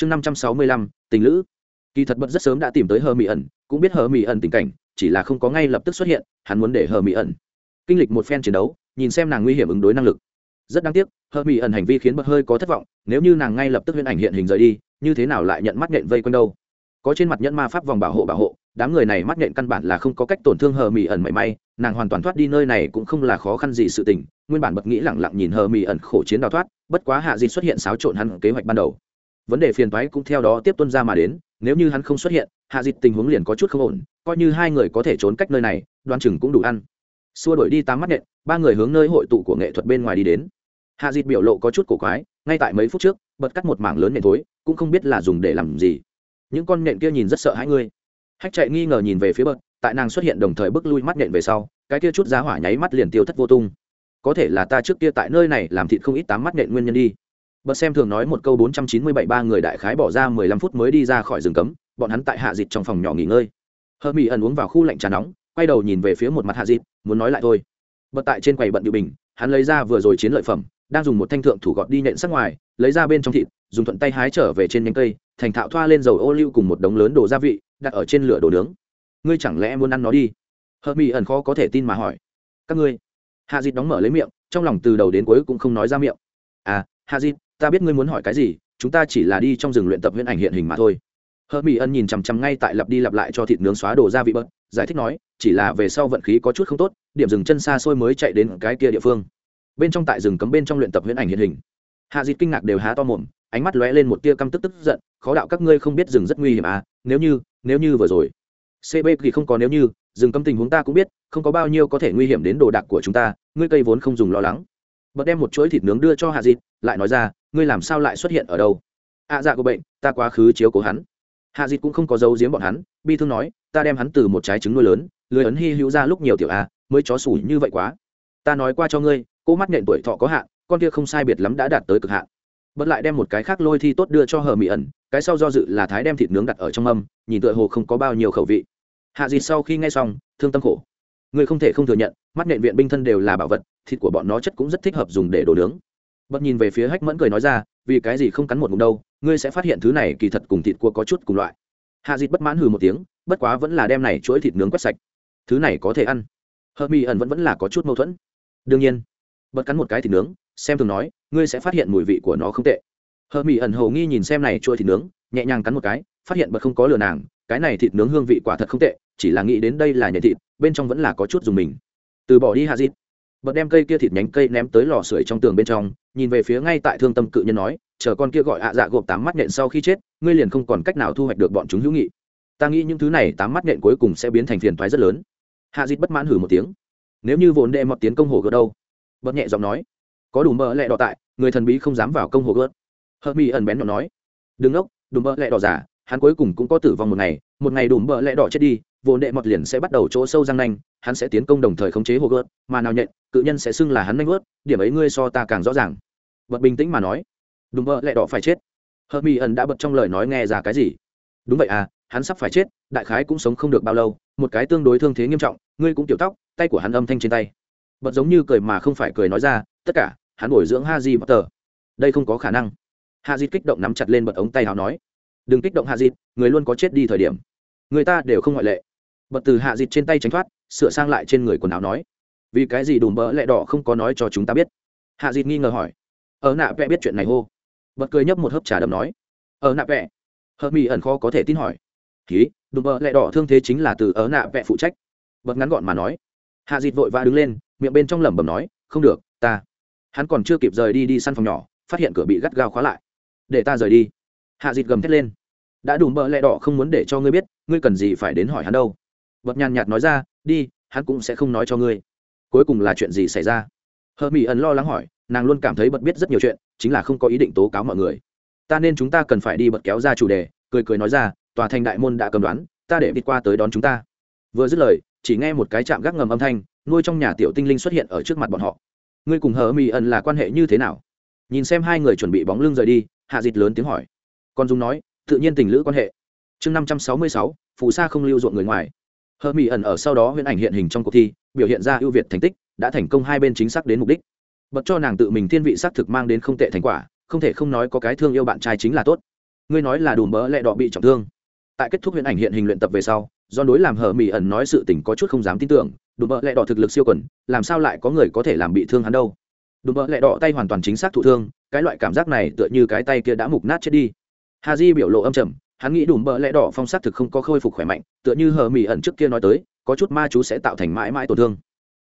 chương năm trăm sáu mươi lăm, tình lữ. Kỳ thật bật rất sớm đã tìm tới hờ mỹ ẩn, cũng biết hờ mỹ ẩn tình cảnh, chỉ là không có ngay lập tức xuất hiện, hắn muốn để hờ mỹ ẩn kinh lịch một phen chiến đấu, nhìn xem nàng nguy hiểm ứng đối năng lực. Rất đáng tiếc, hờ mỹ ẩn hành vi khiến bật hơi có thất vọng, nếu như nàng ngay lập tức huyễn ảnh hiện hình rời đi, như thế nào lại nhận mắt nhện vây quanh đâu? Có trên mặt nhẫn ma pháp vòng bảo hộ bảo hộ, đám người này mắt nhện căn bản là không có cách tổn thương hờ mỹ ẩn mảy may, nàng hoàn toàn thoát đi nơi này cũng không là khó khăn gì sự tình, nguyên bản bật nghĩ lẳng lặng nhìn hờ mỹ ẩn khổ chiến đào thoát, bất quá hạ di xuất hiện xáo trộn hắn kế hoạch ban đầu vấn đề phiền toái cũng theo đó tiếp tuân ra mà đến, nếu như hắn không xuất hiện, hạ dịch tình huống liền có chút không ổn, coi như hai người có thể trốn cách nơi này đoan chừng cũng đủ ăn. Xua đổi đi tám mắt nện, ba người hướng nơi hội tụ của nghệ thuật bên ngoài đi đến. Hạ dịch biểu lộ có chút cổ quái, ngay tại mấy phút trước, bật cắt một mảng lớn nện thối, cũng không biết là dùng để làm gì. Những con nện kia nhìn rất sợ hãi ngươi. Hách chạy nghi ngờ nhìn về phía bật, tại nàng xuất hiện đồng thời bước lui mắt nện về sau, cái kia chút giá hỏa nháy mắt liền tiêu thất vô tung. Có thể là ta trước kia tại nơi này làm thịt không ít tám mắt nện nguyên nhân đi bật xem thường nói một câu bốn trăm chín mươi bảy ba người đại khái bỏ ra mười lăm phút mới đi ra khỏi rừng cấm, bọn hắn tại hạ dịt trong phòng nhỏ nghỉ ngơi. Hơ mỹ ẩn uống vào khu lạnh trà nóng, quay đầu nhìn về phía một mặt hạ dịt, muốn nói lại thôi. Bật tại trên quầy bận điệu bình, hắn lấy ra vừa rồi chiến lợi phẩm, đang dùng một thanh thượng thủ gọt đi nện sắc ngoài, lấy ra bên trong thịt, dùng thuận tay hái trở về trên nhánh cây, thành thạo thoa lên dầu ô liu cùng một đống lớn đồ gia vị, đặt ở trên lửa đồ nướng. Ngươi chẳng lẽ muốn ăn nó đi? Hơ mỹ ẩn khó có thể tin mà hỏi. Các ngươi. Hạ dịt đóng mở lấy miệng, trong lòng từ đầu đến cuối cũng không nói ra miệng. À hạ dịt ta biết ngươi muốn hỏi cái gì, chúng ta chỉ là đi trong rừng luyện tập huyễn ảnh hiện hình mà thôi. Hơ mỹ ân nhìn chằm chằm ngay tại lặp đi lặp lại cho thịt nướng xóa đồ gia vị bớt, giải thích nói, chỉ là về sau vận khí có chút không tốt, điểm dừng chân xa xôi mới chạy đến cái kia địa phương. Bên trong tại rừng cấm bên trong luyện tập huyễn ảnh hiện hình. Hạ dịt kinh ngạc đều há to mồm, ánh mắt lóe lên một tia căm tức tức giận, khó đạo các ngươi không biết rừng rất nguy hiểm à nếu như nếu như vừa rồi. Cb thì không có nếu như, rừng cấm tình huống ta cũng biết, không có bao nhiêu có thể nguy hiểm đến đồ đạc của chúng ta, ngươi cây vốn không dùng lo lắng. Bật đem một chuỗi thịt nướng đưa cho hạ dịt lại nói ra ngươi làm sao lại xuất hiện ở đâu? Ạ à, dạ của bệnh ta quá khứ chiếu cố hắn. Hạ dịt cũng không có dấu giếm bọn hắn bi thương nói ta đem hắn từ một trái trứng nuôi lớn lưới ấn hy hữu ra lúc nhiều tiểu a mới chó sủi như vậy quá. Ta nói qua cho ngươi cô mắt nhện tuổi thọ có hạn con kia không sai biệt lắm đã đạt tới cực hạn. Bất lại đem một cái khác lôi thi tốt đưa cho hờ mỹ ẩn cái sau do dự là thái đem thịt nướng đặt ở trong âm, nhìn tựa hồ không có bao nhiêu khẩu vị. Hạ dịt sau khi nghe xong thương tâm khổ. Ngươi không thể không thừa nhận mắt nhện viện binh thân đều là bảo vật thịt của bọn nó chất cũng rất thích hợp dùng để đồ nướng bật nhìn về phía hách mẫn cười nói ra, vì cái gì không cắn một ngụm đâu, ngươi sẽ phát hiện thứ này kỳ thật cùng thịt cua có chút cùng loại. Hạ dịt bất mãn hừ một tiếng, bất quá vẫn là đem này chuỗi thịt nướng quét sạch. Thứ này có thể ăn. Hợp mỹ ẩn vẫn vẫn là có chút mâu thuẫn. Đương nhiên. Bật cắn một cái thịt nướng, xem thường nói, ngươi sẽ phát hiện mùi vị của nó không tệ. Hợp mỹ ẩn hầu nghi nhìn xem này chuỗi thịt nướng, nhẹ nhàng cắn một cái, phát hiện bật không có lừa nàng, cái này thịt nướng hương vị quả thật không tệ, chỉ là nghĩ đến đây là nhảy thịt, bên trong vẫn là có chút dùng mình. Từ bỏ đi, hạ dịt bật đem cây kia thịt nhánh cây ném tới lò sưởi trong tường bên trong, nhìn về phía ngay tại thương tâm cự nhân nói, chờ con kia gọi ạ dạ gộp tám mắt nện sau khi chết, ngươi liền không còn cách nào thu hoạch được bọn chúng hữu nghị. Ta nghĩ những thứ này tám mắt nện cuối cùng sẽ biến thành phiền toái rất lớn. Hạ dịt bất mãn hử một tiếng. Nếu như vốn đệ mọt tiến công hồ gợt đâu? Bật nhẹ giọng nói. Có đủ mỡ lẹ đỏ tại, người thần bí không dám vào công hồ gợt. Hớt mi ẩn bén nhỏ nói. Đừng ốc đủ mỡ lẹ đỏ giả, hắn cuối cùng cũng có tử vong một ngày một ngày đủ mỡ lẹ đỏ chết đi, vốn đệ mọt liền sẽ bắt đầu chỗ sâu răng nanh hắn sẽ tiến công đồng thời khống chế hồ gợt, mà nào nhện, cự nhân sẽ xưng là hắn nanh ướt điểm ấy ngươi so ta càng rõ ràng. Bật bình tĩnh mà nói. Đúng mơ lẹ đỏ phải chết. Hờ mỹ ẩn đã bật trong lời nói nghe ra cái gì? Đúng vậy à hắn sắp phải chết, đại khái cũng sống không được bao lâu, một cái tương đối thương thế nghiêm trọng, ngươi cũng tiểu tóc, tay của hắn âm thanh trên tay. Bật giống như cười mà không phải cười nói ra, tất cả, hắn bồi dưỡng ha di bất tờ đây không có khả năng. Ha di kích động nắm chặt lên bật ống tay hào nói. Đừng kích động ha di người luôn có chết đi thời điểm. Người ta đều không ngoại lệ. Bật từ hạ dịt trên tay tránh thoát sửa sang lại trên người quần áo nói, vì cái gì đùm bỡ lẹ đỏ không có nói cho chúng ta biết? Hạ dịt nghi ngờ hỏi. Ở nạ vẽ biết chuyện này hô. Bật cười nhấp một hớp trà đầm nói. Ở nạ vẽ. Hớp mỹ ẩn khó có thể tin hỏi. Ký đùm bỡ lẹ đỏ thương thế chính là từ ở nạ vẽ phụ trách. Bật ngắn gọn mà nói. Hạ dịt vội vã đứng lên, miệng bên trong lẩm bẩm nói, không được, ta. Hắn còn chưa kịp rời đi đi săn phòng nhỏ, phát hiện cửa bị gắt gao khóa lại. Để ta rời đi. Hạ dịt gầm thét lên. Đã đùm bỡ lẹ đỏ không muốn để cho ngươi biết, ngươi cần gì phải đến hỏi hắn đâu. Bật nhàn nhạt nói ra đi, hắn cũng sẽ không nói cho ngươi. Cuối cùng là chuyện gì xảy ra? Hờ mỹ ẩn lo lắng hỏi, nàng luôn cảm thấy bật biết rất nhiều chuyện, chính là không có ý định tố cáo mọi người. Ta nên chúng ta cần phải đi bật kéo ra chủ đề, cười cười nói ra, tòa thành đại môn đã cầm đoán, ta để đi qua tới đón chúng ta. Vừa dứt lời, chỉ nghe một cái chạm gác ngầm âm thanh, nuôi trong nhà tiểu tinh linh xuất hiện ở trước mặt bọn họ. Ngươi cùng hờ mỹ ẩn là quan hệ như thế nào? Nhìn xem hai người chuẩn bị bóng lưng rời đi, hạ dịt lớn tiếng hỏi. Con dung nói, tự nhiên tình lữ quan hệ. Chương năm trăm sáu mươi sáu, phù sa không lưu ruộng người ngoài hờ mỹ ẩn ở sau đó huyễn ảnh hiện hình trong cuộc thi, biểu hiện ra ưu việt thành tích, đã thành công hai bên chính xác đến mục đích. Bật cho nàng tự mình thiên vị xác thực mang đến không tệ thành quả, không thể không nói có cái thương yêu bạn trai chính là tốt. Ngươi nói là đùm bỡ lẹ đỏ bị trọng thương. Tại kết thúc huyễn ảnh hiện hình luyện tập về sau, do đối làm hờ mỹ ẩn nói sự tình có chút không dám tin tưởng, đùm bỡ lẹ đỏ thực lực siêu quần, làm sao lại có người có thể làm bị thương hắn đâu? Đùm bỡ lẹ đỏ tay hoàn toàn chính xác thụ thương, cái loại cảm giác này tựa như cái tay kia đã mục nát chết đi. Ha di biểu lộ âm trầm hắn nghĩ đùm bợ lẽ đỏ phong sát thực không có khôi phục khỏe mạnh, tựa như hờ mỹ ẩn trước kia nói tới, có chút ma chú sẽ tạo thành mãi mãi tổn thương.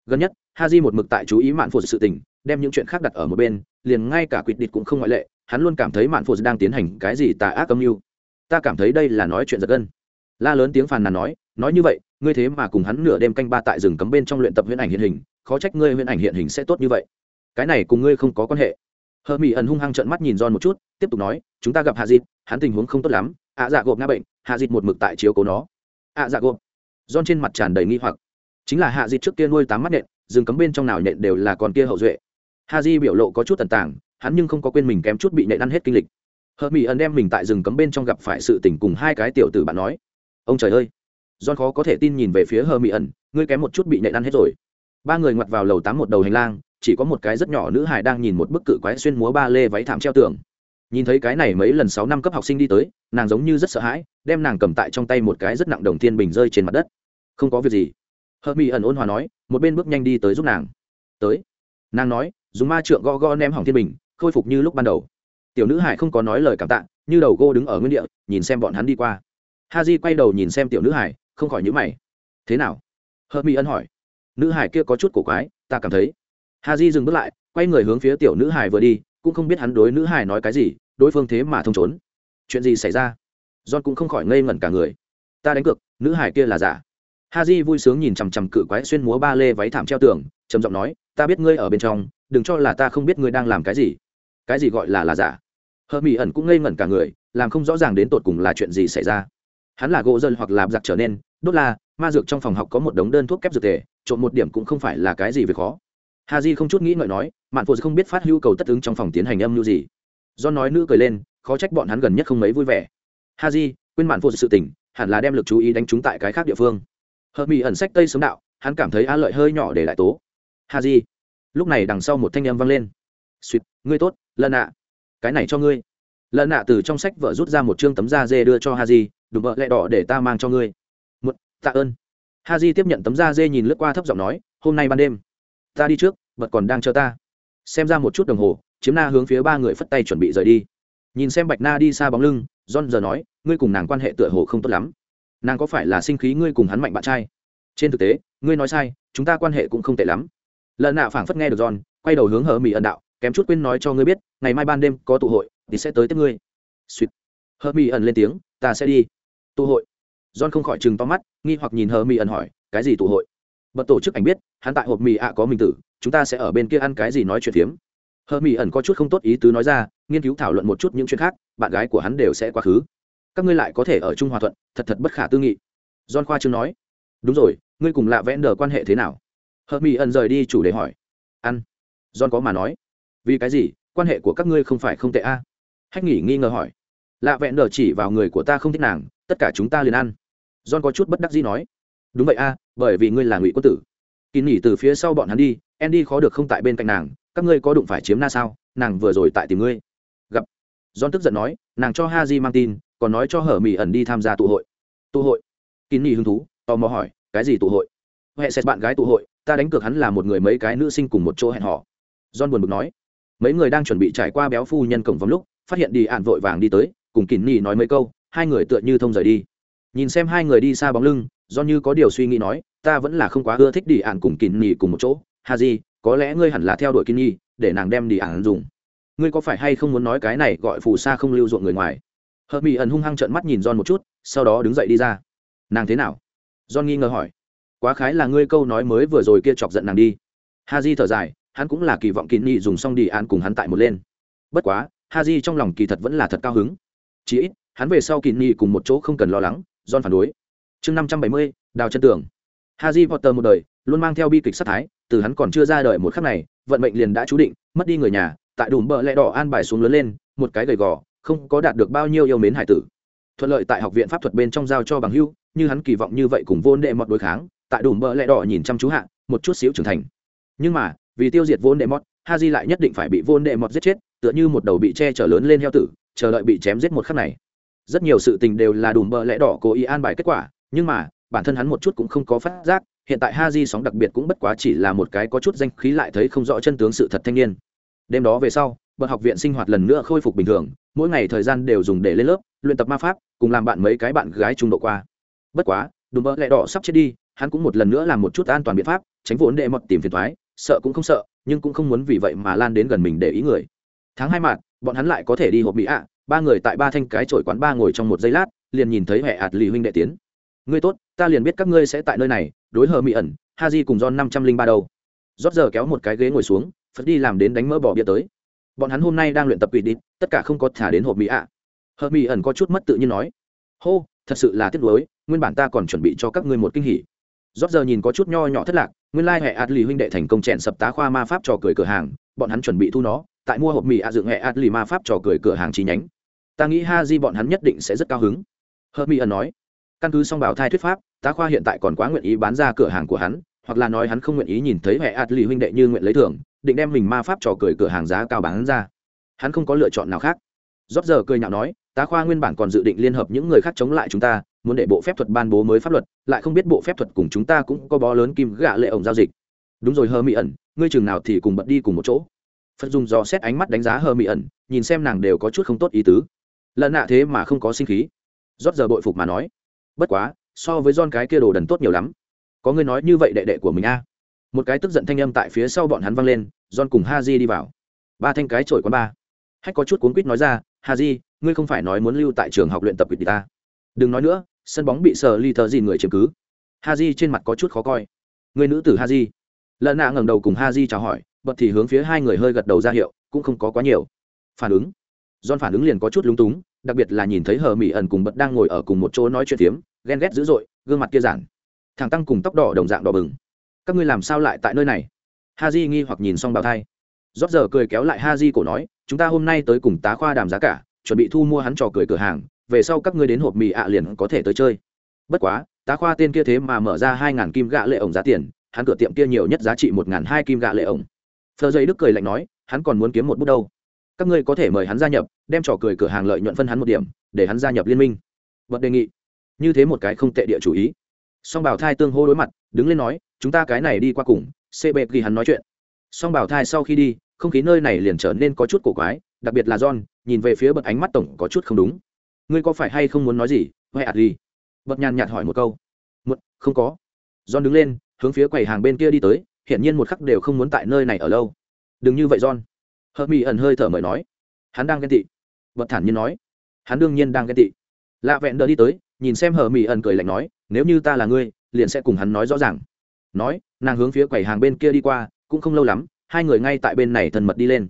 Gần nhất ha di một mực tại chú ý mạn phụ sự tình, đem những chuyện khác đặt ở một bên, liền ngay cả quyết địch cũng không ngoại lệ, hắn luôn cảm thấy mạn phụ đang tiến hành cái gì tà ác âm mưu. Ta cảm thấy đây là nói chuyện giật gân. La lớn tiếng phàn nàn nói nói như vậy, ngươi thế mà cùng hắn nửa đêm canh ba tại rừng cấm bên trong luyện tập huyễn ảnh hiện hình, khó trách ngươi huyễn ảnh hiện hình sẽ tốt như vậy. Cái này cùng ngươi không có quan hệ. Hờ mỹ ẩn hung hăng trợn mắt nhìn don một chút, tiếp tục nói, chúng ta gặp hạ dịt hắn tình huống không tốt lắm ạ dạ gộp ngã bệnh, hạ dịt một mực tại chiếu cố nó. ạ dạ gộp. Don trên mặt tràn đầy nghi hoặc. Chính là hạ dịt trước kia nuôi tám mắt nện rừng cấm bên trong nào nện đều là con kia hậu duệ. Ha di biểu lộ có chút tần tàng, hắn nhưng không có quên mình kém chút bị nện ăn hết kinh lịch. Hờ mỹ ẩn đem mình tại rừng cấm bên trong gặp phải sự tình cùng hai cái tiểu tử bạn nói. Ông trời ơi! Don khó có thể tin nhìn về phía hờ mỹ ẩn, ngươi kém một chút bị nện ăn hết rồi. Ba người ngoặt vào lầu tám một đầu hành lang, chỉ có một cái rất nhỏ nữ hài đang nhìn một bức cự quái xuyên múa ba lê váy thảm treo tường nhìn thấy cái này mấy lần sáu năm cấp học sinh đi tới, nàng giống như rất sợ hãi, đem nàng cầm tại trong tay một cái rất nặng đồng thiên bình rơi trên mặt đất. Không có việc gì. Hờ mỹ ẩn ôn hòa nói, một bên bước nhanh đi tới giúp nàng. Tới. Nàng nói, dùng ma trượng go go ném hỏng thiên bình, khôi phục như lúc ban đầu. Tiểu nữ hải không có nói lời cảm tạ, như đầu gô đứng ở nguyên địa, nhìn xem bọn hắn đi qua. Ha j quay đầu nhìn xem tiểu nữ hải, không khỏi nhữ mày. Thế nào? Hờ mỹ ân hỏi. Nữ hải kia có chút cổ quái, ta cảm thấy. Ha j dừng bước lại, quay người hướng phía tiểu nữ hải vừa đi, cũng không biết hắn đối nữ hải nói cái gì đối phương thế mà thông trốn. Chuyện gì xảy ra? John cũng không khỏi ngây ngẩn cả người. Ta đánh cược nữ hải kia là giả. Ha j vui sướng nhìn chằm chằm cự quái xuyên múa ba lê váy thảm treo tường trầm giọng nói ta biết ngươi ở bên trong đừng cho là ta không biết ngươi đang làm cái gì. Cái gì gọi là là giả? Hờ mỹ ẩn cũng ngây ngẩn cả người làm không rõ ràng đến tột cùng là chuyện gì xảy ra. Hắn là gỗ dân hoặc là giặc trở nên đốt là, ma dược trong phòng học có một đống đơn thuốc kép dược tề trộn một điểm cũng không phải là cái gì về khó. Ha j không chút nghĩ ngợi nói mạn phụ không biết phát hữu cầu tất ứng trong phòng tiến hành âm mưu gì do nói nữ cười lên, khó trách bọn hắn gần nhất không mấy vui vẻ. Ha di quên mạn vô sự tình, hẳn là đem lực chú ý đánh chúng tại cái khác địa phương. Hợp mỹ ẩn sách tây sớm đạo, hắn cảm thấy a lợi hơi nhỏ để lại tố. Ha di lúc này đằng sau một thanh âm vang lên. Suýt ngươi tốt lần ạ. Cái này cho ngươi. Lần ạ từ trong sách vợ rút ra một chương tấm da dê đưa cho ha j đùm vợ lẹ đỏ để ta mang cho ngươi. Một, tạ ơn. Ha j tiếp nhận tấm da dê nhìn lướt qua thấp giọng nói, hôm nay ban đêm, ta đi trước, vật còn đang chờ ta. Xem ra một chút đồng hồ chiếm na hướng phía ba người phất tay chuẩn bị rời đi. Nhìn xem bạch na đi xa bóng lưng, john giờ nói, ngươi cùng nàng quan hệ tựa hồ không tốt lắm. Nàng có phải là sinh khí ngươi cùng hắn mạnh bạn trai? Trên thực tế, ngươi nói sai, chúng ta quan hệ cũng không tệ lắm. Lần nạ phảng phất nghe được john, quay đầu hướng hờ mỹ ẩn đạo, kém chút quên nói cho ngươi biết, ngày mai ban đêm có tụ hội, thì sẽ tới tiếp ngươi. Suýt. Hờ mỹ ẩn lên tiếng, ta sẽ đi. Tụ hội? John không khỏi chừng to mắt, nghi hoặc nhìn hờ mỹ ẩn hỏi, cái gì tụ hội? Bật tổ chức ảnh biết, hắn tại hộp mì ạ có mình tử, chúng ta sẽ ở bên kia ăn cái gì nói chuyện phiếm hờ mỹ ẩn có chút không tốt ý tứ nói ra, nghiên cứu thảo luận một chút những chuyện khác, bạn gái của hắn đều sẽ quá khứ. Các ngươi lại có thể ở chung hòa thuận, thật thật bất khả tư nghị. John khoa chương nói. Đúng rồi, ngươi cùng lạ vẽ nở quan hệ thế nào? Hờ mỹ ẩn rời đi chủ đề hỏi. Ăn. John có mà nói. Vì cái gì? Quan hệ của các ngươi không phải không tệ a à? hách nghỉ nghi ngờ hỏi. Lạ vẽ nở chỉ vào người của ta không thích nàng, tất cả chúng ta liền ăn. John có chút bất đắc dĩ nói. Đúng vậy a bởi vì ngươi là ngụy quân tử. Kỳ nghỉ từ phía sau bọn hắn đi, andy khó được không tại bên cạnh nàng các ngươi có đụng phải chiếm na sao? Nàng vừa rồi tại tìm ngươi. Gặp. John tức giận nói, nàng cho ha di mang tin, còn nói cho hở mỹ ẩn đi tham gia tụ hội. Tụ hội? Kín nghỉ hứng thú, tò mò hỏi, cái gì tụ hội? Huệ xét bạn gái tụ hội, ta đánh cược hắn là một người mấy cái nữ sinh cùng một chỗ hẹn họ john buồn bực nói, mấy người đang chuẩn bị trải qua béo phu nhân cổng vòng lúc, phát hiện đi ạn vội vàng đi tới, cùng kín nhì nói mấy câu, hai người tựa như thông rời đi. Nhìn xem hai người đi xa bóng lưng do như có điều suy nghĩ nói, ta vẫn là không quá ưa thích đi ạn cùng kín nhì cùng một chỗ. Ha di có lẽ ngươi hẳn là theo đuổi kinh nhì để nàng đem đi ạn dùng. Ngươi có phải hay không muốn nói cái này gọi phù sa không lưu ruộng người ngoài? Hợp mỹ ẩn hung hăng trợn mắt nhìn John một chút, sau đó đứng dậy đi ra. Nàng thế nào? John nghi ngờ hỏi. Quá khái là ngươi câu nói mới vừa rồi kia chọc giận nàng đi. Ha di thở dài, hắn cũng là kỳ vọng kín nhì dùng xong đi an cùng hắn tại một lên. Bất quá ha di trong lòng kỳ thật vẫn là thật cao hứng. Chí ít, hắn về sau kín nhì cùng một chỗ không cần lo lắng, John phản đối. Chương năm trăm bảy mươi, đào chân tường. Ha di potter một đời, luôn mang theo bi kịch sát thái từ hắn còn chưa ra đời một khắc này, vận mệnh liền đã chú định, mất đi người nhà, tại đùm bờ lẽ đỏ an bài xuống lớn lên, một cái gầy gò, không có đạt được bao nhiêu yêu mến hải tử. Thuận lợi tại học viện pháp thuật bên trong giao cho bằng hưu như hắn kỳ vọng như vậy cùng vô đệ mọt đối kháng, tại đùm bờ lẽ đỏ nhìn chăm chú hạ, một chút xíu trưởng thành. Nhưng mà, vì tiêu diệt vô đệ mọt ha di lại nhất định phải bị vô đệ mọt giết chết, tựa như một đầu bị che chở lớn lên heo tử, chờ đợi bị chém giết một khắc này. Rất nhiều sự tình đều là đùm bờ lẽ đỏ cố ý an bài kết quả, nhưng mà, bản thân hắn một chút cũng không có phát giác hiện tại ha di sóng đặc biệt cũng bất quá chỉ là một cái có chút danh khí lại thấy không rõ chân tướng sự thật thanh niên. Đêm đó về sau, bậc học viện sinh hoạt lần nữa khôi phục bình thường, mỗi ngày thời gian đều dùng để lên lớp, luyện tập ma pháp, cùng làm bạn mấy cái bạn gái trung độ qua. Bất quá, đùm bỡ lẹ đỏ sắp chết đi, hắn cũng một lần nữa làm một chút an toàn biện pháp, tránh vốn đệ mọt tìm phiền thoái, sợ cũng không sợ, nhưng cũng không muốn vì vậy mà lan đến gần mình để ý người. Tháng hai mạng bọn hắn lại có thể đi hộp mỹ ạ, ba người tại ba thanh cái chổi quán ba ngồi trong một giây lát, liền nhìn thấy hệ ạt lì huynh đệ tiến. Ngươi tốt ta liền biết các ngươi sẽ tại nơi này, đối hờ mỹ ẩn, ha di cùng don năm trăm linh ba đâu. Rót giờ kéo một cái ghế ngồi xuống, phật đi làm đến đánh mỡ bỏ bia tới. Bọn hắn hôm nay đang luyện tập quỷ đi tất cả không có thả đến hộp mỹ ạ. Hờ mỹ ẩn có chút mất tự nhiên nói, hô, thật sự là tiếc nuối, nguyên bản ta còn chuẩn bị cho các ngươi một kinh hỉ. Rót giờ nhìn có chút nho nhỏ thất lạc, nguyên lai hệ ạt lì huynh đệ thành công chèn sập tá khoa ma pháp trò cười cửa hàng, bọn hắn chuẩn bị thu nó, tại mua hộp mì ạ dựng hệ ạt lì ma pháp trò cười cửa hàng chi nhánh. Ta nghĩ ha di bọn hắn nhất định sẽ rất cao hứng. Hờ mỹ ẩn nói căn cứ song bảo thai thuyết pháp, tá khoa hiện tại còn quá nguyện ý bán ra cửa hàng của hắn, hoặc là nói hắn không nguyện ý nhìn thấy hệ ạt lì huynh đệ như nguyện lấy thưởng, định đem mình ma pháp trò cười cửa hàng giá cao bán ra. Hắn không có lựa chọn nào khác. Rót giờ cười nhạo nói, tá khoa nguyên bản còn dự định liên hợp những người khác chống lại chúng ta, muốn để bộ phép thuật ban bố mới pháp luật, lại không biết bộ phép thuật cùng chúng ta cũng có bó lớn kim gạ lệ ổng giao dịch. Đúng rồi hơ mỹ ẩn, ngươi chừng nào thì cùng bật đi cùng một chỗ. Phật dùng dò xét ánh mắt đánh giá hơ mỹ ẩn, nhìn xem nàng đều có chút không tốt ý tứ. Lần nạ thế mà không có sinh khí. Rót giờ bội phục mà nói bất quá, so với don cái kia đồ đần tốt nhiều lắm. Có người nói như vậy đệ đệ của mình a. À. một cái tức giận thanh âm tại phía sau bọn hắn văng lên don cùng ha di đi vào. Ba thanh cái trổi quán ba. Hách có chút cuốn quýt nói ra ha di ngươi không phải nói muốn lưu tại trường học luyện tập quỷ ta. Đừng nói nữa, sân bóng bị sờ ly thờ gì người chiếm cứ. Ha di trên mặt có chút khó coi. Người nữ tử ha di lợn nạ ngẩng đầu cùng ha di chào hỏi, bật thì hướng phía hai người hơi gật đầu ra hiệu, cũng không có quá nhiều. Phản ứng. Don phản ứng liền có chút lúng túng đặc biệt là nhìn thấy hờ mỹ ẩn cùng bật đang ngồi ở cùng một chỗ nói chuyện phiếm, ghen ghét dữ dội, gương mặt kia giản. Thằng tăng cùng tóc đỏ đồng dạng đỏ bừng. Các ngươi làm sao lại tại nơi này? Ha di nghi hoặc nhìn xong bào thai. Rót giờ cười kéo lại ha di cổ nói, chúng ta hôm nay tới cùng tá khoa đàm giá cả, chuẩn bị thu mua hắn trò cười cửa hàng, về sau các ngươi đến hộp mì ạ liền có thể tới chơi. Bất quá, tá khoa tên kia thế mà mở ra hai ngàn kim gạ lệ ổng giá tiền, hắn cửa tiệm kia nhiều nhất giá trị một ngàn hai kim gạ lệ ổng. Phờ dây đức cười lạnh nói, hắn còn muốn kiếm một bút đâu? Các ngươi có thể mời hắn gia nhập, đem trò cười cửa hàng lợi nhuận phân hắn một điểm, để hắn gia nhập liên minh. Vật đề nghị. Như thế một cái không tệ địa chủ ý. Song bảo thai tương hô đối mặt, đứng lên nói, chúng ta cái này đi qua cùng cb ghi hắn nói chuyện. Song bảo thai sau khi đi, không khí nơi này liền trở nên có chút cổ quái, đặc biệt là john, nhìn về phía bật ánh mắt tổng có chút không đúng. Ngươi có phải hay không muốn nói gì, huệ ạt gì bật nhàn nhạt hỏi một câu. Một không có. John đứng lên, hướng phía quầy hàng bên kia đi tới, hiển nhiên một khắc đều không muốn tại nơi này ở lâu. Đừng như vậy, john hợp mỹ ẩn hơi thở mời nói. Hắn đang ghen tị. Vật thản nhiên nói. Hắn đương nhiên đang ghen tị. Lạ vẹn đờ đi tới, nhìn xem hờ mỹ ẩn cười lạnh nói, nếu như ta là ngươi, liền sẽ cùng hắn nói rõ ràng. Nói, nàng hướng phía quầy hàng bên kia đi qua, cũng không lâu lắm, hai người ngay tại bên này thân mật đi lên.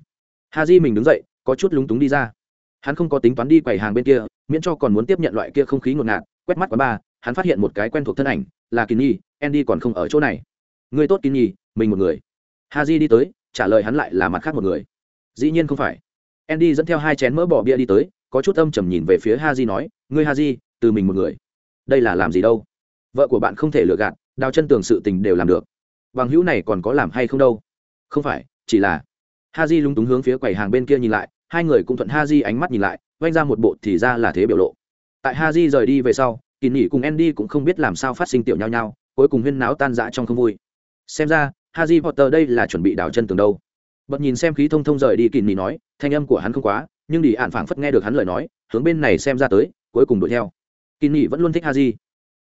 Ha di mình đứng dậy, có chút lúng túng đi ra. Hắn không có tính toán đi quầy hàng bên kia, miễn cho còn muốn tiếp nhận loại kia không khí ngột ngạt, quét mắt quá ba hắn phát hiện một cái quen thuộc thân ảnh, là kỳ nhi, andy còn không ở chỗ này. Người tốt kỳ nhi, mình một người. Ha di đi tới, trả lời hắn lại là mặt khác một người dĩ nhiên không phải. Andy dẫn theo hai chén mỡ bỏ bia đi tới, có chút âm trầm nhìn về phía ha di nói, ngươi ha di từ mình một người. Đây là làm gì đâu? Vợ của bạn không thể lừa gạt, đào chân tường sự tình đều làm được. Bằng hữu này còn có làm hay không đâu? Không phải, chỉ là ha j lúng túng hướng phía quầy hàng bên kia nhìn lại, hai người cũng thuận ha j ánh mắt nhìn lại oanh ra một bộ thì ra là thế biểu lộ. Tại ha j rời đi về sau, kỳ nghỉ cùng andy cũng không biết làm sao phát sinh tiểu nhau nhau cuối cùng huyên náo tan rã trong không vui. Xem ra ha j potter đây là chuẩn bị đào chân tường đâu? Bật nhìn xem khí thông thông rời đi kỳ nỉ nói, thanh âm của hắn không quá, nhưng đi ạn phảng phất nghe được hắn lời nói, hướng bên này xem ra tới, cuối cùng đuổi theo. Kỳ nỉ vẫn luôn thích ha j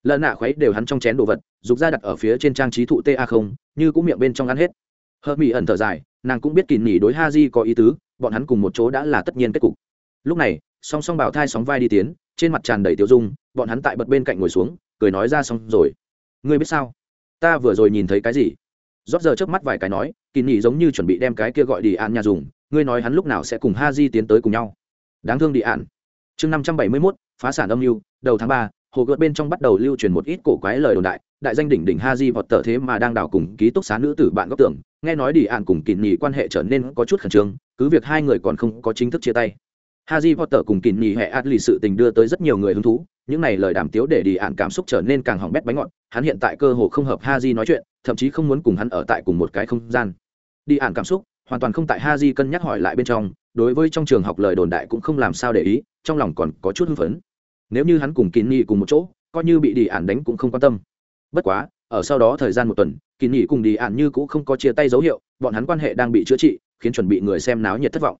lần nạ khuấy đều hắn trong chén đồ vật, dục ra đặt ở phía trên trang trí thụ ta không, như cũng miệng bên trong ăn hết. Hờ mỹ ẩn thở dài, nàng cũng biết kỳ nỉ đối ha di có ý tứ, bọn hắn cùng một chỗ đã là tất nhiên kết cục. Lúc này, song song bảo thai sóng vai đi tiến, trên mặt tràn đầy tiêu dung, bọn hắn tại bật bên cạnh ngồi xuống, cười nói ra xong rồi. Ngươi biết sao? Ta vừa rồi nhìn thấy cái gì? Rót giờ trước mắt vài cái nói, kỳ nghỉ giống như chuẩn bị đem cái kia gọi đi an nhà dùng, ngươi nói hắn lúc nào sẽ cùng ha di tiến tới cùng nhau. Đáng thương đi an chương năm trăm bảy mươi mốt, phá sản âm mưu, đầu tháng ba, hồ gợt bên trong bắt đầu lưu truyền một ít cổ quái lời đồn đại đại danh đỉnh đỉnh ha di vọt tờ thế mà đang đào cùng ký túc xá nữ tử bạn góc tưởng, nghe nói đi an cùng kỳ nghỉ quan hệ trở nên có chút khẩn trương, cứ việc hai người còn không có chính thức chia tay. Ha di vọt tờ cùng kỳ nhì hệ át lì sự tình đưa tới rất nhiều người hứng thú những này lời đàm tiếu để đi ạn cảm xúc trở nên càng hỏng bét bánh ngọt, hắn hiện tại cơ hồ không hợp ha di nói chuyện, thậm chí không muốn cùng hắn ở tại cùng một cái không gian. Đi ạn cảm xúc, hoàn toàn không tại ha di cân nhắc hỏi lại bên trong, đối với trong trường học lời đồn đại cũng không làm sao để ý, trong lòng còn có chút hưng phấn. Nếu như hắn cùng kín nhị cùng một chỗ, coi như bị đi ạn đánh cũng không quan tâm. Bất quá, ở sau đó thời gian một tuần kín nhị cùng đi ạn như cũng không có chia tay dấu hiệu, bọn hắn quan hệ đang bị chữa trị, khiến chuẩn bị người xem náo nhiệt thất vọng.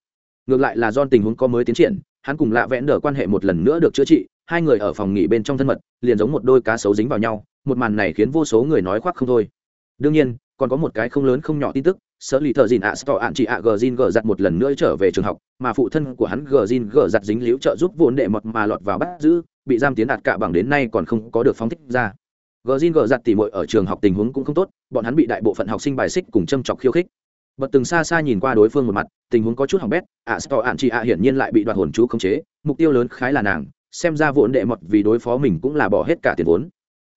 Ngược lại là do tình huống có mới tiến triển hắn cùng lạ vẽn đờ quan hệ một lần nữa được chữa trị, hai người ở phòng nghỉ bên trong thân mật, liền giống một đôi cá sấu dính vào nhau, một màn này khiến vô số người nói khoác không thôi. Đương nhiên, còn có một cái không lớn không nhỏ tin tức, sở lì thợ dìn ạ stọ ạn chị ạ, gờ zin gờ giặt một lần nữa trở về trường học, mà phụ thân của hắn gờ zin gờ giặt dính liễu trợ giúp vốn đệ mật mà lọt vào bắt giữ, bị giam tiến đạt cả bằng đến nay còn không có được phóng thích ra. Gờ zin gờ giặt tỉ mội ở trường học tình huống cũng không tốt, bọn hắn bị đại bộ phận học sinh bài xích cùng châm chọc khiêu khích bật từng xa xa nhìn qua đối phương một mặt, tình huống có chút hỏng bét, ạ sto ạn chị ạ hiển nhiên lại bị đoạt hồn chú khống chế, mục tiêu lớn khái là nàng, xem ra vốn đệ mật vì đối phó mình cũng là bỏ hết cả tiền vốn.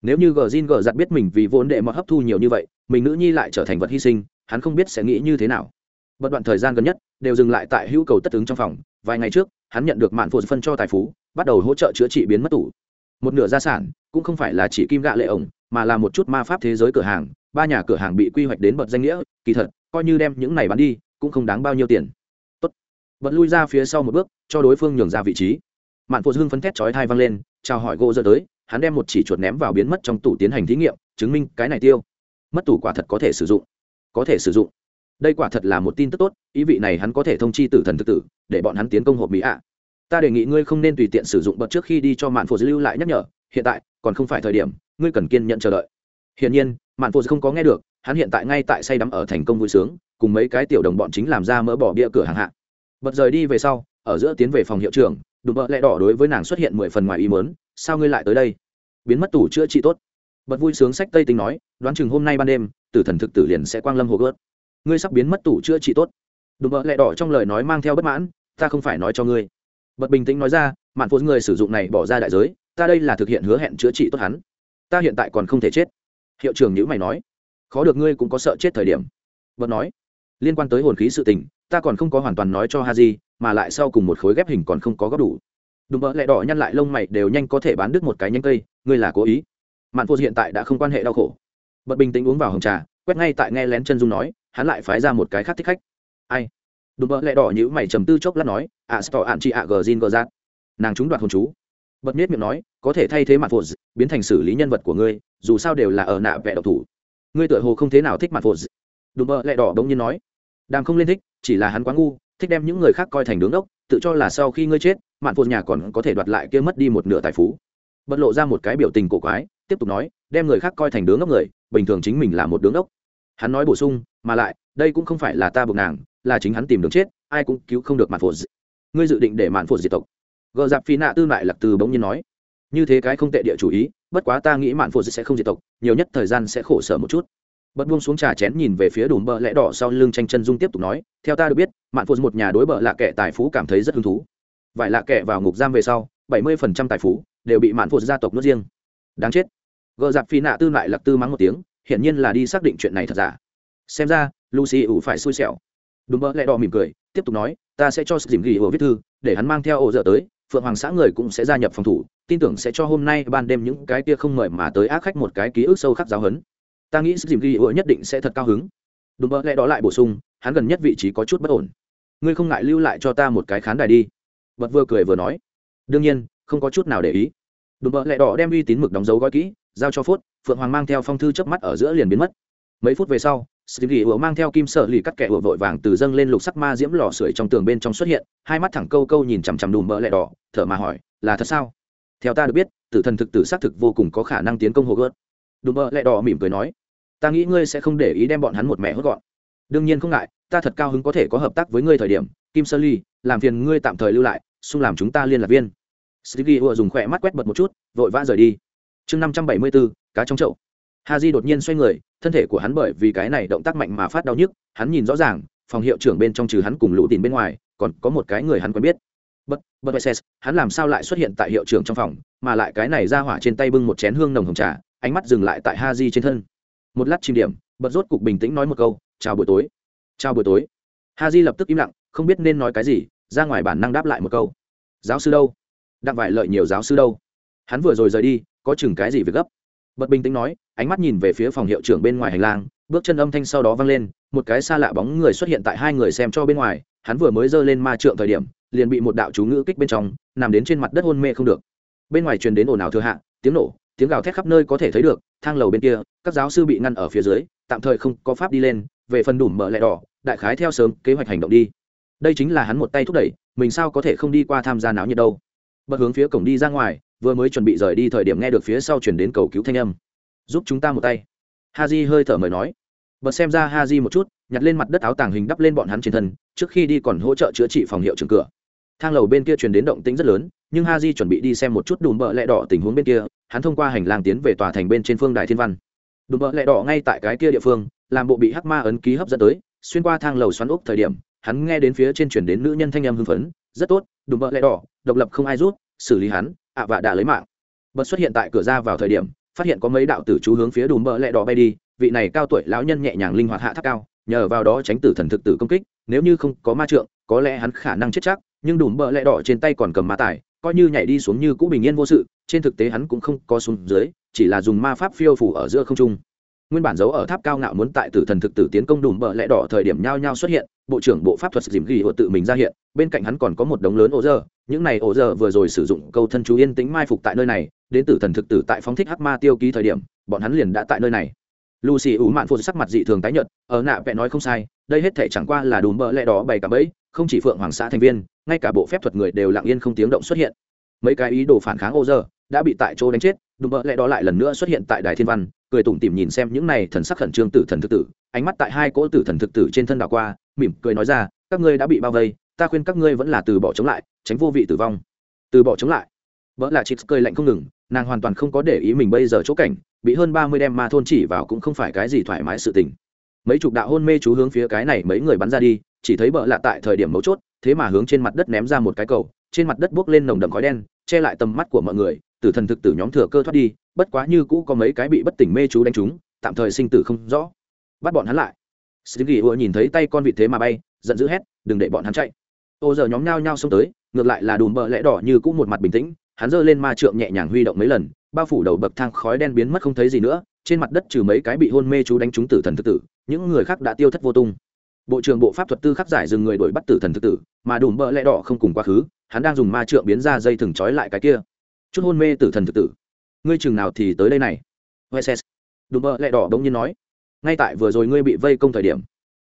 Nếu như gờ zin gờ giặt biết mình vì vốn đệ mật hấp thu nhiều như vậy, mình nữ nhi lại trở thành vật hy sinh, hắn không biết sẽ nghĩ như thế nào. Bất đoạn thời gian gần nhất, đều dừng lại tại hữu cầu tất ứng trong phòng, vài ngày trước, hắn nhận được mạn phụ phân cho tài phú, bắt đầu hỗ trợ chữa trị biến mất tủ. Một nửa gia sản, cũng không phải là chỉ kim gạ lệ ổng, mà là một chút ma pháp thế giới cửa hàng, ba nhà cửa hàng bị quy hoạch đến bậc danh nghĩa, kỳ thật coi như đem những này bán đi, cũng không đáng bao nhiêu tiền. Tốt. Bật lui ra phía sau một bước, cho đối phương nhường ra vị trí. Mạn phụ Dương phấn thét chói thai văng lên, chào hỏi gỗ dơ tới, hắn đem một chỉ chuột ném vào biến mất trong tủ tiến hành thí nghiệm, chứng minh cái này tiêu. Mất tủ quả thật có thể sử dụng. Có thể sử dụng. Đây quả thật là một tin tức tốt, ý vị này hắn có thể thông chi tử thần thực tử, để bọn hắn tiến công hộp mỹ ạ. Ta đề nghị ngươi không nên tùy tiện sử dụng bật trước khi đi cho mạn phô lưu lại nhắc nhở, hiện tại, còn không phải thời điểm, ngươi cần kiên nhận chờ đợi. Hiển nhiên mạn phụ không có nghe được, hắn hiện tại ngay tại say đắm ở thành công vui sướng, cùng mấy cái tiểu đồng bọn chính làm ra mỡ bỏ bia cửa hàng hạ. Bật rời đi về sau, ở giữa tiến về phòng hiệu trưởng, đùm bợ lẹ đỏ đối với nàng xuất hiện mười phần ngoài ý mớn sao ngươi lại tới đây? Biến mất tủ chữa trị tốt. Bật vui sướng sách tây tính nói, đoán chừng hôm nay ban đêm, tử thần thực tử liền sẽ quang lâm hồ gớt. Ngươi sắp biến mất tủ chữa trị tốt. Đùm bợ lẹ đỏ trong lời nói mang theo bất mãn, ta không phải nói cho ngươi. Bật bình tĩnh nói ra, mạn phụ người sử dụng này bỏ ra đại giới, ta đây là thực hiện hứa hẹn chữa trị tốt hắn. Ta hiện tại còn không thể chết hiệu trưởng nhữ mày nói, khó được ngươi cũng có sợ chết thời điểm. Bật nói, liên quan tới hồn khí sự tình, ta còn không có hoàn toàn nói cho ha di mà lại sau cùng một khối ghép hình còn không có góp đủ. Đùm bợ lẹ đỏ nhăn lại lông mày đều nhanh có thể bán đứt một cái nhánh cây, ngươi là cố ý. Mạn phô hiện tại đã không quan hệ đau khổ. Bật bình tĩnh uống vào hồng trà, quét ngay tại nghe lén chân dung nói, hắn lại phái ra một cái khác thích khách. Ai? Đùm bợ lẹ đỏ nhữ mày trầm tư chốc lát nói ạ sto ạn chị ạ gờ zin gờ giác nàng chúng đoạt hồn chú bật miết miệng nói, có thể thay thế mặt phụt biến thành xử lý nhân vật của ngươi, dù sao đều là ở nạ vẽ độc thủ. Ngươi tựa hồ không thế nào thích mặt phụt đùm bợ lẹ đỏ bỗng nhiên nói, đàm không lên thích, chỉ là hắn quá ngu, thích đem những người khác coi thành đứng đốc, tự cho là sau khi ngươi chết, mạn phụt nhà còn có thể đoạt lại kia mất đi một nửa tài phú. Bật lộ ra một cái biểu tình cổ quái, tiếp tục nói, đem người khác coi thành đứng đốc người, bình thường chính mình là một đứng đốc. Hắn nói bổ sung, mà lại, đây cũng không phải là ta buộc nàng, là chính hắn tìm đường chết, ai cũng cứu không được mạn phụt ngươi dự định để mạn phụt diệt tộc gờ dạp phi nạ tư lại lạc từ bỗng nhiên nói, như thế cái không tệ địa chủ ý, bất quá ta nghĩ mạn phụ sẽ không diệt tộc, nhiều nhất thời gian sẽ khổ sở một chút. Bật buông xuống trà chén nhìn về phía đùm bờ lẽ đỏ sau lưng tranh chân dung tiếp tục nói, theo ta được biết, mạn phụ một nhà đối bờ lạ kệ tài phú cảm thấy rất hứng thú. Vải lạ kệ vào ngục giam về sau, bảy mươi phần trăm tài phú đều bị mạn phụ gia tộc nuốt riêng. Đáng chết. Gờ dạp phi nạ tư lại lạc tư mắng một tiếng, hiển nhiên là đi xác định chuyện này thật giả. Xem ra, lucy ủ phải xui xẻo. Đùm bờ lẹ đỏ mỉm cười, tiếp tục nói, ta sẽ cho dìm ghi ổ viết thư, để hắn mang theo ổ dở tới phượng hoàng xã người cũng sẽ gia nhập phòng thủ, tin tưởng sẽ cho hôm nay ban đêm những cái kia không mời mà tới ác khách một cái ký ức sâu khắc giáo hấn ta nghĩ dìm ghi ủa nhất định sẽ thật cao hứng. Đúng mơ lẹ đó lại bổ sung, hắn gần nhất vị trí có chút bất ổn. Ngươi không ngại lưu lại cho ta một cái khán đài đi. Bật vừa cười vừa nói. Đương nhiên, không có chút nào để ý. Đùm bợ lẹ đỏ đem uy tín mực đóng dấu gói kỹ, giao cho phốt, phượng hoàng mang theo phong thư chớp mắt ở giữa liền biến mất. Mấy phút về sau Stevie ủa mang theo kim sợ lì cắt kẻ ủa vội vàng từ dâng lên lục sắc ma diễm lò sưởi trong tường bên trong xuất hiện, hai mắt thẳng câu câu nhìn chằm chằm đùm bỡ lẹ đỏ, thở mà hỏi, là thật sao? Theo ta được biết, tử thần thực tử xác thực vô cùng có khả năng tiến công hồ gớt. Đùm bỡ lẹ đỏ mỉm cười nói, ta nghĩ ngươi sẽ không để ý đem bọn hắn một mẹ hốt gọn. đương nhiên không ngại, ta thật cao hứng có thể có hợp tác với ngươi thời điểm, kim sơ ly, làm phiền ngươi tạm thời lưu lại, xung làm chúng ta liên lạc viên. Stevie ủa dùng khỏe mắt quét bật một chút, vội vã rời đi. Chương năm trăm bảy mươi bốn, cá trong chậu Haji đột nhiên xoay người thân thể của hắn bởi vì cái này động tác mạnh mà phát đau nhức, hắn nhìn rõ ràng, phòng hiệu trưởng bên trong trừ hắn cùng lũ tìm bên ngoài, còn có một cái người hắn quen biết. Bất bất ses, hắn làm sao lại xuất hiện tại hiệu trưởng trong phòng, mà lại cái này ra hỏa trên tay bưng một chén hương nồng hồng trà, ánh mắt dừng lại tại ha di trên thân. Một lát chìm điểm bật rốt cục bình tĩnh nói một câu, chào buổi tối. Chào buổi tối. Ha di lập tức im lặng, không biết nên nói cái gì, ra ngoài bản năng đáp lại một câu. Giáo sư đâu? Đặng vải lợi nhiều giáo sư đâu? Hắn vừa rồi rời đi, có chừng cái gì việc gấp? Bật bình tĩnh nói, ánh mắt nhìn về phía phòng hiệu trưởng bên ngoài hành lang, bước chân âm thanh sau đó vang lên, một cái xa lạ bóng người xuất hiện tại hai người xem cho bên ngoài, hắn vừa mới giơ lên ma trượng thời điểm, liền bị một đạo chú ngữ kích bên trong, nằm đến trên mặt đất hôn mê không được. Bên ngoài truyền đến ồn ào thừa hạ, tiếng nổ, tiếng gào thét khắp nơi có thể thấy được, thang lầu bên kia, các giáo sư bị ngăn ở phía dưới, tạm thời không có pháp đi lên, về phần đủ mở lẹ đỏ, đại khái theo sớm kế hoạch hành động đi. Đây chính là hắn một tay thúc đẩy, mình sao có thể không đi qua tham gia náo nhiệt đâu. Bật hướng phía cổng đi ra ngoài vừa mới chuẩn bị rời đi thời điểm nghe được phía sau chuyển đến cầu cứu thanh âm. Giúp chúng ta một tay. Ha j hơi thở mời nói. Bật xem ra ha j một chút, nhặt lên mặt đất áo tàng hình đắp lên bọn hắn trên thân, trước khi đi còn hỗ trợ chữa trị phòng hiệu trường cửa. Thang lầu bên kia truyền đến động tĩnh rất lớn, nhưng ha j chuẩn bị đi xem một chút đùm bợ lẹ đỏ tình huống bên kia, hắn thông qua hành lang tiến về tòa thành bên trên phương đài thiên văn. Đùm bợ lẹ đỏ ngay tại cái kia địa phương, làm bộ bị hắc ma ấn ký hấp dẫn tới, xuyên qua thang lầu xoắn ốc thời điểm, hắn nghe đến phía trên chuyển đến nữ nhân thanh em hưng phấn, rất tốt, đùm bợ lẹ đỏ, độc lập không ai rút, xử lý hắn ạ vạ đã lấy mạng. Bật xuất hiện tại cửa ra vào thời điểm, phát hiện có mấy đạo tử chú hướng phía đùm bờ lẹ đỏ bay đi, vị này cao tuổi lão nhân nhẹ nhàng linh hoạt hạ tháp cao, nhờ vào đó tránh tử thần thực tử công kích, nếu như không có ma trượng, có lẽ hắn khả năng chết chắc, nhưng đùm bờ lẹ đỏ trên tay còn cầm ma tài, coi như nhảy đi xuống như cũ bình yên vô sự, trên thực tế hắn cũng không có xuống dưới, chỉ là dùng ma pháp phiêu phủ ở giữa không trung nguyên bản giấu ở tháp cao ngạo muốn tại tử thần thực tử tiến công đùm bợ lẽ đỏ thời điểm nhao nhao xuất hiện, bộ trưởng bộ pháp thuật dìm ghi hộ tự mình ra hiện, bên cạnh hắn còn có một đống lớn ổ dơ. Những này ổ dơ vừa rồi sử dụng câu thân chú yên tính mai phục tại nơi này, đến tử thần thực tử tại phóng thích hắc ma tiêu ký thời điểm, bọn hắn liền đã tại nơi này. Lucy ủ mạn phụ sắc mặt dị thường tái nhợt ở nạ vẽ nói không sai, đây hết thể chẳng qua là đùm bợ lẽ đỏ bày cả bẫy, không chỉ phượng hoàng xã thành viên, ngay cả bộ phép thuật người đều lặng yên không tiếng động xuất hiện. Mấy cái ý đồ phản kháng ô dơ đã bị tại chỗ đánh chết, đùm bợ lẽ đó lại lần nữa xuất hiện tại đài thiên văn cười tủm tỉm nhìn xem những này thần sắc khẩn trương tử thần thực tử, ánh mắt tại hai cỗ tử thần thực tử trên thân đảo qua, mỉm cười nói ra, các ngươi đã bị bao vây, ta khuyên các ngươi vẫn là từ bỏ chống lại, tránh vô vị tử vong. Từ bỏ chống lại. Vợ là chị cười lạnh không ngừng, nàng hoàn toàn không có để ý mình bây giờ chỗ cảnh, bị hơn ba mươi đem ma thôn chỉ vào cũng không phải cái gì thoải mái sự tình. Mấy chục đạo hôn mê chú hướng phía cái này mấy người bắn ra đi, chỉ thấy bợ lạ tại thời điểm mấu chốt, thế mà hướng trên mặt đất ném ra một cái cầu, trên mặt đất buốc lên nồng đậm khói đen, che lại tầm mắt của mọi người, tử thần thực tử nhóm thừa cơ thoát đi bất quá như cũ có mấy cái bị bất tỉnh mê chú đánh trúng, tạm thời sinh tử không rõ. Bắt bọn hắn lại. Sĩ ghi ùa nhìn thấy tay con vịt thế mà bay, giận dữ hét, đừng để bọn hắn chạy. Ô giờ nhóm nhao nhao xông tới, ngược lại là đùm bợ lẽ đỏ như cũ một mặt bình tĩnh, hắn giơ lên ma trượng nhẹ nhàng huy động mấy lần, bao phủ đầu bậc thang khói đen biến mất không thấy gì nữa, trên mặt đất trừ mấy cái bị hôn mê chú đánh trúng tử thần thực tử, những người khác đã tiêu thất vô tung. Bộ trưởng bộ pháp thuật tư khắc giải dừng người đuổi bắt tử thần thực tử, mà đùm bợ lẽ đỏ không cùng quá khứ, hắn đang dùng ma trượng biến ra dây thừng trói lại cái kia. Chút hôn mê tử thần thực tử ngươi chừng nào thì tới đây này. Weses. đùm bợ lẽ đỏ bỗng nhiên nói. Ngay tại vừa rồi ngươi bị vây công thời điểm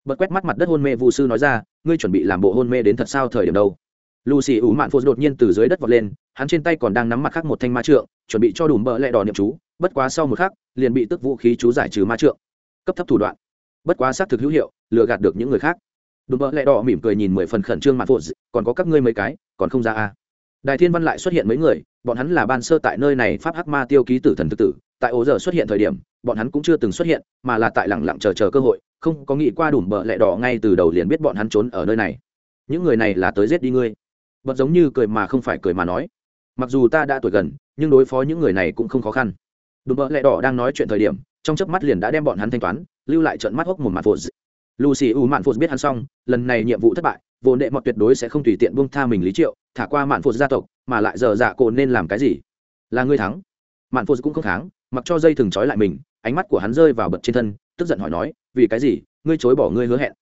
bật quét mắt mặt đất hôn mê vụ sư nói ra ngươi chuẩn bị làm bộ hôn mê đến thật sao thời điểm đâu? Lucy ủ mạn phô đột nhiên từ dưới đất vọt lên hắn trên tay còn đang nắm mặt khác một thanh ma trượng chuẩn bị cho đùm bợ lẽ đỏ niệm chú bất quá sau một khắc liền bị tức vũ khí chú giải trừ ma trượng. Cấp thấp thủ đoạn. Bất quá xác thực hữu hiệu lừa gạt được những người khác. Đùm bợ lẽ đỏ mỉm cười nhìn mười phần khẩn trương mạn phô còn có các ngươi mấy cái còn không ra à? Đại Thiên Văn lại xuất hiện mấy người, bọn hắn là ban sơ tại nơi này pháp hắc ma tiêu ký tử thần thực tử, tại ố giờ xuất hiện thời điểm, bọn hắn cũng chưa từng xuất hiện, mà là tại lẳng lặng chờ chờ cơ hội, không có nghĩ qua đủ bợ lẹ đỏ ngay từ đầu liền biết bọn hắn trốn ở nơi này. Những người này là tới giết đi ngươi. Bật giống như cười mà không phải cười mà nói. Mặc dù ta đã tuổi gần, nhưng đối phó những người này cũng không khó khăn. Đủ bợ lẹ đỏ đang nói chuyện thời điểm, trong chớp mắt liền đã đem bọn hắn thanh toán, lưu lại trận mắt hốc một mặt phụ. Lucy U Mạn Phụ biết hắn xong, lần này nhiệm vụ thất bại, vô đệ mọt tuyệt đối sẽ không tùy tiện buông tha mình lý triệu, thả qua mạn phụt gia tộc, mà lại giờ dạ cổ nên làm cái gì? Là ngươi thắng. Mạn phụt cũng không thắng mặc cho dây thừng trói lại mình, ánh mắt của hắn rơi vào bật trên thân, tức giận hỏi nói, vì cái gì? Ngươi chối bỏ ngươi hứa hẹn.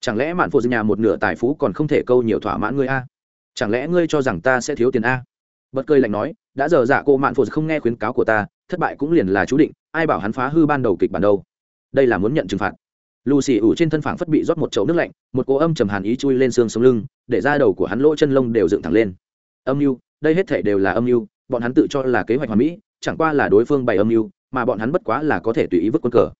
Chẳng lẽ mạn phụt nhà một nửa tài phú còn không thể câu nhiều thỏa mãn ngươi a? Chẳng lẽ ngươi cho rằng ta sẽ thiếu tiền a? Bật cười lạnh nói, đã giờ dạ cô mạn phụt không nghe khuyến cáo của ta, thất bại cũng liền là chú định, ai bảo hắn phá hư ban đầu kịch bản đâu? Đây là muốn nhận trừng phạt. Lucy ủ trên thân phảng phất bị rót một chậu nước lạnh, một cỗ âm trầm hàn ý chui lên xương sống lưng, để ra đầu của hắn lỗ chân lông đều dựng thẳng lên. Âm mưu, đây hết thảy đều là âm mưu, bọn hắn tự cho là kế hoạch hoàn mỹ, chẳng qua là đối phương bày âm mưu, mà bọn hắn bất quá là có thể tùy ý vứt quân cờ.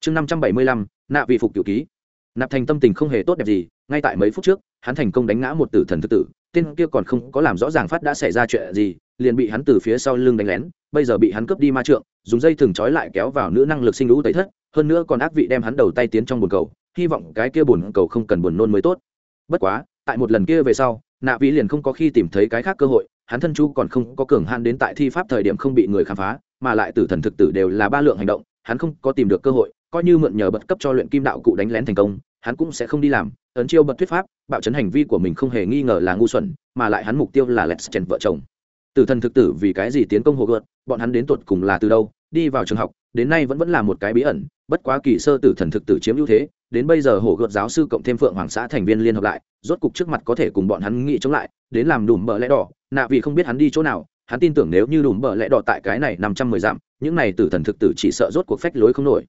Chương năm trăm bảy mươi lăm, nạ vị phục tiểu ký. Nạp Thành tâm tình không hề tốt đẹp gì, ngay tại mấy phút trước, hắn thành công đánh ngã một tử thần thực tử, tên kia còn không có làm rõ ràng phát đã xảy ra chuyện gì, liền bị hắn từ phía sau lưng đánh lén, bây giờ bị hắn cướp đi ma trượng, dùng dây thừng trói lại kéo vào nữ năng lực sinh lũ tẩy thất, hơn nữa còn ác vị đem hắn đầu tay tiến trong buồn cầu, hy vọng cái kia buồn cầu không cần buồn nôn mới tốt. Bất quá, tại một lần kia về sau, nạ vĩ liền không có khi tìm thấy cái khác cơ hội, hắn thân chu còn không có cường han đến tại thi pháp thời điểm không bị người khám phá, mà lại tử thần thực tử đều là ba lượng hành động, hắn không có tìm được cơ hội, coi như mượn nhờ bật cấp cho luyện kim đạo cụ đánh lén thành công, hắn cũng sẽ không đi làm. Ấn chiêu bật thuyết pháp, bạo chấn hành vi của mình không hề nghi ngờ là ngu xuẩn, mà lại hắn mục tiêu là lẹt chen vợ chồng. Tử thần thực tử vì cái gì tiến công hồ gợt, bọn hắn đến tột cùng là từ đâu, đi vào trường học, đến nay vẫn vẫn là một cái bí ẩn bất quá kỳ sơ tử thần thực tử chiếm ưu thế, đến bây giờ hổ gợt giáo sư cộng thêm phượng hoàng xã thành viên liên hợp lại, rốt cục trước mặt có thể cùng bọn hắn nghĩ chống lại, đến làm đùm bờ lẽ đỏ. Nạ vì không biết hắn đi chỗ nào, hắn tin tưởng nếu như đùm bờ lẽ đỏ tại cái này năm trăm mười dặm, những này tử thần thực tử chỉ sợ rốt cuộc phách lối không nổi.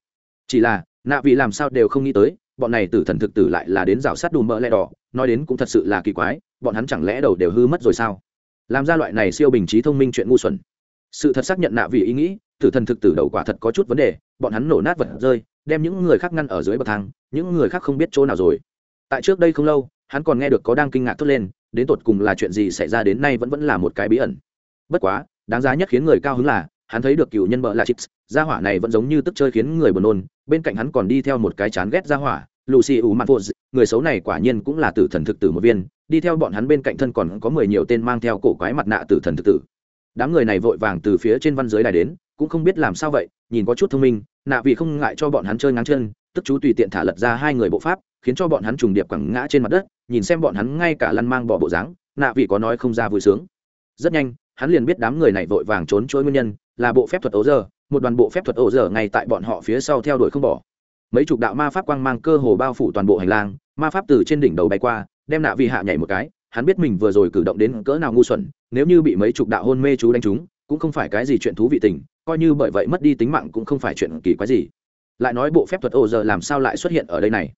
Chỉ là, nạ vị làm sao đều không nghĩ tới, bọn này tử thần thực tử lại là đến rào sát đùm bờ lẽ đỏ, nói đến cũng thật sự là kỳ quái, bọn hắn chẳng lẽ đầu đều hư mất rồi sao? Làm ra loại này siêu bình trí thông minh chuyện ngu xuẩn. Sự thật xác nhận nạ vì ý nghĩ, tử thần thực tử đầu quả thật có chút vấn đề bọn hắn nổ nát vật rơi, đem những người khác ngăn ở dưới bậc thang, những người khác không biết chỗ nào rồi. Tại trước đây không lâu, hắn còn nghe được có đang kinh ngạc thốt lên, đến tột cùng là chuyện gì xảy ra đến nay vẫn vẫn là một cái bí ẩn. Bất quá, đáng giá nhất khiến người cao hứng là, hắn thấy được cựu nhân bợ là chips gia hỏa này vẫn giống như tức chơi khiến người buồn nôn, bên cạnh hắn còn đi theo một cái chán ghét gia hỏa, lucy u mặt người xấu này quả nhiên cũng là tử thần thực tử một viên, đi theo bọn hắn bên cạnh thân còn có mười nhiều tên mang theo cổ quái mặt nạ tử thần thực tử đám người này vội vàng từ phía trên văn giới đài đến, cũng không biết làm sao vậy, nhìn có chút thông minh, nạ vị không ngại cho bọn hắn chơi ngáng chân, tức chú tùy tiện thả lật ra hai người bộ pháp, khiến cho bọn hắn trùng điệp quẳng ngã trên mặt đất, nhìn xem bọn hắn ngay cả lăn mang bỏ bộ dáng, nạ vị có nói không ra vui sướng. Rất nhanh, hắn liền biết đám người này vội vàng trốn trôi nguyên nhân, là bộ phép thuật ấu giờ, một đoàn bộ phép thuật ấu giờ ngay tại bọn họ phía sau theo đuổi không bỏ. Mấy chục đạo ma pháp quang mang cơ hồ bao phủ toàn bộ hành lang, ma pháp từ trên đỉnh đầu bay qua, đem nạ vị hạ nhảy một cái hắn biết mình vừa rồi cử động đến cỡ nào ngu xuẩn, nếu như bị mấy chục đạo hôn mê chú đánh trúng, cũng không phải cái gì chuyện thú vị tình, coi như bởi vậy mất đi tính mạng cũng không phải chuyện kỳ quái gì. Lại nói bộ phép thuật ô giờ làm sao lại xuất hiện ở đây này?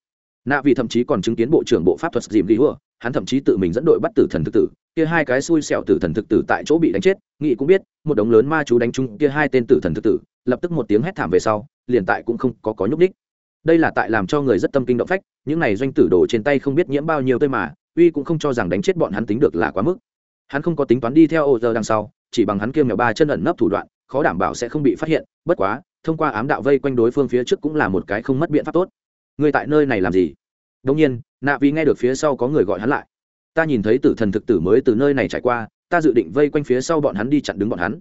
Nạ vì thậm chí còn chứng kiến bộ trưởng bộ pháp thuật dìm đi hùa hắn thậm chí tự mình dẫn đội bắt tử thần thực tử, kia hai cái xui xẻo tử thần thực tử tại chỗ bị đánh chết, nghị cũng biết, một đống lớn ma chú đánh trúng kia hai tên tử thần thực tử, lập tức một tiếng hét thảm về sau, liền tại cũng không có có nhúc ních đây là tại làm cho người rất tâm kinh động phách, những này doanh tử đổ trên tay không biết nhiễm bao nhiêu tơi mà uy cũng không cho rằng đánh chết bọn hắn tính được là quá mức. Hắn không có tính toán đi theo ô giờ đằng sau, chỉ bằng hắn kiêm nhỏ ba chân ẩn nấp thủ đoạn, khó đảm bảo sẽ không bị phát hiện, bất quá, thông qua ám đạo vây quanh đối phương phía trước cũng là một cái không mất biện pháp tốt. Người tại nơi này làm gì? Đông nhiên, nạ Vi nghe được phía sau có người gọi hắn lại. Ta nhìn thấy tử thần thực tử mới từ nơi này trải qua, ta dự định vây quanh phía sau bọn hắn đi chặn đứng bọn hắn.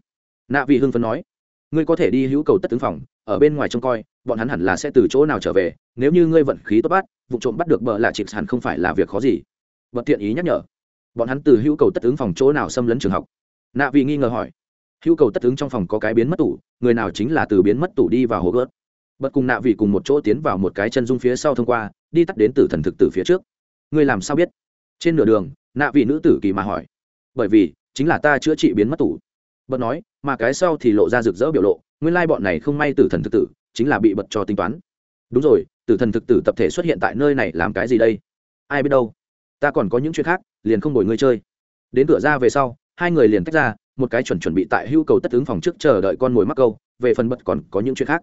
Nạ Vi hưng phấn nói, ngươi có thể đi hữu cầu tất tướng phòng, ở bên ngoài trông coi, bọn hắn hẳn là sẽ từ chỗ nào trở về, nếu như ngươi vận khí tốt bắt, vụ trộm bắt được bờ là chịt hẳn không phải là việc khó gì bật tiện ý nhắc nhở. Bọn hắn từ hữu cầu tất ứng phòng chỗ nào xâm lấn trường học? Nạ vị nghi ngờ hỏi. Hữu cầu tất ứng trong phòng có cái biến mất tủ, người nào chính là từ biến mất tủ đi vào hồ gớt bật cùng nạ vị cùng một chỗ tiến vào một cái chân dung phía sau thông qua, đi tắt đến từ thần thực từ phía trước. Ngươi làm sao biết? Trên nửa đường, nạ vị nữ tử kỳ mà hỏi. Bởi vì, chính là ta chữa trị biến mất tủ. Bật nói, mà cái sau thì lộ ra rực rỡ biểu lộ, nguyên lai bọn này không may tử thần thực tử, chính là bị bật cho tính toán. Đúng rồi, tử thần thực tử tập thể xuất hiện tại nơi này làm cái gì đây? Ai biết đâu? Ta còn có những chuyện khác, liền không đổi ngươi chơi. Đến cửa ra về sau, hai người liền tách ra, một cái chuẩn chuẩn bị tại hưu cầu tất ứng phòng trước chờ đợi con mồi mắc câu, về phần bật còn có những chuyện khác.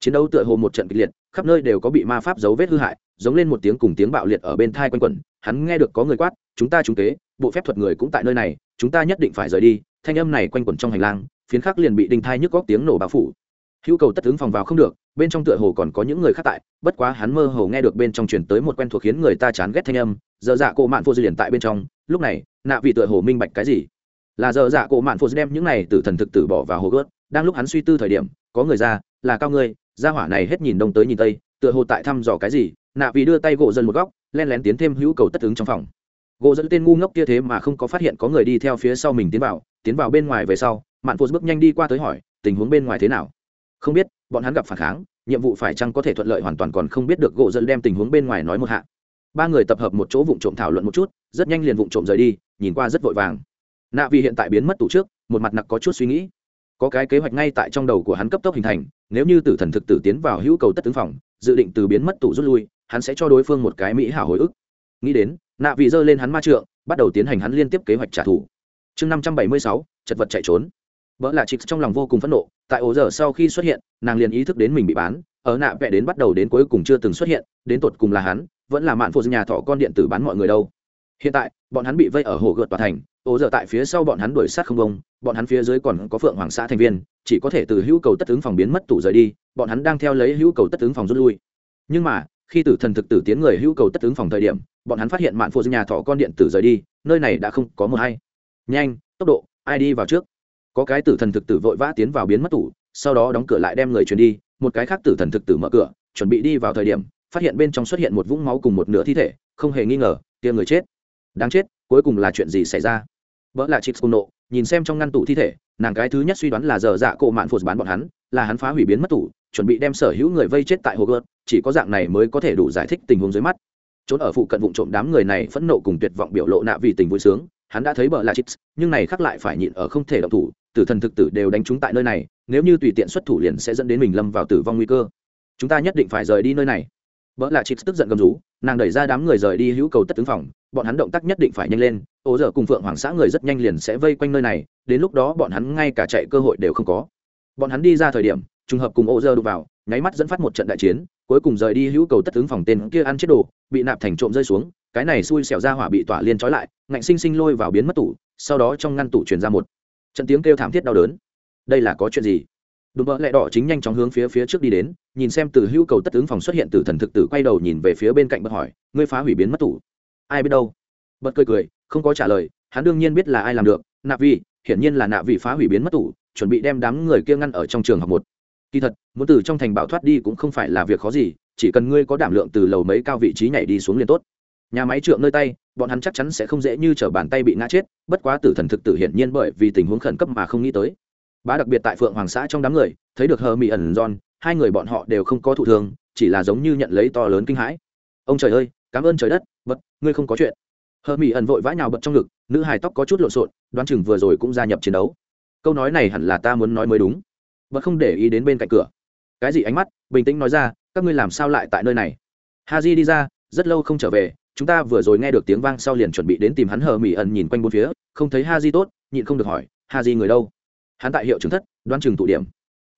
Chiến đấu tựa hồ một trận kịch liệt, khắp nơi đều có bị ma pháp dấu vết hư hại, giống lên một tiếng cùng tiếng bạo liệt ở bên thai quanh quẩn, hắn nghe được có người quát, chúng ta trúng kế, bộ phép thuật người cũng tại nơi này, chúng ta nhất định phải rời đi. Thanh âm này quanh quẩn trong hành lang, phiến khắc liền bị đinh thai nhức góc tiếng nổ bao phủ hữu cầu tất ứng phòng vào không được, bên trong tựa hồ còn có những người khác tại, bất quá hắn mơ hồ nghe được bên trong chuyển tới một quen thuộc khiến người ta chán ghét thanh âm, giờ dạ cổ mạn phô dư liền tại bên trong. Lúc này, nạ vị tựa hồ minh bạch cái gì? Là giờ dạ cổ mạn phô dư đem những này từ thần thực tử bỏ vào hồ gớt, đang lúc hắn suy tư thời điểm, có người ra, là cao ngươi ra hỏa này hết nhìn đông tới nhìn tây, tựa hồ tại thăm dò cái gì? Nạ vị đưa tay gỗ dân một góc, len lén tiến thêm hữu cầu tất ứng trong phòng. Gỗ dẫn tên ngu ngốc kia thế mà không có phát hiện có người đi theo phía sau mình tiến vào tiến vào bên ngoài về sau, mạn phô bước nhanh đi qua tới hỏi, tình huống bên ngoài thế nào? Không biết, bọn hắn gặp phản kháng, nhiệm vụ phải chăng có thể thuận lợi hoàn toàn còn không biết được gỗ dẫn đem tình huống bên ngoài nói một hạ. Ba người tập hợp một chỗ vụ trộm thảo luận một chút, rất nhanh liền vụ trộm rời đi, nhìn qua rất vội vàng. Nạ vì hiện tại biến mất tủ trước, một mặt nặc có chút suy nghĩ. Có cái kế hoạch ngay tại trong đầu của hắn cấp tốc hình thành, nếu như tử thần thực tử tiến vào hữu cầu tất tướng phòng, dự định từ biến mất tủ rút lui, hắn sẽ cho đối phương một cái mỹ hảo hồi ức. Nghĩ đến, nạ vì giơ lên hắn ma trượng, bắt đầu tiến hành hắn liên tiếp kế hoạch trả thù. Chương năm trăm bảy mươi sáu, chật vật chạy trốn vợ là chị trong lòng vô cùng phẫn nộ, tại ổ giờ sau khi xuất hiện, nàng liền ý thức đến mình bị bán, ở nạ vẽ đến bắt đầu đến cuối cùng chưa từng xuất hiện, đến tột cùng là hắn, vẫn là mạn phụ nhà thọ con điện tử bán mọi người đâu. Hiện tại, bọn hắn bị vây ở hồ gợt tòa thành, ổ giờ tại phía sau bọn hắn đuổi sát không công bọn hắn phía dưới còn có phượng hoàng xã thành viên, chỉ có thể từ hữu cầu tất ứng phòng biến mất tủ rời đi, bọn hắn đang theo lấy hữu cầu tất ứng phòng rút lui. Nhưng mà, khi tử thần thực tử tiến người hữu cầu tất ứng phòng thời điểm, bọn hắn phát hiện mạn phụ nhà thọ con điện tử rời đi, nơi này đã không có mờ hay. Nhanh, tốc độ, ai đi vào trước? Có cái tử thần thực tử vội vã tiến vào biến mất tủ, sau đó đóng cửa lại đem người truyền đi, một cái khác tử thần thực tử mở cửa, chuẩn bị đi vào thời điểm, phát hiện bên trong xuất hiện một vũng máu cùng một nửa thi thể, không hề nghi ngờ, kia người chết. Đáng chết, cuối cùng là chuyện gì xảy ra? Vợ là chip nộ, nhìn xem trong ngăn tủ thi thể, nàng cái thứ nhất suy đoán là giờ dạ cộ mạn phụt bán bọn hắn, là hắn phá hủy biến mất tủ, chuẩn bị đem sở hữu người vây chết tại hồ gợt chỉ có dạng này mới có thể đủ giải thích tình huống dưới mắt. Trốn ở phụ cận vụ trộm đám người này phẫn nộ cùng tuyệt vọng biểu lộ nạ vì tình vui sướng, hắn đã thấy bờ la chips nhưng này khắc lại phải nhịn ở không thể động thủ tử thần thực tử đều đánh chúng tại nơi này, nếu như tùy tiện xuất thủ liền sẽ dẫn đến mình lâm vào tử vong nguy cơ. Chúng ta nhất định phải rời đi nơi này. Vợ là chị tức giận gầm rú, nàng đẩy ra đám người rời đi hữu cầu tất tướng phòng, bọn hắn động tác nhất định phải nhanh lên ô giờ cùng phượng hoàng xã người rất nhanh liền sẽ vây quanh nơi này, đến lúc đó bọn hắn ngay cả chạy cơ hội đều không có. Bọn hắn đi ra thời điểm, trùng hợp cùng ô giờ đụng vào, nháy mắt dẫn phát một trận đại chiến, cuối cùng rời đi hữu cầu tất tướng phòng tên kia ăn chết đồ, bị nạp thành trộm rơi xuống, cái này xui xẻo ra hỏa bị tỏa liên trói lại, ngạnh sinh sinh lôi vào biến mất tủ, sau đó trong ngăn tủ truyền ra một trận tiếng kêu thảm thiết đau đớn. Đây là có chuyện gì? Đùm bỡ lẹ đỏ chính nhanh chóng hướng phía phía trước đi đến, nhìn xem từ hữu cầu tất ứng phòng xuất hiện từ thần thực tử quay đầu nhìn về phía bên cạnh bật hỏi, ngươi phá hủy biến mất tủ. Ai biết đâu. Bật cười cười, không có trả lời, hắn đương nhiên biết là ai làm được Nạ vi hiển nhiên là nạ vi phá hủy biến mất tủ, chuẩn bị đem đám người kia ngăn ở trong trường học một. Kỳ thật, muốn từ trong thành bảo thoát đi cũng không phải là việc khó gì, chỉ cần ngươi có đảm lượng từ lầu mấy cao vị trí nhảy đi xuống liền tốt nhà máy trượng nơi tay, bọn hắn chắc chắn sẽ không dễ như t r ở bàn tay bị ngã chết, bất quá tử thần thực tử hiển nhiên bởi vì tình huống khẩn cấp mà không nghĩ tới. Bá đặc biệt tại phượng hoàng xã trong đám người, thấy được hờ mỹ ẩn giòn hai người bọn họ đều không có thụ thường chỉ là giống như nhận lấy to lớn kinh hãi. Ông trời ơi, cảm ơn trời đất vật ngươi không có chuyện. Hờ mỹ ẩn vội vã nhào bật trong ngực, nữ hài tóc có chút lộn xộn, đoán chừng vừa rồi cũng gia nhập chiến đấu. Câu nói này hẳn là ta muốn nói mới đúng. Vật không để ý đến bên cạnh cửa. Cái gì ánh mắt? Bình tĩnh nói ra, các ngươi làm sao lại tại nơi này? Ha di đi ra, rất lâu không trở về chúng ta vừa rồi nghe được tiếng vang sau liền chuẩn bị đến tìm hắn hờ mỹ ẩn nhìn quanh bốn phía, không thấy ha di tốt, nhịn không được hỏi ha di người đâu? Hắn tại hiệu trưởng thất đoan chừng tụ điểm.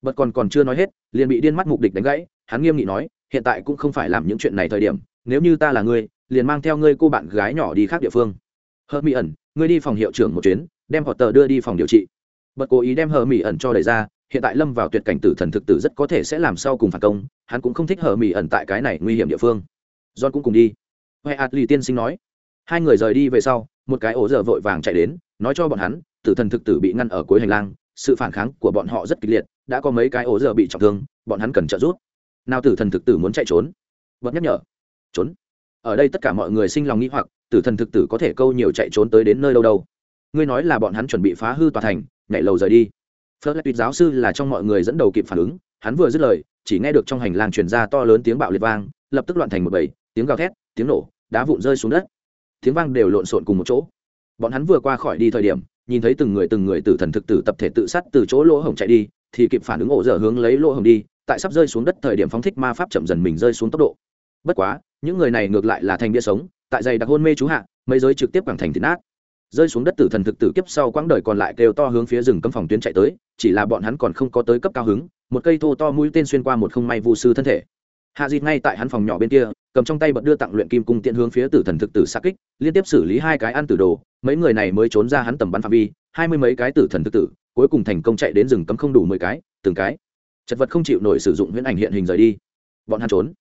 Bật còn còn chưa nói hết, liền bị điên mắt mục địch đánh gãy, hắn nghiêm nghị nói, hiện tại cũng không phải làm những chuyện này thời điểm, nếu như ta là ngươi, liền mang theo ngươi cô bạn gái nhỏ đi khác địa phương. Hờ mỹ ẩn, ngươi đi phòng hiệu trưởng một chuyến, đem họ tờ đưa đi phòng điều trị. Bật cố ý đem hờ mỹ ẩn cho đẩy ra, hiện tại lâm vào tuyệt cảnh tử thần thực tử rất có thể sẽ làm sau cùng phản công, hắn cũng không thích hờ mỹ ẩn tại cái này nguy hiểm địa phương. John cũng cùng đi huệ ạt lì tiên sinh nói. Hai người rời đi về sau, một cái ổ dở vội vàng chạy đến, nói cho bọn hắn, tử thần thực tử bị ngăn ở cuối hành lang, sự phản kháng của bọn họ rất kịch liệt, đã có mấy cái ổ dở bị trọng thương, bọn hắn cần trợ giúp. Nào tử thần thực tử muốn chạy trốn? Vẫn nhắc nhở. Trốn. Ở đây tất cả mọi người sinh lòng nghĩ hoặc, tử thần thực tử có thể câu nhiều chạy trốn tới đến nơi đâu đâu. Ngươi nói là bọn hắn chuẩn bị phá hư tòa thành, nhảy lầu rời đi. Phớt tuyệt giáo sư là trong mọi người dẫn đầu kịp phản ứng, hắn vừa dứt lời, chỉ nghe được trong hành lang truyền ra to lớn tiếng bạo liệt vang, lập tức loạn thành một bầy, tiếng gào thét, tiếng nổ đá vụn rơi xuống đất. Tiếng vang đều lộn xộn cùng một chỗ. Bọn hắn vừa qua khỏi đi thời điểm, nhìn thấy từng người từng người tử thần thực tử tập thể tự sát từ chỗ lỗ hổng chạy đi, thì kịp phản ứng ổ dở hướng lấy lỗ hổng đi, tại sắp rơi xuống đất thời điểm phóng thích ma pháp chậm dần mình rơi xuống tốc độ. Bất quá, những người này ngược lại là thành bia sống, tại dày đặc hôn mê chú hạ, mấy giới trực tiếp càng thành thịt nát. Rơi xuống đất tử thần thực tử kiếp sau quãng đời còn lại kêu to hướng phía rừng cấm phòng tuyến chạy tới, chỉ là bọn hắn còn không có tới cấp cao hứng, một cây thô to mũi tên xuyên qua một không may vụ sư thân thể hạ dịt ngay tại hắn phòng nhỏ bên kia cầm trong tay bật đưa tặng luyện kim cung tiện hướng phía tử thần thực tử xa kích liên tiếp xử lý hai cái ăn tử đồ mấy người này mới trốn ra hắn tầm bắn phạm vi hai mươi mấy cái tử thần thực tử cuối cùng thành công chạy đến rừng cấm không đủ mười cái từng cái. Chật vật không chịu nổi sử dụng huyễn ảnh hiện hình rời đi. Bọn hắn trốn.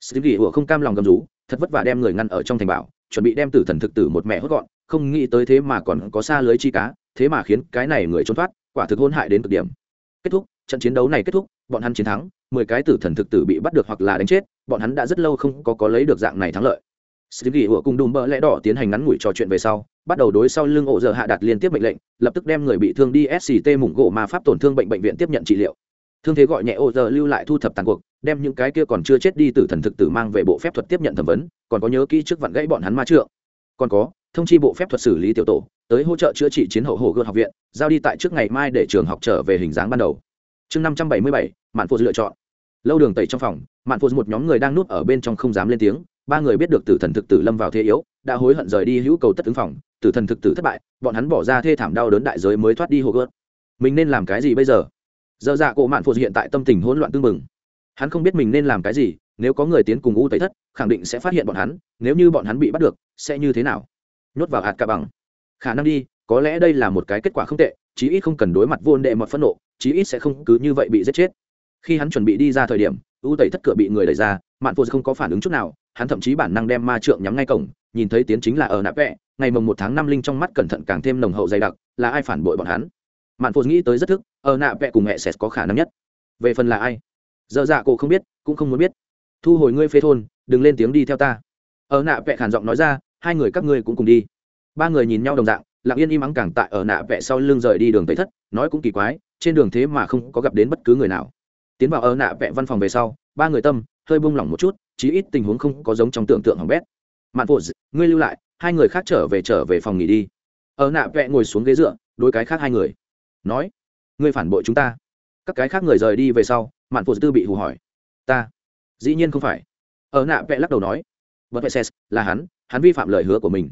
Steve Gỉ không cam lòng gầm rú, thật vất vả đem người ngăn ở trong thành bảo, chuẩn bị đem tử thần thực tử một mẹ hốt gọn, không nghĩ tới thế mà còn có xa lưới chi cá, thế mà khiến cái này người trốn thoát, quả thực hôn hại đến cực điểm. Kết thúc, trận chiến đấu này kết thúc, bọn hắn chiến thắng, mười cái tử thần thực tử bị bắt được hoặc là đánh chết, bọn hắn đã rất lâu không có có lấy được dạng này thắng lợi. Steve Gỉ cùng Đùm bỡ lẽ đỏ tiến hành ngắn ngủi trò chuyện về sau, bắt đầu đối sau lưng ổ giờ hạ đặt liên tiếp mệnh lệnh, lập tức đem người bị thương đi SCT mủng gỗ ma pháp tổn thương bệnh bệnh viện tiếp nhận trị liệu. Thương thế gọi nhẹ ổ giờ lưu lại thu thập tàn cuộc, đem những cái kia còn chưa chết đi tử thần thực tử mang về bộ phép thuật tiếp nhận thẩm vấn, còn có nhớ kỹ trước vặn gãy bọn hắn ma trượng. Còn có, thông chi bộ phép thuật xử lý tiểu tổ, tới hỗ trợ chữa trị chiến hậu hồ gươm học viện, giao đi tại trước ngày mai để trường học trở về hình dáng ban đầu. Chương năm trăm bảy mươi bảy, Mạn Phù lựa chọn. Lâu đường tẩy trong phòng, Mạn Phù một nhóm người đang núp ở bên trong không dám lên tiếng, ba người biết được tử thần thực tử lâm vào thế yếu đã hối hận rời đi hữu cầu tất ứng phòng tử thần thực tử thất bại bọn hắn bỏ ra thê thảm đau đớn đại giới mới thoát đi hồ gớt mình nên làm cái gì bây giờ? Giờ dạ cổ mạn phụ hiện tại tâm tình hỗn loạn tương mừng hắn không biết mình nên làm cái gì nếu có người tiến cùng u tẩy thất khẳng định sẽ phát hiện bọn hắn nếu như bọn hắn bị bắt được sẽ như thế nào? Nhốt vào hạt cả bằng. Khả năng đi có lẽ đây là một cái kết quả không tệ chí ít không cần đối mặt vô đệ mọt phẫn nộ, chí ít sẽ không cứ như vậy bị giết chết. Khi hắn chuẩn bị đi ra thời điểm u tẩy thất cửa bị người đẩy ra, mạn phụ không có phản ứng chút nào, hắn thậm chí bản năng đem ma trượng nhắm ngay cổng, nhìn thấy tiến chính là ở nạp vẹ, ngày mồng một tháng năm linh trong mắt cẩn thận càng thêm nồng hậu dày đặc, là ai phản bội bọn hắn? Mạn phụ nghĩ tới rất thức, ở nạp vẹ cùng mẹ sẽ có khả năng nhất. Về phần là ai? Dơ dạ cổ không biết, cũng không muốn biết. Thu hồi ngươi phê thôn, đừng lên tiếng đi theo ta. Ở nạ vẹ khản giọng nói ra, hai người các ngươi cũng cùng đi. Ba người nhìn nhau đồng dạng lặng yên im ắng càng tại ở nạ vẽ sau lưng rời đi đường tây thất, nói cũng kỳ quái, trên đường thế mà không có gặp đến bất cứ người nào. Tiến vào ở nạ vẽ văn phòng về sau, ba người tâm hơi buông lỏng một chút, chí ít tình huống không có giống trong tưởng tượng hỏng bét. Mạn phụ ngươi lưu lại, hai người khác trở về trở về phòng nghỉ đi. Ở nạ vẽ ngồi xuống ghế dựa đôi cái khác hai người. Nói, ngươi phản bội chúng ta. Các cái khác người rời đi về sau, mạn phụ tư bị hù hỏi. Ta? Dĩ nhiên không phải. Ở nạ vẽ lắc đầu nói. Vẫn vệ xét, là hắn hắn vi phạm lời hứa của mình.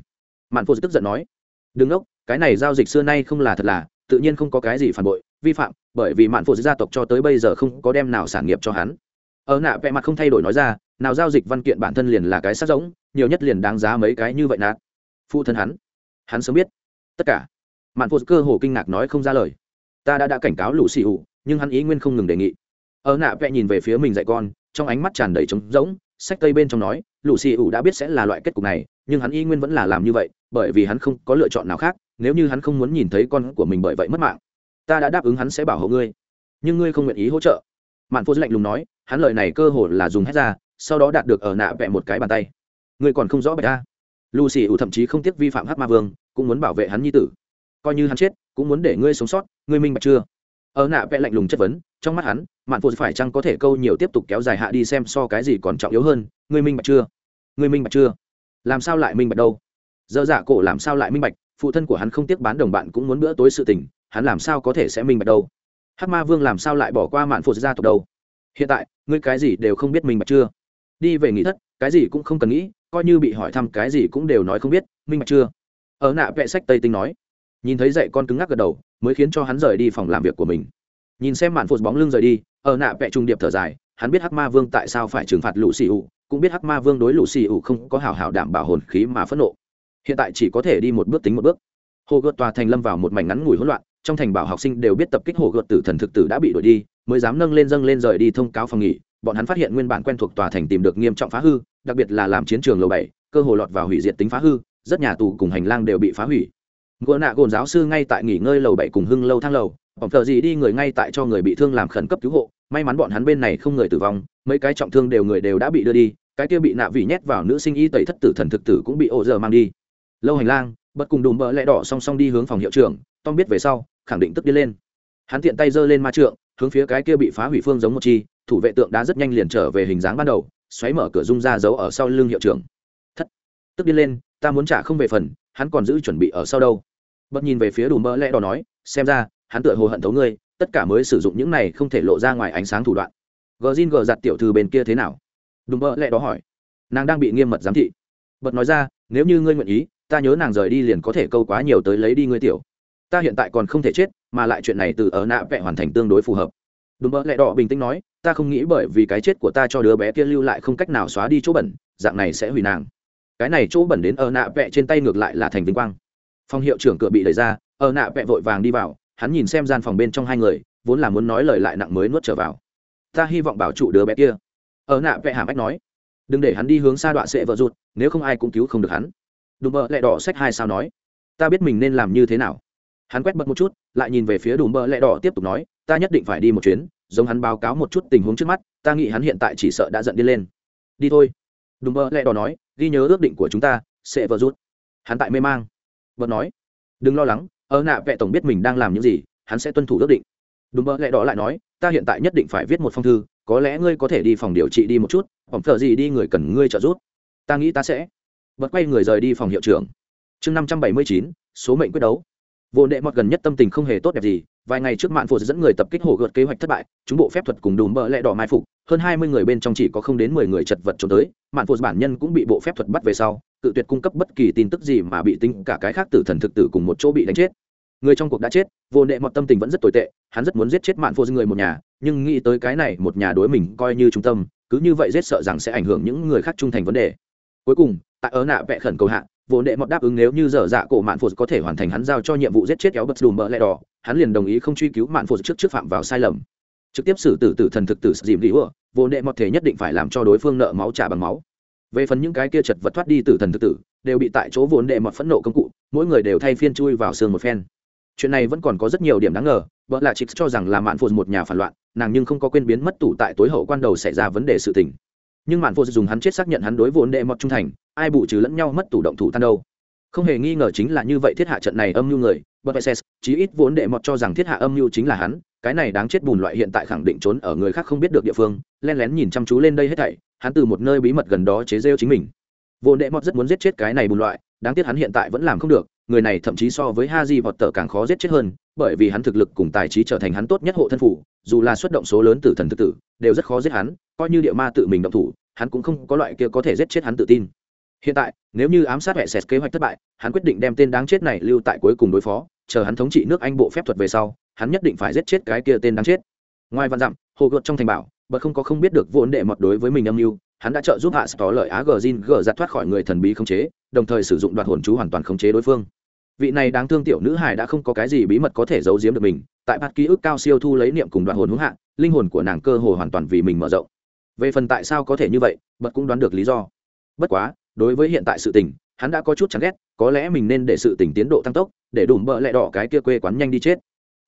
Mạn phụ tức giận nói đừng ốc cái này giao dịch xưa nay không là thật là, tự nhiên không có cái gì phản bội, vi phạm, bởi vì mạn phụ gia tộc cho tới bây giờ không có đem nào sản nghiệp cho hắn. Ở nạ vẽ mặt không thay đổi nói ra, nào giao dịch văn kiện bản thân liền là cái sát giống, nhiều nhất liền đáng giá mấy cái như vậy nạt phụ thân hắn hắn sớm biết. Tất cả. Mạn phụ cơ hồ kinh ngạc nói không ra lời. Ta đã đã cảnh cáo lũ xì ủ nhưng hắn ý nguyên không ngừng đề nghị. Ở nạ vẽ nhìn về phía mình dạy con, trong ánh mắt tràn đầy trống rỗng, sách tây bên trong nói, lũ xì ủ đã biết sẽ là loại kết cục này nhưng hắn y nguyên vẫn là làm như vậy, bởi vì hắn không có lựa chọn nào khác, nếu như hắn không muốn nhìn thấy con của mình bởi vậy mất mạng, ta đã đáp ứng hắn sẽ bảo hộ ngươi. Nhưng ngươi không nguyện ý hỗ trợ. Mạn phô lạnh lùng nói, hắn lời này cơ hồ là dùng hết ra, sau đó đạt được ở nạ vẹ một cái bàn tay. Ngươi còn không rõ bạch ta lucy ủ thậm chí không tiếc vi phạm hát ma vương, cũng muốn bảo vệ hắn như tử. Coi như hắn chết, cũng muốn để ngươi sống sót, ngươi minh bạch chưa? Ở nạ vẽ lạnh lùng chất vấn, trong mắt hắn, mạn phô phải chăng có thể câu nhiều tiếp tục kéo dài hạ đi xem so cái gì còn trọng yếu hơn, ngươi minh bạch chưa? Ngươi minh bạch chưa? Làm sao lại minh bạch đâu? Dơ dạ cổ làm sao lại minh bạch, phụ thân của hắn không tiếc bán đồng bạn cũng muốn bữa tối sự tình, hắn làm sao có thể sẽ minh bạch đâu? Hát ma vương làm sao lại bỏ qua mạn phụ gia tộc đâu? Hiện tại, ngươi cái gì đều không biết minh bạch chưa? Đi về nghỉ thất, cái gì cũng không cần nghĩ, coi như bị hỏi thăm cái gì cũng đều nói không biết, minh bạch chưa? Ở nạ vẽ sách tây tinh nói. Nhìn thấy dạy con cứng ngắc gật đầu, mới khiến cho hắn rời đi phòng làm việc của mình. Nhìn xem mạn phụt bóng lưng rời đi, ở nạ vẽ trung điệp thở dài, hắn biết hắc ma vương tại sao phải trừng phạt lũ xì ủ cũng biết hắc ma vương đối lũ xì ủ không có hào hào đảm bảo hồn khí mà phẫn nộ. Hiện tại chỉ có thể đi một bước tính một bước. Hồ gợt tòa thành lâm vào một mảnh ngắn ngủi hỗn loạn, trong thành bảo học sinh đều biết tập kích hồ gợt tử thần thực tử đã bị đuổi đi, mới dám nâng lên dâng lên rời đi thông cáo phòng nghỉ. Bọn hắn phát hiện nguyên bản quen thuộc tòa thành tìm được nghiêm trọng phá hư, đặc biệt là làm chiến trường lầu bảy, cơ hồ lọt vào hủy diệt tính phá hư, rất nhà tù cùng hành lang đều bị phá hủy. Gỗ nạ gồn giáo sư ngay tại nghỉ ngơi lầu bảy cùng hưng lâu thang lầu bỏng thợ gì đi, người ngay tại cho người bị thương làm khẩn cấp cứu hộ. May mắn bọn hắn bên này không người tử vong, mấy cái trọng thương đều người đều đã bị đưa đi. Cái kia bị nạ vì nhét vào nữ sinh y tẩy thất tử thần thực tử cũng bị ổ giờ mang đi. Lâu hành lang bật cùng đùm bỡ lẽ đỏ song song đi hướng phòng hiệu trưởng. Tom biết về sau, khẳng định tức đi lên. Hắn tiện tay giơ lên ma trượng, hướng phía cái kia bị phá hủy phương giống một chi, thủ vệ tượng đá rất nhanh liền trở về hình dáng ban đầu, xoáy mở cửa rung ra giấu ở sau lưng hiệu trưởng. Thất, tức đi lên, ta muốn trả không về phần, hắn còn giữ chuẩn bị ở sau đâu? Bật nhìn về phía đùm bỡ lẽ đỏ nói, xem ra hắn tựa hồ hận thấu ngươi, tất cả mới sử dụng những này không thể lộ ra ngoài ánh sáng thủ đoạn. Gờ zin gờ giặt tiểu thư bên kia thế nào? Đúng mơ lẽ đó hỏi. Nàng đang bị nghiêm mật giám thị. Bật nói ra, nếu như ngươi nguyện ý, ta nhớ nàng rời đi liền có thể câu quá nhiều tới lấy đi ngươi tiểu. Ta hiện tại còn không thể chết, mà lại chuyện này từ ở nạ vẽ hoàn thành tương đối phù hợp. Đúng mơ lẽ đỏ bình tĩnh nói, ta không nghĩ bởi vì cái chết của ta cho đứa bé kia lưu lại không cách nào xóa đi chỗ bẩn, dạng này sẽ hủy nàng. Cái này chỗ bẩn đến ở nạ vẽ trên tay ngược lại là thành vinh quang. Phòng hiệu trưởng cửa bị đẩy ra, ở nạ vẽ vội vàng đi vào hắn nhìn xem gian phòng bên trong hai người, vốn là muốn nói lời lại nặng mới nuốt trở vào. Ta hy vọng bảo trụ đứa bé kia. Ở nạ vẽ hàm ách nói. Đừng để hắn đi hướng xa đoạn sệ vợ rụt, nếu không ai cũng cứu không được hắn. Đùm bợ lẹ đỏ sách hai sao nói. Ta biết mình nên làm như thế nào. Hắn quét bật một chút, lại nhìn về phía đùm bợ lẹ đỏ tiếp tục nói. Ta nhất định phải đi một chuyến, giống hắn báo cáo một chút tình huống trước mắt, ta nghĩ hắn hiện tại chỉ sợ đã giận đi lên. Đi thôi. Đùm bợ lẹ đỏ nói. Ghi nhớ ước định của chúng ta sẽ vợ rút hắn tại mê mang. Vợ nói. Đừng lo lắng ở nạ vệ tổng biết mình đang làm những gì, hắn sẽ tuân thủ ước định. Đùm mơ lẹ đỏ lại nói, ta hiện tại nhất định phải viết một phong thư, có lẽ ngươi có thể đi phòng điều trị đi một chút, phòng thợ gì đi người cần ngươi trợ giúp. Ta nghĩ ta sẽ. Bật quay người rời đi phòng hiệu trưởng. Chương năm trăm bảy mươi chín, số mệnh quyết đấu. Vô đệ mọt gần nhất tâm tình không hề tốt đẹp gì, vài ngày trước mạn phụ dẫn người tập kích hổ gợt kế hoạch thất bại, chúng bộ phép thuật cùng đùm bợ lẹ đỏ mai phục, hơn hai mươi người bên trong chỉ có không đến mười người chật vật trốn tới, mạn phụ bản nhân cũng bị bộ phép thuật bắt về sau tự tuyệt cung cấp bất kỳ tin tức gì mà bị tính cả cái khác tử thần thực tử cùng một chỗ bị đánh chết. Người trong cuộc đã chết, vô nệ mọt tâm tình vẫn rất tồi tệ, hắn rất muốn giết chết mạn phô người một nhà, nhưng nghĩ tới cái này một nhà đối mình coi như trung tâm, cứ như vậy giết sợ rằng sẽ ảnh hưởng những người khác trung thành vấn đề. Cuối cùng, tại ớ nạ vẽ khẩn cầu hạ, vô nệ mọt đáp ứng nếu như dở dạ cổ mạn phô có thể hoàn thành hắn giao cho nhiệm vụ giết chết kéo bật đùm bỡ lẹ đỏ, hắn liền đồng ý không truy cứu mạn phô trước trước phạm vào sai lầm. Trực tiếp xử tử tử thần thực tử dìm đi ủa vô nệ mọt thể nhất định phải làm cho đối phương nợ máu trả bằng máu về phần những cái kia chật vật thoát đi tử thần thực tử, đều bị tại chỗ vốn đệ mọt phẫn nộ công cụ, mỗi người đều thay phiên chui vào xương một phen. Chuyện này vẫn còn có rất nhiều điểm đáng ngờ, vợ là chị cho rằng là mạn phụ một nhà phản loạn, nàng nhưng không có quên biến mất tủ tại tối hậu quan đầu xảy ra vấn đề sự tình. Nhưng mạn phụ dùng hắn chết xác nhận hắn đối vốn đệ mọt trung thành, ai bù trừ lẫn nhau mất tủ động thủ tan đâu. Không hề nghi ngờ chính là như vậy thiết hạ trận này âm mưu người bật chí ít vốn đệ mọt cho rằng thiết hạ âm mưu chính là hắn, cái này đáng chết bùn loại hiện tại khẳng định trốn ở người khác không biết được địa phương len lén nhìn chăm chú lên đây hết thảy hắn từ một nơi bí mật gần đó chế rêu chính mình. Vô đệ mọt rất muốn giết chết cái này bùn loại, đáng tiếc hắn hiện tại vẫn làm không được, người này thậm chí so với ha di vọt tờ càng khó giết chết hơn, bởi vì hắn thực lực cùng tài trí trở thành hắn tốt nhất hộ thân phủ, dù là xuất động số lớn tử thần tự tử, đều rất khó giết hắn, coi như địa ma tự mình động thủ, hắn cũng không có loại kia có thể giết chết hắn tự tin. Hiện tại, nếu như ám sát hệ sệt kế hoạch thất bại, hắn quyết định đem tên đáng chết này lưu tại cuối cùng đối phó, chờ hắn thống trị nước anh bộ phép thuật về sau, hắn nhất định phải giết chết cái kia tên đáng chết. Ngoài văn dặm, hồ gợt trong thành bảo bật không có không biết được vốn đệ mọt đối với mình âm mưu, hắn đã trợ giúp hạ tỏ lợi á gờ zin gờ giặt thoát khỏi người thần bí khống chế, đồng thời sử dụng đoạt hồn chú hoàn toàn khống chế đối phương. Vị này đáng thương tiểu nữ hải đã không có cái gì bí mật có thể giấu giếm được mình, tại bát ký ức cao siêu thu lấy niệm cùng đoạt hồn hướng hạ, linh hồn của nàng cơ hồ hoàn toàn vì mình mở rộng. Về phần tại sao có thể như vậy, bật cũng đoán được lý do. Bất quá, đối với hiện tại sự tình, hắn đã có chút chán ghét, có lẽ mình nên để sự tình tiến độ tăng tốc, để đùm bợ lẹ đỏ cái kia quê quán nhanh đi chết.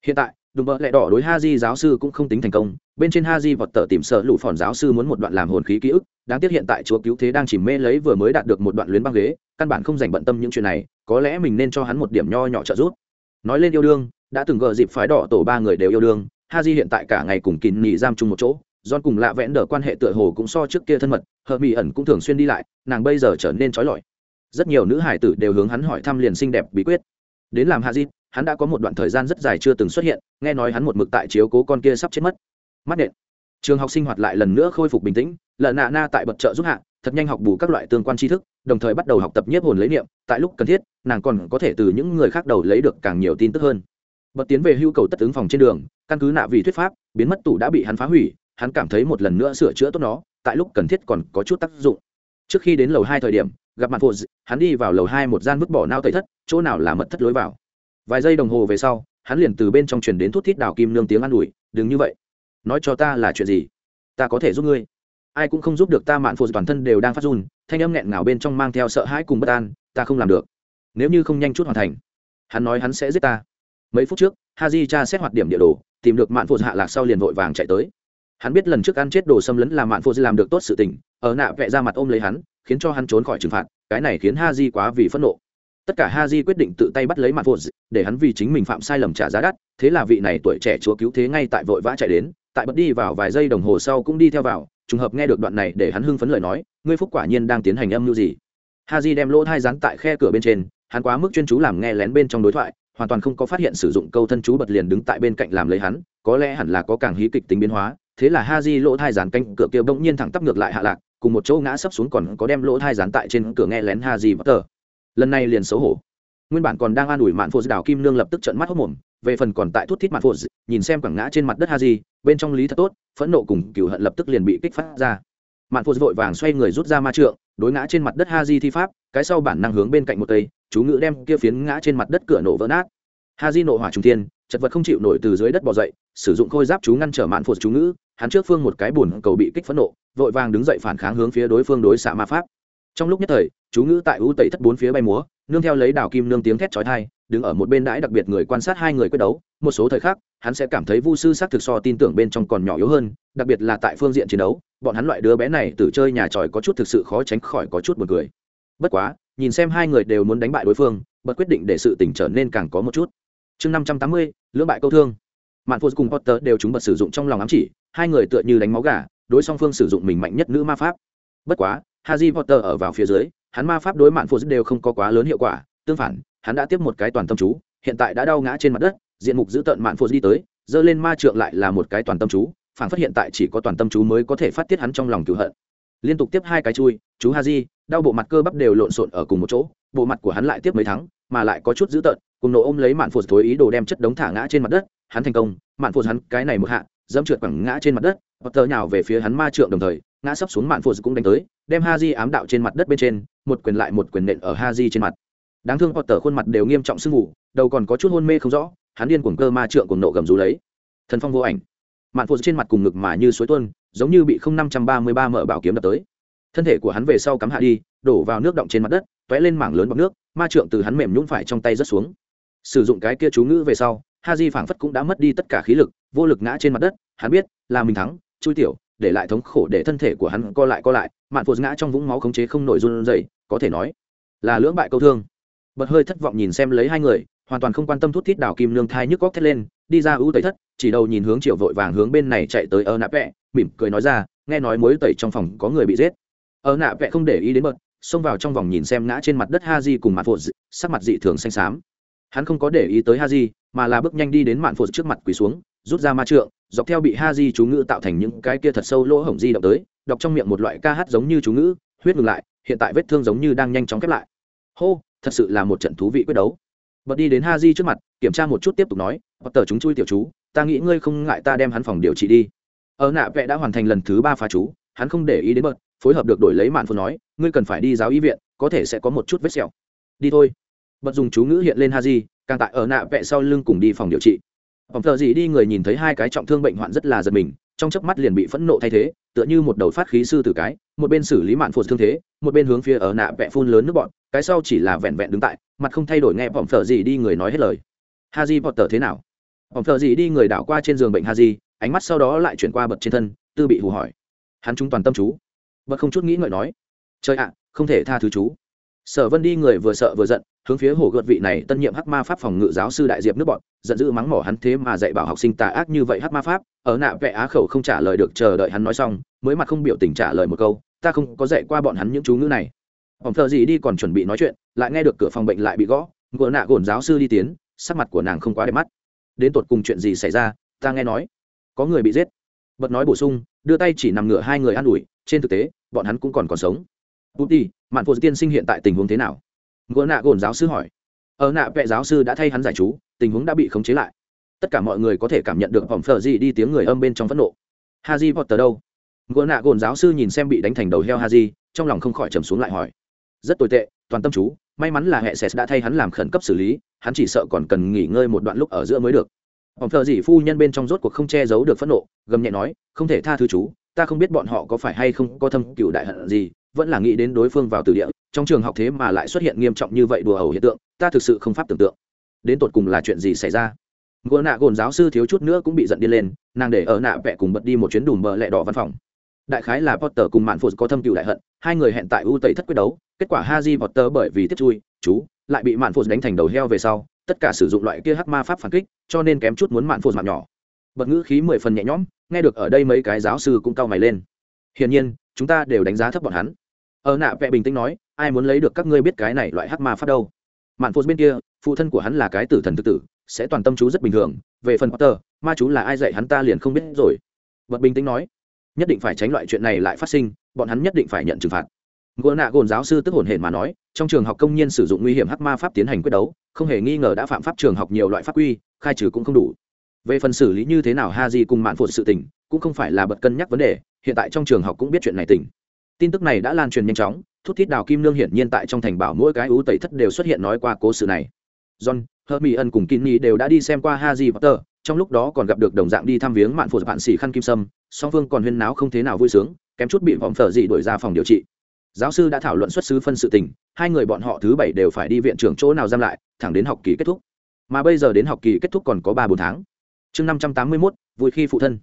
Hiện tại đùm bợ lẹ đỏ đối ha di giáo sư cũng không tính thành công bên trên ha di vọt tờ tìm sợ lụ phòn giáo sư muốn một đoạn làm hồn khí ký ức đáng tiếc hiện tại chúa cứu thế đang chìm mê lấy vừa mới đạt được một đoạn luyến băng ghế căn bản không dành bận tâm những chuyện này có lẽ mình nên cho hắn một điểm nho nhỏ trợ giúp nói lên yêu đương đã từng gờ dịp phái đỏ tổ ba người đều yêu đương ha di hiện tại cả ngày cùng kín nhị giam chung một chỗ John cùng lạ vẽn đờ quan hệ tựa hồ cũng so trước kia thân mật, Hợp Mỹ ẩn cũng thường xuyên đi lại, nàng bây giờ trở nên trói lọi. Rất nhiều nữ hải tử đều hướng hắn hỏi thăm liền xinh đẹp bí quyết. Đến làm Hazit, hắn đã có một đoạn thời gian rất dài chưa từng xuất hiện, nghe nói hắn một mực tại chiếu cố con kia sắp chết mất. Mắt nện. Trường học sinh hoạt lại lần nữa khôi phục bình tĩnh, Lợn Nạ Na tại bật trợ giúp hạ, thật nhanh học bù các loại tương quan tri thức, đồng thời bắt đầu học tập nhiếp hồn lấy niệm, tại lúc cần thiết, nàng còn có thể từ những người khác đầu lấy được càng nhiều tin tức hơn. Bật tiến về hưu cầu tất ứng phòng trên đường, căn cứ nạ vì thuyết pháp, biến mất tủ đã bị hắn phá hủy, hắn cảm thấy một lần nữa sửa chữa tốt nó tại lúc cần thiết còn có chút tác dụng trước khi đến lầu hai thời điểm gặp mặt phụ hắn đi vào lầu hai một gian vứt bỏ nao tẩy thất chỗ nào là mật thất lối vào vài giây đồng hồ về sau, hắn liền từ bên trong truyền đến thuốc thít đào kim nương tiếng an ủi, đừng như vậy. Nói cho ta là chuyện gì? Ta có thể giúp ngươi. Ai cũng không giúp được ta mạn phụ toàn thân đều đang phát run, thanh âm nghẹn ngào bên trong mang theo sợ hãi cùng bất an, ta không làm được. Nếu như không nhanh chút hoàn thành, hắn nói hắn sẽ giết ta. Mấy phút trước, haji cha xét hoạt điểm địa đồ, tìm được mạn phụ hạ lạc sau liền vội vàng chạy tới. Hắn biết lần trước ăn chết đồ xâm lấn là mạn phụ làm được tốt sự tình, ở nạ vẽ ra mặt ôm lấy hắn, khiến cho hắn trốn khỏi trừng phạt, cái này khiến ha di quá vì phẫn nộ tất cả ha di quyết định tự tay bắt lấy mặt vô để hắn vì chính mình phạm sai lầm trả giá đắt, thế là vị này tuổi trẻ chúa cứu thế ngay tại vội vã chạy đến, tại bật đi vào vài giây đồng hồ sau cũng đi theo vào, trùng hợp nghe được đoạn này để hắn hưng phấn lời nói, ngươi phúc quả nhiên đang tiến hành âm mưu gì? Ha di đem lỗ thai rắn tại khe cửa bên trên, hắn quá mức chuyên chú làm nghe lén bên trong đối thoại, hoàn toàn không có phát hiện sử dụng câu thân chú bật liền đứng tại bên cạnh làm lấy hắn, có lẽ hẳn là có càng hí kịch tính biến hóa, thế là ha di lỗ thai rán canh cửa kia bỗng nhiên thẳng tắp ngược lại hạ lạc, cùng một chỗ ngã sấp xuống còn có đem lỗ thai rán tại trên cửa nghe lén ha di bất tờ lần này liền xấu hổ. Nguyên bản còn đang an ủi mạn phụ đảo kim nương lập tức trận mắt hốc mồm, về phần còn tại thút thít mạn phụ nhìn xem quảng ngã trên mặt đất ha di bên trong lý thật tốt, phẫn nộ cùng cựu hận lập tức liền bị kích phát ra. Mạn phụ vội vàng xoay người rút ra ma trượng, đối ngã trên mặt đất ha di thi pháp, cái sau bản năng hướng bên cạnh một tây, chú ngữ đem kia phiến ngã trên mặt đất cửa nổ vỡ nát. Ha di nộ hỏa trung tiên chật vật không chịu nổi từ dưới đất bò dậy, sử dụng khôi giáp chú ngăn trở mạn phụ chú ngữ, hắn trước phương một cái bùn cầu bị kích phẫn nộ, vội vàng đứng dậy phản kháng hướng phía đối phương đối xạ ma pháp trong lúc nhất thời, chú ngữ tại ưu tẩy thất bốn phía bay múa, nương theo lấy đào kim nương tiếng thét chói thai đứng ở một bên đãi đặc biệt người quan sát hai người quyết đấu, một số thời khắc, hắn sẽ cảm thấy vu sư xác thực so tin tưởng bên trong còn nhỏ yếu hơn, đặc biệt là tại phương diện chiến đấu, bọn hắn loại đứa bé này từ chơi nhà tròi có chút thực sự khó tránh khỏi có chút buồn cười. Bất quá, nhìn xem hai người đều muốn đánh bại đối phương, bật quyết định để sự tỉnh trở nên càng có một chút. Chương năm trăm tám mươi, lưỡng bại câu thương. Mạn phô cùng potter đều chúng bật sử dụng trong lòng ám chỉ, hai người tựa như đánh máu gà, đối song phương sử dụng mình mạnh nhất nữ ma pháp. Bất quá haji potter ở vào phía dưới, hắn ma pháp đối mạn phụ đều không có quá lớn hiệu quả, tương phản, hắn đã tiếp một cái toàn tâm chú, hiện tại đã đau ngã trên mặt đất, diện mục giữ tận mạn phụ đi tới, giơ lên ma trượng lại là một cái toàn tâm chú, phản phát hiện tại chỉ có toàn tâm chú mới có thể phát tiết hắn trong lòng cừu hận. Liên tục tiếp hai cái chui, chú haji đau bộ mặt cơ bắp đều lộn xộn ở cùng một chỗ, bộ mặt của hắn lại tiếp mấy tháng mà lại có chút dữ tợn, cùng nổ ôm lấy mạn phụ thối ý đồ đem chất đống thả ngã trên mặt đất, hắn thành công, mạn phụ hắn cái này một hạ, dẫm trượt quẳng ngã trên mặt đất, Potter nhào về phía hắn ma trượng đồng thời ngã sấp xuống mạn phụ cũng đánh tới, đem ha di ám đạo trên mặt đất bên trên, một quyền lại một quyền nện ở ha di trên mặt. Đáng thương hoặc tờ khuôn mặt đều nghiêm trọng sưng ngủ đầu còn có chút hôn mê không rõ, hắn điên cuồng cơ ma trượng cùng nộ gầm rú lấy. Thần phong vô ảnh. Mạn phụ trên mặt cùng ngực mà như suối tuôn, giống như bị không năm trăm ba mươi ba mở bảo kiếm đập tới. Thân thể của hắn về sau cắm hạ đi, đổ vào nước động trên mặt đất t ó é lên mảng lớn bọc nước, ma trượng từ hắn mềm nhũng phải trong tay rớt xuống. Sử dụng cái kia chú ngữ về sau ha di phảng phất cũng đã mất đi tất cả khí lực, vô lực ngã trên mặt đất, hắn biết là mình thắng, chui tiểu để lại thống khổ để thân thể của hắn co lại co lại, mạn phụt ngã trong vũng máu khống chế không nổi run dậy có thể nói là lưỡng bại câu thương. Bật hơi thất vọng nhìn xem lấy hai người, hoàn toàn không quan tâm thút thít đào kim nương thai nhức góc thét lên, đi ra ưu tẩy thất, chỉ đầu nhìn hướng triệu vội vàng hướng bên này chạy tới ơ nạ vẹ, mỉm cười nói ra, nghe nói mối tẩy trong phòng có người bị giết. Ơ nạ vẹ không để ý đến bật, xông vào trong vòng nhìn xem ngã trên mặt đất ha di cùng mạn phô sắc mặt dị thường xanh xám. Hắn không có để ý tới ha di mà là bước nhanh đi đến mạn phô trước mặt quỳ xuống, rút ra ma trượng dọc theo bị ha di chú ngữ tạo thành những cái kia thật sâu lỗ hổng di động tới, đọc trong miệng một loại ca hát giống như chú ngữ, huyết ngừng lại, hiện tại vết thương giống như đang nhanh chóng khép lại. Hô, thật sự là một trận thú vị quyết đấu. Bật đi đến ha di trước mặt, kiểm tra một chút tiếp tục nói, bật tờ chúng chui tiểu chú, ta nghĩ ngươi không ngại ta đem hắn phòng điều trị đi. Ở nạ vẽ đã hoàn thành lần thứ ba phá chú, hắn không để ý đến bật, phối hợp được đổi lấy mạn phụ nói, ngươi cần phải đi giáo y viện, có thể sẽ có một chút vết sẹo. Đi thôi. Bật dùng chú ngữ hiện lên ha di càng tại ở nạ vẽ sau lưng cùng đi phòng điều trị phòng thờ gì đi người nhìn thấy hai cái trọng thương bệnh hoạn rất là giật mình, trong chớp mắt liền bị phẫn nộ thay thế, tựa như một đầu phát khí sư tử cái, một bên xử lý mạn phụt thương thế, một bên hướng phía ở nạ vẽ phun lớn nước bọn, cái sau chỉ là vẹn vẹn đứng tại, mặt không thay đổi nghe phòng thờ gì đi người nói hết lời. Haji potter thế nào? Phòng thờ gì đi người đảo qua trên giường bệnh haji, ánh mắt sau đó lại chuyển qua bật trên thân, tư bị hù hỏi. Hắn chúng toàn tâm chú. Bật không chút nghĩ ngợi nói. Trời ạ, không thể tha thứ chú. Sở vân đi người vừa sợ vừa giận hướng phía hồ gợt vị này tân nhiệm hắc ma pháp phòng ngự giáo sư đại diệp nước bọn, giận dữ mắng mỏ hắn thế mà dạy bảo học sinh tà ác như vậy hắc ma pháp, ở nạ vẽ á khẩu không trả lời được chờ đợi hắn nói xong, mới mặt không biểu tình trả lời một câu, ta không có dạy qua bọn hắn những chú ngữ này. Phòng thợ gì đi còn chuẩn bị nói chuyện, lại nghe được cửa phòng bệnh lại bị gõ, ngựa nạ gồn giáo sư đi tiến, sắc mặt của nàng không quá đẹp mắt. Đến tột cùng chuyện gì xảy ra, ta nghe nói. Có người bị giết. Bật nói bổ sung, đưa tay chỉ nằm ngửa hai người an ủi, trên thực tế, bọn hắn cũng còn còn sống. Bút đi, mạn phụ tiên sinh hiện tại tình huống thế nào? Ngựa nạ gồn giáo sư hỏi. Ở nạ vệ giáo sư đã thay hắn giải chú, tình huống đã bị khống chế lại. Tất cả mọi người có thể cảm nhận được vòng phở gì đi tiếng người âm bên trong phẫn nộ. Haji potter đâu? Ngựa nạ gồn giáo sư nhìn xem bị đánh thành đầu heo haji, trong lòng không khỏi trầm xuống lại hỏi. Rất tồi tệ, toàn tâm chú, may mắn là hệ sệt đã thay hắn làm khẩn cấp xử lý, hắn chỉ sợ còn cần nghỉ ngơi một đoạn lúc ở giữa mới được. Vòng phở gì phu nhân bên trong rốt cuộc không che giấu được phẫn nộ, gầm nhẹ nói, không thể tha thứ chú, ta không biết bọn họ có phải hay không có thâm cựu đại hận gì vẫn là nghĩ đến đối phương vào từ địa, trong trường học thế mà lại xuất hiện nghiêm trọng như vậy đùa hầu hiện tượng, ta thực sự không pháp tưởng tượng. Đến tột cùng là chuyện gì xảy ra? Gỗ nạ gồn giáo sư thiếu chút nữa cũng bị giận đi lên, nàng để ở nạ vẽ cùng bật đi một chuyến đùm bờ lẹ đỏ văn phòng. Đại khái là potter cùng mạn phụt có thâm cựu đại hận, hai người hẹn tại u tẩy thất quyết đấu, kết quả haji potter bởi vì tiếp chui, chú, lại bị mạn phụt đánh thành đầu heo về sau, tất cả sử dụng loại kia hắc ma pháp phản kích, cho nên kém chút muốn mạn phụt mạng nhỏ. Bật ngữ khí mười phần nhẹ nhõm, nghe được ở đây mấy cái giáo sư cũng cau mày lên. Hiển nhiên, chúng ta đều đánh giá thấp bọn hắn ở nạ vẽ bình tĩnh nói, ai muốn lấy được các ngươi biết cái này loại hắc ma pháp đâu? Mạn phụ bên kia, phụ thân của hắn là cái tử thần tự tử, sẽ toàn tâm chú rất bình thường. Về phần potter, ma chú là ai dạy hắn ta liền không biết rồi. Vật bình tĩnh nói, nhất định phải tránh loại chuyện này lại phát sinh, bọn hắn nhất định phải nhận trừng phạt. Gỗ nạ gồn giáo sư tức hồn hển mà nói, trong trường học công nhân sử dụng nguy hiểm hắc ma pháp tiến hành quyết đấu, không hề nghi ngờ đã phạm pháp trường học nhiều loại pháp quy, khai trừ cũng không đủ. Về phần xử lý như thế nào ha di cùng mạn phụ sự tình, cũng không phải là bật cân nhắc vấn đề, hiện tại trong trường học cũng biết chuyện này tỉnh tin tức này đã lan truyền nhanh chóng, thút thít đào kim nương hiển nhiên tại trong thành bảo mỗi cái ú tẩy thất đều xuất hiện nói qua cố sự này. John, hermione cùng kinny đều đã đi xem qua haji potter, trong lúc đó còn gặp được đồng dạng đi thăm viếng mạn phụ bạn xỉ khăn kim sâm, song phương còn huyên náo không thế nào vui sướng, kém chút bị vọng phở gì đuổi ra phòng điều trị. Giáo sư đã thảo luận xuất xứ phân sự tình, hai người bọn họ thứ bảy đều phải đi viện trưởng chỗ nào giam lại, thẳng đến học kỳ kết thúc. Mà bây giờ đến học kỳ kết thúc còn có ba bốn tháng. Chương năm trăm tám mươi mốt, vui khi phụ thân.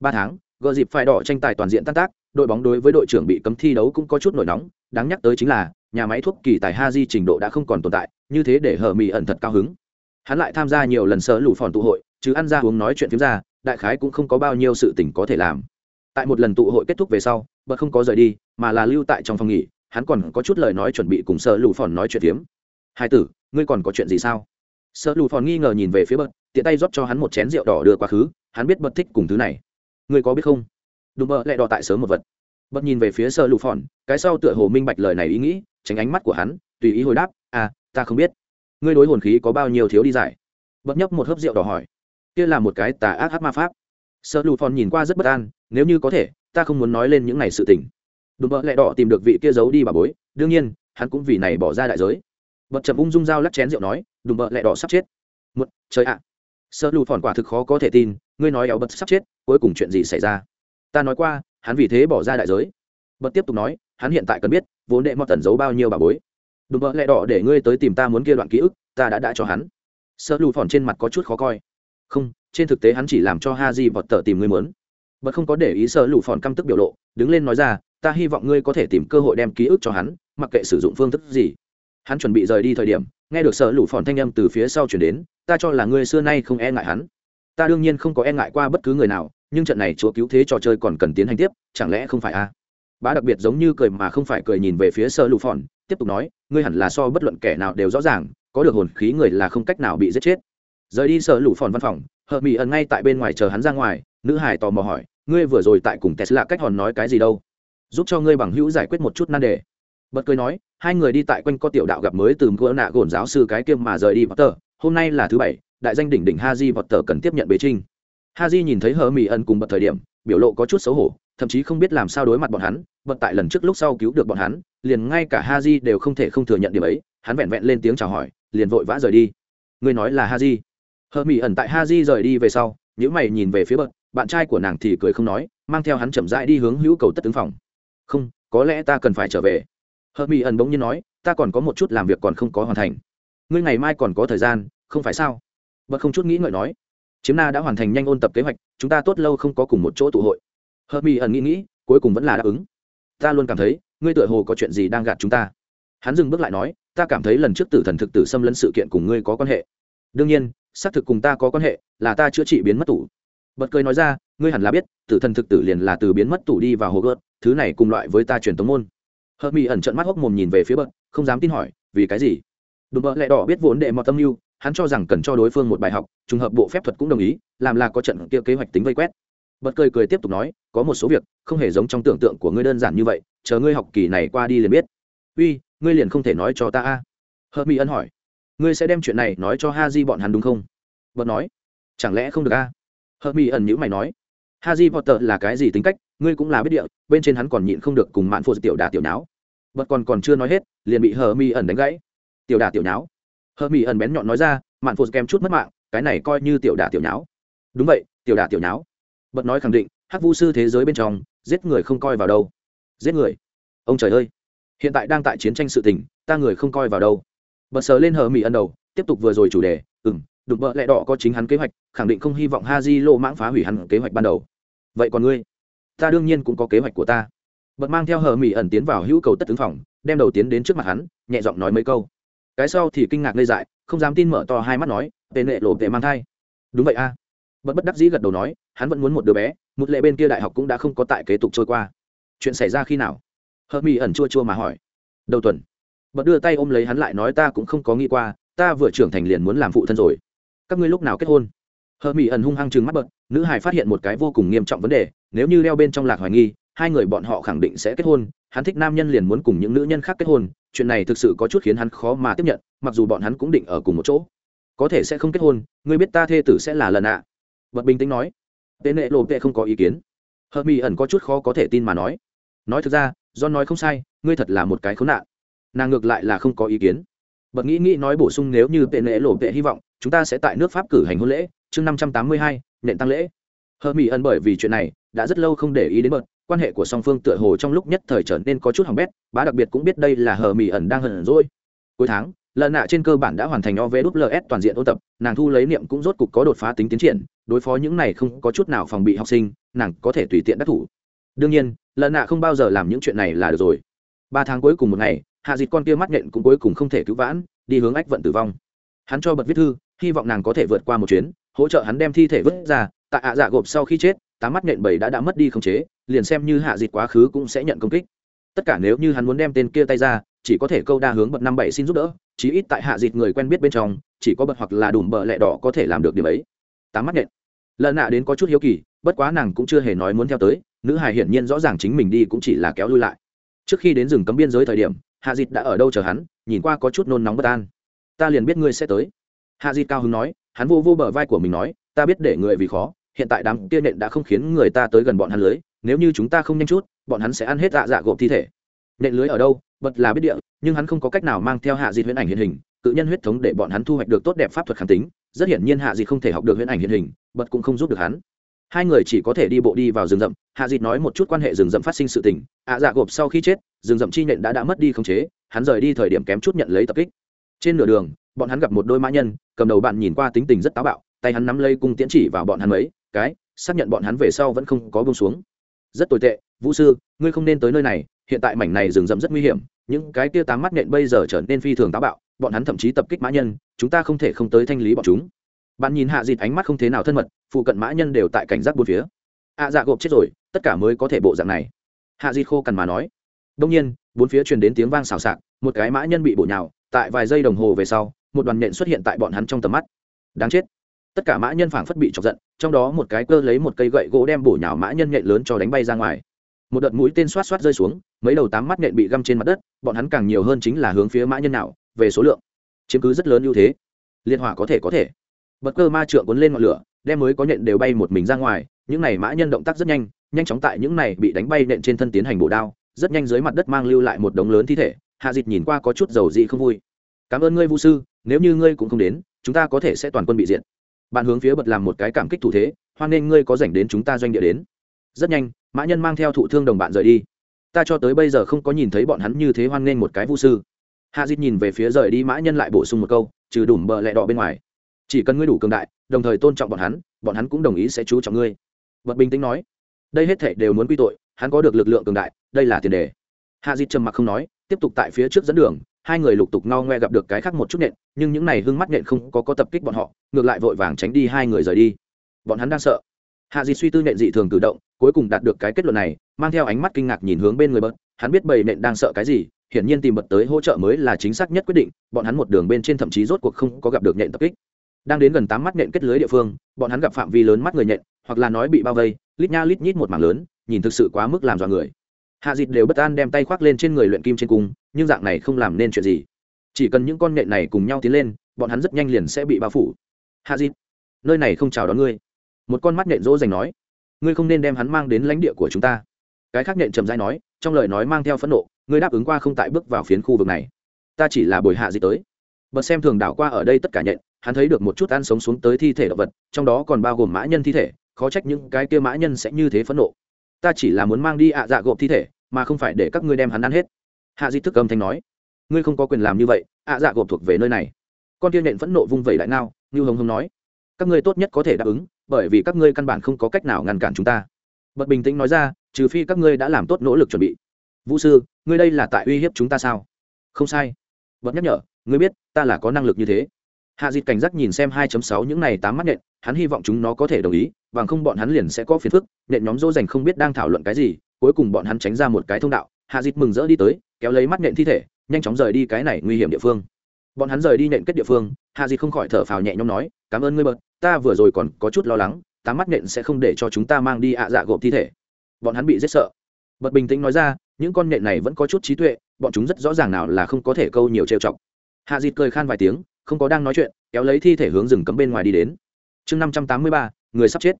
Ba tháng gợ dịp phải đỏ tranh tài toàn diện tan tác đội bóng đối với đội trưởng bị cấm thi đấu cũng có chút nổi nóng, đáng nhắc tới chính là, nhà máy thuốc kỳ tài ha di trình độ đã không còn tồn tại, như thế để hở mỹ ẩn thật cao hứng. Hắn lại tham gia nhiều lần sơ lủ phòn tụ hội, chứ ăn ra uống nói chuyện phiếm ra, đại khái cũng không có bao nhiêu sự tình có thể làm. Tại một lần tụ hội kết thúc về sau, bật không có rời đi, mà là lưu tại trong phòng nghỉ, hắn còn có chút lời nói chuẩn bị cùng sơ lủ phòn nói chuyện phiếm. Hai tử, ngươi còn có chuyện gì sao? Sơ lủ phòn nghi ngờ nhìn về phía bật, tiện tay rót cho hắn một chén rượu đỏ đưa quá khứ hắn biết bật thích cùng thứ này. Ngươi có biết không? Đùm bợ lại đỏ tại sớm một vật. Bật nhìn về phía sơ lụ phòn, cái sau tựa hồ minh bạch lời này ý nghĩ, tránh ánh mắt của hắn, tùy ý hồi đáp à ta không biết. Ngươi đối hồn khí có bao nhiêu thiếu đi giải? Bật nhấp một hớp rượu đỏ hỏi. Kia là một cái tà ác hát ma pháp. Sơ lụ phòn nhìn qua rất bất an, nếu như có thể, ta không muốn nói lên những này sự tình. Đùm bợ lẹ đỏ tìm được vị kia giấu đi bà bối, đương nhiên, hắn cũng vì này bỏ ra đại giới. Bật chậm ung dung dao lắc chén rượu nói, đùm bợ lẹ đỏ sắp chết. Một, trời ạ. Sơ lụ phòn quả thực khó có thể tin, ngươi nói éo bật sắp chết, cuối cùng chuyện gì xảy ra? Ta nói qua, hắn vì thế bỏ ra đại giới. Bật tiếp tục nói, hắn hiện tại cần biết, vốn đệ mọt tẩn giấu bao nhiêu bà bối. Đùm bợ lẽ đỏ để ngươi tới tìm ta muốn kia đoạn ký ức, ta đã đã cho hắn. Sợ lù phòn trên mặt có chút khó coi. Không, trên thực tế hắn chỉ làm cho ha di vọt tờ tìm ngươi muốn. Bật không có để ý sợ lù phòn căm tức biểu lộ, đứng lên nói ra, ta hy vọng ngươi có thể tìm cơ hội đem ký ức cho hắn, mặc kệ sử dụng phương thức gì. Hắn chuẩn bị rời đi thời điểm, nghe được sợ lù phòn thanh âm từ phía sau chuyển đến, ta cho là ngươi xưa nay không e ngại hắn ta đương nhiên không có e ngại qua bất cứ người nào, nhưng trận này chúa cứu thế trò chơi còn cần tiến hành tiếp, chẳng lẽ không phải a bá đặc biệt giống như cười mà không phải cười nhìn về phía sơ lụ phòn, tiếp tục nói, ngươi hẳn là so bất luận kẻ nào đều rõ ràng, có được hồn khí người là không cách nào bị giết chết. Rời đi sơ lụ phòn văn phòng hờ mỹ ẩn ngay tại bên ngoài chờ hắn ra ngoài, nữ hải tò mò hỏi, ngươi vừa rồi tại cùng tesla cách hòn nói cái gì đâu? Giúp cho ngươi bằng hữu giải quyết một chút nan đề. Bật cười nói, hai người đi tại quanh co tiểu đạo gặp mới từ mưa nạ gồn giáo sư cái kiêm mà rời đi potter, hôm nay là thứ bảy đại danh đỉnh đỉnh haji potter cần tiếp nhận bế trinh. Haji nhìn thấy hờ Mị ẩn cùng bật thời điểm, biểu lộ có chút xấu hổ, thậm chí không biết làm sao đối mặt bọn hắn bật tại lần trước lúc sau cứu được bọn hắn, liền ngay cả haji đều không thể không thừa nhận điểm ấy, hắn vẹn vẹn lên tiếng chào hỏi, liền vội vã rời đi. Ngươi nói là haji? Hờ Mị ẩn tại haji rời đi về sau những mày nhìn về phía bật bạn trai của nàng thì cười không nói, mang theo hắn chậm rãi đi hướng hữu cầu tất tướng phòng. Không, có lẽ ta cần phải trở về. Hờ Mị ẩn bỗng nhiên nói, ta còn có một chút làm việc còn không có hoàn thành. Ngươi ngày mai còn có thời gian, không phải sao? Bật không chút nghĩ ngợi nói, chiếm na đã hoàn thành nhanh ôn tập kế hoạch, chúng ta tốt lâu không có cùng một chỗ tụ hội. Hờ mỹ ẩn nghĩ nghĩ, cuối cùng vẫn là đáp ứng. Ta luôn cảm thấy, ngươi tựa hồ có chuyện gì đang gạt chúng ta. Hắn dừng bước lại nói, ta cảm thấy lần trước tử thần thực tử xâm lấn sự kiện cùng ngươi có quan hệ. Đương nhiên, xác thực cùng ta có quan hệ, là ta chữa trị biến mất tủ. Bật cười nói ra, ngươi hẳn là biết, tử thần thực tử liền là từ biến mất tủ đi vào hồ gợt thứ này cùng loại với ta truyền tống môn. Hớt mỹ ẩn trận mắt hốc mồm nhìn về phía bật, không dám tin hỏi, vì cái gì? Đùm bợ lẹ đỏ biết vốn đệ mọt tâm mưu hắn cho rằng cần cho đối phương một bài học, trùng hợp bộ phép thuật cũng đồng ý, làm là có trận kia kế hoạch tính vây quét. Bật cười cười tiếp tục nói, có một số việc, không hề giống trong tưởng tượng của ngươi đơn giản như vậy, chờ ngươi học kỳ này qua đi liền biết. Uy, ngươi liền không thể nói cho ta a. Hợp mỹ ân hỏi, ngươi sẽ đem chuyện này nói cho ha di bọn hắn đúng không? Bật nói, chẳng lẽ không được a? Hợp mỹ ẩn nhữ mày nói, ha di potter là cái gì tính cách, ngươi cũng là biết địa, bên trên hắn còn nhịn không được cùng mạn phụ tiểu đà tiểu náo. bật còn còn chưa nói hết, liền bị hờ mi ẩn đánh gãy. Tiểu đà tiểu nháo hờ mỹ ẩn bén nhọn nói ra, mạn phụt kèm chút mất mạng, cái này coi như tiểu đà tiểu nháo. Đúng vậy, tiểu đà tiểu nháo. Bật nói khẳng định, hắc vu sư thế giới bên trong, giết người không coi vào đâu. Giết người? Ông trời ơi! Hiện tại đang tại chiến tranh sự tình, ta người không coi vào đâu. Bật sờ lên hờ mỹ ẩn đầu, tiếp tục vừa rồi chủ đề ừng đụng vợ lẹ đỏ có chính hắn kế hoạch, khẳng định không hy vọng ha di lô mãng phá hủy hắn kế hoạch ban đầu. Vậy còn ngươi? Ta đương nhiên cũng có kế hoạch của ta. Bật mang theo hờ mỹ ẩn tiến vào hữu cầu tất tướng phòng, đem đầu tiến đến trước mặt hắn, nhẹ giọng nói mấy câu cái sau thì kinh ngạc ngây dại, không dám tin mở to hai mắt nói tên nệ lộ tệ mang thai. Đúng vậy a. À. Bất bất đắc dĩ gật đầu nói, hắn vẫn muốn một đứa bé, một lệ bên kia đại học cũng đã không có tại kế tục trôi qua. Chuyện xảy ra khi nào? Hờ mỹ ẩn chua chua mà hỏi. Đầu tuần. Bật đưa tay ôm lấy hắn lại nói, ta cũng không có nghĩ qua, ta vừa trưởng thành liền muốn làm phụ thân rồi. Các ngươi lúc nào kết hôn? Hờ mỹ ẩn hung hăng chừng mắt bật, nữ hải phát hiện một cái vô cùng nghiêm trọng vấn đề, nếu như đeo bên trong lạc hoài nghi, hai người bọn họ khẳng định sẽ kết hôn hắn thích nam nhân liền muốn cùng những nữ nhân khác kết hôn, chuyện này thực sự có chút khiến hắn khó mà tiếp nhận, mặc dù bọn hắn cũng định ở cùng một chỗ. Có thể sẽ không kết hôn, ngươi biết ta thê tử sẽ là lần ạ. À. vật bình tĩnh nói. Tệ nệ lộ tệ không có ý kiến. Hợp mỹ ẩn có chút khó có thể tin mà nói. Nói thực ra do nói không sai, ngươi thật là một cái khốn nạn. Nàng ngược lại là không có ý kiến. Bật nghĩ nghĩ nói bổ sung nếu như tệ nệ lộ tệ hy vọng, chúng ta sẽ tại nước pháp cử hành hôn lễ, chương năm trăm tám mươi hai, nện tăng lễ. Hợp mỹ ẩn bởi vì chuyện này, đã rất lâu không để ý đến bật quan hệ của song phương tựa hồ trong lúc nhất thời trở nên có chút hỏng bét, bá đặc biệt cũng biết đây là hờ mỹ ẩn đang hận rồi cuối tháng lần nạ trên cơ bản đã hoàn thành ovls toàn diện ôn tập, nàng thu lấy niệm cũng rốt cục có đột phá tính tiến triển, đối phó những này không có chút nào phòng bị học sinh, nàng có thể tùy tiện đắc thủ. Đương nhiên lần nạ không bao giờ làm những chuyện này là được rồi. Ba tháng cuối cùng một ngày, hạ dịt con kia mắt nhện cũng cuối cùng không thể cứu vãn, đi hướng ách vận tử vong. Hắn cho bật viết thư, hy vọng nàng có thể vượt qua một chuyến, hỗ trợ hắn đem thi thể vứt ra, tại ạ dạ gộp sau khi chết tám mắt nện bảy đã đã mất đi khống chế, liền xem như hạ dịt quá khứ cũng sẽ nhận công kích. Tất cả nếu như hắn muốn đem tên kia tay ra, chỉ có thể câu đa hướng bậc năm bảy xin giúp đỡ, chí ít tại hạ dịt người quen biết bên trong, chỉ có bậc hoặc là đùm bợ lẹ đỏ có thể làm được điểm ấy. Tám mắt nện. Lần nạ đến có chút hiếu kỳ, bất quá nàng cũng chưa hề nói muốn theo tới, nữ hài hiển nhiên rõ ràng chính mình đi cũng chỉ là kéo lui lại. Trước khi đến rừng cấm biên giới thời điểm, hạ dịt đã ở đâu chờ hắn, nhìn qua có chút nôn nóng bất an. Ta liền biết ngươi sẽ tới. Hạ dịt cao hứng nói, hắn vô vô bờ vai của mình nói, ta biết để người vì khó hiện tại đám kia nện đã không khiến người ta tới gần bọn hắn lưới, nếu như chúng ta không nhanh chút, bọn hắn sẽ ăn hết dạ dạ gộp thi thể. Nện lưới ở đâu? Bật là biết địa, nhưng hắn không có cách nào mang theo hạ dịt huyễn ảnh hiện hình tự nhân huyết thống để bọn hắn thu hoạch được tốt đẹp pháp thuật kháng tính, rất hiển nhiên hạ dịt không thể học được huyễn ảnh hiện hình, bật cũng không giúp được hắn. Hai người chỉ có thể đi bộ đi vào rừng rậm, hạ dịt nói một chút quan hệ rừng rậm phát sinh sự tình, ạ dạ gộp sau khi chết, rừng rậm chi nhện đã đã mất đi khống chế, hắn rời đi thời điểm kém chút nhận lấy tập kích. Trên nửa đường, bọn hắn gặp một đôi mã nhân, cầm đầu bạn nhìn qua tính tình rất táo bạo, tay hắn nắm lấy cung tiễn chỉ vào bọn hắn mấy cái, xác nhận bọn hắn về sau vẫn không có bông xuống. Rất tồi tệ, vũ sư, ngươi không nên tới nơi này, hiện tại mảnh này rừng rậm rất nguy hiểm, những cái kia tám mắt nện bây giờ trở nên phi thường táo bạo, bọn hắn thậm chí tập kích mã nhân, chúng ta không thể không tới thanh lý bọn chúng. Bạn nhìn hạ dịt ánh mắt không thế nào thân mật, phụ cận mã nhân đều tại cảnh giác bốn phía. Ạ dạ gộp chết rồi, tất cả mới có thể bộ dạng này. Hạ dịt khô cằn mà nói. Đông nhiên, bốn phía truyền đến tiếng vang xào xạc, một cái mã nhân bị bổ nhào, tại vài giây đồng hồ về sau, một đoàn nện xuất hiện tại bọn hắn trong tầm mắt. Đáng chết tất cả mã nhân phảng phất bị chọc giận, trong đó một cái cơ lấy một cây gậy gỗ đem bổ nhào mã nhân nhện lớn cho đánh bay ra ngoài. Một đợt mũi tên xoát xoát rơi xuống, mấy đầu tám mắt nhện bị găm trên mặt đất, bọn hắn càng nhiều hơn chính là hướng phía mã nhân nào, về số lượng. Chiếm cứ rất lớn ưu thế. Liên hỏa có thể có thể. Bật cơ ma trượng cuốn lên ngọn lửa, đem mới có nhện đều bay một mình ra ngoài, những này mã nhân động tác rất nhanh nhanh chóng tại những này bị đánh bay nện trên thân tiến hành bổ đao, rất nhanh dưới mặt đất mang lưu lại một đống lớn thi thể, hạ dịch nhìn qua có chút dầu dị không vui. Cảm ơn ngươi vũ sư, nếu như ngươi cũng không đến, chúng ta có thể sẽ toàn quân bị diện bạn hướng phía bật làm một cái cảm kích thủ thế, hoan nên ngươi có dành đến chúng ta doanh địa đến. Rất nhanh, mã nhân mang theo thụ thương đồng bạn rời đi. Ta cho tới bây giờ không có nhìn thấy bọn hắn như thế hoan nghênh một cái vũ sư. Hạ dịt nhìn về phía rời đi mã nhân lại bổ sung một câu, trừ đủ bờ lẹ đỏ bên ngoài, chỉ cần ngươi đủ cường đại, đồng thời tôn trọng bọn hắn bọn hắn cũng đồng ý sẽ chú trọng ngươi. Bật bình tĩnh nói, đây hết thể đều muốn quy tội, hắn có được lực lượng cường đại, đây là tiền đề. Hạ dịt trầm mặc không nói, tiếp tục tại phía trước dẫn đường hai người lục tục ngao ngoe gặp được cái khác một chút nện nhưng những này hưng mắt nện không có có tập kích bọn họ ngược lại vội vàng tránh đi hai người rời đi. Bọn hắn đang sợ. Hạ Di suy tư nện dị thường cử động cuối cùng đạt được cái kết luận này mang theo ánh mắt kinh ngạc nhìn hướng bên người bớt. Hắn biết bầy nện đang sợ cái gì hiển nhiên tìm bật tới hỗ trợ mới là chính xác nhất quyết định bọn hắn một đường bên trên thậm chí rốt cuộc không có gặp được nện tập kích. Đang đến gần tám mắt nện kết lưới địa phương bọn hắn gặp phạm vi lớn mắt người nện, hoặc là nói bị bao vây lít nha lít nhít một mảng lớn nhìn thực sự quá mức làm dọa người hạ dịt đều bất an đem tay khoác lên trên người luyện kim trên cung, nhưng dạng này không làm nên chuyện gì. Chỉ cần những con nện này cùng nhau tiến lên, bọn hắn rất nhanh liền sẽ bị bao phủ. Hạ dịt, nơi này không chào đón ngươi. Một con mắt nện dỗ dành nói, ngươi không nên đem hắn mang đến lãnh địa của chúng ta. Cái khác nện trầm dai nói, trong lời nói mang theo phẫn nộ, ngươi đáp ứng qua không tại bước vào phiến khu vực này. Ta chỉ là bồi hạ Dịt tới. Bật xem thường đảo qua ở đây tất cả nhện hắn thấy được một chút ăn sống xuống tới thi thể động vật, trong đó còn bao gồm mã nhân thi thể, khó trách những cái kia mã nhân sẽ như thế phẫn nộ ta chỉ là muốn mang đi ạ dạ gộp thi thể, mà không phải để các ngươi đem hắn ăn hết. Hạ di thức âm thanh nói. Ngươi không có quyền làm như vậy, ạ dạ gộp thuộc về nơi này. Con tiên nện phẫn nộ vung vẩy đại ngao như hồng hồng nói. Các ngươi tốt nhất có thể đáp ứng, bởi vì các ngươi căn bản không có cách nào ngăn cản chúng ta. Bật bình tĩnh nói ra, trừ phi các ngươi đã làm tốt nỗ lực chuẩn bị. Vũ sư, ngươi đây là tại uy hiếp chúng ta sao? Không sai. Bật nhắc nhở, ngươi biết, ta là có năng lực như thế hạ dịt cảnh giác nhìn xem 2.6 những này tám mắt nện hắn hy vọng chúng nó có thể đồng ý, bằng không bọn hắn liền sẽ có phiền phức nện nhóm dỗ dành không biết đang thảo luận cái gì, cuối cùng bọn hắn tránh ra một cái thông đạo. Hạ dịt mừng rỡ đi tới, kéo lấy mắt nện thi thể, nhanh chóng rời đi cái này nguy hiểm địa phương. Bọn hắn rời đi nện kết địa phương, hạ dịt không khỏi thở phào nhẹ nhõm nói, cảm ơn ngươi bật ta vừa rồi còn có chút lo lắng, tám mắt nện sẽ không để cho chúng ta mang đi ạ dạ gộp thi thể. Bọn hắn bị rất sợ. Bật bình tĩnh nói ra, những con nện này vẫn có chút trí tuệ, bọn chúng rất rõ ràng nào là không có thể câu nhiều trêu chọc. Hạ dịt cười khan vài tiếng không có đang nói chuyện, kéo lấy thi thể hướng rừng cấm bên ngoài đi đến. Chương năm trăm tám mươi ba, người sắp chết.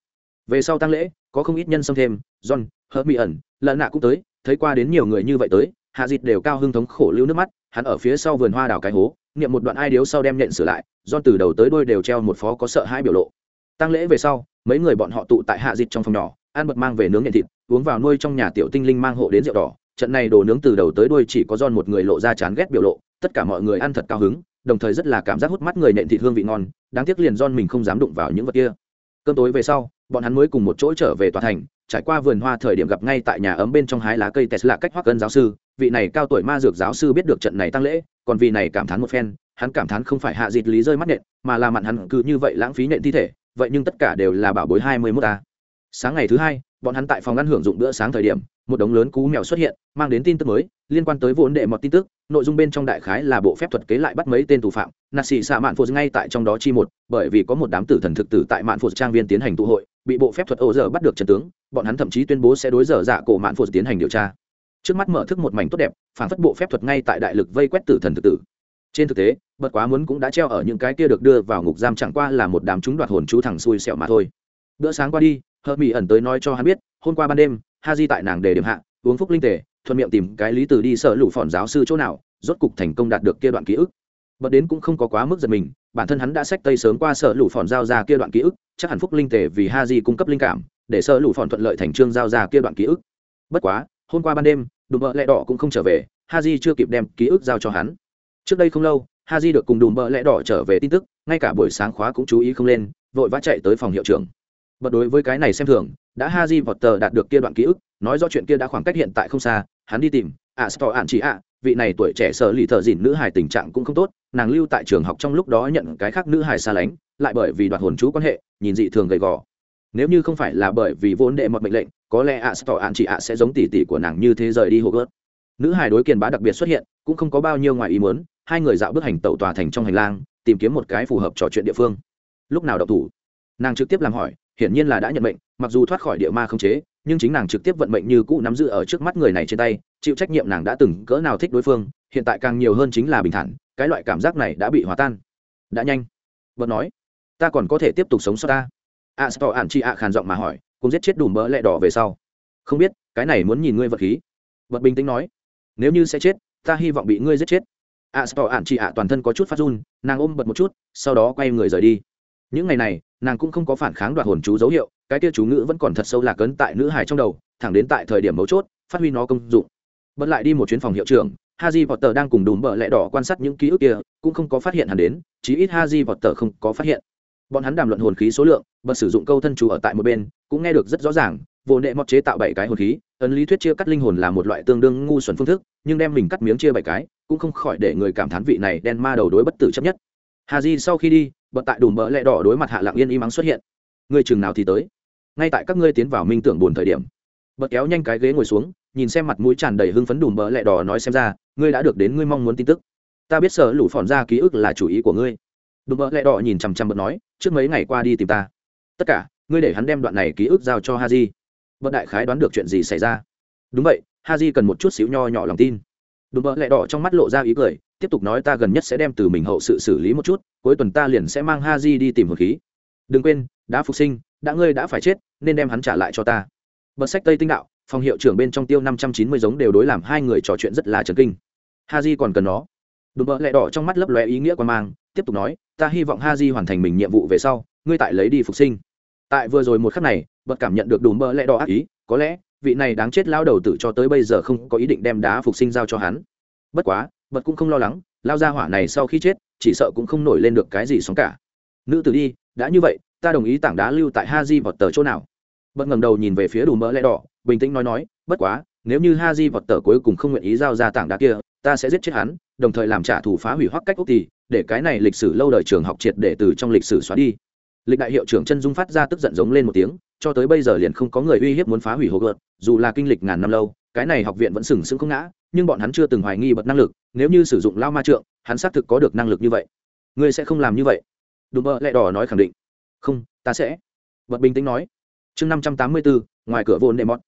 Về sau tăng lễ, có không ít nhân xâm thêm, john hớt mỹ ẩn lợn nạ cũng tới, thấy qua đến nhiều người như vậy tới, hạ dịt đều cao hưng thống khổ lưu nước mắt, hắn ở phía sau vườn hoa đào cái hố, niệm một đoạn ai điếu sau đem nhện sửa lại do từ đầu tới đôi đều treo một phó có sợ hai biểu lộ. Tăng lễ về sau, mấy người bọn họ tụ tại hạ dịt trong phòng nhỏ, ăn bật mang về nướng nhện thịt, uống vào nuôi trong nhà tiểu tinh linh mang hộ đến rượu đỏ. Trận này đồ nướng từ đầu tới đuôi chỉ có don một người lộ ra chán ghét biểu lộ, tất cả mọi người ăn thật cao hứng đồng thời rất là cảm giác hút mắt người nện thịt hương vị ngon, đáng tiếc liền don mình không dám đụng vào những vật kia. Cơm tối về sau, bọn hắn mới cùng một chỗ trở về tòa thành, trải qua vườn hoa thời điểm gặp ngay tại nhà ấm bên trong hái lá cây tesla cách hoắc cân giáo sư, vị này cao tuổi ma dược giáo sư biết được trận này tăng lễ, còn vị này cảm thán một phen, hắn cảm thán không phải hạ dịt lý rơi mắt nện, mà là mặn hắn cứ như vậy lãng phí nện thi thể, vậy nhưng tất cả đều là bảo bối hai mươi mốt ta sáng ngày thứ hai, bọn hắn tại phòng ăn hưởng dụng bữa sáng thời điểm, một đống lớn cú mèo xuất hiện, mang đến tin tức mới, liên quan tới vốn đệ mọt tin tức nội dung bên trong đại khái là bộ phép thuật kế lại bắt mấy tên tù phạm. Nà xì xạ mạn phô ngay tại trong đó chi một, bởi vì có một đám tử thần thực tử tại mạn phô trang viên tiến hành tụ hội, bị bộ phép thuật ô giờ bắt được trần tướng, bọn hắn thậm chí tuyên bố sẽ đối dở dạ cổ mạn phô tiến hành điều tra. Trước mắt mở thức một mảnh tốt đẹp, phản phất bộ phép thuật ngay tại đại lực vây quét tử thần thực tử. Trên thực tế bật quá muốn cũng đã treo ở những cái kia được đưa vào ngục giam chẳng qua là một đám chúng đoạt hồn chú thẳng xui xẹo mà thôi. Bữa sáng qua đi hờ mỹ ẩn tới nói cho hắn biết, hôm qua ban đêm ha di tại nàng đề điểm hạ, uống phúc linh tề thuận miệng tìm cái lý từ đi sợ lũ phòn giáo sư chỗ nào, rốt cục thành công đạt được kia đoạn ký ức. Bật đến cũng không có quá mức giật mình, bản thân hắn đã sách tây sớm qua sợ lũ phòn giao ra kia đoạn ký ức, chắc hẳn phúc linh tề vì ha di cung cấp linh cảm, để sợ lũ phòn thuận lợi thành trương giao ra kia đoạn ký ức. Bất quá, hôm qua ban đêm, đùm bợ lẹ đỏ cũng không trở về ha di chưa kịp đem ký ức giao cho hắn. Trước đây không lâu ha di được cùng đùm bợ lẹ đỏ trở về tin tức, ngay cả buổi sáng khóa cũng chú ý không lên, vội vã chạy tới phòng hiệu trưởng. Bật đối với cái này xem thường, đã ha di vọt tờ đạt được kia đoạn ký ức nói do chuyện kia đã khoảng cách hiện tại không xa, hắn đi tìm à, ạ sto ạn chỉ ạ, vị này tuổi trẻ sở lì thợ dìn nữ hài tình trạng cũng không tốt, nàng lưu tại trường học trong lúc đó nhận cái khác nữ hài xa lánh, lại bởi vì đoạt hồn chú quan hệ, nhìn dị thường gầy gò. Nếu như không phải là bởi vì vốn đệ mật mệnh lệnh, có lẽ ạ sẽ ạn chị ạ sẽ giống tỷ tỷ của nàng như thế rời đi hồ gớt. Nữ hài đối kiền bá đặc biệt xuất hiện, cũng không có bao nhiêu ngoài ý muốn, hai người dạo bước hành tẩu tòa thành trong hành lang, tìm kiếm một cái phù hợp trò chuyện địa phương. Lúc nào đậu thủ? Nàng trực tiếp làm hỏi, hiển nhiên là đã nhận mệnh, mặc dù thoát khỏi địa ma không chế nhưng chính nàng trực tiếp vận mệnh như cũ nắm giữ ở trước mắt người này trên tay, chịu trách nhiệm nàng đã từng cỡ nào thích đối phương, hiện tại càng nhiều hơn chính là bình thản, cái loại cảm giác này đã bị hòa tan. Đã nhanh. Vợ nói, ta còn có thể tiếp tục sống sau ta. A sto ạn chị ạ khàn giọng mà hỏi cũng giết chết đùm bỡ lẹ đỏ về sau. Không biết, cái này muốn nhìn ngươi vật khí. Vật bình tĩnh nói, nếu như sẽ chết, ta hy vọng bị ngươi giết chết. A sto ạn chị ạ toàn thân có chút phát run, nàng ôm bật một chút, sau đó quay người rời đi. Những ngày này, nàng cũng không có phản kháng đoạt hồn chú dấu hiệu cái kia chú ngữ vẫn còn thật sâu lạc ấn tại nữ hải trong đầu, thẳng đến tại thời điểm mấu chốt, phát huy nó công dụng. Bật lại đi một chuyến phòng hiệu trưởng, haji potter đang cùng đùm bợ lẹ đỏ quan sát những ký ức kia, cũng không có phát hiện hắn đến, chí ít haji potter không có phát hiện. Bọn hắn đàm luận hồn khí số lượng, bật sử dụng câu thân chú ở tại một bên, cũng nghe được rất rõ ràng, vô nệ mọt chế tạo bảy cái hồn khí, ấn lý thuyết chia cắt linh hồn là một loại tương đương ngu xuẩn phương thức, nhưng đem mình cắt miếng chia bảy cái, cũng không khỏi để người cảm thán vị này đen ma đầu đối bất tử chấp nhất. Haji sau khi đi, bật tại đùm bợ lẹ đỏ đối mặt hạ lặng yên im mắng xuất hiện. Người chừng nào thì tới? Ngay tại các ngươi tiến vào minh tưởng buồn thời điểm. Bật kéo nhanh cái ghế ngồi xuống, nhìn xem mặt mũi tràn đầy hưng phấn đùm bỡ lẹ đỏ nói xem ra, ngươi đã được đến ngươi mong muốn tin tức. Ta biết sợ lũ phòn ra ký ức là chủ ý của ngươi. Đùm bỡ lẹ đỏ nhìn chằm chằm bật nói, trước mấy ngày qua đi tìm ta. Tất cả, ngươi để hắn đem đoạn này ký ức giao cho haji. Bật đại khái đoán được chuyện gì xảy ra. Đúng vậy, haji cần một chút xíu nho nhỏ lòng tin. Đùm bỡ lẹ đỏ trong mắt lộ ra ý cười, tiếp tục nói ta gần nhất sẽ đem từ mình hậu sự xử lý một chút, cuối tuần ta liền sẽ mang ha di đi tìm hồn khí. Đừng quên, đã phục sinh đã ngươi đã phải chết, nên đem hắn trả lại cho ta. Bật sách tây tinh đạo, phòng hiệu trưởng bên trong tiêu năm trăm chín mươi giống đều đối làm hai người trò chuyện rất là trần kinh. Ha di còn cần nó. Đùm bỡ lẹ đỏ trong mắt lấp lóe ý nghĩa quan mang, tiếp tục nói, ta hy vọng ha di hoàn thành mình nhiệm vụ về sau, ngươi tại lấy đi phục sinh. Tại vừa rồi một khắc này, bật cảm nhận được đùm bỡ lẹ đỏ ác ý, có lẽ, vị này đáng chết lao đầu tử cho tới bây giờ không có ý định đem đá phục sinh giao cho hắn. Bất quá, bật cũng không lo lắng, lao ra hỏa này sau khi chết, chỉ sợ cũng không nổi lên được cái gì sóng cả. Nữ tử đi, đã như vậy ta đồng ý tảng đá lưu tại ha di vọt tờ chỗ nào. Bất ngẩng đầu nhìn về phía đủ mỡ lẽ đỏ, bình tĩnh nói nói, bất quá, nếu như ha di vọt tờ cuối cùng không nguyện ý giao ra tảng đá kia, ta sẽ giết chết hắn, đồng thời làm trả thù phá hủy hoắc cách ốc thì để cái này lịch sử lâu đời trường học triệt để từ trong lịch sử xóa đi. Lịch đại hiệu trưởng chân dung phát ra tức giận giống lên một tiếng, cho tới bây giờ liền không có người uy hiếp muốn phá hủy hồ gợt dù là kinh lịch ngàn năm lâu, cái này học viện vẫn sừng sững không ngã, nhưng bọn hắn chưa từng hoài nghi bật năng lực, nếu như sử dụng lao ma trượng, hắn xác thực có được năng lực như vậy. Ngươi sẽ không làm như vậy. Đùm bơ lẹ đỏ nói khẳng định không, ta sẽ. Bật bình tĩnh nói. Chương năm trăm tám mươi bốn ngoài cửa vồn đệ mọt.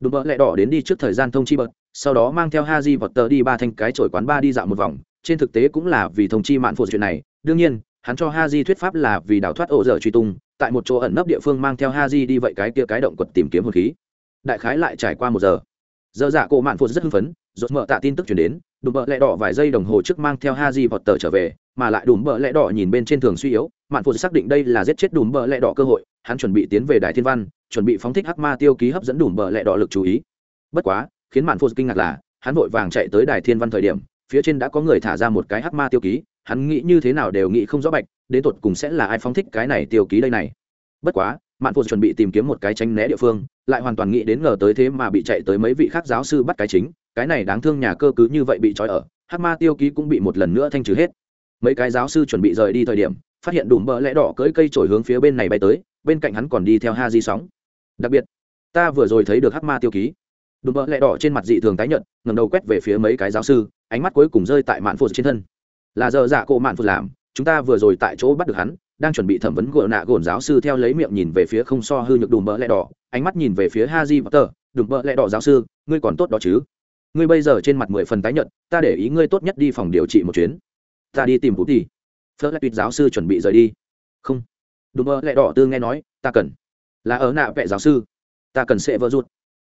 Đùm vợ lẹ đỏ đến đi trước thời gian thông chi bật, sau đó mang theo ha di vật tờ đi ba thanh cái chổi quán ba đi dạo một vòng. Trên thực tế cũng là vì thông chi mạn phụ chuyện này. Đương nhiên, hắn cho ha di thuyết pháp là vì đào thoát ổ dở truy tung. Tại một chỗ ẩn nấp địa phương mang theo ha di đi vậy cái kia cái động quật tìm kiếm hồn khí. Đại khái lại trải qua một giờ. Giờ dạ cổ mạn phụ rất hưng phấn rột mở tạ tin tức chuyển đến đùm bợ lẹ đỏ vài giây đồng hồ trước mang theo ha di vọt tờ trở về, mà lại đùm bợ lẹ đỏ nhìn bên trên thường suy yếu, mạn phụ xác định đây là giết chết đùm bợ lẹ đỏ cơ hội, hắn chuẩn bị tiến về đài thiên văn, chuẩn bị phóng thích hắc ma tiêu ký hấp dẫn đùm bợ lẹ đỏ lực chú ý. Bất quá, khiến mạn phụ kinh ngạc là, hắn vội vàng chạy tới đài thiên văn thời điểm, phía trên đã có người thả ra một cái hắc ma tiêu ký, hắn nghĩ như thế nào đều nghĩ không rõ bạch, đến tột cùng sẽ là ai phóng thích cái này tiêu ký đây này. Bất quá, mạn phụ chuẩn bị tìm kiếm một cái tránh né địa phương, lại hoàn toàn nghĩ đến ngờ tới thế mà bị chạy tới mấy vị khác giáo sư bắt cái chính cái này đáng thương nhà cơ cứ như vậy bị trói ở hát ma tiêu ký cũng bị một lần nữa thanh trừ hết. Mấy cái giáo sư chuẩn bị rời đi thời điểm, phát hiện đùm bỡ lẽ đỏ cưỡi cây trổi hướng phía bên này bay tới, bên cạnh hắn còn đi theo ha di sóng. Đặc biệt, ta vừa rồi thấy được hát ma tiêu ký. Đùm bỡ lẽ đỏ trên mặt dị thường tái nhợt ngầm đầu quét về phía mấy cái giáo sư, ánh mắt cuối cùng rơi tại mạn phụ trên thân. Là giờ dạ cộ mạn phụ làm, chúng ta vừa rồi tại chỗ bắt được hắn, đang chuẩn bị thẩm vấn gội nạ gồn giáo sư theo lấy miệng nhìn về phía không so hư nhược đùm bỡ lẽ đỏ, ánh mắt nhìn về phía ha di và tờ, đùm bỡ lẽ đỏ giáo sư, ngươi còn tốt đó chứ? Ngươi bây giờ trên mặt mười phần tái nhận ta để ý ngươi tốt nhất đi phòng điều trị một chuyến. Ta đi tìm vũ tỷ. Phớt lại tuyệt giáo sư chuẩn bị rời đi. Không. Đúng mơ lại đỏ tư nghe nói, ta cần. Là ở nạ vệ giáo sư. Ta cần sẽ vỡ rút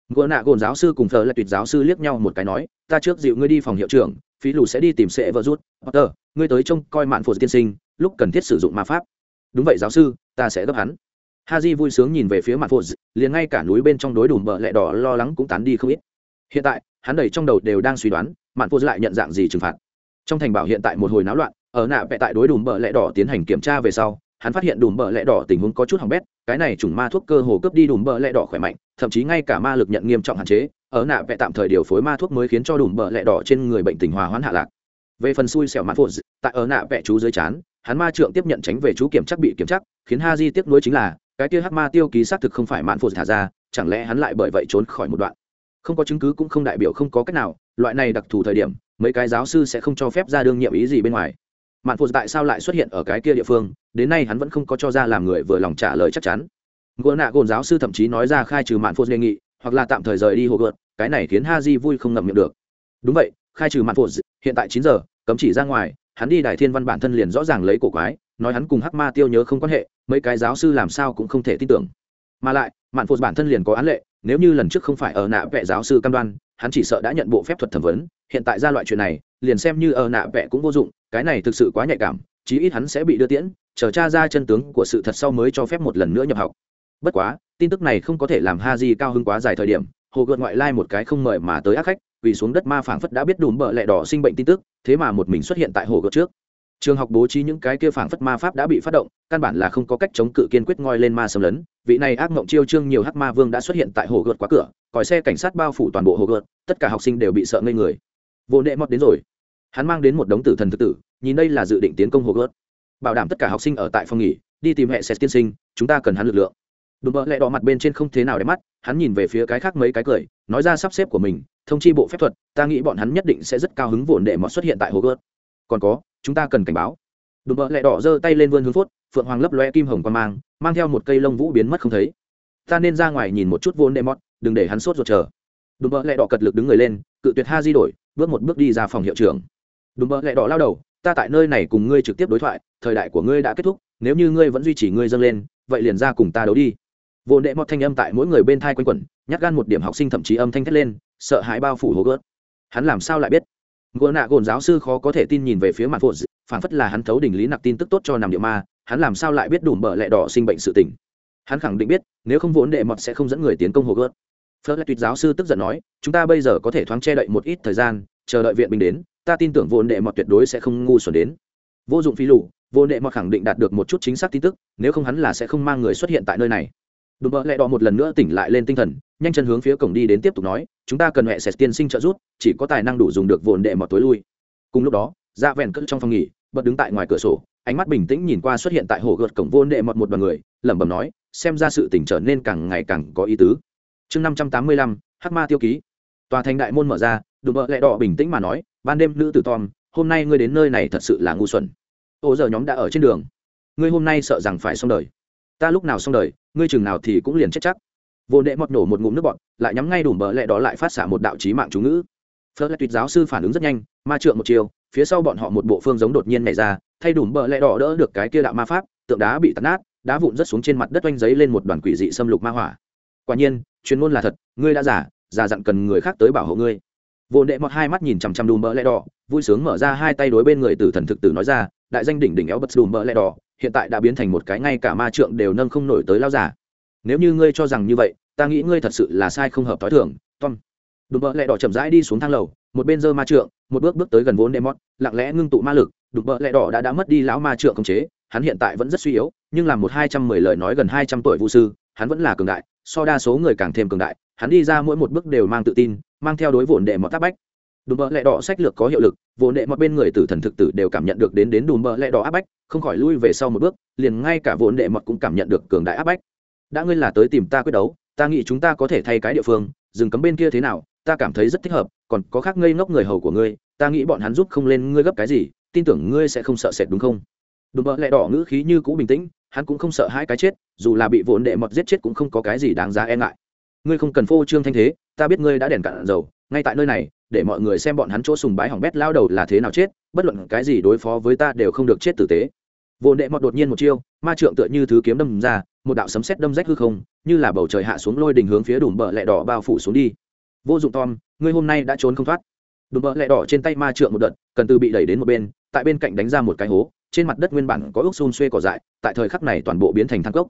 gỡ nạ gồn giáo sư cùng phở lại tuyệt giáo sư liếc nhau một cái nói, ta trước dịu ngươi đi phòng hiệu trưởng, phí lù sẽ đi tìm sẽ vỡ rút potter, ngươi tới trông coi mạn phụ tiên sinh, lúc cần thiết sử dụng ma pháp. Đúng vậy, giáo sư, ta sẽ gấp hắn. Ha j vui sướng nhìn về phía mặt phụ liền ngay cả núi bên trong đối đùm bợ lẹ đỏ lo lắng cũng tán đi không ít hiện tại, hắn đầy trong đầu đều đang suy đoán, mạn phô lại nhận dạng gì trừng phạt. Trong thành bảo hiện tại một hồi náo loạn, ở nạ vẽ tại đối đùm bợ lẹ đỏ tiến hành kiểm tra về sau, hắn phát hiện đùm bợ lẹ đỏ tình huống có chút hỏng bét, cái này chủng ma thuốc cơ hồ cướp đi đùm bợ lẹ đỏ khỏe mạnh, thậm chí ngay cả ma lực nhận nghiêm trọng hạn chế, ở nạ vẽ tạm thời điều phối ma thuốc mới khiến cho đùm bợ lẹ đỏ trên người bệnh tình hòa hoãn hạ lạc. Về phần xui xẻo mạn phô, tại ở nạ vẽ chú dưới chán, hắn ma trượng tiếp nhận tránh về chú kiểm chắc bị kiểm chắc, khiến ha di tiếc nuối chính là, cái kia hắc ma tiêu ký xác thực không phải mạn phô thả ra, chẳng lẽ hắn lại bởi vậy trốn khỏi một đoạn? Không có chứng cứ cũng không đại biểu không có cách nào, loại này đặc thù thời điểm, mấy cái giáo sư sẽ không cho phép ra đương nhiệm ý gì bên ngoài. Mạn phụ tại sao lại xuất hiện ở cái kia địa phương, đến nay hắn vẫn không có cho ra làm người vừa lòng trả lời chắc chắn. Gỗ nạ gồn giáo sư thậm chí nói ra khai trừ mạn phụ đề nghị, hoặc là tạm thời rời đi hồ gợt, cái này khiến ha di vui không ngậm miệng được. Đúng vậy, khai trừ mạn phụ hiện tại chín giờ, cấm chỉ ra ngoài, hắn đi đài thiên văn bản thân liền rõ ràng lấy cổ quái, nói hắn cùng hắc ma tiêu nhớ không quan hệ, mấy cái giáo sư làm sao cũng không thể tin tưởng. Mà lại mạn phụ bản thân liền có án lệ, nếu như lần trước không phải ở nạ vệ giáo sư cam đoan, hắn chỉ sợ đã nhận bộ phép thuật thẩm vấn, hiện tại ra loại chuyện này, liền xem như ở nạ vệ cũng vô dụng, cái này thực sự quá nhạy cảm, chí ít hắn sẽ bị đưa tiễn, chờ cha ra chân tướng của sự thật sau mới cho phép một lần nữa nhập học. Bất quá, tin tức này không có thể làm ha di cao hứng quá dài thời điểm, hồ gợt ngoại lai một cái không mời mà tới ác khách vì xuống đất ma phảng phất đã biết đùm bợ lẹ đỏ sinh bệnh tin tức, thế mà một mình xuất hiện tại hồ gợt trước trường học bố trí những cái kia phảng phất ma pháp đã bị phát động, căn bản là không có cách chống cự kiên quyết ngoi lên ma xâm lấn. Vị này ác mộng chiêu trương nhiều hắc ma vương đã xuất hiện tại hồ gợt quá cửa, còi xe cảnh sát bao phủ toàn bộ hồ gợt, tất cả học sinh đều bị sợ ngây người. Vô nệ mọt đến rồi. Hắn mang đến một đống tử thần thực tử, nhìn đây là dự định tiến công hồ gợt. Bảo đảm tất cả học sinh ở tại phòng nghỉ, đi tìm hệ xét tiên sinh, chúng ta cần hắn lực lượng. Đùm bỡ lẹ đỏ mặt bên trên không thế nào đẹp mắt, hắn nhìn về phía cái khác mấy cái cười, nói ra sắp xếp của mình, thông chi bộ phép thuật, ta nghĩ bọn hắn nhất định sẽ rất cao hứng vồn để mọt xuất hiện tại hồ gợt. Còn có chúng ta cần cảnh báo. Đùm bợ lẹ đỏ giơ tay lên vươn hướng phốt, phượng hoàng lấp loe kim hồng quan mang mang theo một cây lông vũ biến mất không thấy. Ta nên ra ngoài nhìn một chút vốn đệ mót đừng để hắn sốt ruột chờ. Đùm bợ lẹ đỏ cật lực đứng người lên, cự tuyệt ha di đổi, bước một bước đi ra phòng hiệu trưởng. Đùm bợ lẹ đỏ lao đầu, ta tại nơi này cùng ngươi trực tiếp đối thoại, thời đại của ngươi đã kết thúc, nếu như ngươi vẫn duy trì ngươi dâng lên, vậy liền ra cùng ta đấu đi. Vô đệ mọt thanh âm tại mỗi người bên thai quanh quẩn, nhát gan một điểm học sinh thậm chí âm thanh thét lên, sợ hãi bao phủ hố gớt. Hắn làm sao lại biết? Ngựa nạ gồn giáo sư khó có thể tin nhìn về phía mặt phụt phản phất là hắn thấu đỉnh lý nặc tin tức tốt cho nằm địa ma hắn làm sao lại biết đủ bờ lẹ đỏ sinh bệnh sự tình? Hắn khẳng định biết nếu không vốn đệ mọt sẽ không dẫn người tiến công hồ gớt phớt lại tuyệt giáo sư tức giận nói chúng ta bây giờ có thể thoáng che đậy một ít thời gian chờ đợi viện binh đến ta tin tưởng vốn đệ mọt tuyệt đối sẽ không ngu xuẩn đến. Vô dụng phi lũ, vô đệ mọt khẳng định đạt được một chút chính xác tin tức nếu không hắn là sẽ không mang người xuất hiện tại nơi này. Đùm bợ lẹ đỏ một lần nữa tỉnh lại lên tinh thần nhanh chân hướng phía cổng đi đến tiếp tục nói, chúng ta cần hệ sệt tiên sinh trợ giúp, chỉ có tài năng đủ dùng được vồn đệ mọt tối lui. Cùng lúc đó ra vẹn cất trong phòng nghỉ, bật đứng tại ngoài cửa sổ, ánh mắt bình tĩnh nhìn qua xuất hiện tại hồ gợt cổng vồn đệ mọt một đoàn người, lẩm bẩm nói, xem ra sự tỉnh trở nên càng ngày càng có ý tứ. Chương năm trăm tám mươi lăm, hắc ma tiêu ký. Tòa thành đại môn mở ra, đùm bợ lẹ đỏ bình tĩnh mà nói, ban đêm nữ tử tom, hôm nay ngươi đến nơi này thật sự là ngu xuẩn. Ô giờ nhóm đã ở trên đường. Ngươi hôm nay sợ rằng phải xong đời. Ta lúc nào xong đời, ngươi chừng nào thì cũng liền chết chắc vô đệ mọt nổ một ngụm nước bọt, lại nhắm ngay đủ bờ lẹ đó lại phát xả một đạo trí mạng chú ngữ. Phớt lại tuyệt giáo sư phản ứng rất nhanh, ma trượng một chiều, phía sau bọn họ một bộ phương giống đột nhiên nhảy ra, thay đủ bờ lẹ đỏ đỡ được cái kia đạo ma pháp, tượng đá bị tạt nát, đá vụn rất xuống trên mặt đất oanh giấy lên một đoàn quỷ dị xâm lục ma hỏa. Quả nhiên, chuyên môn là thật, ngươi đã giả giả dặn cần người khác tới bảo hộ ngươi. Vô đệ mọt hai mắt nhìn chằm chằm đùm mở lẹ đỏ vui sướng mở ra hai tay đối bên người tử thần thực tử nói ra, đại danh đỉnh đỉnh éo bật đùm mở lẹ đỏ hiện tại đã biến thành một cái ngay cả ma trượng đều nâng không nổi tới lao giả nếu như ngươi cho rằng như vậy, ta nghĩ ngươi thật sự là sai không hợp t h ó i thưởng tom. Đùm bợ lẹ đỏ chậm rãi đi xuống thang lầu, một bên dơ ma trượng, một bước bước tới gần vốn đệ mót lặng lẽ ngưng tụ ma lực, đùm bợ lẹ đỏ đã đã mất đi lão ma trượng khống chế, hắn hiện tại vẫn rất suy yếu, nhưng làm một hai trăm mười lời nói gần hai trăm tuổi vũ sư, hắn vẫn là cường đại, so đa số người càng thêm cường đại, hắn đi ra mỗi một bước đều mang tự tin, mang theo đối vồn đệ mọt tác bách. Đùm bợ lẹ đỏ sách lược có hiệu lực vồn đệ mọt bên người tử thần thực tử đều cảm nhận được đến đến đùm bợ lẹ đỏ áp bách, không khỏi lui về sau một bước, liền ngay cả vồn đệ mọt cũng cảm nhận được cường đại áp bách đã ngươi là tới tìm ta quyết đấu, ta nghĩ chúng ta có thể thay cái địa phương dừng cấm bên kia thế nào, ta cảm thấy rất thích hợp, còn có khác ngây ngốc người hầu của ngươi, ta nghĩ bọn hắn giúp không lên ngươi gấp cái gì, tin tưởng ngươi sẽ không sợ sệt đúng không? Đùm bợ lẹ đỏ ngữ khí như cũ bình tĩnh, hắn cũng không sợ hai cái chết, dù là bị vốn đệ mọt giết chết cũng không có cái gì đáng giá e ngại. Ngươi không cần phô trương thanh thế, ta biết ngươi đã đèn cạn dầu, ngay tại nơi này, để mọi người xem bọn hắn chỗ sùng bái hỏng bét lao đầu là thế nào chết, bất luận cái gì đối phó với ta đều không được chết tử tế vô đệ mọt đột nhiên một chiêu, ma trượng tựa như thứ kiếm đâm ra, một đạo sấm sét đâm rách hư không, như là bầu trời hạ xuống lôi đình hướng phía đùm bờ lẹ đỏ bao phủ xuống đi. Vô dụng tom, ngươi hôm nay đã trốn không thoát. Đùm bờ lẹ đỏ trên tay ma trượng một đợt, cần từ bị đẩy đến một bên, tại bên cạnh đánh ra một cái hố, trên mặt đất nguyên bản có ước xun xuê cỏ dại, tại thời khắc này toàn bộ biến thành thang cốc.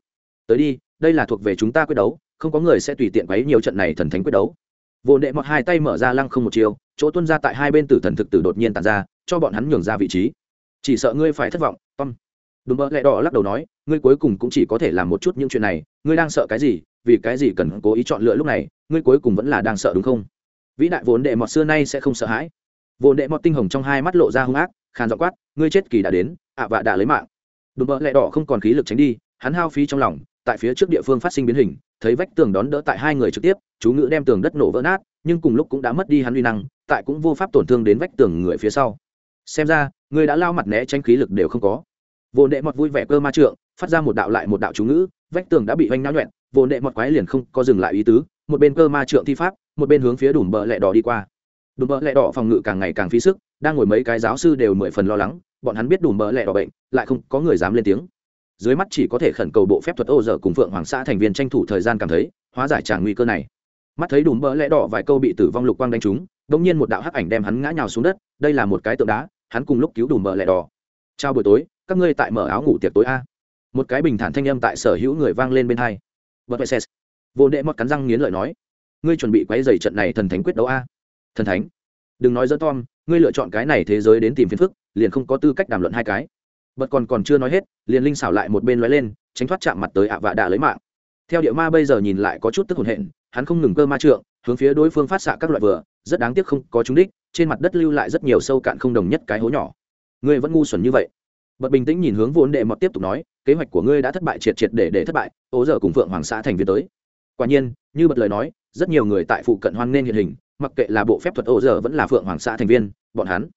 Tới đi, đây là thuộc về chúng ta quyết đấu, không có người sẽ tùy tiện quấy nhiều trận này thần thánh quyết đấu. Vô đệ mọt hai tay mở ra lăng không một chiều chỗ tuân ra tại hai bên tử thần thực tử đột nhiên tàn ra, cho bọn hắn nhường ra vị trí. Chỉ sợ ngươi phải thất vọng, tom đùm mơ lẹ đỏ lắc đầu nói, ngươi cuối cùng cũng chỉ có thể làm một chút những chuyện này, ngươi đang sợ cái gì, vì cái gì cần cố ý chọn lựa lúc này, ngươi cuối cùng vẫn là đang sợ đúng không? Vĩ đại vốn đệ mọt xưa nay sẽ không sợ hãi. Vốn đệ mọt tinh hồng trong hai mắt lộ ra hung ác, khàn dọ quát, ngươi chết kỳ đã đến, ạ vạ đã lấy mạng. Đùm bợ lẹ đỏ không còn khí lực tránh đi, hắn hao phí trong lòng, tại phía trước địa phương phát sinh biến hình, thấy vách tường đón đỡ tại hai người trực tiếp, chú ngữ đem tường đất nổ vỡ nát, nhưng cùng lúc cũng đã mất đi hắn uy năng, tại cũng vô pháp tổn thương đến vách tường người phía sau. Xem ra người đã lao mặt né tránh khí lực đều không có vô đệ mọt vui vẻ cơ ma trượng, phát ra một đạo lại một đạo chú ngữ, vách tường đã bị vênh náo nhuẹn, vô đệ mọt quái liền không có dừng lại ý tứ, một bên cơ ma trượng thi pháp, một bên hướng phía đùm bờ lẹ đỏ đi qua. Đùm bờ lẹ đỏ phòng ngự càng ngày càng phí sức, đang ngồi mấy cái giáo sư đều mười phần lo lắng, bọn hắn biết đùm bờ lẹ đỏ bệnh, lại không có người dám lên tiếng. Dưới mắt chỉ có thể khẩn cầu bộ phép thuật ô dở cùng phượng hoàng xã thành viên tranh thủ thời gian cảm thấy, hóa giải tràng nguy cơ này. Mắt thấy đùm bờ lẽ đỏ vài câu bị tử vong lục quang đánh trúng đ nhiên một đạo hắc ảnh đem hắn ngã nhào xuống đất, đây là một cái tượng đá, hắn cùng lúc cứu đùm bờ lẽ đỏ. Chào buổi tối các ngươi tại mở áo ngủ tiệc tối a. Một cái bình thản thanh âm tại sở hữu người vang lên bên hai. Bật vệ ses vô đệ mọt cắn răng nghiến lợi nói, ngươi chuẩn bị quấy dày trận này thần thánh quyết đấu a? Thần thánh? Đừng nói dỡ tom, ngươi lựa chọn cái này thế giới đến tìm phiền phức, liền không có tư cách đàm luận hai cái. Bật còn còn chưa nói hết, liền linh xảo lại một bên lóe lên, tránh thoát chạm mặt tới ạ vạ đạ lấy mạng. Theo địa ma bây giờ nhìn lại có chút tức hồn hện, hắn không ngừng cơ ma trượng, hướng phía đối phương phát xạ các loại vừa, rất đáng tiếc không có trúng đích, trên mặt đất lưu lại rất nhiều sâu cạn không đồng nhất cái hố nhỏ. Ngươi vẫn ngu xuẩn như vậy bật bình tĩnh nhìn hướng vốn đệ mọt tiếp tục nói, kế hoạch của ngươi đã thất bại triệt triệt để để thất bại ố giờ cùng phượng hoàng xã thành viên tới. Quả nhiên, như bật lời nói, rất nhiều người tại phụ cận hoan nên hiện hình, mặc kệ là bộ phép thuật ố giờ vẫn là phượng hoàng xã thành viên, bọn hắn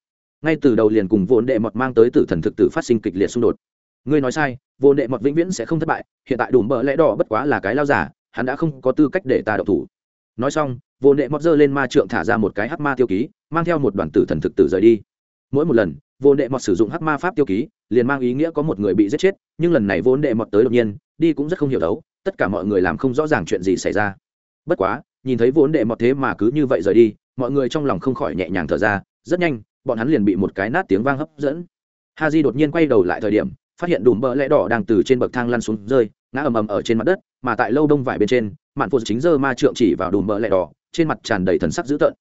ngay từ đầu liền cùng vốn đệ mọt mang tới tử thần thực tử phát sinh kịch liệt xung đột. Ngươi nói sai, vốn đệ mọt vĩnh viễn sẽ không thất bại, hiện tại đủ bờ lẽ đỏ bất quá là cái lao giả, hắn đã không có tư cách để ta đậu thủ. Nói xong, vốn đệ mọt giơ lên ma trượng thả ra một cái hắc ma tiêu ký, mang theo một đoàn tử thần thực tử rời đi mỗi một lần, vô đệ mọt sử dụng hắc ma pháp tiêu ký, liền mang ý nghĩa có một người bị giết chết, nhưng lần này vô đệ mọt tới đột nhiên, đi cũng rất không hiểu đấu tất cả mọi người làm không rõ ràng chuyện gì xảy ra. Bất quá, nhìn thấy vô đệ mọt thế mà cứ như vậy rời đi, mọi người trong lòng không khỏi nhẹ nhàng thở ra, rất nhanh, bọn hắn liền bị một cái nát tiếng vang hấp dẫn. Ha di đột nhiên quay đầu lại thời điểm, phát hiện đùm bỡ lẽ đỏ đang từ trên bậc thang lăn xuống rơi, ngã ầm ầm ở trên mặt đất, mà tại lâu đông vải bên trên, mạn phụ chính giơ ma trượng chỉ vào đùm bỡ lẽ đỏ, trên mặt tràn đầy thần sắc dữ tợn.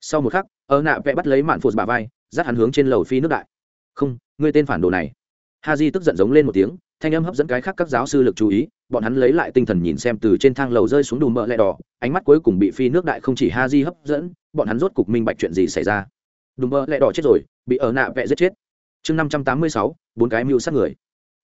Sau một khắc ở nạ vẽ bắt lấy mạn phụ bà vai dắt hắn hướng trên lầu phi nước đại. Không, ngươi tên phản đồ này. Ha di tức giận giống lên một tiếng, thanh âm hấp dẫn cái khác các giáo sư lực chú ý, bọn hắn lấy lại tinh thần nhìn xem từ trên thang lầu rơi xuống đùm mỡ lẹ đỏ, ánh mắt cuối cùng bị phi nước đại không chỉ ha di hấp dẫn, bọn hắn rốt cục minh bạch chuyện gì xảy ra. Đùm mỡ lẹ đỏ chết rồi, bị ở nạ vẹ giết chết. Chương năm trăm tám mươi sáu, bốn cái mưu sát người.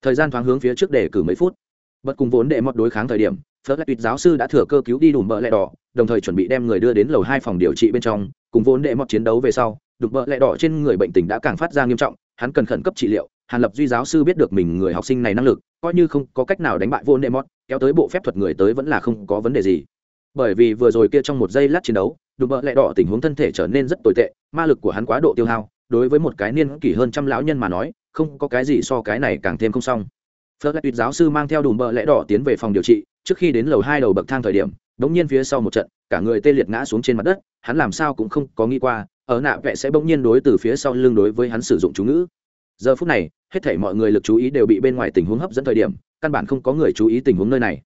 Thời gian thoáng hướng phía trước để cử mấy phút. Bật cùng vốn để mọt đối kháng thời điểm, phớt lại tuyệt giáo sư đã thừa cơ cứu đi đùm mỡ lẹ đỏ, đồng thời chuẩn bị đem người đưa đến lầu hai phòng điều trị bên trong, cùng vốn đệ mọt chiến đấu về sau đùm bơ lẹ đỏ trên người bệnh tình đã càng phát ra nghiêm trọng, hắn cần khẩn cấp trị liệu, hàn lập duy giáo sư biết được mình người học sinh này năng lực, coi như không có cách nào đánh bại vốn đệ mót kéo tới bộ phép thuật người tới vẫn là không có vấn đề gì. Bởi vì vừa rồi kia trong một giây lát chiến đấu đùm bợ lẹ đỏ tình huống thân thể trở nên rất tồi tệ, ma lực của hắn quá độ tiêu hao, đối với một cái niên kỷ hơn trăm lão nhân mà nói, không có cái gì so cái này càng thêm không xong. Phớt lại tuyệt giáo sư mang theo đùm bợ lẹ đỏ tiến về phòng điều trị, trước khi đến lầu hai đầu bậc thang thời điểm, đống nhiên phía sau một trận, cả người tê liệt ngã xuống trên mặt đất, hắn làm sao cũng không có nghĩ qua ở nạ vẽ sẽ bỗng nhiên đối từ phía sau lưng đối với hắn sử dụng chú ngữ. Giờ phút này, hết thảy mọi người lực chú ý đều bị bên ngoài tình huống hấp dẫn thời điểm, căn bản không có người chú ý tình huống nơi này.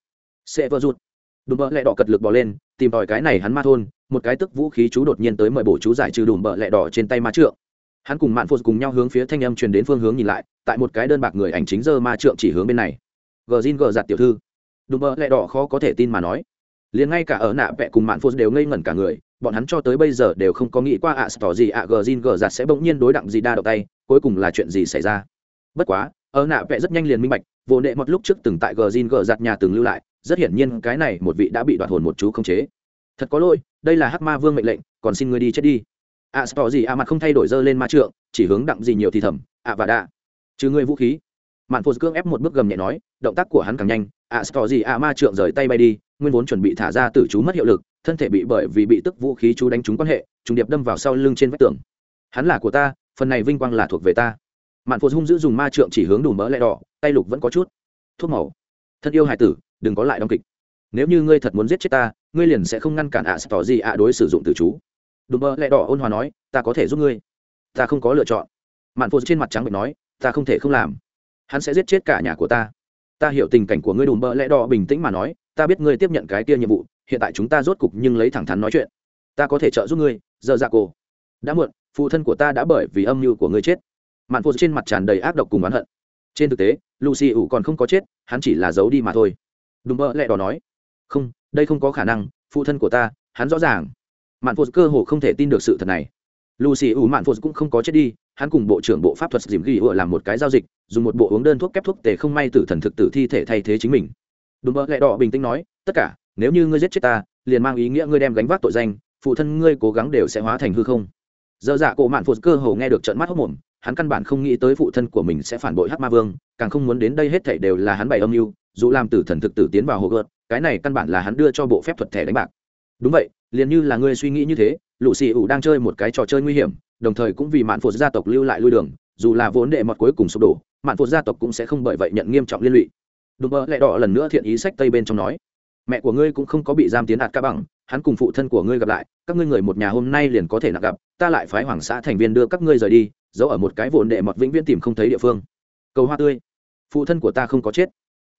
Sẽ vỡ rụt. Đùm bợ lẹ đỏ cật lực bỏ lên, tìm tòi cái này hắn ma thôn, một cái tức vũ khí chú đột nhiên tới mời bổ chú giải trừ đùm bợ lẹ đỏ trên tay ma trượng. Hắn cùng mạn phụt cùng nhau hướng phía thanh âm truyền đến phương hướng nhìn lại, tại một cái đơn bạc người ảnh chính giờ ma trượng chỉ hướng bên này. Gờ zin gờ giặt tiểu thư. Đùm bợ lẹ đỏ khó có thể tin mà nói liền ngay cả ở nạ vẽ cùng mạn phô đều ngây ngẩn cả người bọn hắn cho tới bây giờ đều không có nghĩ qua ạ à, tỏ gì ạ gờ zin gờ giặt sẽ bỗng nhiên đối đặng gì đa đậu tay cuối cùng là chuyện gì xảy ra? Bất quá ở nạ vẽ rất nhanh liền minh bạch vô nệ một lúc trước từng tại gờ zin gờ giặt nhà từng lưu lại rất hiển nhiên cái này một vị đã bị đoạt hồn một chú không chế. Thật có lỗi đây là hắc ma vương mệnh lệnh còn xin ngươi đi chết đi. Ạ à, tỏ gì ạ mặt không thay đổi dơ lên ma trượng chỉ hướng đặng gì nhiều thì thầm ạ và đạ chứ ngươi vũ khí. Mạn phô cương ép một bước gầm nhẹ nói động tác của hắn càng nhanh ạ tỏ gì ạ ma trượng rời tay bay đi, nguyên vốn chuẩn bị thả ra tử chú mất hiệu lực, thân thể bị bởi vì bị tức vũ khí chú đánh trúng quan hệ, trùng điệp đâm vào sau lưng trên vách tường. Hắn là của ta, phần này vinh quang là thuộc về ta. Mạn phô hung dữ dùng ma trượng chỉ hướng đủ mỡ lẹ đỏ, tay lục vẫn có chút. Thuốc màu. Thân yêu hải tử, đừng có lại đong kịch. Nếu như ngươi thật muốn giết chết ta, ngươi liền sẽ không ngăn cản ạ sẽ tỏ gì ạ đối sử dụng từ chú. Đùm mỡ lẹ đỏ ôn hòa nói, ta có thể giúp ngươi. Ta không có lựa chọn. Mạn phô trên mặt trắng bệnh nói, ta không thể không làm. Hắn sẽ giết chết cả nhà của ta ta hiểu tình cảnh của ngươi đùm bỡ lẽ đỏ bình tĩnh mà nói, ta biết ngươi tiếp nhận cái kia nhiệm vụ, hiện tại chúng ta rốt cục nhưng lấy thẳng thắn nói chuyện. Ta có thể trợ giúp ngươi, giờ dạ cô. đã muộn, phụ thân của ta đã bởi vì âm mưu của ngươi chết. Mạn phụ trên mặt tràn đầy ác độc cùng oán hận. Trên thực tế, lucy ủ còn không có chết, hắn chỉ là giấu đi mà thôi. Đùm bỡ lẽ đỏ nói, không, đây không có khả năng, phụ thân của ta, hắn rõ ràng. Mạn phụ cơ hồ không thể tin được sự thật này. Lucy ủ mạn phụ cũng không có chết đi hắn cùng bộ trưởng bộ pháp thuật dìm ghi ựa làm một cái giao dịch, dùng một bộ uống đơn thuốc kép thuốc tề không may tử thần thực tử thi thể thay thế chính mình. Đùm bơ lẹ đỏ bình tĩnh nói, tất cả, nếu như ngươi giết chết ta, liền mang ý nghĩa ngươi đem gánh vác tội danh, phụ thân ngươi cố gắng đều sẽ hóa thành hư không. Dơ dạ cổ mạn phụt cơ hồ nghe được trận mắt hốc mồm, hắn căn bản không nghĩ tới phụ thân của mình sẽ phản bội hắc ma vương, càng không muốn đến đây hết thảy đều là hắn bày âm mưu, dù làm tử thần thực tử tiến vào hồ gợt, cái này căn bản là hắn đưa cho bộ phép thuật thẻ đánh bạc. Đúng vậy, liền như là ngươi suy nghĩ như thế, lũ xì ủ đang chơi một cái trò chơi nguy hiểm đồng thời cũng vì mạn phụ gia tộc lưu lại lui đường, dù là vốn đệ mọt cuối cùng sụp đổ, mạn phụ gia tộc cũng sẽ không bởi vậy nhận nghiêm trọng liên lụy. Đùm bơ lẹ đỏ lần nữa thiện ý sách tây bên trong nói, mẹ của ngươi cũng không có bị giam tiến đạt ca bằng, hắn cùng phụ thân của ngươi gặp lại, các ngươi người một nhà hôm nay liền có thể nạp gặp, ta lại phái hoàng xã thành viên đưa các ngươi rời đi, giấu ở một cái vồn đệ mọt vĩnh viễn tìm không thấy địa phương. Cầu hoa tươi. Phụ thân của ta không có chết.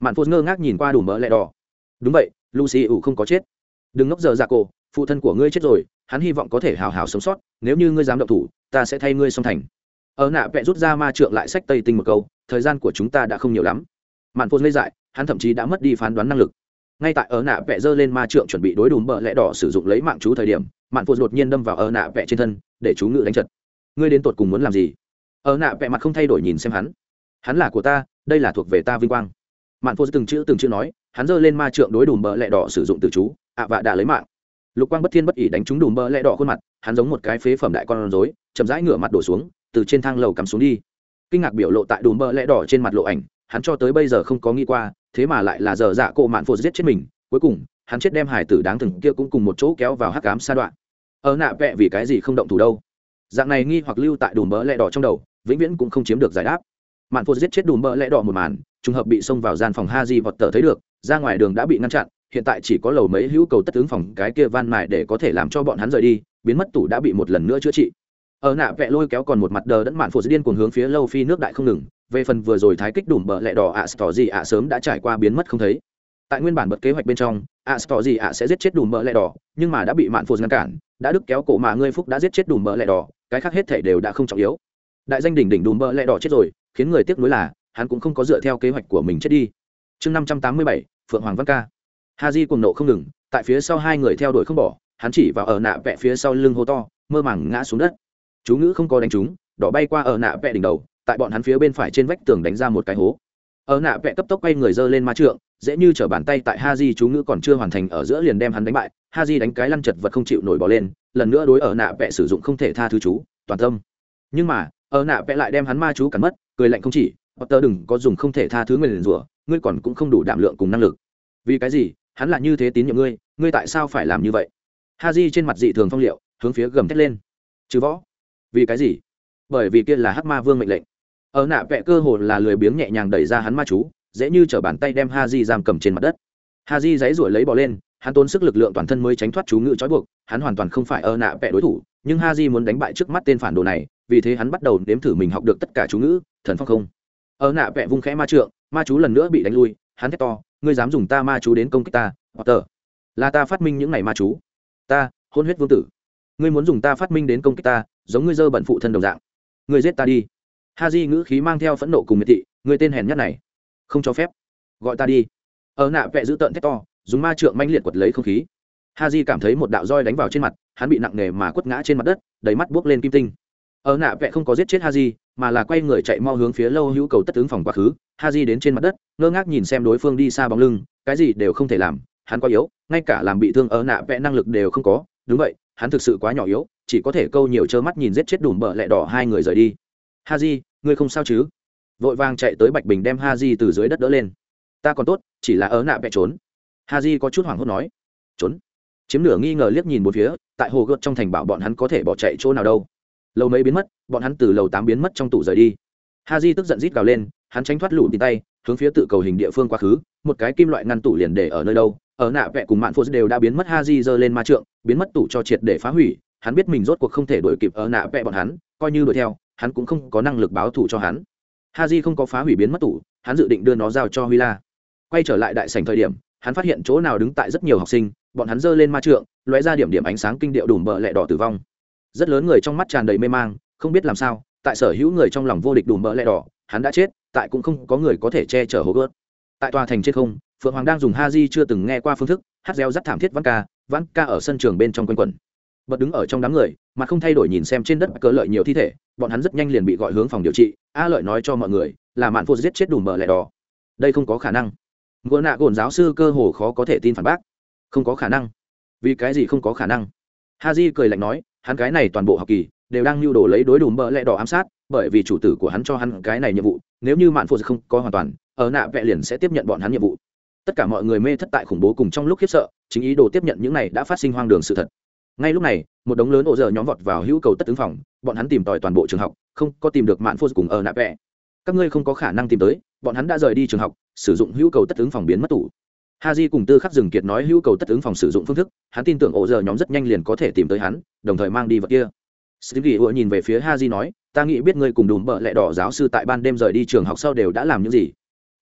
Mạn phụ ngơ ngác nhìn qua đủ mỡ lẹ đỏ. Đúng vậy, lucy ủ không có chết. Đừng ngốc giờ ra cổ, phụ thân của ngươi chết rồi hắn hy vọng có thể hào hào sống sót, nếu như ngươi dám động thủ, ta sẽ thay ngươi song thành. Ở nạ vẽ rút ra ma trượng lại sách tây tinh một câu, thời gian của chúng ta đã không nhiều lắm. Mạn phôn ngây dại, hắn thậm chí đã mất đi phán đoán năng lực. Ngay tại ở nạ vẽ dơ lên ma trượng chuẩn bị đối đùm bợ lẽ đỏ sử dụng lấy mạng chú thời điểm, mạn phôn đột nhiên đâm vào ở nạ vẽ trên thân, để chú ngự đánh trật ngươi đến tột cùng muốn làm gì? Ở nạ vẽ mặt không thay đổi nhìn xem hắn. Hắn là của ta, đây là thuộc về ta vinh quang. Mạn phôn từng chữ từng chữ nói, hắn giơ lên ma trượng đối đùm bợ lẽ đỏ sử dụng từ chú, ạ vạ đã lấy mạng lục quang bất thiên bất ỉ đánh trúng đùm bơ lẽ đỏ khuôn mặt, hắn giống một cái phế phẩm đại con rối, chậm rãi ngửa mặt đổ xuống, từ trên thang lầu cắm xuống đi. Kinh ngạc biểu lộ tại đùm bơ lẽ đỏ trên mặt lộ ảnh, hắn cho tới bây giờ không có nghĩ qua, thế mà lại là giờ dạ cộ mạn phô giết chết mình. Cuối cùng, hắn chết đem hải tử đáng thừng kia cũng cùng một chỗ kéo vào hắc cám sa đoạn. Ở nạ vẹ vì cái gì không động thủ đâu? Dạng này nghi hoặc lưu tại đùm bơ lẽ đỏ trong đầu, vĩnh viễn cũng không chiếm được giải đáp. Mạn phô giết chết đùm bơ lẽ đỏ một màn, trùng hợp bị xông vào gian phòng ha di vọt tờ thấy được, ra ngoài đường đã bị ngăn chặn hiện tại chỉ có lầu mấy hữu cầu tất tướng phòng cái kia van mài để có thể làm cho bọn hắn rời đi biến mất tủ đã bị một lần nữa chữa trị. Ở nạ vẹ lôi kéo còn một mặt đờ đẫn mạn phô điên cùng hướng phía lâu phi nước đại không ngừng về phần vừa rồi thái kích đủm bờ lẹ đỏ ạ à, gì ạ sớm đã trải qua biến mất không thấy. Tại nguyên bản bật kế hoạch bên trong ạ à, gì ạ sẽ giết chết đủm bờ lẹ đỏ nhưng mà đã bị mạn phô ngăn cản đã đức kéo cổ mà ngươi phúc đã giết chết đủm bờ lẹ đỏ cái khác hết thể đều đã không trọng yếu. Đại danh đỉnh đỉnh đùm bờ lẹ đỏ chết rồi khiến người tiếc nuối là hắn cũng không có dựa theo kế hoạch của mình chết đi. Chương năm trăm tám mươi bảy phượng hoàng văn ca ha di cùng nộ không ngừng, tại phía sau hai người theo đuổi không bỏ, hắn chỉ vào ở nạ vẹ phía sau lưng hô to, mơ màng ngã xuống đất. Chú ngữ không có đánh trúng, đỏ bay qua ở nạ vẹ đỉnh đầu, tại bọn hắn phía bên phải trên vách tường đánh ra một cái hố. Ở nạ vẹ cấp tốc quay người dơ lên ma trượng, dễ như t bàn tay tại ha di chú ngữ còn chưa hoàn thành ở giữa liền đem hắn đánh bại, ha di đánh cái lăn chật vật không chịu nổi bỏ lên, lần nữa đối ở nạ vẹ sử dụng không thể tha thứ chú, toàn tâm. Nhưng mà, ở nạ vẽ lại đem hắn ma chú cắn mất, cười lạnh không chỉ tớ đừng có dùng không thể tha thứ người liền rủa, ngươi còn cũng không đủ đảm lượng cùng năng lực. Vì cái gì? Hắn là như thế tín nhiệm ngươi ngươi tại sao phải làm như vậy? Ha di trên mặt dị thường phong liệu, hướng phía gầm thét lên. Chứ võ? Vì cái gì? Bởi vì kia là hắc ma vương mệnh lệnh. Ở nạ vẽ cơ hồ là lười biếng nhẹ nhàng đẩy ra hắn ma chú, dễ như chở bàn tay đem ha di giam cầm trên mặt đất. Ha di dãy ruổi lấy bỏ lên, hắn tốn sức lực lượng toàn thân mới tránh thoát chú ngự trói buộc, hắn hoàn toàn không phải ở nạ vẽ đối thủ, nhưng ha di muốn đánh bại trước mắt tên phản đồ này, vì thế hắn bắt đầu nếm thử mình học được tất cả chú ngữ, thần phong không. Ở nạ vẽ vung khẽ ma trượng, ma chú lần nữa bị đánh lui, hắn thét to ngươi dám dùng ta ma chú đến công kích ta tờ. Là ta phát minh những ngày ma chú. Ta, hôn huyết vương tử. Ngươi muốn dùng ta phát minh đến công kích ta, giống ngươi dơ bận phụ thân đồng dạng. Ngươi giết ta đi. Ha di ngữ khí mang theo phẫn nộ cùng miệt thị, ngươi tên hèn nhất này. Không cho phép. Gọi ta đi. Ở nạ vẽ giữ tợn thét to, dùng ma trượng manh liệt quật lấy không khí. Ha di cảm thấy một đạo roi đánh vào trên mặt, hắn bị nặng nề mà quất ngã trên mặt đất, đầy mắt buốc lên kim tinh ở nạ vẽ không có giết chết ha mà là quay người chạy mau hướng phía lâu hữu cầu tất ứng phòng quá khứ. Ha đến trên mặt đất, ngơ ngác nhìn xem đối phương đi xa bóng lưng, cái gì đều không thể làm, hắn quá yếu, ngay cả làm bị thương ở nạ vẽ năng lực đều không có. Đúng vậy, hắn thực sự quá nhỏ yếu, chỉ có thể câu nhiều trơ mắt nhìn giết chết đùm bợ lẹ đỏ hai người rời đi. Ha ngươi không sao chứ? Vội vàng chạy tới bạch bình đem ha từ dưới đất đỡ lên. Ta còn tốt, chỉ là ở nạ vẽ trốn. Ha có chút hoảng hốt nói. Trốn? Chiếm nửa nghi ngờ liếc nhìn một phía, tại hồ gợt trong thành bảo bọn hắn có thể bỏ chạy chỗ nào đâu lầu mấy biến mất, bọn hắn từ lầu tám biến mất trong tủ rời đi. Ha di tức giận rít gào lên, hắn tránh thoát lũ tìm tay, hướng phía tự cầu hình địa phương quá khứ, một cái kim loại ngăn tủ liền để ở nơi đâu, ở nạ vẽ cùng mạn phô đều đã biến mất ha di giơ lên ma trượng, biến mất tủ cho triệt để phá hủy, hắn biết mình rốt cuộc không thể đuổi kịp ở nạ vẽ bọn hắn, coi như đuổi theo, hắn cũng không có năng lực báo thù cho hắn. Ha di không có phá hủy biến mất tủ, hắn dự định đưa nó giao cho huy la. Quay trở lại đại sành thời điểm, hắn phát hiện chỗ nào đứng tại rất nhiều học sinh, bọn hắn giơ lên ma trượng, lóe ra điểm điểm ánh sáng kinh điệu đùm bợ lẹ đỏ tử vong rất lớn người trong mắt tràn đầy mê mang, không biết làm sao, tại sở hữu người trong lòng vô địch đủ mỡ lẻ đỏ, hắn đã chết, tại cũng không có người có thể che chở hố gớt tại tòa thành trên không, phượng hoàng đang dùng ha di chưa từng nghe qua phương thức, hát reo rắt thảm thiết văn ca văn ca ở sân trường bên trong quanh quẩn. Bật đứng ở trong đám người, mà không thay đổi nhìn xem trên đất cỡ lợi nhiều thi thể, bọn hắn rất nhanh liền bị gọi hướng phòng điều trị, a lợi nói cho mọi người, là mạn phô giết chết đủ mỡ lẻ đỏ. Đây không có khả năng. Ngựa nạ gồn giáo sư cơ hồ khó có thể tin phản bác. Không có khả năng. Vì cái gì không có khả năng? Ha di cười lạnh nói hắn cái này toàn bộ học kỳ đều đang lưu đồ lấy đối đùm bợ lẽ đỏ ám sát, bởi vì chủ tử của hắn cho hắn cái này nhiệm vụ, nếu như mạn phụ không có hoàn toàn, ở nạ vẽ liền sẽ tiếp nhận bọn hắn nhiệm vụ. Tất cả mọi người mê thất tại khủng bố cùng trong lúc khiếp sợ, chính ý đồ tiếp nhận những này đã phát sinh hoang đường sự thật. Ngay lúc này, một đống lớn ổ dở nhóm vọt vào hữu cầu tất ứng phòng, bọn hắn tìm tòi toàn bộ trường học, không có tìm được mạn phô cùng ở nạ vẽ các ngươi không có khả năng tìm tới, bọn hắn đã rời đi trường học, sử dụng hữu cầu tất ứng phòng biến mất tủ ha cùng tư khắc dừng kiệt nói hữu cầu tất ứng phòng sử dụng phương thức hắn tin tưởng ổ giờ nhóm rất nhanh liền có thể tìm tới hắn đồng thời mang đi vật kia Stevie ủa nhìn về phía Haji nói, ta nghĩ biết ngươi cùng đùm bợ lẹ đỏ giáo sư tại ban đêm rời đi trường học sau đều đã làm những gì.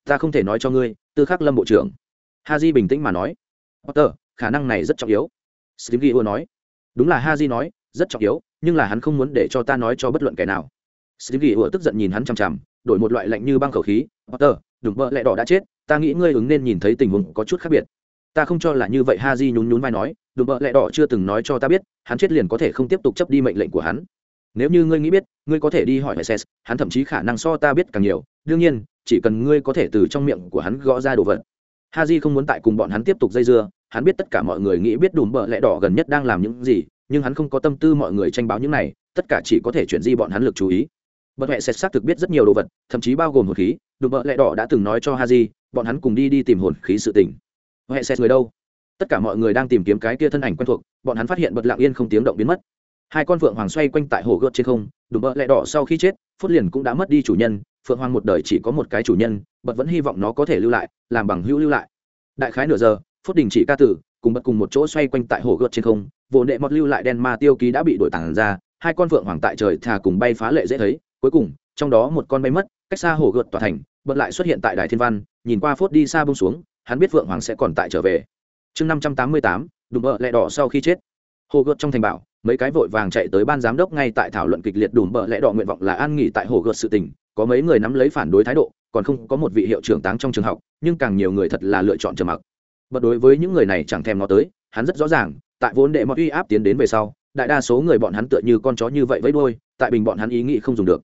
Ta không thể nói cho ngươi, Tư Khắc Lâm bộ trưởng. Haji bình tĩnh mà nói, Potter, khả năng này rất trọng yếu. Stevie ủa nói, đúng là Haji nói, rất trọng yếu, nhưng là hắn không muốn để cho ta nói cho bất luận kẻ nào. Stevie ủa tức giận nhìn hắn chằm chằm, đổi một loại lạnh như băng khẩu khí, Potter, đùm bợ lẹ đỏ đã chết, ta nghĩ ngươi ứng nên nhìn thấy tình huống có chút khác biệt. Ta không cho là như vậy ha di nhún nhún vai nói, đùm bợ lẹ đỏ chưa từng nói cho ta biết, hắn chết liền có thể không tiếp tục chấp đi mệnh lệnh của hắn. Nếu như ngươi nghĩ biết, ngươi có thể đi hỏi hệ s hắn thậm chí khả năng so ta biết càng nhiều. Đương nhiên, chỉ cần ngươi có thể từ trong miệng của hắn gõ ra đồ vật. Ha di không muốn tại cùng bọn hắn tiếp tục dây dưa, hắn biết tất cả mọi người nghĩ biết đùm bợ lẹ đỏ gần nhất đang làm những gì, nhưng hắn không có tâm tư mọi người tranh báo những này, tất cả chỉ có thể chuyển di bọn hắn lực chú ý. Bật hệ sệt xác thực biết rất nhiều đồ vật, thậm chí bao gồm hột khí. Đùm bợ lẹ đỏ đã từng nói cho ha di bọn hắn cùng đi đi tìm hồn khí sự tình. Hệ xét người đâu? Tất cả mọi người đang tìm kiếm cái kia thân ảnh quen thuộc, bọn hắn phát hiện bật lặng yên không tiếng động biến mất. Hai con phượng hoàng xoay quanh tại hồ gợt trên không, đùm bỡ lẹ đỏ sau khi chết, phút liền cũng đã mất đi chủ nhân, phượng hoàng một đời chỉ có một cái chủ nhân, bật vẫn hy vọng nó có thể lưu lại, làm bằng hữu lưu lại. Đại khái nửa giờ, phút đình chỉ ca tử, cùng bật cùng một chỗ xoay quanh tại hồ gợt trên không, vô nệ mọt lưu lại đen ma tiêu ký đã bị đổi tản ra, hai con phượng hoàng tại trời thà cùng bay phá lệ dễ thấy, cuối cùng, trong đó một con bay mất, cách xa hồ gợt tỏa thành bận lại xuất hiện tại đài thiên văn, nhìn qua phốt đi xa bông xuống, hắn biết phượng hoàng sẽ còn tại trở về. Chương năm trăm tám mươi tám đùm bợ lẹ đỏ sau khi chết. Hồ gợt trong thành bảo, mấy cái vội vàng chạy tới ban giám đốc ngay tại thảo luận kịch liệt đùm bợ lẹ đỏ nguyện vọng là an nghỉ tại hồ gợt sự tình, có mấy người nắm lấy phản đối thái độ, còn không có một vị hiệu trưởng táng trong trường học, nhưng càng nhiều người thật là lựa chọn trầm mặc. Bật đối với những người này chẳng thèm nó tới, hắn rất rõ ràng, tại vốn đệ mọi uy áp tiến đến về sau, đại đa số người bọn hắn tựa như con chó như vậy với đôi tại bình bọn hắn ý nghĩ không dùng được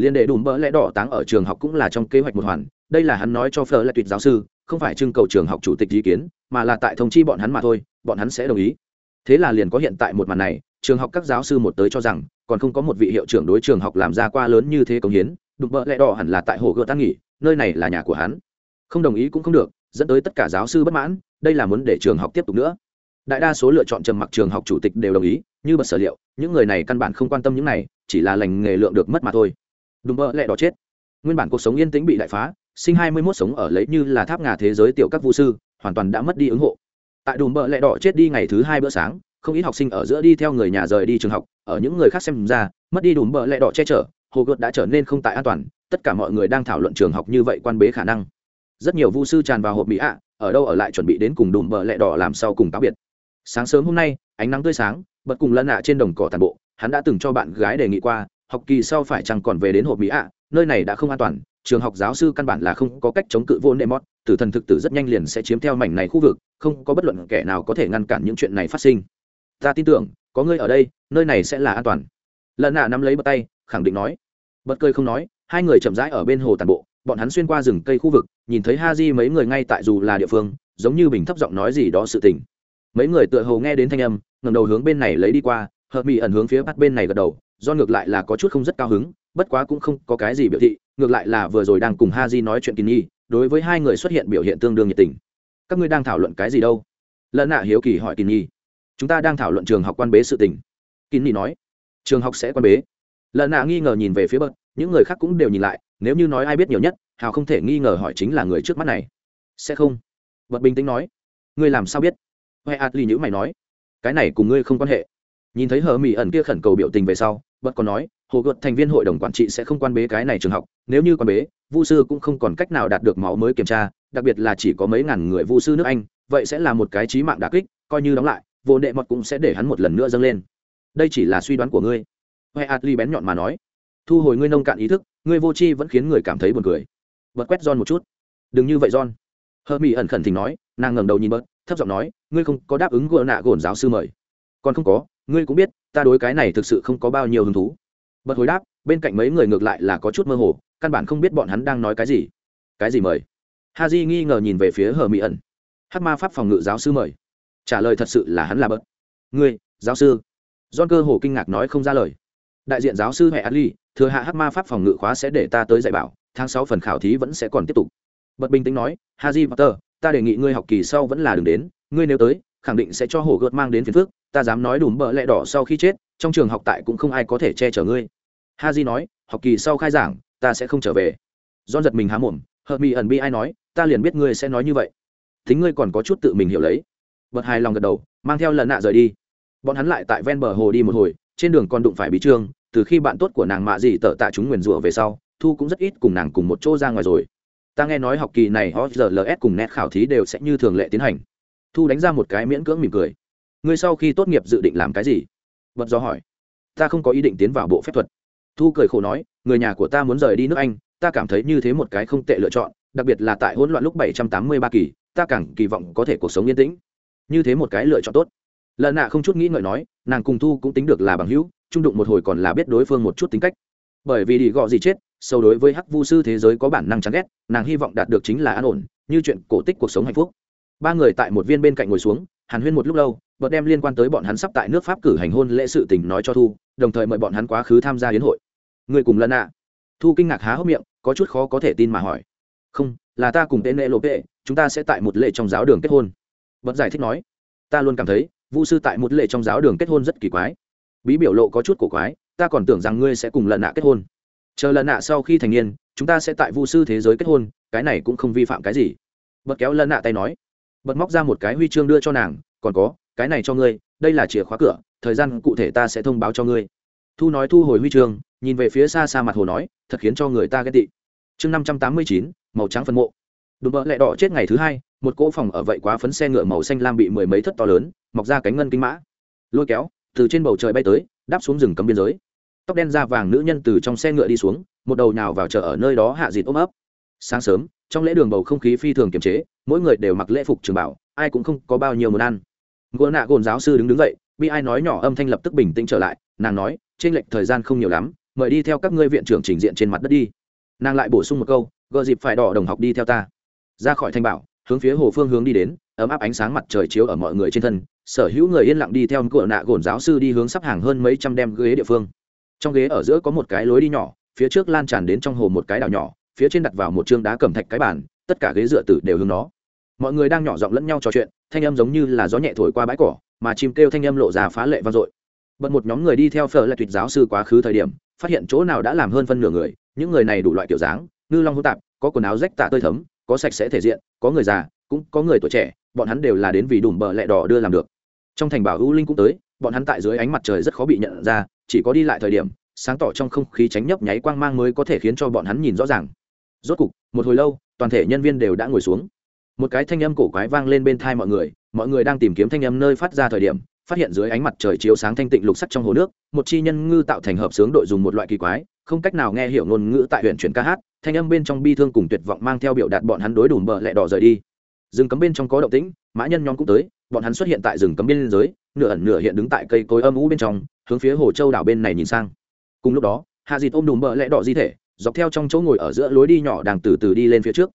liên đệ đùm bỡ lẽ đỏ táng ở trường học cũng là trong kế hoạch một hoàn, đây là hắn nói cho phở là tuyệt giáo sư, không phải trưng cầu trường học chủ tịch ý kiến, mà là tại thông chi bọn hắn mà thôi, bọn hắn sẽ đồng ý. Thế là liền có hiện tại một màn này, trường học các giáo sư một tới cho rằng, còn không có một vị hiệu trưởng đối trường học làm ra qua lớn như thế công hiến, đùm bỡ lẽ đỏ hẳn là tại hồ gợt tan nghỉ, nơi này là nhà của hắn. Không đồng ý cũng không được, dẫn tới tất cả giáo sư bất mãn, đây là muốn để trường học tiếp tục nữa. Đại đa số lựa chọn trầm mặc trường học chủ tịch đều đồng ý, như bật sở liệu, những người này căn bản không quan tâm những này, chỉ là lành nghề lượng được mất mà thôi đùm bợ lẹ đỏ chết. Nguyên bản cuộc sống yên tĩnh bị đại phá, sinh hai mươi mốt sống ở lấy như là tháp ngà thế giới tiểu các vũ sư, hoàn toàn đã mất đi ứng hộ. Tại đùm bợ lẹ đỏ chết đi ngày thứ hai bữa sáng, không ít học sinh ở giữa đi theo người nhà rời đi trường học, ở những người khác xem ra, mất đi đùm bợ lẹ đỏ che chở, hồ gợt đã trở nên không tại an toàn, tất cả mọi người đang thảo luận trường học như vậy quan bế khả năng. Rất nhiều vu sư tràn vào hộp mỹ ạ, ở đâu ở lại chuẩn bị đến cùng đùm bợ lẹ đỏ làm sau cùng táo biệt. Sáng sớm hôm nay, ánh nắng tươi sáng bật cùng lân ạ trên đồng cỏ tàn bộ, hắn đã từng cho bạn gái đề nghị qua học kỳ sau phải chẳng còn về đến hộp mỹ ạ, nơi này đã không an toàn, trường học giáo sư căn bản là không có cách chống cự vô nệ mót tử thần thực tử rất nhanh liền sẽ chiếm theo mảnh này khu vực, không có bất luận kẻ nào có thể ngăn cản những chuyện này phát sinh. Ta tin tưởng, có ngươi ở đây, nơi này sẽ là an toàn. Lần nạ nắm lấy bật tay, khẳng định nói. Bật cười không nói, hai người chậm rãi ở bên hồ tàn bộ, bọn hắn xuyên qua rừng cây khu vực, nhìn thấy ha di mấy người ngay tại dù là địa phương, giống như bình thấp giọng nói gì đó sự tình. Mấy người tựa hồ nghe đến thanh âm ngầm đầu hướng bên này lấy đi qua hợp mỹ ẩn hướng phía bắt bên này gật đầu, do ngược lại là có chút không rất cao hứng, bất quá cũng không có cái gì biểu thị, ngược lại là vừa rồi đang cùng ha di nói chuyện kỳ nhi, đối với hai người xuất hiện biểu hiện tương đương nhiệt tình. Các ngươi đang thảo luận cái gì đâu? Lợn nạ hiếu kỳ hỏi kỳ nhi. Chúng ta đang thảo luận trường học quan bế sự tình. Kỳ nhi nói. Trường học sẽ quan bế. Lợn nạ nghi ngờ nhìn về phía bậc những người khác cũng đều nhìn lại, nếu như nói ai biết nhiều nhất, hào không thể nghi ngờ hỏi chính là người trước mắt này. Sẽ không. Bật bình tĩnh nói. Ngươi làm sao biết? Huệ ạt nhữ mày nói. Cái này cùng ngươi không quan hệ nhìn thấy hờ mỹ ẩn kia khẩn cầu biểu tình về sau bật còn nói, hồ gợt thành viên hội đồng quản trị sẽ không quan bế cái này trường học, nếu như quan bế, vu sư cũng không còn cách nào đạt được máu mới kiểm tra, đặc biệt là chỉ có mấy ngàn người vu sư nước anh, vậy sẽ là một cái trí mạng đà kích, coi như đóng lại, vô nệ mọt cũng sẽ để hắn một lần nữa dâng lên. Đây chỉ là suy đoán của ngươi. Huệ atli bén nhọn mà nói, thu hồi ngươi nông cạn ý thức, ngươi vô tri vẫn khiến người cảm thấy buồn cười. Bật quét John một chút. Đừng như vậy, John. Hơ mỹ ẩn khẩn thỉnh nói, nàng ngẩng đầu nhìn bớt thấp giọng nói, ngươi không có đáp ứng gỡ nạ gồn giáo sư mời. Còn không có ngươi cũng biết, ta đối cái này thực sự không có bao nhiêu hứng thú. Bật hồi đáp, bên cạnh mấy người ngược lại là có chút mơ hồ, căn bản không biết bọn hắn đang nói cái gì. Cái gì mời? Ha j nghi ngờ nhìn về phía hờ mỹ ẩn. Hát ma pháp phòng ngự giáo sư mời. Trả lời thật sự là hắn là bớt ngươi, giáo sư. John cơ hồ kinh ngạc nói không ra lời. Đại diện giáo sư hệ adli, thừa hạ hắc ma pháp phòng ngự khóa sẽ để ta tới dạy bảo, tháng sáu phần khảo thí vẫn sẽ còn tiếp tục. Bật bình tĩnh nói, haji potter, ta đề nghị ngươi học kỳ sau vẫn là đừng đến, ngươi nếu tới khẳng định sẽ cho hồ gợt mang đến phiền phước ta dám nói đùm bợ lẹ đỏ sau khi chết, trong trường học tại cũng không ai có thể che chở ngươi. Haji nói, học kỳ sau khai giảng, ta sẽ không trở về. Don giật mình há mồm, hợp mỹ ẩn bi ai nói, ta liền biết ngươi sẽ nói như vậy. Thính ngươi còn có chút tự mình hiểu lấy. Bật hài lòng gật đầu, mang theo lần nạ rời đi. Bọn hắn lại tại ven bờ hồ đi một hồi, trên đường còn đụng phải bí trương, từ khi bạn tốt của nàng mạ dị tở tạ chúng nguyền rủa về sau, thu cũng rất ít cùng nàng cùng một chỗ ra ngoài rồi. Ta nghe nói học kỳ này hozls cùng net khảo thí đều sẽ như thường lệ tiến hành thu đánh ra một cái miễn cưỡng mỉm cười. Ngươi sau khi tốt nghiệp dự định làm cái gì? Vật do hỏi. Ta không có ý định tiến vào bộ phép thuật. Thu cười khổ nói, người nhà của ta muốn rời đi nước anh, ta cảm thấy như thế một cái không tệ lựa chọn, đặc biệt là tại hỗn loạn lúc bảy trăm tám mươi ba kỳ, ta càng kỳ vọng có thể cuộc sống yên tĩnh. Như thế một cái lựa chọn tốt. Lần nạ không chút nghĩ ngợi nói, nàng cùng thu cũng tính được là bằng hữu trung đụng một hồi còn là biết đối phương một chút tính cách. Bởi vì đi gọ gì chết, sâu đối với hắc vu sư thế giới có bản năng chán ghét, nàng hy vọng đạt được chính là an ổn, như chuyện cổ tích cuộc sống hạnh phúc ba người tại một viên bên cạnh ngồi xuống, hàn huyên một lúc lâu, bật đem liên quan tới bọn hắn sắp tại nước pháp cử hành hôn lễ sự tình nói cho thu, đồng thời mời bọn hắn quá khứ tham gia hiến hội. Người cùng lần ạ. Thu kinh ngạc há hốc miệng, có chút khó có thể tin mà hỏi. Không, là ta cùng tên lệ lộ vệ, chúng ta sẽ tại một lễ trong giáo đường kết hôn. Bật giải thích nói. Ta luôn cảm thấy, vu sư tại một lễ trong giáo đường kết hôn rất kỳ quái. Bí biểu lộ có chút cổ quái, ta còn tưởng rằng ngươi sẽ cùng lần nạ kết hôn. Chờ lần nạ sau khi thành niên, chúng ta sẽ tại vu sư thế giới kết hôn, cái này cũng không vi phạm cái gì. Bật kéo lần nạ tay nói bật móc ra một cái huy chương đưa cho nàng, còn có, cái này cho ngươi, đây là chìa khóa cửa, thời gian cụ thể ta sẽ thông báo cho ngươi. Thu nói thu hồi huy chương, nhìn về phía xa xa mặt hồ nói, thật khiến cho người ta ghét tị. Chương năm trăm tám mươi chín, màu trắng phân mộ. Đùm bỡ lẹ đỏ chết ngày thứ hai, một cỗ phòng ở vậy quá phấn xe ngựa màu xanh lam bị mười mấy thất to lớn, mọc ra cánh ngân kinh mã. Lôi kéo, từ trên bầu trời bay tới, đáp xuống rừng cấm biên giới. Tóc đen da vàng nữ nhân từ trong xe ngựa đi xuống, một đầu nào vào chợ ở nơi đó hạ dịt ôm ấp. Sáng sớm, trong lễ đường bầu không khí phi thường kiềm chế mỗi người đều mặc lễ phục trường bảo, ai cũng không có bao nhiêu muốn ăn. Gỗ nạ gồn giáo sư đứng đứng dậy, bị ai nói nhỏ âm thanh lập tức bình tĩnh trở lại, nàng nói trên lệch thời gian không nhiều lắm, mời đi theo các ngươi viện trưởng trình diện trên mặt đất đi. Nàng lại bổ sung một câu gợ dịp phải đỏ đồng học đi theo ta. Ra khỏi thanh bảo, hướng phía hồ phương hướng đi đến, ấm áp ánh sáng mặt trời chiếu ở mọi người trên thân, sở hữu người yên lặng đi theo cửa nạ gồn giáo sư đi hướng sắp hàng hơn mấy trăm đem ghế địa phương. Trong ghế ở giữa có một cái lối đi nhỏ, phía trước lan tràn đến trong hồ một cái đảo nhỏ, phía trên đặt vào một chương đá cẩm thạch cái bàn, tất cả ghế dựa tử đều hướng nó mọi người đang nhỏ giọng lẫn nhau trò chuyện, thanh âm giống như là gió nhẹ thổi qua bãi cỏ, mà chim kêu thanh âm lộ ra phá lệ vang dội. Bật một nhóm người đi theo phở lại tuyệt giáo sư quá khứ thời điểm, phát hiện chỗ nào đã làm hơn phân nửa người, những người này đủ loại kiểu dáng, ngư long hỗn tạp, có quần áo rách tạ tơi thấm, có sạch sẽ thể diện, có người già, cũng có người tuổi trẻ, bọn hắn đều là đến vì đùm bờ lẹ đỏ đưa làm được. Trong thành bảo ưu linh cũng tới, bọn hắn tại dưới ánh mặt trời rất khó bị nhận ra, chỉ có đi lại thời điểm, sáng tỏ trong không khí tránh nhấp nháy quang mang mới có thể khiến cho bọn hắn nhìn rõ ràng. Rốt cục, một hồi lâu, toàn thể nhân viên đều đã ngồi xuống một cái thanh âm cổ quái vang lên bên thai mọi người mọi người đang tìm kiếm thanh âm nơi phát ra thời điểm, phát hiện dưới ánh mặt trời chiếu sáng thanh tịnh lục sắc trong hồ nước, một chi nhân ngư tạo thành hợp sướng đội dùng một loại kỳ quái, không cách nào nghe hiểu ngôn ngữ tại huyện chuyển ca hát, thanh âm bên trong bi thương cùng tuyệt vọng mang theo biểu đạt bọn hắn đối đùm bờ lẹ đỏ rời đi. Rừng cấm bên trong có động tĩnh, mã nhân nhóm cũng tới, bọn hắn xuất hiện tại rừng cấm biên giới, nửa ẩn nửa hiện đứng tại cây cối âm ú bên trong, hướng phía hồ châu đảo bên này nhìn sang. Cùng lúc đó, hạ dịt ôm đùm bờ lẹ đỏ di thể, dọc theo trong chỗ ngồi ở giữa lối đi nhỏ đang từ từ đi lên phía trước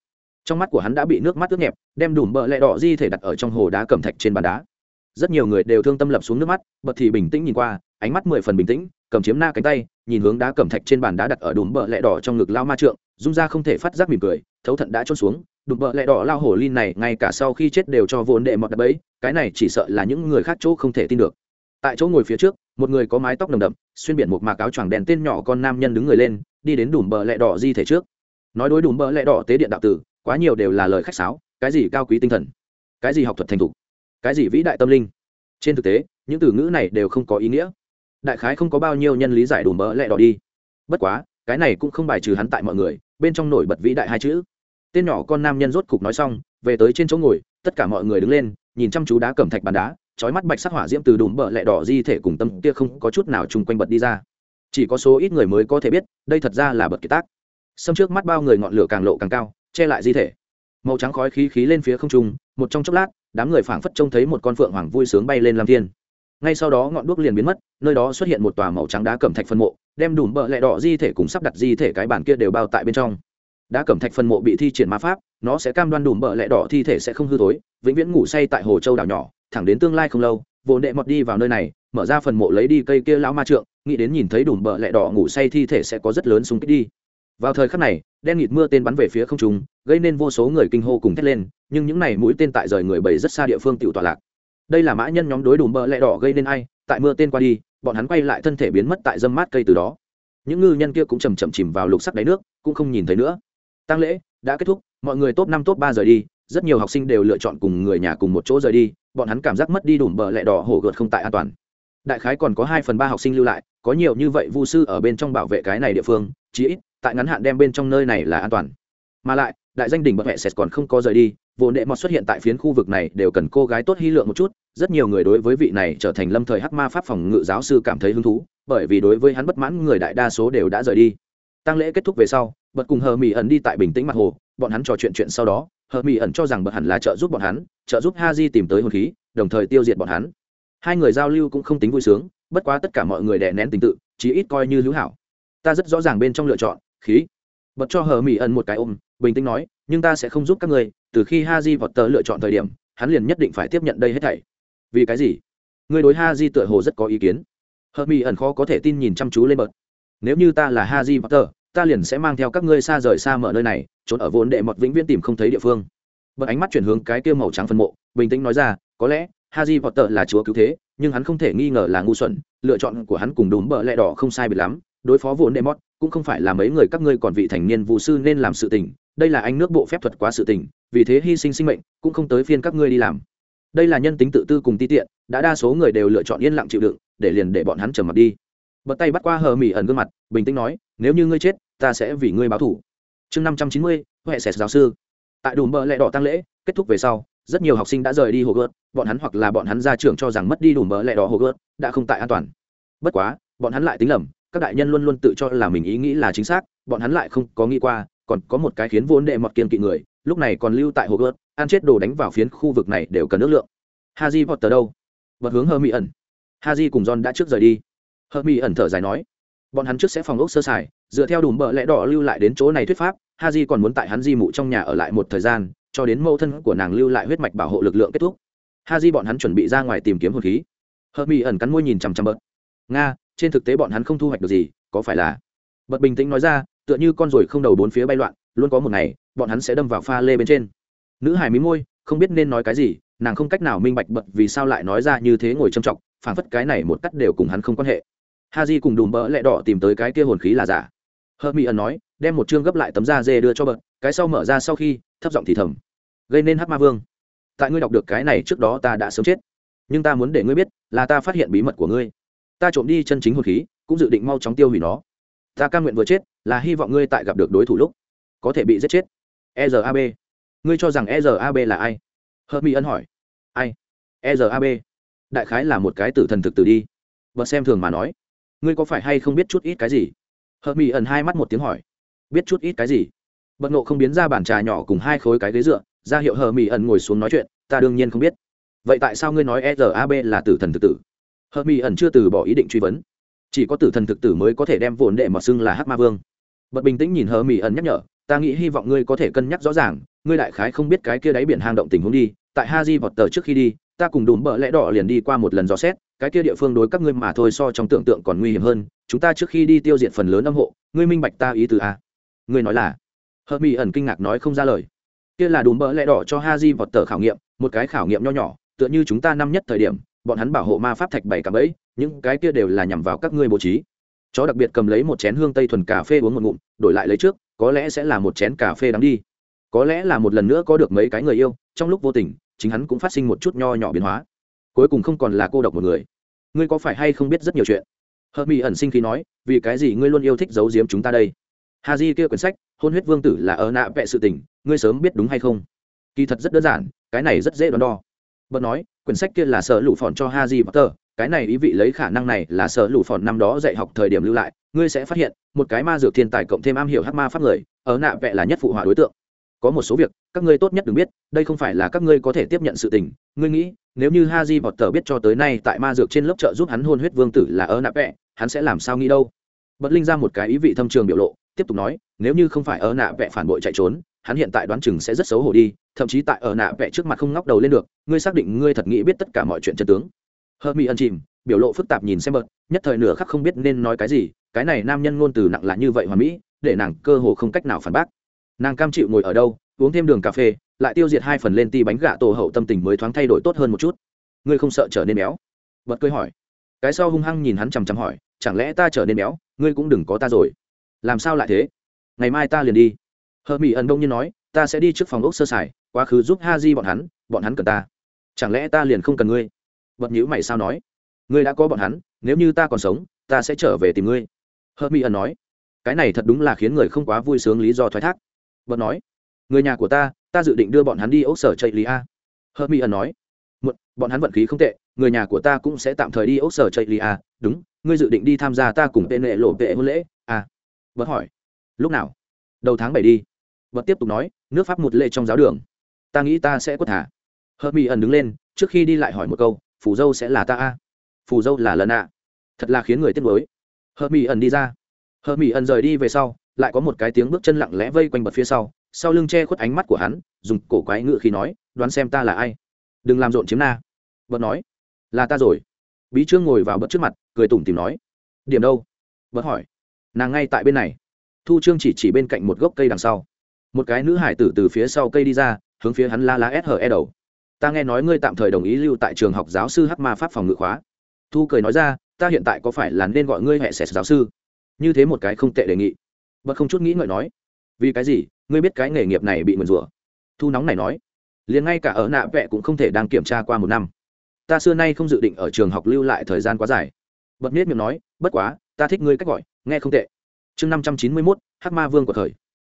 trong mắt của hắn đã bị nước mắt ướt nhẹp, đem đùm bợ lẹ đỏ di thể đặt ở trong hồ đá cẩm thạch trên bàn đá. Rất nhiều người đều thương tâm lập xuống nước mắt, bật thì bình tĩnh nhìn qua, ánh mắt mười phần bình tĩnh, cầm chiếm na cánh tay, nhìn hướng đá cẩm thạch trên bàn đá đặt ở đùm bợ lẹ đỏ trong ngực lao ma trượng dung ra không thể phát giác mỉm cười, thấu thận đã trôn xuống. Đùm bợ lẹ đỏ lao hổ lin này, ngay cả sau khi chết đều cho vốn đệ mọt đập ấy, cái này chỉ sợ là những người khác chỗ không thể tin được. Tại chỗ ngồi phía trước, một người có mái tóc nồng đậm, xuyên biển một mạc áo choàng đèn tên nhỏ con nam nhân đứng người lên, đi đến đùm bờ lẹ đỏ di thể trước. Nói đối đùm bờ lẹ đỏ tế điện đạo tử quá nhiều đều là lời khách sáo, cái gì cao quý tinh thần, cái gì học thuật thành thục, cái gì vĩ đại tâm linh. Trên thực tế, những từ ngữ này đều không có ý nghĩa. Đại khái không có bao nhiêu nhân lý giải đủ mỡ lẹ đỏ đi. Bất quá, cái này cũng không bài trừ hắn tại mọi người, bên trong nổi bật vĩ đại hai chữ. Tên nhỏ con nam nhân rốt cục nói xong, về tới trên chỗ ngồi, tất cả mọi người đứng lên, nhìn chăm chú đá cẩm thạch bàn đá trói mắt bạch sắc hỏa diễm từ đùm bợ lẹ đỏ di thể cùng tâm kia không có chút nào chung quanh bật đi ra. Chỉ có số ít người mới có thể biết, đây thật ra là bật kiệt tác. Xâm trước mắt bao người ngọn lửa càng lộ càng cao che lại di thể. Màu trắng khói khí khí lên phía không trung, một trong chốc lát, đám người phảng phất trông thấy một con phượng hoàng vui sướng bay lên lam thiên. Ngay sau đó ngọn đuốc liền biến mất, nơi đó xuất hiện một tòa màu trắng đá cẩm thạch phân mộ, đem đùm bợ lẹ đỏ di thể cùng sắp đặt di thể cái bản kia đều bao tại bên trong. Đá cẩm thạch phân mộ bị thi triển ma pháp, nó sẽ cam đoan đùm bợ lẹ đỏ thi thể sẽ không hư thối, vĩnh viễn ngủ say tại hồ châu đảo nhỏ, thẳng đến tương lai không lâu vô đệ mọt đi vào nơi này, mở ra phần mộ lấy đi cây kia lão ma trượng, nghĩ đến nhìn thấy đùm bợ lẹ đỏ ngủ say thi thể sẽ có rất lớn súng kích đi. Vào thời khắc này đen nghịt mưa tên bắn về phía không trung, gây nên vô số người kinh hô cùng thét lên, nhưng những này mũi tên tại rời người bầy rất xa địa phương tiểu tọa lạc. Đây là mã nhân nhóm đối đùm bờ lẹ đỏ gây nên ai, tại mưa tên qua đi, bọn hắn quay lại thân thể biến mất tại dâm mát cây từ đó. Những ngư nhân kia cũng chầm chậm chìm vào lục sắc đáy nước, cũng không nhìn thấy nữa. Tăng lễ, đã kết thúc, mọi người top năm, top ba rời đi, rất nhiều học sinh đều lựa chọn cùng người nhà cùng một chỗ rời đi, bọn hắn cảm giác mất đi đùm bờ lẹ đỏ hổ gợt không tại an toàn. Đại khái còn có hai phần ba học sinh lưu lại, có nhiều như vậy vu sư ở bên trong bảo vệ cái này địa phương, chí ít tại ngắn hạn đem bên trong nơi này là an toàn. Mà lại, đại danh đỉnh bậc hệ sệt còn không có rời đi vô đệ mọt xuất hiện tại phiến khu vực này đều cần cô gái tốt hy lượng một chút, rất nhiều người đối với vị này trở thành lâm thời hắc ma pháp phòng ngự giáo sư cảm thấy hứng thú, bởi vì đối với hắn bất mãn người đại đa số đều đã rời đi. Tăng lễ kết thúc về sau bật cùng hờ mỹ ẩn đi tại bình tĩnh mặt hồ, bọn hắn trò chuyện chuyện sau đó, hờ mỹ ẩn cho rằng bật hẳn là trợ giúp bọn hắn, trợ giúp ha di tìm tới hồn khí, đồng thời tiêu diệt bọn hắn. Hai người giao lưu cũng không tính vui sướng, bất quá tất cả mọi người đè nén tình tự, chí ít coi như hữu hảo. Ta rất rõ ràng bên trong lựa chọn khí. Bật cho hờ mỹ ẩn một cái ôm bình tĩnh nói nhưng ta sẽ không giúp các ngươi từ khi ha di vọt tờ lựa chọn thời điểm hắn liền nhất định phải tiếp nhận đây hết thảy. Vì cái gì? Người đối ha di tựa hồ rất có ý kiến. Hờ mỹ ẩn khó có thể tin nhìn chăm chú lên bật. Nếu như ta là ha di vọt tờ ta liền sẽ mang theo các ngươi xa rời xa mở nơi này trốn ở vốn đệ mọt vĩnh viễn tìm không thấy địa phương. Bật ánh mắt chuyển hướng cái kia màu trắng phân mộ bình tĩnh nói ra có lẽ Harry Potter là chúa cứu thế, nhưng hắn không thể nghi ngờ là ngu xuẩn, lựa chọn của hắn cùng đúng bờ lẽ đỏ không sai biệt lắm, đối phó vốn Demot cũng không phải là mấy người các ngươi còn vị thành niên vụ sư nên làm sự tình, đây là anh nước bộ phép thuật quá sự tình, vì thế hy sinh sinh mệnh, cũng không tới phiên các ngươi đi làm. Đây là nhân tính tự tư cùng ti tiện, đã đa số người đều lựa chọn yên lặng chịu đựng, để liền để bọn hắn trầm mặt đi. Bật tay bắt qua hờ mỉ ẩn gương mặt, bình tĩnh nói, nếu như ngươi chết, ta sẽ vì ngươi báo thù. Chương năm trăm chín mươi, huệ sẽ giáo sư. Tại đùm bờ lẹ đỏ tăng lễ, kết thúc về sau, rất nhiều học sinh đã rời đi hồ gợt bọn hắn hoặc là bọn hắn ra trường cho rằng mất đi đủ bờ lẹ đỏ hồ gợt đã không tại an toàn bất quá bọn hắn lại tính lầm các đại nhân luôn luôn tự cho là mình ý nghĩ là chính xác, bọn hắn lại không có nghĩ qua, còn có một cái khiến vốn đệ mọt kiên kỵ người, lúc này còn lưu tại hồ gớt ăn chết đồ đánh vào phiến khu vực này đều cần nước lượng. Haji tờ đâu? Vật hướng hơ mỹ ẩn. Haji cùng john đã trước rời đi. Hơ mỹ ẩn thở dài nói, bọn hắn trước sẽ phòng ốc sơ sài, dựa theo đủ bợ lẽ đỏ lưu lại đến chỗ này thuyết pháp haji còn muốn tại hắn di mụ trong nhà ở lại một thời gian, cho đến mâu thân của nàng lưu lại huyết mạch bảo hộ lực lượng kết thúc. Ha di bọn hắn chuẩn bị ra ngoài tìm kiếm hồn khí. Hờ mỹ ẩn cắn môi nhìn chằm chằm bớt nga trên thực tế bọn hắn không thu hoạch được gì, có phải là? Bật bình tĩnh nói ra, tựa như con ruồi không đầu bốn phía bay loạn, luôn có một ngày, bọn hắn sẽ đâm vào pha lê bên trên. Nữ hải mí môi, không biết nên nói cái gì, nàng không cách nào minh bạch bật vì sao lại nói ra như thế ngồi trầm trọng, phảng phất cái này một cắt đều cùng hắn không quan hệ. Ha di cùng đùm bỡ lẹ đỏ tìm tới cái kia hồn khí là giả. Hờ mỹ ẩn nói, đem một chương gấp lại tấm da dê đưa cho bật, cái sau mở ra sau khi, thấp giọng thì thầm. Gây nên hát ma vương. Tại ngươi đọc được cái này trước đó ta đã sớm chết. Nhưng ta muốn để ngươi biết là ta phát hiện bí mật của ngươi ta trộm đi chân chính hồn khí, cũng dự định mau chóng tiêu hủy nó. Ta ca nguyện vừa chết, là hy vọng ngươi tại gặp được đối thủ lúc, có thể bị giết chết. E r a b. Ngươi cho rằng e r a b là ai? Hớt mỹ ân hỏi. Ai? E r a b. Đại khái là một cái tử thần thực tử đi. Và xem thường mà nói. Ngươi có phải hay không biết chút ít cái gì? Hớt mỹ ẩn hai mắt một tiếng hỏi. Biết chút ít cái gì? Bật nộ không biến ra bản trà nhỏ cùng hai khối cái ghế dựa, ra hiệu hờ mỹ ẩn ngồi xuống nói chuyện, ta đương nhiên không biết. Vậy tại sao ngươi nói e rab là tử thần thực tử? Hờ mỹ ẩn chưa từ bỏ ý định truy vấn. Chỉ có tử thần thực tử mới có thể đem vồn đệ mà xưng là hát ma vương. Bật bình tĩnh nhìn hờ mỹ ẩn nhắc nhở, ta nghĩ hy vọng ngươi có thể cân nhắc rõ ràng, ngươi đại khái không biết cái kia đáy biển hang động tình huống đi, tại ha di vọt tờ trước khi đi, ta cùng đùm bợ lẽ đỏ liền đi qua một lần dò xét, cái kia địa phương đối các ngươi mà thôi so trong tưởng tượng còn nguy hiểm hơn, chúng ta trước khi đi tiêu diệt phần lớn âm hộ, ngươi minh bạch ta ý từ a. Ngươi nói là? Hờ mỹ ẩn kinh ngạc nói không ra lời. Kia là đùm bỡ lẽ đỏ cho ha di vọt tờ khảo nghiệm, một cái khảo nghiệm nho nhỏ, tựa như chúng ta năm nhất thời điểm bọn hắn bảo hộ ma pháp thạch bảy cả bẫy, những cái kia đều là nhằm vào các ngươi bố trí. Chó đặc biệt cầm lấy một chén hương tây thuần cà phê uống một ngụm, đổi lại lấy trước, có lẽ sẽ là một chén cà phê đắng đi. Có lẽ là một lần nữa có được mấy cái người yêu, trong lúc vô tình, chính hắn cũng phát sinh một chút nho nhỏ biến hóa. Cuối cùng không còn là cô độc một người. Ngươi có phải hay không biết rất nhiều chuyện? Hợp mỹ ẩn sinh khi nói, vì cái gì ngươi luôn yêu thích giấu giếm chúng ta đây? Ha di kia quyển sách, hôn huyết vương tử là ở nạ vẹ sự tình, ngươi sớm biết đúng hay không? Kỳ thật rất đơn giản, cái này rất dễ đoán đo. Bật nói quyển sách kia là sở lụ phòn cho Haji potter. Cái này ý vị lấy khả năng này là sở lụ phòn năm đó dạy học thời điểm lưu lại. Ngươi sẽ phát hiện một cái ma dược thiên tài cộng thêm am hiểu hát ma pháp người ở nạ vẽ là nhất phụ họa đối tượng. Có một số việc các ngươi tốt nhất đừng biết đây không phải là các ngươi có thể tiếp nhận sự tình. Ngươi nghĩ nếu như Haji potter biết cho tới nay tại ma dược trên lớp trợ giúp hắn hôn huyết vương tử là ở nạ vẽ, hắn sẽ làm sao nghĩ đâu? Bật linh ra một cái ý vị thâm trường biểu lộ tiếp tục nói nếu như không phải ở nạ vẽ phản bội chạy trốn hắn hiện tại đoán chừng sẽ rất xấu hổ đi, thậm chí tại ở nạ vẽ trước mặt không ngóc đầu lên được, ngươi xác định ngươi thật nghĩ biết tất cả mọi chuyện chân tướng. Hơ mỹ ân chìm, biểu lộ phức tạp nhìn xem bợt nhất thời nửa khắc không biết nên nói cái gì, cái này nam nhân ngôn từ nặng là như vậy hoàn mỹ, để nàng cơ hồ không cách nào phản bác. Nàng cam chịu ngồi ở đâu, uống thêm đường cà phê, lại tiêu diệt hai phần lên ti bánh gà tổ hậu tâm tình mới thoáng thay đổi tốt hơn một chút. Ngươi không sợ trở nên béo? Bật cười hỏi. Cái sau hung hăng nhìn hắn chằm chằm hỏi, chẳng lẽ ta trở nên béo? Ngươi cũng đừng có ta rồi. Làm sao lại thế? Ngày mai ta liền đi hờ mỹ ẩn đông như nói, ta sẽ đi trước phòng ốc sơ sài, quá khứ giúp ha di bọn hắn bọn hắn cần ta. Chẳng lẽ ta liền không cần ngươi? Bật nhữ mày sao nói, ngươi đã có bọn hắn, nếu như ta còn sống, ta sẽ trở về tìm ngươi. Hờ mỹ ẩn nói, cái này thật đúng là khiến người không quá vui sướng lý do thoái thác. Bật nói, người nhà của ta ta dự định đưa bọn hắn đi ốc sở chạy lý a. Hờ mỹ ẩn nói một bọn hắn vận khí không tệ, người nhà của ta cũng sẽ tạm thời đi ốc sở chạy lý a, đúng, ngươi dự định đi tham gia ta cùng tên lệ lộ vệ hôn lễ a. Bật hỏi, lúc nào? Đầu tháng bảy đi bật tiếp tục nói, nước pháp một lệ trong giáo đường. Ta nghĩ ta sẽ quất thả. Hờ mỹ ẩn đứng lên, trước khi đi lại hỏi một câu, phù dâu sẽ là ta a? Phù dâu là lần ạ. Thật là khiến người tiếc nuối. Hờ mỹ ẩn đi ra. Hờ mỹ ẩn rời đi về sau, lại có một cái tiếng bước chân lặng lẽ vây quanh bật phía sau. Sau lưng che khuất ánh mắt của hắn, dùng cổ quái ngự khi nói, đoán xem ta là ai? Đừng làm rộn chiếm na. Bật nói, là ta rồi. Bí trương ngồi vào bật trước mặt, cười tủm tìm nói, điểm đâu? Bật hỏi, nàng ngay tại bên này. Thu trương chỉ chỉ bên cạnh một gốc cây đằng sau một cái nữ hải tử từ phía sau cây đi ra, hướng phía hắn la la s hờ e đầu. Ta nghe nói ngươi tạm thời đồng ý lưu tại trường học giáo sư hắc ma pháp phòng ngự khóa. Thu cười nói ra, ta hiện tại có phải là nên gọi ngươi hệ sệt giáo sư? Như thế một cái không tệ đề nghị. Bật không chút nghĩ ngợi nói, vì cái gì? Ngươi biết cái nghề nghiệp này bị mượn rủa. Thu nóng này nói, liền ngay cả ở nạ vẹ cũng không thể đang kiểm tra qua một năm. Ta xưa nay không dự định ở trường học lưu lại thời gian quá dài. Bật miết miệng nói, bất quá, ta thích ngươi cách gọi, nghe không tệ. Chương năm trăm chín mươi mốt hát ma vương của thời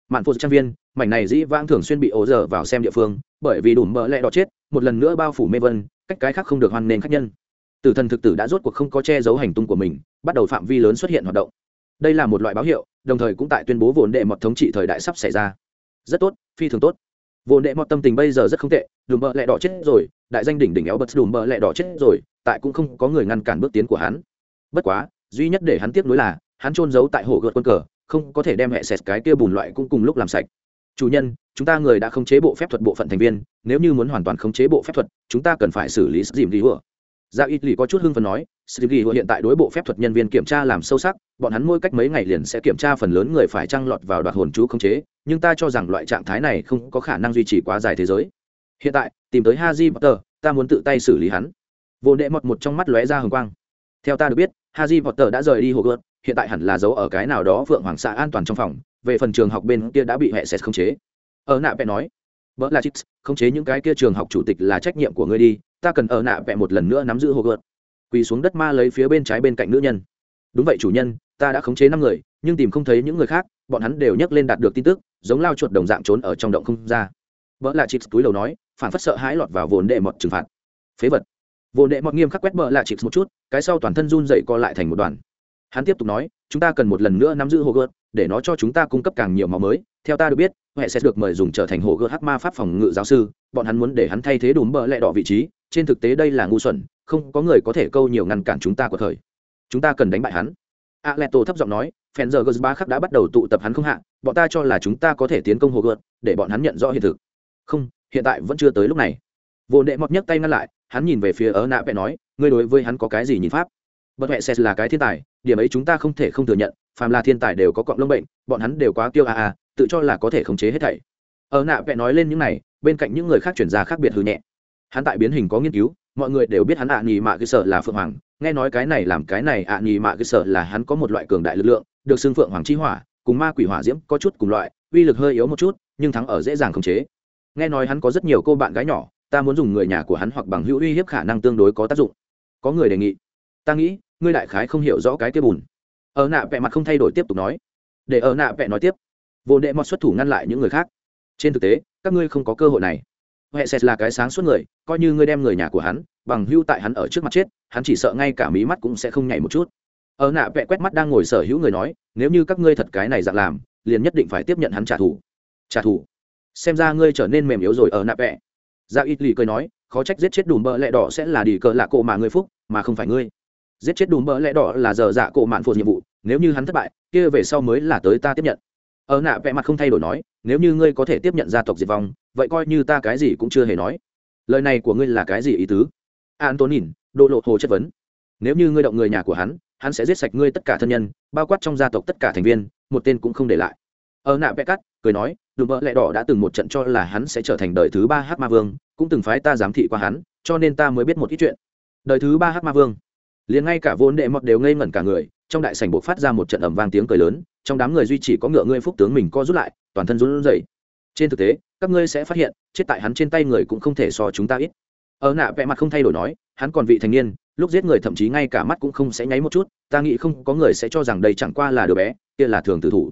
mạn phụ trang viên, mảnh này dĩ vãng thường xuyên bị ố dở vào xem địa phương, bởi vì đủ mỡ lẹ đỏ chết, một lần nữa bao phủ mê vân, cách cái khác không được hoan nghênh khách nhân. Tử thần thực tử đã rốt cuộc không có che giấu hành tung của mình, bắt đầu phạm vi lớn xuất hiện hoạt động. Đây là một loại báo hiệu, đồng thời cũng tại tuyên bố vốn đệ mọt thống trị thời đại sắp xảy ra. Rất tốt, phi thường tốt. Vốn đệ mọt tâm tình bây giờ rất không tệ đùm bợ lẹ đỏ chết rồi, đại danh đỉnh đỉnh éo bật đùm bợ lẹ đỏ chết rồi, tại cũng không có người ngăn cản bước tiến của hắn. Bất quá, duy nhất để hắn tiếp nối là, hắn trôn giấu tại hồ gợt quân cờ không có thể đem hệ sệt cái kia bùn loại cũng cùng lúc làm sạch. Chủ nhân, chúng ta người đã khống chế bộ phép thuật bộ phận thành viên, nếu như muốn hoàn toàn khống chế bộ phép thuật, chúng ta cần phải xử lý dìm đi hùa Dạ ít lì có chút hưng phần nói dìm đi hùa hiện tại đối bộ phép thuật nhân viên kiểm tra làm sâu sắc, bọn hắn mỗi cách mấy ngày liền sẽ kiểm tra phần lớn người phải trăng lọt vào đoạt hồn chú khống chế, nhưng ta cho rằng loại trạng thái này không có khả năng duy trì quá dài thế giới. Hiện tại, tìm tới haji potter, ta muốn tự tay xử lý hắn. Vô đệ mọt một trong mắt lóe ra hồng quang. Theo ta được biết, haji potter đã rời đi hồ gợt hiện tại hẳn là giấu ở cái nào đó vượng hoàng xạ an toàn trong phòng, về phần trường học bên kia đã bị hệ sệt khống chế. Ở nạ vẽ nói. Vợ là chít, khống chế những cái kia trường học chủ tịch là trách nhiệm của ngươi đi, ta cần ở nạ vẽ một lần nữa nắm giữ hồ gợt. Quỳ xuống đất ma lấy phía bên trái bên cạnh nữ nhân. Đúng vậy chủ nhân, ta đã khống chế năm người, nhưng tìm không thấy những người khác, bọn hắn đều nhấc lên đạt được tin tức, giống lao chuột đồng dạng trốn ở trong động không ra. Vợ là chít túi đầu nói, phản phất sợ hãi lọt vào vồn đệ mọt trừng phạt. Phế vật. Vồn đệ mọt nghiêm khắc quét vợ là chít một chút, cái sau toàn thân run dậy co lại thành một đoàn hắn tiếp tục nói, chúng ta cần một lần nữa nắm giữ hồ gợt, để nó cho chúng ta cung cấp càng nhiều máu mới. Theo ta được biết, huệ sẽ được mời dùng trở thành hồ gợt hắc ma pháp phòng ngự giáo sư. Bọn hắn muốn để hắn thay thế đùm bờ lẹ đỏ vị trí. Trên thực tế đây là ngu xuẩn, không có người có thể câu nhiều ngăn cản chúng ta của thời. Chúng ta cần đánh bại hắn. A lẹ tổ thấp giọng nói, phen giờ gờ ba khắc đã bắt đầu tụ tập hắn không hạ, bọn ta cho là chúng ta có thể tiến công hồ gợt, để bọn hắn nhận rõ hiện thực. Không, hiện tại vẫn chưa tới lúc này. Vô đệ mọt nhấc tay ngăn lại, hắn nhìn về phía ớ nạ vẽ nói, ngươi đối với hắn có cái gì nhìn pháp? Bất huệ sẽ là cái thiên tài, điểm ấy chúng ta không thể không thừa nhận, phàm là thiên tài đều có cọng lông bệnh, bọn hắn đều quá kiêu a a, tự cho là có thể khống chế hết thảy. Ở nạ vẽ nói lên những này, bên cạnh những người khác chuyển ra khác biệt hư nhẹ. Hắn tại biến hình có nghiên cứu, mọi người đều biết hắn ạ à nhì mạ cơ sở là phượng hoàng, nghe nói cái này làm cái này ạ nhì mạ cơ sở là hắn có một loại cường đại lực lượng, được xưng phượng hoàng chi hỏa, cùng ma quỷ hỏa diễm có chút cùng loại, uy lực hơi yếu một chút, nhưng thắng ở dễ dàng khống chế. Nghe nói hắn có rất nhiều cô bạn gái nhỏ, ta muốn dùng người nhà của hắn hoặc bằng hữu uy hiếp khả năng tương đối có tác dụng. Có người đề nghị, ta nghĩ ngươi đại khái không hiểu rõ cái kia bùn. Ở nạ vẹ mặt không thay đổi tiếp tục nói. Để ở nạ vẹ nói tiếp. Vô đệ mọt xuất thủ ngăn lại những người khác. Trên thực tế, các ngươi không có cơ hội này. Huệ sệt là cái sáng suốt người, coi như ngươi đem người nhà của hắn, bằng hưu tại hắn ở trước mặt chết, hắn chỉ sợ ngay cả mí mắt cũng sẽ không nhảy một chút. Ở nạ vẹ quét mắt đang ngồi sở hữu người nói, nếu như các ngươi thật cái này dạng làm, liền nhất định phải tiếp nhận hắn trả thù. Trả thù. Xem ra ngươi trở nên mềm yếu rồi ở nạ vẹ. Dạ ra ít lì cười nói, khó trách giết chết đùm bợ lẹ đỏ sẽ là đi cờ lạ cộ mà ngươi phúc, mà không phải ngươi giết chết đùm bỡ lẽ đỏ là giờ dạ cổ mạn phụt nhiệm vụ, nếu như hắn thất bại, kia về sau mới là tới ta tiếp nhận. Ở nạ vẽ mặt không thay đổi nói, nếu như ngươi có thể tiếp nhận gia tộc diệt vong, vậy coi như ta cái gì cũng chưa hề nói. Lời này của ngươi là cái gì ý tứ? An đô nhìn độ lộ hồ chất vấn. Nếu như ngươi động người nhà của hắn hắn sẽ giết sạch ngươi tất cả thân nhân, bao quát trong gia tộc tất cả thành viên, một tên cũng không để lại. Ở nạ vẽ cắt, cười nói, đùm bỡ lẽ đỏ đã từng một trận cho là hắn sẽ trở thành đời thứ ba hát ma vương, cũng từng phái ta giám thị qua hắn, cho nên ta mới biết một ít chuyện. Đời thứ ba hát ma vương liền ngay cả vốn đệ mọt đều ngây ngẩn cả người, trong đại sảnh buộc phát ra một trận ầm vang tiếng cười lớn, trong đám người duy chỉ có ngựa ngươi phúc tướng mình co rút lại, toàn thân run rẩy. Trên thực tế, các ngươi sẽ phát hiện, chết tại hắn trên tay người cũng không thể so chúng ta ít. Ở nạ vẽ mặt không thay đổi nói, hắn còn vị thành niên, lúc giết người thậm chí ngay cả mắt cũng không sẽ nháy một chút, ta nghĩ không có người sẽ cho rằng đây chẳng qua là đứa bé, kia là thường tử thủ.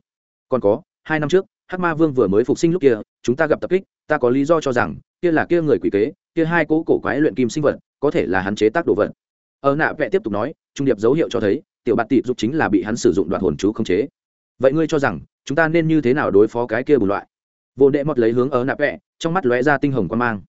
Còn có, hai năm trước, hắc ma vương vừa mới phục sinh lúc kia, chúng ta gặp tập kích, ta có lý do cho rằng, kia là kia người quỷ kế, kia hai cố cổ quái luyện kim sinh vật, có thể là hắn chế tác đồ vật ở nạ vẽ tiếp tục nói, trung điệp dấu hiệu cho thấy, tiểu bạt tịp giúp chính là bị hắn sử dụng đoạn hồn chú không chế. Vậy ngươi cho rằng, chúng ta nên như thế nào đối phó cái kia bùn loại? Vô đệ mọt lấy hướng ở nạ vẽ trong mắt lóe ra tinh hồng quan mang.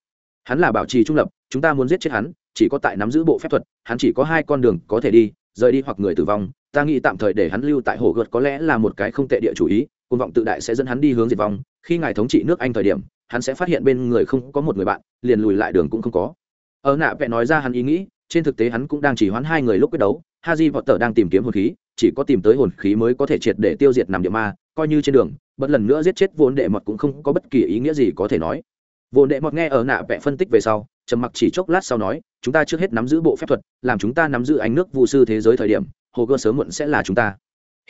Hắn là bảo trì trung lập, chúng ta muốn giết chết hắn, chỉ có tại nắm giữ bộ phép thuật, hắn chỉ có hai con đường có thể đi, rời đi hoặc người tử vong. Ta nghĩ tạm thời để hắn lưu tại hồ gợt có lẽ là một cái không tệ địa chủ ý, côn vọng tự đại sẽ dẫn hắn đi hướng diệt vong. Khi ngài thống trị nước anh thời điểm, hắn sẽ phát hiện bên người không có một người bạn, liền lùi lại đường cũng không có. Ở nạ vẽ nói ra hắn ý nghĩ trên thực tế hắn cũng đang chỉ hoãn hai người lúc quyết đấu, haji vọt tờ đang tìm kiếm hồn khí, chỉ có tìm tới hồn khí mới có thể triệt để tiêu diệt nằm địa ma, coi như trên đường, bất lần nữa giết chết vốn đệ mọt cũng không có bất kỳ ý nghĩa gì có thể nói. Vốn đệ mọt nghe ở nạ vẽ phân tích về sau, trầm mặc chỉ chốc lát sau nói, chúng ta trước hết nắm giữ bộ phép thuật, làm chúng ta nắm giữ ánh nước vụ sư thế giới thời điểm, hồ cơ sớm muộn sẽ là chúng ta.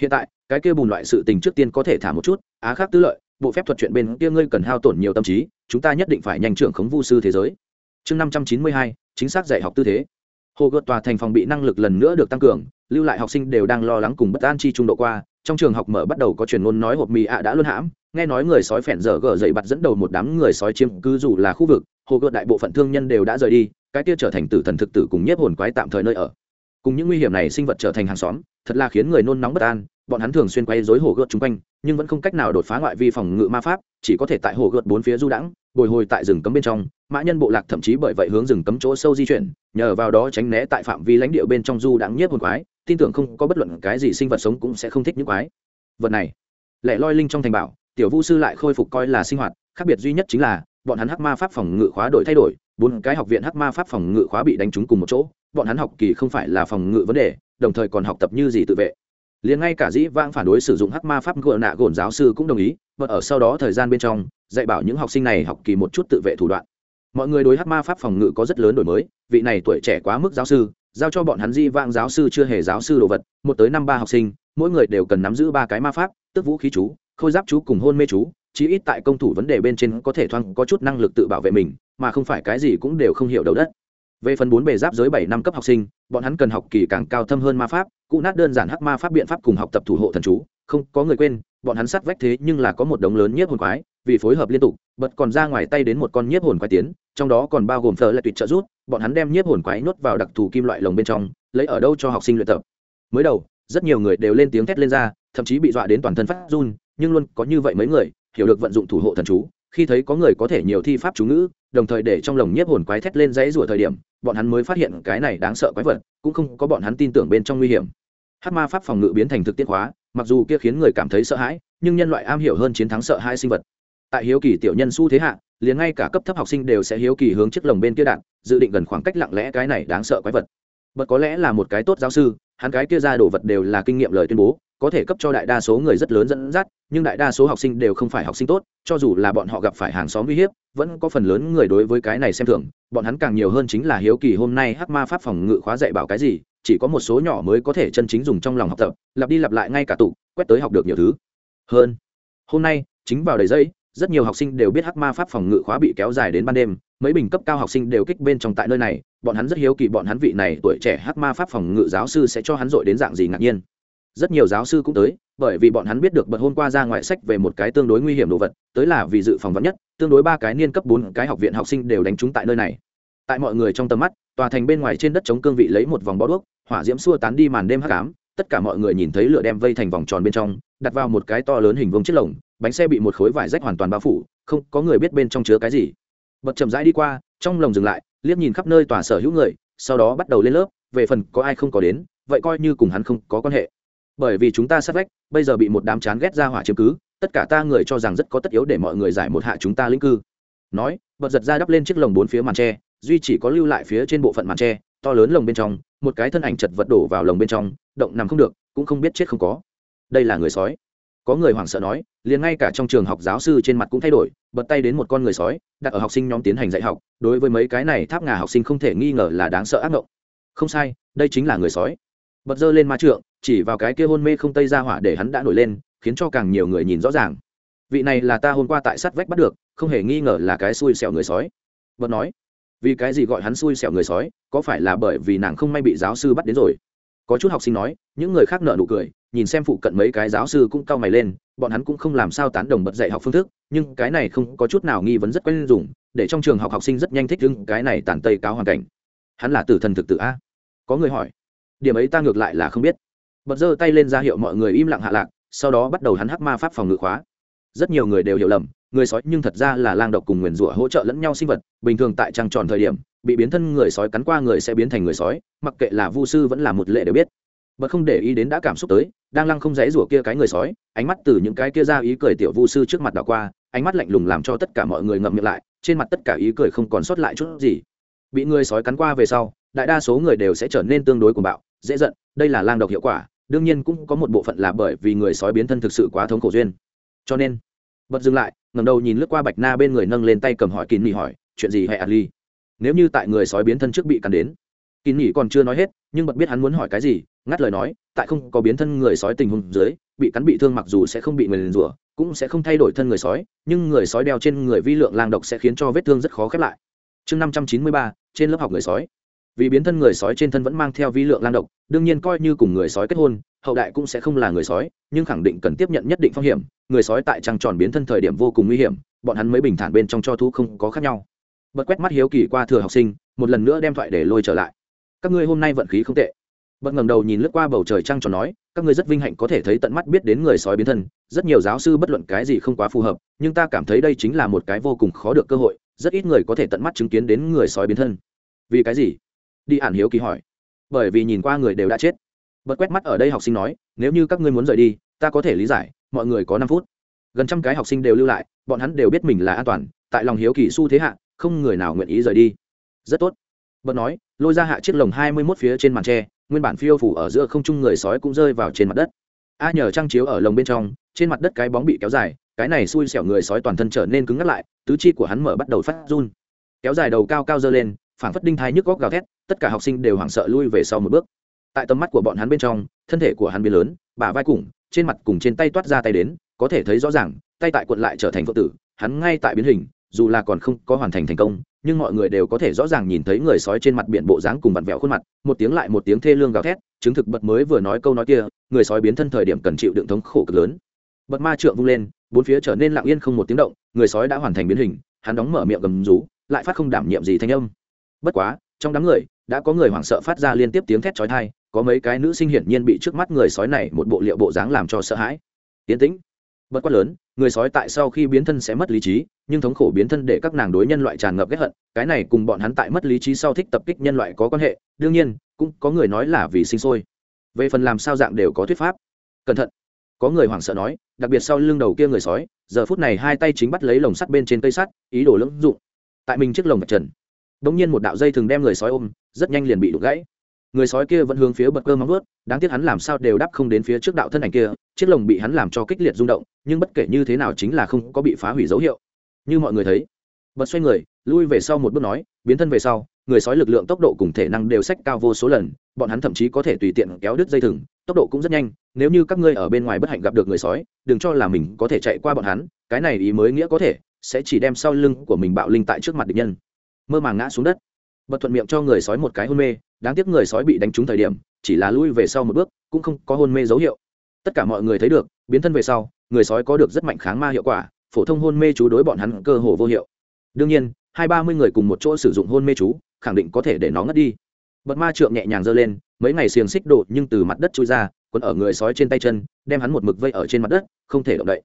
Hiện tại, cái kia bùn loại sự tình trước tiên có thể thả một chút, á khác tư lợi, bộ phép thuật chuyện bên kia ngươi cần hao tổn nhiều tâm trí, chúng ta nhất định phải nhanh trưởng khống vu sư thế giới. Chương năm trăm chín mươi hai, chính xác dạy học tư thế hồ gợt tòa thành phòng bị năng lực lần nữa được tăng cường, lưu lại học sinh đều đang lo lắng cùng bất an chi trung độ qua. Trong trường học mở bắt đầu có truyền ngôn nói hộp mì ạ đã luôn hãm, nghe nói người sói phèn dở gở dậy bặt dẫn đầu một đám người sói chiếm cứ dù là khu vực. Hồ gợt đại bộ phận thương nhân đều đã rời đi, cái kia trở thành tử thần thực tử cùng nhiếp hồn quái tạm thời nơi ở. Cùng những nguy hiểm này sinh vật trở thành hàng xóm, thật là khiến người nôn nóng bất an. Bọn hắn thường xuyên quay dối hồ gợt chung quanh, nhưng vẫn không cách nào đột phá ngoại vi phòng ngự ma pháp, chỉ có thể tại hồ gợt bốn phía du đãng bồi hồi tại rừng cấm bên trong, mã nhân bộ lạc thậm chí bởi vậy hướng rừng cấm chỗ sâu di chuyển, nhờ vào đó tránh né tại phạm vi lãnh địa bên trong du đãng nhất hồn quái, tin tưởng không có bất luận cái gì sinh vật sống cũng sẽ không thích những quái vật này. Lẽ loi linh trong thành bảo, tiểu vu sư lại khôi phục coi là sinh hoạt, khác biệt duy nhất chính là, bọn hắn hắc ma pháp phòng ngự khóa đổi thay đổi, bốn cái học viện hắc ma pháp phòng ngự khóa bị đánh trúng cùng một chỗ, bọn hắn học kỳ không phải là phòng ngự vấn đề, đồng thời còn học tập như gì tự vệ liền ngay cả dĩ vãng phản đối sử dụng hắc ma pháp gợ nạ gồn giáo sư cũng đồng ý và ở sau đó thời gian bên trong, dạy bảo những học sinh này học kỳ một chút tự vệ thủ đoạn. Mọi người đối hắc ma pháp phòng ngự có rất lớn đổi mới, vị này tuổi trẻ quá mức giáo sư, giao cho bọn hắn di vang giáo sư chưa hề giáo sư đồ vật, một tới năm ba học sinh, mỗi người đều cần nắm giữ ba cái ma pháp, tức vũ khí chú, khôi giáp chú cùng hôn mê chú, chí ít tại công thủ vấn đề bên trên có thể thoang có chút năng lực tự bảo vệ mình, mà không phải cái gì cũng đều không hiểu đầu đất. Về phần bốn bề giáp giới bảy năm cấp học sinh, bọn hắn cần học kỳ càng cao thâm hơn ma pháp cụ nát đơn giản hắc ma pháp biện pháp cùng học tập thủ hộ thần chú, không, có người quên, bọn hắn sắt vách thế nhưng là có một đống lớn nhiếp hồn quái, vì phối hợp liên tục, bật còn ra ngoài tay đến một con nhiếp hồn quái tiến, trong đó còn bao gồm thờ lại tuyệt trợ rút, bọn hắn đem nhiếp hồn quái nhốt vào đặc thù kim loại lồng bên trong, lấy ở đâu cho học sinh luyện tập. Mới đầu, rất nhiều người đều lên tiếng thét lên ra, thậm chí bị dọa đến toàn thân phát run, nhưng luôn có như vậy mấy người, hiểu được vận dụng thủ hộ thần chú, khi thấy có người có thể nhiều thi pháp chú ngữ, đồng thời để trong lồng nhiếp hồn quái thét lên dãy rủa thời điểm, bọn hắn mới phát hiện cái này đáng sợ quái vật cũng không có bọn hắn tin tưởng bên trong nguy hiểm. Hát ma pháp phòng ngự biến thành thực tiễn hóa mặc dù kia khiến người cảm thấy sợ hãi, nhưng nhân loại am hiểu hơn chiến thắng sợ hai sinh vật. Tại hiếu kỳ tiểu nhân su thế hạ, liền ngay cả cấp thấp học sinh đều sẽ hiếu kỳ hướng chiếc lồng bên kia đạn, dự định gần khoảng cách lặng lẽ cái này đáng sợ quái vật. Bật có lẽ là một cái tốt giáo sư, hắn cái kia ra đồ vật đều là kinh nghiệm lời tuyên bố, có thể cấp cho đại đa số người rất lớn dẫn dắt nhưng đại đa số học sinh đều không phải học sinh tốt, cho dù là bọn họ gặp phải hàng xóm uy hiếp, vẫn có phần lớn người đối với cái này xem thường. Bọn hắn càng nhiều hơn chính là hiếu kỳ hôm nay hắc ma pháp phòng ngự khóa dạy bảo cái gì, chỉ có một số nhỏ mới có thể chân chính dùng trong lòng học tập, lặp đi lặp lại ngay cả tụ, quét tới học được nhiều thứ. Hơn, hôm nay, chính vào đầy dây, rất nhiều học sinh đều biết hắc ma pháp phòng ngự khóa bị kéo dài đến ban đêm, mấy bình cấp cao học sinh đều kích bên trong tại nơi này, bọn hắn rất hiếu kỳ bọn hắn vị này tuổi trẻ hắc ma pháp phòng ngự giáo sư sẽ cho hắn dội đến dạng gì ngạc nhiên rất nhiều giáo sư cũng tới, bởi vì bọn hắn biết được bật hôm qua ra ngoại sách về một cái tương đối nguy hiểm đồ vật, tới là vì dự phòng vắn nhất, tương đối ba cái niên cấp bốn cái học viện học sinh đều đánh trúng tại nơi này. Tại mọi người trong tầm mắt, tòa thành bên ngoài trên đất chống cương vị lấy một vòng bó đuốc, hỏa diễm xua tán đi màn đêm hắc ám, tất cả mọi người nhìn thấy lửa đem vây thành vòng tròn bên trong, đặt vào một cái to lớn hình vông chiếc lồng, bánh xe bị một khối vải rách hoàn toàn bao phủ, không có người biết bên trong chứa cái gì. Bật chậm rãi đi qua, trong lồng dừng lại, liếc nhìn khắp nơi tòa sở hữu người, sau đó bắt đầu lên lớp, về phần có ai không có đến, vậy coi như cùng hắn không có quan hệ bởi vì chúng ta sát vách, bây giờ bị một đám chán ghét ra hỏa chiếm cứ, tất cả ta người cho rằng rất có tất yếu để mọi người giải một hạ chúng ta lĩnh cư. Nói, bật giật ra đắp lên chiếc lồng bốn phía màn tre, duy chỉ có lưu lại phía trên bộ phận màn tre, to lớn lồng bên trong, một cái thân ảnh chật vật đổ vào lồng bên trong, động nằm không được, cũng không biết chết không có. Đây là người sói. Có người hoảng sợ nói, liền ngay cả trong trường học giáo sư trên mặt cũng thay đổi, bật tay đến một con người sói, đặt ở học sinh nhóm tiến hành dạy học, đối với mấy cái này tháp ngà học sinh không thể nghi ngờ là đáng sợ ác mộng không sai, đây chính là người sói. Bật dơ lên ma trượng chỉ vào cái kia hôn mê không tây ra hỏa để hắn đã nổi lên, khiến cho càng nhiều người nhìn rõ ràng. Vị này là ta hôm qua tại sắt vách bắt được, không hề nghi ngờ là cái xui xẻo người sói. Bật nói, vì cái gì gọi hắn xui xẻo người sói, có phải là bởi vì nàng không may bị giáo sư bắt đến rồi? Có chút học sinh nói, những người khác nợ nụ cười, nhìn xem phụ cận mấy cái giáo sư cũng cau mày lên, bọn hắn cũng không làm sao tán đồng bật dạy học phương thức, nhưng cái này không có chút nào nghi vấn rất quen dùng, để trong trường học học sinh rất nhanh thích nhưng cái này tàn tây cáo hoàn cảnh. Hắn là tử thần thực tự a. Có người hỏi, điểm ấy ta ngược lại là không biết bật giơ tay lên ra hiệu mọi người im lặng hạ lạc, sau đó bắt đầu hắn hắc ma pháp phòng ngự khóa. Rất nhiều người đều hiểu lầm, người sói nhưng thật ra là lang độc cùng nguyền rủa hỗ trợ lẫn nhau sinh vật, bình thường tại trăng tròn thời điểm, bị biến thân người sói cắn qua người sẽ biến thành người sói, mặc kệ là vu sư vẫn là một lệ đều biết. Bật không để ý đến đã cảm xúc tới, đang lăng không dãy rủa kia cái người sói, ánh mắt từ những cái kia ra ý cười tiểu vu sư trước mặt đảo qua, ánh mắt lạnh lùng làm cho tất cả mọi người ngậm miệng lại, trên mặt tất cả ý cười không còn sót lại chút gì. Bị người sói cắn qua về sau, đại đa số người đều sẽ trở nên tương đối cuồng bạo, dễ giận, đây là lang độc hiệu quả đương nhiên cũng có một bộ phận là bởi vì người sói biến thân thực sự quá thống khổ duyên. Cho nên, bật dừng lại ngầm đầu nhìn lướt qua bạch na bên người nâng lên tay cầm hỏi kín nghỉ hỏi, chuyện gì hay ali? Nếu như tại người sói biến thân trước bị cắn đến? Kín nghỉ còn chưa nói hết, nhưng bật biết hắn muốn hỏi cái gì, ngắt lời nói, tại không có biến thân người sói tình huống dưới, bị cắn bị thương mặc dù sẽ không bị người liền rủa, cũng sẽ không thay đổi thân người sói, nhưng người sói đeo trên người vi lượng lang độc sẽ khiến cho vết thương rất khó khép lại. Chương năm trăm chín mươi ba, trên lớp học người sói vì biến thân người sói trên thân vẫn mang theo vi lượng lan độc, đương nhiên coi như cùng người sói kết hôn, hậu đại cũng sẽ không là người sói, nhưng khẳng định cần tiếp nhận nhất định phong hiểm, người sói tại trăng tròn biến thân thời điểm vô cùng nguy hiểm, bọn hắn mới bình thản bên trong cho thú không có khác nhau. Bật quét mắt hiếu kỳ qua thừa học sinh, một lần nữa đem thoại để lôi trở lại. Các ngươi hôm nay vận khí không tệ. Bật ngẩng đầu nhìn lướt qua bầu trời trăng tròn nói, các ngươi rất vinh hạnh có thể thấy tận mắt biết đến người sói biến thân, rất nhiều giáo sư bất luận cái gì không quá phù hợp, nhưng ta cảm thấy đây chính là một cái vô cùng khó được cơ hội, rất ít người có thể tận mắt chứng kiến đến người sói biến thân. Vì cái gì? Đi ản hiếu kỳ hỏi. Bởi vì nhìn qua người đều đã chết. Bật quét mắt ở đây học sinh nói, nếu như các ngươi muốn rời đi, ta có thể lý giải, mọi người có năm phút. Gần trăm cái học sinh đều lưu lại, bọn hắn đều biết mình là an toàn, tại lòng hiếu kỳ s u thế hạ, không người nào nguyện ý rời đi. Rất tốt. Bật nói, lôi ra hạ chiếc lồng hai mươi mốt phía trên màn tre, nguyên bản phiêu phủ ở giữa không trung người sói cũng rơi vào trên mặt đất. A nhờ trăng chiếu ở lồng bên trong, trên mặt đất cái bóng bị kéo dài, cái này xui xẻo người sói toàn thân trở nên cứng ngắt lại, tứ chi của hắn mở bắt đầu phát run. Kéo dài đầu cao cao dơ lên, phảng phất đinh thái nhức góc gào thét tất cả học sinh đều hoảng sợ lui về sau một bước. Tại tầm mắt của bọn hắn bên trong, thân thể của hắn biến lớn, bả vai cùng, trên mặt cùng trên tay toát ra tay đến, có thể thấy rõ ràng, tay tại cuộn lại trở thành phượng tử, hắn ngay tại biến hình, dù là còn không có hoàn thành thành công, nhưng mọi người đều có thể rõ ràng nhìn thấy người sói trên mặt biển bộ dáng cùng vặn vẹo khuôn mặt, một tiếng lại một tiếng thê lương gào thét, chứng thực bật mới vừa nói câu nói kia, người sói biến thân thời điểm cần chịu đựng thống khổ cực lớn. Bật ma trượng vung lên, bốn phía trở nên lặng yên không một tiếng động, người sói đã hoàn thành biến hình, hắn đóng mở miệng gầm rú, lại phát không đảm nhiệm gì thanh âm. Bất quá, trong đám người đã có người hoảng sợ phát ra liên tiếp tiếng thét chói tai, có mấy cái nữ sinh hiển nhiên bị trước mắt người sói này một bộ liệu bộ dáng làm cho sợ hãi. Tiến tĩnh. Bất quá lớn, người sói tại sau khi biến thân sẽ mất lý trí, nhưng thống khổ biến thân để các nàng đối nhân loại tràn ngập ghét hận, cái này cùng bọn hắn tại mất lý trí sau thích tập kích nhân loại có quan hệ, đương nhiên, cũng có người nói là vì sinh sôi. Về phần làm sao dạng đều có thuyết pháp. Cẩn thận. Có người hoảng sợ nói, đặc biệt sau lưng đầu kia người sói, giờ phút này hai tay chính bắt lấy lồng sắt bên trên cây sắt, ý đồ lưỡng dụng. Tại mình chiếc lồng trần Đống nhiên một đạo dây thường đem người sói ôm, rất nhanh liền bị đục gãy. Người sói kia vẫn hướng phía bật cơ móng vuốt, đáng tiếc hắn làm sao đều đáp không đến phía trước đạo thân ảnh kia, chiếc lồng bị hắn làm cho kích liệt rung động, nhưng bất kể như thế nào chính là không có bị phá hủy dấu hiệu. Như mọi người thấy, bật xoay người, lui về sau một bước nói, biến thân về sau, người sói lực lượng tốc độ cùng thể năng đều sách cao vô số lần, bọn hắn thậm chí có thể tùy tiện kéo đứt dây thừng, tốc độ cũng rất nhanh, nếu như các ngươi ở bên ngoài bất hạnh gặp được người sói, đừng cho là mình có thể chạy qua bọn hắn, cái này ý mới nghĩa có thể, sẽ chỉ đem sau lưng của mình bạo linh tại trước mặt địch nhân mơ màng ngã xuống đất. Bật thuận miệng cho người sói một cái hôn mê, đáng tiếc người sói bị đánh trúng thời điểm, chỉ là lui về sau một bước, cũng không có hôn mê dấu hiệu. Tất cả mọi người thấy được, biến thân về sau, người sói có được rất mạnh kháng ma hiệu quả, phổ thông hôn mê chú đối bọn hắn cơ hồ vô hiệu. Đương nhiên, hai ba mươi người cùng một chỗ sử dụng hôn mê chú, khẳng định có thể để nó ngất đi. Bật ma trượng nhẹ nhàng giơ lên, mấy ngày xiềng xích đổ nhưng từ mặt đất trôi ra, quấn ở người sói trên tay chân, đem hắn một mực vây ở trên mặt đất, không thể động đậy.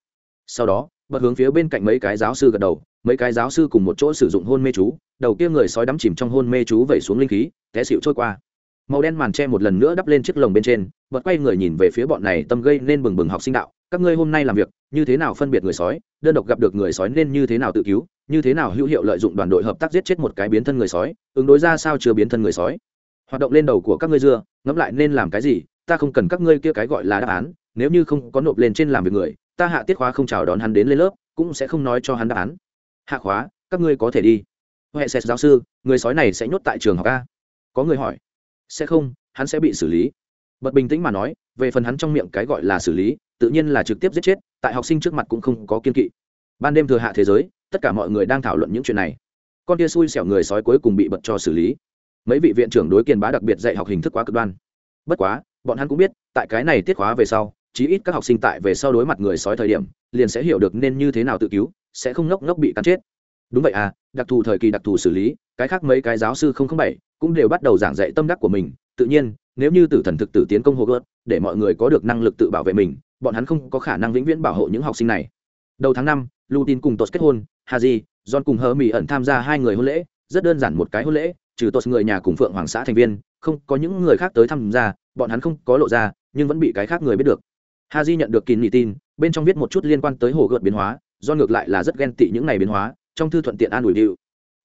Sau đó bật hướng phía bên cạnh mấy cái giáo sư gật đầu, mấy cái giáo sư cùng một chỗ sử dụng hôn mê chú, đầu kia người sói đắm chìm trong hôn mê chú vẩy xuống linh khí, té xịu trôi qua. Màu đen màn tre một lần nữa đắp lên chiếc lồng bên trên, bật quay người nhìn về phía bọn này tâm gây nên bừng bừng học sinh đạo, các ngươi hôm nay làm việc, như thế nào phân biệt người sói? Đơn độc gặp được người sói nên như thế nào tự cứu? Như thế nào hữu hiệu lợi dụng đoàn đội hợp tác giết chết một cái biến thân người sói? Ứng đối ra sao chưa biến thân người sói? Hoạt động lên đầu của các ngươi dưa, ngẫm lại nên làm cái gì? Ta không cần các ngươi kia cái gọi là đáp án, nếu như không có nộp lên trên làm việc người ta hạ tiết khóa không chào đón hắn đến lên lớp, cũng sẽ không nói cho hắn đáp án. Hạ khóa, các ngươi có thể đi. Huệ sẽ giáo sư, người sói này sẽ nhốt tại trường học a. Có người hỏi. Sẽ không, hắn sẽ bị xử lý. Bật bình tĩnh mà nói, về phần hắn trong miệng cái gọi là xử lý, tự nhiên là trực tiếp giết chết, tại học sinh trước mặt cũng không có kiên kỵ. Ban đêm thừa hạ thế giới, tất cả mọi người đang thảo luận những chuyện này. Con tia xui xẻo người sói cuối cùng bị bật cho xử lý. Mấy vị viện trưởng đối kiên bá đặc biệt dạy học hình thức quá cực đoan. Bất quá, bọn hắn cũng biết, tại cái này tiết khóa về sau chí ít các học sinh tại về sau đối mặt người sói thời điểm, liền sẽ hiểu được nên như thế nào tự cứu, sẽ không ngốc ngốc bị cắn chết. Đúng vậy à đặc thù thời kỳ đặc thù xử lý, cái khác mấy cái giáo sư không không bảy cũng đều bắt đầu giảng dạy tâm đắc của mình. Tự nhiên, nếu như tử thần thực tử tiến công hồ gợt để mọi người có được năng lực tự bảo vệ mình, bọn hắn không có khả năng vĩnh viễn bảo hộ những học sinh này. Đầu tháng năm, lutin cùng tốt kết hôn, haji, john cùng hơ mỹ ẩn tham gia hai người hôn lễ, rất đơn giản một cái hôn lễ, trừ tốt người nhà cùng phượng hoàng xã thành viên, không có những người khác tới tham gia, bọn hắn không có lộ ra, nhưng vẫn bị cái khác người biết được ha di nhận được kín nghị tin, bên trong viết một chút liên quan tới hồ gợt biến hóa, do ngược lại là rất ghen tị những này biến hóa, trong thư thuận tiện an ủi điệu.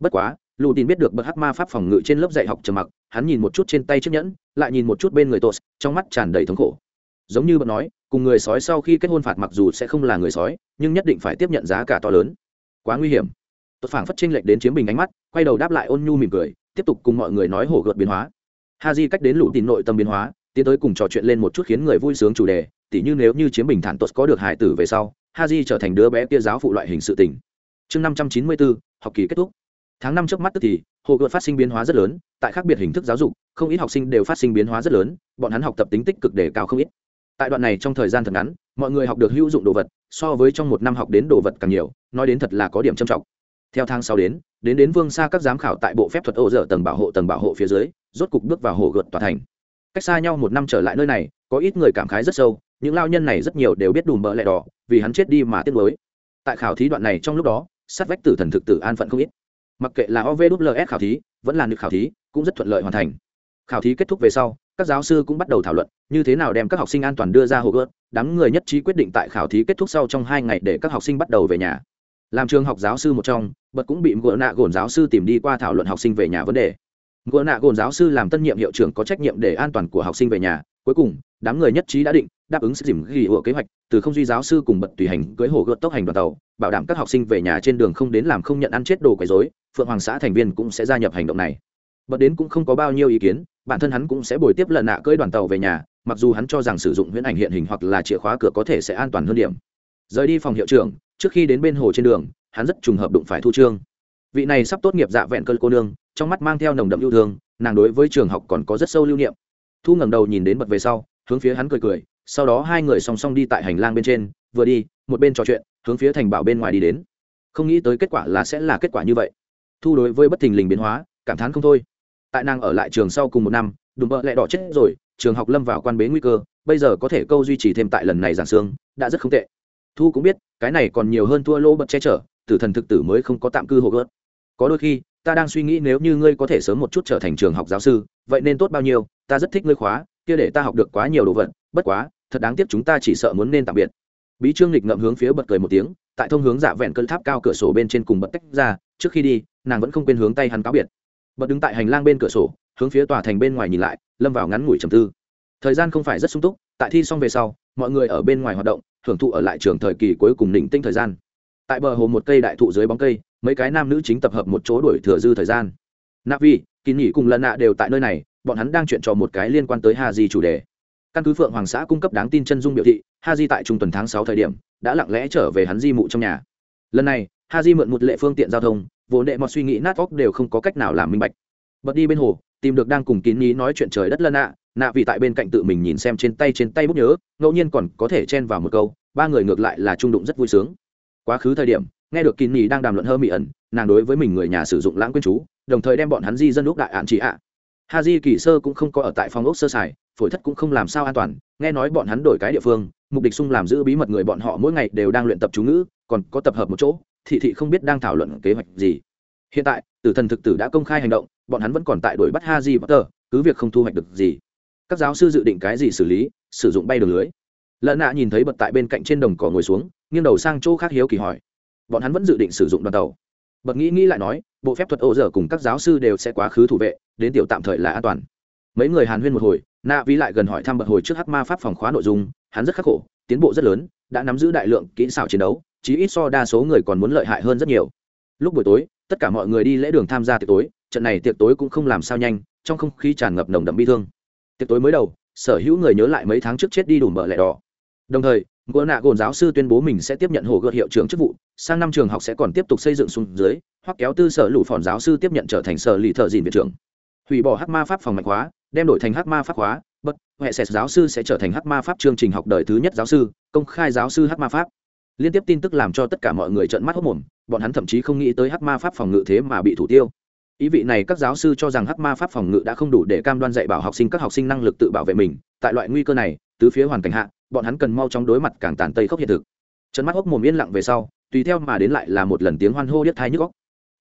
Bất quá, lù tin biết được bậc hắc ma pháp phòng ngự trên lớp dạy học trầm mặc, hắn nhìn một chút trên tay chiếc nhẫn, lại nhìn một chút bên người tos, trong mắt tràn đầy thống khổ. Giống như bậc nói, cùng người sói sau khi kết hôn phạt mặc dù sẽ không là người sói, nhưng nhất định phải tiếp nhận giá cả to lớn. Quá nguy hiểm. Tốt phảng phất tranh lệch đến chiếm bình ánh mắt, quay đầu đáp lại ôn nhu mỉm cười, tiếp tục cùng mọi người nói hổ gợt biến hóa. Ha di cách đến lũ tin nội tâm biến hóa, tiến tới cùng trò chuyện lên một chút khiến người vui sướng chủ đề tỉ như nếu như chiếm bình thản tuột có được hải tử về sau, haji trở thành đứa bé kia giáo phụ loại hình sự tình. Chương năm trăm chín mươi bốn học kỳ kết thúc. Tháng năm trước mắt tức thì hồ gợt phát sinh biến hóa rất lớn, tại khác biệt hình thức giáo dục, không ít học sinh đều phát sinh biến hóa rất lớn, bọn hắn học tập tính tích cực để cao không ít. Tại đoạn này trong thời gian thật ngắn, mọi người học được hữu dụng đồ vật, so với trong một năm học đến đồ vật càng nhiều, nói đến thật là có điểm trầm trọng. Theo tháng sau đến đến đến vương xa các giám khảo tại bộ phép thuật ô dở tầng bảo hộ tầng bảo hộ phía dưới, rốt cục bước vào hồ gợt tòa thành. Cách xa nhau một năm trở lại nơi này, có ít người cảm khái rất sâu những lao nhân này rất nhiều đều biết đùm bỡ lẹ đỏ, vì hắn chết đi mà tiếc nuối. Tại khảo thí đoạn này trong lúc đó, sát vách tử thần thực tử an phận không ít. Mặc kệ là ovls khảo thí, vẫn là nước khảo thí, cũng rất thuận lợi hoàn thành. Khảo thí kết thúc về sau, các giáo sư cũng bắt đầu thảo luận, như thế nào đem các học sinh an toàn đưa ra hồ gớt đám người nhất trí quyết định tại khảo thí kết thúc sau trong hai ngày để các học sinh bắt đầu về nhà. Làm trường học giáo sư một trong, bật cũng bị ngựa nạ gồn giáo sư tìm đi qua thảo luận học sinh về nhà vấn đề. Ngựa nạ gồn giáo sư làm tân nhiệm hiệu trưởng có trách nhiệm để an toàn của học sinh về nhà. Cuối cùng, đám người nhất trí đã định đáp ứng sự dìm ghi ủa kế hoạch, từ không duy giáo sư cùng bật tùy hành cưới hồ gợt tốc hành đoàn tàu, bảo đảm các học sinh về nhà trên đường không đến làm không nhận ăn chết đồ quấy dối phượng hoàng xã thành viên cũng sẽ gia nhập hành động này. Bật đến cũng không có bao nhiêu ý kiến, bản thân hắn cũng sẽ bồi tiếp lần nạ cưỡi đoàn tàu về nhà, mặc dù hắn cho rằng sử dụng huyễn ảnh hiện hình hoặc là chìa khóa cửa có thể sẽ an toàn hơn điểm. Rời đi phòng hiệu trưởng, trước khi đến bên hồ trên đường, hắn rất trùng hợp đụng phải thu trương. Vị này sắp tốt nghiệp dạ vẹn cơn cô nương, trong mắt mang theo nồng đậm yêu thương, nàng đối với trường học còn có rất sâu lưu niệm. Thu ngẩng đầu nhìn đến bật về sau, hướng phía hắn cười cười sau đó hai người song song đi tại hành lang bên trên, vừa đi, một bên trò chuyện, hướng phía thành bảo bên ngoài đi đến. Không nghĩ tới kết quả là sẽ là kết quả như vậy. Thu đối với bất thình lình biến hóa, cảm thán không thôi. Tại nàng ở lại trường sau cùng một năm, đùm bợ lẹ đỏ chết rồi, trường học lâm vào quan bế nguy cơ, bây giờ có thể câu duy trì thêm tại lần này giảng xương đã rất không tệ. Thu cũng biết, cái này còn nhiều hơn thua lỗ bật che chở, tử thần thực tử mới không có tạm cư hộ gớt. Có đôi khi, ta đang suy nghĩ nếu như ngươi có thể sớm một chút trở thành trường học giáo sư, vậy nên tốt bao nhiêu, ta rất thích ngươi khóa, kia để ta học được quá nhiều đồ vật, bất quá thật đáng tiếc chúng ta chỉ sợ muốn nên tạm biệt. Bí trương lịch ngậm hướng phía bật cười một tiếng, tại thông hướng dạ vẹn cơn tháp cao cửa sổ bên trên cùng bật tách ra, trước khi đi, nàng vẫn không quên hướng tay hắn cáo biệt. Bật đứng tại hành lang bên cửa sổ, hướng phía tòa thành bên ngoài nhìn lại, lâm vào ngắn ngủi trầm tư. Thời gian không phải rất sung túc, tại thi xong về sau, mọi người ở bên ngoài hoạt động, hưởng thụ ở lại trường thời kỳ cuối cùng đỉnh tinh thời gian. Tại bờ hồ một cây đại thụ dưới bóng cây, mấy cái nam nữ chính tập hợp một chỗ đuổi thừa dư thời gian. Navi kỳ nghỉ cùng lần nạ đều tại nơi này, bọn hắn đang chuyện trò một cái liên quan tới hà di chủ đề căn cứ phượng hoàng xã cung cấp đáng tin chân dung biểu thị, ha di tại trung tuần tháng sáu thời điểm, đã lặng lẽ trở về hắn di mụ trong nhà. Lần này, ha di mượn một lệ phương tiện giao thông, vốn đệ mọi suy nghĩ nát óc đều không có cách nào làm minh bạch. Bật đi bên hồ, tìm được đang cùng kín nhí nói chuyện trời đất lân nạ nạ vì tại bên cạnh tự mình nhìn xem trên tay trên tay bút nhớ, ngẫu nhiên còn có thể chen vào một câu, ba người ngược lại là trung đụng rất vui sướng. Quá khứ thời điểm, nghe được kín nhí đang đàm luận hơ mị ẩn, nàng đối với mình người nhà sử dụng lãng quên chú, đồng thời đem bọn hắn di dân úc đại ạn chị ạ. Ha di kỳ sơ cũng không có ở tại phòng ốc sơ sài phổi thất cũng không làm sao an toàn, nghe nói bọn hắn đổi cái địa phương, mục đích sung làm giữ bí mật người bọn họ mỗi ngày đều đang luyện tập chú ngữ, còn có tập hợp một chỗ, thị thị không biết đang thảo luận kế hoạch gì. Hiện tại, tử thần thực tử đã công khai hành động, bọn hắn vẫn còn tại đuổi bắt ha di potter, cứ việc không thu hoạch được gì. Các giáo sư dự định cái gì xử lý, sử dụng bay đường lưới. Lợn nạ nhìn thấy bật tại bên cạnh trên đồng cỏ ngồi xuống, nghiêng đầu sang chỗ khác hiếu kỳ hỏi. Bọn hắn vẫn dự định sử dụng đoàn tàu. Bật nghĩ nghĩ lại nói, bộ phép thuật ô dở cùng các giáo sư đều sẽ quá khứ thủ vệ, đến tiểu tạm thời là an toàn mấy người hàn huyên một hồi nạ vi lại gần hỏi thăm bật hồi trước hắc ma pháp phòng khóa nội dung, hắn rất khắc khổ, tiến bộ rất lớn, đã nắm giữ đại lượng kỹ xảo chiến đấu, chí ít so đa số người còn muốn lợi hại hơn rất nhiều. Lúc buổi tối, tất cả mọi người đi lễ đường tham gia tiệc tối, trận này tiệc tối cũng không làm sao nhanh, trong không khí tràn ngập nồng đậm bi thương. Tiệc tối mới đầu, sở hữu người nhớ lại mấy tháng trước chết đi đủ mở lẻ đỏ. Đồng thời, ngô nạ gồn giáo sư tuyên bố mình sẽ tiếp nhận hồ gợt hiệu trưởng chức vụ, sang năm trường học sẽ còn tiếp tục xây dựng xuống dưới, hoặc kéo tư sở lũ phòn giáo sư tiếp nhận trở thành sở lì thợ dìn viện trưởng. Hủy bỏ hắc ma pháp phòng mạnh hóa đem đổi thành hắc ma pháp hóa, bất huệ sệt giáo sư sẽ trở thành hắc ma pháp chương trình học đời thứ nhất giáo sư, công khai giáo sư hắc ma pháp. Liên tiếp tin tức làm cho tất cả mọi người trợn mắt hốc mồm, bọn hắn thậm chí không nghĩ tới hắc ma pháp phòng ngự thế mà bị thủ tiêu. Ý vị này các giáo sư cho rằng hắc ma pháp phòng ngự đã không đủ để cam đoan dạy bảo học sinh các học sinh năng lực tự bảo vệ mình, tại loại nguy cơ này, tứ phía hoàn cảnh hạ, bọn hắn cần mau chóng đối mặt càng tàn tây khốc hiện thực. Trấn mắt hốc mồm yên lặng về sau, tùy theo mà đến lại là một lần tiếng hoan hô điếc thai nhức góc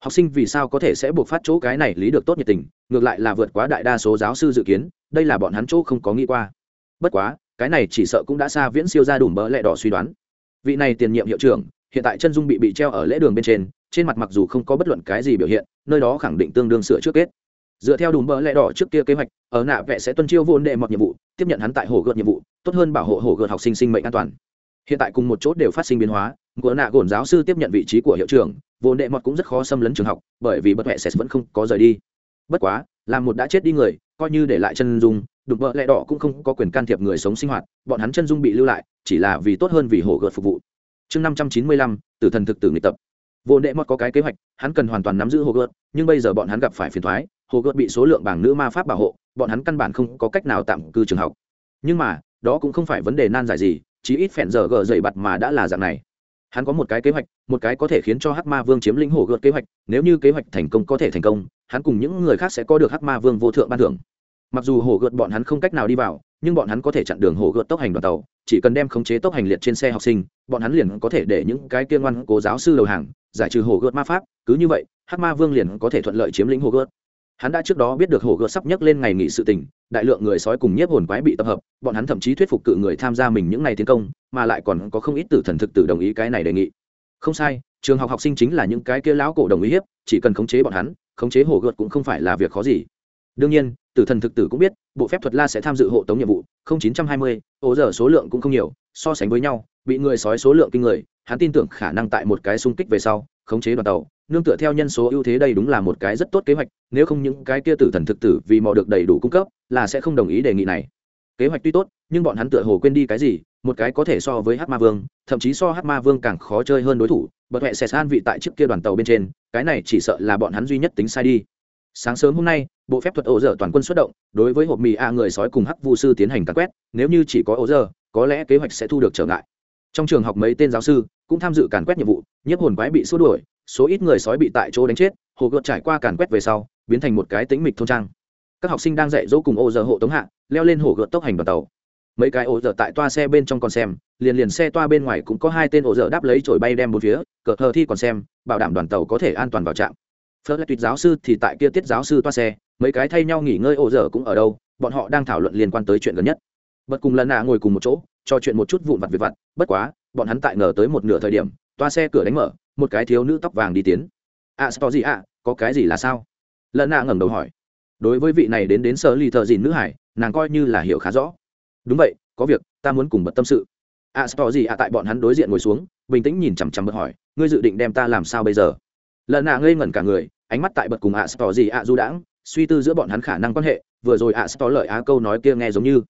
học sinh vì sao có thể sẽ buộc phát chỗ cái này lý được tốt nhiệt tình ngược lại là vượt quá đại đa số giáo sư dự kiến, đây là bọn hắn chỗ không có nghĩ qua. Bất quá, cái này chỉ sợ cũng đã xa viễn siêu ra đủ bỡ lẹ đỏ suy đoán. Vị này tiền nhiệm hiệu trưởng, hiện tại chân dung bị bị treo ở lễ đường bên trên trên mặt mặc dù không có bất luận cái gì biểu hiện, nơi đó khẳng định tương đương sửa trước kết. Dựa theo đủ bỡ lẹ đỏ trước kia kế hoạch, ở nạ vẽ sẽ tuân chiêu vô đệ mọt nhiệm vụ, tiếp nhận hắn tại hồ gợt nhiệm vụ, tốt hơn bảo hộ hồ gợt học sinh sinh mệnh an toàn. Hiện tại cùng một chốt đều phát sinh biến hóa của nạ gồn giáo sư tiếp nhận vị trí của hiệu trưởng, vô đệ mọt cũng rất khó xâm lấn trường học, bởi vì bất hệ sẽ vẫn không có rời đi bất quá làm một đã chết đi người, coi như để lại chân dung, đục vợ lẽ đỏ cũng không có quyền can thiệp người sống sinh hoạt, bọn hắn chân dung bị lưu lại, chỉ là vì tốt hơn vì hồ gợt phục vụ. Chương năm trăm chín mươi lăm, tử thần thực tử nghị tập. Vô đệ mọt có cái kế hoạch, hắn cần hoàn toàn nắm giữ hồ gợt, nhưng bây giờ bọn hắn gặp phải phiền thoái hồ gợt bị số lượng bảng nữ ma pháp bảo hộ, bọn hắn căn bản không có cách nào tạm cư trường học. Nhưng mà, đó cũng không phải vấn đề nan giải gì, chí ít phèn giờ gờ dày bặt mà đã là dạng này. Hắn có một cái kế hoạch, một cái có thể khiến cho hắc ma vương chiếm lĩnh hồ gợt kế hoạch, nếu như kế hoạch thành công có thể thành công hắn cùng những người khác sẽ có được hắc ma vương vô thượng ban thưởng. Mặc dù hồ gợt bọn hắn không cách nào đi vào, nhưng bọn hắn có thể chặn đường hồ gợt tốc hành đoàn tàu, chỉ cần đem khống chế tốc hành liệt trên xe học sinh, bọn hắn liền có thể để những cái kia ngoan cố giáo sư đầu hàng, giải trừ hồ gợt ma pháp, cứ như vậy, hắc ma vương liền có thể thuận lợi chiếm lĩnh hồ gợt. Hắn đã trước đó biết được hồ gợt sắp nhấc lên ngày nghỉ sự tình, đại lượng người sói cùng nhiếp hồn quái bị tập hợp, bọn hắn thậm chí thuyết phục cự người tham gia mình những ngày tiến công, mà lại còn có không ít tử thần thực tử đồng ý cái này đề nghị. Không sai, trường học học sinh chính là những cái kia lão cổ đồng ý hiếp, chỉ cần khống chế bọn hắn khống chế hồ gợt cũng không phải là việc khó gì. Đương nhiên, tử thần thực tử cũng biết, bộ phép thuật la sẽ tham dự hộ tống nhiệm vụ, không chín trăm hai mươi ố giờ số lượng cũng không nhiều, so sánh với nhau, bị người sói số lượng kinh người, hắn tin tưởng khả năng tại một cái xung kích về sau, khống chế đoàn tàu, nương tựa theo nhân số ưu thế đây đúng là một cái rất tốt kế hoạch, nếu không những cái kia tử thần thực tử vì mò được đầy đủ cung cấp, là sẽ không đồng ý đề nghị này kế hoạch tuy tốt, nhưng bọn hắn tựa hồ quên đi cái gì, một cái có thể so với hát ma vương, thậm chí so hát ma vương càng khó chơi hơn đối thủ, bật huệ xẻ san vị tại trước kia đoàn tàu bên trên, cái này chỉ sợ là bọn hắn duy nhất tính sai đi. Sáng sớm hôm nay, bộ phép thuật ổ dở toàn quân xuất động, đối với hộp mì a người sói cùng hắc vu sư tiến hành cắn quét, nếu như chỉ có ổ dở, có lẽ kế hoạch sẽ thu được trở ngại. Trong trường học mấy tên giáo sư cũng tham dự càn quét nhiệm vụ, nhiếp hồn quái bị xua đuổi, số ít người sói bị tại chỗ đánh chết, hồ gợt trải qua càn quét về sau, biến thành một cái tĩnh mịch thôn trang các học sinh đang dạy dỗ cùng ô giờ hộ tống hạ, leo lên hồ gợt tốc hành đoàn tàu. Mấy cái ô giờ tại toa xe bên trong còn xem, liền liền xe toa bên ngoài cũng có hai tên ô giờ đáp lấy trổi bay đem một phía, cờ thờ thi còn xem, bảo đảm đoàn tàu có thể an toàn vào trạm. Phớt lại tuyệt giáo sư thì tại kia tiết giáo sư toa xe, mấy cái thay nhau nghỉ ngơi ô giờ cũng ở đâu, bọn họ đang thảo luận liên quan tới chuyện gần nhất. Bật cùng lần nạ ngồi cùng một chỗ trò chuyện một chút vụn vặt việc vặt, bất quá, bọn hắn tại ngờ tới một nửa thời điểm, toa xe cửa đánh mở, một cái thiếu nữ tóc vàng đi tiến. À có gì à có cái gì là sao? Lần nạ ngẩng đầu hỏi đối với vị này đến đến sở lì thợ dìn nữ hải, nàng coi như là hiểu khá rõ. Đúng vậy, có việc, ta muốn cùng bật tâm sự. À, a sao gì ạ, tại bọn hắn đối diện ngồi xuống, bình tĩnh nhìn chằm chằm bật hỏi, ngươi dự định đem ta làm sao bây giờ? Lần nạ ngây ngẩn cả người, ánh mắt tại bật cùng a sao gì ạ, du đãng, suy tư giữa bọn hắn khả năng quan hệ, vừa rồi a à lợi á câu nói kia nghe giống như.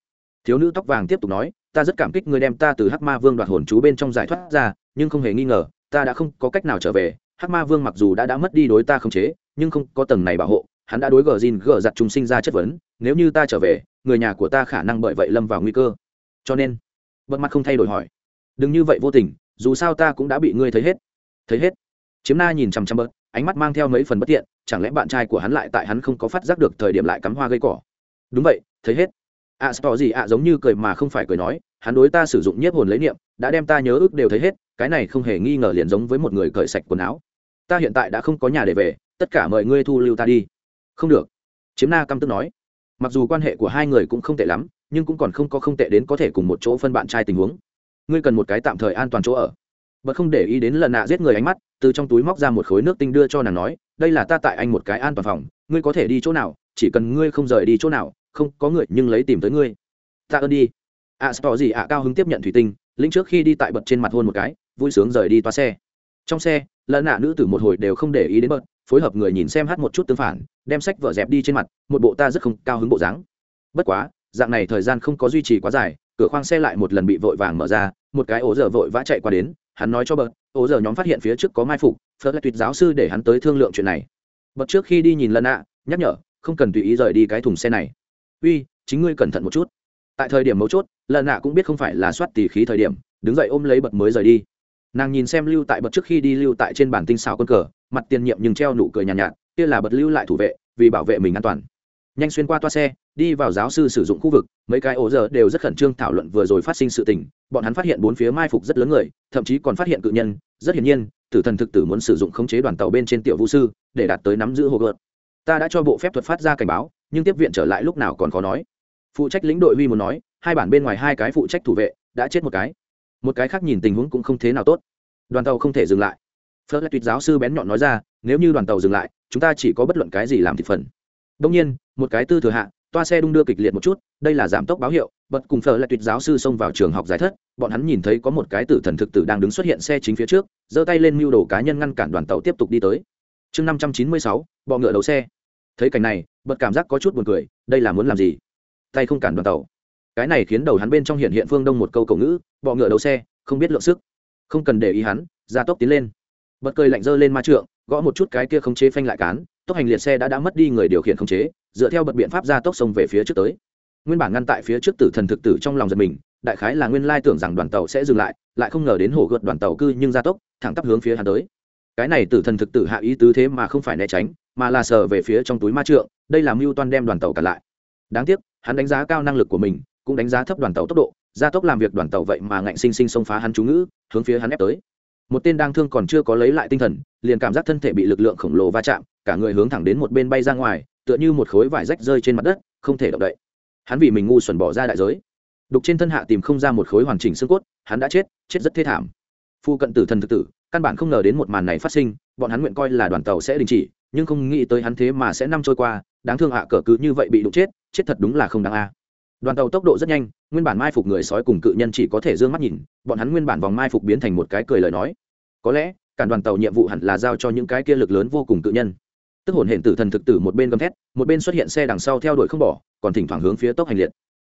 Thiếu nữ tóc vàng tiếp tục nói, ta rất cảm kích ngươi đem ta từ hắc ma vương đoạt hồn chú bên trong giải thoát ra, nhưng không hề nghi ngờ, ta đã không có cách nào trở về, hắc ma vương mặc dù đã đã mất đi đối ta không chế, nhưng không có tầng này bảo hộ hắn đã đối gờ gìn gờ giặt chúng sinh ra chất vấn nếu như ta trở về người nhà của ta khả năng bởi vậy lâm vào nguy cơ. Cho nên bật mặt không thay đổi hỏi đừng như vậy vô tình dù sao ta cũng đã bị ngươi thấy hết thấy hết. Chiếm na nhìn chằm chằm bớt ánh mắt mang theo mấy phần bất tiện chẳng lẽ bạn trai của hắn lại tại hắn không có phát giác được thời điểm lại cắm hoa gây cỏ? Đúng vậy thấy hết. Ạ à, gì ạ giống như cười mà không phải cười nói hắn đối ta sử dụng nhiếp hồn lấy niệm đã đem ta nhớ ước đều thấy hết cái này không hề nghi ngờ liền giống với một người cởi sạch quần áo. Ta hiện tại đã không có nhà để về tất cả mời ngươi thu lưu ta đi không được. Chiếm na căm tức nói. Mặc dù quan hệ của hai người cũng không tệ lắm nhưng cũng còn không có không tệ đến có thể cùng một chỗ phân bạn trai tình huống. Ngươi cần một cái tạm thời an toàn chỗ ở. Bật không để ý đến lần nạ giết người ánh mắt từ trong túi móc ra một khối nước tinh đưa cho nàng nói đây là ta tại anh một cái an toàn phòng ngươi có thể đi chỗ nào chỉ cần ngươi không rời đi chỗ nào không có người nhưng lấy tìm tới ngươi. Ta ơn đi. Ạ à, gì ạ cao hứng tiếp nhận thủy tinh linh trước khi đi tại bật trên mặt hôn một cái vui sướng rời đi toa xe. Trong xe lợn nạ nữ tử một hồi đều không để ý đến bật phối hợp người nhìn xem hát một chút tương phản, đem sách vở dẹp đi trên mặt, một bộ ta rất không cao hứng bộ dáng. Bất quá, dạng này thời gian không có duy trì quá dài, cửa khoang xe lại một lần bị vội vàng mở ra, một cái ố dở vội vã chạy qua đến, hắn nói cho bật ố dở nhóm phát hiện phía trước có mai phục phớt lại tuyệt giáo sư để hắn tới thương lượng chuyện này. Bật trước khi đi nhìn lần nạ nhắc nhở, không cần tùy ý rời đi cái thùng xe này. Uy, chính ngươi cẩn thận một chút. Tại thời điểm mấu chốt, lần nạ cũng biết không phải là soát tỉ khí thời điểm, đứng dậy ôm lấy bật mới rời đi nàng nhìn xem lưu tại bật trước khi đi lưu tại trên bản tinh xào quân cờ mặt tiền nhiệm nhưng treo nụ cười nhàn nhạt, nhạt kia là bật lưu lại thủ vệ vì bảo vệ mình an toàn. Nhanh xuyên qua toa xe đi vào giáo sư sử dụng khu vực mấy cái ổ giờ đều rất khẩn trương thảo luận vừa rồi phát sinh sự tình bọn hắn phát hiện bốn phía mai phục rất lớn người thậm chí còn phát hiện cự nhân rất hiển nhiên tử thần thực tử muốn sử dụng khống chế đoàn tàu bên trên tiểu vũ sư để đạt tới nắm giữ hồ gợt. Ta đã cho bộ phép thuật phát ra cảnh báo nhưng tiếp viện trở lại lúc nào còn khó nói. Phụ trách lĩnh đội huy muốn nói hai bản bên ngoài hai cái phụ trách thủ vệ đã chết một cái một cái khác nhìn tình huống cũng không thế nào tốt. Đoàn tàu không thể dừng lại. Phớt lại tuyệt giáo sư bén nhọn nói ra, nếu như đoàn tàu dừng lại, chúng ta chỉ có bất luận cái gì làm thị phần. Đông nhiên, một cái tư thừa hạ, toa xe đung đưa kịch liệt một chút, đây là giảm tốc báo hiệu, bật cùng phở lại tuyệt giáo sư xông vào trường học giải thất, bọn hắn nhìn thấy có một cái tử thần thực tử đang đứng xuất hiện xe chính phía trước, giơ tay lên mưu đồ cá nhân ngăn cản đoàn tàu tiếp tục đi tới. Chương năm trăm chín mươi sáu, bọ ngựa đầu xe. Thấy cảnh này, bật cảm giác có chút buồn cười, đây là muốn làm gì? Tay không cản đoàn tàu cái này khiến đầu hắn bên trong hiện hiện phương đông một câu cầu ngữ, bọ ngựa đầu xe, không biết lượng sức. Không cần để ý hắn, gia tốc tiến lên. Bật cười lạnh dơ lên ma trượng, gõ một chút cái kia không chế phanh lại cán, tốc hành liệt xe đã đã mất đi người điều khiển không chế, dựa theo bật biện pháp gia tốc xông về phía trước tới. Nguyên bản ngăn tại phía trước tử thần thực tử trong lòng giật mình, đại khái là nguyên lai tưởng rằng đoàn tàu sẽ dừng lại lại không ngờ đến hổ gợt đoàn tàu cư nhưng gia tốc, thẳng tắp hướng phía hắn tới. Cái này tử thần thực tử hạ ý tứ thế mà không phải né tránh, mà là sờ về phía trong túi ma trượng, đây là mưu toan đem đoàn tàu cả lại. Đáng tiếc, hắn đánh giá cao năng lực của mình cũng đánh giá thấp đoàn tàu tốc độ, gia tốc làm việc đoàn tàu vậy mà ngạnh sinh sinh xông phá hắn chú ngữ, hướng phía hắn ép tới. Một tên đang thương còn chưa có lấy lại tinh thần, liền cảm giác thân thể bị lực lượng khổng lồ va chạm, cả người hướng thẳng đến một bên bay ra ngoài, tựa như một khối vải rách rơi trên mặt đất, không thể động đậy. Hắn vì mình ngu xuẩn bỏ ra đại giới. Đục trên thân hạ tìm không ra một khối hoàn chỉnh xương cốt, hắn đã chết chết rất thê thảm. Phu cận tử thần thực tử, căn bản không ngờ đến một màn này phát sinh, bọn hắn nguyện coi là đoàn tàu sẽ đình chỉ, nhưng không nghĩ tới hắn thế mà sẽ năm trôi qua, đáng thương hạ cờ cứ như vậy bị đụng chết chết thật đúng là không đáng a đoàn tàu tốc độ rất nhanh, nguyên bản mai phục người sói cùng cự nhân chỉ có thể d ư ơ n g mắt nhìn, bọn hắn nguyên bản vòng mai phục biến thành một cái cười lời nói. Có lẽ, cả đoàn tàu nhiệm vụ hẳn là giao cho những cái kia lực lớn vô cùng cự nhân. Tức hồn hển tử thần thực tử một bên gầm thét, một bên xuất hiện xe đằng sau theo đuổi không bỏ, còn thỉnh thoảng hướng phía tốc hành liệt.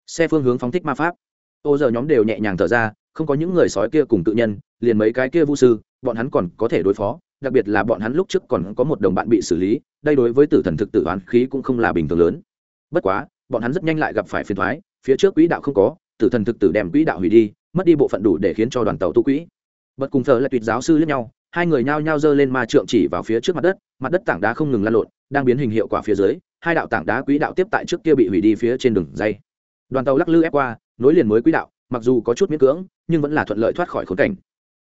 Xe phương hướng phóng thích ma pháp. Ô giờ nhóm đều nhẹ nhàng thở ra, không có những người sói kia cùng tự nhân, liền mấy cái kia vũ sư, bọn hắn còn có thể đối phó, đặc biệt là bọn hắn lúc trước còn có một đồng bạn bị xử lý, đây đối với tử thần thực tử oán khí cũng không là bình thường lớn. Bất quá bọn hắn rất nhanh lại gặp phải phiền thoái, phía trước quỹ đạo không có, tử thần thực tử đem quỹ đạo hủy đi, mất đi bộ phận đủ để khiến cho đoàn tàu tu quỹ. Bật cùng thờ lại tuyệt giáo sư lẫn nhau, hai người nhao nhao giơ lên ma trượng chỉ vào phía trước mặt đất mặt đất tảng đá không ngừng lan lộn, đang biến hình hiệu quả phía dưới, hai đạo tảng đá quỹ đạo tiếp tại trước kia bị hủy đi phía trên đường dây. Đoàn tàu lắc lư ép qua, nối liền mới quỹ đạo, mặc dù có chút miễn cưỡng, nhưng vẫn là thuận lợi thoát khỏi khốn cảnh.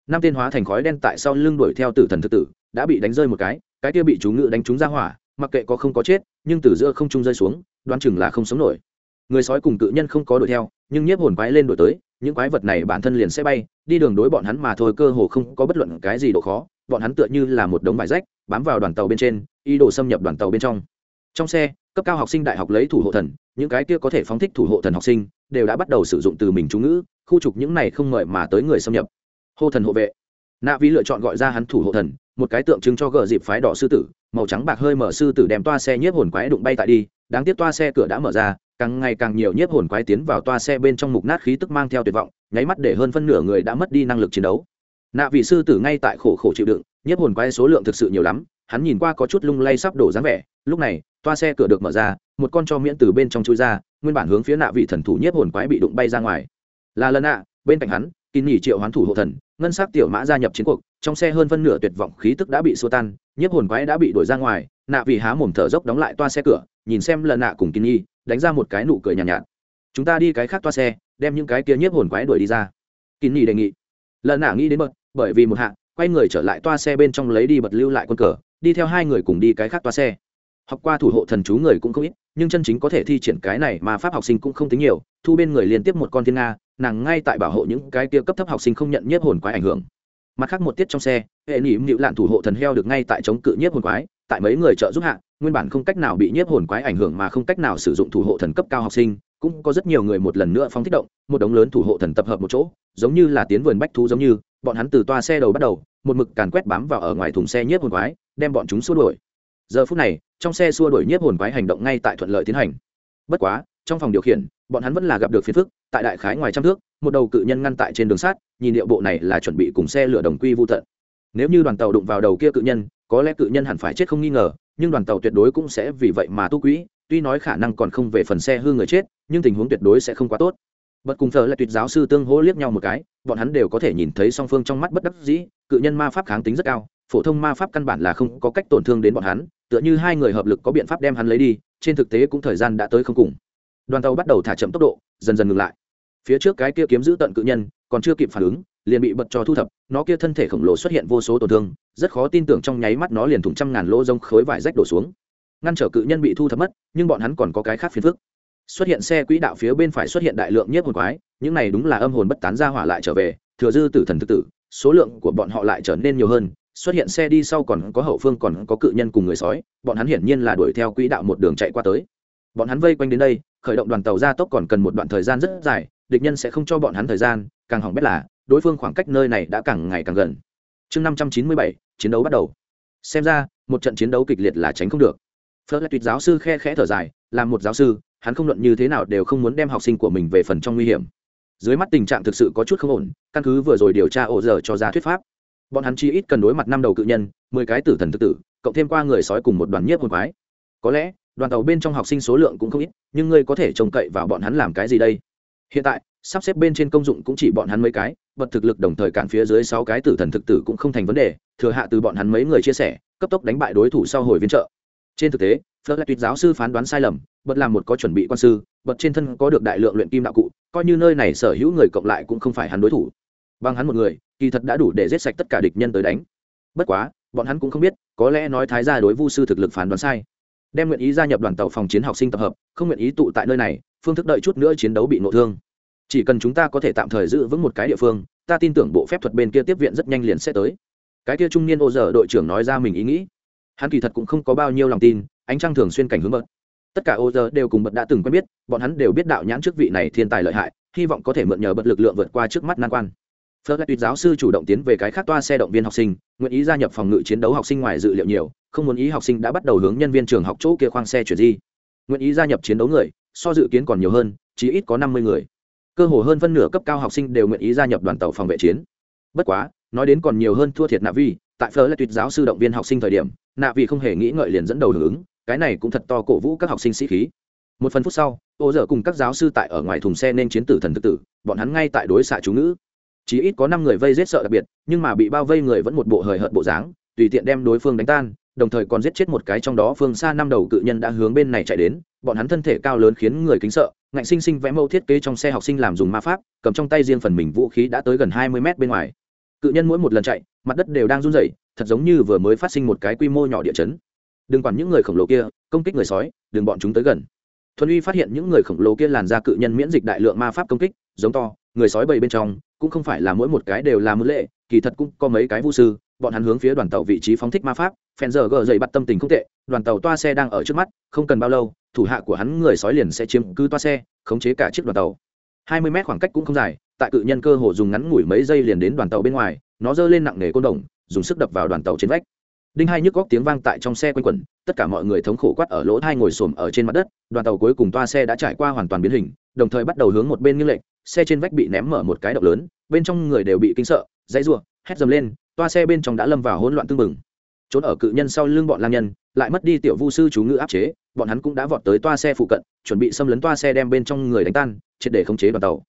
Năm tên hóa thành khói đen tại sau lưng đuổi theo tử thần thực tử, đã bị đánh rơi một cái cái kia bị chú ngự đánh trúng ra hỏa, mặc kệ có không có chết, nhưng từ giữa không trung rơi xuống đoán chừng là không sống nổi. Người sói cùng cự nhân không có đuổi theo, nhưng nhiếp hồn quái lên đuổi tới, những quái vật này bản thân liền sẽ bay, đi đường đối bọn hắn mà thôi, cơ hồ không có bất luận cái gì độ khó, bọn hắn tựa như là một đống vải rách, bám vào đoàn tàu bên trên, ý đồ xâm nhập đoàn tàu bên trong. Trong xe, cấp cao học sinh đại học lấy thủ hộ thần, những cái kia có thể phóng thích thủ hộ thần học sinh, đều đã bắt đầu sử dụng từ mình chú ngữ, khu trục những này không mời mà tới người xâm nhập. Hô thần hộ vệ. Nạ vi lựa chọn gọi ra hắn thủ hộ thần, một cái tượng trưng cho gờ dịp phái đỏ sư tử, màu trắng bạc hơi mở sư tử đem toa xe nhiếp hồn quái đụng bay tại đi đáng tiếc toa xe cửa đã mở ra, càng ngày càng nhiều nhiếp hồn quái tiến vào toa xe bên trong mục nát khí tức mang theo tuyệt vọng, nháy mắt để hơn phân nửa người đã mất đi năng lực chiến đấu. Nạ vị sư tử ngay tại khổ khổ chịu đựng, nhiếp hồn quái số lượng thực sự nhiều lắm, hắn nhìn qua có chút lung lay sắp đổ dáng vẻ, lúc này, toa xe cửa được mở ra, một con cho miễn từ bên trong chui ra, nguyên bản hướng phía nạ vị thần thủ nhiếp hồn quái bị đụng bay ra ngoài. Là lần nạ bên cạnh hắn, kín nhỉ triệu hoán thủ hộ thần, ngân sắc tiểu mã gia nhập chiến cuộc trong xe hơn phân nửa tuyệt vọng khí tức đã bị xua tan nhiếp hồn quái đã bị đuổi ra ngoài nạ vì há mồm thở dốc đóng lại toa xe cửa nhìn xem lần nạ cùng kín nhi đánh ra một cái nụ cười nhàn nhạt, nhạt. Chúng ta đi cái khác toa xe đem những cái kia nhiếp hồn quái đuổi đi ra. Kín nhi đề nghị. Lần nạ nghĩ đến bật bởi vì một hạ quay người trở lại toa xe bên trong lấy đi bật lưu lại con cờ đi theo hai người cùng đi cái khác toa xe. Học qua thủ hộ thần chú người cũng không ít nhưng chân chính có thể thi triển cái này mà pháp học sinh cũng không tính nhiều thu bên người liên tiếp một con thiên nga nàng ngay tại bảo hộ những cái kia cấp thấp học sinh không nhận nhiếp hồn quái ảnh hưởng mặt khác một tiết trong xe, hệ nỉm nịu lạn thủ hộ thần heo được ngay tại chống cự nhiếp hồn quái, tại mấy người trợ giúp hạ, nguyên bản không cách nào bị nhiếp hồn quái ảnh hưởng mà không cách nào sử dụng thủ hộ thần cấp cao học sinh, cũng có rất nhiều người một lần nữa phóng thích động, một đống lớn thủ hộ thần tập hợp một chỗ, giống như là tiến vườn bách thú giống như, bọn hắn từ toa xe đầu bắt đầu, một mực càn quét bám vào ở ngoài thùng xe nhiếp hồn quái, đem bọn chúng xua đuổi. Giờ phút này, trong xe xua đuổi nhiếp hồn quái hành động ngay tại thuận lợi tiến hành. Bất quá trong phòng điều khiển, bọn hắn vẫn là gặp được phiền phức, tại đại khái ngoài trăm thước, một đầu cự nhân ngăn tại trên đường sắt, nhìn điệu bộ này là chuẩn bị cùng xe lửa đồng quy vô tận. Nếu như đoàn tàu đụng vào đầu kia cự nhân, có lẽ cự nhân hẳn phải chết không nghi ngờ, nhưng đoàn tàu tuyệt đối cũng sẽ vì vậy mà tu quỹ, tuy nói khả năng còn không về phần xe hư người chết, nhưng tình huống tuyệt đối sẽ không quá tốt. Bật cùng thờ là tuyệt giáo sư tương hỗ liếc nhau một cái, bọn hắn đều có thể nhìn thấy song phương trong mắt bất đắc dĩ, cự nhân ma pháp kháng tính rất cao, phổ thông ma pháp căn bản là không có cách tổn thương đến bọn hắn, tựa như hai người hợp lực có biện pháp đem hắn lấy đi, trên thực tế cũng thời gian đã tới không cùng đoàn tàu bắt đầu thả chậm tốc độ, dần dần ngừng lại. Phía trước cái kia kiếm giữ tận cự nhân, còn chưa kịp phản ứng, liền bị bật cho thu thập, nó kia thân thể khổng lồ xuất hiện vô số tổn thương, rất khó tin tưởng trong nháy mắt nó liền thủng trăm ngàn lỗ rông khối vải rách đổ xuống. Ngăn trở cự nhân bị thu thập mất, nhưng bọn hắn còn có cái khác phiền phức. Xuất hiện xe quỹ đạo phía bên phải xuất hiện đại lượng nhiếp hồn quái, những này đúng là âm hồn bất tán ra hỏa lại trở về, thừa dư tử thần thực tử, số lượng của bọn họ lại trở nên nhiều hơn. Xuất hiện xe đi sau còn có hậu phương còn có cự nhân cùng người sói, bọn hắn hiển nhiên là đuổi theo quỹ đạo một đường chạy qua tới. Bọn hắn vây quanh đến đây khởi động đoàn tàu ra tốc còn cần một đoạn thời gian rất dài, địch nhân sẽ không cho bọn hắn thời gian, càng hỏng bét là, đối phương khoảng cách nơi này đã càng ngày càng gần. Chương năm trăm chín mươi bảy, chiến đấu bắt đầu. Xem ra, một trận chiến đấu kịch liệt là tránh không được. Phớt lại tuyệt giáo sư khe khẽ thở dài làm một giáo sư, hắn không luận như thế nào đều không muốn đem học sinh của mình về phần trong nguy hiểm. Dưới mắt tình trạng thực sự có chút không ổn, căn cứ vừa rồi điều tra ổ giờ cho ra thuyết pháp. Bọn hắn chi ít cần đối mặt năm đầu cự nhân, mười cái tử thần tự tử, cộng thêm qua người sói cùng một đoàn nhiếp một quái. Có lẽ đoàn tàu bên trong học sinh số lượng cũng không ít, nhưng ngươi có thể trông cậy vào bọn hắn làm cái gì đây? Hiện tại, sắp xếp bên trên công dụng cũng chỉ bọn hắn mấy cái bật thực lực đồng thời cản phía dưới sáu cái tử thần thực tử cũng không thành vấn đề, thừa hạ từ bọn hắn mấy người chia sẻ, cấp tốc đánh bại đối thủ sau hồi viên trợ. Trên thực tế phớt lại tuyệt giáo sư phán đoán sai lầm, bật làm một có chuẩn bị quan sư, bật trên thân có được đại lượng luyện kim đạo cụ, coi như nơi này sở hữu người cộng lại cũng không phải hắn đối thủ. Bằng hắn một người, kỳ thật đã đủ để giết sạch tất cả địch nhân tới đánh. Bất quá, bọn hắn cũng không biết, có lẽ nói thái gia đối vu sư thực lực phán đoán sai đem nguyện ý gia nhập đoàn tàu phòng chiến học sinh tập hợp, không nguyện ý tụ tại nơi này, phương thức đợi chút nữa chiến đấu bị nộ thương. Chỉ cần chúng ta có thể tạm thời giữ vững một cái địa phương, ta tin tưởng bộ phép thuật bên kia tiếp viện rất nhanh liền sẽ tới. Cái kia trung niên ô giờ đội trưởng nói ra mình ý nghĩ. Hắn kỳ thật cũng không có bao nhiêu lòng tin, ánh trăng thường xuyên cảnh hướng bật tất cả ô giờ đều cùng bật đã từng quen biết, bọn hắn đều biết đạo nhãn trước vị này thiên tài lợi hại, hy vọng có thể mượn nhờ bật lực lượng vượt qua trước mắt nan quan phớt lại tuyệt giáo sư chủ động tiến về cái khác toa xe động viên học sinh, nguyện ý gia nhập phòng ngự chiến đấu học sinh ngoài dự liệu nhiều, không muốn ý học sinh đã bắt đầu hướng nhân viên trường học chỗ kia khoang xe chuyển di. Nguyện ý gia nhập chiến đấu người, so dự kiến còn nhiều hơn chỉ ít có năm mươi người. Cơ hồ hơn phân nửa cấp cao học sinh đều nguyện ý gia nhập đoàn tàu phòng vệ chiến. Bất quá, nói đến còn nhiều hơn thua thiệt nạ vi tại phở là tuyệt giáo sư động viên học sinh thời điểm, nạ vi không hề nghĩ ngợi liền dẫn đầu hưởng ứng, cái này cũng thật to cổ vũ các học sinh sĩ khí. Một phần phút sau, ô dở cùng các giáo sư tại ở ngoài thùng xe nên chiến tử thần tử tử, bọn hắn ngay tại đối xạ chú ngữ chỉ ít có năm người vây giết sợ đặc biệt, nhưng mà bị bao vây người vẫn một bộ hời hợt bộ dáng, tùy tiện đem đối phương đánh tan, đồng thời còn giết chết một cái trong đó phương xa năm đầu cự nhân đã hướng bên này chạy đến. Bọn hắn thân thể cao lớn khiến người kính sợ, ngạnh sinh sinh vẽ mẫu thiết kế trong xe học sinh làm dùng ma pháp, cầm trong tay riêng phần mình vũ khí đã tới gần hai mươi mét bên ngoài. Cự nhân mỗi một lần chạy, mặt đất đều đang run rẩy, thật giống như vừa mới phát sinh một cái quy mô nhỏ địa chấn. Đừng quản những người khổng lồ kia, công kích người sói, đừng bọn chúng tới gần. Thuần uy phát hiện những người khổng lồ kia làn ra cự nhân miễn dịch đại lượng ma pháp công kích giống to, người sói bầy bên trong, cũng không phải là mỗi một cái đều là mưu lệ, kỳ thật cũng có mấy cái vu sư, bọn hắn hướng phía đoàn tàu vị trí phóng thích ma pháp phen giờ gờ dậy bắt tâm tình không tệ, đoàn tàu toa xe đang ở trước mắt, không cần bao lâu, thủ hạ của hắn người sói liền sẽ chiếm cứ toa xe, khống chế cả chiếc đoàn tàu. Hai mươi mét khoảng cách cũng không dài, tại cự nhân cơ hồ dùng ngắn ngủi mấy giây liền đến đoàn tàu bên ngoài, nó giơ lên nặng nề côn đồng, dùng sức đập vào đoàn tàu trên vách đinh hai nhức góc tiếng vang tại trong xe quanh quẩn, tất cả mọi người thống khổ quát ở lỗ hai ngồi xổm ở trên mặt đất, đoàn tàu cuối cùng toa xe đã trải qua hoàn toàn biến hình, đồng thời bắt đầu hướng một bên nghiêng lệch, xe trên vách bị ném mở một cái động lớn, bên trong người đều bị kinh sợ, dãy rụa hét dầm lên, toa xe bên trong đã lâm vào hỗn loạn tương mừng trốn ở cự nhân sau lưng bọn lang nhân, lại mất đi tiểu vu sư chú ngữ áp chế, bọn hắn cũng đã vọt tới toa xe phụ cận, chuẩn bị xâm lấn toa xe đem bên trong người đánh tan, triệt để khống chế đoàn tàu.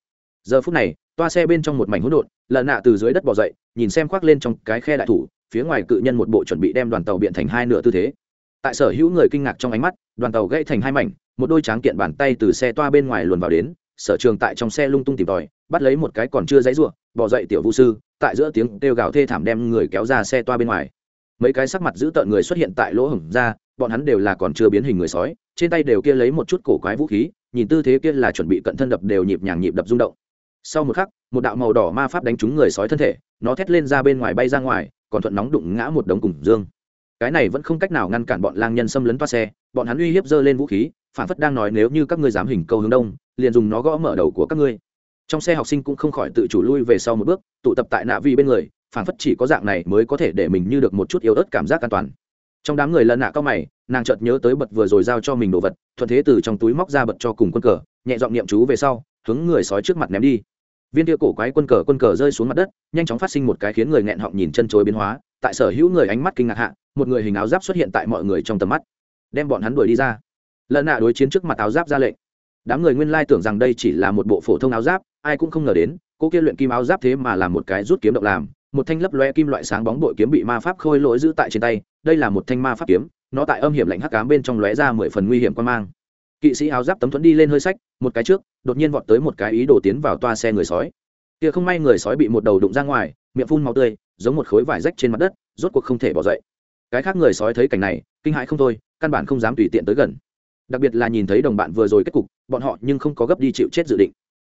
Giờ phút này, toa xe bên trong một mảnh hỗn độn, lợn nạ từ dưới đất bỏ dậy, nhìn xem khoác lên trong cái khe đại thủ phía ngoài cự nhân một bộ chuẩn bị đem đoàn tàu biện thành hai nửa tư thế. Tại sở hữu người kinh ngạc trong ánh mắt, đoàn tàu gãy thành hai mảnh, một đôi tráng kiện bàn tay từ xe toa bên ngoài luồn vào đến, sở trường tại trong xe lung tung tìm tòi, bắt lấy một cái còn chưa dãy ruộng, bỏ dậy tiểu vũ sư, tại giữa tiếng kêu gào thê thảm đem người kéo ra xe toa bên ngoài. Mấy cái sắc mặt giữ tợn người xuất hiện tại lỗ hổng ra, bọn hắn đều là còn chưa biến hình người sói, trên tay đều kia lấy một chút cổ quái vũ khí, nhìn tư thế kia là chuẩn bị cận thân đập đều nhịp nhàng nhịp đập rung động. Sau một khắc, một đạo màu đỏ ma pháp đánh trúng người sói thân thể, nó thét lên ra bên ngoài bay ra ngoài còn thuận nóng đụng ngã một đống cùng dương. Cái này vẫn không cách nào ngăn cản bọn lang nhân xâm lấn toa xe, bọn hắn uy hiếp giơ lên vũ khí, phản phất đang nói nếu như các ngươi dám hình câu hướng đông, liền dùng nó gõ mở đầu của các ngươi. Trong xe học sinh cũng không khỏi tự chủ lui về sau một bước, tụ tập tại nạ vi bên người, phản phất chỉ có dạng này mới có thể để mình như được một chút yếu ớt cảm giác an toàn. Trong đám người lần nạ cao mày, nàng chợt nhớ tới bật vừa rồi giao cho mình đồ vật, thuận thế từ trong túi móc ra bật cho cùng quân cờ, nhẹ giọng niệm chú về sau, hướng người sói trước mặt ném đi viên tia cổ quái quân cờ quân cờ rơi xuống mặt đất, nhanh chóng phát sinh một cái khiến người nghẹn họng nhìn chân chối biến hóa. Tại sở hữu người ánh mắt kinh ngạc hạ, một người hình áo giáp xuất hiện tại mọi người trong tầm mắt. Đem bọn hắn đuổi đi ra. Lần nạ đối chiến trước mặt áo giáp ra lệnh. Đám người nguyên lai tưởng rằng đây chỉ là một bộ phổ thông áo giáp, ai cũng không ngờ đến, cô kia luyện kim áo giáp thế mà là một cái rút kiếm động làm. Một thanh lấp loe kim loại sáng bóng bội kiếm bị ma pháp khôi lỗi giữ tại trên tay, đây là một thanh ma pháp kiếm, nó tại âm hiểm lạnh hắc cám bên trong lóe ra mười phần nguy hiểm quan mang. Kỵ sĩ áo giáp tấm thuẫn đi lên hơi sách, một cái trước đột nhiên vọt tới một cái ý đồ tiến vào toa xe người sói. Kia không may người sói bị một đầu đụng ra ngoài, miệng phun màu tươi, giống một khối vải rách trên mặt đất, rốt cuộc không thể bỏ dậy. Cái khác người sói thấy cảnh này, kinh hãi không thôi, căn bản không dám tùy tiện tới gần. Đặc biệt là nhìn thấy đồng bạn vừa rồi kết cục, bọn họ nhưng không có gấp đi chịu chết dự định.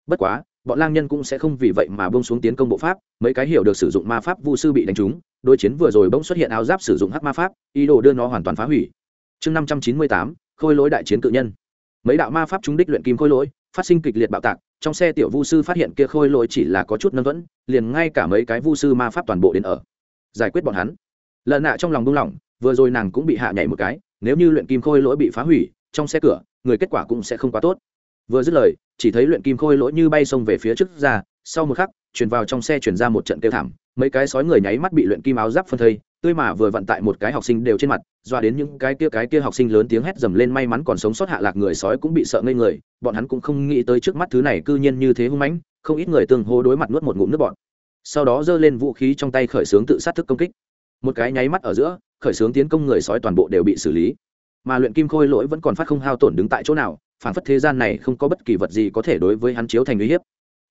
Bất quá, bọn lang nhân cũng sẽ không vì vậy mà bông xuống tiến công bộ pháp, mấy cái hiểu được sử dụng ma pháp vu sư bị đánh trúng, đối chiến vừa rồi bỗng xuất hiện áo giáp sử dụng hắc ma pháp, ý đồ đưa nó hoàn toàn phá hủy. Chương năm trăm chín mươi tám, khôi lỗi đại chiến cự nhân. Mấy đạo ma pháp trúng đích luyện kim khôi lỗi phát sinh kịch liệt bạo tạc, trong xe tiểu vu sư phát hiện kia khôi lỗi chỉ là có chút nâng thuẫn, liền ngay cả mấy cái vu sư ma pháp toàn bộ đến ở. Giải quyết bọn hắn. Lợn nạ trong lòng buông lỏng, vừa rồi nàng cũng bị hạ nhảy một cái, nếu như luyện kim khôi lỗi bị phá hủy, trong xe cửa, người kết quả cũng sẽ không quá tốt. Vừa dứt lời, chỉ thấy luyện kim khôi lỗi như bay xông về phía trước ra, sau một khắc, truyền vào trong xe chuyển ra một trận kêu thảm, mấy cái sói người nháy mắt bị luyện kim áo giáp phân thây tươi mà vừa vận tại một cái học sinh đều trên mặt, doa đến những cái kia cái kia học sinh lớn tiếng hét dầm lên may mắn còn sống sót hạ lạc người sói cũng bị sợ ngây người, bọn hắn cũng không nghĩ tới trước mắt thứ này cư nhiên như thế hung mãnh, không ít người tương hô đối mặt nuốt một ngụm nước bọn sau đó giơ lên vũ khí trong tay khởi xướng tự sát thức công kích. Một cái nháy mắt ở giữa, khởi xướng tiến công người sói toàn bộ đều bị xử lý. Mà luyện kim khôi lỗi vẫn còn phát không hao tổn đứng tại chỗ nào, phản phất thế gian này không có bất kỳ vật gì có thể đối với hắn chiếu thành uy hiếp.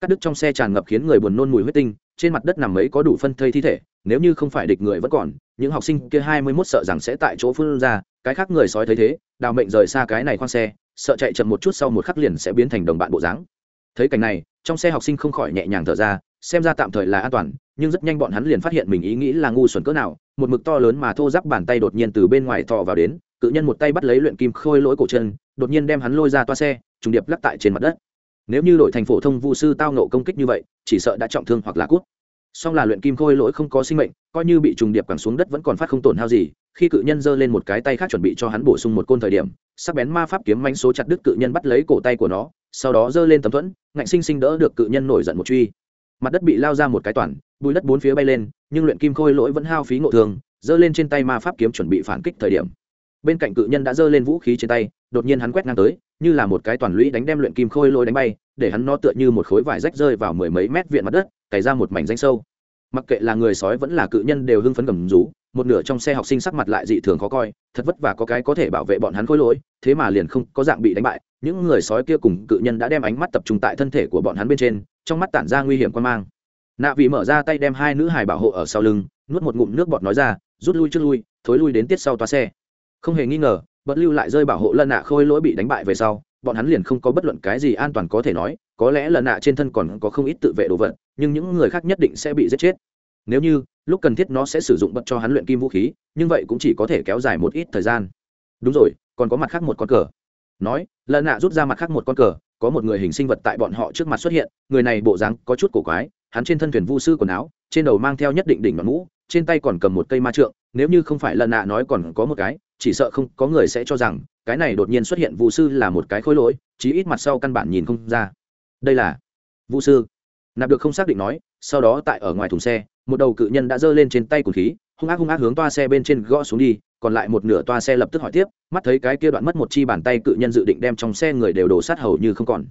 Cắt đứt trong xe tràn ngập khiến người buồn nôn mùi huyết tinh trên mặt đất nằm ấy có đủ phân thây thi thể, nếu như không phải địch người vẫn còn, những học sinh kia hai mươi mốt sợ rằng sẽ tại chỗ phun ra, cái khác người sói thấy thế, đào mệnh rời xa cái này khoang xe, sợ chạy chậm một chút sau một khắc liền sẽ biến thành đồng bạn bộ dáng. Thấy cảnh này, trong xe học sinh không khỏi nhẹ nhàng thở ra, xem ra tạm thời là an toàn, nhưng rất nhanh bọn hắn liền phát hiện mình ý nghĩ là ngu xuẩn cỡ nào, một mực to lớn mà thô giáp bàn tay đột nhiên từ bên ngoài thọ vào đến, cự nhân một tay bắt lấy luyện kim khôi lỗi cổ chân, đột nhiên đem hắn lôi ra toa xe, trùng điệp lắc tại trên mặt đất nếu như đội thành phổ thông vu sư tao nộ công kích như vậy, chỉ sợ đã trọng thương hoặc là cút. Song là luyện kim khôi lỗi không có sinh mệnh, coi như bị trùng điệp quẳng xuống đất vẫn còn phát không tổn hao gì, khi cự nhân giơ lên một cái tay khác chuẩn bị cho hắn bổ sung một côn thời điểm, sắc bén ma pháp kiếm manh số chặt đứt cự nhân bắt lấy cổ tay của nó, sau đó giơ lên tấm thuẫn, ngạnh sinh sinh đỡ được cự nhân nổi giận một truy. Mặt đất bị lao ra một cái toàn, bùi đất bốn phía bay lên, nhưng luyện kim khôi lỗi vẫn hao phí ngộ thường, giơ lên trên tay ma pháp kiếm chuẩn bị phản kích thời điểm. Bên cạnh cự nhân đã giơ lên vũ khí trên tay, đột nhiên hắn quét ngang tới như là một cái toàn lũy đánh đem luyện kim khôi lôi đánh bay, để hắn nó tựa như một khối vải rách rơi vào mười mấy mét viện mặt đất, cày ra một mảnh danh sâu. Mặc kệ là người sói vẫn là cự nhân đều hưng phấn gầm rú, một nửa trong xe học sinh sắc mặt lại dị thường khó coi, thật vất vả có cái có thể bảo vệ bọn hắn khôi lỗi, thế mà liền không có dạng bị đánh bại, những người sói kia cùng cự nhân đã đem ánh mắt tập trung tại thân thể của bọn hắn bên trên, trong mắt tản ra nguy hiểm quan mang. Nạ vị mở ra tay đem hai nữ hài bảo hộ ở sau lưng, nuốt một ngụm nước bọt nói ra, rút lui trước lui, thối lui đến tiết sau toa xe. Không hề nghi ngờ bất lưu lại rơi bảo hộ lần nạ khôi lỗi bị đánh bại về sau, bọn hắn liền không có bất luận cái gì an toàn có thể nói, có lẽ lần nạ trên thân còn có không ít tự vệ đồ vật, nhưng những người khác nhất định sẽ bị giết chết. Nếu như, lúc cần thiết nó sẽ sử dụng bật cho hắn luyện kim vũ khí, nhưng vậy cũng chỉ có thể kéo dài một ít thời gian. Đúng rồi, còn có mặt khác một con cờ. Nói lần nạ rút ra mặt khác một con cờ, có một người hình sinh vật tại bọn họ trước mặt xuất hiện, người này bộ dáng có chút cổ quái, hắn trên thân thuyền vu sư quần áo, trên đầu mang theo nhất định đỉnh mặt mũ, trên tay còn cầm một cây ma trượng, nếu như không phải lần nạ nói còn có một cái chỉ sợ không có người sẽ cho rằng cái này đột nhiên xuất hiện vụ sư là một cái khối lỗi, chí ít mặt sau căn bản nhìn không ra. Đây là vụ sư. Nạp được không xác định nói, sau đó tại ở ngoài thùng xe, một đầu cự nhân đã giơ lên trên tay cùn khí, hung ác hung ác hướng toa xe bên trên gõ xuống đi, còn lại một nửa toa xe lập tức hỏi tiếp, mắt thấy cái kia đoạn mất một chi bàn tay cự nhân dự định đem trong xe người đều đổ sát hầu như không còn.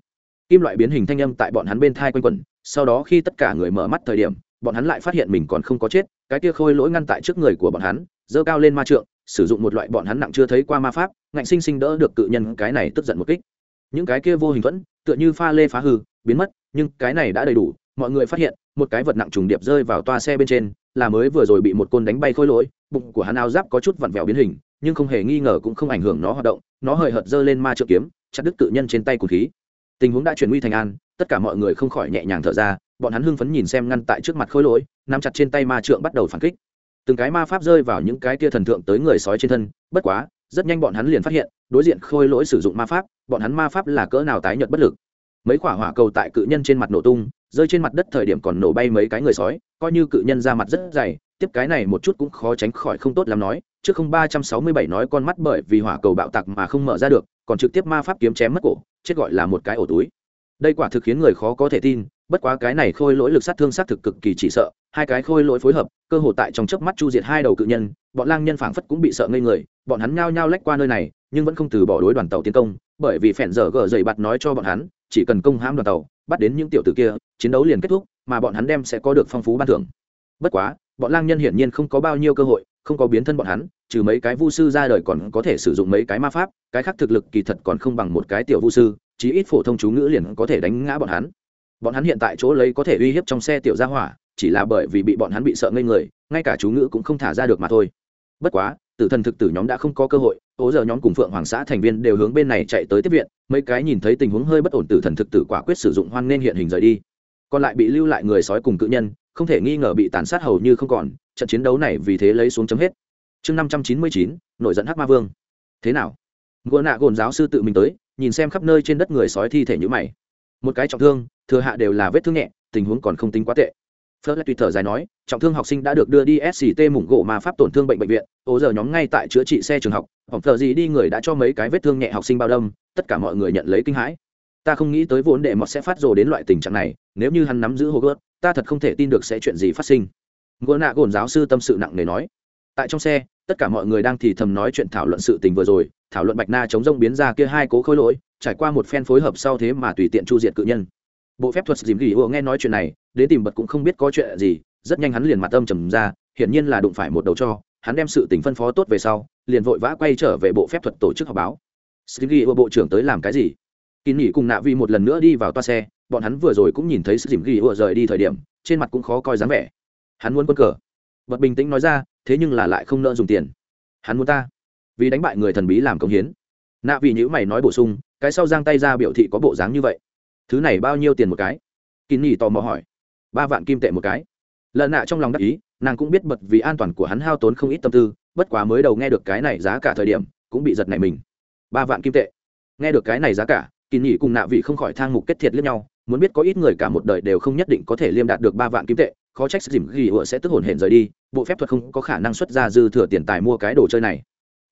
Kim loại biến hình thanh âm tại bọn hắn bên thai quanh quẩn, sau đó khi tất cả người mở mắt thời điểm, bọn hắn lại phát hiện mình còn không có chết, cái kia khôi lỗi ngăn tại trước người của bọn hắn, giơ cao lên ma trượng sử dụng một loại bọn hắn nặng chưa thấy qua ma pháp, ngạnh sinh sinh đỡ được cự nhân cái này tức giận một kích. Những cái kia vô hình thuẫn, tựa như pha lê phá hư, biến mất, nhưng cái này đã đầy đủ, mọi người phát hiện, một cái vật nặng trùng điệp rơi vào toa xe bên trên, là mới vừa rồi bị một côn đánh bay khôi lỗi, bụng của hắn áo giáp có chút vặn vẹo biến hình, nhưng không hề nghi ngờ cũng không ảnh hưởng nó hoạt động, nó hời hợt giơ lên ma trượng kiếm, chặt đứt cự nhân trên tay cùn khí. Tình huống đã chuyển nguy thành an, tất cả mọi người không khỏi nhẹ nhàng thở ra, bọn hắn hưng phấn nhìn xem ngăn tại trước mặt khối lỗi, nắm chặt trên tay ma trượng bắt đầu phản kích từng cái ma pháp rơi vào những cái tia thần thượng tới người sói trên thân, bất quá, rất nhanh bọn hắn liền phát hiện, đối diện khôi lỗi sử dụng ma pháp, bọn hắn ma pháp là cỡ nào tái nhợt bất lực. Mấy quả hỏa cầu tại cự nhân trên mặt nổ tung, rơi trên mặt đất thời điểm còn nổ bay mấy cái người sói, coi như cự nhân ra mặt rất dày, tiếp cái này một chút cũng khó tránh khỏi không tốt lắm nói, trước không ba trăm sáu mươi bảy nói con mắt bởi vì hỏa cầu bạo tạc mà không mở ra được, còn trực tiếp ma pháp kiếm chém mất cổ, chết gọi là một cái ổ túi. Đây quả thực khiến người khó có thể tin, bất quá cái này khôi lỗi lực sát thương sát thực cực kỳ chỉ sợ hai cái khôi lỗi phối hợp, cơ hồ tại trong chớp mắt chu diệt hai đầu cự nhân, bọn lang nhân phảng phất cũng bị sợ ngây người, bọn hắn nhao nhao lách qua nơi này, nhưng vẫn không từ bỏ đối đoàn tàu tiến công, bởi vì phèn dở gờ dày bạt nói cho bọn hắn, chỉ cần công hãm đoàn tàu, bắt đến những tiểu tử kia, chiến đấu liền kết thúc, mà bọn hắn đem sẽ có được phong phú ban thưởng. Bất quá, bọn lang nhân hiển nhiên không có bao nhiêu cơ hội, không có biến thân bọn hắn, trừ mấy cái vu sư ra đời còn có thể sử dụng mấy cái ma pháp, cái khác thực lực kỳ thật còn không bằng một cái tiểu vu sư, chí ít phổ thông chú ngữ liền có thể đánh ngã bọn hắn. Bọn hắn hiện tại chỗ lấy có thể uy hiếp trong xe tiểu gia hỏa chỉ là bởi vì bị bọn hắn bị sợ ngây người, ngay cả chú ngữ cũng không thả ra được mà thôi. Bất quá, tử thần thực tử nhóm đã không có cơ hội, ố giờ nhóm cùng phượng hoàng xã thành viên đều hướng bên này chạy tới tiếp viện, mấy cái nhìn thấy tình huống hơi bất ổn tử thần thực tử quả quyết sử dụng hoan nên hiện hình rời đi. Còn lại bị lưu lại người sói cùng cự nhân, không thể nghi ngờ bị tàn sát hầu như không còn, trận chiến đấu này vì thế lấy xuống chấm hết. Chương năm trăm chín mươi chín, nổi giận hắc ma vương. Thế nào? Ngựa nạ gồn giáo sư tự mình tới, nhìn xem khắp nơi trên đất người sói thi thể nhữ mày. Một cái trọng thương, thừa hạ đều là vết thương nhẹ, tình huống còn không tính quá tệ phớt lại tùy thở dài nói, trọng thương học sinh đã được đưa đi sct mủng gỗ mà pháp tổn thương bệnh bệnh viện. Ô giờ nhóm ngay tại chữa trị xe trường học. Phòng thờ gì đi người đã cho mấy cái vết thương nhẹ học sinh bao đông tất cả mọi người nhận lấy kinh hãi. Ta không nghĩ tới vốn đệ mọt sẽ phát rồ đến loại tình trạng này. Nếu như hắn nắm giữ hồ gớt ta thật không thể tin được sẽ chuyện gì phát sinh. Gỗ nạ gồn giáo sư tâm sự nặng nề nói, tại trong xe, tất cả mọi người đang thì thầm nói chuyện thảo luận sự tình vừa rồi. Thảo luận bạch na chống rông biến ra kia hai cố khối lỗi, trải qua một phen phối hợp sau thế mà tùy tiện chu diệt cự nhân. Bộ phép thuật dìm gỉ ùa nghe nói chuyện này đến tìm bật cũng không biết có chuyện gì, rất nhanh hắn liền mặt âm trầm ra, hiển nhiên là đụng phải một đầu cho, hắn đem sự tình phân phó tốt về sau, liền vội vã quay trở về bộ phép thuật tổ chức họp báo. Dìm bộ trưởng tới làm cái gì? Kỳ nghỉ cùng nạ vi một lần nữa đi vào toa xe, bọn hắn vừa rồi cũng nhìn thấy sự dìm ghi ùa rời đi thời điểm, trên mặt cũng khó coi dáng vẻ. Hắn muốn quân cờ. Bật bình tĩnh nói ra, thế nhưng là lại không nợ dùng tiền. Hắn muốn ta. Vì đánh bại người thần bí làm công hiến. Nạ vì nhữ mày nói bổ sung, cái sau giang tay ra biểu thị có bộ dáng như vậy. Thứ này bao nhiêu tiền một cái? Kín nhì tò mò hỏi ba vạn kim tệ một cái. Lợn nạ trong lòng đắc ý, nàng cũng biết bật vì an toàn của hắn hao tốn không ít tâm tư, bất quá mới đầu nghe được cái này giá cả thời điểm, cũng bị giật này mình. Ba vạn kim tệ. Nghe được cái này giá cả, kỳ nghỉ cùng nạ vị không khỏi thang mục kết thiệt lẫn nhau, muốn biết có ít người cả một đời đều không nhất định có thể liêm đạt được ba vạn kim tệ, khó trách dìm ghi ựa sẽ tức hồn hển rời đi, bộ phép thuật không có khả năng xuất ra dư thừa tiền tài mua cái đồ chơi này.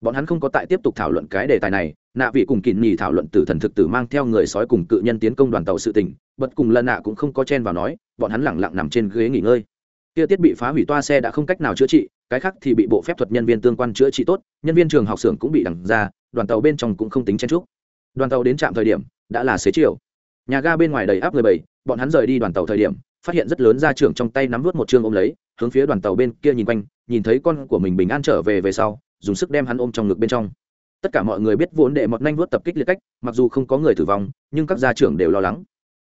Bọn hắn không có tại tiếp tục thảo luận cái đề tài này, nạ vị cùng kỳ nghỉ thảo luận từ thần thực tử mang theo người sói cùng cự nhân tiến công đoàn tàu sự tình bật cùng lần nạ cũng không có chen vào nói bọn hắn lẳng lặng nằm trên ghế nghỉ ngơi. Kia thiết bị phá hủy toa xe đã không cách nào chữa trị, cái khác thì bị bộ phép thuật nhân viên tương quan chữa trị tốt, nhân viên trường học xưởng cũng bị đằng ra, đoàn tàu bên trong cũng không tính chen trúc đoàn tàu đến trạm thời điểm, đã là xế chiều. Nhà ga bên ngoài đầy áp người bảy bọn hắn rời đi đoàn tàu thời điểm, phát hiện rất lớn ra trưởng trong tay nắm vút một chương ôm lấy, hướng phía đoàn tàu bên kia nhìn quanh, nhìn thấy con của mình bình an trở về về sau, dùng sức đem hắn ôm trong ngực bên trong. Tất cả mọi người biết vốn đệ mọt nhanh vuốt tập kích liệt cách, mặc dù không có người tử vong, nhưng các gia trưởng đều lo lắng.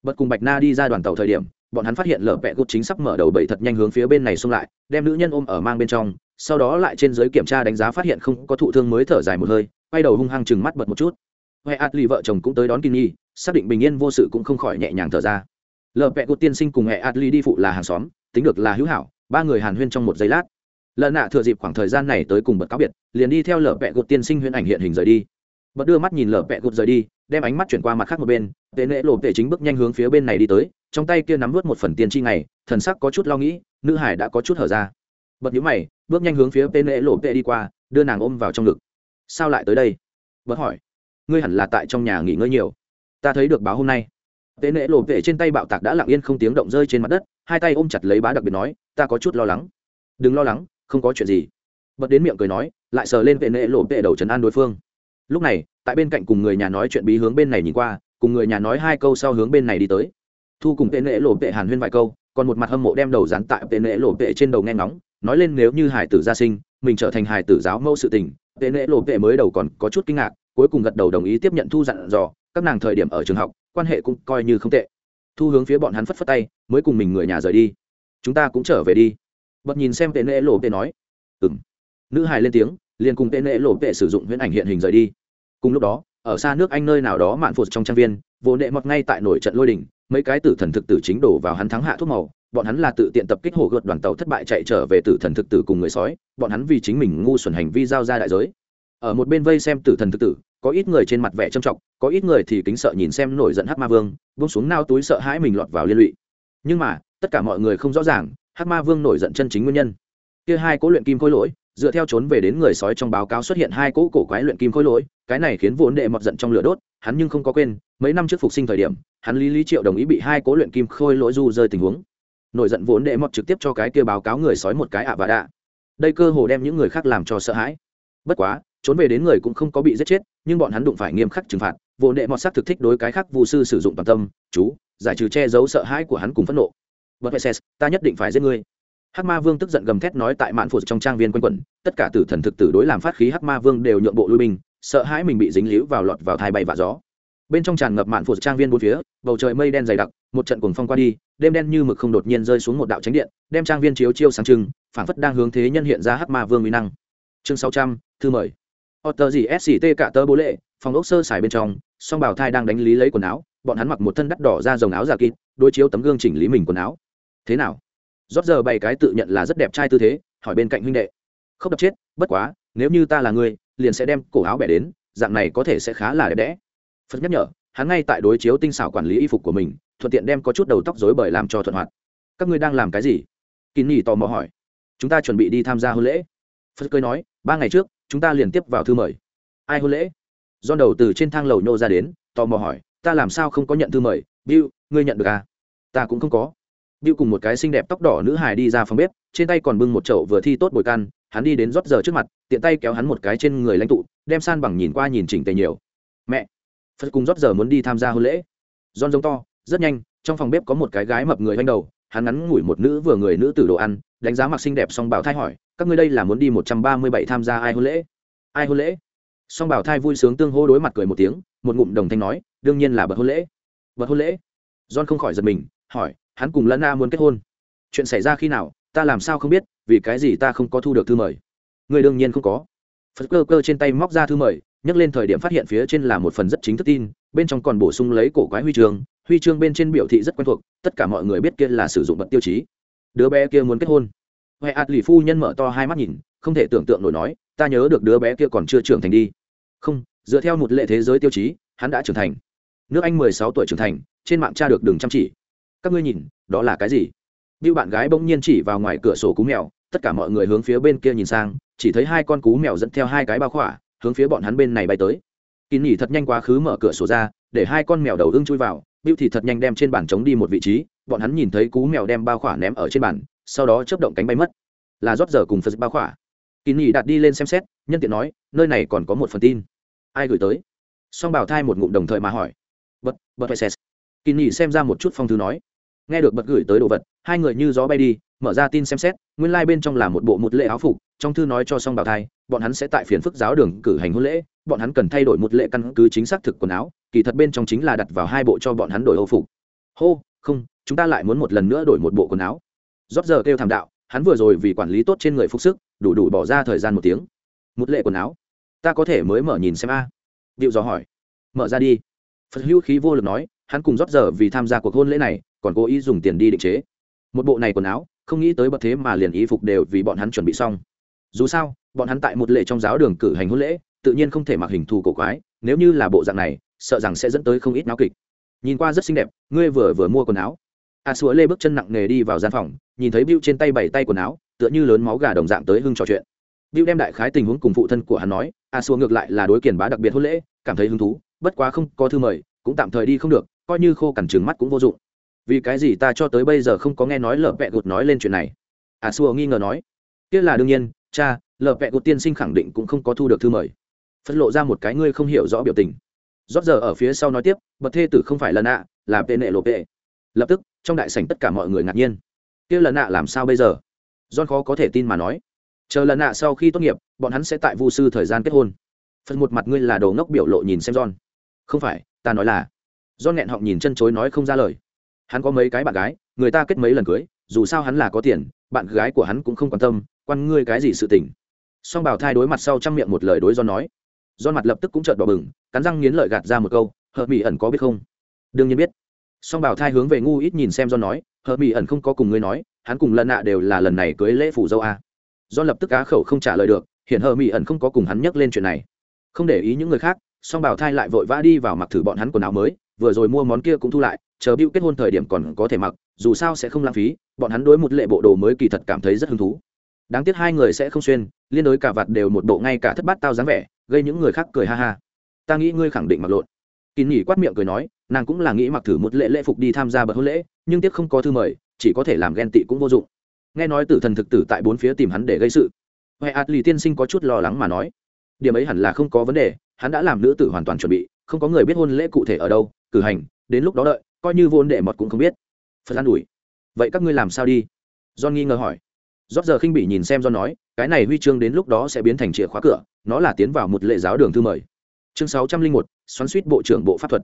Bật cùng bạch na đi ra đoàn tàu thời điểm bọn hắn phát hiện lở vẹ gút chính sắp mở đầu bảy thật nhanh hướng phía bên này xông lại, đem nữ nhân ôm ở mang bên trong, sau đó lại trên giới kiểm tra đánh giá phát hiện không có thụ thương mới thở dài một hơi, quay đầu hung hăng chừng mắt bật một chút. Huệ ạt lì vợ chồng cũng tới đón kinh nhi, xác định bình yên vô sự cũng không khỏi nhẹ nhàng thở ra. Lờ vẹ gút tiên sinh cùng hệ ạt lì đi phụ là hàng xóm, tính được là hữu hảo, ba người hàn huyên trong một giây lát. Lợn nạ thừa dịp khoảng thời gian này tới cùng bật cáo biệt, liền đi theo lở vẹ gột tiên sinh huyễn ảnh hiện hình rời đi. Bật đưa mắt nhìn lở vẹ gột rời đi, đem ánh mắt chuyển qua mặt khác một bên, tệ nệ lộ tệ chính bước nhanh hướng phía bên này đi tới trong tay kia nắm vớt một phần tiền chi ngày, thần sắc có chút lo nghĩ, nữ hải đã có chút hở ra. Bật nhũ mày, bước nhanh hướng phía tên nệ lộ tệ đi qua, đưa nàng ôm vào trong ngực. Sao lại tới đây? Bật hỏi. Ngươi hẳn là tại trong nhà nghỉ ngơi nhiều. Ta thấy được báo hôm nay. Tên nệ lộ tệ trên tay bạo tạc đã lặng yên không tiếng động rơi trên mặt đất, hai tay ôm chặt lấy bá đặc biệt nói, ta có chút lo lắng. Đừng lo lắng, không có chuyện gì. Bật đến miệng cười nói, lại sờ lên vệ nệ lộ vệ đầu trấn an đối phương. Lúc này, tại bên cạnh cùng người nhà nói chuyện bí hướng bên này nhìn qua, cùng người nhà nói hai câu sau hướng bên này đi tới thu cùng tên lễ lộ vệ hàn huyên vài câu, còn một mặt hâm mộ đem đầu dán tại tên lễ lộ vệ trên đầu nghe ngóng, nói lên nếu như hải tử gia sinh, mình trở thành hải tử giáo mẫu sự tình. Tên lễ lộ vệ mới đầu còn có chút kinh ngạc, cuối cùng gật đầu đồng ý tiếp nhận thu dặn dò, các nàng thời điểm ở trường học, quan hệ cũng coi như không tệ. Thu hướng phía bọn hắn phất phất tay, mới cùng mình người nhà rời đi. Chúng ta cũng trở về đi. Bật nhìn xem tên lễ lộ vệ nói. Ừng nữ hài lên tiếng, liền cùng tên lễ lộ vệ sử dụng huyễn ảnh hiện hình rời đi. Cùng lúc đó, ở xa nước anh nơi nào đó mạn phụt trong trang viên, vô nệ mọt ngay tại nổi trận lôi đình mấy cái tử thần thực tử chính đổ vào hắn thắng hạ thuốc màu, bọn hắn là tự tiện tập kích hồ gợt đoàn tàu thất bại chạy trở về tử thần thực tử cùng người sói, bọn hắn vì chính mình ngu xuẩn hành vi giao ra đại giới. Ở một bên vây xem tử thần thực tử, có ít người trên mặt vẻ trầm trọng, có ít người thì kính sợ nhìn xem nổi giận hắc ma vương, buông xuống nao túi sợ hãi mình lọt vào liên lụy. Nhưng mà, tất cả mọi người không rõ ràng, hắc ma vương nổi giận chân chính nguyên nhân. Kia hai cố luyện kim khôi lỗi dựa theo trốn về đến người sói trong báo cáo xuất hiện hai cỗ cổ quái luyện kim khôi lỗi, cái này khiến vốn đệ mọt giận trong lửa đốt, hắn nhưng không có quên, mấy năm trước phục sinh thời điểm, hắn lý lý triệu đồng ý bị hai cố luyện kim khôi lỗi du rơi tình huống. Nổi giận vốn đệ mọt trực tiếp cho cái kia báo cáo người sói một cái ạ và đạ. Đây cơ hồ đem những người khác làm cho sợ hãi. Bất quá, trốn về đến người cũng không có bị giết chết, nhưng bọn hắn đụng phải nghiêm khắc trừng phạt vốn đệ mọt sắc thực thích đối cái khác vụ sư sử dụng toàn tâm, chú, giải trừ che giấu sợ hãi của hắn cùng phẫn nộ. Bất phải ta nhất định phải giết ngươi hắc ma vương tức giận gầm thét nói tại mạn phụ trong trang viên quanh quẩn tất cả tử thần thực tử đối làm phát khí hắc ma vương đều nhượng bộ lui binh sợ hãi mình bị dính líu vào lọt vào thai bay và gió bên trong tràn ngập mạn phụ trang viên bốn phía bầu trời mây đen dày đặc một trận cuồng phong qua đi đêm đen như mực không đột nhiên rơi xuống một đạo tránh điện đem trang viên chiếu chiêu sáng trưng phảng phất đang hướng thế nhân hiện ra hắc ma vương uy năng chương sáu trăm thư mời Otter gì SCT cả tơ bố lệ, phòng ốc sơ xài bên trong, song bảo thai đang đánh lý lấy quần áo, bọn hắn mặc một thân đắt đỏ ra dòng áo giả kịt, đối chiếu tấm gương chỉnh lý mình quần áo. Thế nào? Rót giờ bày cái tự nhận là rất đẹp trai tư thế, hỏi bên cạnh huynh đệ. Không đập chết, bất quá, nếu như ta là người, liền sẽ đem cổ áo bẻ đến, dạng này có thể sẽ khá là đẹp đẽ. Phật nhắc nhở, hắn ngay tại đối chiếu tinh xảo quản lý y phục của mình, thuận tiện đem có chút đầu tóc dối bời làm cho thuận hoạt. Các ngươi đang làm cái gì? Kỳ nhì tò mò hỏi. Chúng ta chuẩn bị đi tham gia hôn lễ. Phật cười nói, ba ngày trước, chúng ta liền tiếp vào thư mời. Ai hôn lễ? Do đầu từ trên thang lầu nhô ra đến, tò mò hỏi, ta làm sao không có nhận thư mời? Bill ngươi nhận được à? Ta cũng không có. Bill cùng một cái xinh đẹp tóc đỏ nữ hài đi ra phòng bếp, trên tay còn bưng một chậu vừa thi tốt bồi can, hắn đi đến rót giờ trước mặt, tiện tay kéo hắn một cái trên người lãnh tụ, đem san bằng nhìn qua nhìn chỉnh tề nhiều. Mẹ, Phật cùng rót giờ muốn đi tham gia hôn lễ. Giòn giống to, rất nhanh, trong phòng bếp có một cái gái mập người hoành đầu, hắn ngắn ngủi một nữ vừa người nữ tử đồ ăn, đánh giá mặc xinh đẹp song bảo thai hỏi, các ngươi đây là muốn đi một trăm ba mươi bảy tham gia ai hôn lễ? Ai hôn lễ? Song bảo thai vui sướng tương hô đối mặt cười một tiếng, một ngụm đồng thanh nói, đương nhiên là bật hôn lễ. Bật hôn lễ? John không khỏi giật mình, hỏi, hắn cùng lẫn na muốn kết hôn. Chuyện xảy ra khi nào, ta làm sao không biết, vì cái gì ta không có thu được thư mời? Người đương nhiên không có. Phật cơ cơ trên tay móc ra thư mời nhắc lên thời điểm phát hiện phía trên là một phần rất chính thức tin, bên trong còn bổ sung lấy cổ quái huy chương huy chương bên trên biểu thị rất quen thuộc, tất cả mọi người biết kia là sử dụng bật tiêu chí. Đứa bé kia muốn kết hôn. Huệ ạt lì phu nhân mở to hai mắt nhìn, không thể tưởng tượng nổi nói, ta nhớ được đứa bé kia còn chưa trưởng thành đi. Không, dựa theo một lệ thế giới tiêu chí, hắn đã trưởng thành. Nước anh mười sáu tuổi trưởng thành, trên mạng tra được đường chăm chỉ các ngươi nhìn đó là cái gì Bill bạn gái bỗng nhiên chỉ vào ngoài cửa sổ cú mèo, tất cả mọi người hướng phía bên kia nhìn sang, chỉ thấy hai con cú mèo dẫn theo hai cái bao khỏa, hướng phía bọn hắn bên này bay tới. Kín nhỉ thật nhanh quá khứ mở cửa sổ ra, để hai con mèo đầu ưng chui vào, Bill thì thật nhanh đem trên bàn trống đi một vị trí, bọn hắn nhìn thấy cú mèo đem bao khỏa ném ở trên bàn, sau đó chớp động cánh bay mất. Là rót giờ cùng Phật bao khỏa. Kín nhỉ đặt đi lên xem xét, nhân tiện nói, nơi này còn có một phần tin. Ai gửi tới? Song bảo thai một ngụm đồng thời mà hỏi. Bật, bật phải xét. Kín nhỉ xem ra một chút phong thư nói nghe được bật gửi tới đồ vật, hai người như gió bay đi, mở ra tin xem xét, nguyên lai、like、bên trong là một bộ một lệ áo phục, trong thư nói cho xong bảo thai, bọn hắn sẽ tại phiền phức giáo đường cử hành hôn lễ, bọn hắn cần thay đổi một lệ căn cứ chính xác thực quần áo, kỳ thật bên trong chính là đặt vào hai bộ cho bọn hắn đổi âu phục. Hô, không, chúng ta lại muốn một lần nữa đổi một bộ quần áo. Rót giờ kêu thảm đạo, hắn vừa rồi vì quản lý tốt trên người phục sức, đủ đủ bỏ ra thời gian một tiếng. Một lệ quần áo, ta có thể mới mở nhìn xem a. À. điệu dò hỏi, mở ra đi. Phật hữu khí vô lực nói, hắn cùng rót giờ vì tham gia cuộc hôn lễ này còn cố ý dùng tiền đi định chế. Một bộ này quần áo không nghĩ tới bậc thế mà liền y phục đều vì bọn hắn chuẩn bị xong. Dù sao bọn hắn tại một lệ trong giáo đường cử hành hôn lễ tự nhiên không thể mặc hình thù cổ quái nếu như là bộ dạng này sợ rằng sẽ dẫn tới không ít náo kịch. Nhìn qua rất xinh đẹp ngươi vừa vừa mua quần áo. A à, lê bước chân nặng nề đi vào gian phòng nhìn thấy bưu trên tay bảy tay quần áo tựa như lớn máu gà đồng dạng tới hưng trò chuyện. Bưu đem đại khái tình huống cùng phụ thân của hắn nói a à, ngược lại là đối kiền bá đặc biệt hôn lễ cảm thấy hứng thú bất quá không có thư mời cũng tạm thời đi không được coi như khô cằn trừng mắt cũng vô dụng vì cái gì ta cho tới bây giờ không có nghe nói lở vẹ gột nói lên chuyện này? À xua nghi ngờ nói. Kia là đương nhiên, cha, lở vẹ gột tiên sinh khẳng định cũng không có thu được thư mời. Phân lộ ra một cái ngươi không hiểu rõ biểu tình. Rót giờ ở phía sau nói tiếp bậc thê tử không phải lần ạ là tệ nệ lộ vệ lập tức, trong đại sảnh tất cả mọi người ngạc nhiên. Kia lần ạ làm sao bây giờ? John khó có thể tin mà nói. Chờ lần ạ sau khi tốt nghiệp, bọn hắn sẽ tại vu sư thời gian kết hôn. Phần một mặt ngươi là đồ ngốc biểu lộ nhìn xem john. Không phải, ta nói là. John nghẹn họng nhìn chân chối nói không ra lời hắn có mấy cái bạn gái, người ta kết mấy lần cưới, dù sao hắn là có tiền, bạn gái của hắn cũng không quan tâm, quan ngươi cái gì sự tình. Song bảo thai đối mặt sau trang miệng một lời đối do nói. Do mặt lập tức cũng trợn bỏ bừng, cắn răng nghiến lợi gạt ra một câu hờ mỹ ẩn có biết không? Đương nhiên biết. Song bảo thai hướng về ngu ít nhìn xem do nói hờ mỹ ẩn không có cùng ngươi nói, hắn cùng lần nạ đều là lần này cưới lễ phủ dâu a. Do lập tức á khẩu không trả lời được, hiện hờ mỹ ẩn không có cùng hắn nhắc lên chuyện này. Không để ý những người khác, song bảo thai lại vội vã đi vào mặc thử bọn hắn quần áo mới vừa rồi mua món kia cũng thu lại, chờ bưu kết hôn thời điểm còn có thể mặc, dù sao sẽ không lãng phí, bọn hắn đối một lệ bộ đồ mới kỳ thật cảm thấy rất hứng thú. Đáng tiếc hai người sẽ không xuyên, liên đối cả vạt đều một bộ ngay cả thất bát tao dáng vẻ, gây những người khác cười ha ha. Ta nghĩ ngươi khẳng định mặc lộn. Kỳ nghỉ quát miệng cười nói, nàng cũng là nghĩ mặc thử một lễ lễ phục đi tham gia bậc hôn lễ, nhưng tiếc không có thư mời, chỉ có thể làm ghen tị cũng vô dụng. Nghe nói tử thần thực tử tại bốn phía tìm hắn để gây sự. Huệ ạt lì tiên sinh có chút lo lắng mà nói. Điểm ấy hẳn là không có vấn đề, hắn đã làm nữ tử hoàn toàn chuẩn bị, không có người biết hôn lễ cụ thể ở đâu cử hành, đến lúc đó đợi, coi như vô đệ mọt cũng không biết. Phật an ủi. Vậy các ngươi làm sao đi? John nghi ngờ hỏi. Rót giờ khinh bị nhìn xem john nói, cái này huy chương đến lúc đó sẽ biến thành chìa khóa cửa, nó là tiến vào một lệ giáo đường thư mời. Chương sáu trăm linh một, xoắn suýt bộ trưởng bộ pháp thuật.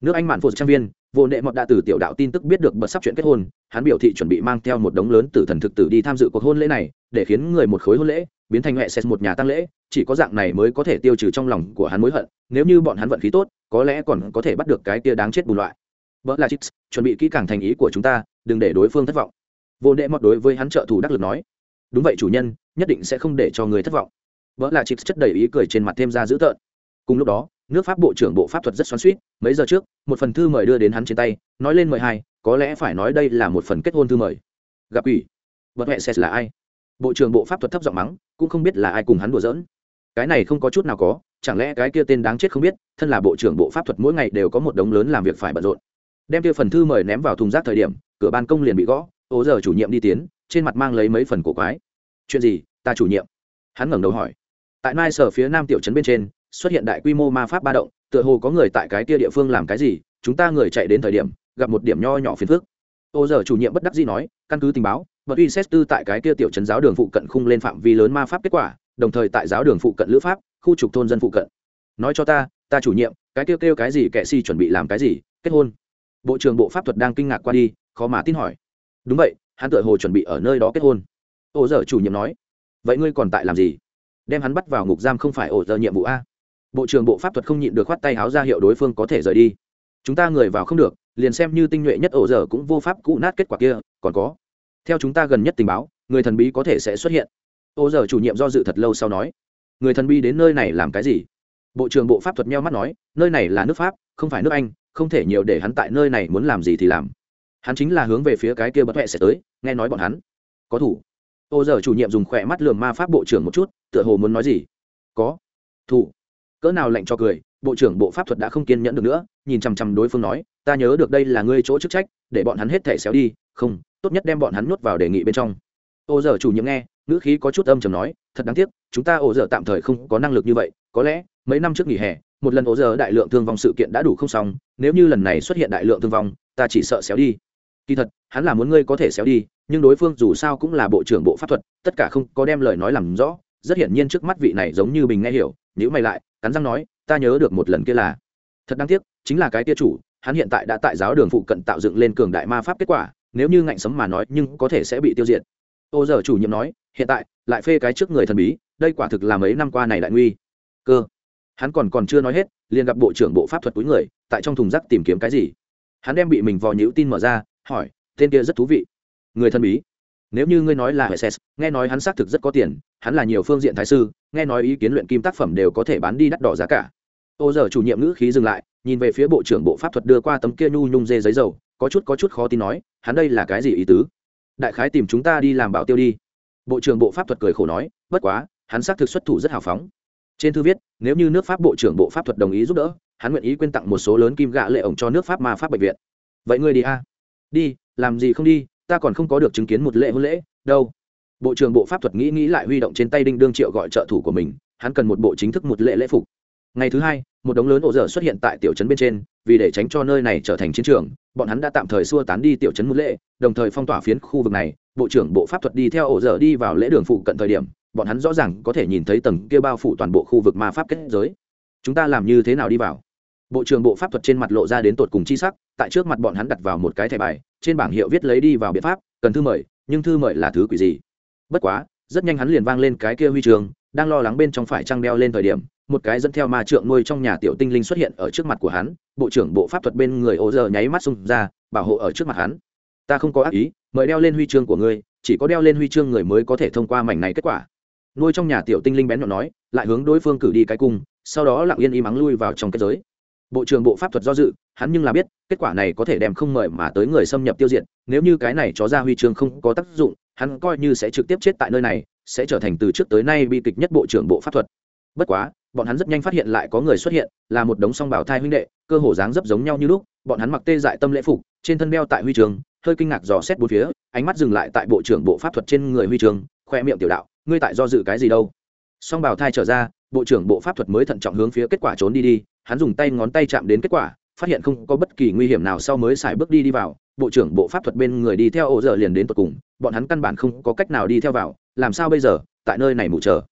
Nước anh mạn phụ trang viên vô nệ mọt đã từ tiểu đạo tin tức biết được bật sắp chuyện kết hôn, hắn biểu thị chuẩn bị mang theo một đống lớn tử thần thực tử đi tham dự cuộc hôn lễ này, để khiến người một khối hôn lễ, biến thành huệ xét một nhà tăng lễ, chỉ có dạng này mới có thể tiêu trừ trong lòng của hắn mối hận, nếu như bọn hắn vận khí tốt có lẽ còn có thể bắt được cái kia đáng chết bùn loại. Vợ là chips chuẩn bị kỹ càng thành ý của chúng ta, đừng để đối phương thất vọng. Vô đệ mọt đối với hắn trợ thủ đắc lực nói, đúng vậy chủ nhân, nhất định sẽ không để cho người thất vọng. Vợ là chips chất đầy ý cười trên mặt thêm ra dữ tợn. Cùng lúc đó, nước pháp bộ trưởng bộ pháp thuật rất xoắn suýt mấy giờ trước, một phần thư mời đưa đến hắn trên tay, nói lên mời hai, có lẽ phải nói đây là một phần kết hôn thư mời. Gặp ủy vật mẹ sẽ là ai? Bộ trưởng bộ pháp thuật thấp giọng mắng, cũng không biết là ai cùng hắn đùa giỡn. Cái này không có chút nào có chẳng lẽ cái kia tên đáng chết không biết, thân là bộ trưởng bộ pháp thuật mỗi ngày đều có một đống lớn làm việc phải bận rộn. Đem kia phần thư mời ném vào thùng rác thời điểm, cửa ban công liền bị gõ ố giờ chủ nhiệm đi tiến, trên mặt mang lấy mấy phần cổ quái. Chuyện gì, ta chủ nhiệm? Hắn ngẩng đầu hỏi. Tại mai sở phía nam tiểu trấn bên trên, xuất hiện đại quy mô ma pháp ba động, tựa hồ có người tại cái kia địa phương làm cái gì, chúng ta người chạy đến thời điểm, gặp một điểm nho nhỏ phiền phức. Ô giờ chủ nhiệm bất đắc dĩ nói, căn cứ tình báo vật uy xét tư tại cái kia tiểu trấn giáo đường phụ cận khung lên phạm vi lớn ma pháp kết quả đồng thời tại giáo đường phụ cận lữ pháp, khu trục thôn dân phụ cận. Nói cho ta ta chủ nhiệm, cái kêu kêu cái gì kệ si chuẩn bị làm cái gì, kết hôn. Bộ trưởng bộ pháp thuật đang kinh ngạc qua đi, khó mà tin hỏi. Đúng vậy, hắn tự hồ chuẩn bị ở nơi đó kết hôn. Ô giờ chủ nhiệm nói. Vậy ngươi còn tại làm gì? Đem hắn bắt vào ngục giam không phải ổ giờ nhiệm vụ a. Bộ trưởng bộ pháp thuật không nhịn được khoát tay háo ra hiệu đối phương có thể rời đi. Chúng ta người vào không được, liền xem như tinh nhuệ nhất ổ giờ cũng vô pháp cũ nát kết quả kia, còn có. Theo chúng ta gần nhất tình báo, người thần bí có thể sẽ xuất hiện. Ô giờ chủ nhiệm do dự thật lâu sau nói, người thần bi đến nơi này làm cái gì? Bộ trưởng bộ pháp thuật meo mắt nói, nơi này là nước pháp, không phải nước anh, không thể nhiều để hắn tại nơi này muốn làm gì thì làm. Hắn chính là hướng về phía cái kia bất huệ sẽ tới, nghe nói bọn hắn có thủ. Ô giờ chủ nhiệm dùng khỏe mắt lườm ma pháp bộ trưởng một chút, tựa hồ muốn nói gì? Có thủ. Cỡ nào lệnh cho cười, bộ trưởng bộ pháp thuật đã không kiên nhẫn được nữa, nhìn chằm chằm đối phương nói, ta nhớ được đây là ngươi chỗ chức trách, để bọn hắn hết thẻ xéo đi, không, tốt nhất đem bọn hắn nuốt vào đề nghị bên trong ô giờ chủ nhiệm nghe, ngữ khí có chút âm chầm nói, thật đáng tiếc, chúng ta ô giờ tạm thời không có năng lực như vậy, có lẽ, mấy năm trước nghỉ hè, một lần ô giờ đại lượng thương vong sự kiện đã đủ không xong, nếu như lần này xuất hiện đại lượng thương vong, ta chỉ sợ xéo đi. Kỳ thật, hắn là muốn ngươi có thể xéo đi, nhưng đối phương dù sao cũng là bộ trưởng bộ pháp thuật, tất cả không có đem lời nói làm rõ, rất hiển nhiên trước mắt vị này giống như bình nghe hiểu nếu mày lại, cắn răng nói, ta nhớ được một lần kia là, thật đáng tiếc, chính là cái tia chủ, hắn hiện tại đã tại giáo đường phụ cận tạo dựng lên cường đại ma pháp kết quả, nếu như ngạnh sấm mà nói, nhưng có thể sẽ bị tiêu diệt ô giờ chủ nhiệm nói, hiện tại, lại phê cái trước người thần bí, đây quả thực là mấy năm qua này đại nguy. Cơ. Hắn còn còn chưa nói hết, liền gặp bộ trưởng bộ pháp thuật túi người, tại trong thùng rác tìm kiếm cái gì. Hắn đem bị mình vò nhữ tin mở ra, hỏi, tên kia rất thú vị. Người thần bí. Nếu như ngươi nói là hệ ses nghe nói hắn xác thực rất có tiền, hắn là nhiều phương diện thái sư, nghe nói ý kiến luyện kim tác phẩm đều có thể bán đi đắt đỏ giá cả. Ô giờ chủ nhiệm ngữ khí dừng lại, nhìn về phía bộ trưởng bộ pháp thuật đưa qua tấm kia nhu nhung dê giấy dầu, có chút có chút khó tin nói, hắn đây là cái gì ý tứ? Đại khái tìm chúng ta đi làm bảo tiêu đi. Bộ trưởng bộ pháp thuật cười khổ nói, bất quá, hắn xác thực xuất thủ rất hào phóng. Trên thư viết, nếu như nước pháp bộ trưởng bộ pháp thuật đồng ý giúp đỡ, hắn nguyện ý quyên tặng một số lớn kim gạ lệ ổng cho nước pháp ma pháp bệnh viện. Vậy ngươi đi a? Đi, làm gì không đi, ta còn không có được chứng kiến một lễ hôn lễ, đâu. Bộ trưởng bộ pháp thuật nghĩ nghĩ lại huy động trên tay đinh đương triệu gọi trợ thủ của mình, hắn cần một bộ chính thức một lễ lễ phục. Ngày thứ hai, một đống lớn ổ dở xuất hiện tại tiểu trấn bên trên vì để tránh cho nơi này trở thành chiến trường, bọn hắn đã tạm thời xua tán đi tiểu trấn một lễ đồng thời phong tỏa phiến khu vực này. Bộ trưởng bộ pháp thuật đi theo ổ dở đi vào lễ đường phụ cận thời điểm, bọn hắn rõ ràng có thể nhìn thấy tầng kia bao phủ toàn bộ khu vực ma pháp kết giới. Chúng ta làm như thế nào đi vào? Bộ trưởng bộ pháp thuật trên mặt lộ ra đến tột cùng chi sắc, tại trước mặt bọn hắn đặt vào một cái thẻ bài, trên bảng hiệu viết lấy đi vào biện pháp, cần thư mời, nhưng thư mời là thứ quỷ gì? Bất quá, rất nhanh hắn liền vang lên cái kia huy trường đang lo lắng bên trong phải trăng đeo lên thời điểm một cái dẫn theo ma trượng nuôi trong nhà tiểu tinh linh xuất hiện ở trước mặt của hắn, bộ trưởng bộ pháp thuật bên người ô giờ nháy mắt xung ra, bảo hộ ở trước mặt hắn. Ta không có ác ý, mời đeo lên huy chương của ngươi, chỉ có đeo lên huy chương người mới có thể thông qua mảnh này kết quả. Nuôi trong nhà tiểu tinh linh bén nhọn nói, lại hướng đối phương cử đi cái cung, sau đó lặng yên im ắng lui vào trong kết giới. Bộ trưởng bộ pháp thuật do dự, hắn nhưng là biết, kết quả này có thể đem không mời mà tới người xâm nhập tiêu diệt, nếu như cái này chó ra huy chương không có tác dụng, hắn coi như sẽ trực tiếp chết tại nơi này, sẽ trở thành từ trước tới nay bi kịch nhất bộ trưởng bộ pháp thuật. Bất quá bọn hắn rất nhanh phát hiện lại có người xuất hiện, là một đống song bảo thai huynh đệ, cơ hồ dáng dấp giống nhau như lúc, bọn hắn mặc tê dại tâm lễ phục, trên thân đeo tại huy trường, hơi kinh ngạc dò xét bốn phía, ánh mắt dừng lại tại bộ trưởng bộ pháp thuật trên người huy trường, khoe miệng tiểu đạo, ngươi tại do dự cái gì đâu? Song bảo thai trở ra, bộ trưởng bộ pháp thuật mới thận trọng hướng phía kết quả trốn đi đi, hắn dùng tay ngón tay chạm đến kết quả, phát hiện không có bất kỳ nguy hiểm nào sau mới xài bước đi đi vào, bộ trưởng bộ pháp thuật bên người đi theo ổ dở liền đến tận cùng, bọn hắn căn bản không có cách nào đi theo vào, làm sao bây giờ, tại nơi này mù chờ.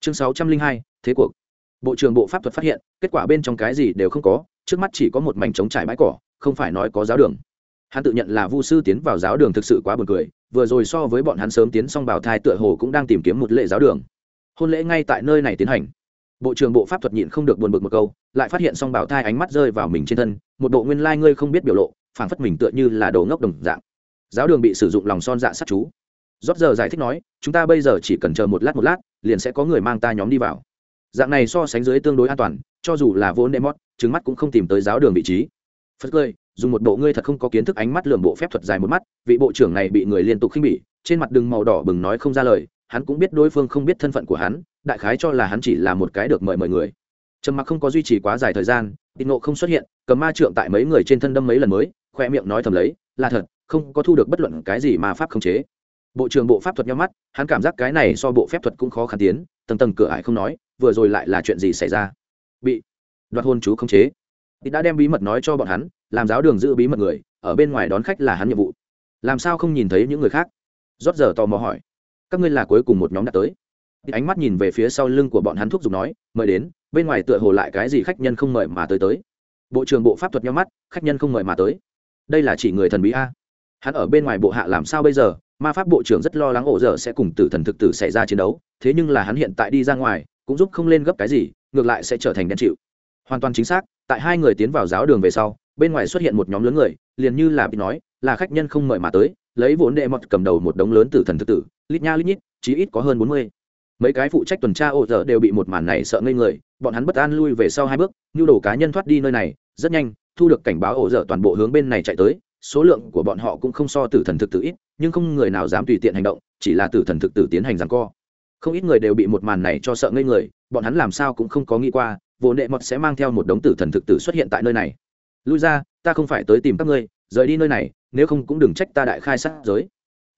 Chương sáu trăm linh hai, thế cuộc bộ trưởng bộ pháp thuật phát hiện, kết quả bên trong cái gì đều không có, trước mắt chỉ có một mảnh trống trải bãi cỏ, không phải nói có giáo đường. Hắn tự nhận là vu sư tiến vào giáo đường thực sự quá buồn cười, vừa rồi so với bọn hắn sớm tiến xong bảo thai tựa hồ cũng đang tìm kiếm một lễ giáo đường. Hôn lễ ngay tại nơi này tiến hành. Bộ trưởng bộ pháp thuật nhịn không được buồn bực một câu, lại phát hiện xong bảo thai ánh mắt rơi vào mình trên thân, một bộ nguyên lai ngươi không biết biểu lộ, phảng phất mình tựa như là đồ ngốc đồng dạng. Giáo đường bị sử dụng lòng son dạ sát chú. Rót giờ giải thích nói, chúng ta bây giờ chỉ cần chờ một lát một lát, liền sẽ có người mang ta nhóm đi vào dạng này so sánh dưới tương đối an toàn, cho dù là vốn đệm mót trứng mắt cũng không tìm tới giáo đường vị trí. Phật cười, dùng một bộ ngươi thật không có kiến thức ánh mắt lườm bộ phép thuật dài một mắt, vị bộ trưởng này bị người liên tục khinh bỉ, trên mặt đừng màu đỏ bừng nói không ra lời, hắn cũng biết đối phương không biết thân phận của hắn, đại khái cho là hắn chỉ là một cái được mời mời người. Trầm mặc không có duy trì quá dài thời gian, tịnh nộ không xuất hiện, cầm ma trượng tại mấy người trên thân đâm mấy lần mới khoe miệng nói thầm lấy, là thật, không có thu được bất luận cái gì mà pháp khống chế. Bộ trưởng bộ pháp thuật nhau mắt, hắn cảm giác cái này so bộ phép thuật cũng khó khăn tiến, tầng tầng cửa ải không nói vừa rồi lại là chuyện gì xảy ra? Bị đoạt hôn chú khống chế. Thì đã đem bí mật nói cho bọn hắn, làm giáo đường giữ bí mật người, ở bên ngoài đón khách là hắn nhiệm vụ. Làm sao không nhìn thấy những người khác? Rót giờ tò mò hỏi. Các ngươi là cuối cùng một nhóm đã tới. Thì ánh mắt nhìn về phía sau lưng của bọn hắn thúc giục nói, mời đến, bên ngoài tựa hồ lại cái gì khách nhân không mời mà tới tới. Bộ trưởng bộ pháp thuật nhau mắt, khách nhân không mời mà tới. Đây là chỉ người thần bí a. Hắn ở bên ngoài bộ hạ làm sao bây giờ? Ma pháp bộ trưởng rất lo lắng ổ dở sẽ cùng tử thần thực tử xảy ra chiến đấu, thế nhưng là hắn hiện tại đi ra ngoài cũng giúp không lên gấp cái gì, ngược lại sẽ trở thành đen chịu. Hoàn toàn chính xác, tại hai người tiến vào giáo đường về sau, bên ngoài xuất hiện một nhóm lớn người, liền như là bị nói, là khách nhân không mời mà tới, lấy vốn đệ mọt cầm đầu một đống lớn tử thần thực tử, lít nha lít nhít, chí ít có hơn bốn mươi. Mấy cái phụ trách tuần tra ổ dở đều bị một màn này sợ ngây người, bọn hắn bất an lui về sau hai bước, nhu đồ cá nhân thoát đi nơi này, rất nhanh, thu được cảnh báo ổ dở toàn bộ hướng bên này chạy tới, số lượng của bọn họ cũng không so tử thần thực tử ít, nhưng không người nào dám tùy tiện hành động, chỉ là tử thần thực tử tiến hành rằng co không ít người đều bị một màn này cho sợ ngây người, bọn hắn làm sao cũng không có nghĩ qua, vô nệ mọt sẽ mang theo một đống tử thần thực tử xuất hiện tại nơi này. Lui ra, ta không phải tới tìm các ngươi, rời đi nơi này, nếu không cũng đừng trách ta đại khai sát giới.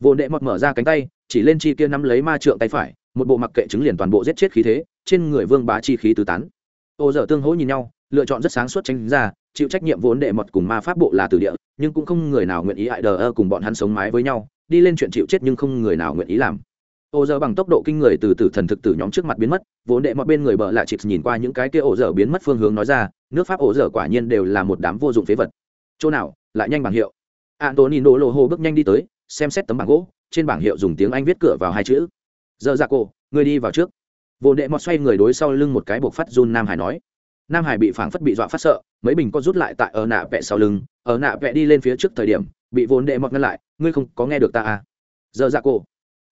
Vô nệ mọt mở ra cánh tay, chỉ lên chi kia nắm lấy ma trượng tay phải, một bộ mặc kệ chứng liền toàn bộ giết chết khí thế, trên người vương bá chi khí tứ tán. Ô dở tương hỗ nhìn nhau, lựa chọn rất sáng suốt tránh ra, chịu trách nhiệm vốn đệ mật cùng ma pháp bộ là từ địa, nhưng cũng không người nào nguyện ý hại đờ ơ cùng bọn hắn sống mái với nhau, đi lên chuyện chịu chết nhưng không người nào nguyện ý làm ô giờ bằng tốc độ kinh người từ từ thần thực tử nhóm trước mặt biến mất, vốn đệ mọi bên người bợ lạ chịt nhìn qua những cái kia ổ dở biến mất phương hướng nói ra, nước pháp ổ dở quả nhiên đều là một đám vô dụng phế vật. Chỗ nào, lại nhanh bảng hiệu. Antonino lô hô bước nhanh đi tới, xem xét tấm bảng gỗ, trên bảng hiệu dùng tiếng anh viết cửa vào hai chữ. Giờ ra cô người đi vào trước. Vốn đệ mọt xoay người đối sau lưng một cái buộc phát run nam hải nói. Nam hải bị phảng phất bị dọa phát sợ, mấy bình có rút lại tại ở nạ vẹ sau lưng, ở nạ vẹ đi lên phía trước thời điểm, bị vốn đệ mọt ngăn lại, ngươi không có nghe được ta à? Giờ ra cô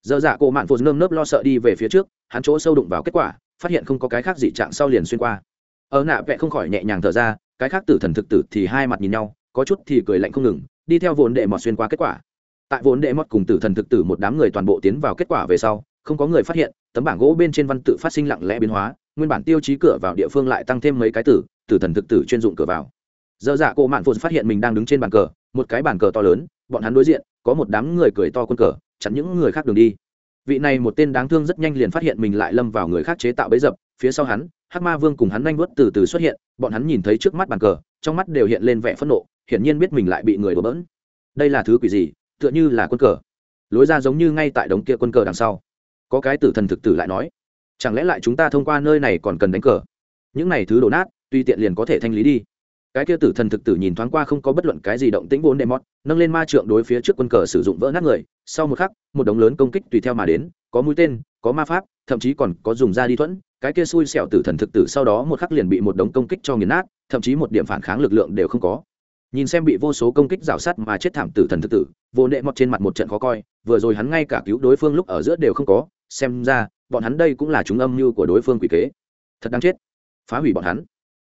giờ dạ cô mạn phụt nơm nớp lo sợ đi về phía trước, hắn chỗ sâu đụng vào kết quả, phát hiện không có cái khác gì trạng sau liền xuyên qua. Ở nạ vẽ không khỏi nhẹ nhàng thở ra, cái khác tử thần thực tử thì hai mặt nhìn nhau, có chút thì cười lạnh không ngừng, đi theo vốn đệ mọt xuyên qua kết quả. Tại vốn đệ mọt cùng tử thần thực tử một đám người toàn bộ tiến vào kết quả về sau, không có người phát hiện, tấm bảng gỗ bên trên văn tự phát sinh lặng lẽ biến hóa, nguyên bản tiêu chí cửa vào địa phương lại tăng thêm mấy cái tử tử thần thực tử chuyên dụng cửa vào. Giờ dạ cô mạn phụt phát hiện mình đang đứng trên bàn cờ, một cái bàn cờ to lớn, bọn hắn đối diện, có một đám người cười to quân cờ chặn những người khác đường đi. Vị này một tên đáng thương rất nhanh liền phát hiện mình lại lâm vào người khác chế tạo bấy dập, phía sau hắn, hắc ma vương cùng hắn nhanh vớt từ từ xuất hiện, bọn hắn nhìn thấy trước mắt bàn cờ, trong mắt đều hiện lên vẻ phẫn nộ, hiển nhiên biết mình lại bị người đổ bỡn. Đây là thứ quỷ gì? Tựa như là quân cờ. Lối ra giống như ngay tại đống kia quân cờ đằng sau. Có cái tử thần thực tử lại nói, chẳng lẽ lại chúng ta thông qua nơi này còn cần đánh cờ? Những này thứ đổ nát tuy tiện liền có thể thanh lý đi cái kia tử thần thực tử nhìn thoáng qua không có bất luận cái gì động tĩnh vốn đệ mót nâng lên ma trượng đối phía trước quân cờ sử dụng vỡ nát người, sau một khắc, một đống lớn công kích tùy theo mà đến, có mũi tên, có ma pháp, thậm chí còn có dùng da đi thuẫn, cái kia xui xẻo tử thần thực tử sau đó một khắc liền bị một đống công kích cho nghiền nát, thậm chí một điểm phản kháng lực lượng đều không có. Nhìn xem bị vô số công kích rào sắt mà chết thảm tử thần thực tử, vô nệ mọt trên mặt một trận khó coi, vừa rồi hắn ngay cả cứu đối phương lúc ở giữa đều không có, xem ra, bọn hắn đây cũng là chúng âm mưu của đối phương quỷ kế. Thật đáng chết. Phá hủy bọn hắn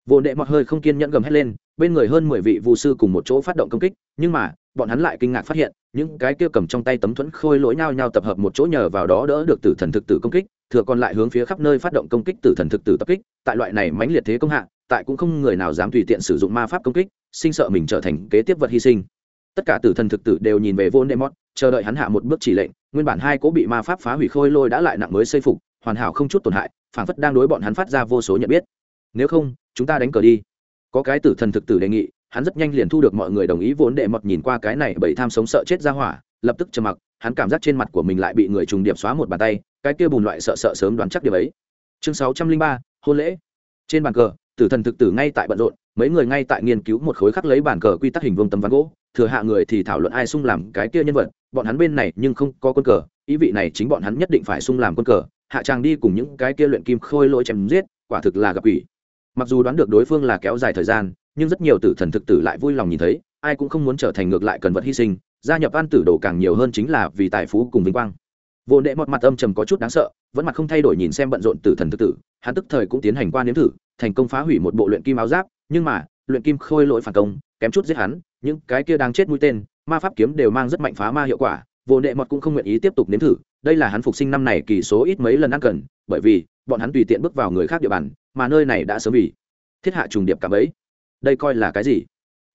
vô đệ mọt hơi không kiên nhẫn gầm hét lên, bên người hơn mười vị vụ sư cùng một chỗ phát động công kích, nhưng mà, bọn hắn lại kinh ngạc phát hiện, những cái kia cầm trong tay tấm thuẫn khôi lỗi nhau nhau tập hợp một chỗ nhờ vào đó đỡ được tử thần thực tử công kích, thừa còn lại hướng phía khắp nơi phát động công kích tử thần thực tử tập kích, tại loại này mãnh liệt thế công hạ, tại cũng không người nào dám tùy tiện sử dụng ma pháp công kích, sinh sợ mình trở thành kế tiếp vật hy sinh. Tất cả tử thần thực tử đều nhìn về vô nemot chờ đợi hắn hạ một bước chỉ lệnh, nguyên bản hai cố bị ma pháp phá hủy khôi lôi đã lại nặng mới xây phục, hoàn hảo không chút tổn hại, phảng phất đang đối bọn hắn phát ra vô số nhận biết nếu không, chúng ta đánh cờ đi. Có cái tử thần thực tử đề nghị, hắn rất nhanh liền thu được mọi người đồng ý vốn đệ mọt nhìn qua cái này bởi tham sống sợ chết ra hỏa, lập tức trầm mặc, hắn cảm giác trên mặt của mình lại bị người trùng điệp xóa một bàn tay, cái kia bùn loại sợ sợ sớm đoán chắc điều ấy. Chương sáu trăm linh ba, hôn lễ. Trên bàn cờ, tử thần thực tử ngay tại bận rộn, mấy người ngay tại nghiên cứu một khối khắc lấy bàn cờ quy tắc hình vương tấm ván gỗ, thừa hạ người thì thảo luận ai sung làm cái kia nhân vật, bọn hắn bên này nhưng không có quân cờ, ý vị này chính bọn hắn nhất định phải sung làm quân cờ, hạ tràng đi cùng những cái kia luyện kim khôi lỗi chém giết, quả thực là gặp ủy mặc dù đoán được đối phương là kéo dài thời gian, nhưng rất nhiều tử thần thực tử lại vui lòng nhìn thấy, ai cũng không muốn trở thành ngược lại cần vật hy sinh, gia nhập an tử đồ càng nhiều hơn chính là vì tài phú cùng vinh quang. Vô nệ một mặt âm trầm có chút đáng sợ, vẫn mặt không thay đổi nhìn xem bận rộn tử thần thực tử, hắn tức thời cũng tiến hành qua nếm thử, thành công phá hủy một bộ luyện kim áo giáp, nhưng mà, luyện kim khôi lỗi phản công, kém chút giết hắn, những cái kia đang chết mũi tên, ma pháp kiếm đều mang rất mạnh phá ma hiệu quả, vô nệ mọt cũng không nguyện ý tiếp tục nếm thử, đây là hắn phục sinh năm này kỳ số ít mấy lần ăn cần, bởi vì bọn hắn tùy tiện bước vào người khác địa bàn mà nơi này đã sớm vì thiết hạ trùng điệp cả bấy đây coi là cái gì?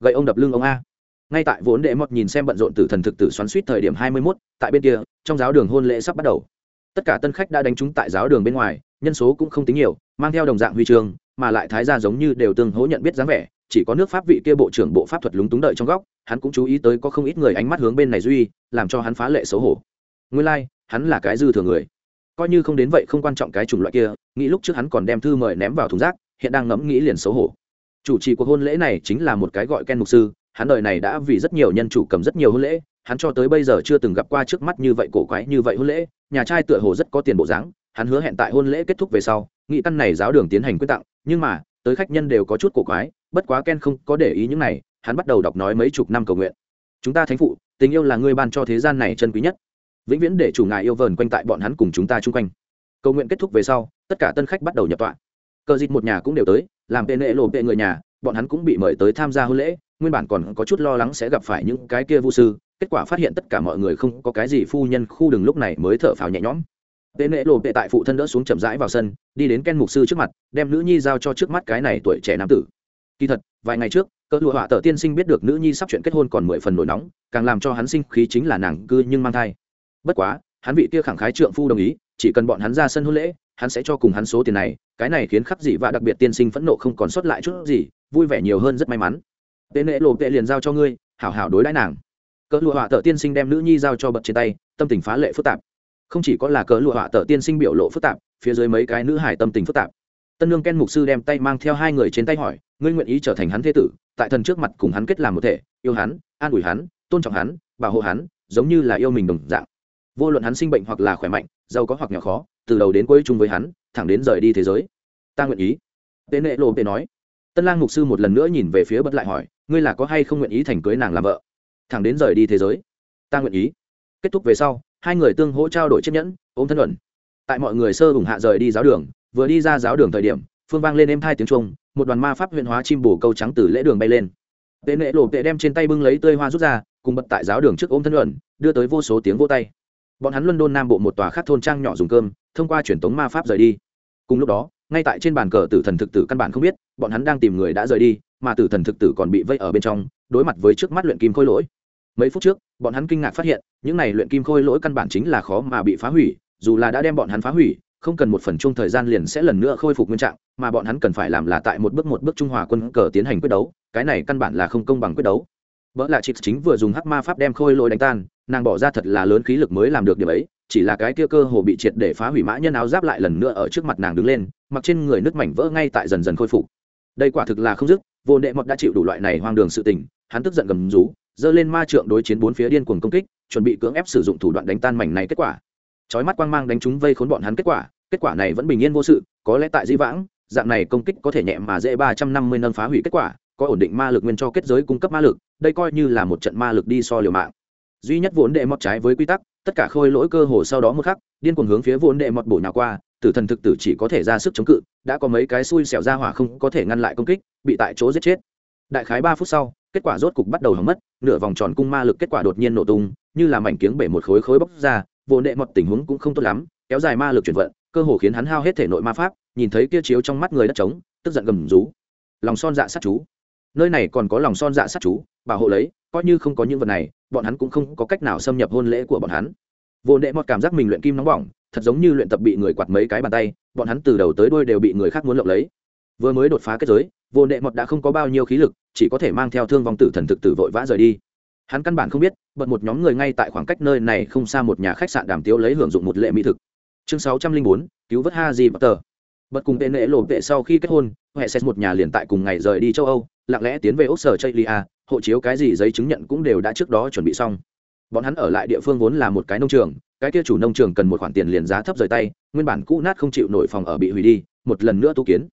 Gậy ông đập lưng ông a. Ngay tại vốn đệ mọt nhìn xem bận rộn tử thần thực tử xoắn suýt thời điểm hai mươi 21, tại bên kia trong giáo đường hôn lễ sắp bắt đầu. Tất cả tân khách đã đánh trúng tại giáo đường bên ngoài nhân số cũng không tính nhiều mang theo đồng dạng huy chương mà lại thái ra giống như đều tương hỗ nhận biết dáng vẻ chỉ có nước pháp vị kia bộ trưởng bộ pháp thuật lúng túng đợi trong góc hắn cũng chú ý tới có không ít người ánh mắt hướng bên này duy làm cho hắn phá lệ xấu hổ. Nguyên lai、like, hắn là cái dư thừa người coi như không đến vậy không quan trọng cái chủng loại kia, nghĩ lúc trước hắn còn đem thư mời ném vào thùng rác, hiện đang ngẫm nghĩ liền xấu hổ. Chủ trì cuộc hôn lễ này chính là một cái gọi ken mục sư, hắn đời này đã vì rất nhiều nhân chủ cầm rất nhiều hôn lễ, hắn cho tới bây giờ chưa từng gặp qua trước mắt như vậy cổ quái như vậy hôn lễ, nhà trai tựa hồ rất có tiền bộ dáng, hắn hứa hẹn tại hôn lễ kết thúc về sau, nghị căn này giáo đường tiến hành quyết tặng, nhưng mà, tới khách nhân đều có chút cổ quái, bất quá ken không có để ý những này, hắn bắt đầu đọc nói mấy chục năm cầu nguyện. Chúng ta thánh phụ, tình yêu là người ban cho thế gian này chân quý nhất vĩnh viễn để chủ ngài yêu vờn quanh tại bọn hắn cùng chúng ta chung quanh. Cầu nguyện kết thúc về sau, tất cả tân khách bắt đầu nhập tọa. Cờ dịt một nhà cũng đều tới, làm tên lễ lộ vệ người nhà, bọn hắn cũng bị mời tới tham gia hôn lễ, nguyên bản còn có chút lo lắng sẽ gặp phải những cái kia vu sư, kết quả phát hiện tất cả mọi người không có cái gì phu nhân khu đừng lúc này mới thở phào nhẹ nhõm. Tên lễ lộ vệ tại phụ thân đỡ xuống chậm rãi vào sân, đi đến ken mục sư trước mặt, đem nữ nhi giao cho trước mắt cái này tuổi trẻ nam tử. Kỳ thật, vài ngày trước, cỡ lụa họa tờ tiên sinh biết được nữ nhi sắp chuyện kết hôn còn mười phần nổi nóng, càng làm cho hắn sinh khí chính là nàng cư nhưng mang thai bất quá, hắn vị kia khẳng khái trượng phu đồng ý, chỉ cần bọn hắn ra sân hôn lễ, hắn sẽ cho cùng hắn số tiền này, cái này khiến khắc dị và đặc biệt tiên sinh phẫn nộ không còn sót lại chút gì, vui vẻ nhiều hơn rất may mắn. Tệ lễ lộ tệ liền giao cho ngươi, hảo hảo đối đãi nàng. Cỡ lụa họa tợ tiên sinh đem nữ nhi giao cho bật trên tay, tâm tình phá lệ phức tạp. Không chỉ có là cỡ lụa họa tợ tiên sinh biểu lộ phức tạp, phía dưới mấy cái nữ hải tâm tình phức tạp. Tân lương ken mục sư đem tay mang theo hai người trên tay hỏi, ngươi nguyện ý trở thành hắn thế tử, tại thần trước mặt cùng hắn kết làm một thể, yêu hắn, an ủi hắn, tôn trọng hắn, bảo hộ hắn, giống như là yêu mình đồng dạng vô luận hắn sinh bệnh hoặc là khỏe mạnh, giàu có hoặc nhỏ khó, từ đầu đến cuối chung với hắn, thẳng đến rời đi thế giới. Ta nguyện ý. Tên nệ lộ tệ nói. Tân lang mục sư một lần nữa nhìn về phía bất lại hỏi, ngươi là có hay không nguyện ý thành cưới nàng làm vợ? Thẳng đến rời đi thế giới. Ta nguyện ý. Kết thúc về sau, hai người tương hỗ trao đổi chiếc nhẫn, ôm thân luận. Tại mọi người sơ ủng hạ rời đi giáo đường, vừa đi ra giáo đường thời điểm, phương vang lên êm hai tiếng trung một đoàn ma pháp huyện hóa chim bù câu trắng từ lễ đường bay lên. Tệ nệ lộ tệ đem trên tay bưng lấy tươi hoa rút ra, cùng bật tại giáo đường trước ôm thân luận, đưa tới vô số tiếng vô tay bọn hắn luân đôn nam bộ một tòa khác thôn trang nhỏ dùng cơm, thông qua truyền tống ma pháp rời đi. Cùng lúc đó, ngay tại trên bàn cờ tử thần thực tử căn bản không biết, bọn hắn đang tìm người đã rời đi, mà tử thần thực tử còn bị vây ở bên trong, đối mặt với trước mắt luyện kim khôi lỗi. Mấy phút trước, bọn hắn kinh ngạc phát hiện, những này luyện kim khôi lỗi căn bản chính là khó mà bị phá hủy, dù là đã đem bọn hắn phá hủy, không cần một phần chung thời gian liền sẽ lần nữa khôi phục nguyên trạng, mà bọn hắn cần phải làm là tại một bước một bước trung hòa quân cờ tiến hành quyết đấu, cái này căn bản là không công bằng quyết đấu vợ là chị chính vừa dùng hắc ma pháp đem khôi lỗi đánh tan, nàng bỏ ra thật là lớn khí lực mới làm được điều ấy, chỉ là cái kia cơ hồ bị triệt để phá hủy mã nhân áo giáp lại lần nữa ở trước mặt nàng đứng lên, mặc trên người nước mảnh vỡ ngay tại dần dần khôi phục. Đây quả thực là không dứt, vô nệ mọt đã chịu đủ loại này hoang đường sự tình, hắn tức giận gầm rú, giơ lên ma trượng đối chiến bốn phía điên cuồng công kích, chuẩn bị cưỡng ép sử dụng thủ đoạn đánh tan mảnh này kết quả. Chói mắt quang mang đánh chúng vây khốn bọn hắn kết quả kết quả này vẫn bình yên vô sự, có lẽ tại di vãng, dạng này công kích có thể nhẹ mà dễ ba trăm năm mươi nâng phá hủy kết quả, có ổn định ma lực nguyên cho kết giới cung cấp ma lực đây coi như là một trận ma lực đi so liều mạng. Duy nhất vốn đệ mọt trái với quy tắc, tất cả khôi lỗi cơ hồ sau đó một khắc, điên cuồng hướng phía vốn đệ mọt bổ nhào qua, tử thần thực tử chỉ có thể ra sức chống cự, đã có mấy cái xui xẻo ra hỏa không có thể ngăn lại công kích, bị tại chỗ giết chết. Đại khái ba phút sau, kết quả rốt cục bắt đầu hỏng mất, nửa vòng tròn cung ma lực kết quả đột nhiên nổ tung, như là mảnh kiếng bể một khối khối bốc ra, vốn đệ mọt tình huống cũng không tốt lắm, kéo dài ma lực chuyển vận, cơ hồ khiến hắn hao hết thể nội ma pháp, nhìn thấy kia chiếu trong mắt người đất trống, tức giận gầm rú. Lòng son dạ sát chú nơi này còn có lòng son dạ sát chú, bảo hộ lấy, coi như không có những vật này, bọn hắn cũng không có cách nào xâm nhập hôn lễ của bọn hắn. Vô đệ mọt cảm giác mình luyện kim nóng bỏng, thật giống như luyện tập bị người quạt mấy cái bàn tay, bọn hắn từ đầu tới đuôi đều bị người khác muốn lộng lấy. Vừa mới đột phá kết giới, vô đệ mọt đã không có bao nhiêu khí lực, chỉ có thể mang theo thương vong tử thần thực tử vội vã rời đi. Hắn căn bản không biết, bật một nhóm người ngay tại khoảng cách nơi này không xa một nhà khách sạn đàm tiếu lấy hưởng dụng một lệ mỹ thực. Chương sáu trăm linh bốn, cứu vớt ha di potter. Bật cùng tên lễ lộ vệ sau khi kết hôn, huệ xét một nhà liền tại cùng ngày rời đi châu âu lặng lẽ tiến về ốc sở chây lia hộ chiếu cái gì giấy chứng nhận cũng đều đã trước đó chuẩn bị xong. Bọn hắn ở lại địa phương vốn là một cái nông trường, cái kia chủ nông trường cần một khoản tiền liền giá thấp rời tay, nguyên bản cũ nát không chịu nổi phòng ở bị hủy đi, một lần nữa tu kiến.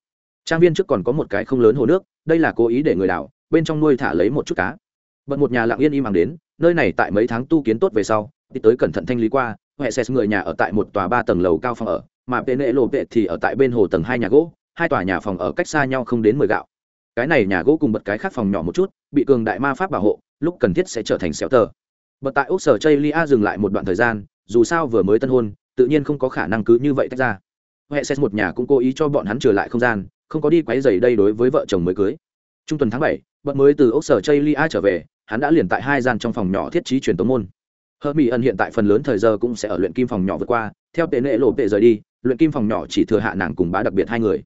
Trang viên trước còn có một cái không lớn hồ nước, đây là cố ý để người đảo bên trong nuôi thả lấy một chút cá. Bận một nhà lặng yên im ắng đến, nơi này tại mấy tháng tu kiến tốt về sau đi tới cẩn thận thanh lý qua, huệ xét người nhà ở tại một tòa ba tầng lầu cao phòng ở, mà tên lễ lộ vệ thì ở tại bên hồ tầng hai nhà gỗ, hai tòa nhà phòng ở cách xa nhau không đến mười gạo cái này nhà gỗ cùng bật cái khác phòng nhỏ một chút, bị cường đại ma pháp bảo hộ, lúc cần thiết sẽ trở thành xéo tờ. Bật tại úc sở chây lia dừng lại một đoạn thời gian, dù sao vừa mới tân hôn, tự nhiên không có khả năng cứ như vậy tách ra. Huệ xét một nhà cũng cố ý cho bọn hắn trở lại không gian, không có đi quấy dày đây đối với vợ chồng mới cưới. Trung tuần tháng bảy, bật mới từ úc sở chây lia trở về, hắn đã liền tại hai gian trong phòng nhỏ thiết trí truyền tống môn. Hơ mỹ ẩn hiện tại phần lớn thời giờ cũng sẽ ở luyện kim phòng nhỏ vượt qua, theo tệ nệ lộ tệ rời đi, luyện kim phòng nhỏ chỉ thừa hạ nàng cùng bá đặc biệt hai người.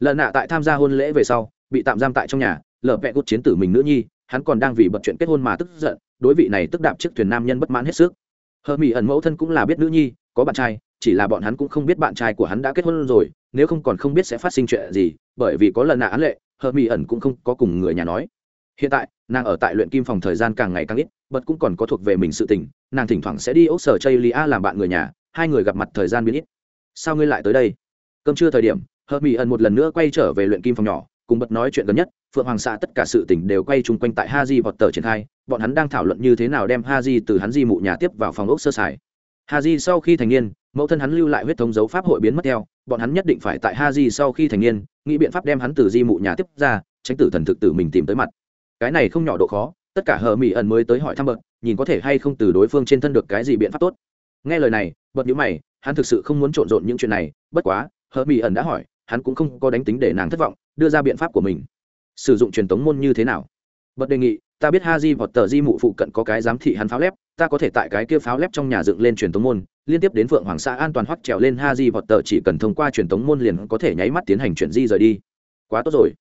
Lần nạ tại tham gia hôn lễ về sau bị tạm giam tại trong nhà, lở vẹ cốt chiến tử mình nữ nhi, hắn còn đang vì bật chuyện kết hôn mà tức giận, đối vị này tức đạp chiếc thuyền nam nhân bất mãn hết sức. Hờ mỹ ẩn mẫu thân cũng là biết nữ nhi, có bạn trai, chỉ là bọn hắn cũng không biết bạn trai của hắn đã kết hôn rồi, nếu không còn không biết sẽ phát sinh chuyện gì, bởi vì có lần nạ án lệ, hờ mỹ ẩn cũng không có cùng người nhà nói. Hiện tại, nàng ở tại luyện kim phòng thời gian càng ngày càng ít, bật cũng còn có thuộc về mình sự tình, nàng thỉnh thoảng sẽ đi ốc sở chây lia làm bạn người nhà, hai người gặp mặt thời gian biến ít. Sao ngươi lại tới đây? Cơm trưa thời điểm, hờ mỹ ẩn một lần nữa quay trở về luyện kim phòng nhỏ cùng bật nói chuyện gần nhất, phượng hoàng xã tất cả sự tình đều quay chung quanh tại ha di vọt tờ triển khai, bọn hắn đang thảo luận như thế nào đem ha di từ hắn di mụ nhà tiếp vào phòng ốc sơ sài. Ha di sau khi thành niên, mẫu thân hắn lưu lại huyết thống dấu pháp hội biến mất theo, bọn hắn nhất định phải tại ha di sau khi thành niên, nghĩ biện pháp đem hắn từ di mụ nhà tiếp ra, tránh tử thần thực tử mình tìm tới mặt. Cái này không nhỏ độ khó, tất cả hờ mỹ ẩn mới tới hỏi thăm bậc nhìn có thể hay không từ đối phương trên thân được cái gì biện pháp tốt. Nghe lời này bậc nhữ mày, hắn thực sự không muốn trộn rộn những chuyện này, bất quá, hờ mỹ ẩn đã hỏi hắn cũng không có đánh tính để nàng thất vọng, đưa ra biện pháp của mình. Sử dụng truyền tống môn như thế nào? Bật đề nghị, ta biết ha di hoặc tờ di mụ phụ cận có cái giám thị hắn pháo lép, ta có thể tại cái kia pháo lép trong nhà dựng lên truyền tống môn, liên tiếp đến phượng hoàng xã an toàn hoắt trèo lên ha di hoặc tờ chỉ cần thông qua truyền tống môn liền có thể nháy mắt tiến hành chuyển di rời đi. Quá tốt rồi.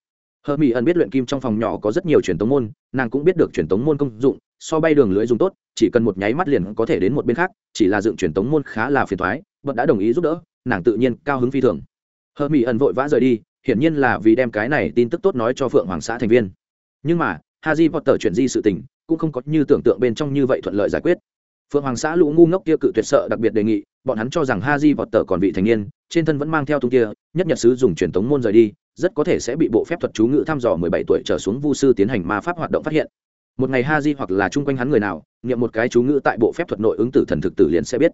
Hờ mỹ ẩn biết luyện kim trong phòng nhỏ có rất nhiều truyền tống môn, nàng cũng biết được truyền tống môn công dụng, so bay đường lưới dùng tốt, chỉ cần một nháy mắt liền có thể đến một bên khác, chỉ là dựng truyền tống môn khá là phiền thoái, bật đã đồng ý giúp đỡ, nàng tự nhiên cao hứng phi thường hờ mỹ ẩn vội vã rời đi, hiển nhiên là vì đem cái này tin tức tốt nói cho phượng hoàng xã thành viên. Nhưng mà Harry Potter chuyển di sự tình, cũng không có như tưởng tượng bên trong như vậy thuận lợi giải quyết. Phượng hoàng xã lũ ngu ngốc kia cự tuyệt sợ đặc biệt đề nghị, bọn hắn cho rằng Harry Potter còn vị thành niên, trên thân vẫn mang theo tung kia nhất nhật sứ dùng truyền thống môn rời đi, rất có thể sẽ bị bộ phép thuật chú ngữ thăm dò 17 tuổi trở xuống vu sư tiến hành ma pháp hoạt động phát hiện. Một ngày Harry hoặc là chung quanh hắn người nào, niệm một cái chú ngữ tại bộ phép thuật nội ứng tử thần thực tử liền sẽ biết.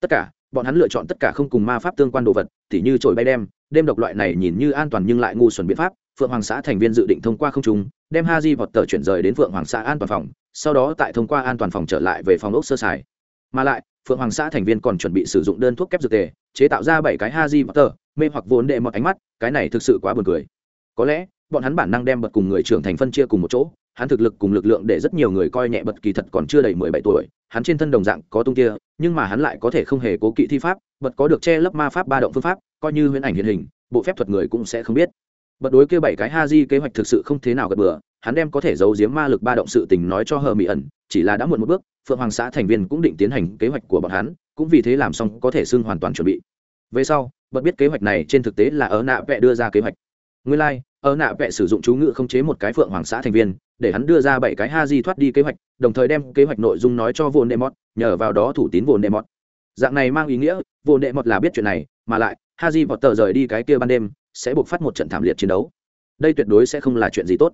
Tất cả bọn hắn lựa chọn tất cả không cùng ma pháp tương quan đồ vật, tỉ như trồi bay đem, đêm độc loại này nhìn như an toàn nhưng lại ngu xuẩn biện pháp, phượng hoàng xã thành viên dự định thông qua không trung, đem ha di vọt tờ chuyển rời đến phượng hoàng xã an toàn phòng, sau đó tại thông qua an toàn phòng trở lại về phòng ốc sơ sài. Mà lại, phượng hoàng xã thành viên còn chuẩn bị sử dụng đơn thuốc kép dược tề, chế tạo ra bảy cái ha di vọt tờ, mê hoặc vốn đệ một ánh mắt, cái này thực sự quá buồn cười. Có lẽ, bọn hắn bản năng đem bật cùng người trưởng thành phân chia cùng một chỗ hắn thực lực cùng lực lượng để rất nhiều người coi nhẹ bật kỳ thật còn chưa đầy mười bảy tuổi. Hắn trên thân đồng dạng có tung kia nhưng mà hắn lại có thể không hề cố kỵ thi pháp bật có được che lấp ma pháp ba động phương pháp coi như huyễn ảnh hiện hình bộ phép thuật người cũng sẽ không biết. Bật đối kia bảy cái ha di kế hoạch thực sự không thế nào gật bừa hắn đem có thể giấu giếm ma lực ba động sự tình nói cho hờ mỹ ẩn chỉ là đã muộn một bước phượng hoàng xã thành viên cũng định tiến hành kế hoạch của bọn hắn cũng vì thế làm xong có thể xưng hoàn toàn chuẩn bị. Về sau bật biết kế hoạch này trên thực tế là ở nạ vẽ đưa ra kế hoạch. Nguyên lai、like, ở nạ vẽ sử dụng chú ngự không chế một cái phượng hoàng xã thành viên, để hắn đưa ra bảy cái ha di thoát đi kế hoạch, đồng thời đem kế hoạch nội dung nói cho vồn đệ mọt, nhờ vào đó thủ tín vồn đệ mọt. Dạng này mang ý nghĩa, vô đệ mọt là biết chuyện này, mà lại ha di vọt tờ rời đi cái kia ban đêm, sẽ buộc phát một trận thảm liệt chiến đấu. Đây tuyệt đối sẽ không là chuyện gì tốt.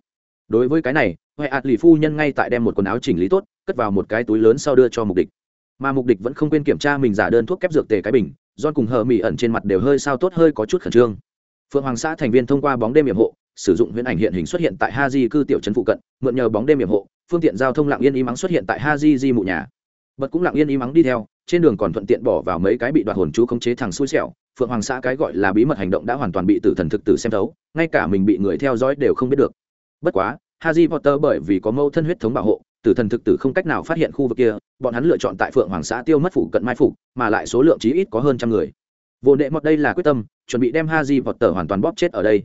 Đối với cái này huệ ạt lì phu nhân ngay tại đem một quần áo chỉnh lý tốt, cất vào một cái túi lớn sau đưa cho mục địch. Mà mục địch vẫn không quên kiểm tra mình giả đơn thuốc kép dược tề cái bình don cùng hờ mỹ ẩn trên mặt đều hơi sao tốt, hơi có chút khẩn trương phượng hoàng xã thành viên thông qua bóng đêm hiểm hộ sử dụng huyễn ảnh hiện hình xuất hiện tại ha di cư tiểu trấn phụ cận mượn nhờ bóng đêm hiểm hộ phương tiện giao thông lặng yên im mắng xuất hiện tại ha di di mụ nhà. Bật cũng lặng yên im mắng đi theo trên đường còn thuận tiện bỏ vào mấy cái bị đoạt hồn chú khống chế thằng xui xẻo. Phượng hoàng xã cái gọi là bí mật hành động đã hoàn toàn bị tử thần thực tử xem thấu ngay cả mình bị người theo dõi đều không biết được. Bất quá Harry Potter bởi vì có mâu thân huyết thống bảo hộ, tử thần thực tử không cách nào phát hiện khu vực kia, bọn hắn lựa chọn tại Phượng Hoàng xã tiêu mất phủ cận mai phủ, mà lại số lượng chí ít có hơn trăm người. Vô đệ một đây là quyết tâm, chuẩn bị đem Harry Potter hoàn toàn bóp chết ở đây.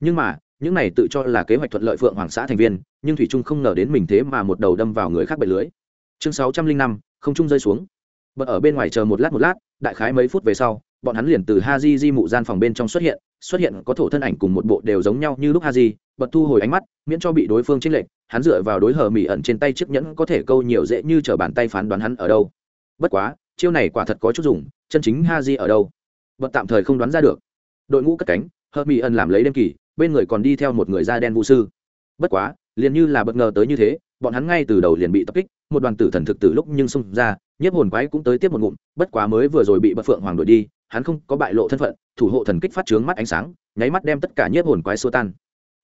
Nhưng mà, những này tự cho là kế hoạch thuận lợi Phượng Hoàng xã thành viên, nhưng thủy trung không ngờ đến mình thế mà một đầu đâm vào người khác bệ lưới. Chương sáu trăm linh năm, không trung rơi xuống. Bật ở bên ngoài chờ một lát một lát, đại khái mấy phút về sau, bọn hắn liền từ Haji Di mụ gian phòng bên trong xuất hiện, xuất hiện có thổ thân ảnh cùng một bộ đều giống nhau như lúc Haji, bật thu hồi ánh mắt, miễn cho bị đối phương chênh lệch, hắn dựa vào đối hờ mỉ ẩn trên tay chiếc nhẫn có thể câu nhiều dễ như trở bàn tay phán đoán hắn ở đâu. Bất quá, chiêu này quả thật có chút dùng, chân chính Haji ở đâu? Bật tạm thời không đoán ra được. Đội ngũ cất cánh, hờ mỹ ẩn làm lấy đêm kỳ, bên người còn đi theo một người da đen vũ sư. Bất quá, liền như là bất ngờ tới như thế, bọn hắn ngay từ đầu liền bị tập kích, một đoàn tử thần thực tử lúc nhưng xung ra, nhiếp hồn quái cũng tới tiếp một ngụm, bất quá mới vừa rồi bị bật phượng hoàng đuổi đi, hắn không có bại lộ thân phận thủ hộ thần kích phát trướng mắt ánh sáng nháy mắt đem tất cả nhiếp hồn quái xua tan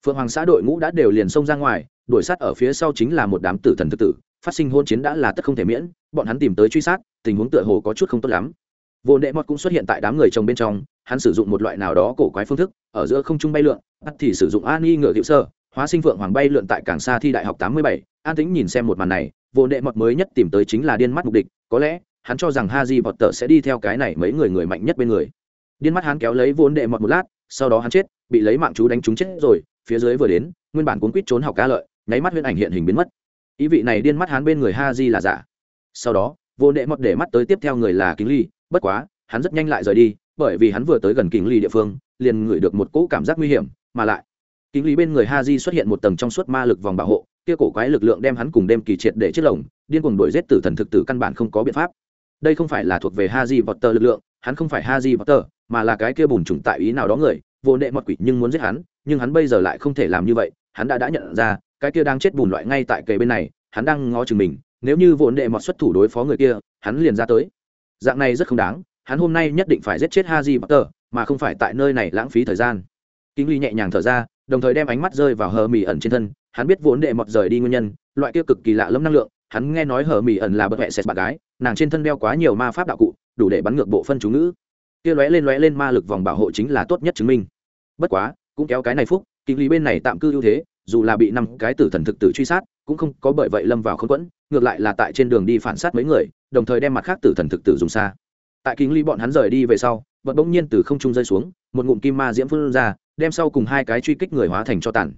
phượng hoàng xã đội ngũ đã đều liền xông ra ngoài đuổi sát ở phía sau chính là một đám tử thần thực tử phát sinh hôn chiến đã là tất không thể miễn bọn hắn tìm tới truy sát tình huống tựa hồ có chút không tốt lắm vô nệ mọt cũng xuất hiện tại đám người chồng bên trong hắn sử dụng một loại nào đó cổ quái phương thức ở giữa không trung bay lượn bắt thì sử dụng an y ngựa hữu sơ hóa sinh phượng hoàng bay lượn tại cảng xa thi đại học tám mươi bảy an tính nhìn xem một màn này vô nệ mọt mới nhất tìm tới chính là điên mắt mục địch, có lẽ hắn cho rằng ha di vọt tờ sẽ đi theo cái này mấy người người mạnh nhất bên người. Điên mắt hắn kéo lấy vô đệ mọt một lát, sau đó hắn chết, bị lấy mạng chú đánh trúng chết rồi, phía dưới vừa đến, nguyên bản cuốn quýt trốn học ca lợi, nháy mắt huyễn ảnh hiện hình biến mất. Ý vị này điên mắt hắn bên người Ha Di là giả. Sau đó, vô đệ mọt để mắt tới tiếp theo người là Kính Ly, bất quá, hắn rất nhanh lại rời đi, bởi vì hắn vừa tới gần Kính Ly địa phương, liền ngửi được một cỗ cảm giác nguy hiểm, mà lại, Kính Ly bên người ha di xuất hiện một tầng trong suốt ma lực vòng bảo hộ, kia cổ quái lực lượng đem hắn cùng đêm kỳ triệt để chết lồng, điên cuồng đuổi giết tử thần thực tử căn bản không có biện pháp đây không phải là thuộc về ha di vọt tờ lực lượng, hắn không phải ha di vọt tờ mà là cái kia bùn trùng tại ý nào đó người, vô nệ mọt quỷ nhưng muốn giết hắn, nhưng hắn bây giờ lại không thể làm như vậy, hắn đã đã nhận ra, cái kia đang chết bùn loại ngay tại kề bên này, hắn đang ngó chừng mình, nếu như vô nệ mọt xuất thủ đối phó người kia, hắn liền ra tới. Dạng này rất không đáng, hắn hôm nay nhất định phải giết chết Haji tờ mà không phải tại nơi này lãng phí thời gian. Kính Ly nhẹ nhàng thở ra, đồng thời đem ánh mắt rơi vào hờ mỹ ẩn trên thân, hắn biết vốn đệ mọt rời đi nguyên nhân, loại kia cực kỳ lạ lẫm năng lượng, hắn nghe nói hờ mỹ ẩn là bậc mẹ sệt bạn gái, nàng trên thân đeo quá nhiều ma pháp đạo cụ đủ để bắn ngược bộ phân chú ngữ kia lóe lên lóe lên ma lực vòng bảo hộ chính là tốt nhất chứng minh bất quá cũng kéo cái này phúc kinh lý bên này tạm cư ưu thế dù là bị năm cái tử thần thực tử truy sát cũng không có bởi vậy lâm vào không quẫn ngược lại là tại trên đường đi phản sát mấy người đồng thời đem mặt khác tử thần thực tử dùng xa tại kính ly bọn hắn rời đi về sau bật bỗng nhiên từ không trung rơi xuống một ngụm kim ma diễm phương ra đem sau cùng hai cái truy kích người hóa thành cho tàn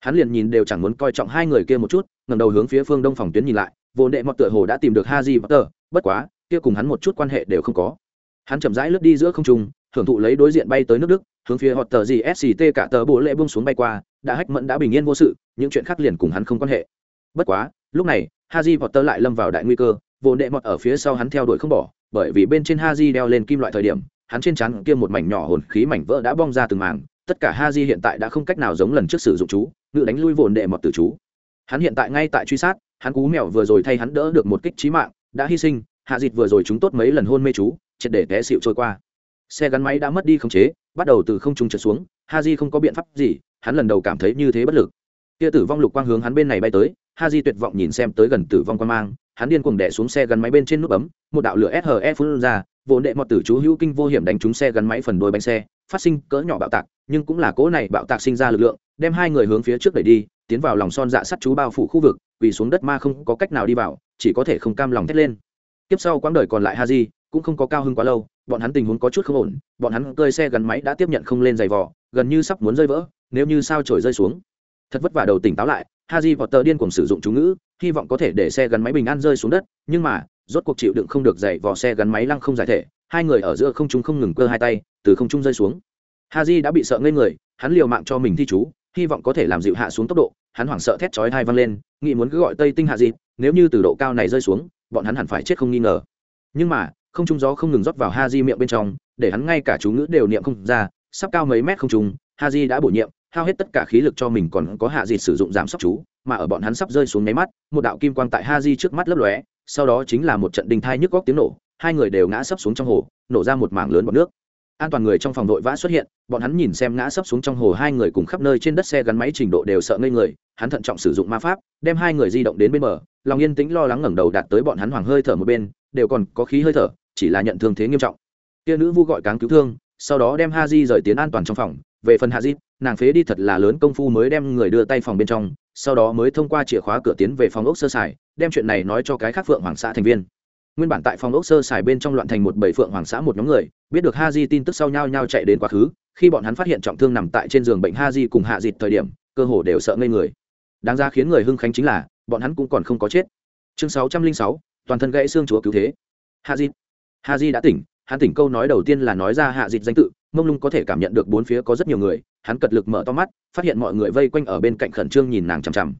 hắn liền nhìn đều chẳng muốn coi trọng hai người kia một chút ngầm đầu hướng phía phương đông phòng tuyến nhìn lại vô đệ mọt tựa hồ đã tìm được Haji Potter, bất quá, kia cùng hắn một chút quan hệ đều không có. Hắn chậm rãi lướt đi giữa không trung, thưởng thụ lấy đối diện bay tới nước Đức, hướng phía họ tờ gì SCT cả tờ bộ lệ buông xuống bay qua, đã hách mẫn đã bình yên vô sự, những chuyện khác liền cùng hắn không quan hệ. Bất quá, lúc này, Haji Potter lại lâm vào đại nguy cơ, vô đệ mọt ở phía sau hắn theo đuổi không bỏ, bởi vì bên trên ha di đeo lên kim loại thời điểm, hắn trên trán kia một mảnh nhỏ hồn khí mảnh vỡ đã bong ra từng mảng, tất cả ha di hiện tại đã không cách nào giống lần trước sử dụng chú, ngự đánh lui vồn đệ mọt tử chú. Hắn hiện tại ngay tại truy sát, hắn cú mèo vừa rồi thay hắn đỡ được một kích trí mạng đã hy sinh hạ dịt vừa rồi chúng tốt mấy lần hôn mê chú triệt để té xịu trôi qua xe gắn máy đã mất đi khống chế bắt đầu từ không trung trượt xuống ha di không có biện pháp gì hắn lần đầu cảm thấy như thế bất lực kia tử vong lục quang hướng hắn bên này bay tới ha di tuyệt vọng nhìn xem tới gần tử vong quan mang hắn điên cuồng đè xuống xe gắn máy bên trên nút bấm, một đạo lửa SHE phun ra vốn đệ mọt tử chú hữu kinh vô hiểm đánh trúng xe gắn máy phần đuôi bánh xe, phát sinh cỡ nhỏ bạo tạc, nhưng cũng là cỗ này bạo tạc sinh ra lực lượng, đem hai người hướng phía trước đẩy đi, tiến vào lòng son dạ sắt chú bao phủ khu vực vì xuống đất ma không có cách nào đi vào, chỉ có thể không cam lòng thét lên. Tiếp sau quãng đời còn lại ha di cũng không có cao hơn quá lâu, bọn hắn tình huống có chút không ổn, bọn hắn cơi xe gắn máy đã tiếp nhận không lên giày vò, gần như sắp muốn rơi vỡ, nếu như sao trổi rơi xuống. Thật vất vả đầu tỉnh táo lại Haji Potter điên cuồng sử dụng chú ngữ, hy vọng có thể để xe gắn máy bình an rơi xuống đất, nhưng mà, rốt cuộc chịu đựng không được dậy vò xe gắn máy lăng không giải thể, hai người ở giữa không trung không ngừng cơ hai tay, từ không trung rơi xuống. Haji đã bị sợ ngây người, hắn liều mạng cho mình thi chú, hy vọng có thể làm dịu hạ xuống tốc độ, hắn hoảng sợ thét chói hai văng lên, nghĩ muốn cứ gọi tây tinh hạ nếu như từ độ cao này rơi xuống, bọn hắn hẳn phải chết không nghi ngờ. Nhưng mà, không trung gió không ngừng rót vào Haji miệng bên trong, để hắn ngay cả chú ngữ đều niệm không ra, sắp cao mấy mét không trung Haji đã bổ nhiệm hao hết tất cả khí lực cho mình còn có hạ dịt sử dụng giảm sốc chú, mà ở bọn hắn sắp rơi xuống nháy mắt, một đạo kim quang tại ha di trước mắt lấp lóe, sau đó chính là một trận đình thai nhức góc tiếng nổ, hai người đều ngã sấp xuống trong hồ, nổ ra một mảng lớn bọt nước. An toàn người trong phòng đội vã xuất hiện, bọn hắn nhìn xem ngã sấp xuống trong hồ hai người cùng khắp nơi trên đất xe gắn máy trình độ đều sợ ngây người, hắn thận trọng sử dụng ma pháp, đem hai người di động đến bên bờ, lòng yên tĩnh lo lắng ngẩng đầu đạt tới bọn hắn hoàng hơi thở một bên, đều còn có khí hơi thở, chỉ là nhận thương thế nghiêm trọng. Kia nữ vu gọi cáng cứu thương, sau đó đem ha di rời tiến an toàn trong phòng về phần hạ dịp nàng phế đi thật là lớn công phu mới đem người đưa tay phòng bên trong, sau đó mới thông qua chìa khóa cửa tiến về phòng ốc sơ sài, đem chuyện này nói cho cái khác phượng hoàng xã thành viên. Nguyên bản tại phòng ốc sơ sài bên trong loạn thành một bảy phượng hoàng xã một nhóm người, biết được ha di tin tức sau nhau nhau chạy đến quá khứ, khi bọn hắn phát hiện trọng thương nằm tại trên giường bệnh ha di cùng hạ dịt thời điểm, cơ hồ đều sợ ngây người. Đáng ra khiến người hưng khánh chính là, bọn hắn cũng còn không có chết. Chương sáu trăm linh sáu, toàn thân gãy xương chúa cứu thế. Hạ dịt hạ di đã tỉnh, hắn tỉnh câu nói đầu tiên là nói ra hạ dịt danh tự mông lung có thể cảm nhận được bốn phía có rất nhiều người, hắn cật lực mở to mắt, phát hiện mọi người vây quanh ở bên cạnh khẩn trương nhìn nàng chằm chằm.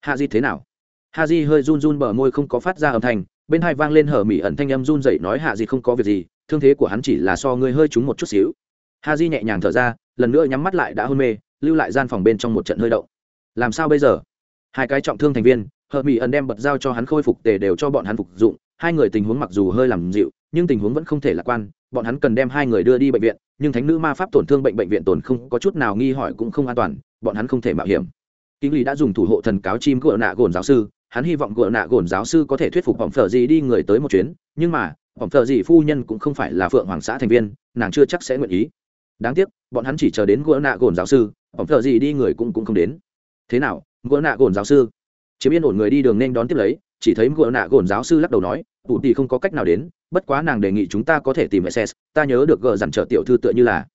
Hạ Di thế nào? Hạ di hơi run run bờ môi không có phát ra âm thanh, bên hai vang lên hở mỹ ẩn thanh âm run dậy nói hạ Di không có việc gì, thương thế của hắn chỉ là so ngươi hơi trúng một chút xíu. Hạ di nhẹ nhàng thở ra, lần nữa nhắm mắt lại đã hôn mê, lưu lại gian phòng bên trong một trận hơi động. Làm sao bây giờ? Hai cái trọng thương thành viên hờ mỹ ẩn đem bật dao cho hắn khôi phục tề đều cho bọn hắn phục dụng, hai người tình huống mặc dù hơi làm dịu, nhưng tình huống vẫn không thể lạc quan bọn hắn cần đem hai người đưa đi bệnh viện, nhưng thánh nữ ma pháp tổn thương bệnh bệnh viện tổn không có chút nào nghi hỏi cũng không an toàn, bọn hắn không thể mạo hiểm. Kinh lý đã dùng thủ hộ thần cáo chim gỡ nạ gồn giáo sư, hắn hy vọng gỡ nạ gồn giáo sư có thể thuyết phục bỏng phở gì đi người tới một chuyến, nhưng mà, bỏng phở gì phu nhân cũng không phải là phượng hoàng xã thành viên, nàng chưa chắc sẽ nguyện ý. Đáng tiếc, bọn hắn chỉ chờ đến gỡ nạ gồn giáo sư, bỏng phở gì đi người cũng cũng không đến. Thế nào gỡ nạ gồn giáo sư? Chiếm yên ổn người đi đường nên đón tiếp lấy chỉ thấy gỡ nạ gồn giáo sư lắc đầu nói, tụ tỷ không có cách nào đến, bất quá nàng đề nghị chúng ta có thể tìm ss ta nhớ được gờ dằn trở tiểu thư tựa như là.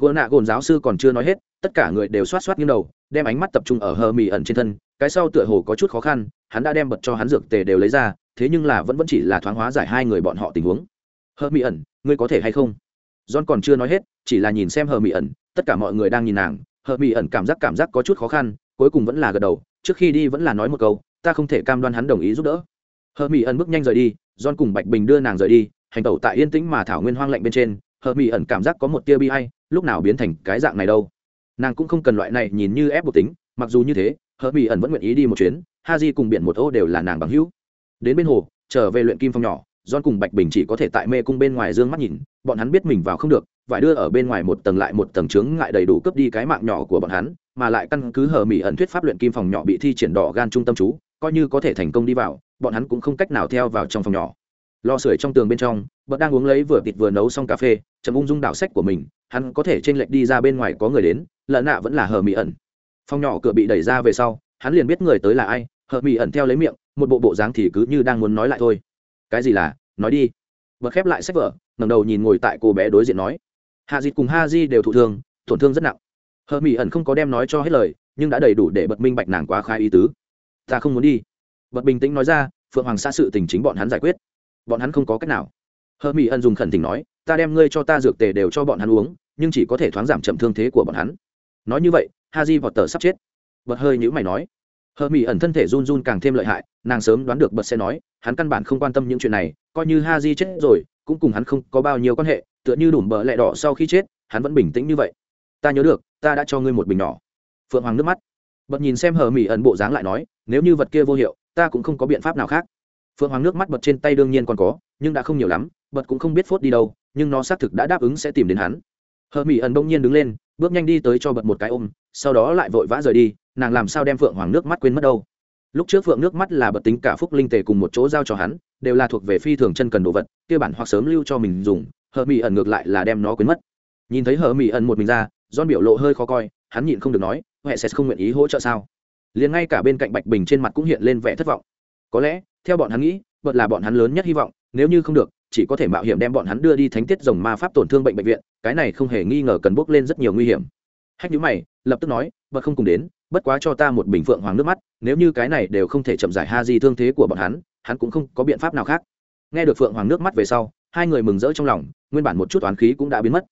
Gỡ nạ gồn giáo sư còn chưa nói hết, tất cả người đều xoát xoát nghiêng đầu, đem ánh mắt tập trung ở hờ mì ẩn trên thân, cái sau tựa hồ có chút khó khăn, hắn đã đem bật cho hắn dược tề đều lấy ra, thế nhưng là vẫn vẫn chỉ là thoáng hóa giải hai người bọn họ tình huống. Hờ mì ẩn, ngươi có thể hay không? John còn chưa nói hết, chỉ là nhìn xem hờ mì ẩn, tất cả mọi người đang nhìn nàng hờ mì ẩn cảm giác cảm giác có chút khó khăn, cuối cùng vẫn là gật đầu, trước khi đi vẫn là nói một câu ta không thể cam đoan hắn đồng ý giúp đỡ. Hờ mỹ ẩn bước nhanh rời đi don cùng bạch bình đưa nàng rời đi, hành tẩu tại yên tĩnh mà thảo nguyên hoang lạnh bên trên hờ mỹ ẩn cảm giác có một tia bi hay lúc nào biến thành cái dạng này đâu. Nàng cũng không cần loại này nhìn như ép buộc tính, mặc dù như thế hờ mỹ ẩn vẫn nguyện ý đi một chuyến, ha di cùng biển một ô đều là nàng bằng hữu. Đến bên hồ, trở về luyện kim phong nhỏ don cùng bạch bình chỉ có thể tại mê cung bên ngoài dương mắt nhìn, bọn hắn biết mình vào không được vải đưa ở bên ngoài một tầng lại một tầng trướng ngại đầy đủ cướp đi cái mạng nhỏ của bọn hắn, mà lại căn cứ hờ mỹ ẩn thuyết pháp luyện kim phòng nhỏ bị thi triển đỏ gan trung tâm chú coi như có thể thành công đi vào, bọn hắn cũng không cách nào theo vào trong phòng nhỏ. Lò sưởi trong tường bên trong, bật đang uống lấy vừa thịt vừa nấu xong cà phê, chậm ung dung đảo sách của mình, hắn có thể t r ê n lệch đi ra bên ngoài có người đến, lợn nạ vẫn là hờ mỹ ẩn. Phòng nhỏ cửa bị đẩy ra về sau, hắn liền biết người tới là ai, hờ mỹ ẩn theo lấy miệng, một bộ bộ dáng thì cứ như đang muốn nói lại thôi. Cái gì là, nói đi. Bật khép lại sách vở ngầm đầu nhìn ngồi tại cô bé đối diện nói. Hạ dịt cùng ha di đều thụ thương, tổn thương rất nặng. Hờ mỹ ẩn không có đem nói cho hết lời, nhưng đã đầy đủ để bật minh bạch nàng quá khai ý tứ ta không muốn đi. Bật bình tĩnh nói ra, phượng hoàng xã sự tình chính bọn hắn giải quyết. Bọn hắn không có cách nào. Hơ mỹ ân dùng khẩn tình nói, ta đem ngươi cho ta dược tề đều cho bọn hắn uống, nhưng chỉ có thể thoáng giảm chậm thương thế của bọn hắn. Nói như vậy, ha di vọt tờ sắp chết. Bật hơi nhữ mày nói. Hơ mỹ ẩn thân thể run run càng thêm lợi hại, nàng sớm đoán được bật sẽ nói, hắn căn bản không quan tâm những chuyện này, coi như ha di chết rồi, cũng cùng hắn không có bao nhiêu quan hệ, tựa như đủ bờ lẹ đỏ sau khi chết, hắn vẫn bình tĩnh như vậy. Ta nhớ được, ta đã cho ngươi một bình nhỏ. Phượng hoàng nước mắt bật nhìn xem hờ mỹ ẩn bộ dáng lại nói, nếu như vật kia vô hiệu, ta cũng không có biện pháp nào khác. Phượng hoàng nước mắt bật trên tay đương nhiên còn có, nhưng đã không nhiều lắm, bật cũng không biết phốt đi đâu, nhưng nó xác thực đã đáp ứng sẽ tìm đến hắn. Hờ mỹ ẩn bỗng nhiên đứng lên, bước nhanh đi tới cho bật một cái ôm, sau đó lại vội vã rời đi, nàng làm sao đem phượng hoàng nước mắt quên mất đâu. Lúc trước phượng nước mắt là bật tính cả phúc linh tề cùng một chỗ giao cho hắn, đều là thuộc về phi thường chân cần đồ vật, kia bản hoặc sớm lưu cho mình dùng, hờ mỹ ẩn ngược lại là đem nó quên mất. Nhìn thấy hờ mỹ ẩn một mình ra don biểu lộ hơi khó coi, hắn nhịn không được nói huệ sẽ không nguyện ý hỗ trợ sao? Liền ngay cả bên cạnh bạch bình trên mặt cũng hiện lên vẻ thất vọng. Có lẽ, theo bọn hắn nghĩ bật là bọn hắn lớn nhất hy vọng, nếu như không được, chỉ có thể mạo hiểm đem bọn hắn đưa đi thánh tiết dòng ma pháp tổn thương bệnh bệnh viện, cái này không hề nghi ngờ cần bước lên rất nhiều nguy hiểm. Hách nhữ mày, lập tức nói bật không cùng đến, bất quá cho ta một bình phượng hoàng nước mắt, nếu như cái này đều không thể chậm giải ha di thương thế của bọn hắn hắn cũng không có biện pháp nào khác. Nghe được phượng hoàng nước mắt về sau, hai người mừng rỡ trong lòng, nguyên bản một chút toán khí cũng đã biến mất.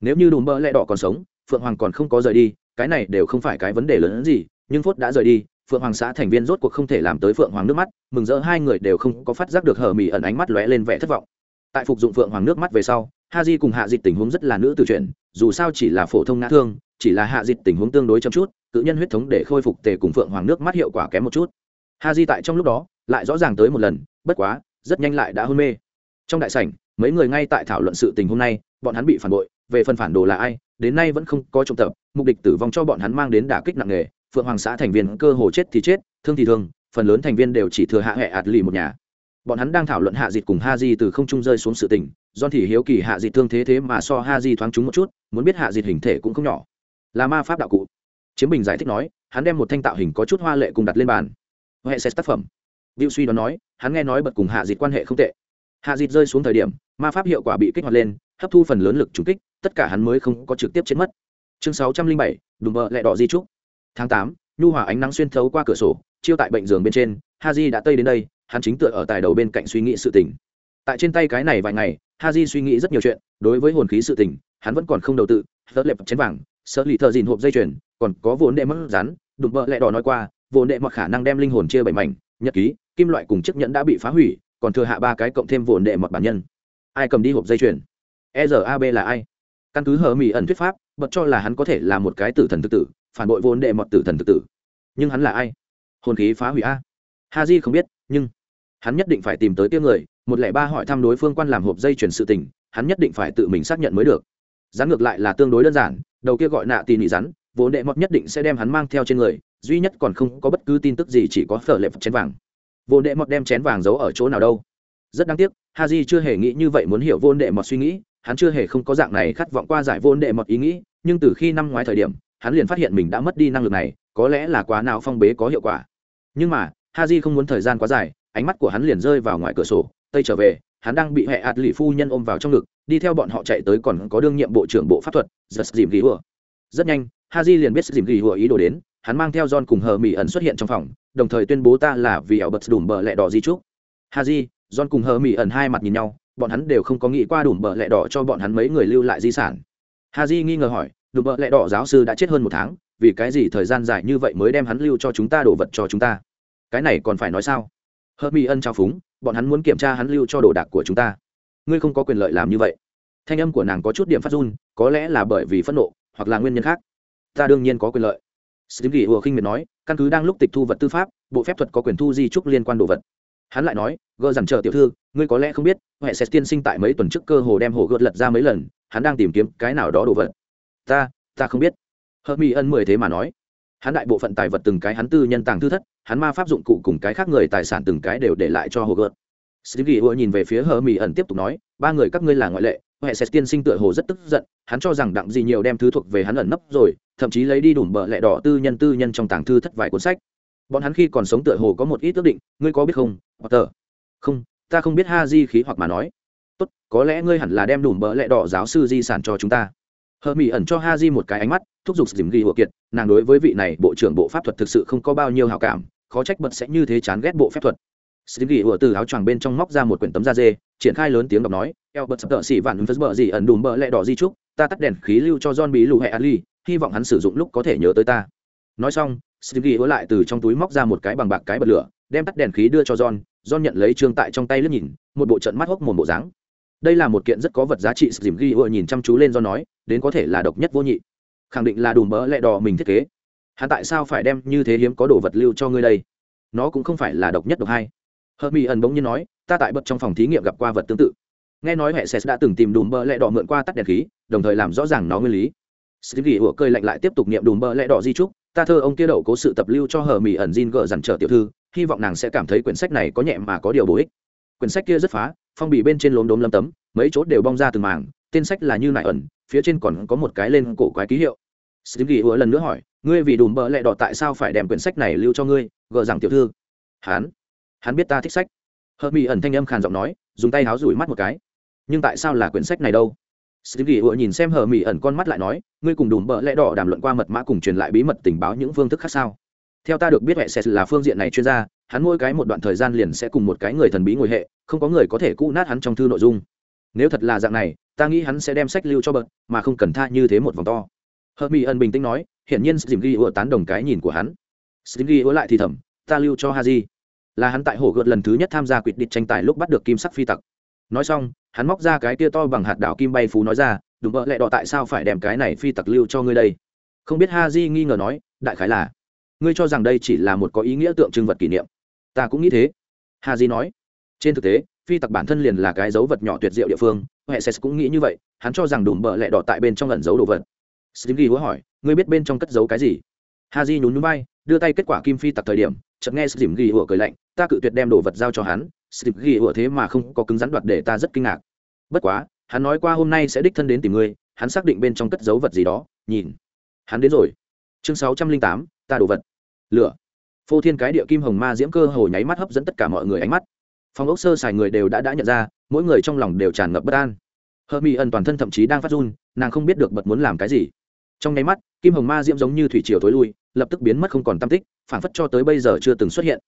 Nếu như đùm bơ lẹ đỏ còn sống, phượng hoàng còn không có rời đi cái này đều không phải cái vấn đề lớn hơn gì, nhưng phốt đã rời đi, phượng hoàng xã thành viên rốt cuộc không thể làm tới phượng hoàng nước mắt, mừng rỡ hai người đều không có phát giác được hờ mỹ ẩn ánh mắt lóe lên vẻ thất vọng. Tại phục dụng phượng hoàng nước mắt về sau, ha di cùng hạ dịch tình huống rất là nữ từ chuyện dù sao chỉ là phổ thông ngã thương, chỉ là hạ dịch tình huống tương đối chậm chút tự nhân huyết thống để khôi phục tề cùng phượng hoàng nước mắt hiệu quả kém một chút. Ha di tại trong lúc đó, lại rõ ràng tới một lần, bất quá, rất nhanh lại đã hôn mê. Trong đại sảnh, mấy người ngay tại thảo luận sự tình hôm nay, bọn hắn bị phản bội về phần phản đồ là ai đến nay vẫn không có trọng tập mục đích tử vong cho bọn hắn mang đến đả kích nặng nề phượng hoàng xã thành viên cơ hồ chết thì chết thương thì thương phần lớn thành viên đều chỉ thừa hạ hệ ạt lì một nhà. Bọn hắn đang thảo luận hạ dịt cùng ha di từ không trung rơi xuống sự tình do thì hiếu kỳ hạ dịt thương thế thế mà so ha di thoáng chúng một chút muốn biết hạ dịt hình thể cũng không nhỏ. Là ma pháp đạo cụ. Chiếm bình giải thích nói hắn đem một thanh tạo hình có chút hoa lệ cùng đặt lên bàn. Hệ xét tác phẩm. Diệu suy đoán nói, hắn nghe nói bật cùng Hạ Dịch quan hệ không tệ. Hạ Dịch rơi xuống thời điểm, ma pháp hiệu quả bị kích hoạt lên, hấp thu phần lớn lực trùng kích, tất cả hắn mới không có trực tiếp chết mất. Chương 607, đùm bờ lẹ đỏ di trúc. Tháng 8, nhu hòa ánh nắng xuyên thấu qua cửa sổ, chiếu tại bệnh giường bên trên, Haji đã tây đến đây, hắn chính tựa ở tại đầu bên cạnh suy nghĩ sự tình. Tại trên tay cái này vài ngày, Haji suy nghĩ rất nhiều chuyện, đối với hồn khí sự tình, hắn vẫn còn không đầu tự, tớ lệp chén vàng, sợ lì thợ gìn hộp dây chuyền, còn có vốn đệ mất rắn, đùm bờ lẹ đỏ nói qua, vốn đệ mặc khả năng đem linh hồn chia bảy mảnh, nhật ký, kim loại cùng chiếc nhẫn đã bị phá hủy còn thừa hạ ba cái cộng thêm vồn đệ mọt bản nhân ai cầm đi hộp dây chuyền Ezab là ai? Căn cứ hờ mỹ ẩn thuyết pháp, bật cho là hắn có thể là một cái tử thần tự tử, phản bội vốn đệ mọt tử thần tự tử. Nhưng hắn là ai? Hồn khí phá hủy a. Ha di không biết, nhưng hắn nhất định phải tìm tới tiếng người, một lẻ ba hỏi thăm đối phương quan làm hộp dây chuyển sự tình, hắn nhất định phải tự mình xác nhận mới được. Rắn ngược lại là tương đối đơn giản, đầu kia gọi nạ tỉ nỉ rắn, vốn đệ mọt nhất định sẽ đem hắn mang theo trên người, duy nhất còn không có bất cứ tin tức gì chỉ có phở lệ phật chén vàng. Vô đệ mọt đem chén vàng giấu ở chỗ nào đâu. Rất đáng tiếc ha chưa hề nghĩ như vậy muốn hiểu vô đệ mọt suy nghĩ hắn chưa hề không có dạng này khát vọng qua giải vô đệ mật ý nghĩ, nhưng từ khi năm ngoái thời điểm, hắn liền phát hiện mình đã mất đi năng lực này, có lẽ là quá nào phong bế có hiệu quả. Nhưng mà ha j không muốn thời gian quá dài, ánh mắt của hắn liền rơi vào ngoài cửa sổ, tây trở về, hắn đang bị hệ ạt lì phu nhân ôm vào trong ngực, đi theo bọn họ chạy tới còn có đương nhiệm bộ trưởng bộ pháp thuật, giật dìm ghi hùa. Rất nhanh ha j liền biết dìm ghi hùa ý đồ đến, hắn mang theo John cùng hờ mỹ ẩn xuất hiện trong phòng, đồng thời tuyên bố ta là vì ảo bật đùm bờ lẹ đỏ di trúc. Haji, john cùng hờ mỹ ẩn hai mặt nhìn nhau bọn hắn đều không có nghĩ qua đùm bờ lẹ đỏ cho bọn hắn mấy người lưu lại di sản. Haji nghi ngờ hỏi đùm bờ lẹ đỏ giáo sư đã chết hơn một tháng vì cái gì thời gian dài như vậy mới đem hắn lưu cho chúng ta đổ vật cho chúng ta? Cái này còn phải nói sao? Hớt mi ân trao phúng bọn hắn muốn kiểm tra hắn lưu cho đồ đạc của chúng ta. Ngươi không có quyền lợi làm như vậy. Thanh âm của nàng có chút điểm phát run có lẽ là bởi vì phẫn nộ hoặc là nguyên nhân khác. Ta đương nhiên có quyền lợi. Slim Gỉ Ủa khinh miệt nói, căn cứ đang lúc tịch thu vật tư pháp, bộ phép thuật có quyền thu di trúc liên quan đồ vật. Hắn lại nói, gơ dằn chờ tiểu thư, ngươi có lẽ không biết, hệ sẽ tiên sinh tại mấy tuần trước cơ hồ đem hồ gợt lật ra mấy lần, hắn đang tìm kiếm cái nào đó đồ vật. Ta, ta không biết. Hợp Mỹ ân mười thế mà nói, hắn đại bộ phận tài vật từng cái hắn tư nhân tàng thư thất, hắn ma pháp dụng cụ cùng cái khác người tài sản từng cái đều để lại cho hồ gợt. Slim Gỉ Ủa nhìn về phía Hermi ẩn tiếp tục nói, ba người các ngươi là ngoại lệ, hệ sẽ tiên sinh tựa hồ rất tức giận hắn cho rằng đặng gì nhiều đem thứ thuộc về hắn ẩn nấp rồi thậm chí lấy đi đủ bợ lẹ đỏ tư nhân tư nhân trong tàng thư thất vài cuốn sách bọn hắn khi còn sống tựa hồ có một ít ước định ngươi có biết không potter? Không ta không biết ha di khí hoặc mà nói. Tốt có lẽ ngươi hẳn là đem đủ bợ lẹ đỏ giáo sư di sản cho chúng ta. Hờ mỹ ẩn cho ha di một cái ánh mắt thúc giục dìm ghi hộ kiệt nàng đối với vị này bộ trưởng bộ pháp thuật thực sự không có bao nhiêu hảo cảm khó trách bật sẽ như thế chán ghét bộ phép thuật. Dìm ghi hộ từ áo choàng bên trong móc ra một quyển tấm da dê, triển khai lớn tiếng đọc nói, eo bật sập tợ xỉ vạn phất bờ gì ẩn đùm bờ lẹ đỏ di trúc, ta tắt đèn khí lưu cho John bí lù hệ Ali, hy vọng hắn sử dụng lúc có thể nhớ tới ta." Nói xong, Slim ghi lại từ trong túi móc ra một cái bằng bạc cái bật lửa, đem tắt đèn khí đưa cho John, John nhận lấy trương tại trong tay lướt nhìn, một bộ trận mắt hốc mồm bộ dáng. Đây là một kiện rất có vật giá trị, Slim ghi nhìn chăm chú lên do nói, đến có thể là độc nhất vô nhị. Khẳng định là đùm bỡ lẹ đỏ mình thiết kế. Hắn tại sao phải đem như thế hiếm có đồ vật lưu cho ngươi đây? Nó cũng không phải là độc nhất độc hai hợp mỹ ẩn bỗng nhiên nói ta tại bật trong phòng thí nghiệm gặp qua vật tương tự nghe nói hệ sẽ đã từng tìm đùm bơ lẹ đỏ mượn qua tắt đèn khí đồng thời làm rõ ràng nó nguyên lý stevie ủa cơi lạnh lại tiếp tục niệm đùm bơ lẹ đỏ di trúc ta thơ ông kia đậu cố sự tập lưu cho hờ mỹ ẩn Jin gờ dằn trở tiểu thư, hy vọng nàng sẽ cảm thấy quyển sách này có nhẹ mà có điều bổ ích. Quyển sách kia rất phá, phong bì bên trên lốm đốm lâm tấm, mấy chốt đều bong ra từng màng tên sách là như nại ẩn, phía trên còn có một cái lên cổ quái ký hiệu. Stevie ủa lần nữa hỏi, ngươi vì đùm bỡ lẹ đỏ tại sao phải đem quyển sách này lưu cho ngươi? Gờ rằng tiểu thư hán hắn biết ta thích sách. Hờ mỹ ẩn thanh âm khàn giọng nói, dùng tay háo rủi mắt một cái, nhưng tại sao là quyển sách này đâu? Steve ủa nhìn xem hờ Mị ẩn con mắt lại nói, ngươi cùng đùm bợ lẽ đỏ đàm luận qua mật mã cùng truyền lại bí mật tình báo những phương thức khác sao? Theo ta được biết hệ sẽ là phương diện này chuyên gia, hắn mỗi cái một đoạn thời gian liền sẽ cùng một cái người thần bí ngồi hệ, không có người có thể cũ nát hắn trong thư nội dung. Nếu thật là dạng này, ta nghĩ hắn sẽ đem sách lưu cho bật, mà không cần tha như thế một vòng to. Hợp Mỹ ẩn bình tĩnh nói, hiển nhiên Steve ủa tán đồng cái nhìn của hắn. Steve ủa lại thì thầm, ta lưu cho Haji là hắn tại hồ gợt lần thứ nhất tham gia quyết định tranh tài lúc bắt được kim sắc phi tặc nói xong hắn móc ra cái tia to bằng hạt đảo kim bay phú nói ra đúng vợ lẹ đỏ tại sao phải đem cái này phi tặc lưu cho ngươi đây? Không biết ha di nghi ngờ nói, đại khái là, ngươi cho rằng đây chỉ là một có ý nghĩa tượng trưng vật kỷ niệm. Ta cũng nghĩ thế ha di nói. Trên thực tế, phi tặc bản thân liền là cái dấu vật nhỏ tuyệt diệu địa phương hệ s cũng nghĩ như vậy, hắn cho rằng đùm bợ lẹ đỏ tại bên trong ẩn giấu đồ vật. Stingy hứa hỏi, ngươi biết bên trong cất giấu cái gì? Ha di nhún núi bay đưa tay kết quả kim phi tặc thời điểm, chợt nghe stingy hứa cười lạnh, ta cự tuyệt đem đồ vật giao cho hắn Steve ghi ủa thế mà không có cứng rắn đoạt để ta rất kinh ngạc. Bất quá, hắn nói qua hôm nay sẽ đích thân đến tìm ngươi, hắn xác định bên trong cất giấu vật gì đó, nhìn. Hắn đến rồi. Chương sáu trăm linh tám, ta đồ vật. Lửa. Phô thiên cái địa kim hồng ma diễm cơ hồ nháy mắt hấp dẫn tất cả mọi người ánh mắt. Phòng ốc sơ xài người đều đã đã nhận ra, mỗi người trong lòng đều tràn ngập bất an. Hơ ẩn toàn thân thậm chí đang phát run, nàng không biết được bật muốn làm cái gì. Trong nháy mắt, kim hồng ma diễm giống như thủy triều tối lui, lập tức biến mất không còn tăm tích phản phất cho tới bây giờ chưa từng xuất hiện.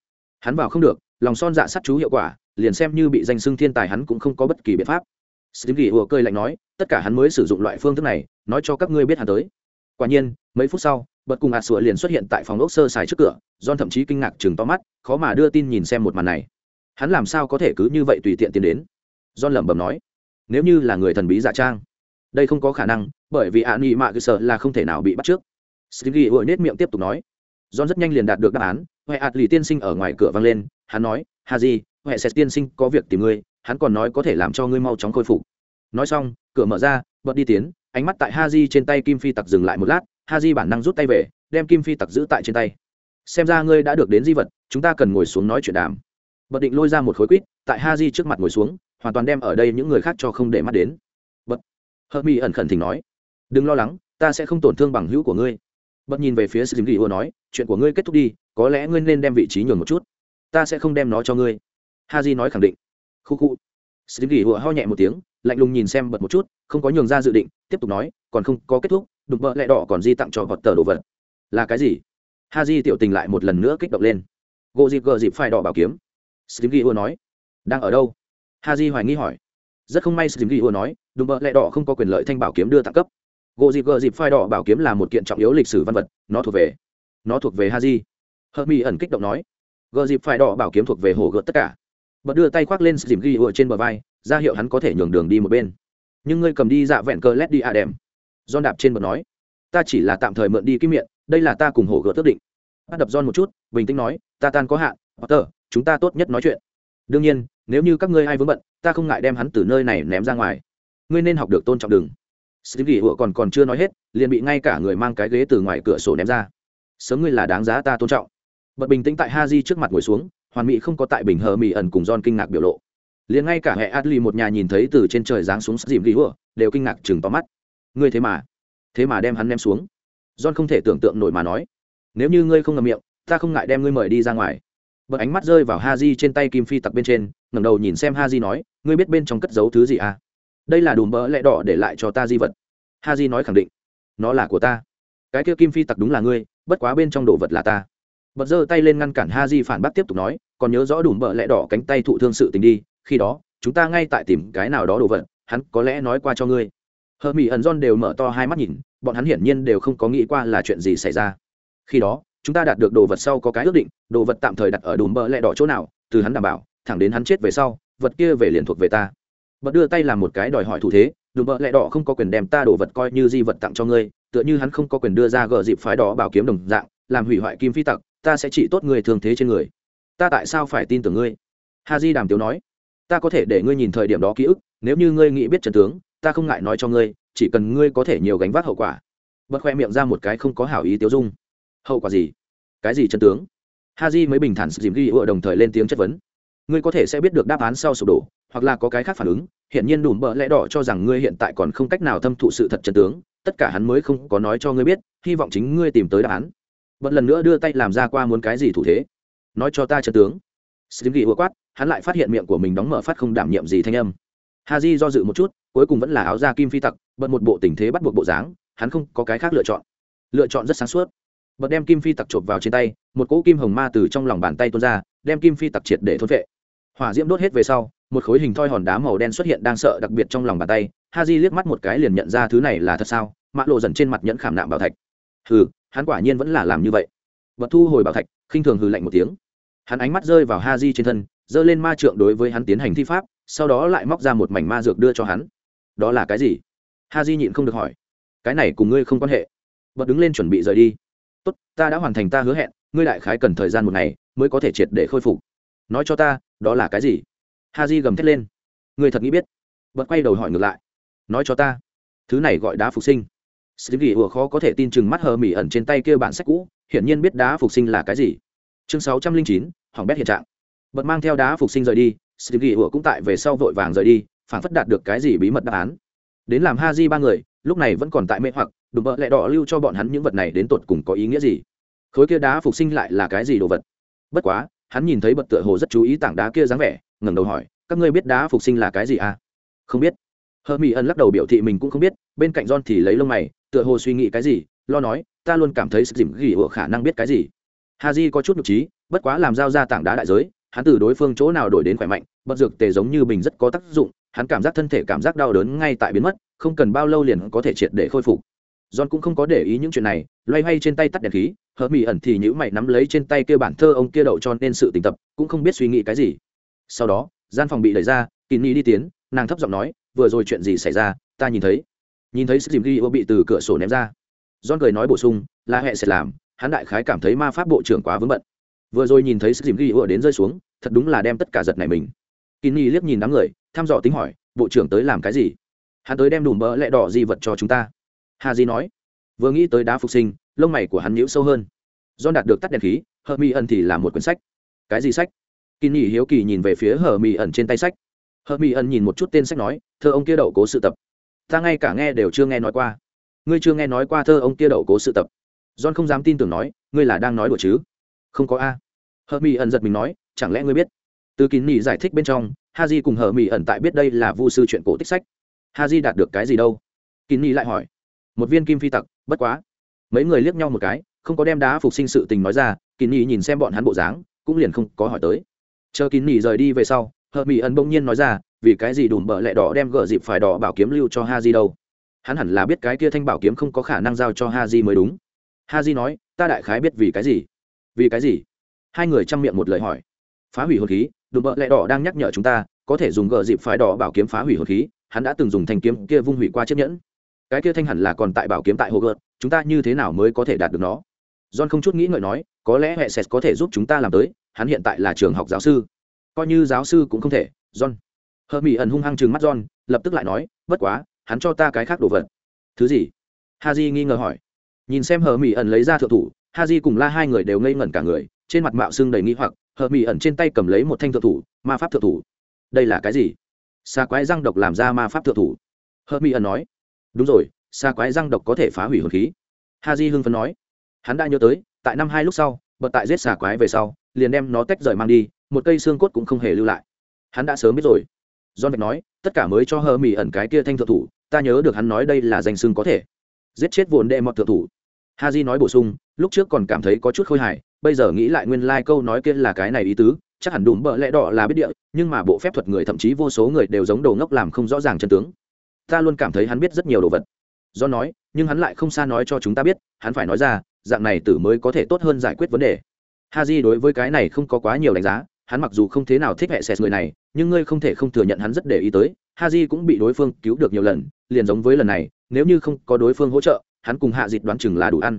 Hắn vào không được lòng son dạ sát chú hiệu quả liền xem như bị danh xưng thiên tài hắn cũng không có bất kỳ biện pháp Stingy ùa cười lạnh nói, tất cả hắn mới sử dụng loại phương thức này, nói cho các ngươi biết hắn tới. Quả nhiên, mấy phút sau, bật cùng ạt sủa liền xuất hiện tại phòng ốc sơ xài trước cửa, John thậm chí kinh ngạc chừng to mắt, khó mà đưa tin nhìn xem một màn này. Hắn làm sao có thể cứ như vậy tùy tiện tiến đến? John lẩm bẩm nói, nếu như là người thần bí giả trang, đây không có khả năng, bởi vì ạ nghị mạ cơ sở là không thể nào bị bắt trước. Stingy ùa nết miệng tiếp tục nói, John rất nhanh liền đạt được đáp án, Hoè ạt lì tiên sinh ở ngoài cửa vang lên, hắn nói, hà di huệ sẽ tiên sinh có việc tìm ngươi, hắn còn nói có thể làm cho ngươi mau chóng khôi phục. Nói xong cửa mở ra bật đi tiến ánh mắt tại ha di trên tay kim phi tặc dừng lại một lát ha di bản năng rút tay về đem kim phi tặc giữ tại trên tay. Xem ra ngươi đã được đến di vật chúng ta cần ngồi xuống nói chuyện đàm. Bật định lôi ra một khối quýt tại ha di trước mặt ngồi xuống hoàn toàn đem ở đây những người khác cho không để mắt đến. Bật hờ mi ẩn khẩn thỉnh nói đừng lo lắng ta sẽ không tổn thương bằng hữu của ngươi. Bật nhìn về phía sự ghi ưa nói chuyện của ngươi kết thúc đi có lẽ ngươi nên đem vị trí nhường một chút ta sẽ không đem nó cho ngươi ha di nói khẳng định khu khu Slim Gỉ ho nhẹ một tiếng, lạnh lùng nhìn xem bật một chút, không có nhường ra dự định, tiếp tục nói, còn không có kết thúc, đụng vợ lẹ đỏ còn di tặng cho vật tờ đồ vật. Là cái gì? Ha Haji tiểu tình lại một lần nữa kích động lên. gộ dịp gờ dịp phải đỏ bảo kiếm. Slim Gỉ nói, đang ở đâu? Ha Haji hoài nghi hỏi. Rất không may Slim Gỉ nói, đụng vợ lẹ đỏ không có quyền lợi thanh bảo kiếm đưa tặng cấp. gộ dịp gờ dịp phai đỏ bảo kiếm là một kiện trọng yếu lịch sử văn vật, nó thuộc về, nó thuộc về Haji. Mi ẩn kích động nói, gờ dịp phải đỏ bảo kiếm thuộc về hồ gợt tất cả. Bật đưa tay khoác lên dìm ghi ựa trên bờ vai ra hiệu hắn có thể nhường đường đi một bên. Nhưng ngươi cầm đi dạ vẹn cờ led đi à đèm. Don đạp trên bờ nói ta chỉ là tạm thời mượn đi kim miệng đây là ta cùng hổ gỡ tước định. Bắt đập don một chút bình tĩnh nói ta tan có hạn potter chúng ta tốt nhất nói chuyện. Đương nhiên nếu như các ngươi ai vướng bận ta không ngại đem hắn từ nơi này ném ra ngoài. Ngươi nên học được tôn trọng đừng Steve Gỉ còn còn chưa nói hết, liền bị ngay cả người mang cái ghế từ ngoài cửa sổ ném ra. Sớm ngươi là đáng giá ta tôn trọng. Bật bình tĩnh tại Haji trước mặt ngồi xuống, hoàn mỹ không có tại bình hờ mỹ ẩn cùng John kinh ngạc biểu lộ. Liền ngay cả hệ adli một nhà nhìn thấy từ trên trời giáng xuống dìm ghi hùa đều kinh ngạc chừng to mắt. Ngươi thế mà thế mà đem hắn ném xuống. John không thể tưởng tượng nổi mà nói nếu như ngươi không ngậm miệng ta không ngại đem ngươi mời đi ra ngoài. Bật ánh mắt rơi vào ha di trên tay kim phi tặc bên trên ngẩng đầu nhìn xem ha di nói ngươi biết bên trong cất giấu thứ gì à? Đây là đùm bỡ lẽ đỏ để lại cho ta di vật. Ha di nói khẳng định nó là của ta. Cái kia kim phi tặc đúng là ngươi bất quá bên trong đồ vật là ta bật giơ tay lên ngăn cản ha di phản bác tiếp tục nói, còn nhớ rõ đùm bợ lẽ đỏ cánh tay thụ thương sự tình đi, khi đó, chúng ta ngay tại tìm cái nào đó đồ vật, hắn có lẽ nói qua cho ngươi. Hờ mỹ ẩn don đều mở to hai mắt nhìn, bọn hắn hiển nhiên đều không có nghĩ qua là chuyện gì xảy ra. Khi đó, chúng ta đạt được đồ vật sau có cái ước định, đồ vật tạm thời đặt ở đùm bợ lẽ đỏ chỗ nào, từ hắn đảm bảo, thẳng đến hắn chết về sau, vật kia về liền thuộc về ta. Bật đưa tay làm một cái đòi hỏi thủ thế, đùm bợ lẽ đỏ không có quyền đem ta đồ vật coi như di vật tặng cho ngươi, tựa như hắn không có quyền đưa ra gờ dịp phái đỏ bảo kiếm đồng dạng, làm hủy hoại kim phi tặc ta sẽ trị tốt người thường thế trên người. Ta tại sao phải tin tưởng ngươi? Ha di đàm tiếu nói. Ta có thể để ngươi nhìn thời điểm đó ký ức, nếu như ngươi nghĩ biết trần tướng, ta không ngại nói cho ngươi, chỉ cần ngươi có thể nhiều gánh vác hậu quả. Bật khoe miệng ra một cái không có hảo ý tiêu dung. Hậu quả gì? Cái gì chân tướng? Ha di mới bình thản sự dìm ghi ựa đồng thời lên tiếng chất vấn. Ngươi có thể sẽ biết được đáp án sau sụp đổ, hoặc là có cái khác phản ứng. Hiện nhiên đủ bợ lẽ đỏ cho rằng ngươi hiện tại còn không cách nào thâm thụ sự thật chân tướng, tất cả hắn mới không có nói cho ngươi biết, hy vọng chính ngươi tìm tới đáp án bật lần nữa đưa tay làm ra qua muốn cái gì thủ thế nói cho ta chân tướng Slim ghi quát, hắn lại phát hiện miệng của mình đóng mở phát không đảm nhiệm gì thanh âm. Haji do dự một chút, cuối cùng vẫn là áo da kim phi tặc, bật một bộ tình thế bắt buộc bộ dáng, hắn không có cái khác lựa chọn. Lựa chọn rất sáng suốt. Bật đem kim phi tặc chộp vào trên tay, một cỗ kim hồng ma từ trong lòng bàn tay tuôn ra, đem kim phi tặc triệt để thốt vệ. Hỏa diễm đốt hết về sau, một khối hình thoi hòn đá màu đen xuất hiện đang sợ đặc biệt trong lòng bàn tay. Haji liếc mắt một cái liền nhận ra thứ này là thật sao, mạ lộ dần trên mặt nhẫn khảm nạm bảo thạch. Hừ, hắn quả nhiên vẫn là làm như vậy. vật thu hồi bảo thạch, khinh thường hừ lạnh một tiếng. Hắn ánh mắt rơi vào ha di trên thân giơ lên ma trượng đối với hắn tiến hành thi pháp sau đó lại móc ra một mảnh ma dược đưa cho hắn. Đó là cái gì? Ha di nhịn không được hỏi. Cái này cùng ngươi không quan hệ. Bật đứng lên chuẩn bị rời đi. Tốt ta đã hoàn thành ta hứa hẹn ngươi đại khái cần thời gian một ngày mới có thể triệt để khôi phục. Nói cho ta đó là cái gì? Ha di gầm thét lên. Ngươi thật nghĩ biết. Bật quay đầu hỏi ngược lại. Nói cho ta thứ này gọi đá phục sinh. Steve Gỉ ủa khó có thể tin chừng mắt hờ mỉ ẩn trên tay kia bản sách cũ, hiển nhiên biết đá phục sinh là cái gì. Chương 609, hoàng bét hiện trạng. Bật mang theo đá phục sinh rời đi, Steve Gỉ ủa cũng tại về sau vội vàng rời đi, phản phất đạt được cái gì bí mật đáp án. Đến làm Haji ba người, lúc này vẫn còn tại mê hoặc, đùm bợ lẹ đỏ lưu cho bọn hắn những vật này đến tột cùng có ý nghĩa gì? Khối kia đá phục sinh lại là cái gì đồ vật? Bất quá, hắn nhìn thấy bật tựa hồ rất chú ý tảng đá kia dáng vẻ, ngẩng đầu hỏi, các ngươi biết đá phục sinh là cái gì à? Không biết. Hờ Mỹ ẩn lắc đầu biểu thị mình cũng không biết, bên cạnh John thì lấy lông mày, tựa hồ suy nghĩ cái gì, lo nói, ta luôn cảm thấy sự dìm gỉ ủa khả năng biết cái gì. Ha di có chút nhục trí bất quá làm giao ra tảng đá đại giới, hắn từ đối phương chỗ nào đổi đến khỏe mạnh bật dược tề giống như bình rất có tác dụng, hắn cảm giác thân thể cảm giác đau đớn ngay tại biến mất, không cần bao lâu liền có thể triệt để khôi phục. John cũng không có để ý những chuyện này, loay hoay trên tay tắt đèn khí hờ mỹ ẩn thì nhữ mày nắm lấy trên tay kia bản thơ ông kia đậu cho nên sự tình tập, cũng không biết suy nghĩ cái gì. Sau đó, gian phòng bị đẩy ra kỳ ni đi tiến, nàng thấp giọng nói, vừa rồi chuyện gì xảy ra, ta nhìn thấy nhìn thấy sức dìm ghi ô bị từ cửa sổ ném ra. John cười nói bổ sung là hệ sẽ làm. Hắn đại khái cảm thấy ma pháp bộ trưởng quá vướng bận. Vừa rồi nhìn thấy sức dìm ghi ô đến rơi xuống, thật đúng là đem tất cả giật này mình. Kỳ nhi liếc nhìn đám người, thăm dò tính hỏi, bộ trưởng tới làm cái gì? Hắn tới đem đùm bỡ lẹ đỏ di vật cho chúng ta. Hà di nói, vừa nghĩ tới đá phục sinh, lông mày của hắn nhíu sâu hơn. John đạt được tắt đèn khí hờ mi ẩn thì là một quyển sách. Cái gì sách? Kỳ nhi hiếu kỳ nhìn về phía hờ mi ẩn trên tay sách. Hờ mi ẩn nhìn một chút tên sách nói, thơ ông kia đậu cố sự tập ta ngay cả nghe đều chưa nghe nói qua. Ngươi chưa nghe nói qua thơ ông kia đậu cố sự tập. John không dám tin tưởng nói, ngươi là đang nói đùa chứ? Không có a. Hờ mỹ ẩn giật mình nói, chẳng lẽ ngươi biết? Từ kín nỉ giải thích bên trong ha j cùng hờ mỹ ẩn tại biết đây là vu sư chuyện cổ tích sách. Ha j đạt được cái gì đâu? Kín nỉ lại hỏi. Một viên kim phi tặc, bất quá. Mấy người liếc nhau một cái, không có đem đá phục sinh sự tình nói ra, kín nỉ nhìn xem bọn hắn bộ dáng, cũng liền không có hỏi tới. Chờ kín nỉ rời đi về sau Hợp mỹ ẩn bỗng nhiên nói ra, vì cái gì đùm bợ lẹ đỏ đem gỡ dịp phải đỏ bảo kiếm lưu cho ha di đâu? Hắn hẳn là biết cái kia thanh bảo kiếm không có khả năng giao cho ha di mới đúng. Ha di nói, ta đại khái biết vì cái gì? Vì cái gì? Hai người chăm miệng một lời hỏi. Phá hủy hồn khí, đùm bợ lẹ đỏ đang nhắc nhở chúng ta, có thể dùng gỡ dịp phải đỏ bảo kiếm phá hủy hồn khí, hắn đã từng dùng thanh kiếm kia vung hủy qua chiếc nhẫn. Cái kia thanh hẳn là còn tại bảo kiếm tại hồ gợt chúng ta như thế nào mới có thể đạt được nó? John không chút nghĩ ngợi nói, có lẽ hệ sệt có thể giúp chúng ta làm tới, hắn hiện tại là trường học giáo sư coi như giáo sư cũng không thể, john. Hờ mỹ ẩn hung hăng chừng mắt john, lập tức lại nói, bất quá, hắn cho ta cái khác đồ vật. Thứ gì? Ha j nghi ngờ hỏi. Nhìn xem hờ mỹ ẩn lấy ra thượng thủ ha j cùng la hai người đều ngây ngẩn cả người, trên mặt mạo xương đầy nghi hoặc, hờ mỹ ẩn trên tay cầm lấy một thanh thượng thủ, ma pháp thượng thủ. Đây là cái gì? Xa quái răng độc làm ra ma pháp thượng thủ. Hờ mỹ ẩn nói. Đúng rồi xa quái răng độc có thể phá hủy hồn khí. Ha j hưng phấn nói. Hắn đã nhớ tới, tại năm hai lúc sau, bật tại giết xà quái về sau, liền đem nó tách rời mang đi một cây xương cốt cũng không hề lưu lại hắn đã sớm biết rồi John vạch nói, tất cả mới cho hờ mỹ ẩn cái kia thanh thượng thủ, ta nhớ được hắn nói đây là danh xưng có thể. Giết chết vốn đệ mọt thượng thủ. Haji nói bổ sung, lúc trước còn cảm thấy có chút khôi hài, bây giờ nghĩ lại nguyên lai câu nói kia là cái này ý tứ, chắc hẳn đùm bợ lẽ đỏ là biết địa, nhưng mà bộ phép thuật người thậm chí vô số người đều giống đồ ngốc làm không rõ ràng chân tướng. Ta luôn cảm thấy hắn biết rất nhiều đồ vật. John nói, nhưng hắn lại không xa nói cho chúng ta biết, hắn phải nói ra, dạng này tử mới có thể tốt hơn giải quyết vấn đề. Haji đối với cái này không có quá nhiều đánh giá, hắn mặc dù không thế nào thích hệ sệt người này, nhưng ngươi không thể không thừa nhận hắn rất để ý tới ha j cũng bị đối phương cứu được nhiều lần, liền giống với lần này, nếu như không có đối phương hỗ trợ, hắn cùng hạ dịt đoán chừng là đủ ăn.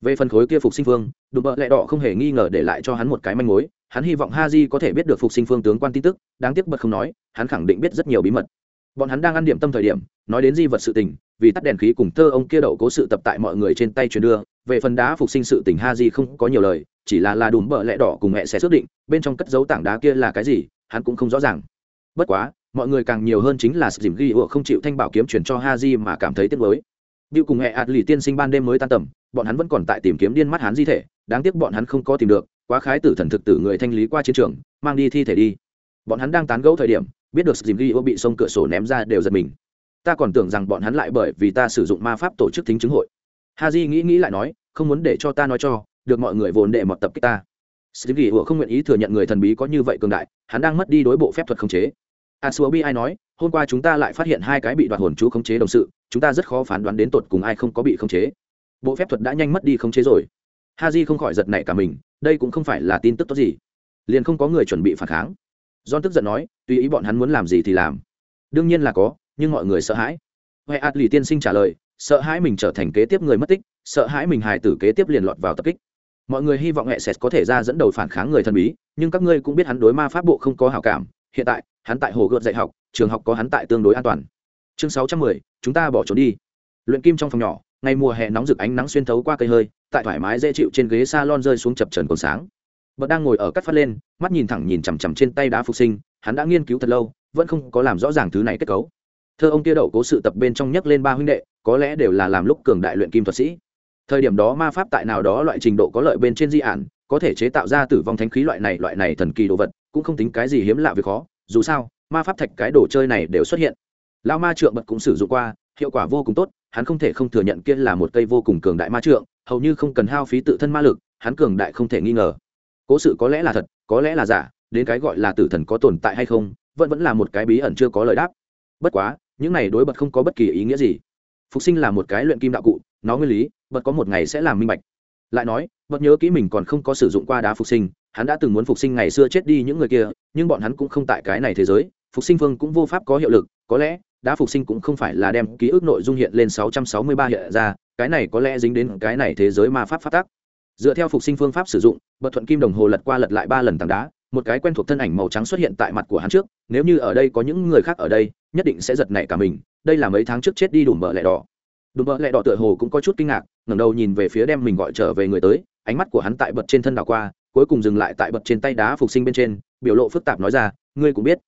Về phần khối kia phục sinh phương đụng bợ lẹ đỏ không hề nghi ngờ để lại cho hắn một cái manh mối, hắn hy vọng ha j có thể biết được phục sinh phương tướng quan tin tức, đáng tiếc bật không nói, hắn khẳng định biết rất nhiều bí mật. Bọn hắn đang ăn điểm tâm thời điểm, nói đến di vật sự tình, vì tắt đèn khí cùng thơ ông kia đậu cố sự tập tại mọi người trên tay truyền đưa, về phần đá phục sinh sự tình ha di không có nhiều lời chỉ là là đùm bợ lẹ đỏ cùng mẹ sẽ xác định bên trong cất dấu tảng đá kia là cái gì hắn cũng không rõ ràng bất quá mọi người càng nhiều hơn chính là sự dìm ghi ủa không chịu thanh bảo kiếm chuyển cho ha di mà cảm thấy tiếc mới Điệu cùng hệ ạt lì tiên sinh ban đêm mới tan tầm, bọn hắn vẫn còn tại tìm kiếm điên mắt hắn di thể, đáng tiếc bọn hắn không có tìm được, quá khái tử thần thực tử người thanh lý qua chiến trường, mang đi thi thể đi. Bọn hắn đang tán gẫu thời điểm, biết được Jim Gio bị sông cửa sổ ném ra đều giật mình. Ta còn tưởng rằng bọn hắn lại bởi vì ta sử dụng ma pháp tổ chức thính chứng hội. ha Haji nghĩ nghĩ lại nói, không muốn để cho ta nói cho, được mọi người vốn để mọt tập kích ta Steve Gỉ không nguyện ý thừa nhận người thần bí có như vậy cường đại, hắn đang mất đi đối bộ phép thuật khống chế. À, Asuobi ai nói, hôm qua chúng ta lại phát hiện hai cái bị đoạt hồn chú khống chế đồng sự, chúng ta rất khó phán đoán đến tột cùng ai không có bị khống chế. Bộ phép thuật đã nhanh mất đi khống chế rồi. Haji không khỏi giật nảy cả mình, đây cũng không phải là tin tức tốt gì. Liền không có người chuẩn bị phản kháng. john tức giận nói tùy ý bọn hắn muốn làm gì thì làm đương nhiên là có nhưng mọi người sợ hãi huệ A lì tiên sinh trả lời sợ hãi mình trở thành kế tiếp người mất tích sợ hãi mình hài tử kế tiếp liền lọt vào tập kích mọi người hy vọng hệ sệt có thể ra dẫn đầu phản kháng người thần bí, nhưng các ngươi cũng biết hắn đối ma pháp bộ không có hảo cảm. Hiện tại, hắn tại hồ gợt dạy học, trường học có hắn tại tương đối an toàn. Chương sáu trăm mười, chúng ta bỏ trốn đi. Luyện kim trong phòng nhỏ, ngày mùa hè nóng rực ánh nắng xuyên thấu qua cây hơi, tại thoải mái dễ chịu trên ghế s a lon rơi xuống chập trần còn sáng. Bật đang ngồi ở cắt phát lên, mắt nhìn thẳng nhìn chằm chằm trên tay đá phục sinh, hắn đã nghiên cứu thật lâu, vẫn không có làm rõ ràng thứ này kết cấu. Thơ ông kia đậu cố sự tập bên trong nhắc lên ba huynh đệ, có lẽ đều là làm lúc cường đại luyện kim thuật sĩ thời điểm đó ma pháp tại nào đó loại trình độ có lợi bên trên di ản, có thể chế tạo ra tử vong thánh khí loại này loại này thần kỳ đồ vật, cũng không tính cái gì hiếm lạ việc khó. Dù sao, ma pháp thạch cái đồ chơi này đều xuất hiện. Lao ma trượng bật cũng sử dụng qua, hiệu quả vô cùng tốt, hắn không thể không thừa nhận kia là một cây vô cùng cường đại ma trượng, hầu như không cần hao phí tự thân ma lực, hắn cường đại không thể nghi ngờ. Cố sự có lẽ là thật, có lẽ là giả, đến cái gọi là tử thần có tồn tại hay không, vẫn vẫn là một cái bí ẩn chưa có lời đáp. Bất quá, những này đối bật không có bất kỳ ý nghĩa gì. Phục sinh là một cái luyện kim đạo cụ nó nguyên lý, bật có một ngày sẽ làm minh bạch. Lại nói, bật nhớ kỹ mình còn không có sử dụng qua đá phục sinh, hắn đã từng muốn phục sinh ngày xưa chết đi những người kia, nhưng bọn hắn cũng không tại cái này thế giới, phục sinh vương cũng vô pháp có hiệu lực, có lẽ, đá phục sinh cũng không phải là đem ký ức nội dung hiện lên 663 hiện ra, cái này có lẽ dính đến cái này thế giới ma pháp phát tác. Dựa theo phục sinh phương pháp sử dụng, bật thuận kim đồng hồ lật qua lật lại ba lần tảng đá, một cái quen thuộc thân ảnh màu trắng xuất hiện tại mặt của hắn trước, nếu như ở đây có những người khác ở đây, nhất định sẽ giật nảy cả mình, đây là mấy tháng trước chết đi đủ mở lẻ đỏ đùm bợ lẹ đỏ tựa hồ cũng có chút kinh ngạc, ngẩng đầu nhìn về phía đem mình gọi trở về người tới, ánh mắt của hắn tại bật trên thân đảo qua, cuối cùng dừng lại tại bật trên tay đá phục sinh bên trên, biểu lộ phức tạp nói ra, ngươi cũng biết,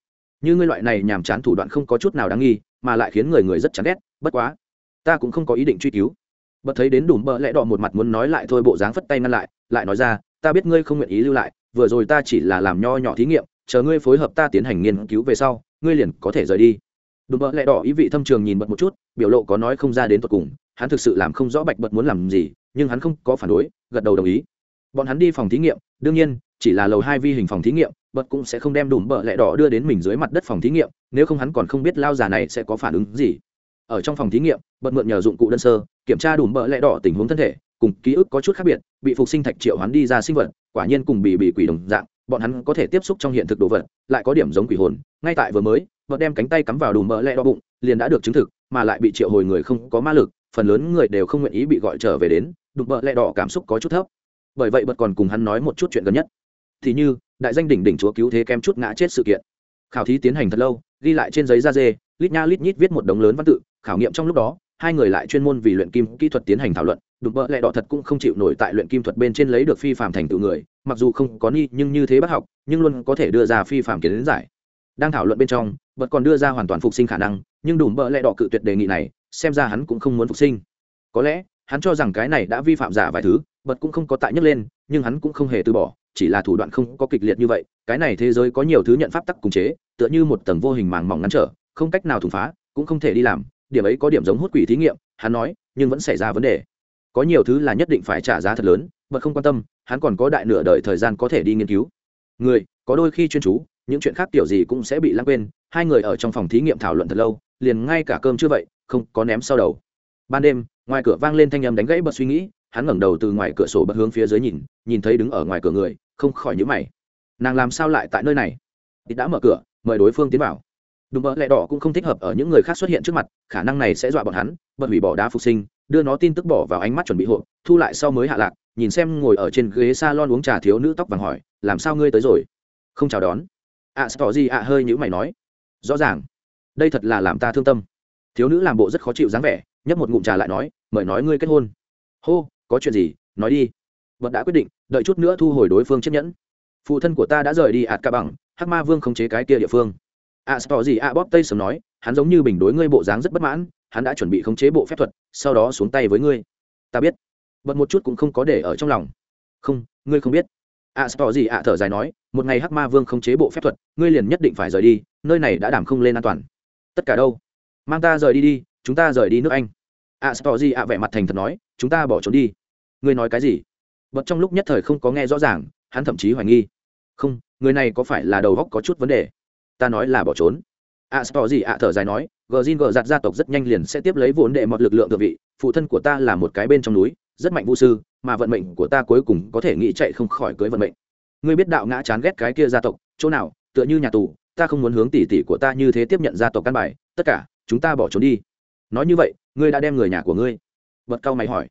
như ngươi loại này nhàm chán thủ đoạn không có chút nào đáng nghi, mà lại khiến người người rất chán ghét, bất quá, ta cũng không có ý định truy cứu. Bật thấy đến đùm bợ lẹ đỏ một mặt muốn nói lại thôi, bộ dáng phất tay ngăn lại lại nói ra, ta biết ngươi không nguyện ý lưu lại, vừa rồi ta chỉ là làm nho nhỏ thí nghiệm, chờ ngươi phối hợp ta tiến hành nghiên cứu về sau, ngươi liền có thể rời đi đùm bợ lẹ đỏ ý vị thâm trường nhìn bật một chút, biểu lộ có nói không ra đến tột cùng, hắn thực sự làm không rõ bạch bật muốn làm gì, nhưng hắn không có phản đối, gật đầu đồng ý. Bọn hắn đi phòng thí nghiệm, đương nhiên, chỉ là lầu hai vi hình phòng thí nghiệm, bật cũng sẽ không đem đùm bợ lẹ đỏ đưa đến mình dưới mặt đất phòng thí nghiệm, nếu không hắn còn không biết lao già này sẽ có phản ứng gì. Ở trong phòng thí nghiệm, bật mượn nhờ dụng cụ đơn sơ, kiểm tra đùm bợ lẹ đỏ tình huống thân thể, cùng ký ức có chút khác biệt, bị phục sinh thạch triệu hoán đi ra sinh vật, quả nhiên cùng bị bị quỷ đồng dạng bọn hắn có thể tiếp xúc trong hiện thực đồ vật, lại có điểm giống quỷ hồn. Ngay tại vừa mới, vợ đem cánh tay cắm vào đùm mỡ lẹ đo bụng, liền đã được chứng thực, mà lại bị triệu hồi người không có ma lực, phần lớn người đều không nguyện ý bị gọi trở về đến, đùm mỡ lẹ đỏ cảm xúc có chút thấp. Bởi vậy bật còn cùng hắn nói một chút chuyện gần nhất. Thì như, đại danh đỉnh đỉnh chúa cứu thế kém chút ngã chết sự kiện. Khảo thí tiến hành thật lâu, ghi lại trên giấy da dê, lít nha lít nhít viết một đống lớn văn tự, khảo nghiệm trong lúc đó, hai người lại chuyên môn vì luyện kim kỹ thuật tiến hành thảo luận, đùm bợ lẹ đỏ thật cũng không chịu nổi tại luyện kim thuật bên trên lấy được phi phạm thành tựu người mặc dù không có ni nhưng như thế bác học, nhưng luôn có thể đưa ra phi phạm kiến giải. Đang thảo luận bên trong, bật còn đưa ra hoàn toàn phục sinh khả năng, nhưng đùm bợ lẽ đỏ cự tuyệt đề nghị này, xem ra hắn cũng không muốn phục sinh. Có lẽ, hắn cho rằng cái này đã vi phạm giả vài thứ, bật cũng không có tại nhấc lên, nhưng hắn cũng không hề từ bỏ, chỉ là thủ đoạn không có kịch liệt như vậy, cái này thế giới có nhiều thứ nhận pháp tắc cùng chế, tựa như một tầng vô hình màng mỏng ngăn trở, không cách nào thủng phá, cũng không thể đi làm, điểm ấy có điểm giống hút quỷ thí nghiệm, hắn nói, nhưng vẫn xảy ra vấn đề. Có nhiều thứ là nhất định phải trả giá thật lớn bật không quan tâm, hắn còn có đại nửa đời thời gian có thể đi nghiên cứu. Người, có đôi khi chuyên chú, những chuyện khác kiểu gì cũng sẽ bị lãng quên. Hai người ở trong phòng thí nghiệm thảo luận thật lâu, liền ngay cả cơm chưa vậy, không có ném sau đầu. Ban đêm, ngoài cửa vang lên thanh âm đánh gãy bật suy nghĩ, hắn ngẩng đầu từ ngoài cửa sổ bật hướng phía dưới nhìn nhìn thấy đứng ở ngoài cửa người, không khỏi nhữ mày. Nàng làm sao lại tại nơi này? Thì đã mở cửa, mời đối phương tiến vào. Đúng mỡ lẹ đỏ cũng không thích hợp ở những người khác xuất hiện trước mặt, khả năng này sẽ dọa bọn hắn, bật hủy bỏ đá phục sinh, đưa nó tin tức bỏ vào ánh mắt chuẩn bị hộp, thu lại sau mới hạ lạc nhìn xem ngồi ở trên ghế s a lon uống trà thiếu nữ tóc vàng hỏi làm sao ngươi tới rồi? Không chào đón. Ạ à, gì ạ hơi nhữ mày nói. Rõ ràng. Đây thật là làm ta thương tâm. Thiếu nữ làm bộ rất khó chịu dáng vẻ nhấp một ngụm trà lại nói mời nói ngươi kết hôn. Hô có chuyện gì? Nói đi. Vật đã quyết định đợi chút nữa thu hồi đối phương chiếc nhẫn. Phụ thân của ta đã rời đi ạt ca bằng hắc ma vương khống chế cái kia địa phương. Ạ à, gì ạ bóp tây sầm nói hắn giống như bình đối ngươi bộ dáng rất bất mãn hắn đã chuẩn bị khống chế bộ phép thuật sau đó xuống tay với ngươi. Ta biết bật một chút cũng không có để ở trong lòng. Không ngươi không biết. A à, gì ạ thở dài nói một ngày hắc ma vương không chế bộ phép thuật ngươi liền nhất định phải rời đi nơi này đã đảm không lên an toàn. Tất cả đâu? Mang ta rời đi đi chúng ta rời đi nước anh. A à, gì ạ vẻ mặt thành thật nói chúng ta bỏ trốn đi. Ngươi nói cái gì? Bật trong lúc nhất thời không có nghe rõ ràng hắn thậm chí hoài nghi. Không người này có phải là đầu góc có chút vấn đề? Ta nói là bỏ trốn a spò gì ạ thở dài nói gờ zin gờ giặt gia tộc rất nhanh liền sẽ tiếp lấy vốn đệ mọt lực lượng thượng vị phụ thân của ta là một cái bên trong núi rất mạnh vũ sư mà vận mệnh của ta cuối cùng có thể nghĩ chạy không khỏi cưới vận mệnh. Ngươi biết đạo ngã chán ghét cái kia gia tộc chỗ nào tựa như nhà tù ta không muốn hướng tỷ tỷ của ta như thế tiếp nhận gia tộc căn bài tất cả chúng ta bỏ trốn đi. Nói như vậy ngươi đã đem người nhà của ngươi? Bật cao mày hỏi.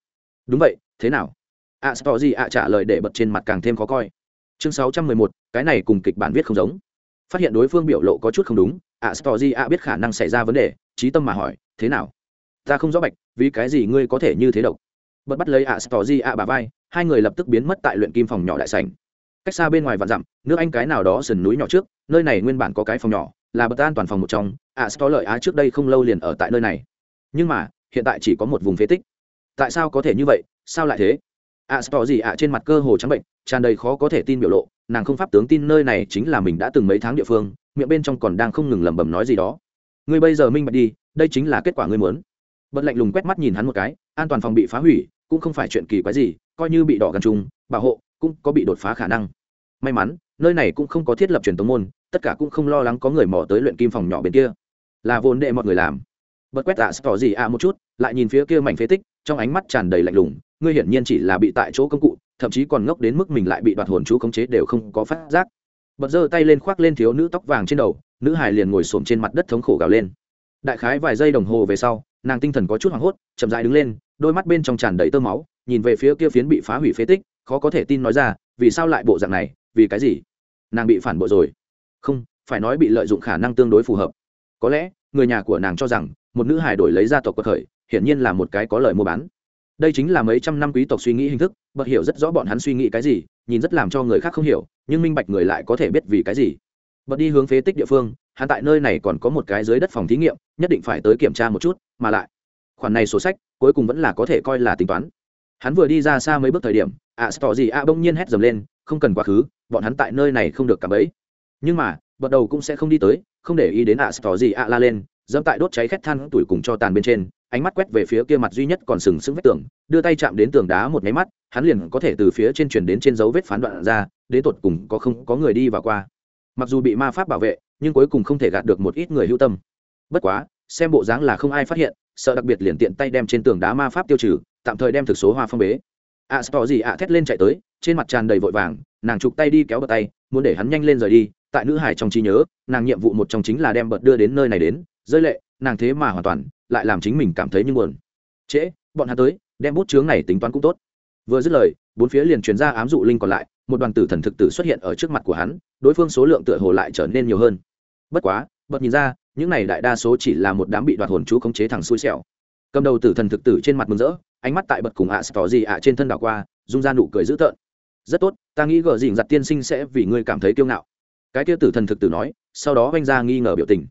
Đúng vậy thế nào? A à, gì ạ trả lời để bật trên mặt càng thêm khó coi. Chương sáu trăm mười một cái này cùng kịch bản viết không giống phát hiện đối phương biểu lộ có chút không đúng a à, ạ biết khả năng xảy ra vấn đề trí tâm mà hỏi thế nào? Ta không rõ bạch vì cái gì ngươi có thể như thế độc? Bật bắt lấy a à, ạ bà vai hai người lập tức biến mất tại luyện kim phòng nhỏ đại sảnh. Cách xa bên ngoài vạn dặm nước anh cái nào đó sườn núi nhỏ trước nơi này nguyên bản có cái phòng nhỏ là bật an toàn phòng một trong a à, lợi á trước đây không lâu liền ở tại nơi này. Nhưng mà hiện tại chỉ có một vùng phế tích. Tại sao có thể như vậy? Sao lại thế? ạ à, gì ạ trên mặt cơ hồ trắng bệnh tràn đầy khó có thể tin biểu lộ nàng không pháp tướng tin nơi này chính là mình đã từng mấy tháng địa phương, miệng bên trong còn đang không ngừng lẩm bẩm nói gì đó. Ngươi bây giờ minh bạch đi, đây chính là kết quả ngươi muốn. Bật lạnh lùng quét mắt nhìn hắn một cái, an toàn phòng bị phá hủy, cũng không phải chuyện kỳ quái gì, coi như bị đỏ gần trùng, bảo hộ, cũng có bị đột phá khả năng. May mắn, nơi này cũng không có thiết lập truyền tống môn, tất cả cũng không lo lắng có người mò tới luyện kim phòng nhỏ bên kia. Là vốn đệ mọi người làm. Bật quét tạ tỏ gì ạ một chút, lại nhìn phía kia mảnh phế tích, trong ánh mắt tràn đầy lạnh lùng, ngươi hiển nhiên chỉ là bị tại chỗ công cụ thậm chí còn ngốc đến mức mình lại bị đoạt hồn chú khống chế đều không có phát giác. Bật giơ tay lên khoác lên thiếu nữ tóc vàng trên đầu, nữ hài liền ngồi xổm trên mặt đất thống khổ gào lên. Đại khái vài giây đồng hồ về sau, nàng tinh thần có chút hoảng hốt, chậm dại đứng lên, đôi mắt bên trong tràn đầy tơ máu, nhìn về phía kia phiến bị phá hủy phế tích, khó có thể tin nói ra, vì sao lại bộ dạng này, vì cái gì? Nàng bị phản bội rồi. Không, phải nói bị lợi dụng khả năng tương đối phù hợp. Có lẽ, người nhà của nàng cho rằng, một nữ hài đổi lấy gia tộc cuộc khởi hiển nhiên là một cái có lợi mua bán đây chính là mấy trăm năm quý tộc suy nghĩ hình thức bậc hiểu rất rõ bọn hắn suy nghĩ cái gì nhìn rất làm cho người khác không hiểu nhưng minh bạch người lại có thể biết vì cái gì. Bật đi hướng phế tích địa phương hắn tại nơi này còn có một cái dưới đất phòng thí nghiệm nhất định phải tới kiểm tra một chút mà lại khoản này sổ sách cuối cùng vẫn là có thể coi là tính toán. Hắn vừa đi ra xa mấy bước thời điểm ạ à, gì ạ bỗng nhiên hét dầm lên không cần quá khứ bọn hắn tại nơi này không được cảm ấy nhưng mà bật đầu cũng sẽ không đi tới không để ý đến ạ à, gì ạ la lên dẫm tại đốt cháy khét than tuổi cùng cho tàn bên trên ánh mắt quét về phía kia mặt duy nhất còn sừng sững vết tường đưa tay chạm đến tường đá một nháy mắt hắn liền có thể từ phía trên chuyển đến trên dấu vết phán đoạn ra đến tột cùng có không có người đi và qua. Mặc dù bị ma pháp bảo vệ nhưng cuối cùng không thể gạt được một ít người hữu tâm. Bất quá xem bộ dáng là không ai phát hiện sợ đặc biệt liền tiện tay đem trên tường đá ma pháp tiêu trừ tạm thời đem thực số hoa phong bế. Ạ à, gì ạ thét lên chạy tới trên mặt tràn đầy vội vàng nàng chụp tay đi kéo bật tay muốn để hắn nhanh lên rời đi tại nữ hải trong trí nhớ nàng nhiệm vụ một trong chính là đem bật đưa đến nơi này đến rơi lệ nàng thế mà hoàn toàn lại làm chính mình cảm thấy như buồn. Trễ, bọn hắn tới, đem bút chướng này tính toán cũng tốt. Vừa dứt lời, bốn phía liền truyền ra ám dụ linh còn lại, một đoàn tử thần thực tử xuất hiện ở trước mặt của hắn, đối phương số lượng tựa hồ lại trở nên nhiều hơn. Bất quá, bật nhìn ra, những này đại đa số chỉ là một đám bị đoạt hồn chú khống chế thằng xui xẻo. Cầm đầu tử thần thực tử trên mặt mừng rỡ, ánh mắt tại bật cùng ạ à gì ạ trên thân đảo qua dung ra nụ cười dữ tợn. Rất tốt, ta nghĩ gờ dình giặt tiên sinh sẽ vì ngươi cảm thấy kiêu ngạo. Cái kia tử thần thực tử nói, sau đó oanh ra nghi ngờ biểu tình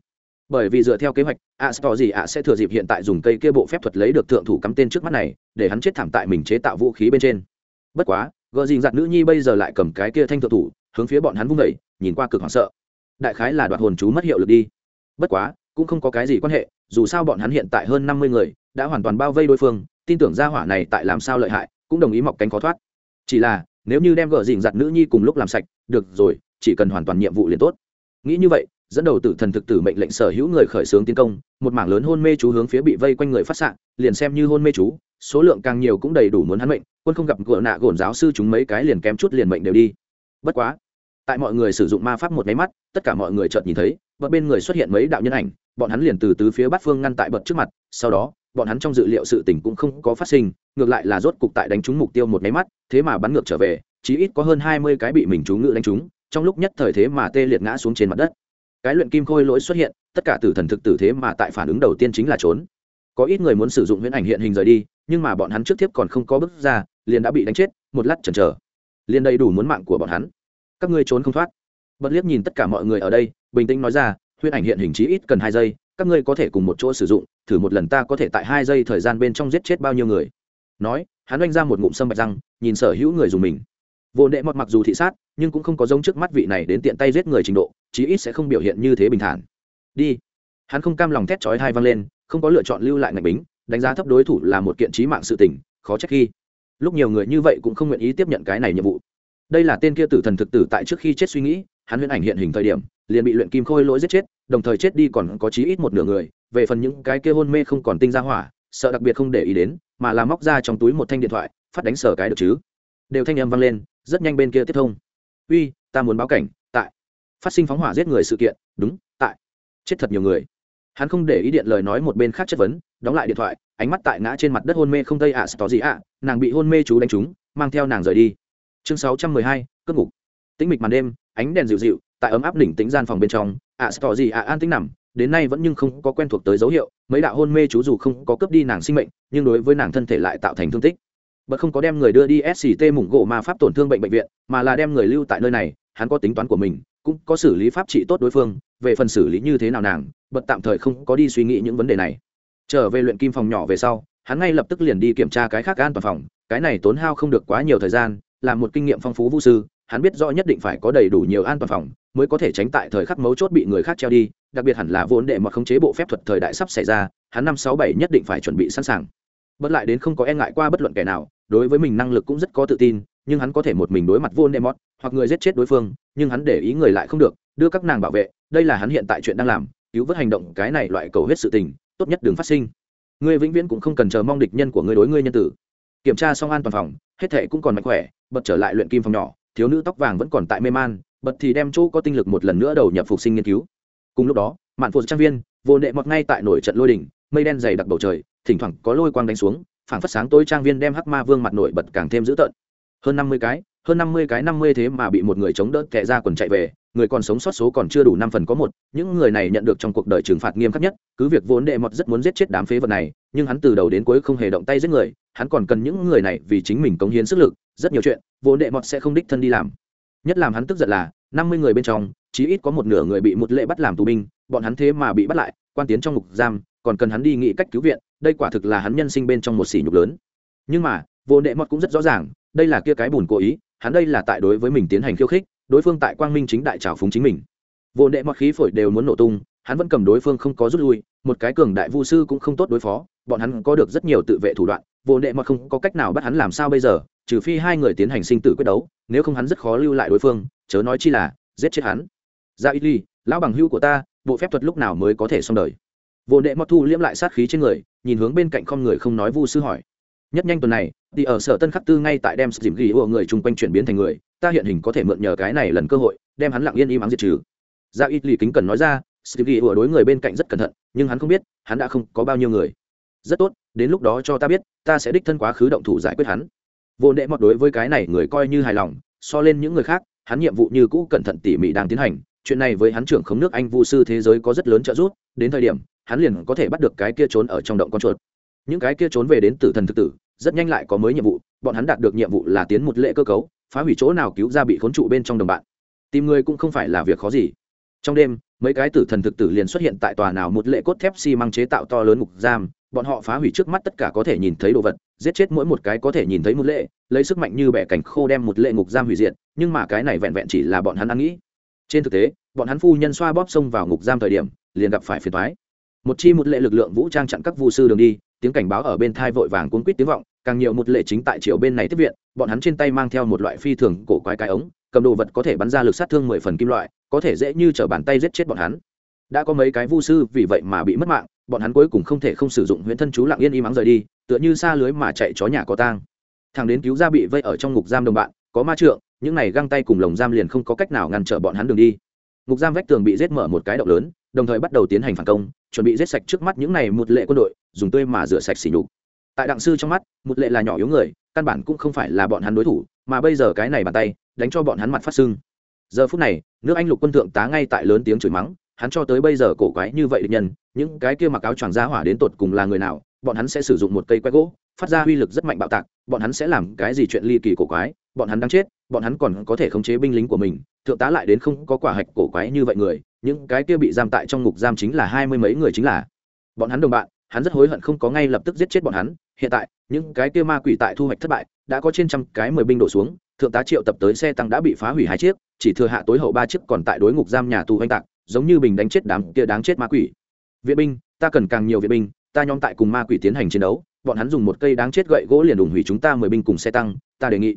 bởi vì dựa theo kế hoạch a s gì ạ sẽ thừa dịp hiện tại dùng cây kia bộ phép thuật lấy được thượng thủ cắm tên trước mắt này, để hắn chết thảm tại mình chế tạo vũ khí bên trên. Bất quá gợ dình dặn nữ nhi bây giờ lại cầm cái kia thanh thượng thủ, hướng phía bọn hắn vung vẩy nhìn qua cực hoảng sợ. Đại khái là đoạt hồn chú mất hiệu lực đi. Bất quá, cũng không có cái gì quan hệ, dù sao bọn hắn hiện tại hơn năm mươi người, đã hoàn toàn bao vây đối phương, tin tưởng gia hỏa này tại làm sao lợi hại, cũng đồng ý mọc cánh khó thoát. Chỉ là, nếu như đem gợ dình dặn nữ nhi cùng lúc làm sạch, được rồi, chỉ cần hoàn toàn nhiệm vụ liền tốt. Nghĩ như vậy dẫn đầu tử thần thực tử mệnh lệnh sở hữu người khởi xướng tiến công, một mảng lớn hôn mê chú hướng phía bị vây quanh người phát xạ, liền xem như hôn mê chú, số lượng càng nhiều cũng đầy đủ muốn hắn mệnh, quân không gặp gỡ nạ gồn giáo sư chúng mấy cái liền kém chút liền mệnh đều đi. Bất quá, tại mọi người sử dụng ma pháp một máy mắt, tất cả mọi người chợt nhìn thấy và bên người xuất hiện mấy đạo nhân ảnh, bọn hắn liền từ tứ phía bát phương ngăn tại bật trước mặt, sau đó, bọn hắn trong dự liệu sự tình cũng không có phát sinh, ngược lại là rốt cục tại đánh trúng mục tiêu một máy mắt, thế mà bắn ngược trở về, chí ít có hơn hai mươi cái bị mình chú ngự đánh trúng, trong lúc nhất thời thế mà tê liệt ngã xuống trên mặt đất cái luyện kim khôi lỗi xuất hiện, tất cả tử thần thực tử thế mà tại phản ứng đầu tiên chính là trốn. Có ít người muốn sử dụng huyễn ảnh hiện hình rời đi, nhưng mà bọn hắn trước tiếp còn không có bước ra, liền đã bị đánh chết, một lát chần chờ. Liền đầy đủ muốn mạng của bọn hắn. Các ngươi trốn không thoát. Bật liếc nhìn tất cả mọi người ở đây, bình tĩnh nói ra, huyễn ảnh hiện hình chí ít cần hai giây, các ngươi có thể cùng một chỗ sử dụng, thử một lần ta có thể tại hai giây thời gian bên trong giết chết bao nhiêu người. Nói, hắn oanh ra một ngụm sâm bạch răng, nhìn sở hữu người dùng mình vô đệ mọt mặc dù thị sát, nhưng cũng không có giống trước mắt vị này đến tiện tay giết người trình độ, chí ít sẽ không biểu hiện như thế bình thản. Đi. Hắn không cam lòng thét chói hai vang lên, không có lựa chọn lưu lại ngạch bính, đánh giá thấp đối thủ là một kiện trí mạng sự tình, khó trách khi. Lúc nhiều người như vậy cũng không nguyện ý tiếp nhận cái này nhiệm vụ. Đây là tên kia tử thần thực tử tại trước khi chết suy nghĩ, hắn huyễn ảnh hiện hình thời điểm, liền bị luyện kim khôi lỗi giết chết, đồng thời chết đi còn có chí ít một nửa người, về phần những cái kia hôn mê không còn tinh ra hỏa, sợ đặc biệt không để ý đến, mà là móc ra trong túi một thanh điện thoại, phát đánh sở cái được chứ. Đều thanh âm vang lên rất nhanh bên kia tiếp thông. Uy ta muốn báo cảnh tại. Phát sinh phóng hỏa giết người sự kiện đúng tại. Chết thật nhiều người. Hắn không để ý điện lời nói một bên khác chất vấn đóng lại điện thoại ánh mắt tại ngã trên mặt đất hôn mê không tây ạ à, gì ạ nàng bị hôn mê chú đánh trúng mang theo nàng rời đi. Chương sáu trăm mười hai cất ngục. Tĩnh mịch màn đêm ánh đèn dịu dịu tại ấm áp đỉnh tính gian phòng bên trong ạ à, gì ạ an tính nằm đến nay vẫn nhưng không có quen thuộc tới dấu hiệu mấy đạo hôn mê chú dù không có cướp đi nàng sinh mệnh nhưng đối với nàng thân thể lại tạo thành thương tích bất không có đem người đưa đi sct mủng gỗ ma pháp tổn thương bệnh bệnh viện, mà là đem người lưu tại nơi này, hắn có tính toán của mình, cũng có xử lý pháp trị tốt đối phương, về phần xử lý như thế nào nàng, bật tạm thời không có đi suy nghĩ những vấn đề này. Trở về luyện kim phòng nhỏ về sau, hắn ngay lập tức liền đi kiểm tra cái khác an toàn phòng, cái này tốn hao không được quá nhiều thời gian, là một kinh nghiệm phong phú vũ sư, hắn biết rõ nhất định phải có đầy đủ nhiều an toàn phòng, mới có thể tránh tại thời khắc mấu chốt bị người khác treo đi, đặc biệt hẳn là vốn để mà khống chế bộ phép thuật thời đại sắp xảy ra, hắn năm sáu bảy nhất định phải chuẩn bị sẵn sàng bất lại đến không có e ngại qua bất luận kẻ nào, đối với mình năng lực cũng rất có tự tin, nhưng hắn có thể một mình đối mặt vô nệm mót hoặc người giết chết đối phương, nhưng hắn để ý người lại không được, đưa các nàng bảo vệ, đây là hắn hiện tại chuyện đang làm, cứu vớt hành động, cái này loại cầu hết sự tình, tốt nhất đừng phát sinh. Ngươi vĩnh viễn cũng không cần chờ mong địch nhân của ngươi đối ngươi nhân tử. Kiểm tra xong an toàn phòng, hết thệ cũng còn mạnh khỏe, bật trở lại luyện kim phòng nhỏ, thiếu nữ tóc vàng vẫn còn tại mê man, bật thì đem chỗ có tinh lực một lần nữa đầu nhập phục sinh nghiên cứu. Cùng lúc đó, mạn phụ trang viên vô nệ mọt ngay tại nổi trận lôi đỉnh mây đen dày đặc bầu trời thỉnh thoảng có lôi quang đánh xuống, phảng phất sáng tối trang viên đem hắc ma vương mặt nổi bật càng thêm dữ tợn. Hơn năm mươi cái, hơn năm mươi cái năm mươi thế mà bị một người chống đỡ kẻ ra quần chạy về, người còn sống sót số còn chưa đủ năm phần có một, những người này nhận được trong cuộc đời trừng phạt nghiêm khắc nhất, cứ việc vốn đệ mọt rất muốn giết chết đám phế vật này, nhưng hắn từ đầu đến cuối không hề động tay giết người, hắn còn cần những người này vì chính mình cống hiến sức lực, rất nhiều chuyện, vốn đệ mọt sẽ không đích thân đi làm. Nhất làm hắn tức giận là, năm mươi người bên trong, chí ít có một nửa người bị một lệ bắt làm tù binh, bọn hắn thế mà bị bắt lại, quan tiến trong ngục giam, còn cần hắn đi nghĩ cách cứu viện đây quả thực là hắn nhân sinh bên trong một sỉ nhục lớn. Nhưng mà, vô đệ mọt cũng rất rõ ràng, đây là kia cái bùn cố ý, hắn đây là tại đối với mình tiến hành khiêu khích, đối phương tại quang minh chính đại trào phúng chính mình. Vô đệ mọt khí phổi đều muốn nổ tung, hắn vẫn cầm đối phương không có rút lui, một cái cường đại vu sư cũng không tốt đối phó, bọn hắn có được rất nhiều tự vệ thủ đoạn, vô đệ mọt không có cách nào bắt hắn làm sao bây giờ, trừ phi hai người tiến hành sinh tử quyết đấu, nếu không hắn rất khó lưu lại đối phương, chớ nói chi là, giết chết hắn. Ra ít ly, lão bằng hữu của ta, bộ phép thuật lúc nào mới có thể xong đời? Vô đệ mọt thu liễm lại sát khí trên người, nhìn hướng bên cạnh không người không nói vu sư hỏi. Nhất nhanh tuần này, thì ở sở tân khắc tư ngay tại đem dìm ghi ùa người chung quanh chuyển biến thành người, ta hiện hình có thể mượn nhờ cái này lần cơ hội, đem hắn lặng yên im ắng diệt trừ. Ra ít lì kính cần nói ra, dìm ghi ùa đối người bên cạnh rất cẩn thận, nhưng hắn không biết, hắn đã không có bao nhiêu người. Rất tốt, đến lúc đó cho ta biết, ta sẽ đích thân quá khứ động thủ giải quyết hắn. Vô đệ mọt đối với cái này người coi như hài lòng, so lên những người khác, hắn nhiệm vụ như cũ cẩn thận tỉ mỉ đang tiến hành, chuyện này với hắn trưởng khống nước anh vu sư thế giới có rất lớn trợ giúp, đến thời điểm hắn liền có thể bắt được cái kia trốn ở trong động con chuột. Những cái kia trốn về đến tử thần thực tử, rất nhanh lại có mới nhiệm vụ, bọn hắn đạt được nhiệm vụ là tiến một lệ cơ cấu, phá hủy chỗ nào cứu ra bị khốn trụ bên trong đồng bạn. Tìm người cũng không phải là việc khó gì. Trong đêm, mấy cái tử thần thực tử liền xuất hiện tại tòa nào một lệ cốt thép xi măng chế tạo to lớn ngục giam, bọn họ phá hủy trước mắt tất cả có thể nhìn thấy đồ vật, giết chết mỗi một cái có thể nhìn thấy một lệ, lấy sức mạnh như bẻ cảnh khô đem một lệ ngục giam hủy diệt, nhưng mà cái này vẹn vẹn chỉ là bọn hắn ăn nghĩ. Trên thực tế, bọn hắn phu nhân xoa bóp xông vào ngục giam thời điểm, liền gặp phải phiền thoái một chi một lệ lực lượng vũ trang chặn các vu sư đường đi, tiếng cảnh báo ở bên thai vội vàng cuốn quýt tiếng vọng, càng nhiều một lệ chính tại chiều bên này tiếp viện, bọn hắn trên tay mang theo một loại phi thường cổ quái cái ống, cầm đồ vật có thể bắn ra lực sát thương mười phần kim loại, có thể dễ như t bàn tay giết chết bọn hắn. Đã có mấy cái vu sư vì vậy mà bị mất mạng, bọn hắn cuối cùng không thể không sử dụng huyễn thân chú lặng yên im ắng rời đi, tựa như xa lưới mà chạy chó nhà có tang. Thằng đến cứu ra bị vây ở trong ngục giam đồng bạn, có ma trượng, những này găng tay cùng lồng giam liền không có cách nào ngăn trở bọn hắn đường đi. Ngục giam vách tường bị giết mở một cái động lớn đồng thời bắt đầu tiến hành phản công, chuẩn bị giết sạch trước mắt những này một lệ quân đội, dùng tươi mà rửa sạch xỉ nhục. Tại đặng sư trong mắt một lệ là nhỏ yếu người, căn bản cũng không phải là bọn hắn đối thủ, mà bây giờ cái này bàn tay, đánh cho bọn hắn mặt phát sưng. Giờ phút này, nước anh lục quân thượng tá ngay tại lớn tiếng chửi mắng, hắn cho tới bây giờ cổ quái như vậy địch nhân, những cái kia mặc áo choàng ra hỏa đến tột cùng là người nào, bọn hắn sẽ sử dụng một cây quét gỗ, phát ra uy lực rất mạnh bạo tạc, bọn hắn sẽ làm cái gì chuyện ly kỳ cổ quái, bọn hắn đang chết, bọn hắn còn có thể khống chế binh lính của mình, thượng tá lại đến không có quả hạch cổ quái như vậy người những cái kia bị giam tại trong ngục giam chính là hai mươi mấy người chính là. Bọn hắn đồng bạn, hắn rất hối hận không có ngay lập tức giết chết bọn hắn. Hiện tại, những cái kia ma quỷ tại thu hoạch thất bại, đã có trên trăm cái mười binh đổ xuống. Thượng tá triệu tập tới xe tăng đã bị phá hủy hai chiếc, chỉ thừa hạ tối hậu ba chiếc còn tại đối ngục giam nhà tù oanh tạc, giống như bình đánh chết đám kia đáng chết ma quỷ. Viện binh, ta cần càng nhiều viện binh, ta nhóm tại cùng ma quỷ tiến hành chiến đấu, bọn hắn dùng một cây đáng chết gậy gỗ liền đùng hủy chúng ta mười binh cùng xe tăng, ta đề nghị.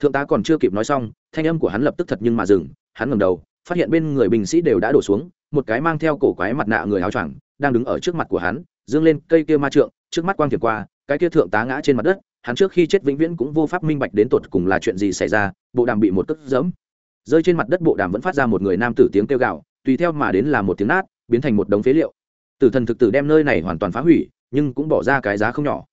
Thượng tá còn chưa kịp nói xong, thanh âm của hắn lập tức thật nhưng mà dừng, hắn ngẩng đầu phát hiện bên người binh sĩ đều đã đổ xuống một cái mang theo cổ quái mặt nạ người áo choàng đang đứng ở trước mặt của hắn dương lên cây kia ma trượng trước mắt quang thiệt qua cái kia thượng tá ngã trên mặt đất hắn trước khi chết vĩnh viễn cũng vô pháp minh bạch đến tột cùng là chuyện gì xảy ra bộ đàm bị một cất dẫm. Rơi trên mặt đất bộ đàm vẫn phát ra một người nam tử tiếng kêu gạo tùy theo mà đến là một tiếng nát biến thành một đống phế liệu. Tử thần thực tử đem nơi này hoàn toàn phá hủy nhưng cũng bỏ ra cái giá không nhỏ.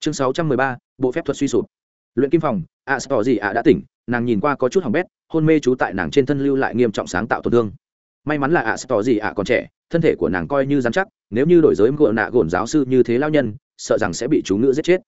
Chương sáu trăm mười ba bộ phép thuật suy sụp. Luyện kim phòng ạ à, gì ạ đã tỉnh nàng nhìn qua có chút hỏng bét hôn mê trú tại nàng trên thân lưu lại nghiêm trọng sáng tạo tổn thương. May mắn là ạ tỏ gì ạ còn trẻ, thân thể của nàng coi như dám chắc, nếu như đổi giới ngựa nạ gồn giáo sư như thế lao nhân, sợ rằng sẽ bị chú ngữ giết chết.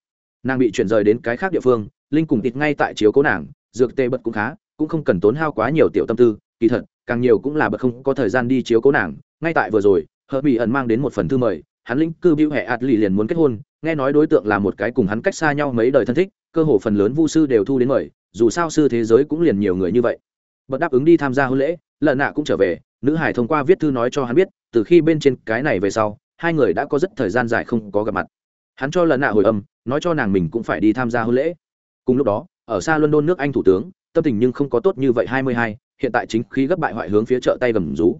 Nàng bị chuyển rời đến cái khác địa phương, linh cùng tịt ngay tại chiếu cố nàng, dược tê bật cũng khá, cũng không cần tốn hao quá nhiều tiểu tâm tư, kỳ thật, càng nhiều cũng là bật không có thời gian đi chiếu cố nàng. Ngay tại vừa rồi hờ bị ẩn mang đến một phần thư mời, hắn linh cư bưu hệ ạt lì liền muốn kết hôn, nghe nói đối tượng là một cái cùng hắn cách xa nhau mấy đời thân thích, cơ hồ phần lớn vu sư đều thu đến mời dù sao sư thế giới cũng liền nhiều người như vậy. Bật đáp ứng đi tham gia hôn lễ lợn nạ cũng trở về, nữ hải thông qua viết thư nói cho hắn biết, từ khi bên trên cái này về sau, hai người đã có rất thời gian dài không có gặp mặt. Hắn cho lần nạ hồi âm, nói cho nàng mình cũng phải đi tham gia hôn lễ. Cùng lúc đó, ở xa london nước anh thủ tướng, tâm tình nhưng không có tốt như vậy hai mươi hai, hiện tại chính khí gấp bại hoại hướng phía chợ tay gầm rú.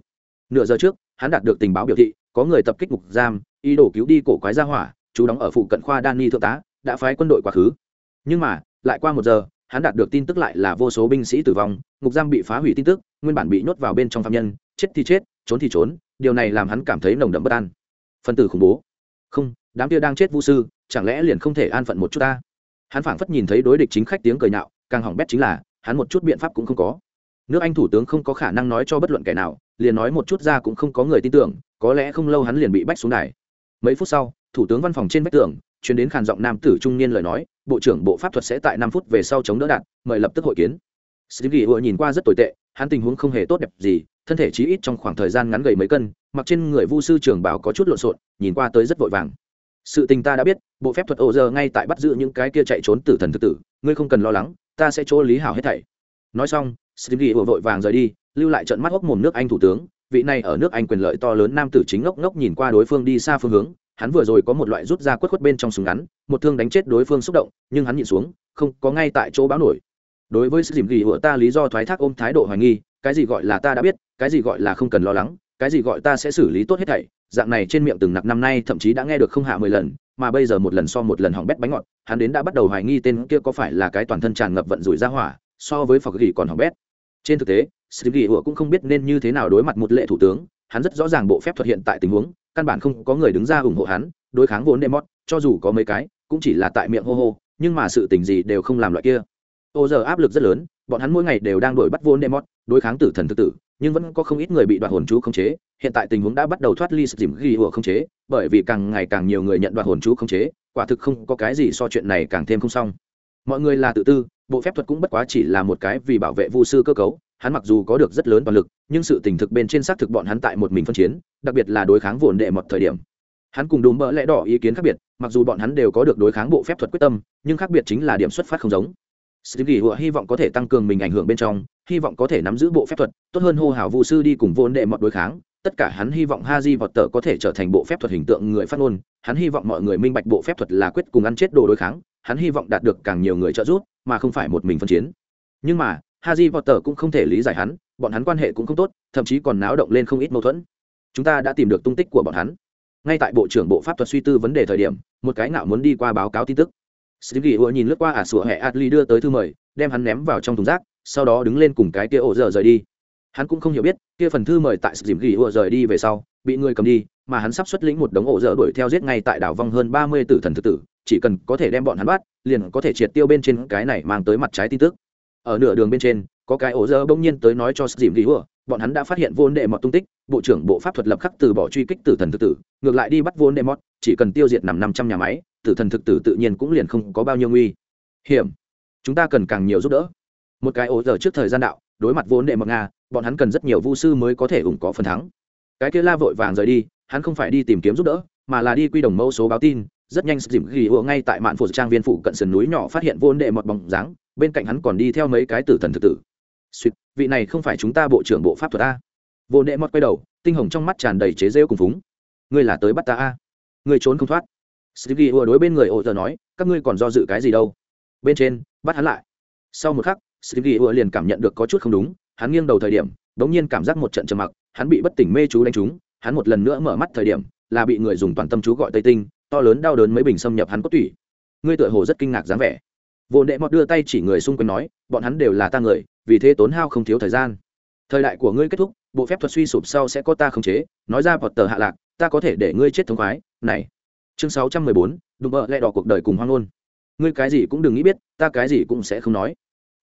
Nửa giờ trước, hắn đạt được tình báo biểu thị, có người tập kích ngục giam, ý đồ cứu đi cổ quái gia hỏa, chú đóng ở phụ cận khoa Danny thượng tá, đã phái quân đội quá khứ. Nhưng mà, lại qua một giờ hắn đạt được tin tức lại là vô số binh sĩ tử vong, ngục giam bị phá hủy tin tức, nguyên bản bị nhốt vào bên trong phạm nhân, chết thì chết, trốn thì trốn, điều này làm hắn cảm thấy nồng đậm bất an. Phần tử khủng bố. Không, đám kia đang chết vũ sư, chẳng lẽ liền không thể an phận một chút ta? Hắn phảng phất nhìn thấy đối địch chính khách tiếng cười nhạo càng hỏng bét chính là, hắn một chút biện pháp cũng không có. Nước anh thủ tướng không có khả năng nói cho bất luận kẻ nào, liền nói một chút ra cũng không có người tin tưởng, có lẽ không lâu hắn liền bị bách xuống đài. Mấy phút sau, thủ tướng văn phòng trên vách tường chuyển đến khàn giọng nam tử trung niên lời nói bộ trưởng bộ pháp thuật sẽ tại năm phút về sau chống đỡ đạn mời lập tức hội kiến. Sĩ ghi nhìn qua rất tồi tệ, hắn tình huống không hề tốt đẹp gì, thân thể chí ít trong khoảng thời gian ngắn gầy mấy cân, mặc trên người vu sư trường bảo có chút lộn xộn, nhìn qua tới rất vội vàng. Sự tình ta đã biết, bộ phép thuật ổ giờ ngay tại bắt giữ những cái kia chạy trốn tử thần thực tử, ngươi không cần lo lắng, ta sẽ chỗ lý hảo hết thảy. Nói xong steve ghi vội vàng rời đi, lưu lại trận mắt hốc mồm nước anh thủ tướng, vị này ở nước anh quyền lợi to lớn nam tử chính ngốc ngốc nhìn qua đối phương đi xa phương hướng hắn vừa rồi có một loại rút ra quất quất bên trong súng ngắn, một thương đánh chết đối phương xúc động, nhưng hắn nhìn xuống, không có ngay tại chỗ báo nổi. Đối với sự dìm ghi của ta lý do thoái thác ôm thái độ hoài nghi, cái gì gọi là ta đã biết, cái gì gọi là không cần lo lắng, cái gì gọi ta sẽ xử lý tốt hết thảy, dạng này trên miệng từng nặc năm nay thậm chí đã nghe được không hạ mười lần, mà bây giờ một lần so một lần hỏng bét bánh ngọt, hắn đến đã bắt đầu hoài nghi tên kia có phải là cái toàn thân tràn ngập vận rủi ra hỏa, so với phật ghi còn hỏng bét. Trên thực tế sự ghi cũng không biết nên như thế nào đối mặt một lệ thủ tướng, hắn rất rõ ràng bộ phép thuật hiện tại tình huống căn bản không có người đứng ra ủng hộ hắn, đối kháng vốn demot cho dù có mấy cái, cũng chỉ là tại miệng hô hô, nhưng mà sự tình gì đều không làm loại kia. Ô giờ áp lực rất lớn, bọn hắn mỗi ngày đều đang đổi bắt vốn demot đối kháng tử thần thực tử, nhưng vẫn có không ít người bị đoạt hồn chú khống chế. Hiện tại tình huống đã bắt đầu thoát ly dìm ghi hùa khống chế, bởi vì càng ngày càng nhiều người nhận đoạt hồn chú khống chế, quả thực không có cái gì so chuyện này càng thêm không xong. Mọi người là tự tư, bộ phép thuật cũng bất quá chỉ là một cái vì bảo vệ vu sư cơ cấu hắn mặc dù có được rất lớn toàn lực nhưng sự tình thực bên trên xác thực bọn hắn tại một mình phân chiến đặc biệt là đối kháng vồn đệ một thời điểm hắn cùng đùm bỡ lẽ đỏ ý kiến khác biệt mặc dù bọn hắn đều có được đối kháng bộ phép thuật quyết tâm nhưng khác biệt chính là điểm xuất phát không giống Stevie Hựa hy vọng có thể tăng cường mình ảnh hưởng bên trong, hy vọng có thể nắm giữ bộ phép thuật, tốt hơn hô hào vũ sư đi cùng vốn đệ mọi đối kháng. Tất cả hắn hy vọng Haji Potter có thể trở thành bộ phép thuật hình tượng người phát ngôn, hắn hy vọng mọi người minh bạch bộ phép thuật là quyết cùng ăn chết đồ đối kháng, hắn hy vọng đạt được càng nhiều người trợ giúp, mà không phải một mình phân chiến. Nhưng mà, Haji Potter cũng không thể lý giải hắn, bọn hắn quan hệ cũng không tốt, thậm chí còn náo động lên không ít mâu thuẫn. Chúng ta đã tìm được tung tích của bọn hắn. Ngay tại bộ trưởng bộ pháp thuật suy tư vấn đề thời điểm, một cái ngạo muốn đi qua báo cáo tin tức Stevie Ua nhìn lướt qua ả sủa hệ Atli đưa tới thư mời, đem hắn ném vào trong thùng rác, sau đó đứng lên cùng cái kia ổ dở rời đi. Hắn cũng không hiểu biết, kia phần thư mời tại Stevie Ua rời đi về sau, bị người cầm đi, mà hắn sắp xuất lĩnh một đống ổ dở đuổi theo giết ngay tại đảo vong hơn ba mươi tử thần thực tử, chỉ cần có thể đem bọn hắn bắt, liền có thể triệt tiêu bên trên cái này mang tới mặt trái tin tức. Ở nửa đường bên trên, có cái ổ dơ bỗng nhiên tới nói cho dìm ghi hùa bọn hắn đã phát hiện vô nệ mọt tung tích, bộ trưởng bộ pháp thuật lập khắc từ bỏ truy kích tử thần thực tử, ngược lại đi bắt vô nệ mọt, chỉ cần tiêu diệt nằm năm trăm nhà máy, tử thần thực tử tự nhiên cũng liền không có bao nhiêu nguy. Hiểm chúng ta cần càng nhiều giúp đỡ. Một cái ổ dơ trước thời gian đạo đối mặt vô nệ mọt nga bọn hắn cần rất nhiều vu sư mới có thể ủng có phần thắng. Cái kia la vội vàng rời đi hắn không phải đi tìm kiếm giúp đỡ mà là đi quy đồng mẫu số báo tin rất nhanh dìm ghi ùa ngay tại mạn phụ trang viên phụ cận sườn núi nhỏ phát hiện vô đệ một bóng dáng bên cạnh hắn còn đi theo mấy cái tử thần thực tử. Suýt vị này không phải chúng ta bộ trưởng bộ pháp thuật a. Vô đệ một quay đầu tinh hồng trong mắt tràn đầy chế rêu cùng phúng. Ngươi là tới bắt ta a. Ngươi trốn không thoát. Stevie ùa đối bên người ổ giờ nói, các ngươi còn do dự cái gì đâu? Bên trên, bắt hắn lại. Sau một khắc, Stevie ùa liền cảm nhận được có chút không đúng, hắn nghiêng đầu thời điểm, đống nhiên cảm giác một trận trầm mặc, hắn bị bất tỉnh mê chú đánh trúng, hắn một lần nữa mở mắt thời điểm, là bị người dùng toàn tâm chú gọi Tây Tinh, to lớn đau đớn mấy bình xâm nhập hắn cốt tủy. Ngươi tựa hồ rất kinh ngạc dáng vẻ. Vô Đệ Mọt đưa tay chỉ người xung quanh nói, bọn hắn đều là ta người, vì thế tốn hao không thiếu thời gian thời đại của ngươi kết thúc bộ phép thuật suy sụp sau sẽ có ta khống chế nói ra vọt tờ hạ lạc ta có thể để ngươi chết thống khoái này chương sáu trăm mười bốn đùm bợ lẹ đỏ cuộc đời cùng hoang ngôn ngươi cái gì cũng đừng nghĩ biết ta cái gì cũng sẽ không nói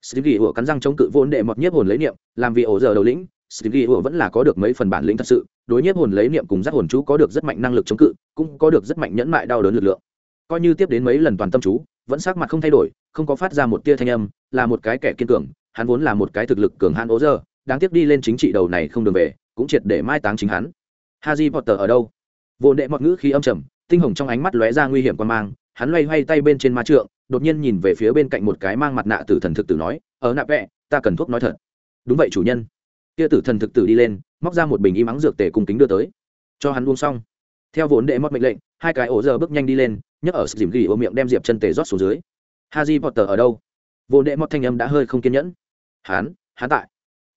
Stevie ủa cắn răng chống cự vốn đệ mọt nhiếp hồn lấy niệm, làm vì ổ giờ đầu lĩnh, Stevie ủa vẫn là có được mấy phần bản lĩnh thật sự, đối nhiếp hồn lấy niệm cùng giác hồn chú có được rất mạnh năng lực chống cự, cũng có được rất mạnh nhẫn mại đau đớn lực lượng. Coi như tiếp đến mấy lần toàn tâm chú, vẫn sắc mặt không thay đổi, không có phát ra một tia thanh âm, là một cái kẻ kiên cường, hắn vốn là một cái thực lực cường hãn ố giờ, đáng tiếc đi lên chính trị đầu này không đường về, cũng triệt để mai táng chính hắn. Harry Potter ở đâu? Vô đệ mọt ngữ khí âm trầm, tinh hồng trong ánh mắt lóe ra nguy hiểm quan mang, hắn loay hoay tay bên trên ma trượng, đột nhiên nhìn về phía bên cạnh một cái mang mặt nạ tử thần thực tử nói ờ, ở nạ vẽ ta cần thuốc nói thật đúng vậy chủ nhân kia tử thần thực tử đi lên, móc ra một bình y mắng dược tể cùng kính đưa tới. Cho hắn uống xong. Theo vốn đệ mất mệnh lệnh, hai cái ổ giờ bước nhanh đi lên, nhấc ở dìm gỉ ô miệng đem diệp chân tể rót xuống dưới. Haji potter ở đâu? Vốn đệ mất thanh âm đã hơi không kiên nhẫn. Hắn hắn tại.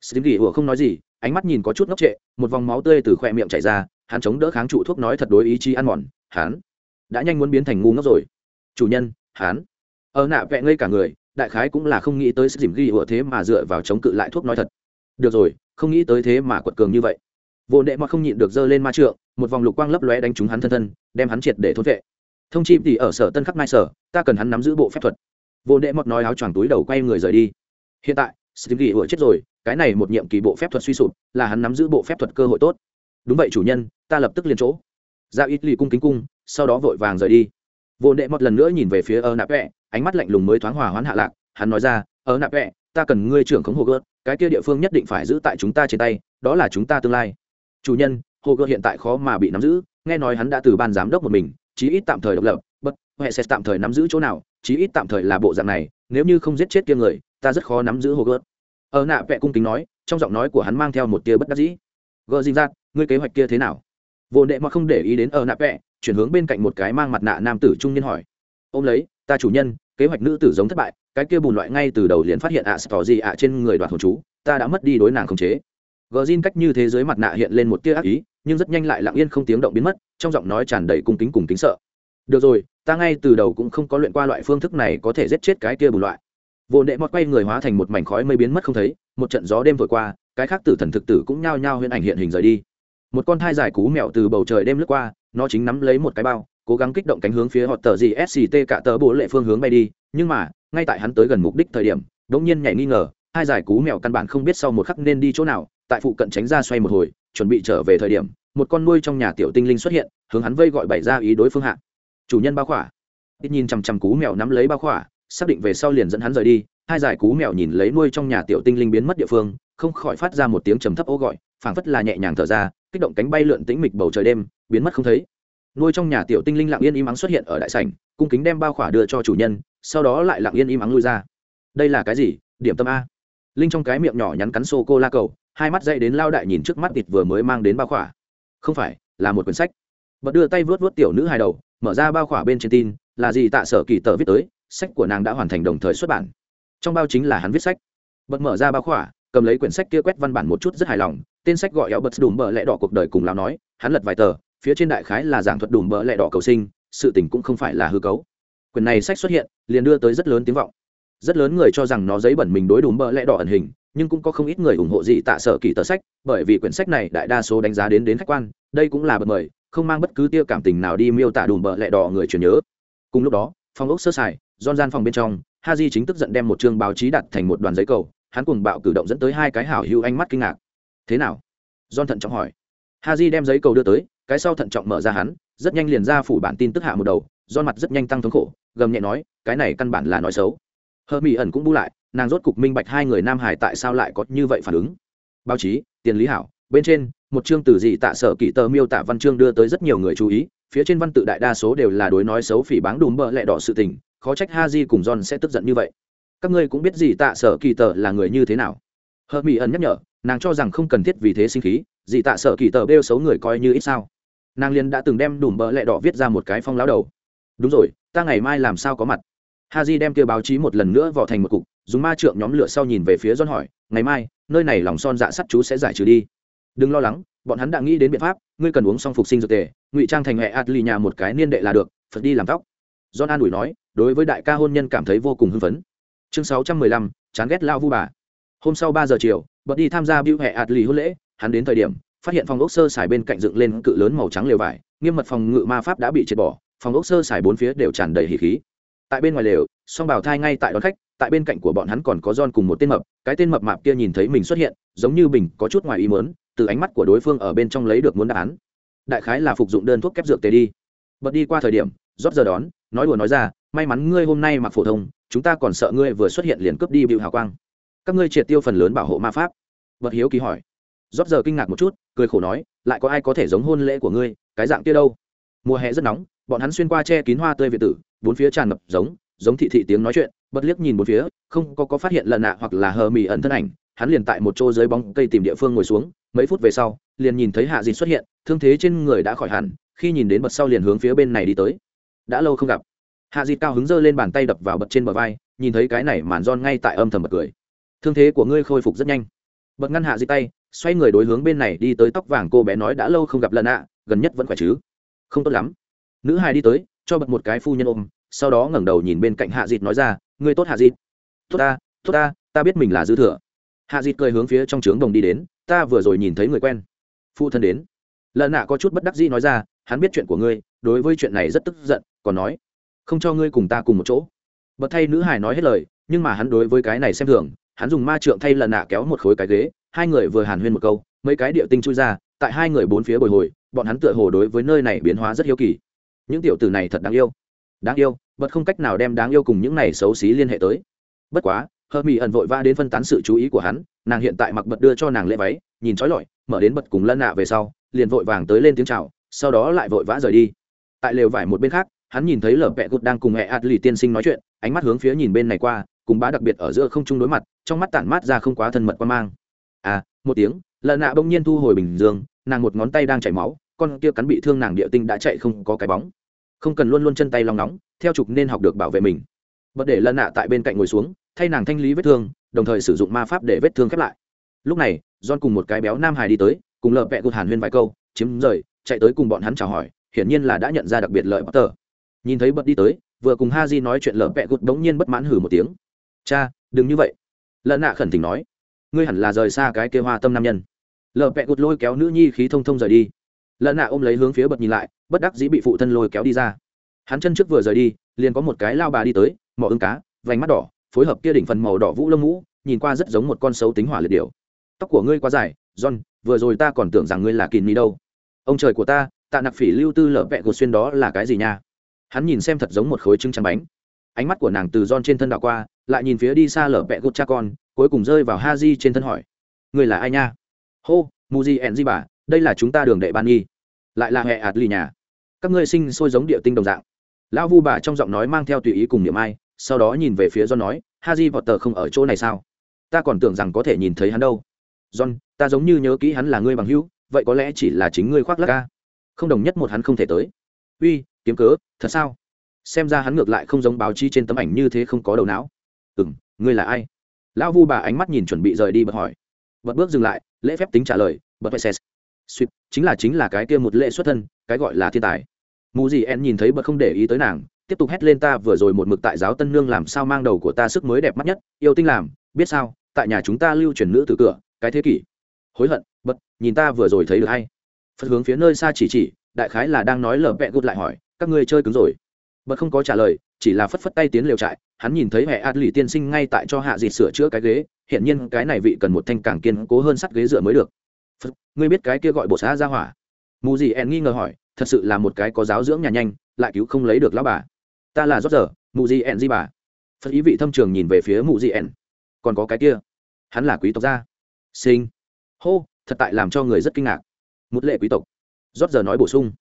Dìm gỉ ô không nói gì, ánh mắt nhìn có chút ngốc trệ, một vòng máu tươi từ khoe miệng chảy ra, hắn chống đỡ kháng trụ thuốc nói thật đối ý chí ăn mòn. Hắn đã nhanh muốn biến thành ngu ngốc rồi. Chủ nhân, hắn. Ở nạ vẹ ngây cả người, đại khái cũng là không nghĩ tới dìm ghi ủa thế mà dựa vào chống cự lại thuốc nói thật. Được rồi không nghĩ tới thế mà quật cường như vậy. Vô đệ mọt không nhịn được giơ lên ma trượng, một vòng lục quang lấp lóe đánh trúng hắn thân thân, đem hắn triệt để thốt vệ. Thông chi thì ở sở tân khắc mai sở, ta cần hắn nắm giữ bộ phép thuật. Vô đệ mọt nói áo choàng túi đầu quay người rời đi. Hiện tại sự ghi ủa chết rồi, cái này một nhiệm kỳ bộ phép thuật suy sụp, là hắn nắm giữ bộ phép thuật cơ hội tốt. Đúng vậy chủ nhân, ta lập tức liền chỗ. Dạ ra ít lì cung kính cung, sau đó vội vàng rời đi. Vô đệ một lần nữa nhìn về phía ơ nạp vẹ ánh mắt lạnh lùng mới thoáng hòa hoãn hạ lạc, hắn nói ra ơ nạp vẹ ta cần ngươi trưởng khống hồ gợt, cái kia địa phương nhất định phải giữ tại chúng ta trên tay, đó là chúng ta tương lai. Chủ nhân, hồ gợt hiện tại khó mà bị nắm giữ, nghe nói hắn đã từ ban giám đốc một mình, chí ít tạm thời độc lập, bất huệ sẽ tạm thời nắm giữ chỗ nào, chí ít tạm thời là bộ dạng này, nếu như không giết chết kia người, ta rất khó nắm giữ hồ gợt. Ở nạ vẹ cung kính nói, trong giọng nói của hắn mang theo một tia bất đắc dĩ. Gợ dinh giác ngươi kế hoạch kia thế nào? Vô đệ mà không để ý đến ở nạ vẹ, chuyển hướng bên cạnh một cái mang mặt nạ nam tử trung niên hỏi. Ôm lấy, ta chủ nhân, kế hoạch nữ tử giống thất bại cái kia bùn loại ngay từ đầu liền phát hiện ạ à, gì ạ trên người đoạt hồn chú ta đã mất đi đối nàng khống chế. Gờ zin cách như thế giới mặt nạ hiện lên một tia ác ý nhưng rất nhanh lại lặng yên không tiếng động biến mất trong giọng nói tràn đầy cung kính cùng kính sợ. Được rồi ta ngay từ đầu cũng không có luyện qua loại phương thức này có thể giết chết cái kia bùn loại. Vô đệ mọt quay người hóa thành một mảnh khói mây biến mất không thấy một trận gió đêm vội qua cái khác tử thần thực tử cũng nhao nhao huyễn ảnh hiện hình rời đi. Một con thai dài cú mèo từ bầu trời đêm lướt qua nó chính nắm lấy một cái bao cố gắng kích động cánh hướng phía họ tờ gì sct cả tờ bộ lệ phương hướng bay đi nhưng mà ngay tại hắn tới gần mục đích thời điểm đống nhiên nhảy nghi ngờ, hai giải cú mèo căn bản không biết sau một khắc nên đi chỗ nào, tại phụ cận tránh ra xoay một hồi, chuẩn bị trở về thời điểm, một con nuôi trong nhà tiểu tinh linh xuất hiện, hướng hắn vây gọi bày ra ý đối phương hạ. Chủ nhân bao khỏa. Ít nhìn chằm chằm cú mèo nắm lấy bao khỏa, xác định về sau liền dẫn hắn rời đi, hai giải cú mèo nhìn lấy nuôi trong nhà tiểu tinh linh biến mất địa phương, không khỏi phát ra một tiếng trầm thấp ô gọi, phảng phất là nhẹ nhàng thở ra, kích động cánh bay lượn tĩnh mịch bầu trời đêm, biến mất không thấy. Nuôi trong nhà tiểu tinh linh lặng yên im ắng xuất hiện ở đại sảnh, cung kính đem bao khỏa đưa cho chủ nhân sau đó lại lặng yên im ắng lui ra. Đây là cái gì? Điểm tâm a. Linh trong cái miệng nhỏ nhắn cắn sô cô la cầu, hai mắt dậy đến lao đại nhìn trước mắt thịt vừa mới mang đến bao khỏa. Không phải, là một quyển sách. Bật đưa tay vớt vớt tiểu nữ hài đầu, mở ra bao khỏa bên trên tin, là gì tạ sở kỳ tờ viết tới, sách của nàng đã hoàn thành đồng thời xuất bản. Trong bao chính là hắn viết sách. Bật mở ra bao khỏa, cầm lấy quyển sách kia quét văn bản một chút rất hài lòng, tên sách gọi éo bật đùm bờ lẹ đỏ cuộc đời cùng lão nói, hắn lật vài tờ, phía trên đại khái là giảng thuật đùm bờ lẹ đỏ cầu sinh, sự tình cũng không phải là hư cấu quyển này sách xuất hiện, liền đưa tới rất lớn tiếng vọng. Rất lớn người cho rằng nó giấy bẩn mình đối đùm bỡ lẽ đỏ ẩn hình, nhưng cũng có không ít người ủng hộ dị tạ sở kỳ tờ sách, bởi vì quyển sách này đại đa số đánh giá đến đến khách quan, đây cũng là bật mời, không mang bất cứ tiêu cảm tình nào đi miêu tả đùm bợ lẹ đỏ người truyền nhớ. Cùng lúc đó, phòng ốc sơ sài don gian phòng bên trong ha di chính tức giận đem một chương báo chí đặt thành một đoàn giấy cầu, hắn cùng bạo cử động dẫn tới hai cái hảo hữu ánh mắt kinh ngạc. Thế nào? Don thận trọng hỏi. Ha j đem giấy cầu đưa tới, cái sau thận trọng mở ra hắn, rất nhanh liền ra phủ bản tin tức hạ một đầu don mặt rất nhanh tăng thống khổ gầm nhẹ nói, cái này căn bản là nói xấu. Hợp mỹ ẩn cũng bu lại, nàng rốt cục minh bạch hai người nam hải tại sao lại có như vậy phản ứng. Báo chí, tiền lý hảo, bên trên, một chương từ dị tạ sở kỹ tờ miêu tả văn chương đưa tới rất nhiều người chú ý, phía trên văn tự đại đa số đều là đối nói xấu phỉ báng đùm bợ lẹ đỏ sự tình, khó trách ha di cùng john sẽ tức giận như vậy. Các ngươi cũng biết gì tạ sở kỳ tờ là người như thế nào. Hờ mỹ ẩn nhắc nhở, nàng cho rằng không cần thiết vì thế sinh khí, dị tạ sở kỳ tờ bêu xấu người coi như ít sao. Nàng liền đã từng đem đùm bợ lẹ đỏ viết ra một cái phong láo đầu đúng rồi, ta ngày mai làm sao có mặt? Ha j đem kia báo chí một lần nữa vỏ thành một cục, dùng ma trượng nhóm lửa sau nhìn về phía john hỏi, ngày mai, nơi này lòng son dạ sắt chú sẽ giải trừ đi. Đừng lo lắng, bọn hắn đã nghĩ đến biện pháp, ngươi cần uống xong phục sinh dược tề, ngụy trang thành hệ ạt lì nhà một cái niên đệ là được, phật đi làm tóc. John an ủi nói, đối với đại ca hôn nhân cảm thấy vô cùng hưng phấn. Chương sáu trăm mười lăm, chán ghét lao vu bà. Hôm sau ba giờ chiều bật đi tham gia biểu hệ ạt lì hôn lễ, hắn đến thời điểm, phát hiện phòng ốc sơ xài bên cạnh dựng lên cự lớn màu trắng lều vải, nghiêm mật phòng ngự ma pháp đã bị triệt bỏ phòng ốc sơ xài bốn phía đều tràn đầy hỉ khí tại bên ngoài lều song bảo thai ngay tại đón khách tại bên cạnh của bọn hắn còn có John cùng một tên mập, cái tên mập mạp kia nhìn thấy mình xuất hiện, giống như bình có chút ngoài ý muốn, từ ánh mắt của đối phương ở bên trong lấy được muốn đáp án. Đại khái là phục dụng đơn thuốc kép dược tề đi. Bật đi qua thời điểm, rót giờ đón, nói đùa nói ra, may mắn ngươi hôm nay mặc phổ thông, chúng ta còn sợ ngươi vừa xuất hiện liền cướp đi bịu hào quang. Các ngươi triệt tiêu phần lớn bảo hộ ma pháp. Bật hiếu kỳ hỏi. Rót giờ kinh ngạc một chút, cười khổ nói, lại có ai có thể giống hôn lễ của ngươi, cái dạng kia đâu? Mùa hè rất nóng, bọn hắn xuyên qua che kín hoa tươi việt tử, bốn phía tràn ngập giống, giống thị thị tiếng nói chuyện, bất liếc nhìn bốn phía không có có phát hiện lần nạ hoặc là hờ mì ẩn thân ảnh. Hắn liền tại một chỗ dưới bóng cây tìm địa phương ngồi xuống mấy phút về sau liền nhìn thấy hạ dịt xuất hiện thương thế trên người đã khỏi hẳn khi nhìn đến bật sau liền hướng phía bên này đi tới. Đã lâu không gặp. Hạ dịt cao hứng dơ lên bàn tay đập vào bật trên bờ vai nhìn thấy cái này màn giòn ngay tại âm thầm bật cười. Thương thế của ngươi khôi phục rất nhanh. Bật ngăn hạ dịt tay xoay người đối hướng bên này đi tới tóc vàng cô bé nói đã lâu không gặp lần nạ gần nhất vẫn khỏe chứ? Không tốt lắm nữ hài đi tới, cho bật một cái phu nhân ôm, sau đó ngẩng đầu nhìn bên cạnh hạ dịt nói ra, ngươi tốt hạ dịt. Tốt ta tốt ta ta biết mình là dư thừa. Hạ dịt cười hướng phía trong trướng đồng đi đến, ta vừa rồi nhìn thấy người quen. Phụ thân đến. Lần nạ có chút bất đắc dĩ nói ra, hắn biết chuyện của ngươi, đối với chuyện này rất tức giận, còn nói, không cho ngươi cùng ta cùng một chỗ. Bật thay nữ hải nói hết lời, nhưng mà hắn đối với cái này xem thường, hắn dùng ma trượng thay lần nạ kéo một khối cái ghế, hai người vừa hàn huyên một câu, mấy cái địa tinh chui ra, tại hai người bốn phía bồi hồi, bọn hắn tựa hồ đối với nơi này biến hóa rất hiếu kỳ những tiểu tử này thật đáng yêu. Đáng yêu bật không cách nào đem đáng yêu cùng những này xấu xí liên hệ tới. Bất quá hơ mỹ ẩn vội va đến phân tán sự chú ý của hắn, nàng hiện tại mặc bật đưa cho nàng lễ váy, nhìn trói lọi, mở đến bật cùng lân nạ về sau, liền vội vàng tới lên tiếng chào, sau đó lại vội vã rời đi. Tại lều vải một bên khác, hắn nhìn thấy lở vẹ gút đang cùng mẹ ạt lì tiên sinh nói chuyện, ánh mắt hướng phía nhìn bên này qua, cùng bá đặc biệt ở giữa không chung đối mặt, trong mắt tản mát ra không quá thân mật quan mang. À một tiếng, lân nạ bỗng nhiên thu hồi bình dương, nàng một ngón tay đang chảy máu, con kia cắn bị thương nàng địa tinh đã chạy không có cái bóng không cần luôn luôn chân tay lòng nóng, theo trục nên học được bảo vệ mình. Bật để lần nạ tại bên cạnh ngồi xuống, thay nàng thanh lý vết thương, đồng thời sử dụng ma pháp để vết thương khép lại. Lúc này, john cùng một cái béo nam hài đi tới, cùng lợp vẹ gột hàn huyên vài câu, chiếm rời, chạy tới cùng bọn hắn chào hỏi, hiển nhiên là đã nhận ra đặc biệt lợi bất tờ nhìn thấy bật đi tới, vừa cùng ha di nói chuyện lợp vẹ gột đống nhiên bất mãn hử một tiếng. Cha, đừng như vậy. Lần nạ khẩn tình nói. Ngươi hẳn là rời xa cái kêu hoa tâm nam nhân. Lợp vẹ gột lôi kéo nữ nhi khí thông thông rời đi lợn nạ ôm lấy hướng phía bật nhìn lại, bất đắc dĩ bị phụ thân lôi kéo đi ra. Hắn chân trước vừa rời đi, liền có một cái lao bà đi tới, mỏ ưng cá, vành mắt đỏ, phối hợp kia đỉnh phần màu đỏ vũ lông mũ, nhìn qua rất giống một con sấu tính hỏa liệt điều tóc của ngươi quá dài, john, vừa rồi ta còn tưởng rằng ngươi là kỳ ni đâu. Ông trời của ta, tạ nặc phỉ lưu tư lở vẹ gột xuyên đó là cái gì nha? Hắn nhìn xem thật giống một khối trứng trắng bánh. Ánh mắt của nàng từ John trên thân đảo qua, lại nhìn phía đi xa lở vẹ gột cha con, cuối cùng rơi vào ha di trên thân hỏi. Người là ai nha? Hô, Muji di ẹn di bà đây là chúng ta đường đệ ban nghi. Lại là hệ ạt lì nhà. Các ngươi sinh sôi giống địa tinh đồng dạng. Lão vu bà trong giọng nói mang theo tùy ý cùng niệm ai, sau đó nhìn về phía john nói ha di vọt tờ không ở chỗ này sao? Ta còn tưởng rằng có thể nhìn thấy hắn đâu. John, ta giống như nhớ kỹ hắn là ngươi bằng hữu, vậy có lẽ chỉ là chính ngươi khoác lắc ca không đồng nhất một hắn không thể tới. Uy, kiếm cớ, thật sao? Xem ra hắn ngược lại không giống báo chi trên tấm ảnh như thế không có đầu não. Ừ m ngươi là ai? Lão vu bà ánh mắt nhìn chuẩn bị rời đi bật hỏi. Bật bước dừng lại, lễ phép tính trả lời, bật phải suýt, chính là chính là cái kia một lệ xuất thân, cái gọi là thiên tài. Mù gì en nhìn thấy bật không để ý tới nàng, tiếp tục hét lên ta vừa rồi một mực tại giáo tân nương làm sao mang đầu của ta sức mới đẹp mắt nhất, yêu tinh làm, biết sao, tại nhà chúng ta lưu truyền nữ từ cửa, cái thế kỷ. Hối hận, bật, nhìn ta vừa rồi thấy được hay. Phật hướng phía nơi xa chỉ chỉ, đại khái là đang nói lờ vẹ gút lại hỏi, các ngươi chơi cứng rồi. Bật không có trả lời, chỉ là phất phất tay tiến liều trại, hắn nhìn thấy mẹ ạt lì tiên sinh ngay tại cho hạ dịt sửa chữa cái ghế hiện nhiên cái này vị cần một thanh càng kiên cố hơn sắt ghế dựa mới được phật, ngươi biết cái kia gọi bộ xã ra hỏa? Mù gì ẹn nghi ngờ hỏi, thật sự là một cái có giáo dưỡng nhà nhanh, lại cứu không lấy được lão bà. Ta là rót giờ, mù gì ẹn di bà. Phật ý vị thâm trường nhìn về phía mù gì ẹn còn có cái kia? Hắn là quý tộc gia. Sinh. Hô, thật tại làm cho người rất kinh ngạc. Một lệ quý tộc. Rót giờ nói bổ sung.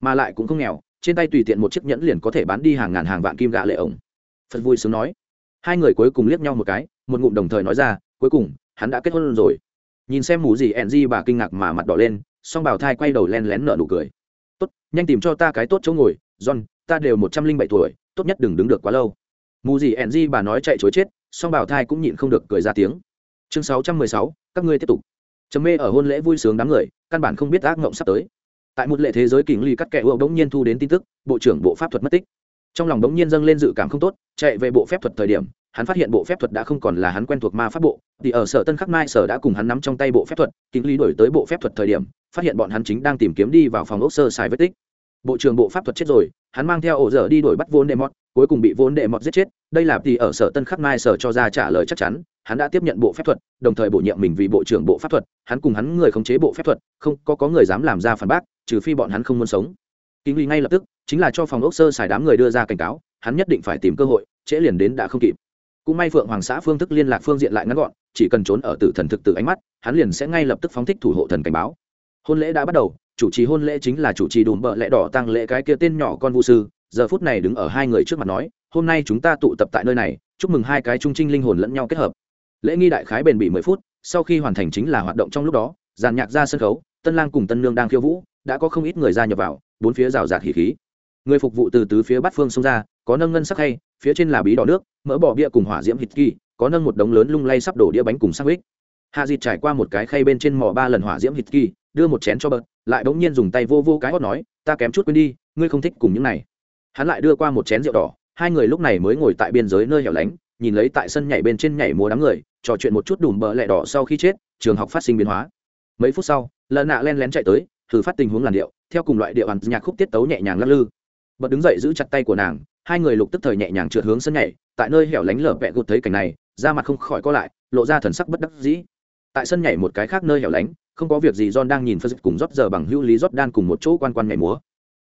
Mà lại cũng không nghèo, trên tay tùy tiện một chiếc nhẫn liền có thể bán đi hàng ngàn hàng vạn kim gạ lệ ổng. Phật vui sướng nói. Hai người cuối cùng liếc nhau một cái, một ngụm đồng thời nói ra, cuối cùng, hắn đã kết hôn rồi nhìn xem mù gì ẹn di bà kinh ngạc mà mặt đỏ lên, song Bảo thai quay đầu len lén nở nụ cười. Tốt, nhanh tìm cho ta cái tốt chỗ ngồi, john, ta đều một trăm linh bảy tuổi, tốt nhất đừng đứng được quá lâu. Mù gì ẹn di bà nói chạy chối chết, song Bảo thai cũng nhịn không được cười ra tiếng. Chương sáu trăm mười sáu, các ngươi tiếp tục. Chấm mê ở hôn lễ vui sướng đám người, căn bản không biết ác ngộng sắp tới. Tại một lệ thế giới kình ly cắt kẻ ưu đống nhiên thu đến tin tức, bộ trưởng bộ pháp thuật mất tích. Trong lòng đống nhiên dâng lên dự cảm không tốt, chạy về bộ phép thuật thời điểm hắn phát hiện bộ phép thuật đã không còn là hắn quen thuộc ma pháp bộ, thì ở sở tân khắc mai sở đã cùng hắn nắm trong tay bộ phép thuật, kính lý đổi tới bộ phép thuật thời điểm, phát hiện bọn hắn chính đang tìm kiếm đi vào phòng ốc sơ xài vết tích. Bộ trưởng bộ pháp thuật chết rồi, hắn mang theo ổ dở đi đổi bắt vốn đệ mọt, cuối cùng bị vốn đệ mọt giết chết, đây là thì ở sở tân khắc mai sở cho ra trả lời chắc chắn, hắn đã tiếp nhận bộ phép thuật, đồng thời bổ nhiệm mình vì bộ trưởng bộ pháp thuật, hắn cùng hắn người khống chế bộ phép thuật, không có có người dám làm ra phản bác, trừ phi bọn hắn không muốn sống. Kính lý ngay lập tức, chính là cho phòng ốc sơ xài đám người đưa ra cảnh cáo, hắn nhất định phải tìm cơ hội, trễ liền đến đã không kịp cũng may phượng hoàng xã phương thức liên lạc phương diện lại ngắn gọn, chỉ cần trốn ở tử thần thực từ ánh mắt, hắn liền sẽ ngay lập tức phóng thích thủ hộ thần cảnh báo. Hôn lễ đã bắt đầu, chủ trì hôn lễ chính là chủ trì đùm bợ lẽ đỏ tăng lễ cái kia tên nhỏ con vũ sư, giờ phút này đứng ở hai người trước mặt nói, hôm nay chúng ta tụ tập tại nơi này, chúc mừng hai cái trung trinh linh hồn lẫn nhau kết hợp. Lễ nghi đại khái bền bỉ mười phút, sau khi hoàn thành chính là hoạt động trong lúc đó, giàn nhạc ra sân khấu, tân lang cùng tân nương đang khiêu vũ, đã có không ít người ra nhập vào, bốn phía rào rạt hỉ khí người phục vụ từ tứ phía bát phương xông ra, có nâng ngân sắc hay phía trên là bí đỏ nước, mỡ bỏ bia cùng hỏa diễm hít kỳ, có nâng một đống lớn lung lay sắp đổ đĩa bánh cùng sang ích hạ dịt trải qua một cái khay bên trên mỏ ba lần hỏa diễm hít kỳ, đưa một chén cho bợt lại bỗng nhiên dùng tay vô vô cái hót nói, ta kém chút quên đi, ngươi không thích cùng những này. Hắn lại đưa qua một chén rượu đỏ, hai người lúc này mới ngồi tại biên giới nơi hẻo lánh, nhìn lấy tại sân nhảy bên trên nhảy múa đám người, trò chuyện một chút đùm bợ lẹ đỏ sau khi chết, trường học phát sinh biến hóa. Mấy phút sau lợn nạ len lén chạy tới, thử phát tình huống làn điệu, theo cùng loại điệu ăn nhạc khúc tiết tấu nhẹ nhàng lắc lư bật đứng dậy giữ chặt tay của nàng, hai người lục tức thời nhẹ nhàng trượt hướng sân nhảy, tại nơi hẻo lánh lở vẹ gột thấy cảnh này, da mặt không khỏi co lại, lộ ra thần sắc bất đắc dĩ. Tại sân nhảy một cái khác nơi hẻo lánh, không có việc gì, john đang nhìn phân dịch cùng rót giờ bằng hữu lý rót đan cùng một chỗ quan quan nhảy múa.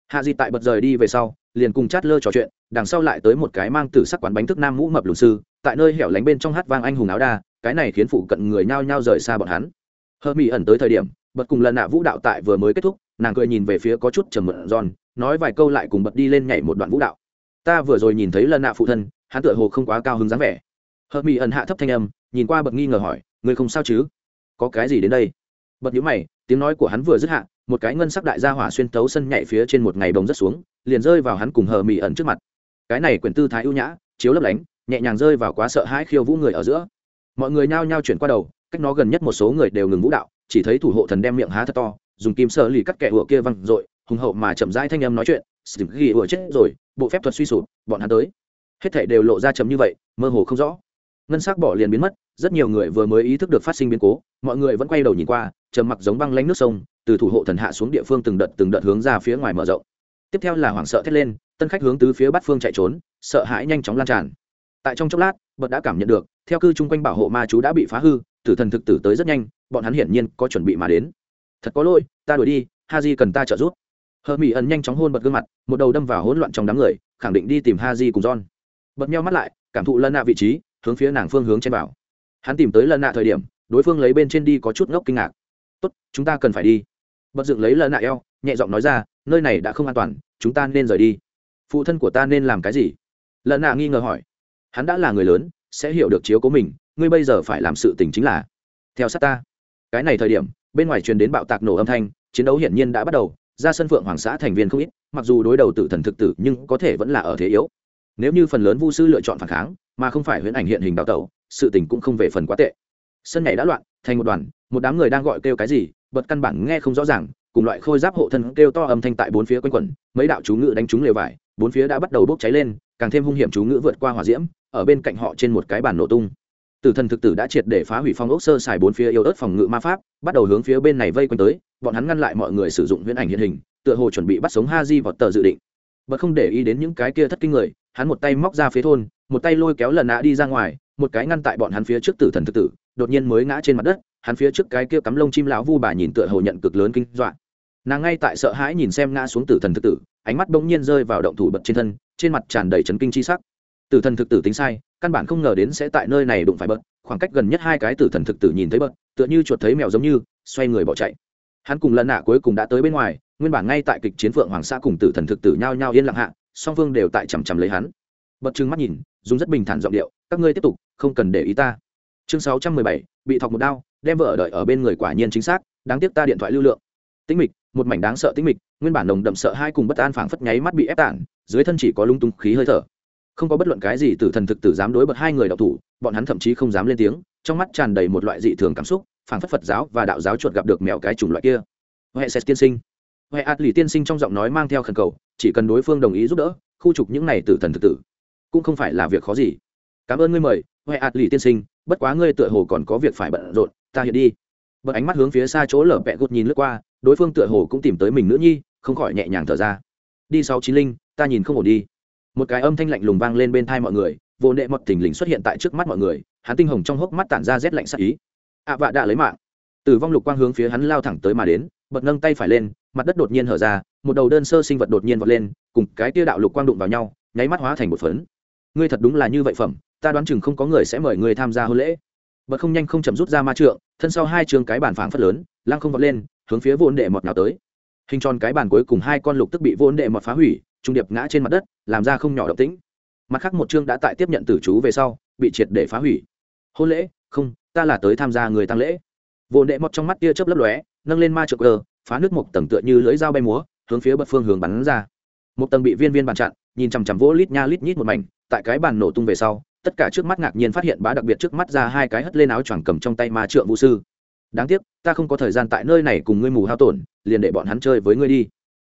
Hạ di tại bật rời đi về sau, liền cùng chát lơ trò chuyện, đằng sau lại tới một cái mang từ sắc quán bánh thức nam mũ mập lùn sư, tại nơi hẻo lánh bên trong hát vang anh hùng áo đa, cái này khiến phụ cận người nhao nhao rời xa bọn hắn. Hơ mỹ ẩn tới thời điểm, bật cùng lần nạ vũ đạo tại vừa mới kết thúc, nàng cười nhìn về phía có chút trầm mượn giòn nói vài câu lại cùng bật đi lên nhảy một đoạn vũ đạo. Ta vừa rồi nhìn thấy lần nạ phụ thân, hắn tựa hồ không quá cao hứng dáng vẻ. Hợp mỹ ẩn hạ thấp thanh âm, nhìn qua bật nghi ngờ hỏi người không sao chứ? Có cái gì đến đây? Bật nhíu mày, tiếng nói của hắn vừa dứt hạ, một cái ngân sắc đại gia hỏa xuyên tấu sân nhảy phía trên một ngày bồng rất xuống, liền rơi vào hắn cùng hờ mỹ ẩn trước mặt. Cái này quyển tư thái ưu nhã, chiếu lấp lánh, nhẹ nhàng rơi vào quá sợ hãi khiêu vũ người ở giữa. Mọi người nhao nhao chuyển qua đầu, cách nó gần nhất một số người đều ngừng vũ đạo, chỉ thấy thủ hộ thần đem miệng há thật to, dùng kim sơ lì cắt kẹ hụa kia văng r hùng hậu mà chậm rãi thanh âm nói chuyện sừng ghi ủa chết rồi, bộ phép thuật suy sụp, bọn hắn tới. Hết thảy đều lộ ra chấm như vậy, mơ hồ không rõ. Ngân sắc bỏ liền biến mất, rất nhiều người vừa mới ý thức được phát sinh biến cố, mọi người vẫn quay đầu nhìn qua, trầm mặc giống băng lánh nước sông, từ thủ hộ thần hạ xuống địa phương từng đợt từng đợt hướng ra phía ngoài mở rộng. Tiếp theo là hoảng sợ thét lên, tân khách hướng tứ phía bát phương chạy trốn, sợ hãi nhanh chóng lan tràn. Tại trong chốc lát bật đã cảm nhận được, theo cư chung quanh bảo hộ ma chú đã bị phá hư, tử thần thực tử tới rất nhanh, bọn hắn hiển nhiên có chuẩn bị mà đến. Thật có lỗi, ta đuổi đi ha di cần ta trợ giúp hờ mỹ ẩn nhanh chóng hôn bật gương mặt, một đầu đâm vào hỗn loạn trong đám người, khẳng định đi tìm ha di cùng john. Bật nhau mắt lại, cảm thụ lân nạ vị trí, hướng phía nàng phương hướng trên bảo. Hắn tìm tới lân nạ thời điểm, đối phương lấy bên trên đi có chút ngốc kinh ngạc. Tốt, chúng ta cần phải đi. Bật dựng lấy lân nạ eo, nhẹ giọng nói ra, nơi này đã không an toàn, chúng ta nên rời đi. Phụ thân của ta nên làm cái gì? Lân nạ nghi ngờ hỏi. Hắn đã là người lớn, sẽ hiểu được chiếu cố mình, ngươi bây giờ phải làm sự tình chính là theo sát ta. Cái này thời điểm, bên ngoài truyền đến bạo tạc nổ âm thanh, chiến đấu hiển nhiên đã bắt đầu ra sân phượng hoàng xã thành viên không ít, mặc dù đối đầu tử thần thực tử nhưng có thể vẫn là ở thế yếu. Nếu như phần lớn vu sư lựa chọn phản kháng, mà không phải huyễn ảnh hiện hình đào tẩu, sự tình cũng không về phần quá tệ. Sân nhảy đã loạn, thành một đoàn, một đám người đang gọi kêu cái gì, bật căn bản nghe không rõ ràng, cùng loại khôi giáp hộ thân kêu to âm thanh tại bốn phía quanh quẩn, mấy đạo chú ngự đánh trúng lều vải, bốn phía đã bắt đầu bốc cháy lên, càng thêm hung hiểm chú ngữ vượt qua hỏa diễm, ở bên cạnh họ trên một cái bàn nổ tung tử thần thực tử đã triệt để phá hủy phong ốc sơ xài bốn phía yêu ớt phòng ngự ma pháp, bắt đầu hướng phía bên này vây quanh tới, bọn hắn ngăn lại mọi người sử dụng huyễn ảnh hiện hình, tựa hồ chuẩn bị bắt sống ha di vào tờ dự định. Bật không để ý đến những cái kia thất kinh người, hắn một tay móc ra phía thôn, một tay lôi kéo lần nã đi ra ngoài, một cái ngăn tại bọn hắn phía trước tử thần thực tử, đột nhiên mới ngã trên mặt đất, hắn phía trước cái kia cắm lông chim lão vu bà nhìn tựa hồ nhận cực lớn kinh dọa. Nàng ngay tại sợ hãi nhìn xem ngã xuống tử thần thực tử, ánh mắt bỗng nhiên rơi vào động thủ bật trên thân, trên mặt tràn đầy chấn kinh chi sắc tử thần thực tử tính sai, căn bản không ngờ đến sẽ tại nơi này đụng phải bật khoảng cách gần nhất hai cái tử thần thực tử nhìn thấy bật tựa như chuột thấy mèo giống như, xoay người bỏ chạy. Hắn cùng lần nạ cuối cùng đã tới bên ngoài, nguyên bản ngay tại kịch chiến phượng hoàng xã cùng tử thần thực tử nhao nhao yên lặng hạ, song phương đều tại chằm chằm lấy hắn. Bật trừng mắt nhìn, dùng rất bình thản giọng điệu, các ngươi tiếp tục, không cần để ý ta. Chương sáu trăm mười bảy, bị thọc một đao, đem vợ đợi ở bên người quả nhiên chính xác, đáng tiếc ta điện thoại lưu lượng. Tĩnh mịch, một mảnh đáng sợ tĩnh mịch, nguyên bản nồng đậm sợ hai cùng bất an phảng phất nháy mắt bị ép tản, dưới thân chỉ có lung tung khí hơi thở không có bất luận cái gì từ thần thực tử dám đối bật hai người đạo thủ, bọn hắn thậm chí không dám lên tiếng, trong mắt tràn đầy một loại dị thường cảm xúc phản phất phật giáo và đạo giáo chuột gặp được mèo cái chủng loại kia. Huệ sẽ tiên sinh. Huệ ạt lì tiên sinh trong giọng nói mang theo khẩn cầu, chỉ cần đối phương đồng ý giúp đỡ, khu trục những này từ thần thực tử, cũng không phải là việc khó gì. Cảm ơn ngươi mời, huệ ạt lì tiên sinh, bất quá ngươi tựa hồ còn có việc phải bận rộn, ta hiện đi. Bật ánh mắt hướng phía xa chỗ lở vẹ gột nhìn lướt qua, đối phương tựa hồ cũng tìm tới mình nữ nhi, không khỏi nhẹ nhàng thở ra. Đi sáu chín linh, ta nhìn không ổn đi một cái âm thanh lạnh lùng vang lên bên thai mọi người, vô nệ mọt thình lình xuất hiện tại trước mắt mọi người, hắn tinh hồng trong hốc mắt tản ra rét lạnh sắc ý. Ạ vạ đã lấy mạng. Tử vong lục quang hướng phía hắn lao thẳng tới mà đến, bật nâng tay phải lên, mặt đất đột nhiên hở ra, một đầu đơn sơ sinh vật đột nhiên vọt lên, cùng cái tia đạo lục quang đụng vào nhau, nháy mắt hóa thành một phấn. Ngươi thật đúng là như vậy phẩm, ta đoán chừng không có người sẽ mời người tham gia hôn lễ. Bật không nhanh không chậm rút ra ma trượng, thân sau hai trường cái bàn phảng phất lớn, lăng không vọt lên, hướng phía vốn đệ mọt nào tới. Hình tròn cái bàn cuối cùng hai con lục tức bị vốn đệ mọt phá hủy trung điệp ngã trên mặt đất, làm ra không nhỏ động tĩnh. Mặt khác một chương đã tại tiếp nhận tử chú về sau, bị triệt để phá hủy. Hôn lễ? Không, ta là tới tham gia người tăng lễ. Vô nệ mọt trong mắt tia chớp lấp lóe, nâng lên ma trượng cơ phá nước một tầng tựa như lưỡi dao bay múa, hướng phía bật phương hướng bắn ra. Một tầng bị viên viên bàn chặn, nhìn chằm chằm vỗ lít nha lít nhít một mảnh, tại cái bàn nổ tung về sau, tất cả trước mắt ngạc nhiên phát hiện bá đặc biệt trước mắt ra hai cái hất lên áo choàng cầm trong tay ma trượng vũ sư. Đáng tiếc, ta không có thời gian tại nơi này cùng ngươi mù hao tổn, liền để bọn hắn chơi với ngươi đi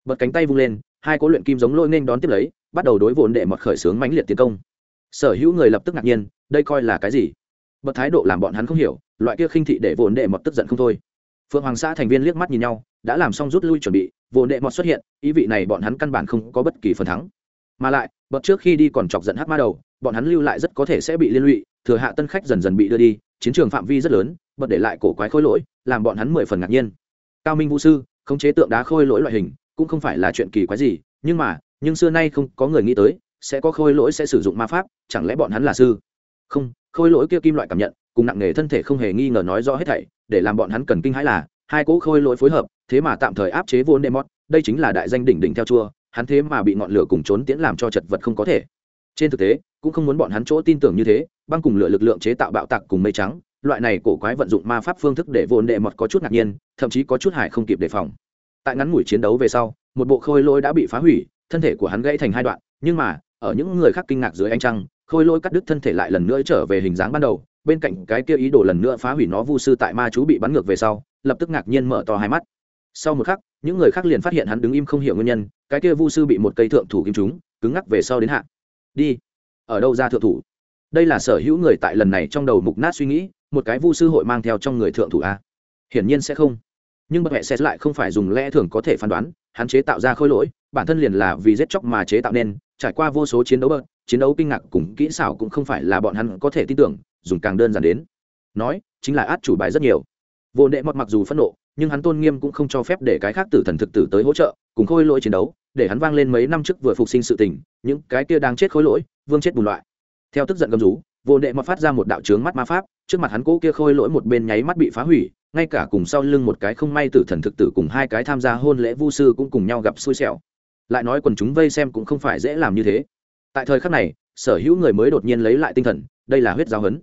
bật cánh tay vung lên, hai cố luyện kim giống lôi nên đón tiếp lấy, bắt đầu đối vốn đệ mọt khởi xướng mãnh liệt tiến công. Sở hữu người lập tức ngạc nhiên, đây coi là cái gì? Bật thái độ làm bọn hắn không hiểu, loại kia khinh thị để vốn đệ mọt tức giận không thôi. Phượng hoàng xã thành viên liếc mắt nhìn nhau, đã làm xong rút lui chuẩn bị, vốn đệ mọt xuất hiện, ý vị này bọn hắn căn bản không có bất kỳ phần thắng. Mà lại, bật trước khi đi còn chọc giận hát ma đầu, bọn hắn lưu lại rất có thể sẽ bị liên lụy, thừa hạ tân khách dần dần bị đưa đi, chiến trường phạm vi rất lớn, bật để lại cổ quái khôi lỗi, làm bọn hắn mười phần ngạc nhiên. Cao minh vũ sư, khống chế tượng đá khôi lỗi loại hình cũng không phải là chuyện kỳ quái gì, nhưng mà, nhưng xưa nay không có người nghĩ tới, sẽ có khôi lỗi sẽ sử dụng ma pháp, chẳng lẽ bọn hắn là sư? Không, khôi lỗi kia kim loại cảm nhận, cùng nặng nghề thân thể không hề nghi ngờ nói rõ hết thảy, để làm bọn hắn cần kinh hãi là, hai cỗ khôi lỗi phối hợp, thế mà tạm thời áp chế vô nemot đây chính là đại danh đỉnh đỉnh theo chua, hắn thế mà bị ngọn lửa cùng trốn tiễn làm cho chật vật không có thể. Trên thực tế, cũng không muốn bọn hắn chỗ tin tưởng như thế, băng cùng lửa lực lượng chế tạo bạo tạc cùng mây trắng, loại này cổ quái vận dụng ma pháp phương thức để vô đệ mọt có chút ngạc nhiên, thậm chí có chút hải không kịp đề phòng tại ngắn ngủi chiến đấu về sau, một bộ khôi lỗi đã bị phá hủy, thân thể của hắn gãy thành hai đoạn, nhưng mà, ở những người khác kinh ngạc dưới ánh trăng, khôi lỗi cắt đứt thân thể lại lần nữa trở về hình dáng ban đầu, bên cạnh cái kia ý đồ lần nữa phá hủy nó vu sư tại ma chú bị bắn ngược về sau, lập tức ngạc nhiên mở to hai mắt. Sau một khắc, những người khác liền phát hiện hắn đứng im không hiểu nguyên nhân, cái kia vu sư bị một cây thượng thủ kim trúng, cứng ngắc về sau đến hạ. Đi. Ở đâu ra thượng thủ? Đây là sở hữu người tại lần này trong đầu mục nát suy nghĩ, một cái vu sư hội mang theo trong người thượng thủ a. Hiển nhiên sẽ không nhưng bất hệ xét lại không phải dùng lẽ thường có thể phán đoán, hắn chế tạo ra khôi lỗi, bản thân liền là vì giết chóc mà chế tạo nên, trải qua vô số chiến đấu bợt, chiến đấu kinh ngạc cùng kỹ xảo cũng không phải là bọn hắn có thể tin tưởng, dùng càng đơn giản đến. Nói, chính là át chủ bài rất nhiều. Vô đệ mọt mặc dù phẫn nộ, nhưng hắn tôn nghiêm cũng không cho phép để cái khác tử thần thực tử tới hỗ trợ, cùng khôi lỗi chiến đấu, để hắn vang lên mấy năm trước vừa phục sinh sự tình, những cái kia đang chết khôi lỗi, vương chết bùn loại. Theo tức giận gầm rú, vô đệ mọt phát ra một đạo trướng mắt ma pháp, trước mặt hắn cỗ kia khôi lỗi một bên nháy mắt bị phá hủy ngay cả cùng sau lưng một cái không may tử thần thực tử cùng hai cái tham gia hôn lễ vu sư cũng cùng nhau gặp xui xẻo. Lại nói quần chúng vây xem cũng không phải dễ làm như thế. Tại thời khắc này, sở hữu người mới đột nhiên lấy lại tinh thần, đây là huyết giáo hấn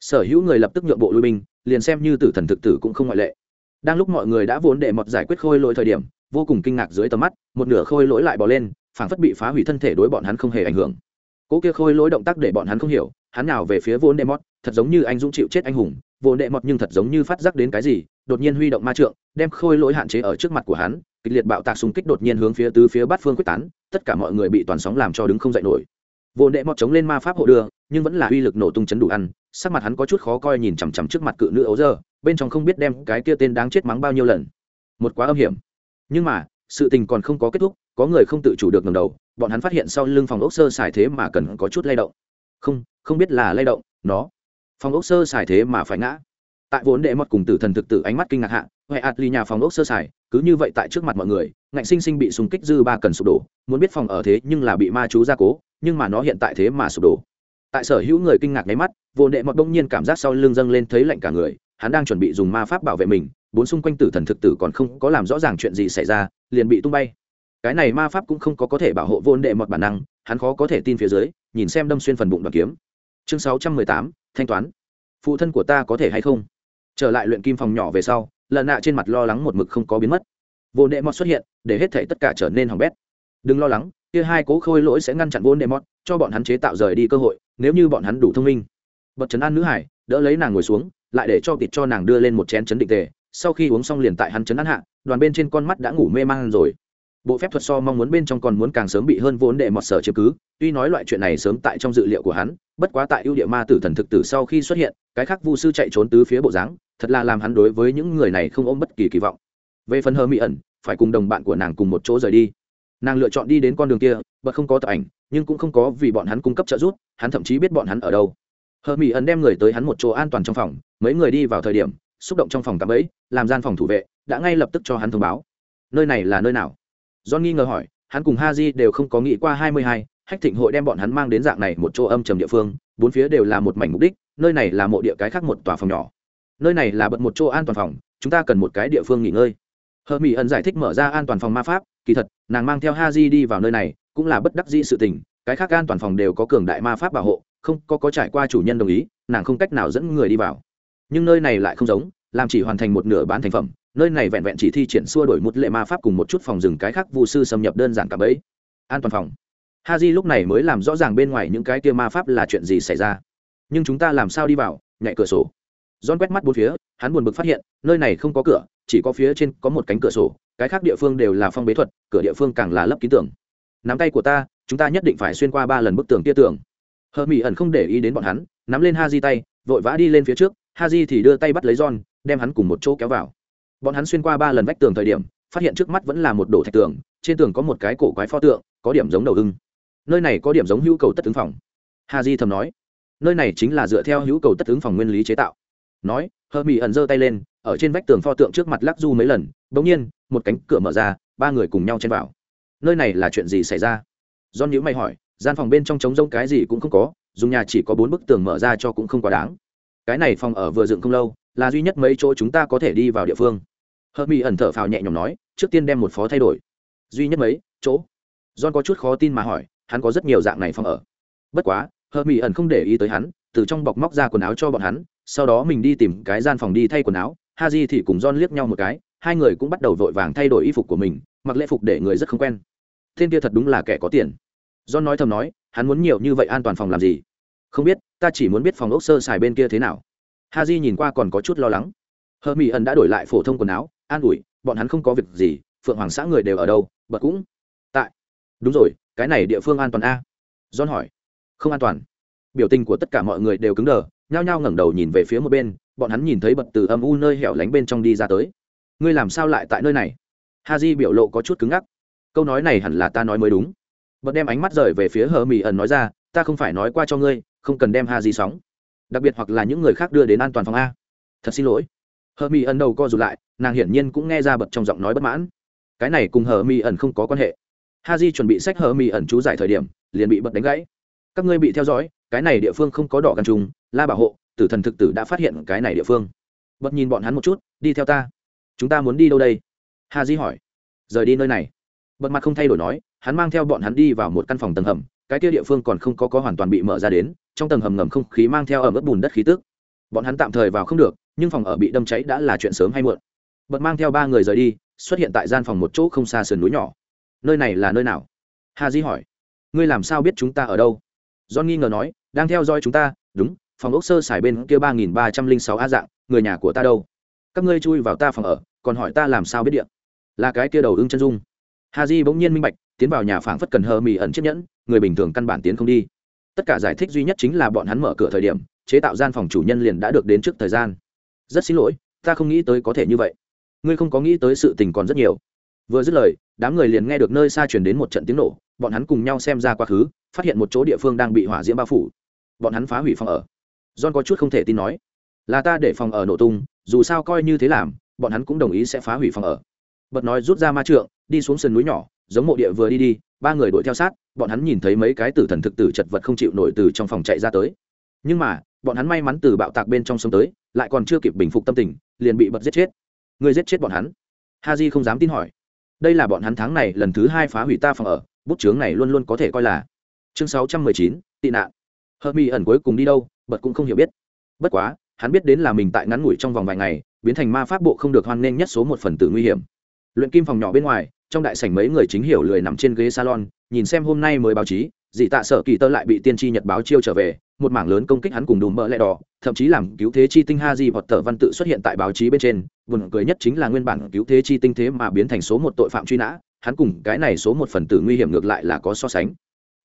sở hữu người lập tức nhượng bộ lui binh, liền xem như tử thần thực tử cũng không ngoại lệ. Đang lúc mọi người đã vốn để mọt giải quyết khôi lỗi thời điểm, vô cùng kinh ngạc dưới tầm mắt, một nửa khôi lỗi lại bỏ lên, phảng phất bị phá hủy thân thể đối bọn hắn không hề ảnh hưởng. Cỗ kia khôi lỗi động tác để bọn hắn không hiểu, hắn nào về phía vốn đệ mọt, thật giống như anh dũng chịu chết anh hùng Vô đệ mọt nhưng thật giống như phát giác đến cái gì, đột nhiên huy động ma trượng, đem khôi lỗi hạn chế ở trước mặt của hắn, kịch liệt bạo tạc xung kích đột nhiên hướng phía tứ phía bát phương quyết tán, tất cả mọi người bị toàn sóng làm cho đứng không dậy nổi. Vô đệ mọt chống lên ma pháp hộ đưa, nhưng vẫn là uy lực nổ tung chấn đủ ăn, sắc mặt hắn có chút khó coi nhìn chằm chằm trước mặt cự nữ ấu dơ, bên trong không biết đem cái kia tên đáng chết mắng bao nhiêu lần. Một quá âm hiểm. Nhưng mà, sự tình còn không có kết thúc, có người không tự chủ được ngầm đầu, bọn hắn phát hiện sau lưng phòng ốc sơ xài thế mà cần có chút lay động. Không không biết là lay động, nó phòng ốc sơ xài thế mà phải ngã. Tại vốn đệ mật cùng tử thần thực tử ánh mắt kinh ngạc hạ, huệ ạt ly nhà phòng ốc sơ xài cứ như vậy tại trước mặt mọi người, ngạnh sinh sinh bị súng kích dư ba cần sụp đổ, muốn biết phòng ở thế nhưng là bị ma chú gia cố, nhưng mà nó hiện tại thế mà sụp đổ. Tại sở hữu người kinh ngạc nháy mắt, vốn đệ mật đông nhiên cảm giác sau lưng dâng lên thấy lạnh cả người, hắn đang chuẩn bị dùng ma pháp bảo vệ mình, bốn xung quanh tử thần thực tử còn không có làm rõ ràng chuyện gì xảy ra, liền bị tung bay. Cái này ma pháp cũng không có có thể bảo hộ vốn đệ mật bản năng, hắn khó có thể tin phía dưới, nhìn xem đâm xuyên phần bụng đoàn kiếm. Chương sáu trăm mười tám thanh toán. Phụ thân của ta có thể hay không? Trở lại luyện kim phòng nhỏ về sau lần nạ trên mặt lo lắng một mực không có biến mất. Vô nệ mọt xuất hiện, để hết thể tất cả trở nên hỏng bét. Đừng lo lắng, kia hai cố khôi lỗi sẽ ngăn chặn vô nệ mọt cho bọn hắn chế tạo rời đi cơ hội, nếu như bọn hắn đủ thông minh. Bật chấn an nữ hải, đỡ lấy nàng ngồi xuống, lại để cho tịt cho nàng đưa lên một chén chấn định tề. Sau khi uống xong liền tại hắn chấn an hạ, đoàn bên trên con mắt đã ngủ mê man rồi bộ phép thuật so mong muốn bên trong còn muốn càng sớm bị hơn vốn đệ mọt sở chứng cứ, tuy nói loại chuyện này sớm tại trong dự liệu của hắn, bất quá tại ưu địa ma tử thần thực tử sau khi xuất hiện, cái khác vu sư chạy trốn tứ phía bộ dáng, thật là làm hắn đối với những người này không ôm bất kỳ kỳ vọng. Về phần hơ mỹ ẩn, phải cùng đồng bạn của nàng cùng một chỗ rời đi. Nàng lựa chọn đi đến con đường kia, bật không có tập ảnh, nhưng cũng không có vì bọn hắn cung cấp trợ giúp, hắn thậm chí biết bọn hắn ở đâu. Hờ mỹ ẩn đem người tới hắn một chỗ an toàn trong phòng, mấy người đi vào thời điểm, xúc động trong phòng cạm ấy làm gian phòng thủ vệ, đã ngay lập tức cho hắn thông báo. Nơi này là nơi nào? John nghi ngờ hỏi, hắn cùng ha đều không có nghĩ qua hai mươi hai, hách thịnh hội đem bọn hắn mang đến dạng này một chỗ âm trầm địa phương, bốn phía đều là một mảnh mục đích, nơi này là mộ địa cái khác một tòa phòng nhỏ. Nơi này là bật một chỗ an toàn phòng, chúng ta cần một cái địa phương nghỉ ngơi. Hợp mỹ ẩn giải thích mở ra an toàn phòng ma pháp, kỳ thật, nàng mang theo ha đi vào nơi này, cũng là bất đắc dĩ sự tình, cái khác an toàn phòng đều có cường đại ma pháp bảo hộ, không có có trải qua chủ nhân đồng ý, nàng không cách nào dẫn người đi vào. Nhưng nơi này lại không giống, làm chỉ hoàn thành một nửa bán thành phẩm nơi này vẹn vẹn chỉ thi triển xua đổi một lệ ma pháp cùng một chút phòng rừng cái khác vụ sư xâm nhập đơn giản cả bấy an toàn phòng ha j lúc này mới làm rõ ràng bên ngoài những cái kia ma pháp là chuyện gì xảy ra nhưng chúng ta làm sao đi vào nhảy cửa sổ John quét mắt bốn phía, hắn buồn bực phát hiện, nơi này không có cửa, chỉ có phía trên có một cánh cửa sổ, cái khác địa phương đều là phong bế thuật, cửa địa phương càng là lấp kín tường. Nắm tay của ta, chúng ta nhất định phải xuyên qua ba lần bức tường kia tường. Hermione Mỹ ẩn không để ý đến bọn hắn, nắm lên Haji tay, vội vã đi lên phía trước, Haji thì đưa tay bắt lấy John, đem hắn cùng một chỗ kéo vào. Bọn hắn xuyên qua ba lần vách tường thời điểm, phát hiện trước mắt vẫn là một đổ thạch tường, trên tường có một cái cổ quái pho tượng, có điểm giống đầu hưng. Nơi này có điểm giống hữu cầu tất ứng phòng. Hà Di thầm nói, nơi này chính là dựa theo hữu cầu tất ứng phòng nguyên lý chế tạo. Nói hơ mỹ ẩn giơ tay lên ở trên vách tường pho tượng trước mặt lắc du mấy lần bỗng nhiên một cánh cửa mở ra ba người cùng nhau chen vào. Nơi này là chuyện gì xảy ra? Do nhữ mày hỏi gian phòng bên trong trống rông cái gì cũng không có dùng nhà chỉ có bốn bức tường mở ra cho cũng không quá đáng. Cái này phòng ở vừa dựng không lâu là duy nhất mấy chỗ chúng ta có thể đi vào địa phương. Hợp mỹ ẩn thở phào nhẹ nhõm nói, trước tiên đem một phó thay đổi. Duy nhất mấy, chỗ. John có chút khó tin mà hỏi, hắn có rất nhiều dạng này phòng ở. Bất quá, Hợp mỹ ẩn không để ý tới hắn, từ trong bọc móc ra quần áo cho bọn hắn, sau đó mình đi tìm cái gian phòng đi thay quần áo. Ha di thì cùng john liếc nhau một cái, hai người cũng bắt đầu vội vàng thay đổi y phục của mình, mặc lễ phục để người rất không quen. Tên kia thật đúng là kẻ có tiền. John nói thầm nói, hắn muốn nhiều như vậy an toàn phòng làm gì? Không biết, ta chỉ muốn biết phòng ốc sơ xài bên kia thế nào. Ha di nhìn qua còn có chút lo lắng. Hờ mỹ ẩn đã đổi lại phổ thông quần áo an ủi, bọn hắn không có việc gì, phượng hoàng xã người đều ở đâu bật cũng tại. Đúng rồi, cái này địa phương an toàn a? John hỏi. Không an toàn. Biểu tình của tất cả mọi người đều cứng đờ, nhao nhao ngẩng đầu nhìn về phía một bên, bọn hắn nhìn thấy bật từ âm u nơi hẻo lánh bên trong đi ra tới. Ngươi làm sao lại tại nơi này? Ha j biểu lộ có chút cứng ngắc. Câu nói này hẳn là ta nói mới đúng. Bật đem ánh mắt rời về phía hờ mỹ ẩn nói ra, ta không phải nói qua cho ngươi, không cần đem ha j sóng. Đặc biệt hoặc là những người khác đưa đến an toàn phòng a. Thật xin lỗi hờ mỹ ẩn đầu co rụt lại, nàng hiển nhiên cũng nghe ra bật trong giọng nói bất mãn. Cái này cùng hờ mỹ ẩn không có quan hệ. Ha j chuẩn bị sách hờ mỹ ẩn chú giải thời điểm, liền bị bật đánh gãy. Các ngươi bị theo dõi, cái này địa phương không có đỏ gan trùng, la bảo hộ, tử thần thực tử đã phát hiện cái này địa phương. Bật nhìn bọn hắn một chút, đi theo ta. Chúng ta muốn đi đâu đây? Ha di hỏi. Rời đi nơi này. Bật mặt không thay đổi nói, hắn mang theo bọn hắn đi vào một căn phòng tầng hầm, cái kia địa phương còn không có có hoàn toàn bị mở ra đến, trong tầng hầm ngầm không khí mang theo ẩm ướt bùn đất khí tức. Bọn hắn tạm thời vào không được nhưng phòng ở bị đâm cháy đã là chuyện sớm hay muộn. Bật mang theo ba người rời đi, xuất hiện tại gian phòng một chỗ không xa sườn núi nhỏ. Nơi này là nơi nào? Hà di hỏi. Ngươi làm sao biết chúng ta ở đâu? John nghi ngờ nói, đang theo dõi chúng ta, đúng, phòng ốc sơ xài bên kia ba nghìn ba trăm linh sáu a dạng, người nhà của ta đâu? Các ngươi chui vào ta phòng ở, còn hỏi ta làm sao biết điện là cái kia đầu ưng chân dung. Hà Di bỗng nhiên minh bạch, tiến vào nhà phảng phất cần hờ mì ẩn chiếc nhẫn, người bình thường căn bản tiến không đi. Tất cả giải thích duy nhất chính là bọn hắn mở cửa thời điểm, chế tạo gian phòng chủ nhân liền đã được đến trước thời gian rất xin lỗi, ta không nghĩ tới có thể như vậy. Ngươi không có nghĩ tới sự tình còn rất nhiều. Vừa dứt lời, đám người liền nghe được nơi xa truyền đến một trận tiếng nổ, bọn hắn cùng nhau xem ra quá khứ, phát hiện một chỗ địa phương đang bị hỏa diễm bao phủ. Bọn hắn phá hủy phòng ở. John có chút không thể tin nói, là ta để phòng ở nổ tung, dù sao coi như thế làm, bọn hắn cũng đồng ý sẽ phá hủy phòng ở. Bật nói rút ra ma trượng, đi xuống sườn núi nhỏ, giống mộ địa vừa đi đi, ba người đuổi theo sát, bọn hắn nhìn thấy mấy cái tử thần thực tử chật vật không chịu nổi từ trong phòng chạy ra tới. Nhưng mà bọn hắn may mắn từ bạo tạc bên trong sống tới, lại còn chưa kịp bình phục tâm tình, liền bị bật giết chết. Người giết chết bọn hắn? Ha j không dám tin hỏi. Đây là bọn hắn tháng này lần thứ hai phá hủy ta phòng ở, bút chướng này luôn luôn có thể coi là. Chương sáu trăm mười chín, tị nạn. Hợp mỹ ẩn cuối cùng đi đâu, bật cũng không hiểu biết. Bất quá, hắn biết đến là mình tại ngắn ngủi trong vòng vài ngày, biến thành ma pháp bộ không được hoan nghênh nhất số một phần tử nguy hiểm. Luyện kim phòng nhỏ bên ngoài, trong đại sảnh mấy người chính hiểu lười nằm trên ghế salon, nhìn xem hôm nay mới báo chí dị tạ sở kỳ tơ lại bị tiên tri nhật báo chiêu trở về một mảng lớn công kích hắn cùng đùm mỡ lẹ đỏ, thậm chí làm cứu thế chi tinh ha di hoặc tờ văn tự xuất hiện tại báo chí bên trên, buồn cười nhất chính là nguyên bản cứu thế chi tinh thế mà biến thành số một tội phạm truy nã, hắn cùng cái này số một phần tử nguy hiểm ngược lại là có so sánh.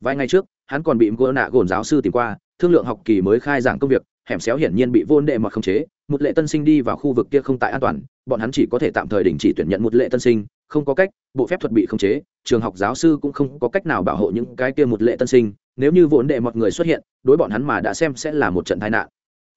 Vài ngày trước, hắn còn bị gỗ nạ gồn giáo sư tìm qua, thương lượng học kỳ mới khai giảng công việc, hẻm xéo hiển nhiên bị vô đệ mà khống chế, một lệ tân sinh đi vào khu vực kia không tại an toàn, bọn hắn chỉ có thể tạm thời đình chỉ tuyển nhận một lệ tân sinh không có cách bộ phép thuật bị khống chế trường học giáo sư cũng không có cách nào bảo hộ những cái kia một lệ tân sinh nếu như vốn đệ mọi người xuất hiện đối bọn hắn mà đã xem sẽ là một trận tai nạn.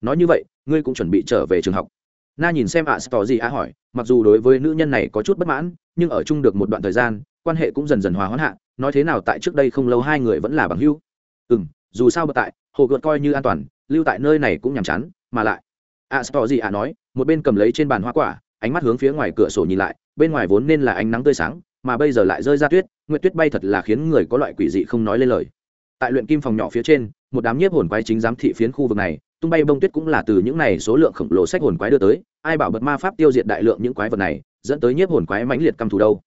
Nói như vậy ngươi cũng chuẩn bị trở về trường học. Na nhìn xem ạ à, gì a hỏi mặc dù đối với nữ nhân này có chút bất mãn nhưng ở chung được một đoạn thời gian quan hệ cũng dần dần hòa hoãn hạ nói thế nào tại trước đây không lâu hai người vẫn là bằng hữu. Ừ m dù sao bật tại hồ gợt coi như an toàn lưu tại nơi này cũng nhàm chán mà lại. Ạ à, gì ạ nói một bên cầm lấy trên bàn hoa quả ánh mắt hướng phía ngoài cửa sổ nhìn lại bên ngoài vốn nên là ánh nắng tươi sáng, mà bây giờ lại rơi ra tuyết, nguyệt tuyết bay thật là khiến người có loại quỷ dị không nói lên lời. Tại luyện kim phòng nhỏ phía trên, một đám nhiếp hồn quái chính giám thị phiến khu vực này, tung bay bông tuyết cũng là từ những này số lượng khổng lồ sách hồn quái đưa tới, ai bảo bật ma pháp tiêu diệt đại lượng những quái vật này, dẫn tới nhiếp hồn quái mãnh liệt căm thù đâu.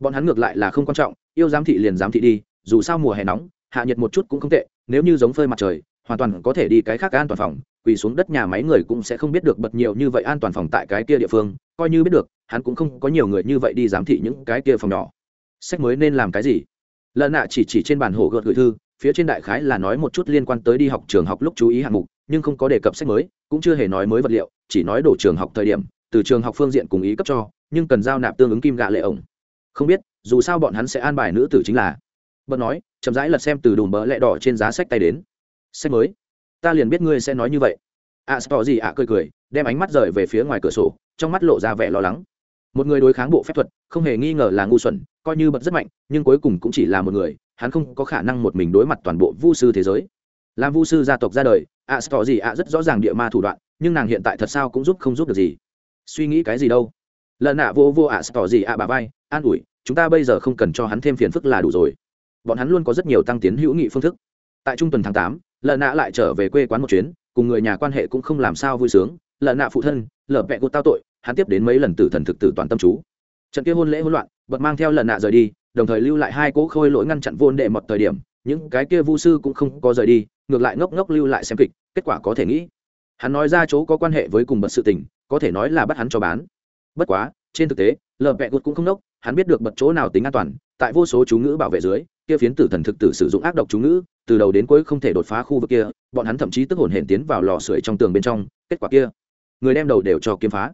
Bọn hắn ngược lại là không quan trọng, yêu giám thị liền giám thị đi, dù sao mùa hè nóng, hạ nhiệt một chút cũng không tệ, nếu như giống phơi mặt trời hoàn toàn có thể đi cái khác an toàn phòng, quỳ xuống đất nhà máy người cũng sẽ không biết được bật nhiều như vậy an toàn phòng tại cái kia địa phương, coi như biết được, hắn cũng không có nhiều người như vậy đi giám thị những cái kia phòng nhỏ. Sách mới nên làm cái gì? Lợn nạ chỉ chỉ trên bàn hồ gợt gửi thư, phía trên đại khái là nói một chút liên quan tới đi học trường học lúc chú ý hạng mục, nhưng không có đề cập sách mới, cũng chưa hề nói mới vật liệu, chỉ nói đổ trường học thời điểm, từ trường học phương diện cùng ý cấp cho, nhưng cần giao nạp tương ứng kim gạ lệ ổng. Không biết, dù sao bọn hắn sẽ an bài nữ tử chính là. Bật nói, chậm rãi lật xem từ đùm bỡ lẹ đỏ trên giá sách tay đến sách mới. Ta liền biết ngươi sẽ nói như vậy. Ạ à, gì ạ? Cười cười đem ánh mắt rời về phía ngoài cửa sổ trong mắt lộ ra vẻ lo lắng. Một người đối kháng bộ phép thuật không hề nghi ngờ là ngu xuẩn coi như bật rất mạnh nhưng cuối cùng cũng chỉ là một người hắn không có khả năng một mình đối mặt toàn bộ vu sư thế giới. Làm vu sư gia tộc ra đời ạ à, gì ạ rất rõ ràng địa ma thủ đoạn nhưng nàng hiện tại thật sao cũng giúp không giúp được gì. Suy nghĩ cái gì đâu. Lần nạ vô vô ạ à, gì ạ? Bà vai an ủi chúng ta bây giờ không cần cho hắn thêm phiền phức là đủ rồi. Bọn hắn luôn có rất nhiều tăng tiến hữu nghị phương thức. Tại trung tuần tháng tám lợ nạ lại trở về quê quán một chuyến, cùng người nhà quan hệ cũng không làm sao vui sướng. Lợ nạ phụ thân, lợ vẹ cột tao tội, hắn tiếp đến mấy lần tử thần thực tử toàn tâm chú. Trận kia hôn lễ hỗn loạn, bật mang theo lợ nạ rời đi, đồng thời lưu lại hai cỗ khôi lỗi ngăn chặn vô đệ một thời điểm, những cái kia vu sư cũng không có rời đi, ngược lại ngốc ngốc lưu lại xem kịch, kết quả có thể nghĩ. Hắn nói ra chỗ có quan hệ với cùng bật sự tình, có thể nói là bắt hắn cho bán. Bất quá, trên thực tế lờ vẹ gột cũng không nốc hắn biết được bật chỗ nào tính an toàn, tại vô số chú ngữ bảo vệ dưới kia phiến tử thần thực tử sử dụng ác độc chú ngữ, từ đầu đến cuối không thể đột phá khu vực kia, bọn hắn thậm chí tức hồn hển tiến vào lò sưởi trong tường bên trong, kết quả kia, người đem đầu đều cho kiếm phá.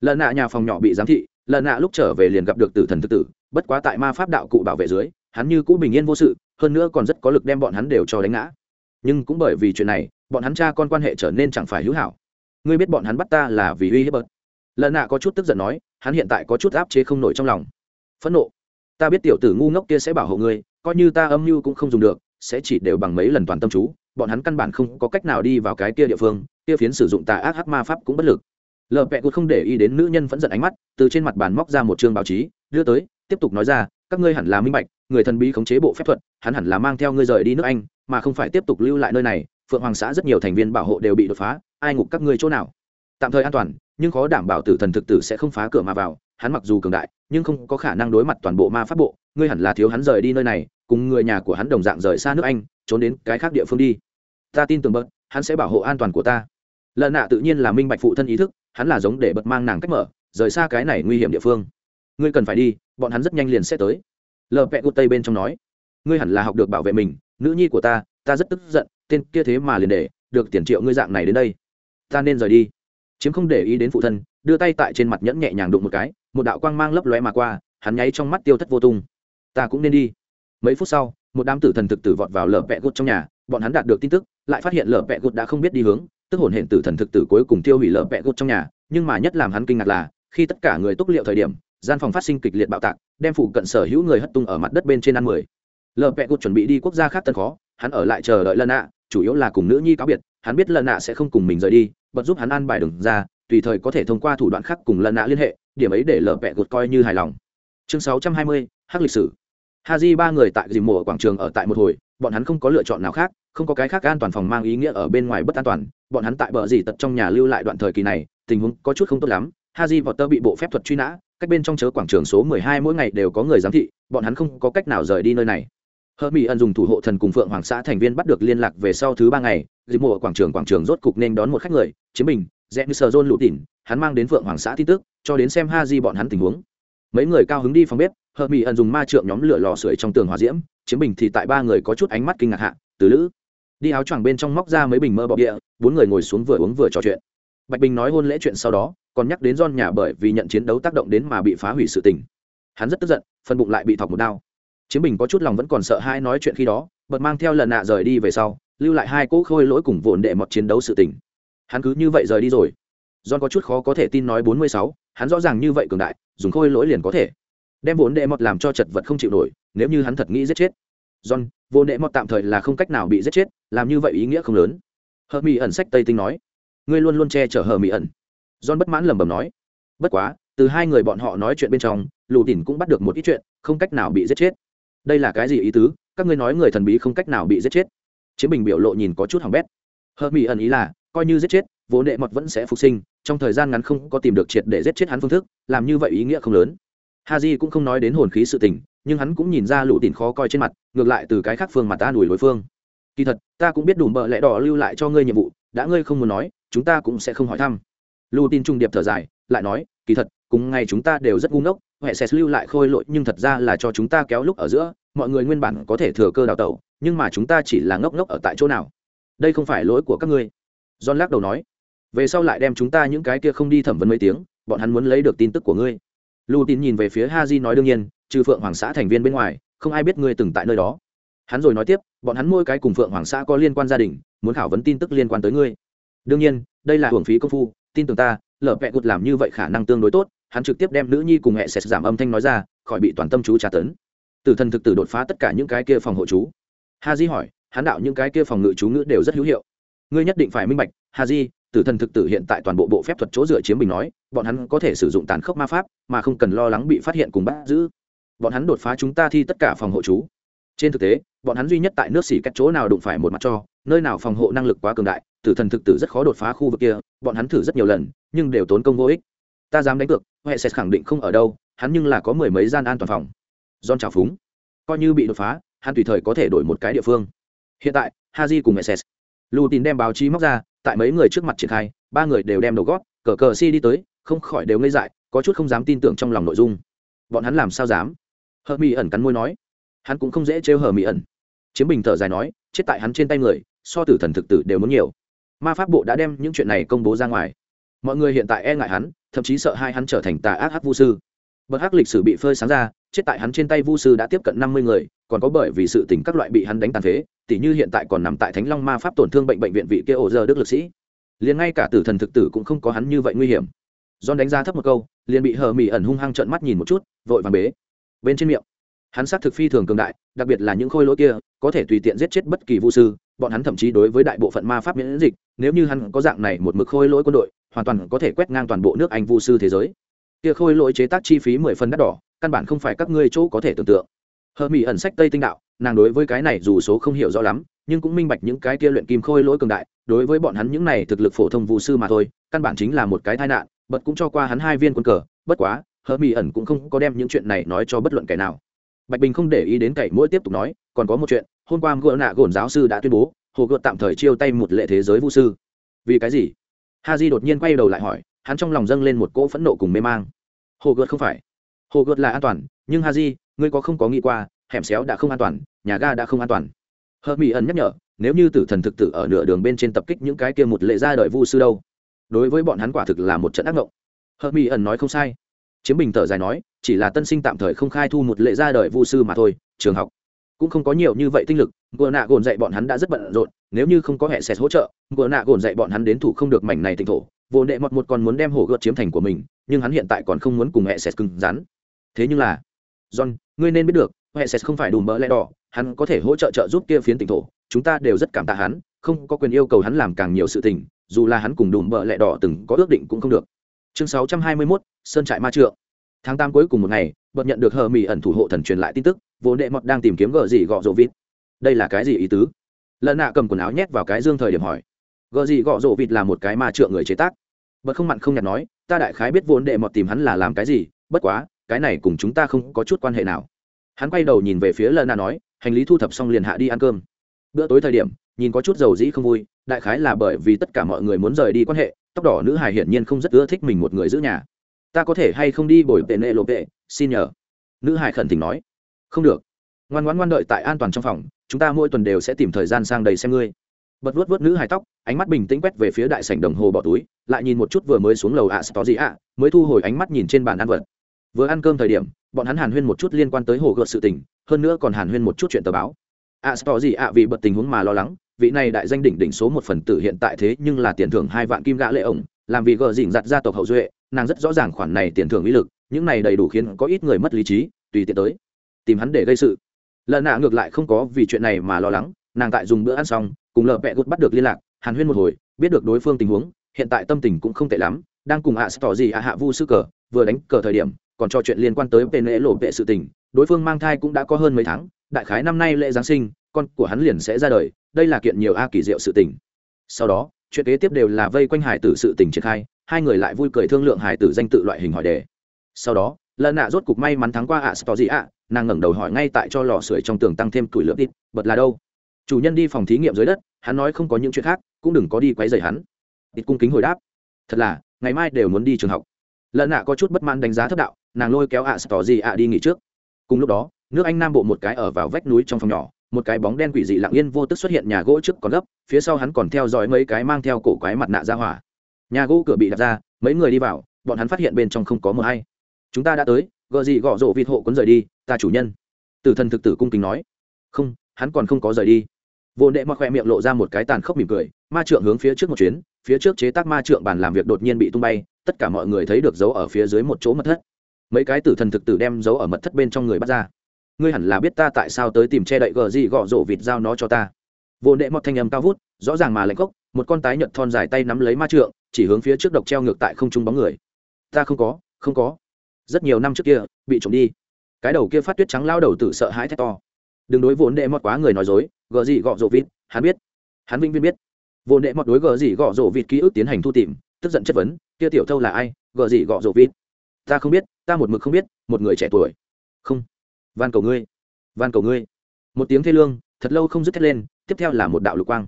Lần nạ nhà phòng nhỏ bị giám thị, lần nạ lúc trở về liền gặp được tử thần thực tử, bất quá tại ma pháp đạo cụ bảo vệ dưới, hắn như cũ bình yên vô sự, hơn nữa còn rất có lực đem bọn hắn đều cho đánh ngã. Nhưng cũng bởi vì chuyện này, bọn hắn cha con quan hệ trở nên chẳng phải hữu hảo. Ngươi biết bọn hắn bắt ta là vì uy hiếp bớt. Lần nạ có chút tức giận nói, hắn hiện tại có chút áp chế không nổi trong lòng. Phẫn nộ. Ta biết tiểu tử ngu ngốc kia sẽ bảo hộ ngươi coi như ta âm mưu cũng không dùng được, sẽ chỉ đều bằng mấy lần toàn tâm chú, bọn hắn căn bản không có cách nào đi vào cái kia địa phương, kia phiến sử dụng tà ác hắc ma pháp cũng bất lực. Lờ pẹ cũng không để ý đến nữ nhân vẫn giận ánh mắt, từ trên mặt bàn móc ra một chương báo chí, đưa tới, tiếp tục nói ra, các ngươi hẳn là minh bạch, người thần bí khống chế bộ phép thuật, hắn hẳn là mang theo ngươi rời đi nước anh, mà không phải tiếp tục lưu lại nơi này, phượng hoàng xã rất nhiều thành viên bảo hộ đều bị đột phá, ai ngục các ngươi chỗ nào? Tạm thời an toàn, nhưng khó đảm bảo tử thần thực tử sẽ không phá cửa mà vào, hắn mặc dù cường đại, nhưng không có khả năng đối mặt toàn bộ ma pháp bộ, ngươi hẳn là thiếu hắn rời đi nơi này cùng người nhà của hắn đồng dạng rời xa nước anh, trốn đến cái khác địa phương đi. Ta tin tưởng bớt, hắn sẽ bảo hộ an toàn của ta. Lợn nạ tự nhiên là minh bạch phụ thân ý thức, hắn là giống để bật mang nàng cách mở, rời xa cái này nguy hiểm địa phương. Ngươi cần phải đi, bọn hắn rất nhanh liền sẽ tới. Lờ pẹ gút tây bên trong nói, ngươi hẳn là học được bảo vệ mình, nữ nhi của ta ta rất tức giận, tên kia thế mà liền để được tiền triệu ngươi dạng này đến đây. Ta nên rời đi. Chiếm không để ý đến phụ thân, đưa tay tại trên mặt nhẫn nhẹ nhàng đụng một cái, một đạo quang mang lấp lóe mà qua, hắn nháy trong mắt tiêu thất vô tung. Ta cũng nên đi mấy phút sau, một đám tử thần thực tử vọt vào lở vẹ gột trong nhà, bọn hắn đạt được tin tức, lại phát hiện lở vẹ gột đã không biết đi hướng, tức hồn hển tử thần thực tử cuối cùng tiêu hủy lở vẹ gột trong nhà, nhưng mà nhất làm hắn kinh ngạc là, khi tất cả người túc liệu thời điểm, gian phòng phát sinh kịch liệt bạo tạc, đem phụ cận sở hữu người hất tung ở mặt đất bên trên ăn mười. Lờ vẹ gút chuẩn bị đi quốc gia khác tân khó, hắn ở lại chờ đợi lần ạ chủ yếu là cùng nữ nhi cáo biệt, hắn biết lần ạ sẽ không cùng mình rời đi, bật giúp hắn ăn bài đường ra, tùy thời có thể thông qua thủ đoạn khác cùng lần ạ liên hệ, điểm ấy để lờ vẹ gút coi như hài lòng. Chương sáu trăm hai mươi, hắc lịch sử ha di ba người tại dìm mùa ở quảng trường ở tại một hồi, bọn hắn không có lựa chọn nào khác, không có cái khác an toàn phòng mang ý nghĩa ở bên ngoài bất an toàn. Bọn hắn tại bờ dì tật trong nhà lưu lại đoạn thời kỳ này, tình huống có chút không tốt lắm. Ha di và tơ bị bộ phép thuật truy nã, cách bên trong chớ quảng trường số mười hai mỗi ngày đều có người giám thị, bọn hắn không có cách nào rời đi nơi này. Hơ mỹ ân dùng thủ hộ thần cùng phượng hoàng xã thành viên bắt được liên lạc về sau thứ ba ngày dịp mùa quảng trường quảng trường rốt cục nên đón một khách người chiếm bình rẽ như sờ rôn lụt tỉn, hắn mang đến phượng hoàng xã tin tức, cho đến xem ha di bọn hắn tình huống. Mấy người cao hứng đi phòng bếp hờ mỹ ẩn dùng ma trượng nhóm lửa lò sưởi trong tường hòa diễm, chiếm bình thì tại ba người có chút ánh mắt kinh ngạc hạ, từ lữ. Đi áo choàng bên trong móc ra mấy bình mơ bọc địa bốn người ngồi xuống vừa uống vừa trò chuyện. Bạch bình nói hôn lễ chuyện sau đó, còn nhắc đến don nhà bởi vì nhận chiến đấu tác động đến mà bị phá hủy sự tình. Hắn rất tức giận, phần bụng lại bị thọc một đao. chiếm bình có chút lòng vẫn còn sợ hai nói chuyện khi đó, bật mang theo lần nạ rời đi về sau, lưu lại hai cỗ khôi lỗi cùng vồn đệ mọt chiến đấu sự tình. Hắn cứ như vậy rời đi rồi. Don có chút khó có thể tin nói bốn mươi sáu, hắn rõ ràng như vậy cường đại, dùng khôi lỗi liền có thể đem vốn đệ mọt làm cho chật vật không chịu nổi, nếu như hắn thật nghĩ giết chết. John, vốn đệ mọt tạm thời là không cách nào bị giết chết, làm như vậy ý nghĩa không lớn. Hờ mỹ ẩn sách tây tinh nói, ngươi luôn luôn che chở hờ mỹ ẩn. John bất mãn lẩm bẩm nói, bất quá, từ hai người bọn họ nói chuyện bên trong, lù tỉn cũng bắt được một ít chuyện, không cách nào bị giết chết. Đây là cái gì ý tứ? Các ngươi nói người thần bí không cách nào bị giết chết. Chiến bình biểu lộ nhìn có chút hỏng bét. Hờ mỹ ẩn ý là, coi như giết chết, vốn đệ mọt vẫn sẽ phục sinh, trong thời gian ngắn không có tìm được triệt để giết chết hắn phương thức, làm như vậy ý nghĩa không lớn ha j cũng không nói đến hồn khí sự tình, nhưng hắn cũng nhìn ra lũ tìn khó coi trên mặt, ngược lại từ cái khác phương mà ta đuổi đối phương. Kỳ thật, ta cũng biết đủ bợ lẽ đỏ lưu lại cho ngươi nhiệm vụ, đã ngươi không muốn nói, chúng ta cũng sẽ không hỏi thăm. Lũ tin trung điệp thở dài, lại nói, kỳ thật, cùng ngày chúng ta đều rất ngu ngốc huệ sẽ lưu lại khôi lội nhưng thật ra là cho chúng ta kéo lúc ở giữa, mọi người nguyên bản có thể thừa cơ đào tẩu, nhưng mà chúng ta chỉ là ngốc ngốc ở tại chỗ nào? Đây không phải lỗi của các ngươi. John lắc đầu nói, về sau lại đem chúng ta những cái kia không đi thẩm vấn mấy tiếng, bọn hắn muốn lấy được tin tức của ngươi lù tín nhìn về phía ha di nói đương nhiên, trừ phượng hoàng xã thành viên bên ngoài, không ai biết ngươi từng tại nơi đó. Hắn rồi nói tiếp, bọn hắn mỗi cái cùng phượng hoàng xã có liên quan gia đình, muốn khảo vấn tin tức liên quan tới ngươi. Đương nhiên, đây là hưởng phí công phu, tin tưởng ta, lở vẹ gột làm như vậy khả năng tương đối tốt, hắn trực tiếp đem nữ nhi cùng hệ sẽ giảm âm thanh nói ra, khỏi bị toàn tâm chú tra tấn. Tử thần thực tử đột phá tất cả những cái kia phòng hộ chú. Ha di hỏi, hắn đạo những cái kia phòng ngự chú ngữ đều rất hữu hiệu. Ngươi nhất định phải minh bạch ha di tử thần thực tử hiện tại toàn bộ bộ phép thuật chỗ dựa chiếm bình nói, bọn hắn có thể sử dụng tàn khốc ma pháp, mà không cần lo lắng bị phát hiện cùng bắt giữ. Bọn hắn đột phá chúng ta thi tất cả phòng hộ chú. Trên thực tế, bọn hắn duy nhất tại nước xỉ cách chỗ nào đụng phải một mặt cho, nơi nào phòng hộ năng lực quá cường đại, tử thần thực tử rất khó đột phá khu vực kia, bọn hắn thử rất nhiều lần, nhưng đều tốn công vô ích. Ta dám đánh cược, huệ sẽ khẳng định không ở đâu, hắn nhưng là có mười mấy gian an toàn phòng. Don trào phúng. Coi như bị đột phá, hắn tùy thời có thể đổi một cái địa phương. Hiện tại, haji cùng mẹ ses lù tin đem báo chí móc ra tại mấy người trước mặt triển khai, ba người đều đem đầu gót, cờ cờ si đi tới, không khỏi đều ngây dại, có chút không dám tin tưởng trong lòng nội dung. Bọn hắn làm sao dám? Hờ mỹ ẩn cắn môi nói. Hắn cũng không dễ trêu hờ mỹ ẩn. Chiếm bình thở dài nói, chết tại hắn trên tay người, so tử thần thực tử đều muốn nhiều. Ma pháp bộ đã đem những chuyện này công bố ra ngoài. Mọi người hiện tại e ngại hắn, thậm chí sợ hai hắn trở thành tà ác hắc vu sư. Bậc hắc lịch sử bị phơi sáng ra chết tại hắn trên tay vu sư đã tiếp cận năm mươi người, còn có bởi vì sự tình các loại bị hắn đánh tàn phế, tỉ như hiện tại còn nằm tại thánh long ma pháp tổn thương bệnh bệnh viện vị kia ổ giờ đức lực sĩ. Liền ngay cả tử thần thực tử cũng không có hắn như vậy nguy hiểm. John đánh giá thấp một câu, liền bị hờ mỹ ẩn hung hăng trợn mắt nhìn một chút, vội vàng bế. Bên trên miệng, hắn xác thực phi thường cường đại, đặc biệt là những khôi lỗi kia, có thể tùy tiện giết chết bất kỳ vu sư, bọn hắn thậm chí đối với đại bộ phận ma pháp miễn dịch, nếu như hắn có dạng này một mực khôi lỗi quân đội, hoàn toàn có thể quét ngang toàn bộ nước anh vu sư thế giới. Kia khôi lỗi chế tác chi phí mười phần đắt đỏ căn bản không phải các ngươi chỗ có thể tưởng tượng. Hờ mỹ ẩn sách tây tinh đạo, nàng đối với cái này dù số không hiểu rõ lắm, nhưng cũng minh bạch những cái kia luyện kim khôi lỗi cường đại, đối với bọn hắn những này thực lực phổ thông vụ sư mà thôi, căn bản chính là một cái tai nạn, bật cũng cho qua hắn hai viên quân cờ, bất quá, hờ mỹ ẩn cũng không có đem những chuyện này nói cho bất luận kẻ nào. Bạch bình không để ý đến cậy mũi tiếp tục nói, còn có một chuyện, hôm qua gỡ nạ gồn giáo sư đã tuyên bố, hồ gợt tạm thời chiêu tay một lệ thế giới vũ sư. Vì cái gì? Ha di đột nhiên quay đầu lại hỏi, hắn trong lòng dâng lên một cỗ phẫn nộ cùng mê mang. Hồ gợt không phải hồ gợt là an toàn, nhưng ha di ngươi có không có nghĩ qua, hẻm xéo đã không an toàn, nhà ga đã không an toàn. Hờ mỹ ẩn nhắc nhở, nếu như tử thần thực tử ở nửa đường bên trên tập kích những cái kia một lệ ra đợi vu sư đâu? Đối với bọn hắn quả thực là một trận ác mộng. Hờ mỹ ẩn nói không sai. Chiếm bình thở dài nói, chỉ là tân sinh tạm thời không khai thu một lệ ra đời vu sư mà thôi, trường học. Cũng không có nhiều như vậy tinh lực gờ nạ gồn dạy bọn hắn đã rất bận rộn, nếu như không có hệ xét hỗ trợ gờ nạ gồn dạy bọn hắn đến thủ không được mảnh này tỉnh thổ. Vô nệ mọt một còn muốn đem Hồ gợt chiếm thành của mình, nhưng hắn hiện tại còn không muốn cùng hệ xét cứng rắn thế nhưng là john ngươi nên biết được huệ sẽ không phải đủ mỡ lẽ đỏ hắn có thể hỗ trợ trợ giúp kia phiến tỉnh thổ chúng ta đều rất cảm tạ hắn không có quyền yêu cầu hắn làm càng nhiều sự tình dù là hắn cùng đùm mỡ lẽ đỏ từng có ước định cũng không được. Chương 621, sơn trại ma trượng. Tháng tám cuối cùng một ngày bật nhận được hờ mỹ ẩn thủ hộ thần truyền lại tin tức vốn đệ mọt đang tìm kiếm gờ gì gọ rộ vịt. Đây là cái gì ý tứ? Lần nạ cầm quần áo nhét vào cái dương thời điểm hỏi. Gờ gì gọ rộ vịt là một cái ma trượng người chế tác. Bật không mặn không nhạt nói ta đại khái biết vốn đệ mọt tìm hắn là làm cái gì bất quá cái này cùng chúng ta không có chút quan hệ nào. Hắn quay đầu nhìn về phía lợn nạ nói hành lý thu thập xong liền hạ đi ăn cơm. Bữa tối thời điểm nhìn có chút dầu dĩ không vui đại khái là bởi vì tất cả mọi người muốn rời đi quan hệ tóc đỏ nữ hài hiển nhiên không rất ưa thích mình một người giữ nhà. Ta có thể hay không đi bồi tệ nệ lộ vệ? Xin nhờ. Nữ hải khẩn tình nói. Không được. Ngoan ngoan ngoan đợi tại an toàn trong phòng chúng ta mỗi tuần đều sẽ tìm thời gian sang đầy xem ngươi. Bật vuốt vuốt nữ hài tóc ánh mắt bình tĩnh quét về phía đại sảnh đồng hồ bỏ túi lại nhìn một chút vừa mới xuống lầu ạ à, gì ạ mới thu hồi ánh mắt nhìn trên bàn ăn vật vừa ăn cơm thời điểm, bọn hắn hàn huyên một chút liên quan tới hồ gợt sự tình, hơn nữa còn hàn huyên một chút chuyện tờ báo. À, A sto gì ạ, vì bật tình huống mà lo lắng, vị này đại danh đỉnh đỉnh số một phần tử hiện tại thế nhưng là tiền thưởng hai vạn kim gã lệ ổng, làm vì gờ dỉnh giặt gia tộc hậu duệ, nàng rất rõ ràng khoản này tiền thưởng uy lực, những này đầy đủ khiến có ít người mất lý trí, tùy tiện tới, tìm hắn để gây sự. Lợn nạ ngược lại không có vì chuyện này mà lo lắng, nàng tại dùng bữa ăn xong, cùng lờ vẹ gút bắt được liên lạc, hàn huyên một hồi, biết được đối phương tình huống, hiện tại tâm tình cũng không tệ lắm, đang cùng ạ tỏ gì ạ, hạ vu sư cờ, vừa đánh cờ thời điểm còn trò chuyện liên quan tới tên lễ lộ vệ sự tình, đối phương mang thai cũng đã có hơn mấy tháng, đại khái năm nay lễ giáng sinh, con của hắn liền sẽ ra đời, đây là kiện nhiều a kỳ diệu sự tình. Sau đó, chuyện kế tiếp đều là vây quanh hải tử sự tình triển khai, hai người lại vui cười thương lượng hải tử danh tự loại hình hỏi đề. Sau đó lần nạ rốt cục may mắn thắng qua ạ sto gì ạ nàng ngẩng đầu hỏi ngay tại cho lò sưởi trong tường tăng thêm củi lửa đít bật là đâu? Chủ nhân đi phòng thí nghiệm dưới đất, hắn nói không có những chuyện khác, cũng đừng có đi quấy rầy hắn. Đít cung kính hồi đáp, thật là, ngày mai đều muốn đi trường học lợn nạ có chút bất mãn đánh giá thất đạo, nàng lôi kéo ạ tỏ gì ạ đi nghỉ trước. Cùng lúc đó, nước anh nam bộ một cái ở vào vách núi trong phòng nhỏ, một cái bóng đen quỷ dị lặng yên vô tức xuất hiện nhà gỗ trước còn gấp, phía sau hắn còn theo dõi mấy cái mang theo cổ quái mặt nạ ra hỏa. Nhà gỗ cửa bị đặt ra, mấy người đi vào, bọn hắn phát hiện bên trong không có mờ hay. Chúng ta đã tới gợ gì gõ rộ vịt hộ cuốn rời đi, ta chủ nhân. Tử thần thực tử cung kính nói. Không, hắn còn không có rời đi. Vô nệ mặc khoe miệng lộ ra một cái tàn khốc mỉm cười, ma trượng hướng phía trước một chuyến, phía trước chế tác ma trượng bàn làm việc đột nhiên bị tung bay tất cả mọi người thấy được dấu ở phía dưới một chỗ mật thất. Mấy cái tử thần thực tử đem dấu ở mật thất bên trong người bắt ra. Ngươi hẳn là biết ta tại sao tới tìm che đậy gờ gì gọ rổ vịt giao nó cho ta. Vô nệ mọt thanh âm cao vút, rõ ràng mà lạnh cốc một con tái nhợt thon dài tay nắm lấy ma trượng, chỉ hướng phía trước độc treo ngược tại không trung bóng người. Ta không có không có. Rất nhiều năm trước kia, bị trộm đi. Cái đầu kia phát tuyết trắng lao đầu tử sợ hãi thét to. Đừng đối vốn đệ mọt quá người nói dối, gờ gì gọ rổ vịt, hắn biết. Hắn vinh viên biết. Vô đệ mọt đối gờ gì gọ rổ vịt ký ức tiến hành thu tìm, tức giận chất vấn kia tiểu thâu là ai? Gợ gì gọ rộ vít ta không biết, ta một mực không biết, một người trẻ tuổi. Không. Van cầu ngươi. Van cầu ngươi. Một tiếng thê lương, thật lâu không dứt thét lên, tiếp theo là một đạo lục quang.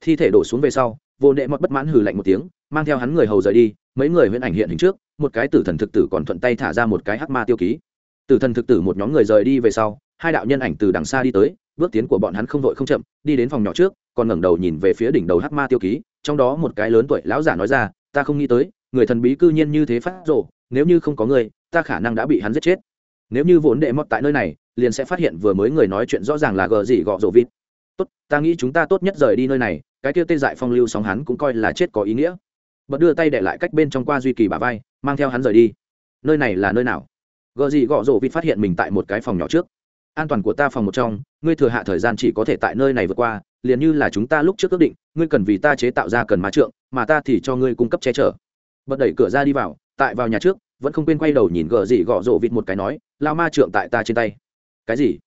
Thi thể đổ xuống về sau, vô nệ mọt bất mãn hừ lạnh một tiếng, mang theo hắn người hầu rời đi, mấy người huyễn ảnh hiện hình trước, một cái tử thần thực tử còn thuận tay thả ra một cái hắc ma tiêu ký. Tử thần thực tử một nhóm người rời đi về sau, hai đạo nhân ảnh từ đằng xa đi tới, bước tiến của bọn hắn không vội không chậm, đi đến phòng nhỏ trước, còn ngẩng đầu nhìn về phía đỉnh đầu hắc ma tiêu ký, trong đó một cái lớn tuổi lão giả nói ra, ta không nghĩ tới người thần bí cư nhiên như thế phát rộ nếu như không có người, ta khả năng đã bị hắn giết chết. Nếu như vốn đệ mọt tại nơi này, liền sẽ phát hiện vừa mới người nói chuyện rõ ràng là gờ gì gọ rộ vịt. Tốt, ta nghĩ chúng ta tốt nhất rời đi nơi này, cái kia tê dại phong lưu sóng hắn cũng coi là chết có ý nghĩa. Bật đưa tay để lại cách bên trong qua duy kỳ bà vai, mang theo hắn rời đi. Nơi này là nơi nào? Gờ gì gọ rộ vịt phát hiện mình tại một cái phòng nhỏ trước. An toàn của ta phòng một trong, ngươi thừa hạ thời gian chỉ có thể tại nơi này vượt qua, liền như là chúng ta lúc trước ước định, ngươi cần vì ta chế tạo ra cần má trượng, mà ta thì cho ngươi cung cấp che chở bật đẩy cửa ra đi vào, tại vào nhà trước, vẫn không quên quay đầu nhìn gờ gì gõ rộ vịt một cái nói lao ma trượng tại ta trên tay. Cái gì?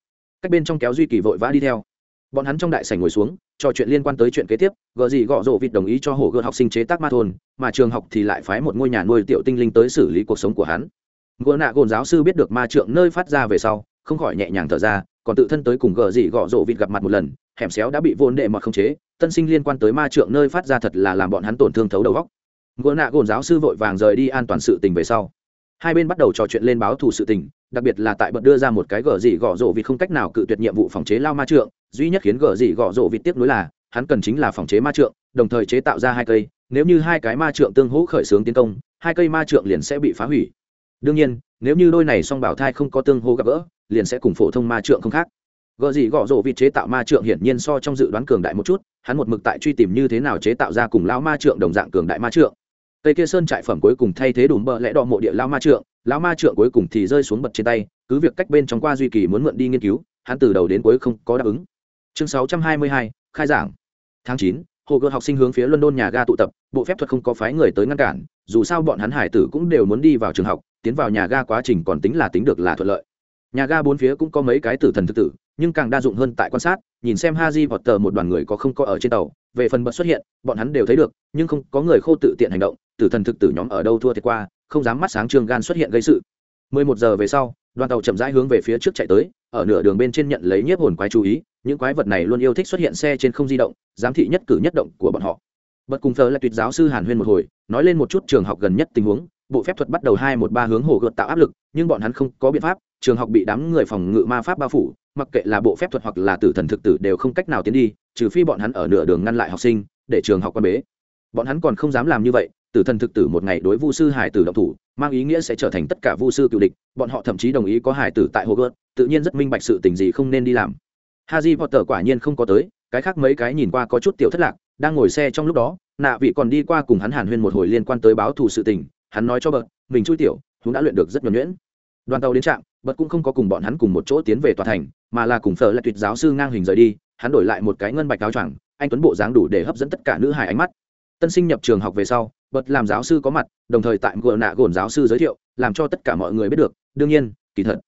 Cách bên trong kéo duy kỳ vội vã đi theo. Bọn hắn trong đại sảnh ngồi xuống, trò chuyện liên quan tới chuyện kế tiếp, gờ gì gõ rộ vịt đồng ý cho hồ gợt học sinh chế tác ma thôn, mà trường học thì lại phái một ngôi nhà nuôi tiểu tinh linh tới xử lý cuộc sống của hắn. Gợ nạ gồn giáo sư biết được ma trượng nơi phát ra về sau, không khỏi nhẹ nhàng thở ra, còn tự thân tới cùng gờ gì gõ rộ vịt gặp mặt một lần, hẻm xéo đã bị vốn đệ mọt không chế, tân sinh liên quan tới ma trượng nơi phát ra thật là làm bọn hắn tổn thương thấu đầu góc ngựa nạ gồn giáo sư vội vàng rời đi an toàn sự tình về sau. Hai bên bắt đầu trò chuyện lên báo thù sự tình, đặc biệt là tại bật đưa ra một cái gở gì gõ rộ vì không cách nào cự tuyệt nhiệm vụ phòng chế lao ma trượng. Duy nhất khiến gở gì gõ rộ vì tiếp nối là, hắn cần chính là phòng chế ma trượng, đồng thời chế tạo ra hai cây. Nếu như hai cái ma trượng tương hỗ khởi xướng tiến công, hai cây ma trượng liền sẽ bị phá hủy. Đương nhiên, nếu như đôi này song bảo thai không có tương hô gặp gỡ, liền sẽ cùng phổ thông ma trượng không khác. Gợ gì gõ rộ vị chế tạo ma trượng hiển nhiên so trong dự đoán cường đại một chút, hắn một mực tại truy tìm như thế nào chế tạo ra cùng lao ma trượng đồng dạng cường đại ma trượng cây kia sơn trại phẩm cuối cùng thay thế đùm bợ lẽ đỏ mộ địa lao ma trượng lão ma trượng cuối cùng thì rơi xuống bật trên tay cứ việc cách bên trong qua duy kỳ muốn mượn đi nghiên cứu hắn từ đầu đến cuối không có đáp ứng. Chương 622, khai giảng. Tháng 9, hồ gợt học sinh hướng phía london nhà ga tụ tập bộ phép thuật không có phái người tới ngăn cản dù sao bọn hắn hải tử cũng đều muốn đi vào trường học tiến vào nhà ga quá trình còn tính là tính được là thuận lợi. Nhà ga bốn phía cũng có mấy cái tử thần thực tử nhưng càng đa dụng hơn tại quan sát nhìn xem ha di vọt tờ một đoàn người có không có ở trên tàu về phần bật xuất hiện bọn hắn đều thấy được nhưng không có người khô tự tiện hành động tử thần thực tử nhóm ở đâu thua thiệt qua, không dám mắt sáng trường gan xuất hiện gây sự. 11 giờ về sau, đoàn tàu chậm rãi hướng về phía trước chạy tới, ở nửa đường bên trên nhận lấy nhiếp hồn quái chú ý, những quái vật này luôn yêu thích xuất hiện xe trên không di động, giám thị nhất cử nhất động của bọn họ. Bật cùng thờ là tuyệt giáo sư hàn huyên một hồi, nói lên một chút trường học gần nhất tình huống, bộ phép thuật bắt đầu hai một ba hướng hồ gợt tạo áp lực, nhưng bọn hắn không có biện pháp, trường học bị đám người phòng ngự ma pháp bao phủ, mặc kệ là bộ phép thuật hoặc là tử thần thực tử đều không cách nào tiến đi, trừ phi bọn hắn ở nửa đường ngăn lại học sinh, để trường học quan bế. Bọn hắn còn không dám làm như vậy tử thần thực tử một ngày đối vu sư hải tử động thủ, mang ý nghĩa sẽ trở thành tất cả vu sư cựu địch, bọn họ thậm chí đồng ý có hải tử tại hồ gợt tự nhiên rất minh bạch sự tình gì không nên đi làm. Haji potter quả nhiên không có tới, cái khác mấy cái nhìn qua có chút tiểu thất lạc, đang ngồi xe trong lúc đó, nạ vị còn đi qua cùng hắn hàn huyên một hồi liên quan tới báo thù sự tình, hắn nói cho bậc mình chui tiểu, chúng đã luyện được rất nhuẩn nhuyễn. Đoàn tàu đến trạm bậc cũng không có cùng bọn hắn cùng một chỗ tiến về tòa thành, mà là cùng phở lại tuyệt giáo sư ngang hình rời đi, hắn đổi lại một cái ngân bạch áo choàng, anh tuấn bộ dáng đủ để hấp dẫn tất cả nữ hài ánh mắt. Tân sinh nhập trường học về sau bật làm giáo sư có mặt, đồng thời tại gợ nạ gồn giáo sư giới thiệu, làm cho tất cả mọi người biết được, đương nhiên, kỳ thật,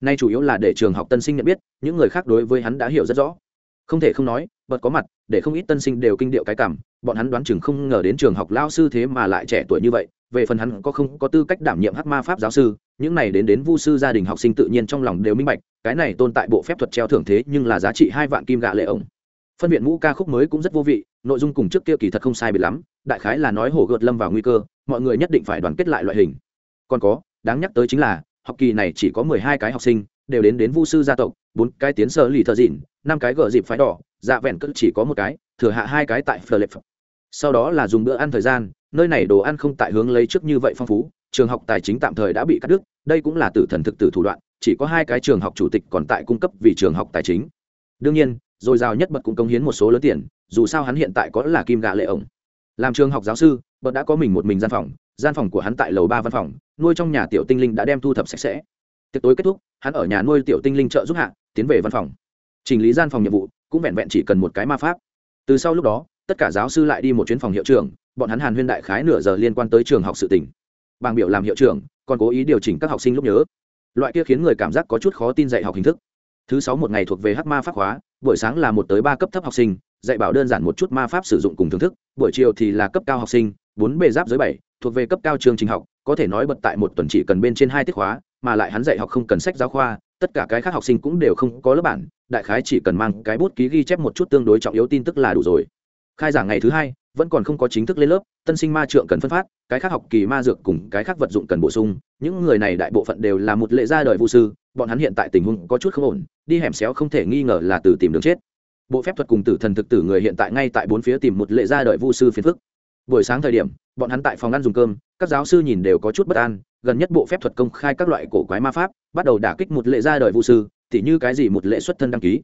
nay chủ yếu là để trường học tân sinh nhận biết, những người khác đối với hắn đã hiểu rất rõ. Không thể không nói, bật có mặt, để không ít tân sinh đều kinh điệu cái cảm, bọn hắn đoán chừng không ngờ đến trường học lao sư thế mà lại trẻ tuổi như vậy, về phần hắn có không có tư cách đảm nhiệm hắc ma pháp giáo sư, những này đến đến vu sư gia đình học sinh tự nhiên trong lòng đều minh bạch, cái này tồn tại bộ phép thuật treo thưởng thế nhưng là giá trị hai vạn kim gạ lệ ổng. Phân viện mũ ca khúc mới cũng rất vô vị nội dung cùng trước kia kỳ thật không sai biệt lắm, đại khái là nói hổ gợt lâm vào nguy cơ, mọi người nhất định phải đoàn kết lại loại hình. Còn có, đáng nhắc tới chính là, học kỳ này chỉ có mười hai cái học sinh, đều đến đến vu sư gia tộc, bốn cái tiến sơ lì thợ dịn, năm cái gờ dịp phái đỏ dạ vẹn cất chỉ có một cái, thừa hạ hai cái tại phờ lệp. Sau đó là dùng bữa ăn thời gian, nơi này đồ ăn không tại hướng lấy trước như vậy phong phú, trường học tài chính tạm thời đã bị cắt đứt, đây cũng là tử thần thực tử thủ đoạn, chỉ có hai cái trường học chủ tịch còn tại cung cấp vì trường học tài chính. Đương nhiên rồi giàu nhất bật cũng công hiến một số lớn tiền, dù sao hắn hiện tại có là kim gạ lệ ổng. Làm trường học giáo sư, bật đã có mình một mình gian phòng gian phòng của hắn tại lầu ba văn phòng, nuôi trong nhà tiểu tinh linh đã đem thu thập sạch sẽ. Tiệc tối kết thúc, hắn ở nhà nuôi tiểu tinh linh trợ giúp hạ, tiến về văn phòng. Chỉnh lý gian phòng nhiệm vụ, cũng vẹn vẹn chỉ cần một cái ma pháp. Từ sau lúc đó, tất cả giáo sư lại đi một chuyến phòng hiệu trưởng, bọn hắn hàn huyên đại khái nửa giờ liên quan tới trường học sự tỉnh bảng biểu làm hiệu trưởng, còn cố ý điều chỉnh các học sinh lúc nhớ. Loại kia khiến người cảm giác có chút khó tin dạy học hình thức thứ sáu một ngày thuộc về hắc ma pháp hóa buổi sáng là một tới ba cấp thấp học sinh, dạy bảo đơn giản một chút ma pháp sử dụng cùng thưởng thức, buổi chiều thì là cấp cao học sinh, bốn bề giáp dưới bảy, thuộc về cấp cao trường trình học, có thể nói bật tại một tuần chỉ cần bên trên hai tiết khóa, mà lại hắn dạy học không cần sách giáo khoa, tất cả cái khác học sinh cũng đều không có lớp bản, đại khái chỉ cần mang cái bút ký ghi chép một chút tương đối trọng yếu tin tức là đủ rồi. Khai giảng ngày thứ hai, vẫn còn không có chính thức lên lớp, tân sinh ma trượng cần phân phát, cái khác học kỳ ma dược cùng cái khác vật dụng cần bổ sung, những người này đại bộ phận đều là một lệ gia đời vũ sư bọn hắn hiện tại tình huống có chút không ổn, đi hẻm xéo không thể nghi ngờ là từ tìm đường chết. Bộ phép thuật cùng tử thần thực tử người hiện tại ngay tại bốn phía tìm một lệ gia đợi vu sư phiền phức. Buổi sáng thời điểm, bọn hắn tại phòng ăn dùng cơm, các giáo sư nhìn đều có chút bất an, gần nhất bộ phép thuật công khai các loại cổ quái ma pháp, bắt đầu đả kích một lệ gia đời vu sư thì như cái gì một lệ xuất thân đăng ký.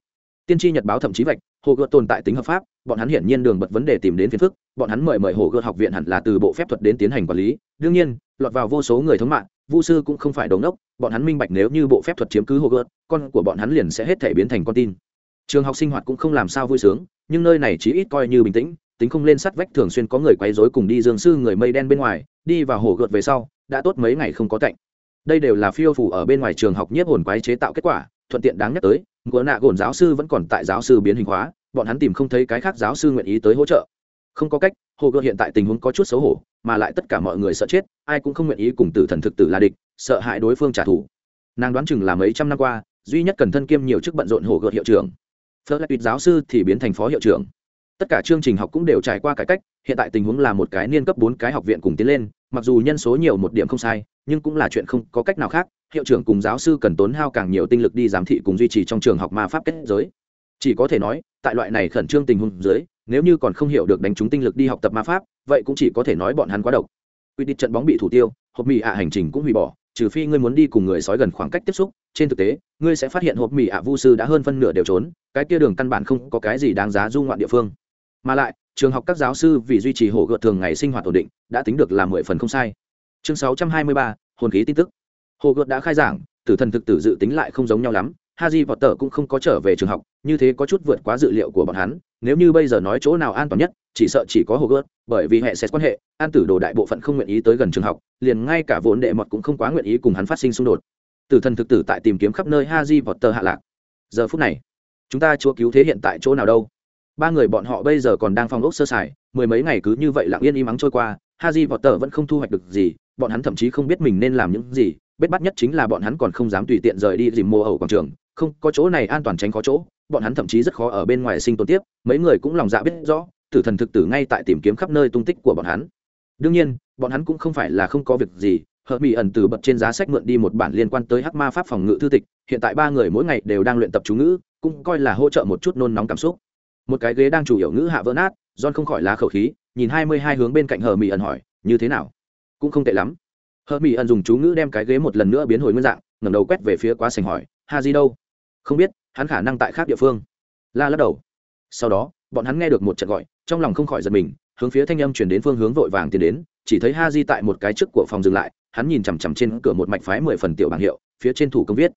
Tiên tri nhật báo thậm chí vạch, hồ gợt tồn tại tính hợp pháp, bọn hắn hiển nhiên đường bật vấn đề tìm đến phiền phức, bọn hắn mời mời hồ gợt học viện hẳn là từ bộ phép thuật đến tiến hành quản lý. Đương nhiên, lọt vào vô số người thống mạng vu sư cũng không phải đống đốc bọn hắn minh bạch nếu như bộ phép thuật chiếm cứ hồ gợt con của bọn hắn liền sẽ hết thể biến thành con tin. Trường học sinh hoạt cũng không làm sao vui sướng, nhưng nơi này chỉ ít coi như bình tĩnh, tính không lên sắt vách thường xuyên có người quấy rối cùng đi dương sư người mây đen bên ngoài, đi vào hồ gợt về sau, đã tốt mấy ngày không có cạnh đây đều là phiêu phủ ở bên ngoài trường học nhiếp hồn quái chế tạo kết quả, thuận tiện đáng nhắc tới, ngựa nạ gồn giáo sư vẫn còn tại giáo sư biến hình hóa, bọn hắn tìm không thấy cái khác giáo sư nguyện ý tới hỗ trợ. Không có cách hồ gợt hiện tại tình huống có chút xấu hổ, mà lại tất cả mọi người sợ chết, ai cũng không nguyện ý cùng tử thần thực tử là địch, sợ hại đối phương trả thù. Nàng đoán chừng là mấy trăm năm qua, duy nhất cần thân kiêm nhiều chức bận rộn hồ gợt hiệu trưởng. Phớt lại tuyệt giáo sư thì biến thành phó hiệu trưởng. Tất cả chương trình học cũng đều trải qua cải cách, hiện tại tình huống là một cái niên cấp bốn cái học viện cùng tiến lên, mặc dù nhân số nhiều một điểm không sai, nhưng cũng là chuyện không có cách nào khác, hiệu trưởng cùng giáo sư cần tốn hao càng nhiều tinh lực đi giám thị cùng duy trì trong trường học ma pháp kết giới. Chỉ có thể nói, tại loại này khẩn trương tình huống dưới nếu như còn không hiểu được đánh trúng tinh lực đi học tập ma pháp, vậy cũng chỉ có thể nói bọn hắn quá độc. Quy định trận bóng bị thủ tiêu, hộp mì ạ hành trình cũng hủy bỏ, trừ phi ngươi muốn đi cùng người sói gần khoảng cách tiếp xúc, trên thực tế, ngươi sẽ phát hiện hộp mì ạ vu sư đã hơn phân nửa đều trốn, cái kia đường căn bản không có cái gì đáng giá du ngoạn địa phương. Mà lại, trường học các giáo sư vì duy trì hổ gợt thường ngày sinh hoạt ổn định, đã tính được là mười phần không sai. Chương sáu trăm hai mươi ba, hồn khí tin tức. Hồ gợt đã khai giảng, tử thần thực tử dự tính lại không giống nhau lắm haji và tờ cũng không có trở về trường học, như thế có chút vượt quá dự liệu của bọn hắn. Nếu như bây giờ nói chỗ nào an toàn nhất, chỉ sợ chỉ có hồ gợt bởi vì hệ sẽ quan hệ, an tử đồ đại bộ phận không nguyện ý tới gần trường học, liền ngay cả vốn đệ mọt cũng không quá nguyện ý cùng hắn phát sinh xung đột. Tử thần thực tử tại tìm kiếm khắp nơi haji và tờ hạ lạc. Giờ phút này, chúng ta chúa cứu thế hiện tại chỗ nào đâu? Ba người bọn họ bây giờ còn đang phòng ốc sơ sài, mười mấy ngày cứ như vậy lặng yên im mắng trôi qua haji và tờ vẫn không thu hoạch được gì, bọn hắn thậm chí không biết mình nên làm những gì, bết bắt nhất chính là bọn hắn còn không dám tùy tiện rời đi dìm mô ẩu quảng trường không có chỗ này an toàn tránh có chỗ, bọn hắn thậm chí rất khó ở bên ngoài sinh tồn tiếp, mấy người cũng lòng dạ biết rõ, tử thần thực tử ngay tại tìm kiếm khắp nơi tung tích của bọn hắn. Đương nhiên, bọn hắn cũng không phải là không có việc gì hờ mỹ ẩn từ bật trên giá sách mượn đi một bản liên quan tới hắc ma pháp phòng ngự thư tịch, hiện tại ba người mỗi ngày đều đang luyện tập chú ngữ, cũng coi là hỗ trợ một chút nôn nóng cảm xúc. Một cái ghế đang chủ yếu ngữ hạ vỡ nát, john không khỏi lá khẩu khí, nhìn hai mươi hai hướng bên cạnh hờ mỹ ẩn hỏi, như thế nào? Cũng không tệ lắm. Hờ mỹ ẩn dùng chú ngữ đem cái ghế một lần nữa biến hồi nguyên dạng, ngẩng đầu quét về phía quá sành hỏi, ha di đâu? Không biết, hắn khả năng tại khác địa phương. La lắc đầu. Sau đó, bọn hắn nghe được một trận gọi, trong lòng không khỏi giật mình, hướng phía thanh âm chuyển đến phương hướng vội vàng tiến đến, chỉ thấy ha di tại một cái trước của phòng dừng lại, hắn nhìn chằm chằm trên cửa một mạch phái mười phần tiểu bảng hiệu, phía trên thủ công viết.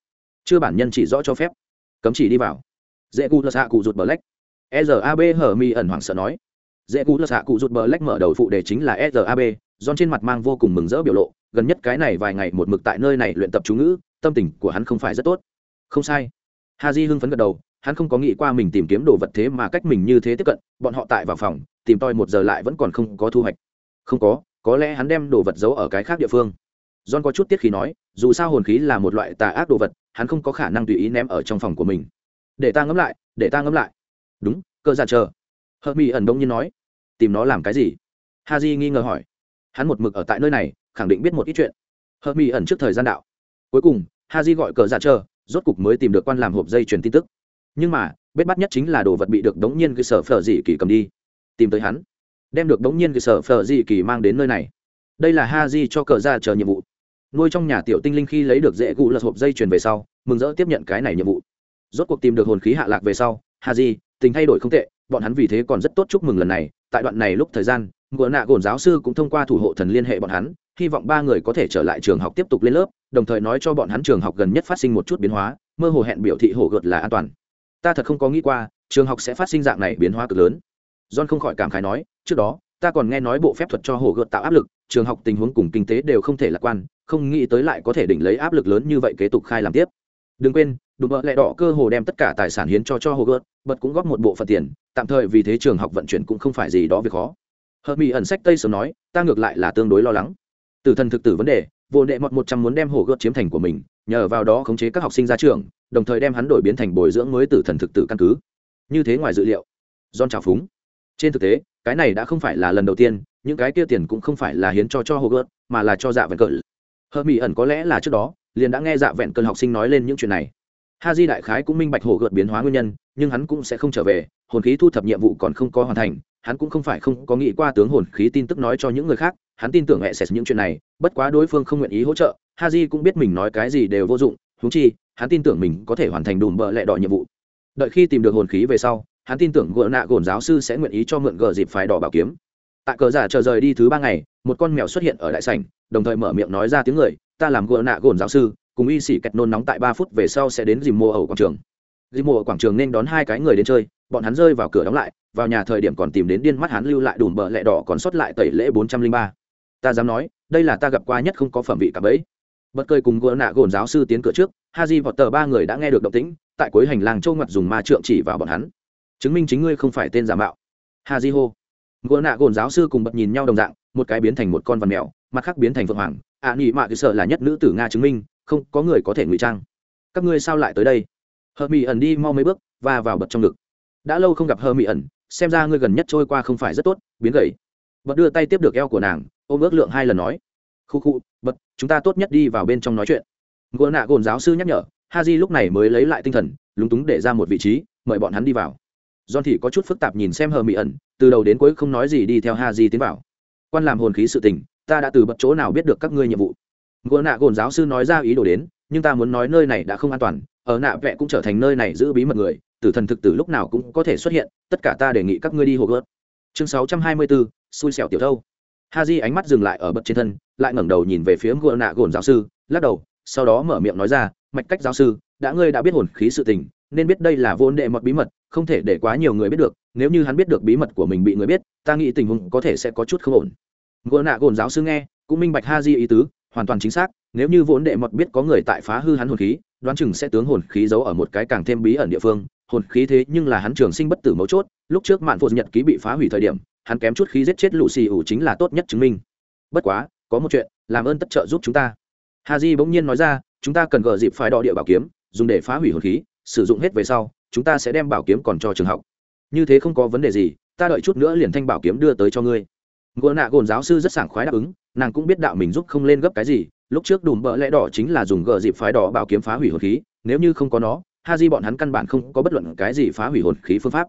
Chưa bản nhân chỉ rõ cho phép. Cấm chỉ đi vào. Dễ gu lơ xạ cụ rụt bờ lách. B hở mi ẩn hoảng sợ nói. Dễ gu lơ xạ cụ rụt bờ lách mở đầu phụ đề chính là E R A B don trên mặt mang vô cùng mừng rỡ biểu lộ, gần nhất cái này vài ngày một mực tại nơi này luyện tập chú ngữ, tâm tình của hắn không phải rất tốt. Không sai ha di hưng phấn gật đầu, hắn không có nghĩ qua mình tìm kiếm đồ vật thế mà cách mình như thế tiếp cận, bọn họ tại vào phòng, tìm tòi một giờ lại vẫn còn không có thu hoạch. Không có có lẽ hắn đem đồ vật giấu ở cái khác địa phương. John có chút tiết khí nói, dù sao hồn khí là một loại tà ác đồ vật, hắn không có khả năng tùy ý ném ở trong phòng của mình. Để ta ngẫm lại, để ta ngẫm lại. Đúng, cơ giả chờ. Hợp mỹ ẩn đông nhiên nói, tìm nó làm cái gì? Ha di nghi ngờ hỏi. Hắn một mực ở tại nơi này, khẳng định biết một ít chuyện. Hợp mỹ ẩn trước thời gian đạo. Cuối cùng, ha di gọi cờ giả chờ rốt cục mới tìm được quan làm hộp dây truyền tin tức. Nhưng mà, bết bắt nhất chính là đồ vật bị được đống nhiên cơ sở phở dị kỳ cầm đi. Tìm tới hắn. Đem được đống nhiên cơ sở phở dị kỳ mang đến nơi này. Đây là ha di cho cờ ra chờ nhiệm vụ. Nuôi trong nhà tiểu tinh linh khi lấy được dễ gụ lật hộp dây truyền về sau, mừng rỡ tiếp nhận cái này nhiệm vụ. Rốt cuộc tìm được hồn khí hạ lạc về sau, ha di, tình thay đổi không tệ, bọn hắn vì thế còn rất tốt chúc mừng lần này. Tại đoạn này lúc thời gian, ngựa nạ gồn giáo sư cũng thông qua thủ hộ thần liên hệ bọn hắn hy vọng ba người có thể trở lại trường học tiếp tục lên lớp, đồng thời nói cho bọn hắn trường học gần nhất phát sinh một chút biến hóa, mơ hồ hẹn biểu thị hổ gợt là an toàn. Ta thật không có nghĩ qua, trường học sẽ phát sinh dạng này biến hóa cực lớn. John không khỏi cảm khái nói, trước đó, ta còn nghe nói bộ phép thuật cho hổ gợt tạo áp lực, trường học tình huống cùng kinh tế đều không thể lạc quan, không nghĩ tới lại có thể đỉnh lấy áp lực lớn như vậy kế tục khai làm tiếp. Đừng quên đụng vợ lẹ đỏ cơ hồ đem tất cả tài sản hiến cho cho hồ gợt, bật cũng góp một bộ phận tiền, tạm thời vì thế trường học vận chuyển cũng không phải gì đó việc khó. Hợp mỹ ẩn sách tây sớm nói, ta ngược lại là tương đối lo lắng. Tử thần thực tử vấn đề, vô đệ mọt một trăm muốn đem hồ gợt chiếm thành của mình, nhờ vào đó khống chế các học sinh ra trường, đồng thời đem hắn đổi biến thành bồi dưỡng mới tử thần thực tử căn cứ. Như thế ngoài dự liệu. John trào phúng. Trên thực tế, cái này đã không phải là lần đầu tiên, những cái kia tiền cũng không phải là hiến cho cho hồ gợt, mà là cho dạ vẹn cỡ hợp mỹ ẩn có lẽ là trước đó, liền đã nghe dạ vẹn cơn học sinh nói lên những chuyện này ha di đại khái cũng minh bạch hồ gợt biến hóa nguyên nhân, nhưng hắn cũng sẽ không trở về, hồn khí thu thập nhiệm vụ còn không có hoàn thành, hắn cũng không phải không có nghĩ qua tướng hồn khí tin tức nói cho những người khác, hắn tin tưởng hệ sẽ những chuyện này, bất quá đối phương không nguyện ý hỗ trợ, ha di cũng biết mình nói cái gì đều vô dụng húng chi, hắn tin tưởng mình có thể hoàn thành đùm bợ lẹ đỏ nhiệm vụ. Đợi khi tìm được hồn khí về sau, hắn tin tưởng gỡ nạ gồn giáo sư sẽ nguyện ý cho mượn gờ dịp phái đỏ bảo kiếm. Tại cờ giả chờ rời đi thứ ba ngày, một con mèo xuất hiện ở đại sảnh, đồng thời mở miệng nói ra tiếng người, ta làm gỡ nạ gồn giáo sư cùng y sĩ kẹt nôn nóng tại ba phút về sau sẽ đến dìm mùa ở quảng trường. Dìm mùa ở quảng trường nên đón hai cái người đến chơi bọn hắn rơi vào cửa đóng lại vào nhà thời điểm còn tìm đến điên mắt hắn lưu lại đùm bờ lẹ đỏ còn sót lại tẩy lễ bốn trăm linh ba. Ta dám nói đây là ta gặp qua nhất không có phẩm vị cả bấy. Bật cười cùng gỡ nạ gồn giáo sư tiến cửa trước haji vọt tờ ba người đã nghe được động tĩnh tại cuối hành lang châu ngoặt dùng ma trượng chỉ vào bọn hắn. Chứng minh chính ngươi không phải tên giả mạo. Haji hô. Gỡ nạ gồn giáo sư cùng bật nhìn nhau đồng dạng một cái biến thành một con vằn mèo mặt khác biến thành phượng hoàng. Ạ à, nghỉ mạ cơ sở là nhất nữ tử nga chứng minh không có người có thể ngụy trang. Các ngươi sao lại tới đây? Hờ mỹ ẩn đi mau mấy bước và vào bật trong ngực. Đã lâu không gặp hờ mỹ ẩn, xem ra ngươi gần nhất trôi qua không phải rất tốt, biến gầy. Bật đưa tay tiếp được eo của nàng, ôm ước lượng hai lần nói. Khu khu, bật, chúng ta tốt nhất đi vào bên trong nói chuyện. Gỗ nạ gồn giáo sư nhắc nhở, ha j lúc này mới lấy lại tinh thần, lúng túng để ra một vị trí, mời bọn hắn đi vào. John thì có chút phức tạp nhìn xem hờ mỹ ẩn, từ đầu đến cuối không nói gì đi theo ha j tiến vào. Quan làm hồn khí sự tình, ta đã từ bật chỗ nào biết được các ngươi nhiệm vụ gỗ nạ gồn giáo sư nói ra ý đồ đến, nhưng ta muốn nói nơi này đã không an toàn, ở nạ vẽ cũng trở thành nơi này giữ bí mật người, tử thần thực tử lúc nào cũng có thể xuất hiện, tất cả ta đề nghị các ngươi đi hồ gớt. Chương sáu trăm hai mươi bốn, xui xẻo tiểu thâu. Ha di ánh mắt dừng lại ở bậc trên thân, lại ngẩng đầu nhìn về phía gỗ nạ gồn giáo sư, lắc đầu, sau đó mở miệng nói ra, mạch cách giáo sư, đã ngươi đã biết hồn khí sự tình, nên biết đây là vô đệ mật bí mật, không thể để quá nhiều người biết được, nếu như hắn biết được bí mật của mình bị người biết, ta nghĩ tình huống có thể sẽ có chút không ổn. Gỗ nạ gồn giáo sư nghe, cũng minh bạch ha di ý tứ hoàn toàn chính xác, nếu như vốn đệ mật biết có người tại phá hư hắn hồn khí, đoán chừng sẽ tướng hồn khí giấu ở một cái càng thêm bí ẩn địa phương. Hồn khí thế nhưng là hắn trường sinh bất tử mấu chốt, lúc trước mạn phụ nhật ký bị phá hủy thời điểm, hắn kém chút khí giết chết lũ xì ủ chính là tốt nhất chứng minh. Bất quá, có một chuyện, làm ơn tất trợ giúp chúng ta. Ha di bỗng nhiên nói ra, chúng ta cần gờ dịp phải đo địa bảo kiếm, dùng để phá hủy hồn khí, sử dụng hết về sau, chúng ta sẽ đem bảo kiếm còn cho trường học. Như thế không có vấn đề gì, ta đợi chút nữa liền thanh bảo kiếm đưa tới cho ngươi. Gỗ nạ gồn giáo sư rất sảng khoái đáp ứng nàng cũng biết đạo mình giúp không lên gấp cái gì, lúc trước đùm bỡ lẽ đỏ chính là dùng gờ dịp phái đỏ bảo kiếm phá hủy hồn khí, nếu như không có nó ha di bọn hắn căn bản không có bất luận cái gì phá hủy hồn khí phương pháp.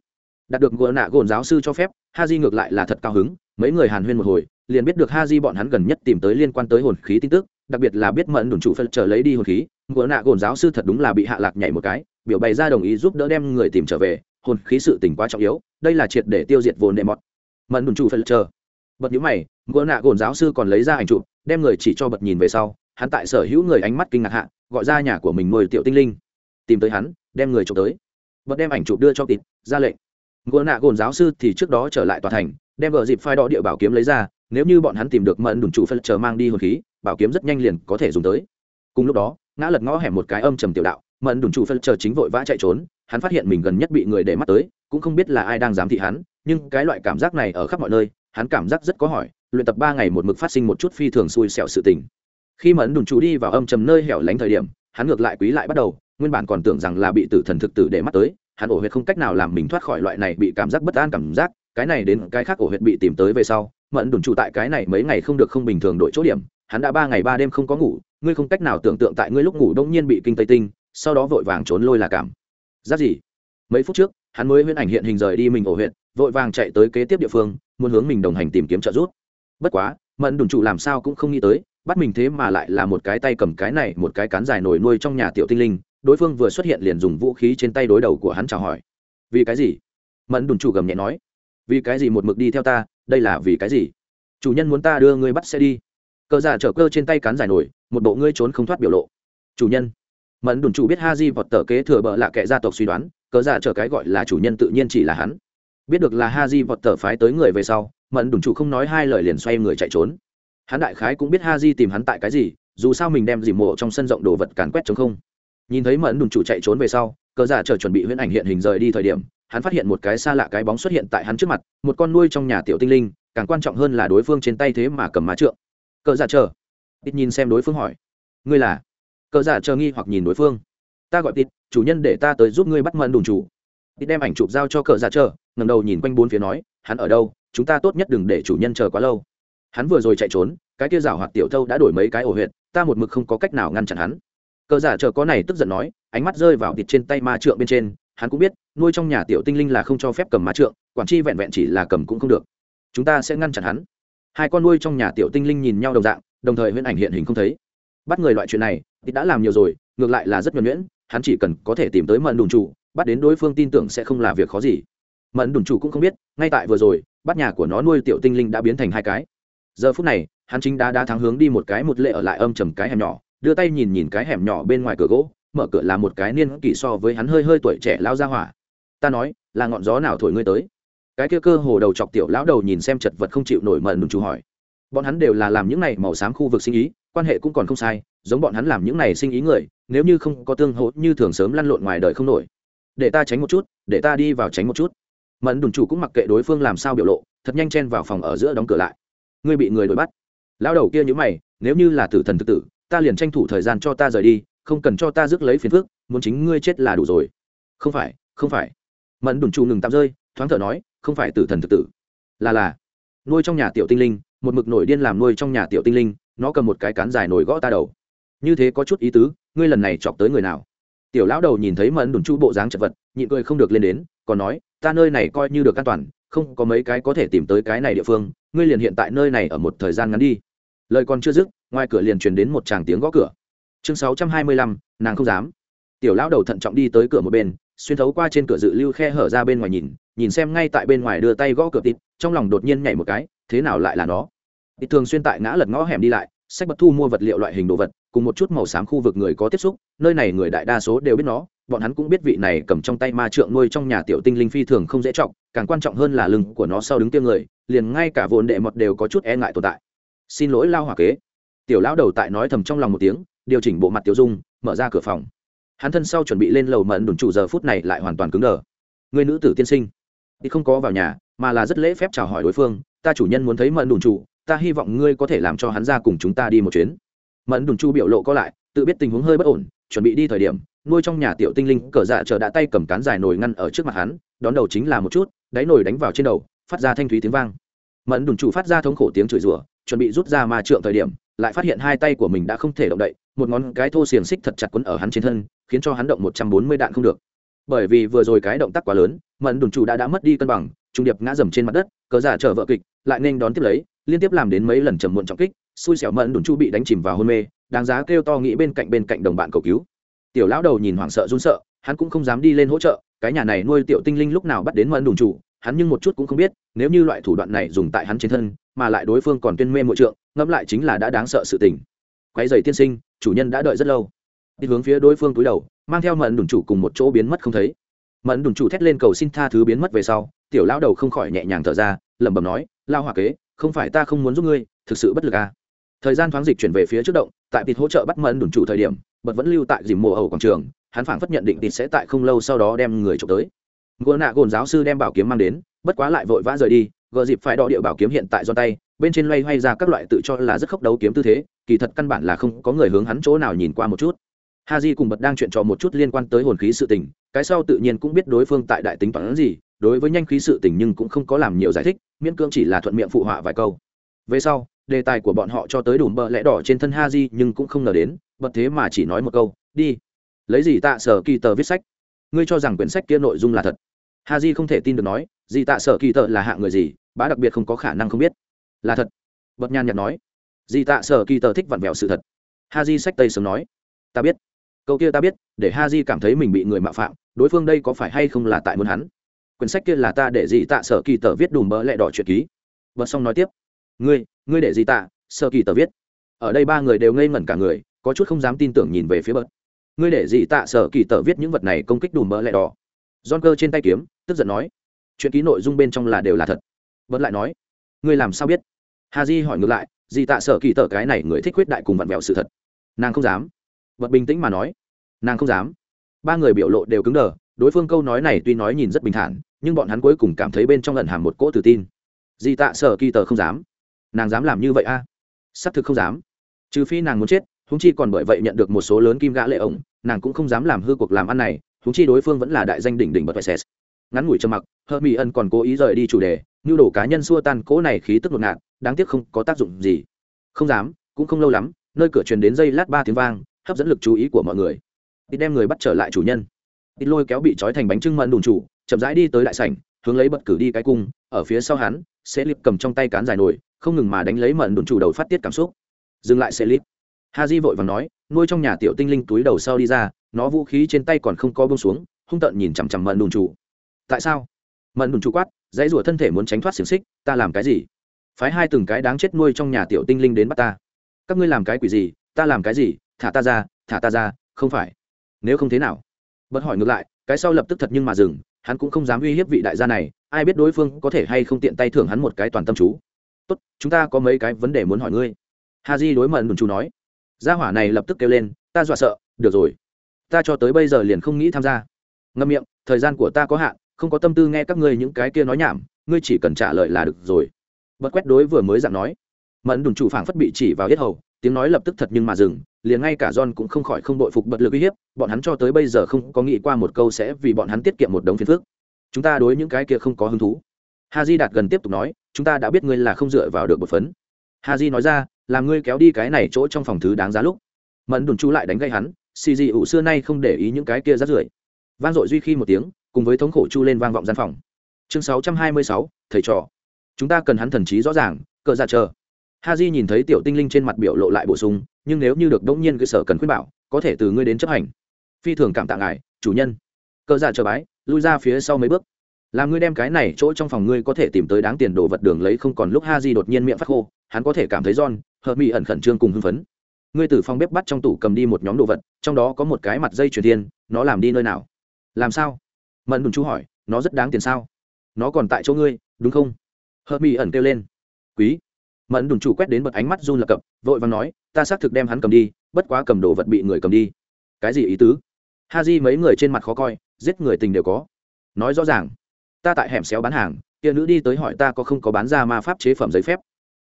Đạt được gỡ nạ gồn giáo sư cho phép ha di ngược lại là thật cao hứng, mấy người hàn huyên một hồi, liền biết được ha di bọn hắn gần nhất tìm tới liên quan tới hồn khí tin tức, đặc biệt là biết mẫn đồn chủ phật trở lấy đi hồn khí gỡ nạ gồn giáo sư thật đúng là bị hạ lạc nhảy một cái, biểu bày ra đồng ý giúp đỡ đem người tìm trở về, hồn khí sự tình quá trọng yếu, đây là triệt để tiêu diệt vồn đệ mọt. Mẫn đồn chủ phật chờ bật nhíu mày gỡ nạ gồn giáo sư còn lấy ra ảnh chụp, đem người chỉ cho bật nhìn về sau, hắn tại sở hữu người ánh mắt kinh ngạc hạ, gọi ra nhà của mình nuôi tiểu tinh linh. Tìm tới hắn, đem người trộm tới. Bật đem ảnh chụp đưa cho tịt, ra lệnh. Gỡ nạ gồn giáo sư thì trước đó trở lại tòa thành, đem vợ dịp phai đỏ địa bảo kiếm lấy ra, nếu như bọn hắn tìm được mận đùn chủ phân chờ mang đi hồn khí, bảo kiếm rất nhanh liền có thể dùng tới. Cùng lúc đó, ngã lật ngõ hẻm một cái âm trầm tiểu đạo mận đùn chủ phân chờ chính vội vã chạy trốn, hắn phát hiện mình gần nhất bị người để mắt tới, cũng không biết là ai đang giám thị hắn, nhưng cái loại cảm giác này ở khắp mọi nơi hắn cảm giác rất có hỏi, luyện tập ba ngày một mực phát sinh một chút phi thường xui xẻo sự tình. Khi mẫn đùn chủ đi vào âm trầm nơi hẻo lánh thời điểm, hắn ngược lại quý lại bắt đầu, nguyên bản còn tưởng rằng là bị tử thần thực tử để mắt tới, hắn ổ huyệt không cách nào làm mình thoát khỏi loại này bị cảm giác bất an cảm giác, cái này đến cái khác ổ huyệt bị tìm tới về sau mẫn đùn chủ tại cái này mấy ngày không được không bình thường đổi chỗ điểm, hắn đã ba ngày ba đêm không có ngủ, ngươi không cách nào tưởng tượng tại ngươi lúc ngủ đông nhiên bị kinh tây tinh, sau đó vội vàng trốn lôi là cảm. Giác gì? Mấy phút trước, hắn mới huyễn ảnh hiện hình rời đi mình ổ huyệt vội vàng chạy tới kế tiếp địa phương, muốn hướng mình đồng hành tìm kiếm trợ giúp. Bất quá, mẫn đùn chủ làm sao cũng không nghĩ tới, bắt mình thế mà lại là một cái tay cầm cái này, một cái cán dài nổi nuôi trong nhà tiểu tinh linh, đối phương vừa xuất hiện liền dùng vũ khí trên tay đối đầu của hắn chào hỏi. Vì cái gì? Mẫn đùn chủ gầm nhẹ nói. Vì cái gì một mực đi theo ta, đây là vì cái gì? Chủ nhân muốn ta đưa ngươi bắt xe đi. Cờ giả chở cơ trên tay cán dài nổi, một bộ ngươi trốn không thoát biểu lộ. Chủ nhân. Mẫn đùn chủ biết ha di vọt tờ kế thừa bợ lạ kệ gia tộc suy đoán, cờ giả chở cái gọi là chủ nhân tự nhiên chỉ là hắn biết được là ha di vọt tờ phái tới người về sau, mẫn đùn chủ không nói hai lời liền xoay người chạy trốn. Hắn đại khái cũng biết ha di tìm hắn tại cái gì, dù sao mình đem gì mộ trong sân rộng đồ vật càn quét chống không. Nhìn thấy mẫn đùn chủ chạy trốn về sau, cờ giả chờ chuẩn bị huyễn ảnh hiện hình rời đi thời điểm, hắn phát hiện một cái xa lạ cái bóng xuất hiện tại hắn trước mặt, một con nuôi trong nhà tiểu tinh linh, càng quan trọng hơn là đối phương trên tay thế mà cầm má trượng. Cờ giả chờ. Ít nhìn xem đối phương hỏi. Ngươi là? Cờ giả chờ nghi hoặc nhìn đối phương. Ta gọi tít, chủ nhân để ta tới giúp ngươi bắt mẫn đùn chủ. Tịt đem ảnh chụp giao cho cờ giả chờ ngầm đầu nhìn quanh bốn phía nói hắn ở đâu? Chúng ta tốt nhất đừng để chủ nhân chờ quá lâu. Hắn vừa rồi chạy trốn cái kia rào hoạt tiểu thâu đã đổi mấy cái ổ huyệt, ta một mực không có cách nào ngăn chặn hắn. Cờ giả chờ có này tức giận nói ánh mắt rơi vào thịt trên tay ma trượng bên trên hắn cũng biết nuôi trong nhà tiểu tinh linh là không cho phép cầm ma trượng quản chi vẹn vẹn chỉ là cầm cũng không được. Chúng ta sẽ ngăn chặn hắn. Hai con nuôi trong nhà tiểu tinh linh nhìn nhau đồng dạng đồng thời huyễn ảnh hiện hình không thấy. Bắt người loại chuyện này thì đã làm nhiều rồi ngược lại là rất nhuẩn nhuyễn hắn chỉ cần có thể tìm tới mận đùn chủ bắt đến đối phương tin tưởng sẽ không là việc khó gì mẫn đùn chủ cũng không biết, ngay tại vừa rồi, bắt nhà của nó nuôi tiểu tinh linh đã biến thành hai cái. Giờ phút này, hắn chính đã đã thắng hướng đi một cái một lệ ở lại âm trầm cái hẻm nhỏ, đưa tay nhìn nhìn cái hẻm nhỏ bên ngoài cửa gỗ, mở cửa là một cái niên kỷ so với hắn hơi hơi tuổi trẻ lao ra hỏa. Ta nói, là ngọn gió nào thổi ngươi tới? Cái kia cơ hồ đầu chọc tiểu lão đầu nhìn xem chật vật không chịu nổi mận chủ hỏi. Bọn hắn đều là làm những này màu xám khu vực sinh ý, quan hệ cũng còn không sai, giống bọn hắn làm những này sinh ý người, nếu như không có tương hỗ như thường sớm lăn lộn ngoài đời không nổi. Để ta tránh một chút, để ta đi vào tránh một chút mẫn đùn chủ cũng mặc kệ đối phương làm sao biểu lộ, thật nhanh chen vào phòng ở giữa đóng cửa lại. Ngươi bị người đuổi bắt. Lão đầu kia nhữ mày, nếu như là tử thần thực tử, ta liền tranh thủ thời gian cho ta rời đi, không cần cho ta rước lấy phiền phước muốn chính ngươi chết là đủ rồi. Không phải không phải. Mẫn đùn chủ ngừng tạm rơi, thoáng thở nói, không phải tử thần thực tử. Là là. Nuôi trong nhà tiểu tinh linh, một mực nổi điên làm nuôi trong nhà tiểu tinh linh, nó cầm một cái cán dài nổi gõ ta đầu. Như thế có chút ý tứ, ngươi lần này chọc tới người nào? Tiểu lão đầu nhìn thấy mẫn đùn chu bộ dáng chật vật, nhịn cười không được lên đến, còn nói ta nơi này coi như được an toàn, không có mấy cái có thể tìm tới cái này địa phương, ngươi liền hiện tại nơi này ở một thời gian ngắn đi. Lời còn chưa dứt, ngoài cửa liền truyền đến một tràng tiếng gõ cửa. Chương sáu trăm hai mươi lăm, nàng không dám. Tiểu lão đầu thận trọng đi tới cửa một bên, xuyên thấu qua trên cửa dự lưu khe hở ra bên ngoài nhìn nhìn xem ngay tại bên ngoài đưa tay gõ cửa tít trong lòng đột nhiên nhảy một cái, thế nào lại là nó? Tít thường xuyên tại ngã lật ngõ hẻm đi lại, sách bật thu mua vật liệu loại hình đồ vật, cùng một chút màu xám khu vực người có tiếp xúc, nơi này người đại đa số đều biết nó bọn hắn cũng biết vị này cầm trong tay ma trượng nuôi trong nhà tiểu tinh linh phi thường không dễ trọng càng quan trọng hơn là lưng của nó sau đứng tiêm người, liền ngay cả vồn đệ mọt đều có chút e ngại tồn tại. Xin lỗi lao hỏa kế. Tiểu lão đầu tại nói thầm trong lòng một tiếng, điều chỉnh bộ mặt tiểu dung, mở ra cửa phòng. Hắn thân sau chuẩn bị lên lầu mận đồn chủ giờ phút này lại hoàn toàn cứng đờ. Người nữ tử tiên sinh, thì không có vào nhà, mà là rất lễ phép chào hỏi đối phương, ta chủ nhân muốn thấy mận đồn chủ, ta hy vọng ngươi có thể làm cho hắn ra cùng chúng ta đi một chuyến. Mận đồn chu biểu lộ có lại, tự biết tình huống hơi bất ổn, chuẩn bị đi thời điểm nuôi trong nhà tiểu tinh linh cờ dạ chờ đã tay cầm cán dài nồi ngăn ở trước mặt hắn, đón đầu chính là một chút, đáy nồi đánh vào trên đầu, phát ra thanh thúy tiếng vang. Mẫn đồn chủ phát ra thống khổ tiếng chửi rủa, chuẩn bị rút ra ma trượng thời điểm, lại phát hiện hai tay của mình đã không thể động đậy, một ngón cái thô xiềng xích thật chặt quấn ở hắn trên thân, khiến cho hắn động một trăm bốn mươi đạn không được. Bởi vì vừa rồi cái động tác quá lớn, mẫn đùn chủ đã đã mất đi cân bằng, trung điệp ngã dầm trên mặt đất, cờ dạ giả chở vợ kịch, lại nên đón tiếp lấy, liên tiếp làm đến mấy lần trầm muộn trọng kích, xui xẻo mẫn đùn chu bị đánh chìm vào hôn mê, đáng giá kêu to nghĩ bên cạnh bên cạnh đồng bạn cầu cứu tiểu lão đầu nhìn hoảng sợ run sợ, hắn cũng không dám đi lên hỗ trợ, cái nhà này nuôi tiểu tinh linh lúc nào bắt đến mẫn đùn chủ, hắn nhưng một chút cũng không biết, nếu như loại thủ đoạn này dùng tại hắn trên thân, mà lại đối phương còn tuyên mê mộ trượng, ngẫm lại chính là đã đáng sợ sự tình. Quái dày tiên sinh, chủ nhân đã đợi rất lâu. Đi hướng phía đối phương túi đầu, mang theo mẫn đùn chủ cùng một chỗ biến mất không thấy. Mẫn đùn chủ thét lên cầu xin tha thứ biến mất về sau, tiểu lão đầu không khỏi nhẹ nhàng thở ra, lẩm bẩm nói, lao hòa kế, không phải ta không muốn giúp ngươi, thực sự bất lực à. thời gian thoáng dịch chuyển về phía trước động tại tịt hỗ trợ bắt mẫn đùn chủ thời điểm, bật vẫn lưu tại dìm mùa ẩu quảng trường, hắn phảng phất nhận định tịt sẽ tại không lâu sau đó đem người trộm tới. Gỗ nạ gồn giáo sư đem bảo kiếm mang đến, bất quá lại vội vã rời đi gợ dịp phải đọ địa bảo kiếm hiện tại do tay, bên trên loay hoay ra các loại tự cho là rất khốc đấu kiếm tư thế, kỳ thật căn bản là không có người hướng hắn chỗ nào nhìn qua một chút. Ha di cùng bật đang chuyện trò một chút liên quan tới hồn khí sự tình, cái sau tự nhiên cũng biết đối phương tại đại tính toán gì, đối với nhanh khí sự tình nhưng cũng không có làm nhiều giải thích, miễn cưỡng chỉ là thuận miệng phụ họa vài câu. Về sau đề tài của bọn họ cho tới đủ bờ lẽ đỏ trên thân ha di nhưng cũng không ngờ đến, bật thế mà chỉ nói một câu, đi, lấy gì tạ sở kỳ tờ viết sách? Ngươi cho rằng quyển sách kia nội dung là thật. Ha di không thể tin được nói, gì tạ sở kỳ tờ là hạng người gì, bá đặc biệt không có khả năng không biết. Là thật. Bật nhan nhạt nói, gì tạ sở kỳ tờ thích vặn vẹo sự thật. Ha di sách tây sớm nói, ta biết. Câu kia ta biết, để ha di cảm thấy mình bị người mạo phạm, đối phương đây có phải hay không là tại muốn hắn? Quyển sách kia là ta để gì tạ sở kỳ tờ viết đùm bỡ lẹ đỏ chuyện ký. Bật xong nói tiếp ngươi ngươi để gì tạ sở kỳ tờ viết. Ở đây ba người đều ngây ngẩn cả người, có chút không dám tin tưởng nhìn về phía bớt. ngươi để gì tạ sở kỳ tờ viết những vật này công kích đùm mỡ lẹ đỏ. Don cơ trên tay kiếm, tức giận nói. Chuyện ký nội dung bên trong là đều là thật. Bớt lại nói. Ngươi làm sao biết? Hà di hỏi ngược lại, gì tạ sở kỳ tờ cái này người thích quyết đại cùng vặn vẹo sự thật. Nàng không dám. Bớt bình tĩnh mà nói. Nàng không dám. Ba người biểu lộ đều cứng đờ, đối phương câu nói này tuy nói nhìn rất bình thản, nhưng bọn hắn cuối cùng cảm thấy bên trong lần hàm một cỗ tự tin. Di tạ sở kỳ tờ không dám nàng dám làm như vậy a? À? xác thực không dám. Trừ phi nàng muốn chết húng chi còn bởi vậy nhận được một số lớn kim gã lệ ổng, nàng cũng không dám làm hư cuộc làm ăn này húng chi đối phương vẫn là đại danh đỉnh đỉnh bật phải xét ngắn ngủi trầm mặc, hơ mỹ ân còn cố ý rời đi chủ đề, nhu đồ cá nhân xua tan cỗ này khí tức ngột ngạt, đáng tiếc không có tác dụng gì. Không dám, cũng không lâu lắm, nơi cửa truyền đến dây lát ba tiếng vang, hấp dẫn lực chú ý của mọi người. Đi đem người bắt trở lại chủ nhân. Đi lôi kéo bị trói thành bánh trưng mận đùn chủ, chậm rãi đi tới đại sảnh, hướng lấy bật cử đi cái cung, ở phía sau hắn sẽ liệp cầm trong tay cán dài nổi không ngừng mà đánh lấy mận đùn chủ đầu phát tiết cảm xúc. Dừng lại xe lip ha di vội và nói, nuôi trong nhà tiểu tinh linh túi đầu sau đi ra, nó vũ khí trên tay còn không có bông xuống, hung tợn nhìn chằm chằm mận đùn chủ. Tại sao? Mận đùn chủ quát, dãy rủa thân thể muốn tránh thoát xiềng xích, ta làm cái gì? Phái hai từng cái đáng chết nuôi trong nhà tiểu tinh linh đến bắt ta. Các ngươi làm cái quỷ gì? Ta làm cái gì? Thả ta ra, thả ta ra, không phải. Nếu không thế nào? Bật hỏi ngược lại, cái sau lập tức thật nhưng mà dừng, hắn cũng không dám uy hiếp vị đại gia này, ai biết đối phương có thể hay không tiện tay thưởng hắn một cái toàn tâm chú tốt, chúng ta có mấy cái vấn đề muốn hỏi ngươi. Ha di đối mận đồn chú nói. Gia hỏa này lập tức kêu lên, ta dọa sợ, được rồi. Ta cho tới bây giờ liền không nghĩ tham gia. Ngâm miệng, thời gian của ta có hạn, không có tâm tư nghe các ngươi những cái kia nói nhảm, ngươi chỉ cần trả lời là được rồi. Bật quét đối vừa mới dặn nói. Mẫn đùn chủ phảng phất bị chỉ vào yết hầu, tiếng nói lập tức thật nhưng mà dừng, liền ngay cả john cũng không khỏi không đội phục bật lực uy hiếp, bọn hắn cho tới bây giờ không có nghĩ qua một câu sẽ vì bọn hắn tiết kiệm một đống phiền phức. Chúng ta đối những cái kia không có hứng thú ha di đạt gần tiếp tục nói, chúng ta đã biết ngươi là không dựa vào được bột phấn. Ha di nói ra, là ngươi kéo đi cái này chỗ trong phòng thứ đáng giá lúc. Mẫn đùn chu lại đánh gây hắn, xì dị ủ xưa nay không để ý những cái kia rát rưởi. Vang dội duy khi một tiếng, cùng với thống khổ chu lên vang vọng gian phòng. Chương sáu trăm hai mươi sáu, thầy trò. Chúng ta cần hắn thần trí rõ ràng, cờ ra chờ. Ha di nhìn thấy tiểu tinh linh trên mặt biểu lộ lại bổ sung, nhưng nếu như được đống nhiên cơ sở cần khuyên bảo, có thể từ ngươi đến chấp hành. Phi thường cảm tạ ngài, chủ nhân. Cờ ra chờ bái, lui ra phía sau mấy bước làm ngươi đem cái này chỗ trong phòng ngươi có thể tìm tới đáng tiền đồ vật đường lấy không còn lúc ha di đột nhiên miệng phát khô, hắn có thể cảm thấy john hợp mỹ ẩn khẩn trương cùng hưng phấn. Ngươi từ phòng bếp bắt trong tủ cầm đi một nhóm đồ vật, trong đó có một cái mặt dây truyền thiên, nó làm đi nơi nào? Làm sao? Mẫn đùn chú hỏi, nó rất đáng tiền sao? Nó còn tại chỗ ngươi, đúng không? Hợp mỹ ẩn kêu lên. Quý. Mẫn đùn chủ quét đến bật ánh mắt run lập cập, vội và nói, ta xác thực đem hắn cầm đi, bất quá cầm đồ vật bị người cầm đi. Cái gì ý tứ? Ha di mấy người trên mặt khó coi, giết người tình đều có. Nói rõ ràng ta tại hẻm xéo bán hàng, kia nữ đi tới hỏi ta có không có bán ra ma pháp chế phẩm giấy phép.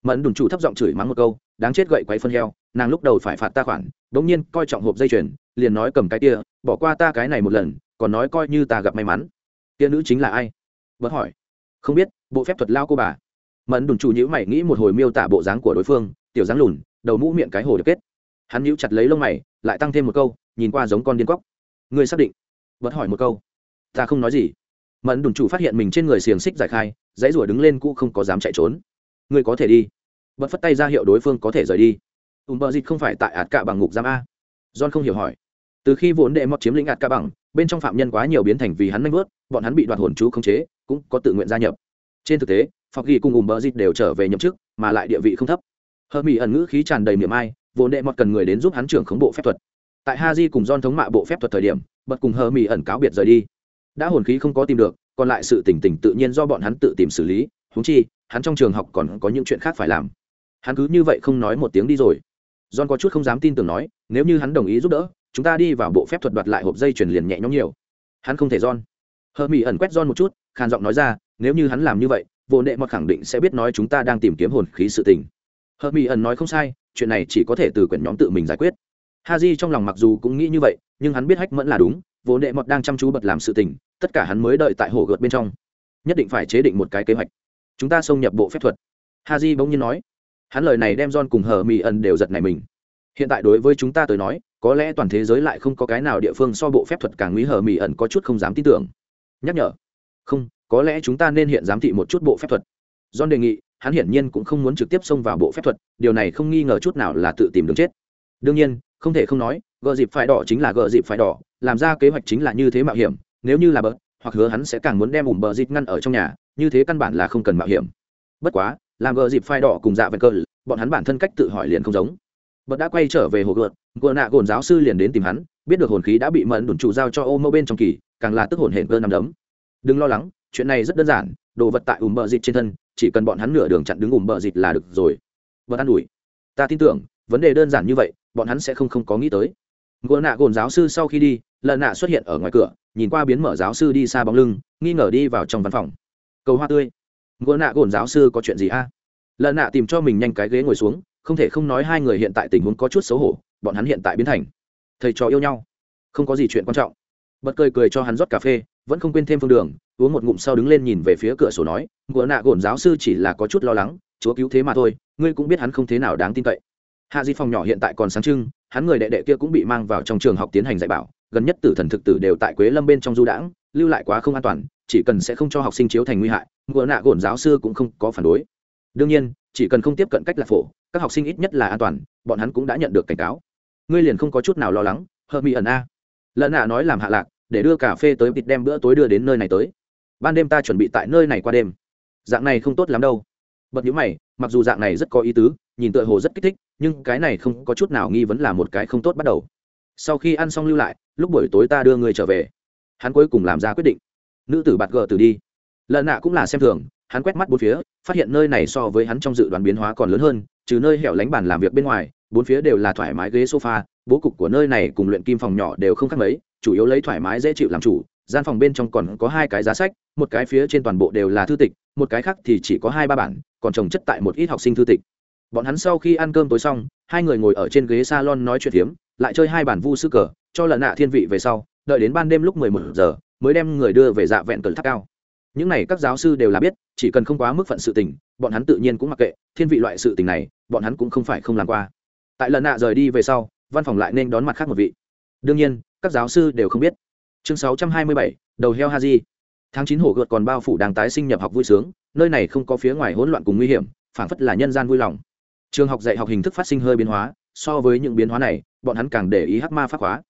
Mẫn đùn chủ thấp giọng chửi mắng một câu, đáng chết gậy quay phân heo, nàng lúc đầu phải phạt ta khoản đ ỗ n g nhiên coi trọng hộp dây chuyền, liền nói cầm cái kia, bỏ qua ta cái này một lần, còn nói coi như ta gặp may mắn. Kia nữ chính là ai? Bớt hỏi. Không biết, bộ phép thuật lao cô bà. Mẫn đùn chủ nhữ mày nghĩ một hồi miêu tả bộ dáng của đối phương, tiểu dáng lùn, đầu mũ miệng cái hồ được kết. Hắn nhữ chặt lấy lông mày, lại tăng thêm một câu, nhìn qua giống con điên cóc ngươi xác định? Vẫn hỏi một câu. Ta không nói gì mẫn đùn chủ phát hiện mình trên người xiềng xích giải khai, dãy rủa đứng lên cũ không có dám chạy trốn. Ngươi có thể đi. Bật phất tay ra hiệu đối phương có thể rời đi. Ùm bờ dịt không phải tại ạt cạ bằng ngục giam a. John không hiểu hỏi. Từ khi vốn đệ mọt chiếm lĩnh ạt cạ bằng, bên trong phạm nhân quá nhiều biến thành vì hắn nanh vớt bọn hắn bị đoạt hồn chú khống chế, cũng có tự nguyện gia nhập. Trên thực tế, phọc ghi cùng ùm bờ dịt đều trở về nhậm chức, mà lại địa vị không thấp. Hờ mỹ ẩn ngữ khí tràn đầy miệng ai vốn đệ mọt cần người đến giúp hắn trưởng khống bộ phép thuật. Tại ha di cùng don thống mạ bộ phép thuật thời điểm, bật cùng hờ mỹ ẩn cáo biệt rời đi đã hồn khí không có tìm được, còn lại sự tỉnh tỉnh tự nhiên do bọn hắn tự tìm xử lý húng chi, hắn trong trường học còn có những chuyện khác phải làm. Hắn cứ như vậy không nói một tiếng đi rồi. John có chút không dám tin tưởng nói, nếu như hắn đồng ý giúp đỡ, chúng ta đi vào bộ phép thuật đoạt lại hộp dây chuyển liền nhẹ nhõm nhiều. Hắn không thể john. Hờ mỹ ẩn quét john một chút, khàn giọng nói ra, nếu như hắn làm như vậy, vô nệ mọt khẳng định sẽ biết nói chúng ta đang tìm kiếm hồn khí sự tình. Hờ mỹ ẩn nói không sai, chuyện này chỉ có thể từ quyển nhóm tự mình giải quyết. Ha j trong lòng mặc dù cũng nghĩ như vậy, nhưng hắn biết hách mẫn là đúng vô đệ mọt đang chăm chú bật làm sự tình, tất cả hắn mới đợi tại hồ gợt bên trong. Nhất định phải chế định một cái kế hoạch. Chúng ta xông nhập bộ phép thuật. Ha Di bỗng nhiên nói. Hắn lời này đem john cùng hờ mỹ ẩn đều giật này mình. Hiện tại đối với chúng ta tới nói, có lẽ toàn thế giới lại không có cái nào địa phương so bộ phép thuật càng nguy hờ mỹ ẩn có chút không dám tin tưởng. Nhắc nhở. Không, có lẽ chúng ta nên hiện giám thị một chút bộ phép thuật. John đề nghị, hắn hiển nhiên cũng không muốn trực tiếp xông vào bộ phép thuật, điều này không nghi ngờ chút nào là tự tìm đường chết. Đương nhiên, không thể không nói gợ dịp phải đỏ chính là gợ dịp phải đỏ làm ra kế hoạch chính là như thế mạo hiểm, nếu như là bớt hoặc hứa hắn sẽ càng muốn đem ủng bờ dịp ngăn ở trong nhà, như thế căn bản là không cần mạo hiểm. Bất quá, làm gờ dịp phai đỏ cùng dạ vẹn cơ bọn hắn bản thân cách tự hỏi liền không giống. Bớt đã quay trở về hồ gợt gợ nạ gồn giáo sư liền đến tìm hắn, biết được hồn khí đã bị mẫn đồn trụ giao cho ô mâu bên trong kỳ, càng là tức hồn hển cơ nằm đấm. Đừng lo lắng, chuyện này rất đơn giản, đồ vật tại ủng bờ dịt trên thân, chỉ cần bọn hắn nửa đường chặn đứng ủng bờ dịt là được rồi. Bớt an ủi. Ta tin tưởng, vấn đề đơn giản như vậy, bọn hắn sẽ không không có nghĩ tới gợ nạ gồn giáo sư sau khi đi lần nạ xuất hiện ở ngoài cửa, nhìn qua biến mở giáo sư đi xa bóng lưng, nghi ngờ đi vào trong văn phòng. Cầu hoa tươi. Gỡ nạ gồn giáo sư có chuyện gì a? Lợn lần nạ tìm cho mình nhanh cái ghế ngồi xuống, không thể không nói hai người hiện tại tình huống có chút xấu hổ, bọn hắn hiện tại biến thành thầy trò yêu nhau. Không có gì chuyện quan trọng. Bật cười cười cho hắn rót cà phê, vẫn không quên thêm phương đường, uống một ngụm sau đứng lên nhìn về phía cửa sổ nói gỡ nạ gồn giáo sư chỉ là có chút lo lắng, chúa cứu thế mà thôi, ngươi cũng biết hắn không thế nào đáng tin cậy hạ di phòng nhỏ hiện tại còn sáng trưng, hắn người đệ đệ kia cũng bị mang vào trong trường học tiến hành dạy bảo, gần nhất tử thần thực tử đều tại quế lâm bên trong du đãng, lưu lại quá không an toàn, chỉ cần sẽ không cho học sinh chiếu thành nguy hại, ngựa nạ gồn giáo sư cũng không có phản đối. Đương nhiên, chỉ cần không tiếp cận cách lạc phổ, các học sinh ít nhất là an toàn, bọn hắn cũng đã nhận được cảnh cáo. Ngươi liền không có chút nào lo lắng, hờ mỹ ẩn a. Lợn nạ nói làm hạ lạc, để đưa cà phê tới vịt đem bữa tối đưa đến nơi này tới. Ban đêm ta chuẩn bị tại nơi này qua đêm. Dạng này không tốt lắm đâu. Bật nhũ mày, mặc dù dạng này rất có ý tứ nhìn tựa hồ rất kích thích, nhưng cái này không có chút nào nghi vấn là một cái không tốt bắt đầu. Sau khi ăn xong lưu lại, lúc buổi tối ta đưa người trở về. Hắn cuối cùng làm ra quyết định. Nữ tử bạt gờ từ đi. Lần nạ cũng là xem thường, hắn quét mắt bốn phía, phát hiện nơi này so với hắn trong dự đoán biến hóa còn lớn hơn, trừ nơi hẻo lánh bàn làm việc bên ngoài, bốn phía đều là thoải mái ghế sofa, bố cục của nơi này cùng luyện kim phòng nhỏ đều không khác mấy, chủ yếu lấy thoải mái dễ chịu làm chủ, gian phòng bên trong còn có hai cái giá sách, một cái phía trên toàn bộ đều là thư tịch, một cái khác thì chỉ có hai ba bản, còn trồng chất tại một ít học sinh thư tịch bọn hắn sau khi ăn cơm tối xong, hai người ngồi ở trên ghế salon nói chuyện phiếm, lại chơi hai bản vu sư cờ, cho lần nạ thiên vị về sau, đợi đến ban đêm lúc mười một giờ, mới đem người đưa về dạ vẹn cờ tháp cao. Những này các giáo sư đều là biết, chỉ cần không quá mức phận sự tình, bọn hắn tự nhiên cũng mặc kệ, thiên vị loại sự tình này, bọn hắn cũng không phải không làm qua. Tại lần nạ rời đi về sau, văn phòng lại nên đón mặt khác một vị. Đương nhiên, các giáo sư đều không biết. Chương sáu trăm hai mươi bảy, đầu heo haji tháng chín hổ gợt còn bao phủ đang tái sinh nhập học vui sướng, nơi này không có phía ngoài hỗn loạn cùng nguy hiểm, phảng phất là nhân gian vui lòng trường học dạy học hình thức phát sinh hơi biến hóa, so với những biến hóa này, bọn hắn càng để ý hắc ma pháp hóa.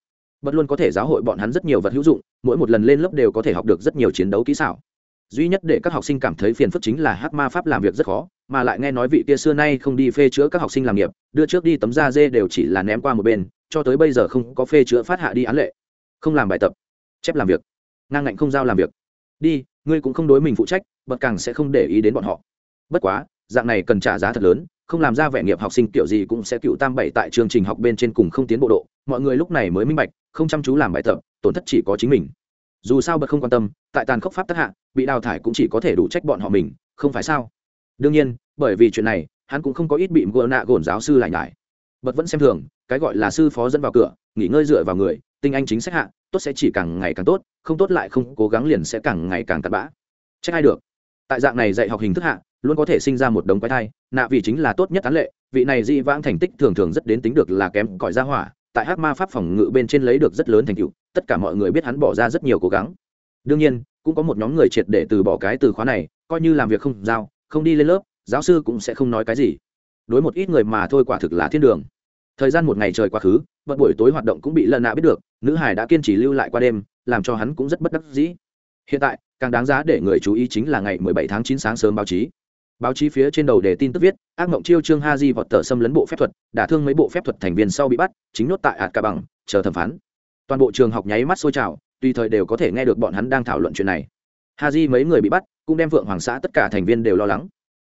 Bất luôn có thể giáo hội bọn hắn rất nhiều vật hữu dụng, mỗi một lần lên lớp đều có thể học được rất nhiều chiến đấu kỹ xảo. Duy nhất để các học sinh cảm thấy phiền phức chính là hắc ma pháp làm việc rất khó, mà lại nghe nói vị kia xưa nay không đi phê chữa các học sinh làm nghiệp, đưa trước đi tấm da dê đều chỉ là ném qua một bên, cho tới bây giờ không có phê chữa phát hạ đi án lệ. Không làm bài tập, chép làm việc. Ngang ngạnh không giao làm việc. Đi, ngươi cũng không đối mình phụ trách, bật càng sẽ không để ý đến bọn họ. Bất quá, dạng này cần trả giá thật lớn không làm ra vẻ nghiệp học sinh kiểu gì cũng sẽ cựu tam bảy tại chương trình học bên trên cùng không tiến bộ độ. Mọi người lúc này mới minh bạch, không chăm chú làm bài tập, tổn thất chỉ có chính mình. Dù sao bật không quan tâm, tại tàn khốc pháp tác hạ, bị đào thải cũng chỉ có thể đủ trách bọn họ mình, không phải sao? Đương nhiên, bởi vì chuyện này, hắn cũng không có ít bị gỡ nạ gồn giáo sư lại nhải. Bậc vẫn xem thường, cái gọi là sư phó dẫn vào cửa, nghỉ ngơi dựa vào người, tinh anh chính sách hạ, tốt sẽ chỉ càng ngày càng tốt, không tốt lại không cố gắng liền sẽ càng ngày càng tạt bã. Trách ai được. Tại dạng này dạy học hình thức hạ luôn có thể sinh ra một đống quái thai, nạ vì chính là tốt nhất tán lệ, vị này di vãng thành tích thường thường rất đến tính được là kém cỏi ra hỏa, tại hắc ma pháp phòng ngự bên trên lấy được rất lớn thành tựu, tất cả mọi người biết hắn bỏ ra rất nhiều cố gắng. Đương nhiên, cũng có một nhóm người triệt để từ bỏ cái từ khóa này, coi như làm việc không giao, không đi lên lớp, giáo sư cũng sẽ không nói cái gì. Đối một ít người mà thôi quả thực là thiên đường. Thời gian một ngày trời quá khứ, vận buổi tối hoạt động cũng bị lần nạ biết được, nữ hải đã kiên trì lưu lại qua đêm, làm cho hắn cũng rất bất đắc dĩ. Hiện tại, càng đáng giá để người chú ý chính là ngày 17 tháng 9 sáng sớm báo chí báo chí phía trên đầu đề tin tức viết, ác mộng chiêu trương ha di vọt tờ xâm lấn bộ phép thuật, đả thương mấy bộ phép thuật thành viên sau bị bắt, chính nốt tại ạt ca bằng, chờ thẩm phán. Toàn bộ trường học nháy mắt xôi trào, tùy thời đều có thể nghe được bọn hắn đang thảo luận chuyện này. Ha di mấy người bị bắt, cũng đem vượng hoàng xã tất cả thành viên đều lo lắng.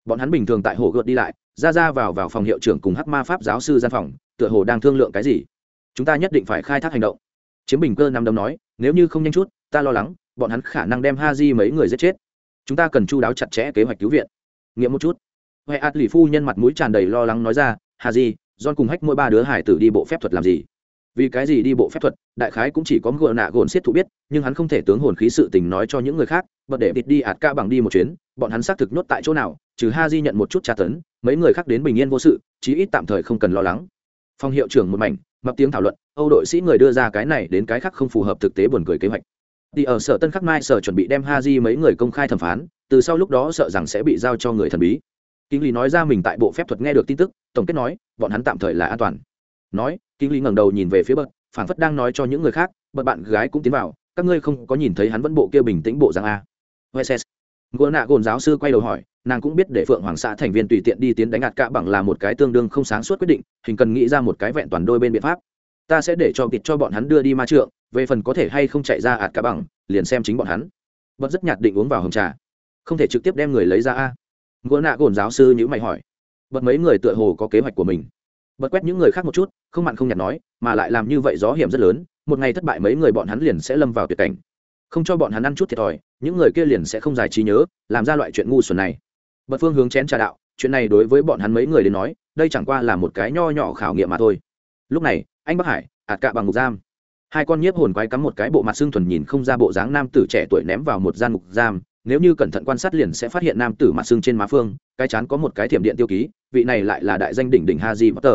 Bọn hắn bình thường tại hồ gợt đi lại, ra ra vào vào phòng hiệu trưởng cùng hắc ma pháp giáo sư gian phòng, tựa hồ đang thương lượng cái gì. Chúng ta nhất định phải khai thác hành động. Chiếm bình cơ năm đấm nói, nếu như không nhanh chút, ta lo lắng, bọn hắn khả năng đem ha di mấy người giết chết. Chúng ta cần chu đáo chặt chẽ kế hoạch cứu viện nghiệm một chút. Huệ ạt lì phu nhân mặt mũi tràn đầy lo lắng nói ra, Hà di don cùng hách mỗi ba đứa hải tử đi bộ phép thuật làm gì? Vì cái gì đi bộ phép thuật, đại khái cũng chỉ có ngựa nạ gồn xiết thụ biết, nhưng hắn không thể tướng hồn khí sự tình nói cho những người khác, bật để vịt đi ạt ca bằng đi một chuyến, bọn hắn xác thực nhốt tại chỗ nào, trừ ha di nhận một chút tra tấn, mấy người khác đến bình yên vô sự, chí ít tạm thời không cần lo lắng. Phong hiệu trưởng một mảnh, mập tiếng thảo luận, âu đội sĩ người đưa ra cái này đến cái khác không phù hợp thực tế buồn cười kế hoạch. Thì ở sở tân khắc mai sở chuẩn bị đem ha di mấy người công khai thẩm phán từ sau lúc đó sợ rằng sẽ bị giao cho người thần bí kinh lý nói ra mình tại bộ phép thuật nghe được tin tức tổng kết nói bọn hắn tạm thời là an toàn nói kinh lý ngẩng đầu nhìn về phía bậc phản phất đang nói cho những người khác bậc bạn gái cũng tiến vào các ngươi không có nhìn thấy hắn vẫn bộ kia bình tĩnh bộ dạng a Weses. Ngô nạ gồn giáo sư quay đầu hỏi, nàng cũng biết để Phượng Hoàng xã thành viên tùy tiện đi tiến đánh ạt cả bằng là một cái tương đương không sáng suốt quyết định, hình cần nghĩ ra một cái vẹn toàn đôi bên biện pháp. Ta sẽ để cho kịch cho bọn hắn đưa đi ma trượng, về phần có thể hay không chạy ra ạt cả bằng, liền xem chính bọn hắn. Bất rất nhạt định uống vào hồng trà, không thể trực tiếp đem người lấy ra a. gỗ nạ gồn giáo sư nhữ mày hỏi, bật mấy người tựa hồ có kế hoạch của mình. Bật quét những người khác một chút không mặn không nhạt nói mà lại làm như vậy gió hiểm rất lớn một ngày thất bại mấy người bọn hắn liền sẽ lâm vào tuyệt cảnh. Không cho bọn hắn ăn chút thiệt thòi những người kia liền sẽ không giải trí nhớ làm ra loại chuyện ngu xuẩn này. Bật phương hướng chén trà đạo chuyện này đối với bọn hắn mấy người đến nói đây chẳng qua là một cái nho nhỏ khảo nghiệm mà thôi. Lúc này anh bắc hải ạt cạ bằng ngục giam. Hai con nhiếp hồn quái cắm một cái bộ mặt xương thuần nhìn không ra bộ dáng nam tử trẻ tuổi ném vào một gian ngục giam nếu như cẩn thận quan sát liền sẽ phát hiện nam tử mặt xương trên má phương, cái chán có một cái thiểm điện tiêu ký, vị này lại là đại danh đỉnh đỉnh haji potter.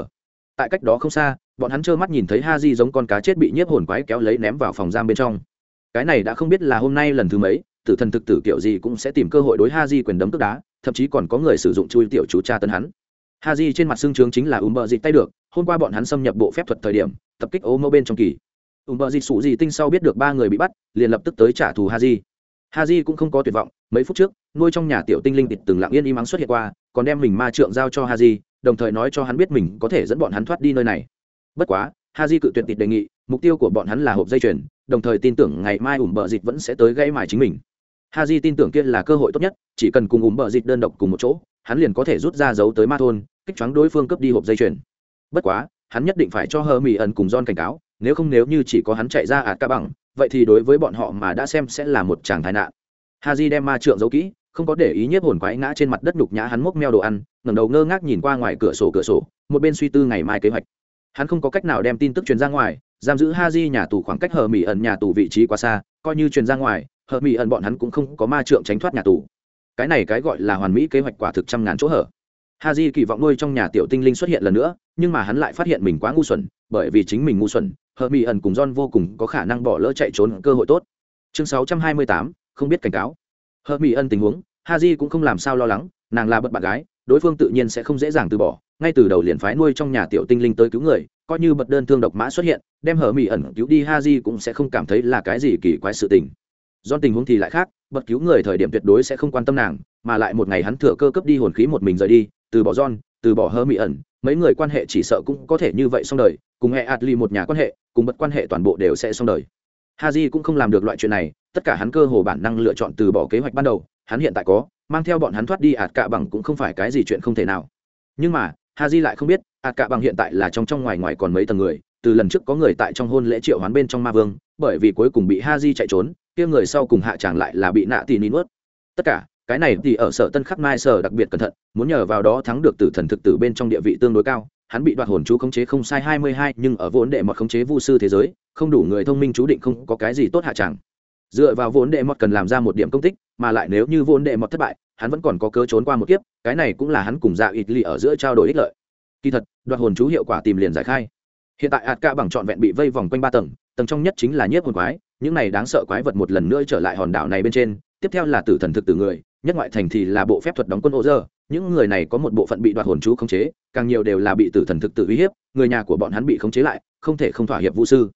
Tại cách đó không xa, bọn hắn trơ mắt nhìn thấy haji giống con cá chết bị nhiếp hồn quái kéo lấy ném vào phòng giam bên trong. Cái này đã không biết là hôm nay lần thứ mấy, tử thần thực tử kiểu gì cũng sẽ tìm cơ hội đối haji quyền đấm tức đá, thậm chí còn có người sử dụng chui tiểu chú cha tân hắn. Haji trên mặt xương trướng chính là ùm bờ dịch tay được, hôm qua bọn hắn xâm nhập bộ phép thuật thời điểm, tập kích ô mâu bên trong kỳ. Ùm bờ dịch sủ gì tinh sau biết được ba người bị bắt, liền lập tức tới trả thù haji haji cũng không có tuyệt vọng, mấy phút trước, nuôi trong nhà tiểu tinh linh tịt từng lặng yên im ắng xuất hiện qua, còn đem mình ma trượng giao cho haji, đồng thời nói cho hắn biết mình có thể dẫn bọn hắn thoát đi nơi này. Bất quá, haji cự tuyệt tịt đề nghị, mục tiêu của bọn hắn là hộp dây chuyền, đồng thời tin tưởng ngày mai ủm bờ dịch vẫn sẽ tới gây mài chính mình. Haji tin tưởng kia là cơ hội tốt nhất, chỉ cần cùng ủm bờ dịch đơn độc cùng một chỗ, hắn liền có thể rút ra dấu tới ma thôn, kích choáng đối phương cướp đi hộp dây chuyền. Bất quá, hắn nhất định phải cho hơ mỹ ẩn cùng don cảnh cáo, nếu không nếu như chỉ có hắn chạy ra ạt ca bằng vậy thì đối với bọn họ mà đã xem sẽ là một chàng tai nạn. Haji đem ma trượng giấu kỹ, không có để ý nhiếp hồn quái ngã trên mặt đất đục nhã hắn mốc meo đồ ăn, ngẩng đầu ngơ ngác nhìn qua ngoài cửa sổ cửa sổ, một bên suy tư ngày mai kế hoạch. Hắn không có cách nào đem tin tức truyền ra ngoài, giam giữ Haji nhà tù khoảng cách hờ mỹ ẩn nhà tù vị trí quá xa, coi như truyền ra ngoài hờ mỹ ẩn bọn hắn cũng không có ma trượng tránh thoát nhà tù. Cái này cái gọi là hoàn mỹ kế hoạch quả thực trăm ngàn chỗ hở. Haji kỳ vọng nuôi trong nhà tiểu tinh linh xuất hiện lần nữa, nhưng mà hắn lại phát hiện mình quá ngu xuẩn, bởi vì chính mình ngu xuẩn hờ mỹ ẩn cùng john vô cùng có khả năng bỏ lỡ chạy trốn cơ hội tốt. Chương 628, không biết cảnh cáo. Hờ mỹ ẩn tình huống Haji cũng không làm sao lo lắng nàng là bật bạn gái đối phương tự nhiên sẽ không dễ dàng từ bỏ. Ngay từ đầu liền phái nuôi trong nhà tiểu tinh linh tới cứu người coi như bật đơn thương độc mã xuất hiện đem hờ mỹ ẩn cứu đi Haji cũng sẽ không cảm thấy là cái gì kỳ quái sự tình. Do tình huống thì lại khác bật cứu người thời điểm tuyệt đối sẽ không quan tâm nàng mà lại một ngày hắn thừa cơ cấp đi hồn khí một mình rời đi từ bỏ John, từ bỏ hơ mỹ ẩn mấy người quan hệ chỉ sợ cũng có thể như vậy xong đời cùng hệ Atli một nhà quan hệ cùng bất quan hệ toàn bộ đều sẽ xong đời. Haji cũng không làm được loại chuyện này, tất cả hắn cơ hồ bản năng lựa chọn từ bỏ kế hoạch ban đầu, hắn hiện tại có, mang theo bọn hắn thoát đi ạt cạ bằng cũng không phải cái gì chuyện không thể nào. Nhưng mà, Haji lại không biết, ạt cạ bằng hiện tại là trong trong ngoài ngoài còn mấy tầng người, từ lần trước có người tại trong hôn lễ triệu hoán bên trong ma vương, bởi vì cuối cùng bị Haji chạy trốn, kia người sau cùng hạ tràng lại là bị nạ tì nín ướt tất cả, cái này thì ở sở tân khắc mai sở đặc biệt cẩn thận, muốn nhờ vào đó thắng được tử thần thực tử bên trong địa vị tương đối cao hắn bị đoạt hồn chú khống chế không sai hai mươi hai, nhưng ở vốn đệ mọt khống chế vu sư thế giới, không đủ người thông minh chú định không có cái gì tốt hạ chẳng. Dựa vào vốn đệ mọt cần làm ra một điểm công tích, mà lại nếu như vốn đệ mọt thất bại, hắn vẫn còn có cơ trốn qua một kiếp, cái này cũng là hắn cùng dạ ít ly ở giữa trao đổi ích lợi. Kỳ thật, đoạt hồn chú hiệu quả tìm liền giải khai. Hiện tại ạt ca bằng trọn vẹn bị vây vòng quanh ba tầng tầng trong nhất chính là nhiếp hồn quái, những này đáng sợ quái vật một lần nữa trở lại hòn đảo này bên trên, tiếp theo là tử thần thực tử người, nhất ngoại thành thì là bộ phép thuật đóng quân ô dơ những người này có một bộ phận bị đoạt hồn chú khống chế, càng nhiều đều là bị tử thần thực tử uy hiếp, người nhà của bọn hắn bị khống chế lại, không thể không thỏa hiệp vũ sư.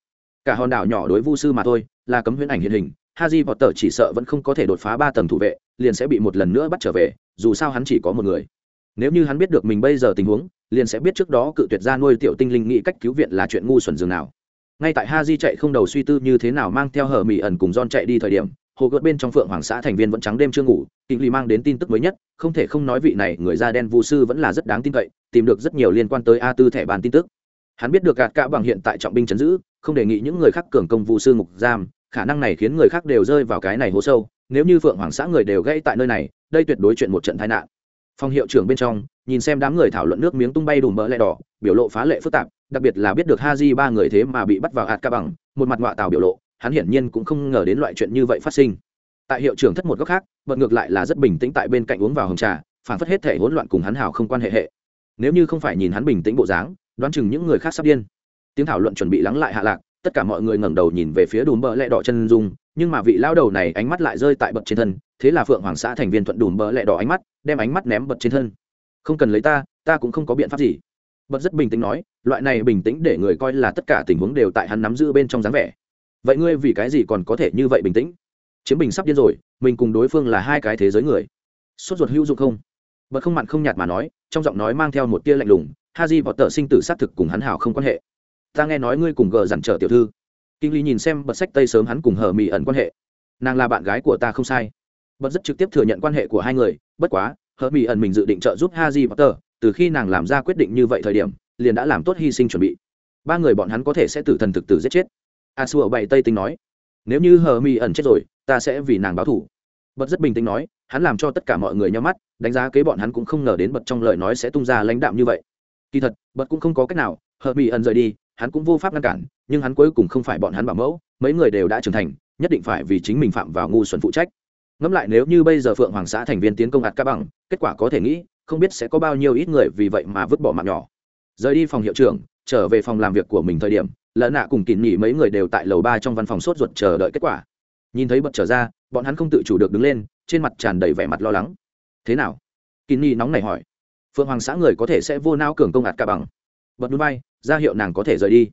Cả hòn đảo nhỏ đối vu sư mà thôi, là cấm huyễn ảnh hiện hình, haji vọt tờ chỉ sợ vẫn không có thể đột phá ba tầng thủ vệ, liền sẽ bị một lần nữa bắt trở về, dù sao hắn chỉ có một người. Nếu như hắn biết được mình bây giờ tình huống, liền sẽ biết trước đó cự tuyệt ra nuôi tiểu tinh linh nghĩ cách cứu viện là chuyện ngu xuẩn dường nào. Ngay tại ha di chạy không đầu suy tư như thế nào mang theo hở mỹ ẩn cùng don chạy đi thời điểm hồ gợt bên trong phượng hoàng xã thành viên vẫn trắng đêm chưa ngủ kinh ly mang đến tin tức mới nhất, không thể không nói vị này người da đen vu sư vẫn là rất đáng tin cậy, tìm được rất nhiều liên quan tới a tư thẻ bàn tin tức. Hắn biết được gạt cả bằng hiện tại trọng binh chấn giữ, không đề nghị những người khác cường công vu sư ngục giam, khả năng này khiến người khác đều rơi vào cái này hố sâu, nếu như phượng hoàng xã người đều gây tại nơi này, đây tuyệt đối chuyện một trận tai nạn. Phòng hiệu trưởng bên trong, nhìn xem đám người thảo luận nước miếng tung bay đùm mỡ lẹ đỏ, biểu lộ phá lệ phức tạp, đặc biệt là biết được ha di ba người thế mà bị bắt vào hạt ca bằng, một mặt ngoại tào biểu lộ hắn hiển nhiên cũng không ngờ đến loại chuyện như vậy phát sinh. Tại hiệu trưởng thất một góc khác, bật ngược lại là rất bình tĩnh tại bên cạnh uống vào hồng trà, phản phất hết thể hỗn loạn cùng hắn hảo không quan hệ hệ. Nếu như không phải nhìn hắn bình tĩnh bộ dáng, đoán chừng những người khác sắp điên. Tiếng thảo luận chuẩn bị lắng lại hạ lạc, tất cả mọi người ngẩng đầu nhìn về phía đùm bờ lẹ đỏ chân dung, nhưng mà vị lao đầu này ánh mắt lại rơi tại bậc trên thân, thế là phượng hoàng xã thành viên thuận đùm bờ lẹ đỏ ánh mắt, đem ánh mắt ném bật trên thân. Không cần lấy ta ta cũng không có biện pháp gì. Bật rất bình tĩnh nói, loại này bình tĩnh để người coi là tất cả tình huống đều tại hắn nắm giữ bên trong dáng vẻ vậy ngươi vì cái gì còn có thể như vậy bình tĩnh? Chiếm bình sắp điên rồi, mình cùng đối phương là hai cái thế giới người. Sốt ruột hữu dụng không? Bật không mặn không nhạt mà nói, trong giọng nói mang theo một tia lạnh lùng ha di vào tờ sinh tử xác thực cùng hắn hảo không quan hệ. Ta nghe nói ngươi cùng gờ dằn trở tiểu thư. Kinh lý nhìn xem bật sách tây sớm hắn cùng hờ mỹ ẩn quan hệ. Nàng là bạn gái của ta không sai. Bật rất trực tiếp thừa nhận quan hệ của hai người, bất quá, hờ mỹ ẩn mình dự định trợ giúp ha di potter từ khi nàng làm ra quyết định như vậy thời điểm, liền đã làm tốt hy sinh chuẩn bị. Ba người bọn hắn có thể sẽ tử thần thực tử giết chết a xua bậy tây tính nói, nếu như hờ mi ẩn chết rồi, ta sẽ vì nàng báo thủ bật rất bình tĩnh nói, hắn làm cho tất cả mọi người nhắm mắt, đánh giá kế bọn hắn cũng không ngờ đến bật trong lời nói sẽ tung ra lãnh đạm như vậy. Kỳ thật, bật cũng không có cách nào, hờ mi ẩn rời đi, hắn cũng vô pháp ngăn cản, nhưng hắn cuối cùng không phải bọn hắn bảo mẫu, mấy người đều đã trưởng thành, nhất định phải vì chính mình phạm vào ngu xuẩn phụ trách. Ngẫm lại nếu như bây giờ phượng hoàng xã thành viên tiến công ạt ca bằng, kết quả có thể nghĩ, không biết sẽ có bao nhiêu ít người vì vậy mà vứt bỏ mạng nhỏ. Rời đi phòng hiệu trưởng, trở về phòng làm việc của mình thời điểm lỡ nạ cùng kín nhỉ mấy người đều tại lầu ba trong văn phòng sốt ruột chờ đợi kết quả. Nhìn thấy bật trở ra, bọn hắn không tự chủ được đứng lên, trên mặt tràn đầy vẻ mặt lo lắng. Thế nào? Kín nhỉ nóng này hỏi. Phượng hoàng xã người có thể sẽ vô nao cường công ạt cả bằng. Bật núi bay, ra hiệu nàng có thể rời đi.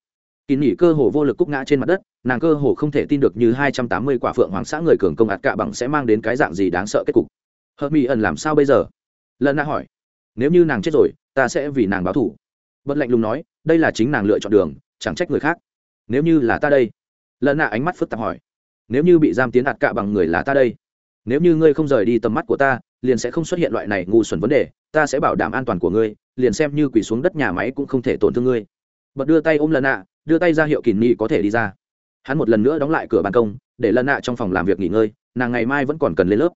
Kín nhỉ cơ hồ vô lực cúc ngã trên mặt đất, nàng cơ hồ không thể tin được như hai trăm tám mươi quả phượng hoàng xã người cường công ạt cả bằng sẽ mang đến cái dạng gì đáng sợ kết cục. Hợp mỹ ẩn làm sao bây giờ? Lần nạ hỏi. Nếu như nàng chết rồi, ta sẽ vì nàng báo thủ bất lạnh lùng nói, đây là chính nàng lựa chọn đường chẳng trách người khác. Nếu như là ta đây lần nạ ánh mắt phức tạp hỏi. Nếu như bị giam tiến ạt cạ bằng người là ta đây, nếu như ngươi không rời đi tầm mắt của ta, liền sẽ không xuất hiện loại này ngu xuẩn vấn đề, ta sẽ bảo đảm an toàn của ngươi, liền xem như quỳ xuống đất nhà máy cũng không thể tổn thương ngươi. Bật đưa tay ôm lần nạ, đưa tay ra hiệu kỳ nghị có thể đi ra. Hắn một lần nữa đóng lại cửa ban công, để lần nạ trong phòng làm việc nghỉ ngơi, nàng ngày mai vẫn còn cần lên lớp.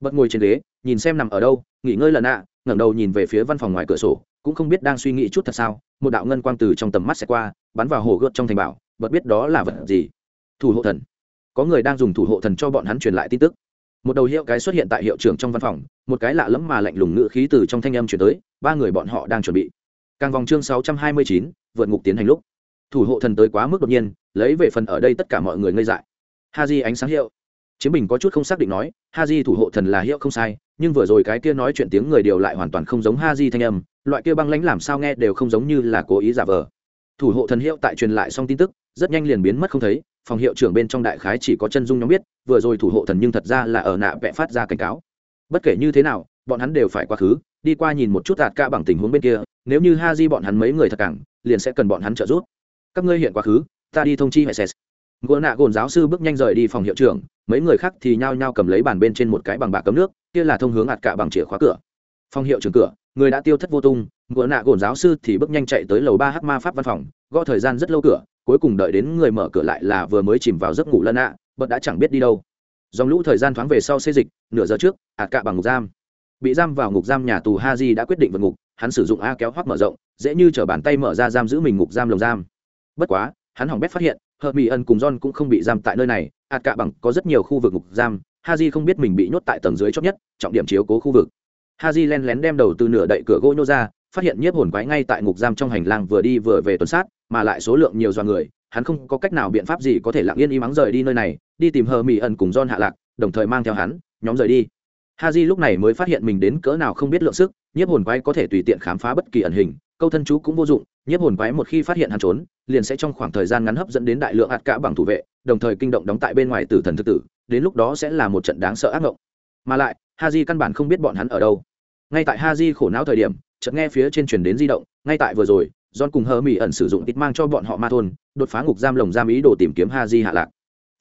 Bật ngồi trên ghế, nhìn xem nằm ở đâu, nghỉ ngơi lần nạ, ngẩng đầu nhìn về phía văn phòng ngoài cửa sổ, cũng không biết đang suy nghĩ chút thật sao, một đạo ngân quang từ trong tầm mắt sẽ qua bắn vào hồ gợt trong thành bảo, bật biết đó là vật gì? Thủ hộ thần. Có người đang dùng thủ hộ thần cho bọn hắn truyền lại tin tức. Một đầu hiệu cái xuất hiện tại hiệu trưởng trong văn phòng, một cái lạ lẫm mà lạnh lùng ngữ khí từ trong thanh âm chuyển tới, ba người bọn họ đang chuẩn bị. Càng vòng chương sáu trăm hai mươi chín, vượt ngục tiến hành lúc. Thủ hộ thần tới quá mức đột nhiên, lấy về phần ở đây tất cả mọi người ngây dại. Ha di ánh sáng hiệu. Chiến bình có chút không xác định nói ha di thủ hộ thần là hiệu không sai, nhưng vừa rồi cái kia nói chuyện tiếng người đều lại hoàn toàn không giống ha di thanh âm, loại kia băng lãnh làm sao nghe đều không giống như là cố ý giả vờ thủ hộ thần hiệu tại truyền lại xong tin tức, rất nhanh liền biến mất không thấy, phòng hiệu trưởng bên trong đại khái chỉ có chân dung nhóm biết, vừa rồi thủ hộ thần nhưng thật ra là ở nạ vẽ phát ra cảnh cáo. Bất kể như thế nào, bọn hắn đều phải quá khứ, đi qua nhìn một chút tạt ca bằng tình huống bên kia, nếu như ha di bọn hắn mấy người thật cảng liền sẽ cần bọn hắn trợ giúp. Các ngươi hiện quá khứ, ta đi thông chi hệ ses gỗ nạ gồn giáo sư bước nhanh rời đi phòng hiệu trưởng, mấy người khác thì nhao nhao cầm lấy bàn bên trên một cái bằng bạc cấm nước, kia là thông hướng ạt cả bằng chìa khóa cửa. Phòng hiệu trưởng cửa, người đã tiêu thất vô tung ngựa nạ gồn giáo sư thì bước nhanh chạy tới lầu ba h ma pháp văn phòng, gõ thời gian rất lâu cửa, cuối cùng đợi đến người mở cửa lại là vừa mới chìm vào giấc ngủ lân ạ bật đã chẳng biết đi đâu. Dòng lũ thời gian thoáng về sau xây dịch, nửa giờ trước, hạt cạ bằng ngục giam. Bị giam vào ngục giam nhà tù ha di đã quyết định vượt ngục, hắn sử dụng a kéo hoác mở rộng, dễ như chở bàn tay mở ra giam giữ mình ngục giam lồng giam. Bất quá, hắn hỏng bét phát hiện hờ mỹ ân cùng john cũng không bị giam tại nơi này, hạt cạ bằng có rất nhiều khu vực ngục giam, haji không biết mình bị nhốt tại tầng dưới chót nhất, trọng điểm chiếu cố khu vực. Haji len lén đem đầu từ nửa đậy cửa gỗ nhô ra phát hiện nhiếp hồn quái ngay tại ngục giam trong hành lang vừa đi vừa về tuần sát, mà lại số lượng nhiều do người, hắn không có cách nào biện pháp gì có thể lặng yên im ắng rời đi nơi này, đi tìm hờ mỹ ẩn cùng don hạ lạc, đồng thời mang theo hắn, nhóm rời đi. Ha Haji lúc này mới phát hiện mình đến cỡ nào không biết lượng sức, nhiếp hồn quái có thể tùy tiện khám phá bất kỳ ẩn hình, câu thân chú cũng vô dụng, nhiếp hồn quái một khi phát hiện hắn trốn, liền sẽ trong khoảng thời gian ngắn hấp dẫn đến đại lượng hạt cả bằng thủ vệ, đồng thời kinh động đóng tại bên ngoài tử thần thực tử, đến lúc đó sẽ là một trận đáng sợ ác mộng mà lại ha Haji căn bản không biết bọn hắn ở đâu. Ngay tại ha Haji khổ não thời điểm chợt nghe phía trên truyền đến di động ngay tại vừa rồi John cùng Hơ Mỹ ẩn sử dụng tít mang cho bọn họ ma thôn, đột phá ngục giam lồng giam ý đồ tìm kiếm Haji hạ lạc.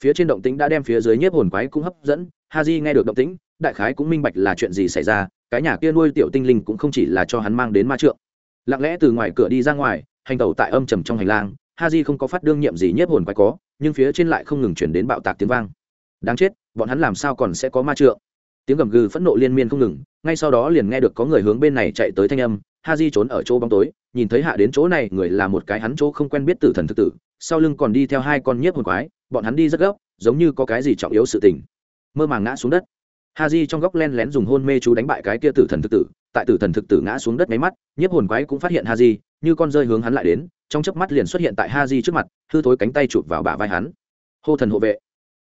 Phía trên động tĩnh đã đem phía dưới nhiếp hồn quái cũng hấp dẫn, Haji nghe được động tĩnh, đại khái cũng minh bạch là chuyện gì xảy ra, cái nhà kia nuôi tiểu tinh linh cũng không chỉ là cho hắn mang đến ma trượng. Lặng lẽ từ ngoài cửa đi ra ngoài, hành tẩu tại âm trầm trong hành lang, Haji không có phát đương nhiệm gì nhiếp hồn quái có, nhưng phía trên lại không ngừng truyền đến bạo tạc tiếng vang. Đáng chết, bọn hắn làm sao còn sẽ có ma trượng? Tiếng gầm gừ phẫn nộ liên miên không ngừng, ngay sau đó liền nghe được có người hướng bên này chạy tới thanh âm, Haji trốn ở chỗ bóng tối, nhìn thấy hạ đến chỗ này người là một cái hắn chỗ không quen biết tử thần thực tử sau lưng còn đi theo hai con nhiếp hồn quái bọn hắn đi rất gấp giống như có cái gì trọng yếu sự tình. Mơ màng ngã xuống đất. Ha di trong góc len lén dùng hôn mê chú đánh bại cái kia tử thần thực tử tại tử thần thực tử ngã xuống đất máy mắt nhiếp hồn quái cũng phát hiện ha di như con rơi hướng hắn lại đến trong chớp mắt liền xuất hiện tại ha di trước mặt hư thối cánh tay chụp vào bả vai hắn. Hô thần hộ vệ.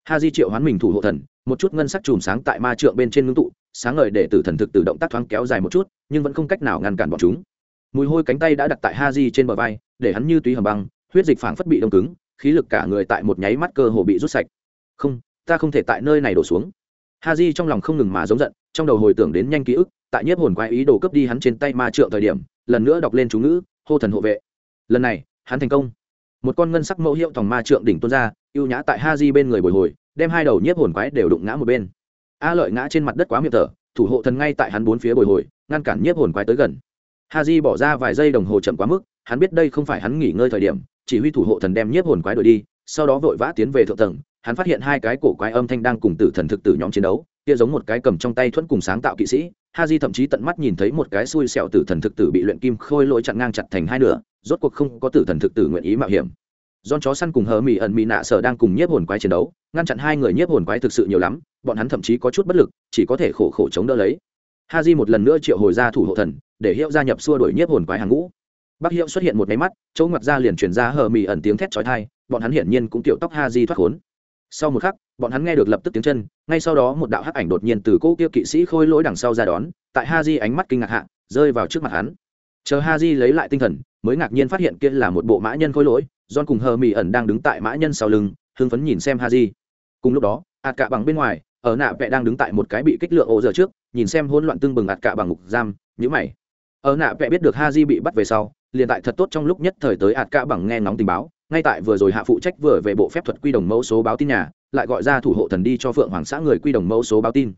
Ha di triệu hoán mình thủ hộ thần một chút ngân sắc chùm sáng tại ma trượng bên trên ngưng tụ, sáng ngời để tử thần thực tự động tác thoáng kéo dài một chút, nhưng vẫn không cách nào ngăn cản bọn chúng. Mùi hôi cánh tay đã đặt tại ha di trên bờ vai, để hắn như túy hầm băng, huyết dịch phảng phất bị đông cứng, khí lực cả người tại một nháy mắt cơ hồ bị rút sạch. Không, ta không thể tại nơi này đổ xuống. Ha di trong lòng không ngừng mà giống giận, trong đầu hồi tưởng đến nhanh ký ức, tại nhiếp hồn quái ý đồ cướp đi hắn trên tay ma trượng thời điểm, lần nữa đọc lên chú ngữ, hô thần hộ vệ. Lần này, hắn thành công. Một con ngân sắc mẫu hiệu thòng ma trượng đỉnh tuôn ra, ưu nhã tại ha di bên người bồi hồi đem hai đầu nhiếp hồn quái đều đụng ngã một bên. A lợi ngã trên mặt đất quá miệng thở, thủ hộ thần ngay tại hắn bốn phía bồi hồi, ngăn cản nhiếp hồn quái tới gần. Ha j bỏ ra vài giây đồng hồ chậm quá mức, hắn biết đây không phải hắn nghỉ ngơi thời điểm, chỉ huy thủ hộ thần đem nhiếp hồn quái đuổi đi, sau đó vội vã tiến về thượng tầng, hắn phát hiện hai cái cổ quái âm thanh đang cùng tử thần thực tử nhóm chiến đấu, kia giống một cái cầm trong tay thuẫn cùng sáng tạo kỵ sĩ ha j thậm chí tận mắt nhìn thấy một cái xui xẹo tử thần thực tử bị luyện kim khôi lỗi chặn ngang chặt thành hai nửa, rốt cuộc không có tử thần thực tử nguyện ý mạo hiểm. Don chó săn cùng hờ mỹ ẩn mì nạ sở đang cùng nhiếp hồn quái chiến đấu, ngăn chặn hai người nhiếp hồn quái thực sự nhiều lắm, bọn hắn thậm chí có chút bất lực, chỉ có thể khổ khổ chống đỡ lấy. Haji một lần nữa triệu hồi ra thủ hộ thần, để hiệu gia nhập xua đuổi nhiếp hồn quái hàng ngũ. Bắc hiệu xuất hiện một máy mắt chỗ ngoặt ra liền truyền ra hờ mì ẩn tiếng thét chói tai bọn hắn hiển nhiên cũng tiểu tóc Haji thoát khốn. Sau một khắc bọn hắn nghe được lập tức tiếng chân ngay sau đó một đạo hắc ảnh đột nhiên từ cô kia kỵ sĩ khôi lỗi đằng sau ra đón tại Haji ánh mắt kinh ngạc hạ rơi vào trước mặt hắn. Chờ Haji lấy lại tinh thần mới ngạc nhiên phát hiện kia là một bộ mã nhân khôi lỗi john cùng hờ Mị ẩn đang đứng tại mã nhân sau lưng, hưng phấn nhìn xem ha di cùng lúc đó ạt cả bằng bên ngoài, ở nạ vệ đang đứng tại một cái bị kích lượng ổ giờ trước, nhìn xem hỗn loạn tương bừng ạt cả bằng ngục giam nhữ mày. Ở nạ vẽ biết được ha di bị bắt về sau, liền tại thật tốt trong lúc nhất thời tới ạt cạ bằng nghe ngóng tình báo, ngay tại vừa rồi hạ phụ trách vừa về bộ phép thuật quy đồng mẫu số báo tin nhà, lại gọi ra thủ hộ thần đi cho phượng hoàng xã người quy đồng mẫu số báo tin.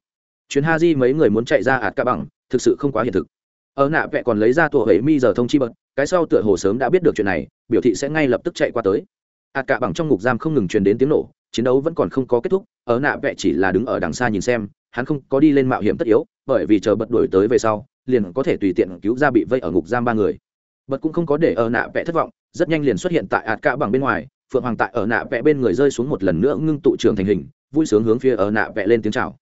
Chuyến ha di mấy người muốn chạy ra ạt cạ bằng, thực sự không quá hiện thực. Ở nạ vẽ còn lấy ra tổ hệ mi giờ thông chi bật, cái sau tựa hồ sớm đã biết được chuyện này biểu thị sẽ ngay lập tức chạy qua tới. Ạt cả bằng trong ngục giam không ngừng truyền đến tiếng nổ, chiến đấu vẫn còn không có kết thúc, ở nạ vẽ chỉ là đứng ở đằng xa nhìn xem, hắn không có đi lên mạo hiểm tất yếu, bởi vì chờ bật đuổi tới về sau, liền có thể tùy tiện cứu ra bị vây ở ngục giam ba người. Bật cũng không có để ở nạ vẽ thất vọng, rất nhanh liền xuất hiện tại ạt cả bằng bên ngoài, phượng hoàng tại ở nạ vẽ bên người rơi xuống một lần nữa ngưng tụ trường thành hình, vui sướng hướng phía ở nạ vẽ lên tiếng chào.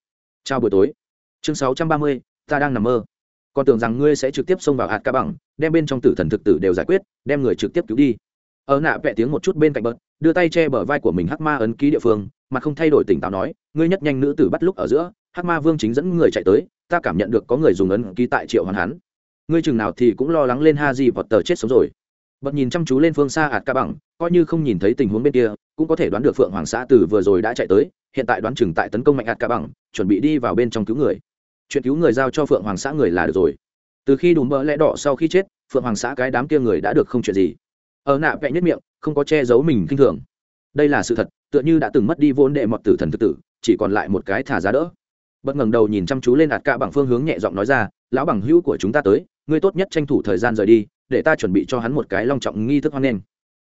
Chào buổi tối. Chương sáu trăm ba mươi, ta đang nằm mơ còn tưởng rằng ngươi sẽ trực tiếp xông vào hạt cả bằng, đem bên trong tử thần thực tử đều giải quyết, đem người trực tiếp cứu đi. Ở nạ vẽ tiếng một chút bên cạnh bớt đưa tay che bờ vai của mình hắc ma ấn ký địa phương, mà không thay đổi tỉnh táo nói, ngươi nhất nhanh nữ tử bắt lúc ở giữa, hắc ma vương chính dẫn người chạy tới, ta cảm nhận được có người dùng ấn ký tại triệu hoàn hắn. Ngươi chừng nào thì cũng lo lắng lên ha gì vọt tờ chết sống rồi. Bật nhìn chăm chú lên phương xa hạt ca bằng, coi như không nhìn thấy tình huống bên kia, cũng có thể đoán được phượng hoàng xã từ vừa rồi đã chạy tới, hiện tại đoán chừng tại tấn công mạnh hạt ca bằng, chuẩn bị đi vào bên trong cứu người chuyện cứu người giao cho phượng hoàng xã người là được rồi. Từ khi đùm bỡ lẽ đỏ sau khi chết, phượng hoàng xã cái đám kia người đã được không chuyện gì. Ở nạ vẽ nhất miệng, không có che giấu mình kinh thường. Đây là sự thật, tựa như đã từng mất đi vốn đệ mọt tử thần tự tử, chỉ còn lại một cái thả giá đỡ. Bất ngẩng đầu nhìn chăm chú lên ạt cạ bằng phương hướng nhẹ giọng nói ra, lão bằng hữu của chúng ta tới, ngươi tốt nhất tranh thủ thời gian rời đi, để ta chuẩn bị cho hắn một cái long trọng nghi thức hoan nghênh.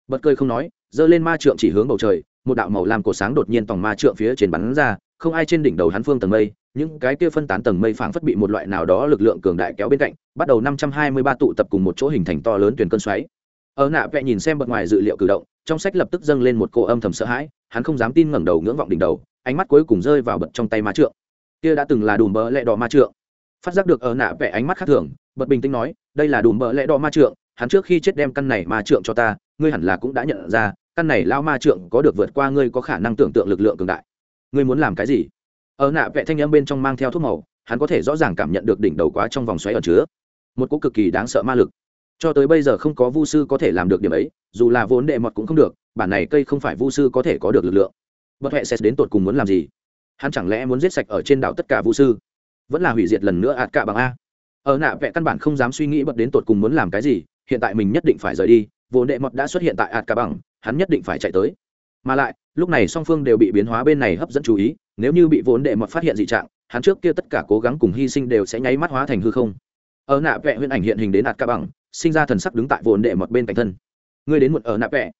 Bật cười không nói, giơ lên ma trượng chỉ hướng bầu trời một đạo màu lam cổ sáng đột nhiên tòng ma trượng phía trên bắn ra, không ai trên đỉnh đầu hắn phương tầng mây, những cái kia phân tán tầng mây phảng phất bị một loại nào đó lực lượng cường đại kéo bên cạnh, bắt đầu năm trăm hai mươi ba tụ tập cùng một chỗ hình thành to lớn tuyển cơn xoáy. Ở nạ vẽ nhìn xem bật ngoài dự liệu cử động, trong sách lập tức dâng lên một cô âm thầm sợ hãi, hắn không dám tin ngẩng đầu ngưỡng vọng đỉnh đầu, ánh mắt cuối cùng rơi vào bật trong tay ma trượng. Kia đã từng là đùm bỡ lẹ đỏ ma trượng. Phát giác được ở nạ vẽ ánh mắt khác thường bật bình tĩnh nói, đây là đùm bỡ lẹ đỏ ma trượng, hắn trước khi chết đem căn này ma trượng cho ta, ngươi hẳn là cũng đã nhận ra căn này lao ma trượng có được vượt qua ngươi có khả năng tưởng tượng lực lượng cường đại. Ngươi muốn làm cái gì? Ở nạ vẽ thanh âm bên trong mang theo thuốc màu, hắn có thể rõ ràng cảm nhận được đỉnh đầu quá trong vòng xoáy ở chứa. Một cỗ cực kỳ đáng sợ ma lực. Cho tới bây giờ không có vu sư có thể làm được điểm ấy, dù là vốn đệ mọt cũng không được, bản này cây không phải vu sư có thể có được lực lượng. Bất huệ sẽ đến tột cùng muốn làm gì? Hắn chẳng lẽ muốn giết sạch ở trên đảo tất cả vu sư? Vẫn là hủy diệt lần nữa ạt cả bằng a. Ở nạ vẽ căn bản không dám suy nghĩ bật đến tột cùng muốn làm cái gì, hiện tại mình nhất định phải rời đi Vô đệ mọt đã xuất hiện tại ạt cả bằng, hắn nhất định phải chạy tới. Mà lại, lúc này song phương đều bị biến hóa bên này hấp dẫn chú ý, nếu như bị vốn đệ mọt phát hiện dị trạng, hắn trước kia tất cả cố gắng cùng hy sinh đều sẽ nháy mắt hóa thành hư không. Ở nạ vẽ huyễn ảnh hiện hình đến ạt cả bằng, sinh ra thần sắc đứng tại vốn đệ mọt bên cạnh thân. Ngươi đến một ở nạ vẽ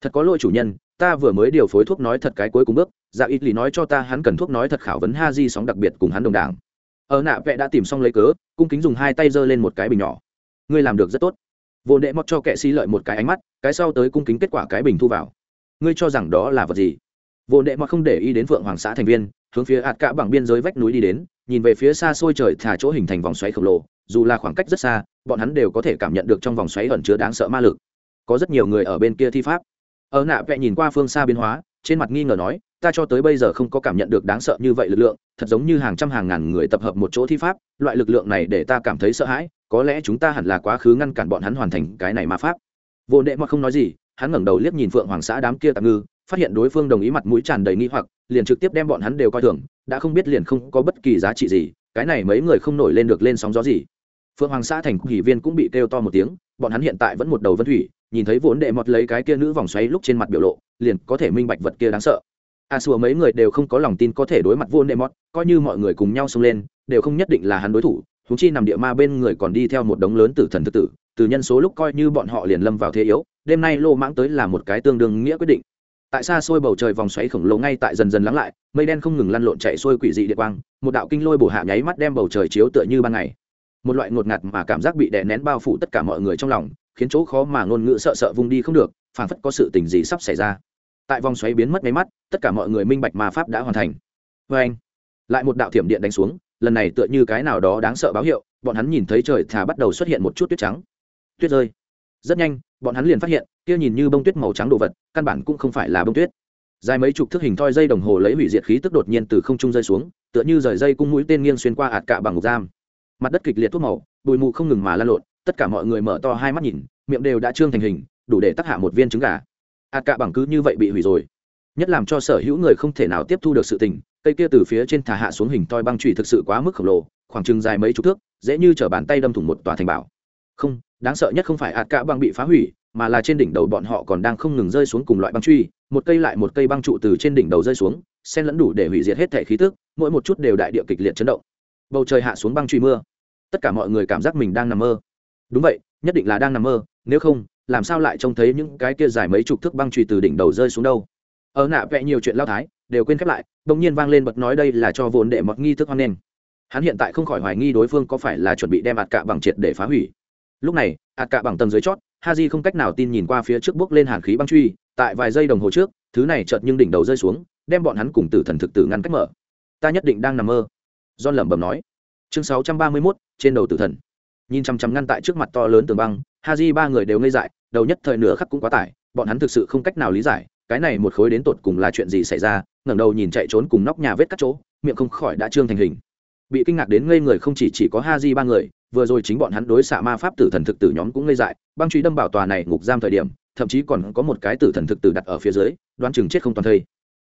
thật có lỗi chủ nhân, ta vừa mới điều phối thuốc nói thật cái cuối cùng bước dạ ít lý nói cho ta hắn cần thuốc nói thật khảo vấn ha di sóng đặc biệt cùng hắn đồng đảng. Ở nạ vẽ đã tìm xong lấy cớ, cung kính dùng hai tay giơ lên một cái bình nhỏ. Ngươi làm được rất tốt vô đệ mọt cho kệ xí lợi một cái ánh mắt, cái sau tới cung kính kết quả cái bình thu vào. Ngươi cho rằng đó là vật gì? Vô đệ mọt không để ý đến phượng hoàng xã thành viên, hướng phía ạt cả bằng biên giới vách núi đi đến, nhìn về phía xa xôi trời thả chỗ hình thành vòng xoáy khổng lồ, dù là khoảng cách rất xa, bọn hắn đều có thể cảm nhận được trong vòng xoáy ẩn chứa đáng sợ ma lực. Có rất nhiều người ở bên kia thi pháp. Ở nạ vẽ nhìn qua phương xa biến hóa, trên mặt nghi ngờ nói, ta cho tới bây giờ không có cảm nhận được đáng sợ như vậy lực lượng, thật giống như hàng trăm hàng ngàn người tập hợp một chỗ thi pháp, loại lực lượng này để ta cảm thấy sợ hãi có lẽ chúng ta hẳn là quá khứ ngăn cản bọn hắn hoàn thành cái này ma pháp. Vô đệ mà không nói gì, hắn ngẩng đầu liếc nhìn phượng hoàng xã đám kia tạm ngư, phát hiện đối phương đồng ý mặt mũi tràn đầy nghi hoặc, liền trực tiếp đem bọn hắn đều coi thường, đã không biết liền không có bất kỳ giá trị gì, cái này mấy người không nổi lên được lên sóng gió gì. Phượng hoàng xã thành hỷ viên cũng bị kêu to một tiếng, bọn hắn hiện tại vẫn một đầu vân thủy, nhìn thấy vốn đệ mọt lấy cái kia nữ vòng xoáy lúc trên mặt biểu lộ, liền có thể minh bạch vật kia đáng sợ. À A xua mấy người đều không có lòng tin có thể đối mặt vốn đệ mọt, coi như mọi người cùng nhau xông lên, đều không nhất định là hắn đối thủ huống chi nằm địa ma bên người còn đi theo một đống lớn tử thần thực tử, từ nhân số lúc coi như bọn họ liền lâm vào thế yếu, đêm nay lô mãng tới là một cái tương đương nghĩa quyết định. Tại xa xôi bầu trời vòng xoáy khổng lồ ngay tại dần dần lắng lại, mây đen không ngừng lăn lộn chạy xuôi quỷ dị địa quang, một đạo kinh lôi bổ hạ nháy mắt đem bầu trời chiếu tựa như ban ngày. Một loại ngột ngạt mà cảm giác bị đè nén bao phủ tất cả mọi người trong lòng, khiến chỗ khó mà ngôn ngữ sợ sợ vùng đi không được, phảng phất có sự tình gì sắp xảy ra. Tại vòng xoáy biến mất máy mắt, tất cả mọi người minh bạch mà pháp đã hoàn thành. Vê anh lại một đạo thiểm điện đánh xuống lần này tựa như cái nào đó đáng sợ báo hiệu, bọn hắn nhìn thấy trời thà bắt đầu xuất hiện một chút tuyết trắng. Tuyết rơi. Rất nhanh, bọn hắn liền phát hiện, kia nhìn như bông tuyết màu trắng đồ vật, căn bản cũng không phải là bông tuyết. Dài mấy chục thước hình thoi dây đồng hồ lấy hủy diệt khí tức đột nhiên từ không trung rơi xuống, tựa như rời dây cung mũi tên nghiêng xuyên qua ạt cạ bằng ngục giam. Mặt đất kịch liệt thuốc màu, bụi mù không ngừng mà lan lộn, tất cả mọi người mở to hai mắt nhìn, miệng đều đã trương thành hình, đủ để tắc hạ một viên trứng gà. Ạt cạ bằng cứ như vậy bị hủy rồi. Nhất làm cho sở hữu người không thể nào tiếp thu được sự tình cây kia từ phía trên thả hạ xuống hình toi băng trụy thực sự quá mức khổng lồ, khoảng chừng dài mấy chục thước, dễ như chở bàn tay đâm thủng một tòa thành bảo. Không, đáng sợ nhất không phải ạt cả băng bị phá hủy, mà là trên đỉnh đầu bọn họ còn đang không ngừng rơi xuống cùng loại băng truy một cây lại một cây băng trụ từ trên đỉnh đầu rơi xuống sen lẫn đủ để hủy diệt hết thể khí tức, mỗi một chút đều đại địa kịch liệt chấn động. Bầu trời hạ xuống băng truy mưa. Tất cả mọi người cảm giác mình đang nằm mơ. Đúng vậy, nhất định là đang nằm mơ, nếu không, làm sao lại trông thấy những cái kia dài mấy chục thước băng truy từ đỉnh đầu rơi xuống đâu? Ở nạ vẽ nhiều chuyện lao thái đều quên khép lại bỗng nhiên vang lên bật nói đây là cho vốn để mọt nghi thức hoan nghênh. Hắn hiện tại không khỏi hoài nghi đối phương có phải là chuẩn bị đem ạt cạ bằng triệt để phá hủy. Lúc này ạt cạ bằng tầng dưới chót ha di không cách nào tin nhìn qua phía trước bước lên hàn khí băng truy tại vài giây đồng hồ trước thứ này chợt nhưng đỉnh đầu rơi xuống đem bọn hắn cùng tử thần thực tử ngăn cách mở. Ta nhất định đang nằm mơ. John lẩm bẩm nói. Chương sáu trăm ba mươi 631, trên đầu tử thần. Nhìn chằm chằm ngăn tại trước mặt to lớn tường băng ha di ba người đều ngây dại đầu nhất thời nửa khắc cũng quá tải bọn hắn thực sự không cách nào lý giải cái này một khối đến tột cùng là chuyện gì xảy ra, ngẩng đầu nhìn chạy trốn cùng nóc nhà vết cắt chỗ, miệng không khỏi đã trương thành hình. Bị kinh ngạc đến ngây người không chỉ chỉ có ha di ba người, vừa rồi chính bọn hắn đối xạ ma pháp tử thần thực tử nhóm cũng ngây dại, băng truy đâm bảo tòa này ngục giam thời điểm, thậm chí còn có một cái tử thần thực tử đặt ở phía dưới, đoán chừng chết không toàn thây.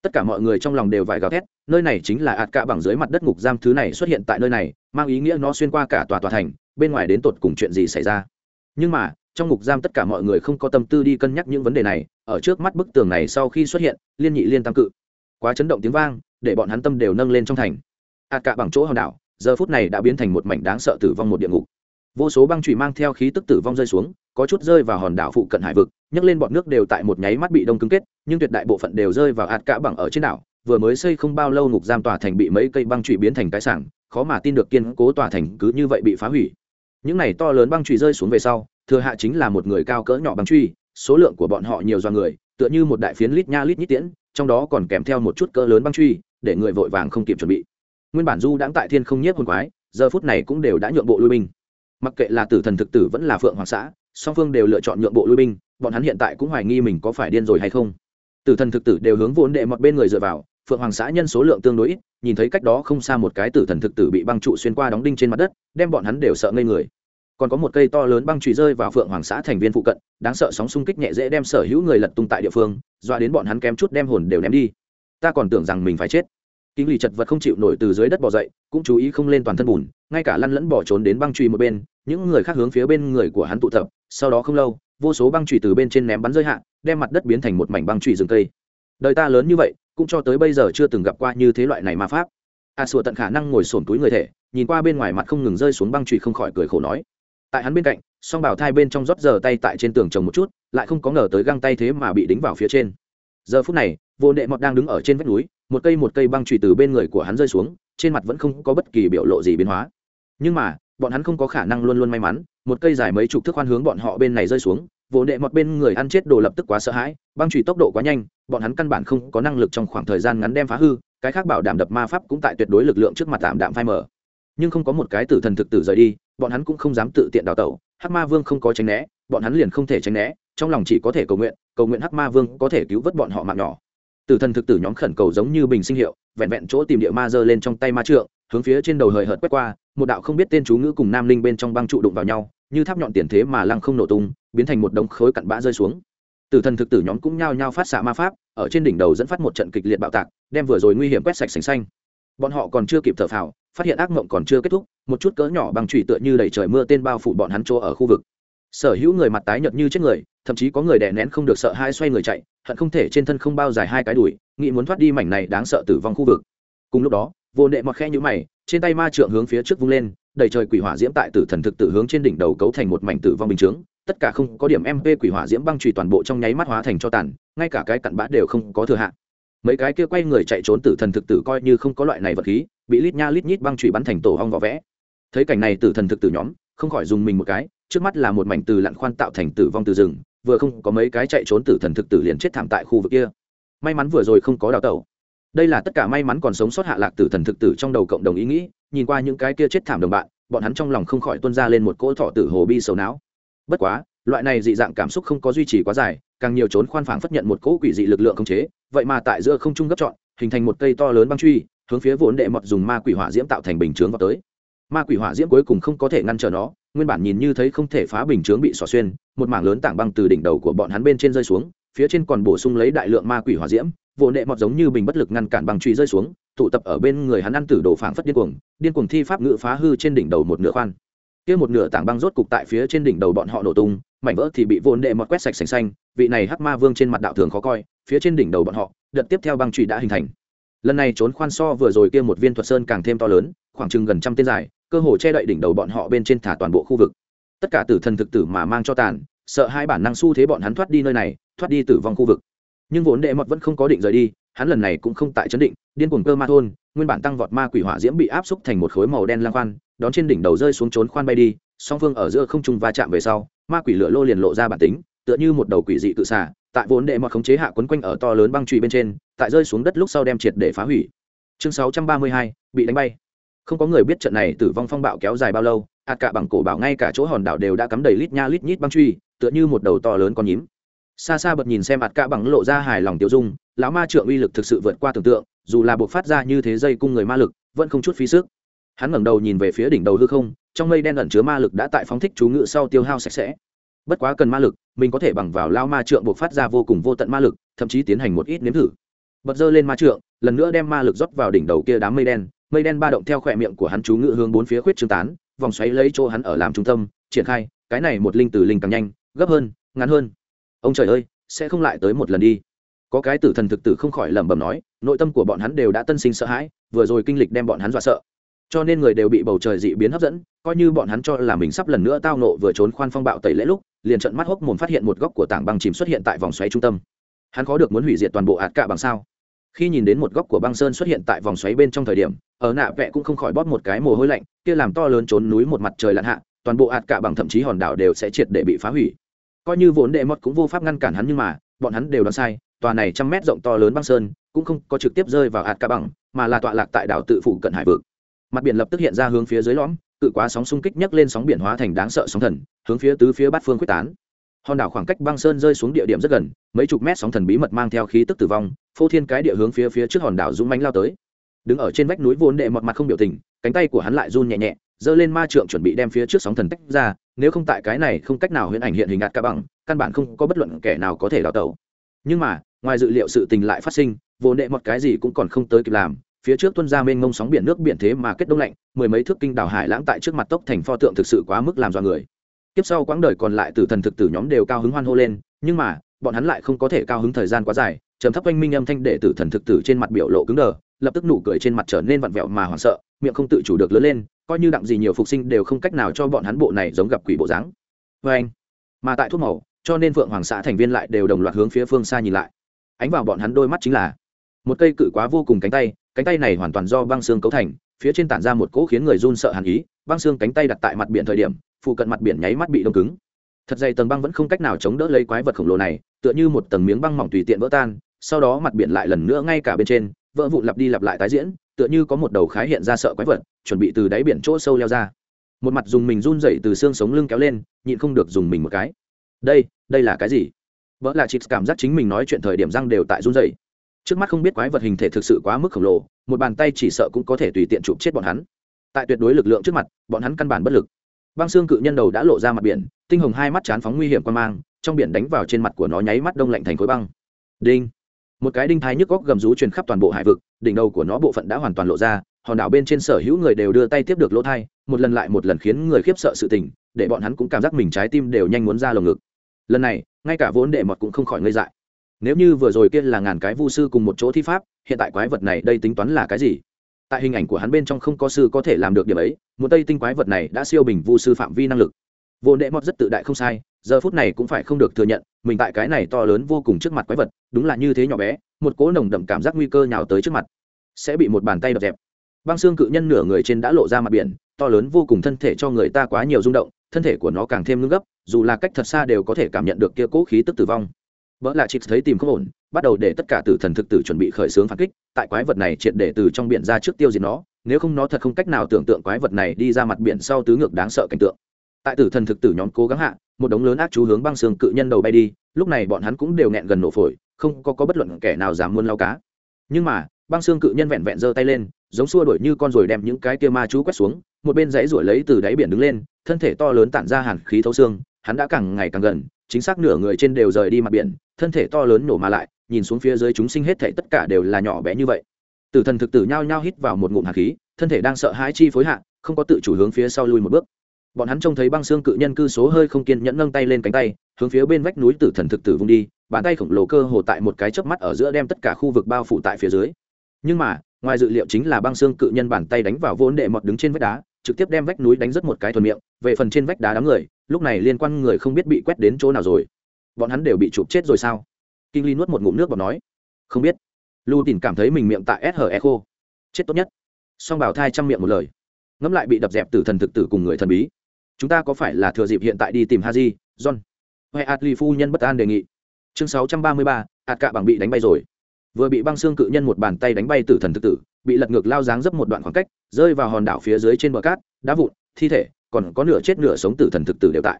Tất cả mọi người trong lòng đều vải gào thét, nơi này chính là ạt cạ bằng dưới mặt đất ngục giam thứ này xuất hiện tại nơi này, mang ý nghĩa nó xuyên qua cả tòa tòa thành, bên ngoài đến tột cùng chuyện gì xảy ra. Nhưng mà, trong ngục giam tất cả mọi người không có tâm tư đi cân nhắc những vấn đề này ở trước mắt bức tường này sau khi xuất hiện, liên nhị liên tam cự. Quá chấn động tiếng vang, để bọn hắn tâm đều nâng lên trong thành. Ạt cạ bằng chỗ hòn đảo, giờ phút này đã biến thành một mảnh đáng sợ tử vong một địa ngục. Vô số băng trụy mang theo khí tức tử vong rơi xuống, có chút rơi vào hòn đảo phụ cận hải vực, nhấc lên bọn nước đều tại một nháy mắt bị đông cứng kết, nhưng tuyệt đại bộ phận đều rơi vào ạt cả bằng ở trên đảo, vừa mới xây không bao lâu ngục giam tòa thành bị mấy cây băng trụy biến thành cái sảng, khó mà tin được kiên cố tòa thành cứ như vậy bị phá hủy. Những này to lớn băng trụy rơi xuống về sau, thừa hạ chính là một người cao cỡ nhỏ băng truy số lượng của bọn họ nhiều do người, tựa như một đại phiến lít nha lít nhít tiễn, trong đó còn kèm theo một chút cỡ lớn băng truy, để người vội vàng không kịp chuẩn bị. Nguyên bản du đãng tại thiên không nhiếp hồn quái, giờ phút này cũng đều đã nhượng bộ lui binh. Mặc kệ là tử thần thực tử vẫn là phượng hoàng xã, song phương đều lựa chọn nhượng bộ lui binh, bọn hắn hiện tại cũng hoài nghi mình có phải điên rồi hay không. Tử thần thực tử đều hướng vốn đệ mọt bên người dựa vào, phượng hoàng xã nhân số lượng tương đối ít, nhìn thấy cách đó không xa một cái tử thần thực tử bị băng trụ xuyên qua đóng đinh trên mặt đất, đem bọn hắn đều sợ ngây người còn có một cây to lớn băng trụy rơi vào phượng hoàng xã thành viên phụ cận đáng sợ sóng xung kích nhẹ dễ đem sở hữu người lật tung tại địa phương dọa đến bọn hắn kém chút đem hồn đều ném đi. Ta còn tưởng rằng mình phải chết. Kinh lì chật vật không chịu nổi từ dưới đất bỏ dậy cũng chú ý không lên toàn thân bùn ngay cả lăn lẫn bỏ trốn đến băng trụy một bên những người khác hướng phía bên người của hắn tụ tập sau đó không lâu vô số băng trụy từ bên trên ném bắn rơi hạ đem mặt đất biến thành một mảnh băng trụy rừng cây. Đời ta lớn như vậy cũng cho tới bây giờ chưa từng gặp qua như thế loại này ma pháp. A à, sùa tận khả năng ngồi sổn túi người thể nhìn qua bên ngoài mặt không ngừng rơi xuống băng trụy không khỏi cười khổ nói tại hắn bên cạnh, song bảo thai bên trong rót giờ tay tại trên tường trồng một chút, lại không có ngờ tới găng tay thế mà bị đính vào phía trên. Giờ phút này, vô nệ mọt đang đứng ở trên vách núi, một cây một cây băng trụy từ bên người của hắn rơi xuống, trên mặt vẫn không có bất kỳ biểu lộ gì biến hóa. Nhưng mà, bọn hắn không có khả năng luôn luôn may mắn, một cây dài mấy chục thước khoan hướng bọn họ bên này rơi xuống, vô nệ mọt bên người ăn chết đồ lập tức quá sợ hãi, băng trụy tốc độ quá nhanh, bọn hắn căn bản không có năng lực trong khoảng thời gian ngắn đem phá hư, cái khác bảo đảm đập ma pháp cũng tại tuyệt đối lực lượng trước mặt tạm đạm phai mở nhưng không có một cái tử thần thực tử rời đi bọn hắn cũng không dám tự tiện đào tẩu, hắc ma vương không có tránh né, bọn hắn liền không thể tránh né, trong lòng chỉ có thể cầu nguyện cầu nguyện hắc ma vương có thể cứu vớt bọn họ mạng nhỏ. Tử thần thực tử nhóm khẩn cầu giống như bình sinh hiệu, vẹn vẹn chỗ tìm địa ma giơ lên trong tay ma trượng, hướng phía trên đầu hời hợt quét qua, một đạo không biết tên chú ngữ cùng nam linh bên trong băng trụ đụng vào nhau, như tháp nhọn tiền thế mà lăng không nổ tung, biến thành một đống khối cặn bã rơi xuống. Tử thần thực tử nhóm cũng nhao nhao phát xạ ma pháp, ở trên đỉnh đầu dẫn phát một trận kịch liệt bạo tạc, đem vừa rồi nguy hiểm quét sạch sành xanh. Bọn họ còn chưa kịp thở phào phát hiện ác mộng còn chưa kết thúc, một chút cỡ nhỏ bằng trụy tựa như đầy trời mưa tên bao phủ bọn hắn chỗ ở khu vực sở hữu người mặt tái nhợt như chết người, thậm chí có người đè nén không được sợ hai xoay người chạy, hận không thể trên thân không bao dài hai cái đùi, nghĩ muốn thoát đi mảnh này đáng sợ tử vong khu vực cùng lúc đó, vô nệ mọt khe nhũ mày, trên tay ma trượng hướng phía trước vung lên, đầy trời quỷ hỏa diễm tại tử thần thực tử hướng trên đỉnh đầu cấu thành một mảnh tử vong bình chướng, tất cả không có điểm mp quỷ hỏa diễm băng trùy toàn bộ trong nháy mắt hóa thành cho tàn, ngay cả cái cặn bã đều không có thừa hạn mấy cái kia quay người chạy trốn tử thần thực tử coi như không có loại này vật khí, bị lít nha lít nhít băng trụy bắn thành tổ hong vỏ vẽ. Thấy cảnh này tử thần thực tử nhóm, không khỏi dùng mình một cái, trước mắt là một mảnh từ lặn khoan tạo thành tử vong từ rừng, vừa không có mấy cái chạy trốn tử thần thực tử liền chết thảm tại khu vực kia. May mắn vừa rồi không có đào tẩu. Đây là tất cả may mắn còn sống sót hạ lạc tử thần thực tử trong đầu cộng đồng ý nghĩ, nhìn qua những cái kia chết thảm đồng bạn, bọn hắn trong lòng không khỏi tuân ra lên một cỗ thọ tử hồ bi sầu não. Bất quá, loại này dị dạng cảm xúc không có duy trì quá dài, càng nhiều trốn khoan phảng phất nhận một cỗ quỷ dị lực lượng khống chế vậy mà tại giữa không trung gấp trọn, hình thành một cây to lớn băng truy, hướng phía vốn đệ mọt dùng ma quỷ hỏa diễm tạo thành bình chướng vào tới. Ma quỷ hỏa diễm cuối cùng không có thể ngăn trở nó, nguyên bản nhìn như thấy không thể phá bình chướng bị xỏ xuyên, một mảng lớn tảng băng từ đỉnh đầu của bọn hắn bên trên rơi xuống, phía trên còn bổ sung lấy đại lượng ma quỷ hỏa diễm, vốn đệ mọt giống như bình bất lực ngăn cản băng truy rơi xuống, tụ tập ở bên người hắn ăn tử đồ phảng phất điên cuồng điên cuồng thi pháp ngự phá hư trên đỉnh đầu một nửa khoan. Kia một nửa tảng băng rốt cục tại phía trên đỉnh đầu bọn họ nổ tung mảnh vỡ thì bị vồn đệ mọt quét sạch sành xanh, vị này hắc ma vương trên mặt đạo thường khó coi, phía trên đỉnh đầu bọn họ, đợt tiếp theo băng trụy đã hình thành. Lần này trốn khoan so vừa rồi kia một viên thuật sơn càng thêm to lớn, khoảng chừng gần trăm tên dài, cơ hồ che đậy đỉnh đầu bọn họ bên trên thả toàn bộ khu vực. Tất cả tử thần thực tử mà mang cho tàn, sợ hai bản năng xu thế bọn hắn thoát đi nơi này, thoát đi tử vong khu vực. Nhưng vốn đệ mọt vẫn không có định rời đi, hắn lần này cũng không tại chấn định, điên cuồng cơ ma thôn, nguyên bản tăng vọt ma quỷ hỏa diễm bị áp xúc thành một khối màu đen lang khoan đón trên đỉnh đầu rơi xuống trốn khoan bay đi song phương ở giữa không trung va chạm về sau ma quỷ lửa lô liền lộ ra bản tính tựa như một đầu quỷ dị tự xả tại vốn đệ mọt khống chế hạ quấn quanh ở to lớn băng trụy bên trên tại rơi xuống đất lúc sau đem triệt để phá hủy. Chương 632, bị đánh bay. Không có người biết trận này tử vong phong bạo kéo dài bao lâu ạt cả bằng cổ bảo ngay cả chỗ hòn đảo đều đã cắm đầy lít nha lít nhít băng truy tựa như một đầu to lớn con nhím. Xa xa bật nhìn xem ạt cả bằng lộ ra hài lòng tiêu dung lão ma trượng uy lực thực sự vượt qua tưởng tượng dù là buộc phát ra như thế dây cung người ma lực vẫn không chút phí sức hắn ngẩng đầu nhìn về phía đỉnh đầu hư không, trong mây đen ẩn chứa ma lực đã tại phóng thích chú ngự sau tiêu hao sạch sẽ. Bất quá cần ma lực, mình có thể bằng vào lao ma trượng buộc phát ra vô cùng vô tận ma lực, thậm chí tiến hành một ít nếm thử. Bật dơ lên ma trượng, lần nữa đem ma lực rót vào đỉnh đầu kia đám mây đen. Mây đen ba động theo khỏe miệng của hắn chú ngự hướng bốn phía khuyết trương tán, vòng xoáy lấy chỗ hắn ở làm trung tâm, triển khai, cái này một linh từ linh càng nhanh, gấp hơn, ngắn hơn. Ông trời ơi, sẽ không lại tới một lần đi. Có cái tử thần thực tử không khỏi lẩm bẩm nói, nội tâm của bọn hắn đều đã tân sinh sợ hãi, vừa rồi kinh lịch đem bọn hắn dọa sợ cho nên người đều bị bầu trời dị biến hấp dẫn, coi như bọn hắn cho là mình sắp lần nữa tao nộ vừa trốn khoan phong bạo tẩy lễ lúc, liền trận mắt hốc mồm phát hiện một góc của tảng băng chìm xuất hiện tại vòng xoáy trung tâm. Hắn khó được muốn hủy diệt toàn bộ ạt cả bằng sao? Khi nhìn đến một góc của băng sơn xuất hiện tại vòng xoáy bên trong thời điểm, ở nạ vẽ cũng không khỏi bóp một cái mồ hôi lạnh, kia làm to lớn trốn núi một mặt trời lặn hạ, toàn bộ ạt cả bằng thậm chí hòn đảo đều sẽ triệt để bị phá hủy. Coi như vốn đệ mọt cũng vô pháp ngăn cản hắn nhưng mà, bọn hắn đều đoán sai, tòa này trăm mét rộng to lớn băng sơn cũng không có trực tiếp rơi vào hạt cạ bằng, mà là tọa lạc tại đảo tự phụ cận hải vực mặt biển lập tức hiện ra hướng phía dưới lõm, cự quá sóng xung kích nhấc lên sóng biển hóa thành đáng sợ sóng thần, hướng phía tứ phía bát phương quyết tán. Hòn đảo khoảng cách băng sơn rơi xuống địa điểm rất gần, mấy chục mét sóng thần bí mật mang theo khí tức tử vong, phô thiên cái địa hướng phía phía trước hòn đảo dũng mánh lao tới. Đứng ở trên vách núi vốn đệ một mặt không biểu tình, cánh tay của hắn lại run nhẹ nhẹ, giơ lên ma trượng chuẩn bị đem phía trước sóng thần tách ra, nếu không tại cái này không cách nào huyễn ảnh hiện hình ạt cả bằng, căn bản không có bất luận kẻ nào có thể đào tẩu. Nhưng mà, ngoài dự liệu sự tình lại phát sinh, vốn đệ một cái gì cũng còn không tới kịp làm phía trước tuân ra mênh mông sóng biển nước biển thế mà kết đông lạnh, mười mấy thước kinh đảo hải lãng tại trước mặt tốc thành pho tượng thực sự quá mức làm do người. Tiếp sau quãng đời còn lại tử thần thực tử nhóm đều cao hứng hoan hô lên, nhưng mà, bọn hắn lại không có thể cao hứng thời gian quá dài, trầm thấp oanh minh âm thanh để tử thần thực tử trên mặt biểu lộ cứng đờ, lập tức nụ cười trên mặt trở nên vặn vẹo mà hoảng sợ, miệng không tự chủ được lớn lên, coi như đặng gì nhiều phục sinh đều không cách nào cho bọn hắn bộ này giống gặp quỷ bộ dáng. Vê anh, mà tại thuốc màu, cho nên phượng hoàng xã thành viên lại đều đồng loạt hướng phía phương xa nhìn lại. Ánh vào bọn hắn đôi mắt chính là, một cây cự quá vô cùng cánh tay cánh tay này hoàn toàn do băng xương cấu thành, phía trên tản ra một cỗ khiến người run sợ hàn ý, băng xương cánh tay đặt tại mặt biển thời điểm, phụ cận mặt biển nháy mắt bị đông cứng. Thật dày tầng băng vẫn không cách nào chống đỡ lấy quái vật khổng lồ này, tựa như một tầng miếng băng mỏng tùy tiện vỡ tan, sau đó mặt biển lại lần nữa ngay cả bên trên, vỡ vụn lặp đi lặp lại tái diễn, tựa như có một đầu khái hiện ra sợ quái vật, chuẩn bị từ đáy biển chỗ sâu leo ra. Một mặt dùng mình run dậy từ xương sống lưng kéo lên, nhịn không được dùng mình một cái. Đây đây là cái gì? Vợ là chị cảm giác chính mình nói chuyện thời điểm răng đều tại run dậy trước mắt không biết quái vật hình thể thực sự quá mức khổng lồ, một bàn tay chỉ sợ cũng có thể tùy tiện chụp chết bọn hắn. Tại tuyệt đối lực lượng trước mặt, bọn hắn căn bản bất lực. Băng xương cự nhân đầu đã lộ ra mặt biển, tinh hồng hai mắt chán phóng nguy hiểm quan mang, trong biển đánh vào trên mặt của nó nháy mắt đông lạnh thành khối băng. Đinh! Một cái đinh thái nhức góc gầm rú truyền khắp toàn bộ hải vực, đỉnh đầu của nó bộ phận đã hoàn toàn lộ ra, hòn đảo bên trên sở hữu người đều đưa tay tiếp được lỗ thai, một lần lại một lần khiến người khiếp sợ sự tình, để bọn hắn cũng cảm giác mình trái tim đều nhanh muốn ra lồng ngực. Lần này, ngay cả vốn đệ mọt cũng không khỏi ngây dại nếu như vừa rồi kia là ngàn cái vu sư cùng một chỗ thi pháp, hiện tại quái vật này đây tính toán là cái gì? Tại hình ảnh của hắn bên trong không có sư có thể làm được điểm ấy, một tây tinh quái vật này đã siêu bình vu sư phạm vi năng lực. Vô nệ mọt rất tự đại không sai, giờ phút này cũng phải không được thừa nhận, mình tại cái này to lớn vô cùng trước mặt quái vật, đúng là như thế nhỏ bé, một cỗ nồng đậm cảm giác nguy cơ nhào tới trước mặt. Sẽ bị một bàn tay đập dẹp. Băng xương cự nhân nửa người trên đã lộ ra mặt biển, to lớn vô cùng thân thể cho người ta quá nhiều rung động, thân thể của nó càng thêm ngưng gấp, dù là cách thật xa đều có thể cảm nhận được kia cỗ khí tức tử vong vợ là chị thấy tìm không ổn bắt đầu để tất cả tử thần thực tử chuẩn bị khởi xướng phản kích. Tại quái vật này triệt để từ trong biển ra trước tiêu diệt nó nếu không nó thật không cách nào tưởng tượng quái vật này đi ra mặt biển sau tứ ngược đáng sợ cảnh tượng. Tại tử thần thực tử nhóm cố gắng hạ một đống lớn ác chú hướng băng xương cự nhân đầu bay đi lúc này bọn hắn cũng đều nghẹn gần nổ phổi không có, có bất luận kẻ nào dám muốn lao cá. Nhưng mà băng xương cự nhân vẹn vẹn giơ tay lên giống xua đổi như con rồi đem những cái kia ma chú quét xuống một bên dãy ruổi lấy từ đáy biển đứng lên thân thể to lớn tản ra hàn khí thấu xương hắn đã càng ngày càng gần chính xác nửa người trên đều rời đi mặt biển, thân thể to lớn nổ mà lại, nhìn xuống phía dưới chúng sinh hết thể tất cả đều là nhỏ bé như vậy. Tử thần thực tử nhao nhao hít vào một ngụm hạt khí, thân thể đang sợ hãi chi phối hạ, không có tự chủ hướng phía sau lui một bước. Bọn hắn trông thấy băng xương cự nhân cư số hơi không kiên nhẫn nâng tay lên cánh tay, hướng phía bên vách núi tử thần thực tử vung đi, bàn tay khổng lồ cơ hồ tại một cái chớp mắt ở giữa đem tất cả khu vực bao phủ tại phía dưới. Nhưng mà, ngoài dự liệu chính là băng xương cự nhân bàn tay đánh vào vốn đệ mọt đứng trên vách đá trực tiếp đem vách núi đánh rất một cái thuần miệng, về phần trên vách đá đám người, lúc này liên quan người không biết bị quét đến chỗ nào rồi. Bọn hắn đều bị chụp chết rồi sao? Kinh ly nuốt một ngụm nước và nói. Không biết. Lu tìm cảm thấy mình miệng tại SHE khô. Chết tốt nhất. Song bảo thai chăm miệng một lời. Ngẫm lại bị đập dẹp từ thần thực tử cùng người thần bí. Chúng ta có phải là thừa dịp hiện tại đi tìm haji, john? Huệ atli phu nhân bất an đề nghị. Chương sáu trăm ba mươi ba ạt cạ bằng bị đánh bay rồi. Vừa bị băng xương cự nhân một bàn tay đánh bay tử thần thực tử bị lật ngược lao dáng dấp một đoạn khoảng cách, rơi vào hòn đảo phía dưới trên bờ cát, đá vụn, thi thể, còn có nửa chết nửa sống tử thần thực tử đều tại.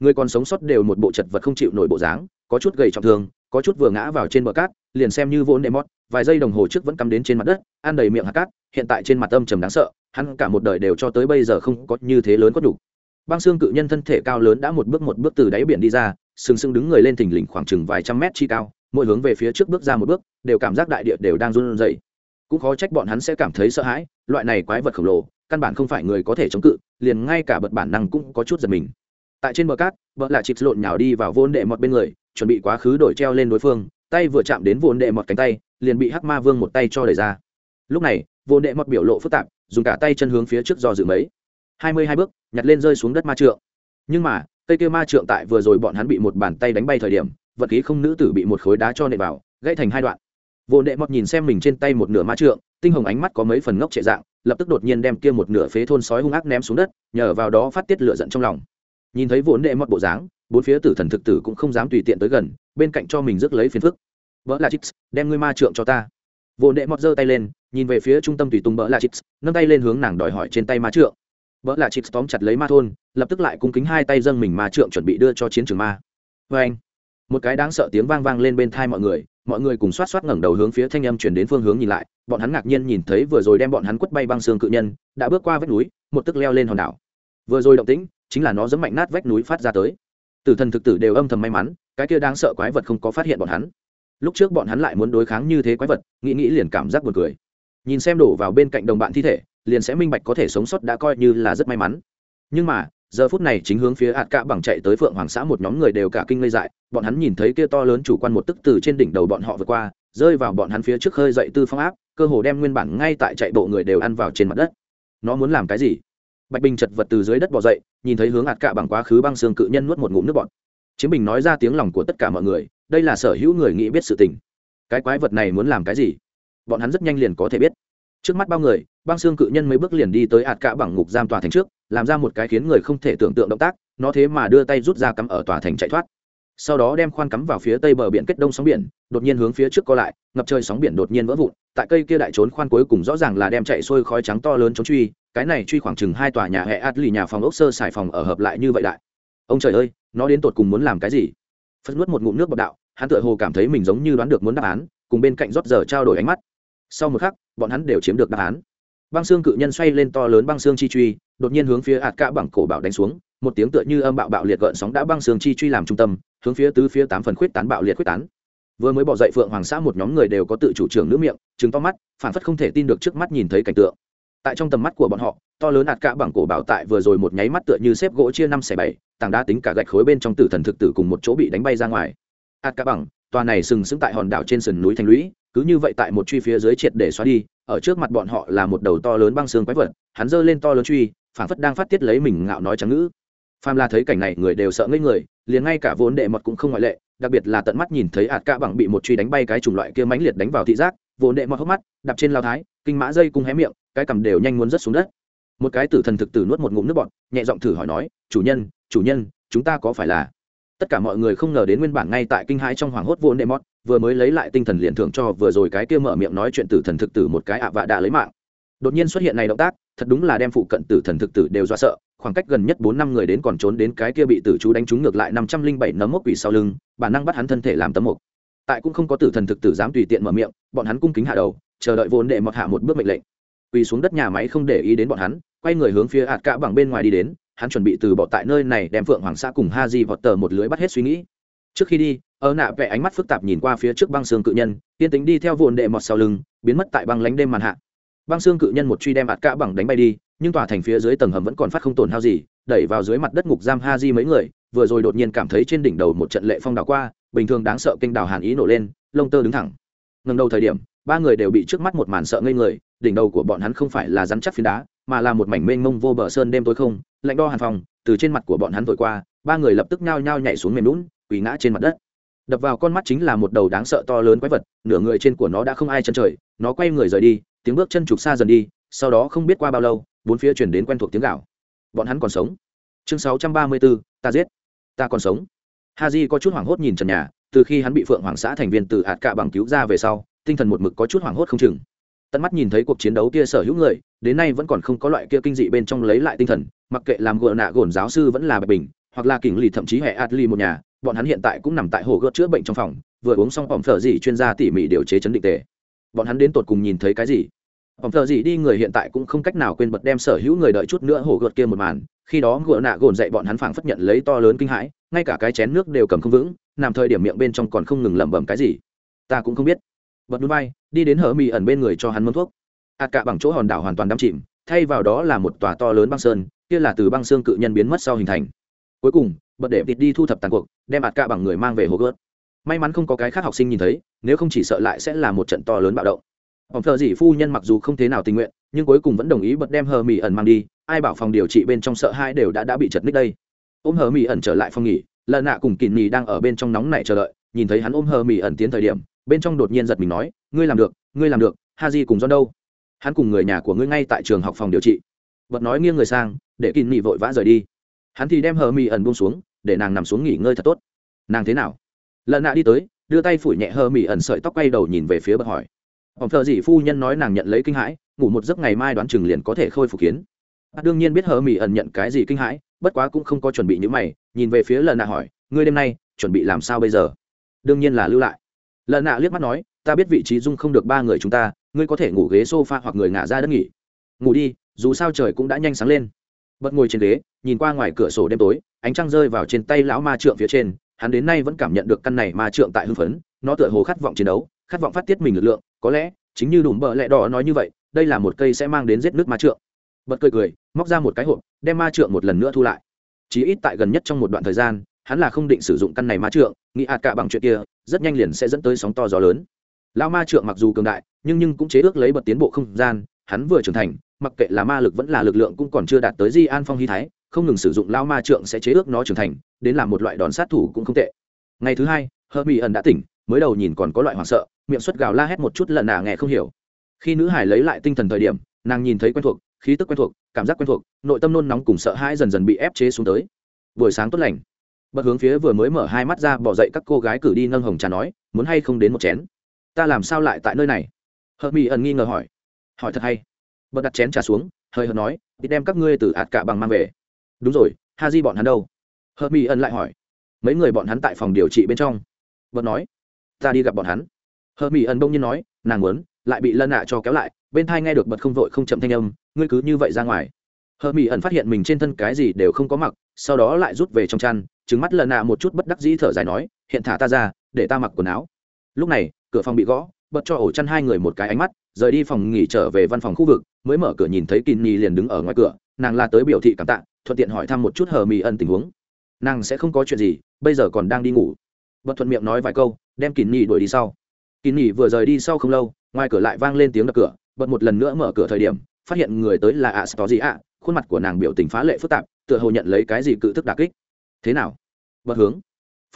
Người còn sống sót đều một bộ chật vật không chịu nổi bộ dáng, có chút gầy trọng thương, có chút vừa ngã vào trên bờ cát, liền xem như vốn đệ mót, vài giây đồng hồ trước vẫn cắm đến trên mặt đất, ăn đầy miệng hạt cát, hiện tại trên mặt âm trầm đáng sợ, hắn cả một đời đều cho tới bây giờ không có như thế lớn có đủ. Băng xương cự nhân thân thể cao lớn đã một bước một bước từ đáy biển đi ra, sừng sững đứng người lên thình lình khoảng chừng vài trăm mét chi cao, mỗi hướng về phía trước bước ra một bước, đều cảm giác đại địa đều đang run rẩy cũng khó trách bọn hắn sẽ cảm thấy sợ hãi, loại này quái vật khổng lồ, căn bản không phải người có thể chống cự, liền ngay cả bật bản năng cũng có chút giật mình. Tại trên bờ cát vợ là chịp lộn nhào đi vào vốn đệ mọt bên người, chuẩn bị quá khứ đổi treo lên đối phương, tay vừa chạm đến vốn đệ mọt cánh tay, liền bị hắc ma vương một tay cho đẩy ra. Lúc này, vốn đệ mọt biểu lộ phức tạp, dùng cả tay chân hướng phía trước do dự mấy. Hai mươi hai bước, nhặt lên rơi xuống đất ma trượng. Nhưng mà, cây kia ma trượng tại vừa rồi bọn hắn bị một bàn tay đánh bay thời điểm, vật khí không nữ tử bị một khối đá cho nệ vào, gãy thành hai đoạn vô đệ mọt nhìn xem mình trên tay một nửa ma trượng tinh hồng ánh mắt có mấy phần ngốc trệ dạng lập tức đột nhiên đem kia một nửa phế thôn sói hung ác ném xuống đất nhờ vào đó phát tiết lửa giận trong lòng. Nhìn thấy vốn đệ mọt bộ dáng bốn phía tử thần thực tử cũng không dám tùy tiện tới gần bên cạnh cho mình rước lấy phiền phức. Vợ là chits, đem ngươi ma trượng cho ta. Vô đệ mọt giơ tay lên nhìn về phía trung tâm tùy tùng vợ là chits, nâng tay lên hướng nàng đòi hỏi trên tay ma trượng. Vợ là chits tóm chặt lấy ma thôn lập tức lại cung kính hai tay dâng mình ma trượng chuẩn bị đưa cho chiến trường ma. Vê anh một cái đáng sợ tiếng vang vang lên bên thai mọi người mọi người cùng xoát xoát ngẩng đầu hướng phía thanh âm chuyển đến phương hướng nhìn lại, bọn hắn ngạc nhiên nhìn thấy vừa rồi đem bọn hắn quất bay băng xương cự nhân, đã bước qua vách núi, một tức leo lên hòn đảo. Vừa rồi động tĩnh, chính là nó giấm mạnh nát vách núi phát ra tới. Tử thần thực tử đều âm thầm may mắn, cái kia đáng sợ quái vật không có phát hiện bọn hắn. Lúc trước bọn hắn lại muốn đối kháng như thế quái vật, nghĩ nghĩ liền cảm giác buồn cười. Nhìn xem đổ vào bên cạnh đồng bạn thi thể, liền sẽ minh bạch có thể sống sót đã coi như là rất may mắn. Nhưng mà giờ phút này chính hướng phía hạt cạ bằng chạy tới phượng hoàng xã một nhóm người đều cả kinh ngây dại, bọn hắn nhìn thấy kia to lớn chủ quan một tức từ trên đỉnh đầu bọn họ vượt qua, rơi vào bọn hắn phía trước hơi dậy tư phong áp, cơ hồ đem nguyên bản ngay tại chạy bộ người đều ăn vào trên mặt đất. Nó muốn làm cái gì? Bạch bình chật vật từ dưới đất bỏ dậy, nhìn thấy hướng hạt cạ bằng quá khứ băng xương cự nhân nuốt một ngụm nước bọt. Chiến bình nói ra tiếng lòng của tất cả mọi người, đây là sở hữu người nghĩ biết sự tình. Cái quái vật này muốn làm cái gì? Bọn hắn rất nhanh liền có thể biết trước mắt bao người, băng xương cự nhân mấy bước liền đi tới hạt cạ bằng ngục giam tòa thành trước, làm ra một cái khiến người không thể tưởng tượng động tác, nó thế mà đưa tay rút ra cắm ở tòa thành chạy thoát. Sau đó đem khoan cắm vào phía tây bờ biển kết đông sóng biển, đột nhiên hướng phía trước co lại, ngập trời sóng biển đột nhiên vỡ vụn, tại cây kia đại trốn khoan cuối cùng rõ ràng là đem chạy xuôi khói trắng to lớn trốn truy, cái này truy khoảng chừng hai tòa nhà hệ át lì nhà phòng ốc sơ xài phòng ở hợp lại như vậy đại. Ông trời ơi, nó đến tột cùng muốn làm cái gì? Phất nuốt một ngụm nước bọc đạo, hắn tựa hồ cảm thấy mình giống như đoán được muốn đáp án, cùng bên cạnh rót giờ trao đổi ánh mắt. Sau một khắc bọn hắn đều chiếm được đáp án. Băng xương cự nhân xoay lên to lớn băng xương chi truy, đột nhiên hướng phía ạt cả bằng cổ bảo đánh xuống, một tiếng tựa như âm bạo bạo liệt gợn sóng đã băng xương chi truy làm trung tâm, hướng phía tứ phía tám phần khuyết tán bạo liệt khuyết tán. Vừa mới bỏ dậy phượng hoàng xã một nhóm người đều có tự chủ trưởng nước miệng chứng to mắt, phản phất không thể tin được trước mắt nhìn thấy cảnh tượng. Tại trong tầm mắt của bọn họ, to lớn ạt cả bằng cổ bảo tại vừa rồi một nháy mắt tựa như xếp gỗ chia năm xẻ bảy, tảng đá tính cả gạch khối bên trong tử thần thực tử cùng một chỗ bị đánh bay ra ngoài. Ạt cả bằng tòa này sừng sững tại hòn đảo trên sườn núi thành lũy cứ như vậy tại một truy phía dưới triệt để xóa đi, ở trước mặt bọn họ là một đầu to lớn băng xương quái vật, hắn giơ lên to lớn truy, phảng phất đang phát tiết lấy mình ngạo nói trắng ngữ. Phàm là thấy cảnh này, người đều sợ ngây người, liền ngay cả vốn đệ mật cũng không ngoại lệ, đặc biệt là tận mắt nhìn thấy ạt cạ bằng bị một truy đánh bay cái chủng loại kia mãnh liệt đánh vào thị giác, vốn đệ mật hốc mắt, đạp trên lao thái, kinh mã dây cung hé miệng, cái cầm đều nhanh muốn rớt xuống đất. Một cái tử thần thực tử nuốt một ngụm nước bọt, nhẹ giọng thử hỏi nói, chủ nhân chủ nhân, chúng ta có phải là? Tất cả mọi người không ngờ đến nguyên bản ngay tại kinh hãi trong hoàng hốt vốn đệ mọt vừa mới lấy lại tinh thần liền thưởng cho vừa rồi cái kia mở miệng nói chuyện tử thần thực tử một cái ạ vạ đã lấy mạng. Đột nhiên xuất hiện này động tác, thật đúng là đem phụ cận tử thần thực tử đều dọa sợ, khoảng cách gần nhất bốn năm người đến còn trốn đến cái kia bị tử chú đánh trúng ngược lại năm trăm linh bảy nấm mốc quỷ sau lưng, bản năng bắt hắn thân thể làm tấm mục. Tại cũng không có tử thần thực tử dám tùy tiện mở miệng, bọn hắn cung kính hạ đầu, chờ đợi vốn đệ mọt hạ một bước mệnh lệnh. Quỳ xuống đất nhà máy không để ý đến bọn hắn, quay người hướng phía ạt cả bằng bên ngoài đi đến, hắn chuẩn bị từ bỏ tại nơi này đem phượng hoàng xã cùng ha di vọt tờ một lưới bắt hết suy nghĩ. Trước khi đi ở nạ vẽ ánh mắt phức tạp nhìn qua phía trước băng xương cự nhân tiên tính đi theo vồn đệ mọt sau lưng, biến mất tại băng lánh đêm màn hạ. Băng xương cự nhân một truy đem ạt cả bằng đánh bay đi, nhưng tòa thành phía dưới tầng hầm vẫn còn phát không tổn hao gì, đẩy vào dưới mặt đất ngục giam ha di mấy người, vừa rồi đột nhiên cảm thấy trên đỉnh đầu một trận lệ phong đảo qua, bình thường đáng sợ kinh đảo hàn ý nổ lên, lông tơ đứng thẳng. Ngần đầu thời điểm, ba người đều bị trước mắt một màn sợ ngây người, đỉnh đầu của bọn hắn không phải là rắn chắc phiến đá, mà là một mảnh mênh mông vô bờ sơn đêm tối không, lạnh đo hàn phòng, từ trên mặt của bọn hắn vội qua, ba người lập tức nhao nhao nhảy xuống mềm lún, quỳ ngã trên mặt đất đập vào con mắt chính là một đầu đáng sợ to lớn quái vật, nửa người trên của nó đã không ai chân trời, nó quay người rời đi, tiếng bước chân trục xa dần đi, sau đó không biết qua bao lâu, bốn phía chuyển đến quen thuộc tiếng gạo bọn hắn còn sống. Chương sáu trăm ba mươi bốn, ta giết. Ta còn sống. Ha j có chút hoảng hốt nhìn trần nhà, từ khi hắn bị phượng hoàng xã thành viên từ hạt cạ bằng cứu ra về sau, tinh thần một mực có chút hoảng hốt không chừng. Tận mắt nhìn thấy cuộc chiến đấu kia sở hữu người, đến nay vẫn còn không có loại kia kinh dị bên trong lấy lại tinh thần, mặc kệ làm gợ nạ gồn giáo sư vẫn là bạch bình, hoặc là kỉnh lì thậm chí hệ adli một nhà bọn hắn hiện tại cũng nằm tại hồ gợt chữa bệnh trong phòng, vừa uống xong ỏm phở gì chuyên gia tỉ mỉ điều chế chấn định tề. Bọn hắn đến tột cùng nhìn thấy cái gì? Ỏm phở gì đi người hiện tại cũng không cách nào quên bật đem sở hữu người đợi chút nữa hồ gợt kia một màn. Khi đó gỡ nạ gồn dậy bọn hắn phảng phất nhận lấy to lớn kinh hãi, ngay cả cái chén nước đều cầm không vững, nằm thời điểm miệng bên trong còn không ngừng lẩm bẩm cái gì. Ta cũng không biết. Bật núi bay, đi đến hở mì ẩn bên người cho hắn mâm thuốc. Ạt cả bằng chỗ hòn đảo hoàn toàn đắm chìm, thay vào đó là một tòa to lớn băng sơn, kia là từ băng xương cự nhân biến mất sau hình thành. Cuối cùng bật để vịt đi thu thập tàn cuộc, đem ạt cả bằng người mang về hồ gớt. May mắn không có cái khác học sinh nhìn thấy, nếu không chỉ sợ lại sẽ là một trận to lớn bạo động. Ông thợ dị phu nhân mặc dù không thế nào tình nguyện, nhưng cuối cùng vẫn đồng ý bật đem hờ mỹ ẩn mang đi, ai bảo phòng điều trị bên trong sợ hai đều đã đã bị chật ních đây. Ôm hờ mỹ ẩn trở lại phòng nghỉ lần nạ cùng kỳ nhì đang ở bên trong nóng này chờ đợi, nhìn thấy hắn ôm hờ mỹ ẩn tiến thời điểm, bên trong đột nhiên giật mình nói, ngươi làm được, ngươi làm được ha di cùng do đâu? Hắn cùng người nhà của ngươi ngay tại trường học phòng điều trị. Vật nói nghiêng người sang, để kỳ nhì vội vã rời đi hắn thì đem hờ mỹ ẩn buông xuống, để nàng nằm xuống nghỉ ngơi thật tốt. Nàng thế nào? Lần nạ đi tới, đưa tay phủi nhẹ hờ mỹ ẩn sợi tóc quay đầu nhìn về phía bậc hỏi. Ông thợ dị phu nhân nói nàng nhận lấy kinh hãi, ngủ một giấc ngày mai đoán chừng liền có thể khôi phục kiến. À, đương nhiên biết hờ mỹ ẩn nhận cái gì kinh hãi, bất quá cũng không có chuẩn bị những mày, nhìn về phía lần nạ hỏi, ngươi đêm nay chuẩn bị làm sao bây giờ? Đương nhiên là lưu lại. Lần nạ liếc mắt nói, ta biết vị trí dung không được ba người chúng ta, ngươi có thể ngủ ghế sofa hoặc người ngả ra đất nghỉ. Ngủ đi, dù sao trời cũng đã nhanh sáng lên. Bật ngồi trên ghế nhìn qua ngoài cửa sổ đêm tối, ánh trăng rơi vào trên tay lão ma trượng phía trên, hắn đến nay vẫn cảm nhận được căn này ma trượng tại hưng phấn, nó tựa hồ khát vọng chiến đấu, khát vọng phát tiết mình lực lượng, có lẽ chính như đùm bợ lẹ đỏ nói như vậy, đây là một cây sẽ mang đến giết nước ma trượng. Bật cười cười, móc ra một cái hộp, đem ma trượng một lần nữa thu lại. Chỉ ít tại gần nhất trong một đoạn thời gian, hắn là không định sử dụng căn này ma trượng, nghĩ ạt cả bằng chuyện kia, rất nhanh liền sẽ dẫn tới sóng to gió lớn. Lão ma trượng mặc dù cường đại, nhưng nhưng cũng chế ước lấy bật tiến bộ không gian, hắn vừa trưởng thành, mặc kệ là ma lực vẫn là lực lượng cũng còn chưa đạt tới di an phong hy thái không ngừng sử dụng lao ma trượng sẽ chế ước nó trưởng thành, đến làm một loại đòn sát thủ cũng không tệ. Ngày thứ hai hơ mỹ ẩn đã tỉnh, mới đầu nhìn còn có loại hoảng sợ, miệng suất gào la hét một chút lần nà nghe không hiểu. Khi nữ hải lấy lại tinh thần thời điểm, nàng nhìn thấy quen thuộc, khí tức quen thuộc, cảm giác quen thuộc, nội tâm nôn nóng cùng sợ hãi dần dần bị ép chế xuống tới. Buổi sáng tốt lành. Bật hướng phía vừa mới mở hai mắt ra, bỏ dậy các cô gái cử đi nâng hồng trà nói, muốn hay không đến một chén? Ta làm sao lại tại nơi này? Hờ mỹ ẩn nghi ngờ hỏi. Hỏi thật hay. Bật đặt chén trà xuống hơi hợt nói, đi đem các ngươi từ ạt cả bằng mang về đúng rồi ha di bọn hắn đâu? Hờ mỹ ẩn lại hỏi. Mấy người bọn hắn tại phòng điều trị bên trong. Bật nói. Ta đi gặp bọn hắn. Hờ mỹ ẩn bỗng nhiên nói, nàng muốn, lại bị lân nạ cho kéo lại, bên thai nghe được bật không vội không chậm thanh âm, ngươi cứ như vậy ra ngoài. Hờ mỹ ẩn phát hiện mình trên thân cái gì đều không có mặc, sau đó lại rút về trong chăn trứng mắt lần nạ một chút bất đắc dĩ thở dài nói, hiện thả ta ra, để ta mặc quần áo. Lúc này, cửa phòng bị gõ, bật cho ổ chăn hai người một cái ánh mắt, rời đi phòng nghỉ trở về văn phòng khu vực, mới mở cửa nhìn thấy kỳ nhi liền đứng ở ngoài cửa nàng la tới biểu thị cảm tạ, thuận tiện hỏi thăm một chút hờ mỹ ẩn tình huống. Nàng sẽ không có chuyện gì, bây giờ còn đang đi ngủ. Bật thuận miệng nói vài câu, đem kỳ nhi đuổi đi sau. Kỳ nhi vừa rời đi sau không lâu, ngoài cửa lại vang lên tiếng đập cửa, bật một lần nữa mở cửa thời điểm, phát hiện người tới là ạ có gì ạ khuôn mặt của nàng biểu tình phá lệ phức tạp, tựa hồ nhận lấy cái gì cự thức đà kích. Thế nào? Bật hướng.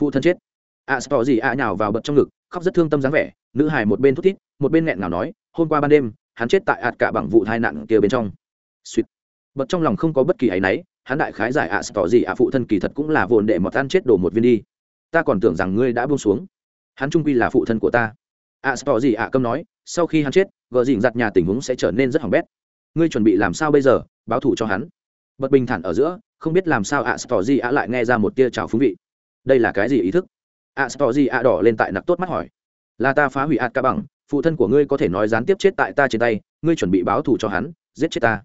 Phụ thân chết. Ạ có gì ạ nhào vào bật trong ngực, khóc rất thương tâm dáng vẻ, nữ hài một bên thút thít, một bên nghẹn nào nói, hôm qua ban đêm, hắn chết tại ạt cả bằng vụ tai nạn kia bên trong. Suýt bật trong lòng không có bất kỳ áy náy hắn đại khái giải ạ à, gì ạ phụ thân kỳ thật cũng là vồn để mọt ăn chết đổ một viên đi. Ta còn tưởng rằng ngươi đã buông xuống. Hắn trung quy là phụ thân của ta. Ạ à, gì ạ câm nói sau khi hắn chết gờ dình giặt nhà tình huống sẽ trở nên rất hỏng bét. Ngươi chuẩn bị làm sao bây giờ? Báo thủ cho hắn. Bật bình thản ở giữa không biết làm sao ạ à, gì ạ lại nghe ra một tia trào phúng vị. Đây là cái gì ý thức? Ạ à, gì ạ đỏ lên tại nặc tốt mắt hỏi. Là ta phá hủy ạt ca bằng phụ thân của ngươi có thể nói gián tiếp chết tại ta trên tay ngươi chuẩn bị báo thù cho hắn giết chết ta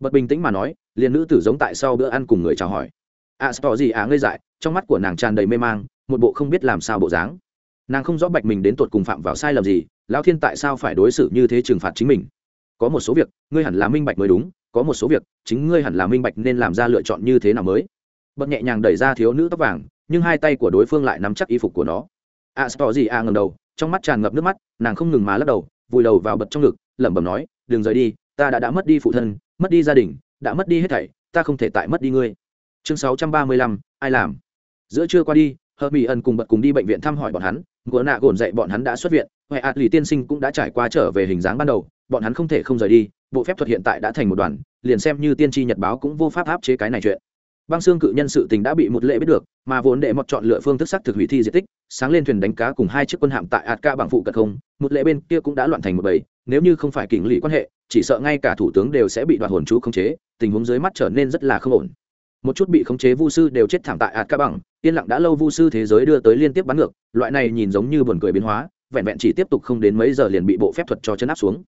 bật bình tĩnh mà nói liền nữ tử giống tại sau bữa ăn cùng người chào hỏi. Ạ à, gì ạ ngây dại trong mắt của nàng tràn đầy mê mang một bộ không biết làm sao bộ dáng. Nàng không rõ bạch mình đến tột cùng phạm vào sai lầm gì lão thiên tại sao phải đối xử như thế trừng phạt chính mình? Có một số việc ngươi hẳn là minh bạch mới đúng có một số việc chính ngươi hẳn là minh bạch nên làm ra lựa chọn như thế nào mới. Bật nhẹ nhàng đẩy ra thiếu nữ tóc vàng nhưng hai tay của đối phương lại nắm chắc y phục của nó. A spò gì à a ngầm đầu trong mắt tràn ngập nước mắt nàng không ngừng má lắc đầu vùi đầu vào bật trong ngực lẩm bẩm nói đừng rời đi ta đã đã mất đi phụ thân mất đi gia đình, đã mất đi hết thảy, ta không thể tại mất đi ngươi. Chương sáu trăm ba mươi lăm, ai làm? Giữa trưa qua đi hờ mỹ ẩn cùng bật cùng đi bệnh viện thăm hỏi bọn hắn gỗ nạ gồn dậy bọn hắn đã xuất viện, huệ ạt lì tiên sinh cũng đã trải qua trở về hình dáng ban đầu, bọn hắn không thể không rời đi, bộ phép thuật hiện tại đã thành một đoàn, liền xem như tiên tri nhật báo cũng vô pháp áp chế cái này chuyện. Băng xương cự nhân sự tình đã bị một lệ biết được, mà vốn để mọt chọn lựa phương thức sắc thực hủy thi diện tích, sáng lên thuyền đánh cá cùng hai chiếc quân hạm tại ạt ca bằng phụ cận không, một lệ bên kia cũng đã loạn thành một bầy, nếu như không phải kỉnh lỵ quan hệ chỉ sợ ngay cả thủ tướng đều sẽ bị đoạt hồn chú khống chế, tình huống dưới mắt trở nên rất là không ổn. Một chút bị khống chế vu sư đều chết thảm tại ạt ca bằng yên lặng đã lâu vu sư thế giới đưa tới liên tiếp bắn ngược, loại này nhìn giống như buồn cười biến hóa, vẹn vẹn chỉ tiếp tục không đến mấy giờ liền bị bộ phép thuật cho chân áp xuống.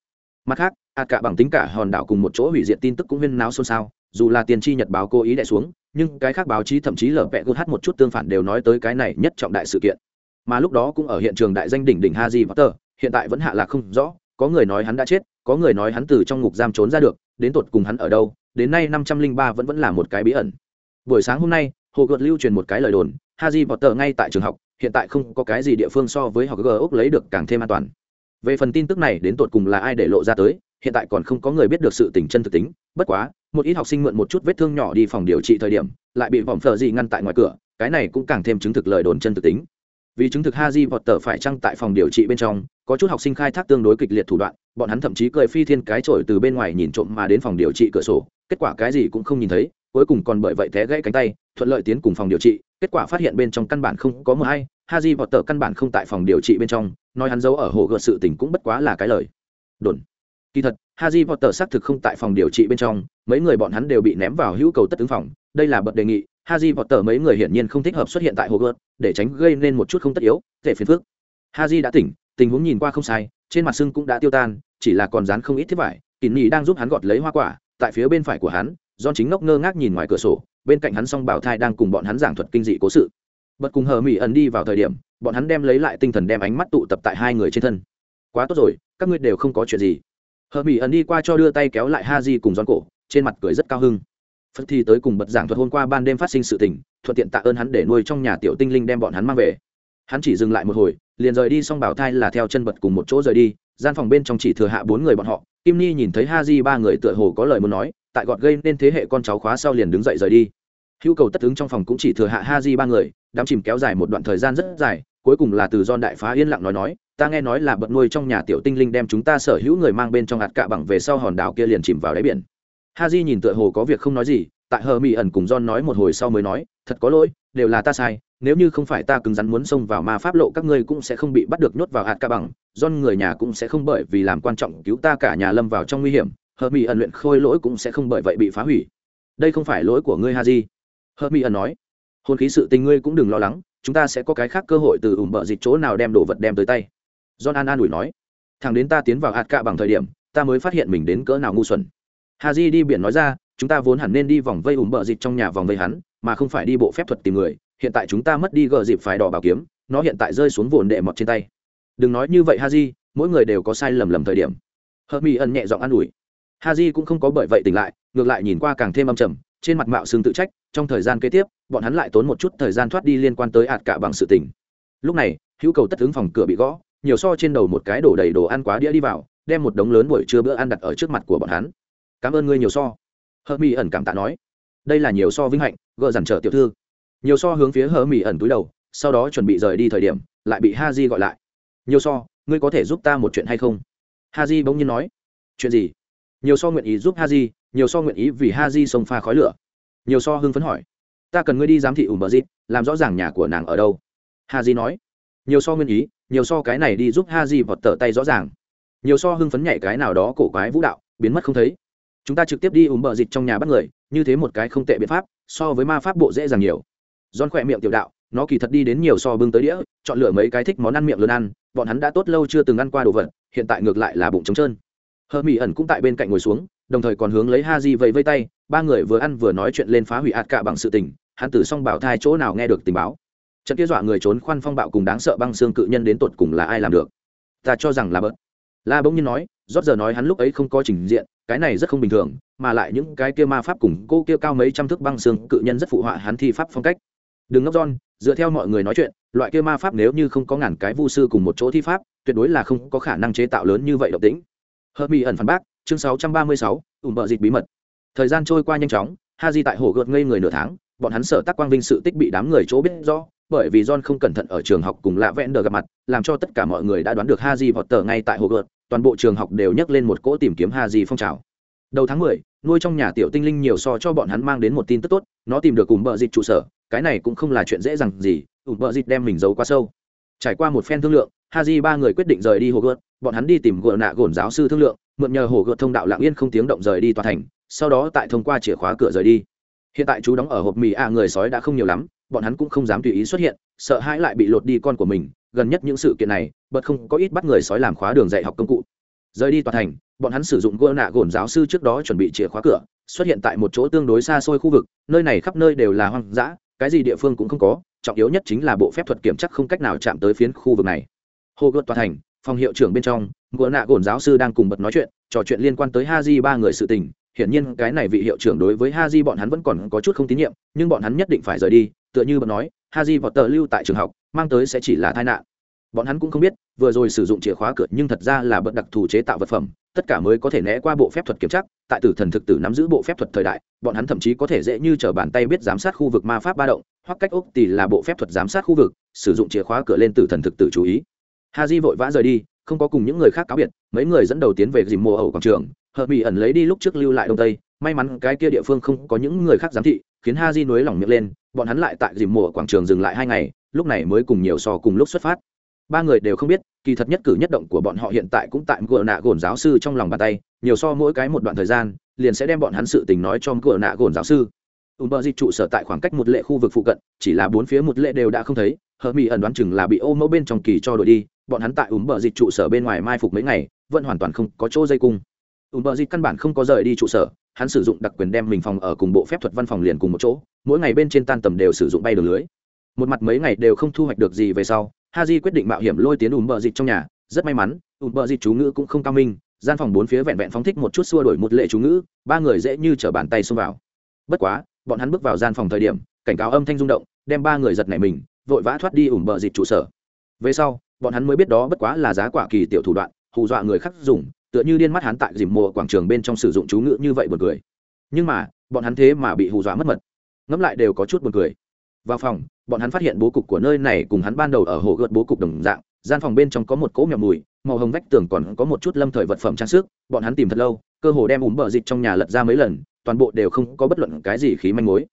Mặt khác ạt cả bằng tính cả hòn đảo cùng một chỗ hủy diệt tin tức cũng huyên náo xôn xao, dù là tiền tri nhật báo cố ý đẻ xuống, nhưng cái khác báo chí thậm chí lở vẹ gút hát một chút tương phản đều nói tới cái này nhất trọng đại sự kiện. Mà lúc đó cũng ở hiện trường đại danh đỉnh đỉnh haji potter, hiện tại vẫn hạ lạc không rõ, có người nói hắn đã chết có người nói hắn từ trong ngục giam trốn ra được, đến tột cùng hắn ở đâu, đến nay năm trăm linh ba vẫn vẫn là một cái bí ẩn. Buổi sáng hôm nay, hồ gợt lưu truyền một cái lời đồn haji potter ngay tại trường học, hiện tại không có cái gì địa phương so với họ g ốc lấy được càng thêm an toàn. Về phần tin tức này đến tột cùng là ai để lộ ra tới, hiện tại còn không có người biết được sự tình chân thực tính, bất quá, một ít học sinh mượn một chút vết thương nhỏ đi phòng điều trị thời điểm, lại bị vòng phờ gì ngăn tại ngoài cửa, cái này cũng càng thêm chứng thực lời đồn chân thực tính vì chứng thực ha di vọt tờ phải chăng tại phòng điều trị bên trong có chút học sinh khai thác tương đối kịch liệt thủ đoạn bọn hắn thậm chí cười phi thiên cái trội từ bên ngoài nhìn trộm mà đến phòng điều trị cửa sổ kết quả cái gì cũng không nhìn thấy cuối cùng còn bởi vậy té gãy cánh tay thuận lợi tiến cùng phòng điều trị kết quả phát hiện bên trong căn bản không có mờ hay Haji tờ căn bản không tại phòng điều trị bên trong, nói hắn giấu ở hồ gợt sự tình cũng bất quá là cái lời. Đồn. Kỳ thật, Haji Potter xác thực không tại phòng điều trị bên trong, mấy người bọn hắn đều bị ném vào hữu cầu tất ứng phòng, đây là bật đề nghị, Haji tờ mấy người hiển nhiên không thích hợp xuất hiện tại hồ gợt, để tránh gây nên một chút không tất yếu, thể phiền phức. Haji đã tỉnh, tình huống nhìn qua không sai, trên mặt sưng cũng đã tiêu tan, chỉ là còn dán không ít thiết vải, Kỷ Nghị đang giúp hắn gọt lấy hoa quả, tại phía bên phải của hắn, John chính ngốc ngơ ngác nhìn ngoài cửa sổ, bên cạnh hắn song bảo thai đang cùng bọn hắn giảng thuật kinh dị cố sự. Bật cùng hờ mỹ ẩn đi vào thời điểm bọn hắn đem lấy lại tinh thần đem ánh mắt tụ tập tại hai người trên thân. Quá tốt rồi các ngươi đều không có chuyện gì. Hờ mỹ ẩn đi qua cho đưa tay kéo lại ha di cùng giòn cổ trên mặt cười rất cao hưng phật thì tới cùng bật giảng thuật hôm qua ban đêm phát sinh sự tình, thuận tiện tạ ơn hắn để nuôi trong nhà tiểu tinh linh đem bọn hắn mang về. Hắn chỉ dừng lại một hồi, liền rời đi xong bảo thai là theo chân bật cùng một chỗ rời đi, gian phòng bên trong chỉ thừa hạ bốn người bọn họ, kim ni nhìn thấy ha di ba người tựa hồ có lời muốn nói, tại gọt gây nên thế hệ con cháu khóa sau liền đứng dậy rời đi. Hữu cầu tất ứng trong phòng cũng chỉ thừa hạ ha di ba người, đám chìm kéo dài một đoạn thời gian rất dài, cuối cùng là từ don đại phá yên lặng nói nói, ta nghe nói là bận nuôi trong nhà tiểu tinh linh đem chúng ta sở hữu người mang bên trong hạt cạ bằng về sau hòn đảo kia liền chìm vào đáy biển ha di nhìn tựa hồ có việc không nói gì, tại hờ mỹ ẩn cùng don nói một hồi sau mới nói, thật có lỗi, đều là ta sai, nếu như không phải ta cứng rắn muốn xông vào ma pháp lộ, các ngươi cũng sẽ không bị bắt được nhốt vào hạt cạ bằng don người nhà cũng sẽ không bởi vì làm quan trọng cứu ta cả nhà lâm vào trong nguy hiểm, hờ mỹ ẩn luyện khôi lỗi cũng sẽ không bởi vậy bị phá hủy. Đây không phải lỗi của ngươi ha di hờ mỹ ẩn nói. Hôn khí sự tình ngươi cũng đừng lo lắng, chúng ta sẽ có cái khác cơ hội từ ủng bợ dịch chỗ nào đem đồ vật đem tới tay. John an an ủi nói. Thằng đến ta tiến vào hạt cạ bằng thời điểm, ta mới phát hiện mình đến cỡ nào ngu xuẩn hà di đi biển nói ra chúng ta vốn hẳn nên đi vòng vây ủm bợ dịch trong nhà vòng vây hắn mà không phải đi bộ phép thuật tìm người. Hiện tại chúng ta mất đi gờ dịp phải đỏ bảo kiếm nó hiện tại rơi xuống vồn đệ mọt trên tay. Đừng nói như vậy Haji, di mỗi người đều có sai lầm lầm thời điểm. Hờ mỹ ẩn nhẹ giọng an ủi. Haji di cũng không có bởi vậy tỉnh lại ngược lại nhìn qua càng thêm âm trầm trên mặt mạo xương tự trách trong thời gian kế tiếp bọn hắn lại tốn một chút thời gian thoát đi liên quan tới ạt cả bằng sự tình. Lúc này hữu cầu tất ứng phòng cửa bị gõ nhiều so trên đầu một cái đổ đầy đồ ăn quá đĩa đi vào đem một đống lớn buổi trưa bữa ăn đặt ở trước mặt của bọn hắn cảm ơn ngươi nhiều so. Hờ mỹ ẩn cảm tạ nói. Đây là nhiều so vinh hạnh gợ dằn trở tiểu thư. Nhiều so hướng phía hờ mỹ ẩn túi đầu, sau đó chuẩn bị rời đi thời điểm, lại bị ha di gọi lại. Nhiều so, ngươi có thể giúp ta một chuyện hay không? Ha di bỗng nhiên nói. Chuyện gì? Nhiều so nguyện ý giúp ha di nhiều so nguyện ý vì ha di sông pha khói lửa. Nhiều so hưng phấn hỏi. Ta cần ngươi đi giám thị ủ mờ dịp, làm rõ ràng nhà của nàng ở đâu. Ha di nói. Nhiều so nguyên ý, nhiều so cái này đi giúp ha di vọt tờ tay rõ ràng. Nhiều so hưng phấn nhảy cái nào đó cổ quái vũ đạo, biến mất không thấy chúng ta trực tiếp đi ủ bờ dịch trong nhà bắt người, như thế một cái không tệ biện pháp, so với ma pháp bộ dễ dàng nhiều. Giòn khỏe miệng tiểu đạo, nó kỳ thật đi đến nhiều so bưng tới đĩa, chọn lựa mấy cái thích món ăn miệng lớn ăn, bọn hắn đã tốt lâu chưa từng ăn qua đồ vật, hiện tại ngược lại là bụng trống trơn. Hờ mỹ ẩn cũng tại bên cạnh ngồi xuống, đồng thời còn hướng lấy ha di vẫy vây tay, ba người vừa ăn vừa nói chuyện lên phá hủy ạt cả bằng sự tình, hắn tử xong bảo thai chỗ nào nghe được tình báo. Trận kia dọa người trốn khoan phong bạo cùng đáng sợ băng xương cự nhân đến tột cùng là ai làm được? Ta cho rằng là bớt. La bỗng nhiên nói rót giờ nói hắn lúc ấy không có trình diện cái này rất không bình thường mà lại những cái kia ma pháp cùng cô kia cao mấy trăm thước băng xương cự nhân rất phụ họa hắn thi pháp phong cách. Đừng ngốc John, dựa theo mọi người nói chuyện loại kia ma pháp nếu như không có ngàn cái vu sư cùng một chỗ thi pháp tuyệt đối là không có khả năng chế tạo lớn như vậy độc tính. Hợp mỹ ẩn phản bác chương 636, ủng bợ dịch bí mật. Thời gian trôi qua nhanh chóng ha di tại hồ gợt ngây người nửa tháng bọn hắn sở tác quang vinh sự tích bị đám người chỗ biết rõ bởi vì john không cẩn thận ở trường học cùng lạ vẽn đờ gặp mặt làm cho tất cả mọi người đã đoán được ha di vọt tờ ngay tại hồ gợt toàn bộ trường học đều nhắc lên một cỗ tìm kiếm Haji di phong trào. Đầu tháng mười, nuôi trong nhà tiểu tinh linh nhiều so cho bọn hắn mang đến một tin tức tốt nó tìm được cùng bợ dịch trụ sở cái này cũng không là chuyện dễ dàng gì ủng bợ dịch đem mình giấu quá sâu. Trải qua một phen thương lượng Haji di ba người quyết định rời đi hồ gợt bọn hắn đi tìm gỡ nạ gổn giáo sư thương lượng mượn nhờ hồ gợt thông đạo lặng yên không tiếng động rời đi tòa thành sau đó tại thông qua chìa khóa cửa rời đi. Hiện tại chú đóng ở hộp mì a người sói đã không nhiều lắm bọn hắn cũng không dám tùy ý xuất hiện sợ hãi lại bị lột đi con của mình gần nhất những sự kiện này, bật không có ít bắt người sói làm khóa đường dạy học công cụ. Rời đi tòa thành, bọn hắn sử dụng gỡ nạ gồn giáo sư trước đó chuẩn bị chìa khóa cửa, xuất hiện tại một chỗ tương đối xa xôi khu vực, nơi này khắp nơi đều là hoang dã, cái gì địa phương cũng không có, trọng yếu nhất chính là bộ phép thuật kiểm chắc không cách nào chạm tới phiến khu vực này. Hồ gợt tòa thành, phòng hiệu trưởng bên trong gỡ nạ gồn giáo sư đang cùng bật nói chuyện, trò chuyện liên quan tới ha di ba người sự tình. Hiển nhiên, cái này vị hiệu trưởng đối với ha di bọn hắn vẫn còn có chút không tín nhiệm, nhưng bọn hắn nhất định phải rời đi. Tựa như bật nói ha di vọt tờ lưu tại trường học mang tới sẽ chỉ là tai nạn. Bọn hắn cũng không biết, vừa rồi sử dụng chìa khóa cửa nhưng thật ra là bật đặc thù chế tạo vật phẩm, tất cả mới có thể né qua bộ phép thuật kiểm tra, tại tử thần thực tử nắm giữ bộ phép thuật thời đại, bọn hắn thậm chí có thể dễ như t r ở bàn tay biết giám sát khu vực ma pháp ba động, hoặc cách ốc tỷ là bộ phép thuật giám sát khu vực, sử dụng chìa khóa cửa lên tử thần thực tử chú ý. Ha di vội vã rời đi, không có cùng những người khác cáo biệt, mấy người dẫn đầu tiến về dìm mùa ẩu quảng trường, hợp bị ẩn lấy đi lúc trước lưu lại đông tây, may mắn cái kia địa phương không có những người khác giám thị, khiến ha di nối lỏng miệng lên, bọn hắn lại tại dìm mùa quảng trường dừng lại hai ngày lúc này mới cùng nhiều so cùng lúc xuất phát. Ba người đều không biết, kỳ thật nhất cử nhất động của bọn họ hiện tại cũng tại gỡ nạ gồn giáo sư trong lòng bàn tay, nhiều so mỗi cái một đoạn thời gian, liền sẽ đem bọn hắn sự tình nói cho gỡ nạ gồn giáo sư. Ùm bờ dịch trụ sở tại khoảng cách một lệ khu vực phụ cận, chỉ là bốn phía một lệ đều đã không thấy hờ mỹ ẩn đoán chừng là bị ô mẫu bên trong kỳ cho đội đi, bọn hắn tại ùm bờ dịch trụ sở bên ngoài mai phục mấy ngày, vẫn hoàn toàn không có chỗ dây cung. Ùm bờ dịch căn bản không có rời đi trụ sở, hắn sử dụng đặc quyền đem mình phòng ở cùng bộ phép thuật văn phòng liền cùng một chỗ, mỗi ngày bên trên tan tầm đều sử dụng bay đường lưới một mặt mấy ngày đều không thu hoạch được gì về sau ha j quyết định mạo hiểm lôi tiến ùm bờ dịch trong nhà. Rất may mắn, ùm bờ dịch chú ngữ cũng không cao minh, gian phòng bốn phía vẹn vẹn phóng thích một chút xua đổi một lệ chú ngữ, ba người dễ như chở bàn tay xông vào. Bất quá, bọn hắn bước vào gian phòng thời điểm, cảnh cáo âm thanh rung động, đem ba người giật nảy mình, vội vã thoát đi ủng bờ dịch trụ sở. Về sau, bọn hắn mới biết đó bất quá là giá quả kỳ tiểu thủ đoạn, hù dọa người khác dùng, tựa như điên mắt hắn tại dìm mùa quảng trường bên trong sử dụng chú ngữ như vậy buồn cười. Nhưng mà, bọn hắn thế mà bị hù dọa mất mật. Ngẫm lại đều có chút buồn cười. Vào phòng bọn hắn phát hiện bố cục của nơi này cùng hắn ban đầu ở hồ gợt bố cục đồng dạng, gian phòng bên trong có một cỗ mèo mùi, màu hồng vách tường còn có một chút lâm thời vật phẩm trang sức, bọn hắn tìm thật lâu, cơ hồ đem ủm bờ dịch trong nhà lật ra mấy lần, toàn bộ đều không có bất luận cái gì khí manh mối.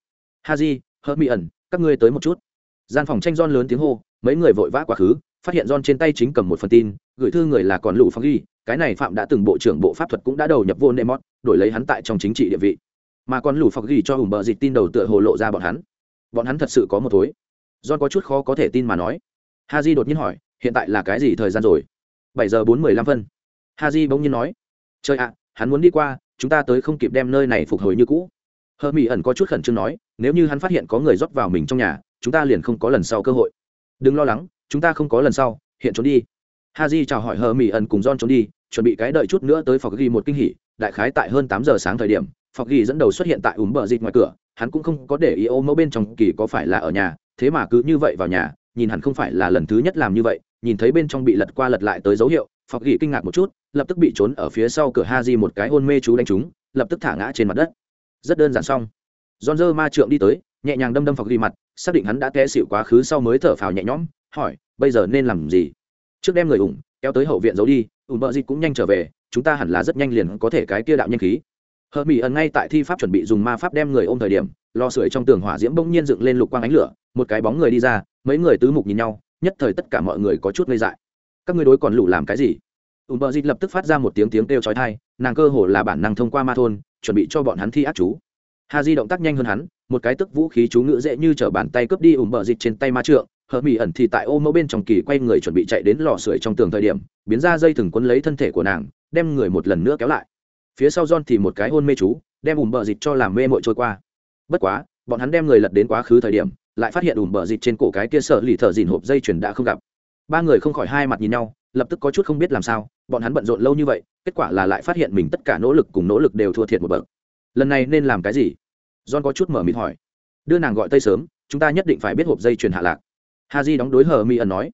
Ha di hớt mỹ ẩn, các ngươi tới một chút. Gian phòng tranh don lớn tiếng hô, mấy người vội vã quá khứ, phát hiện don trên tay chính cầm một phần tin, gửi thư người là còn lũ phong ghi, cái này phạm đã từng bộ trưởng bộ pháp thuật cũng đã đầu nhập vô nemot đổi lấy hắn tại trong chính trị địa vị. Mà còn lũ phong ghi cho ủm bờ dịch tin đầu tựa hồ lộ ra bọn hắn. Bọn hắn thật sự có một thối john có chút khó có thể tin mà nói. Haji đột nhiên hỏi, hiện tại là cái gì thời gian rồi? Bảy giờ bốn mươi lăm phân. Haji bỗng nhiên nói, trời ạ, hắn muốn đi qua, chúng ta tới không kịp đem nơi này phục hồi như cũ. Hờ mỹ ẩn có chút khẩn trương nói, nếu như hắn phát hiện có người rót vào mình trong nhà, chúng ta liền không có lần sau cơ hội. Đừng lo lắng, chúng ta không có lần sau, hiện trốn đi. Ha j chào hỏi hờ mỹ ẩn cùng john trốn đi, chuẩn bị cái đợi chút nữa tới phọc ghi một kinh hỉ. Đại khái tại hơn tám giờ sáng thời điểm phọc ghi dẫn đầu xuất hiện tại ủng bờ dịch ngoài cửa, hắn cũng không có để ý ô mẫu bên trong kỳ có phải là ở nhà thế mà cứ như vậy vào nhà, nhìn hẳn không phải là lần thứ nhất làm như vậy, nhìn thấy bên trong bị lật qua lật lại tới dấu hiệu, phọc ghi kinh ngạc một chút, lập tức bị trốn ở phía sau cửa ha di một cái hôn mê chú đánh chúng lập tức thả ngã trên mặt đất. Rất đơn giản xong. John dơ ma trượng đi tới, nhẹ nhàng đâm đâm phọc ghi mặt, xác định hắn đã té xịu quá khứ sau mới thở phào nhẹ nhõm, hỏi, bây giờ nên làm gì? Trước đem người ủng, kéo tới hậu viện giấu đi ủng bợ dịch cũng nhanh trở về, chúng ta hẳn là rất nhanh liền có thể cái kia đạo nhanh khí hờ mỹ ẩn ngay tại thi pháp chuẩn bị dùng ma pháp đem người ôm thời điểm, lò sưởi trong tường hỏa diễm bỗng nhiên dựng lên lục quang ánh lửa, một cái bóng người đi ra, mấy người tứ mục nhìn nhau, nhất thời tất cả mọi người có chút ngây dại. Các ngươi đối còn lũ làm cái gì? Ùm bờ dịt lập tức phát ra một tiếng tiếng kêu chói tai, nàng cơ hồ là bản năng thông qua ma thôn, chuẩn bị cho bọn hắn thi ác chú. Hà di động tác nhanh hơn hắn, một cái tức vũ khí chú ngữ dễ như trở bàn tay cướp đi ùm bờ dịt trên tay ma trượng, hờ mỹ ẩn thì tại ô mẫu bên trong kỳ quay người chuẩn bị chạy đến lò sưởi trong tường thời điểm, biến ra dây thừng quấn lấy thân thể của nàng, đem người một lần nữa kéo lại phía sau john thì một cái hôn mê chú, đem ùm bờ dịch cho làm mê mội trôi qua. Bất quá, bọn hắn đem người lật đến quá khứ thời điểm, lại phát hiện ùm bờ dịch trên cổ cái kia sợ lì thợ dìn hộp dây chuyền đã không gặp. Ba người không khỏi hai mặt nhìn nhau, lập tức có chút không biết làm sao, bọn hắn bận rộn lâu như vậy, kết quả là lại phát hiện mình tất cả nỗ lực cùng nỗ lực đều thua thiệt một bậc. Lần này nên làm cái gì? John có chút mở mịt hỏi. Đưa nàng gọi tây sớm, chúng ta nhất định phải biết hộp dây chuyền hạ lạc. Ha di đóng đối hờ mi ẩn nói.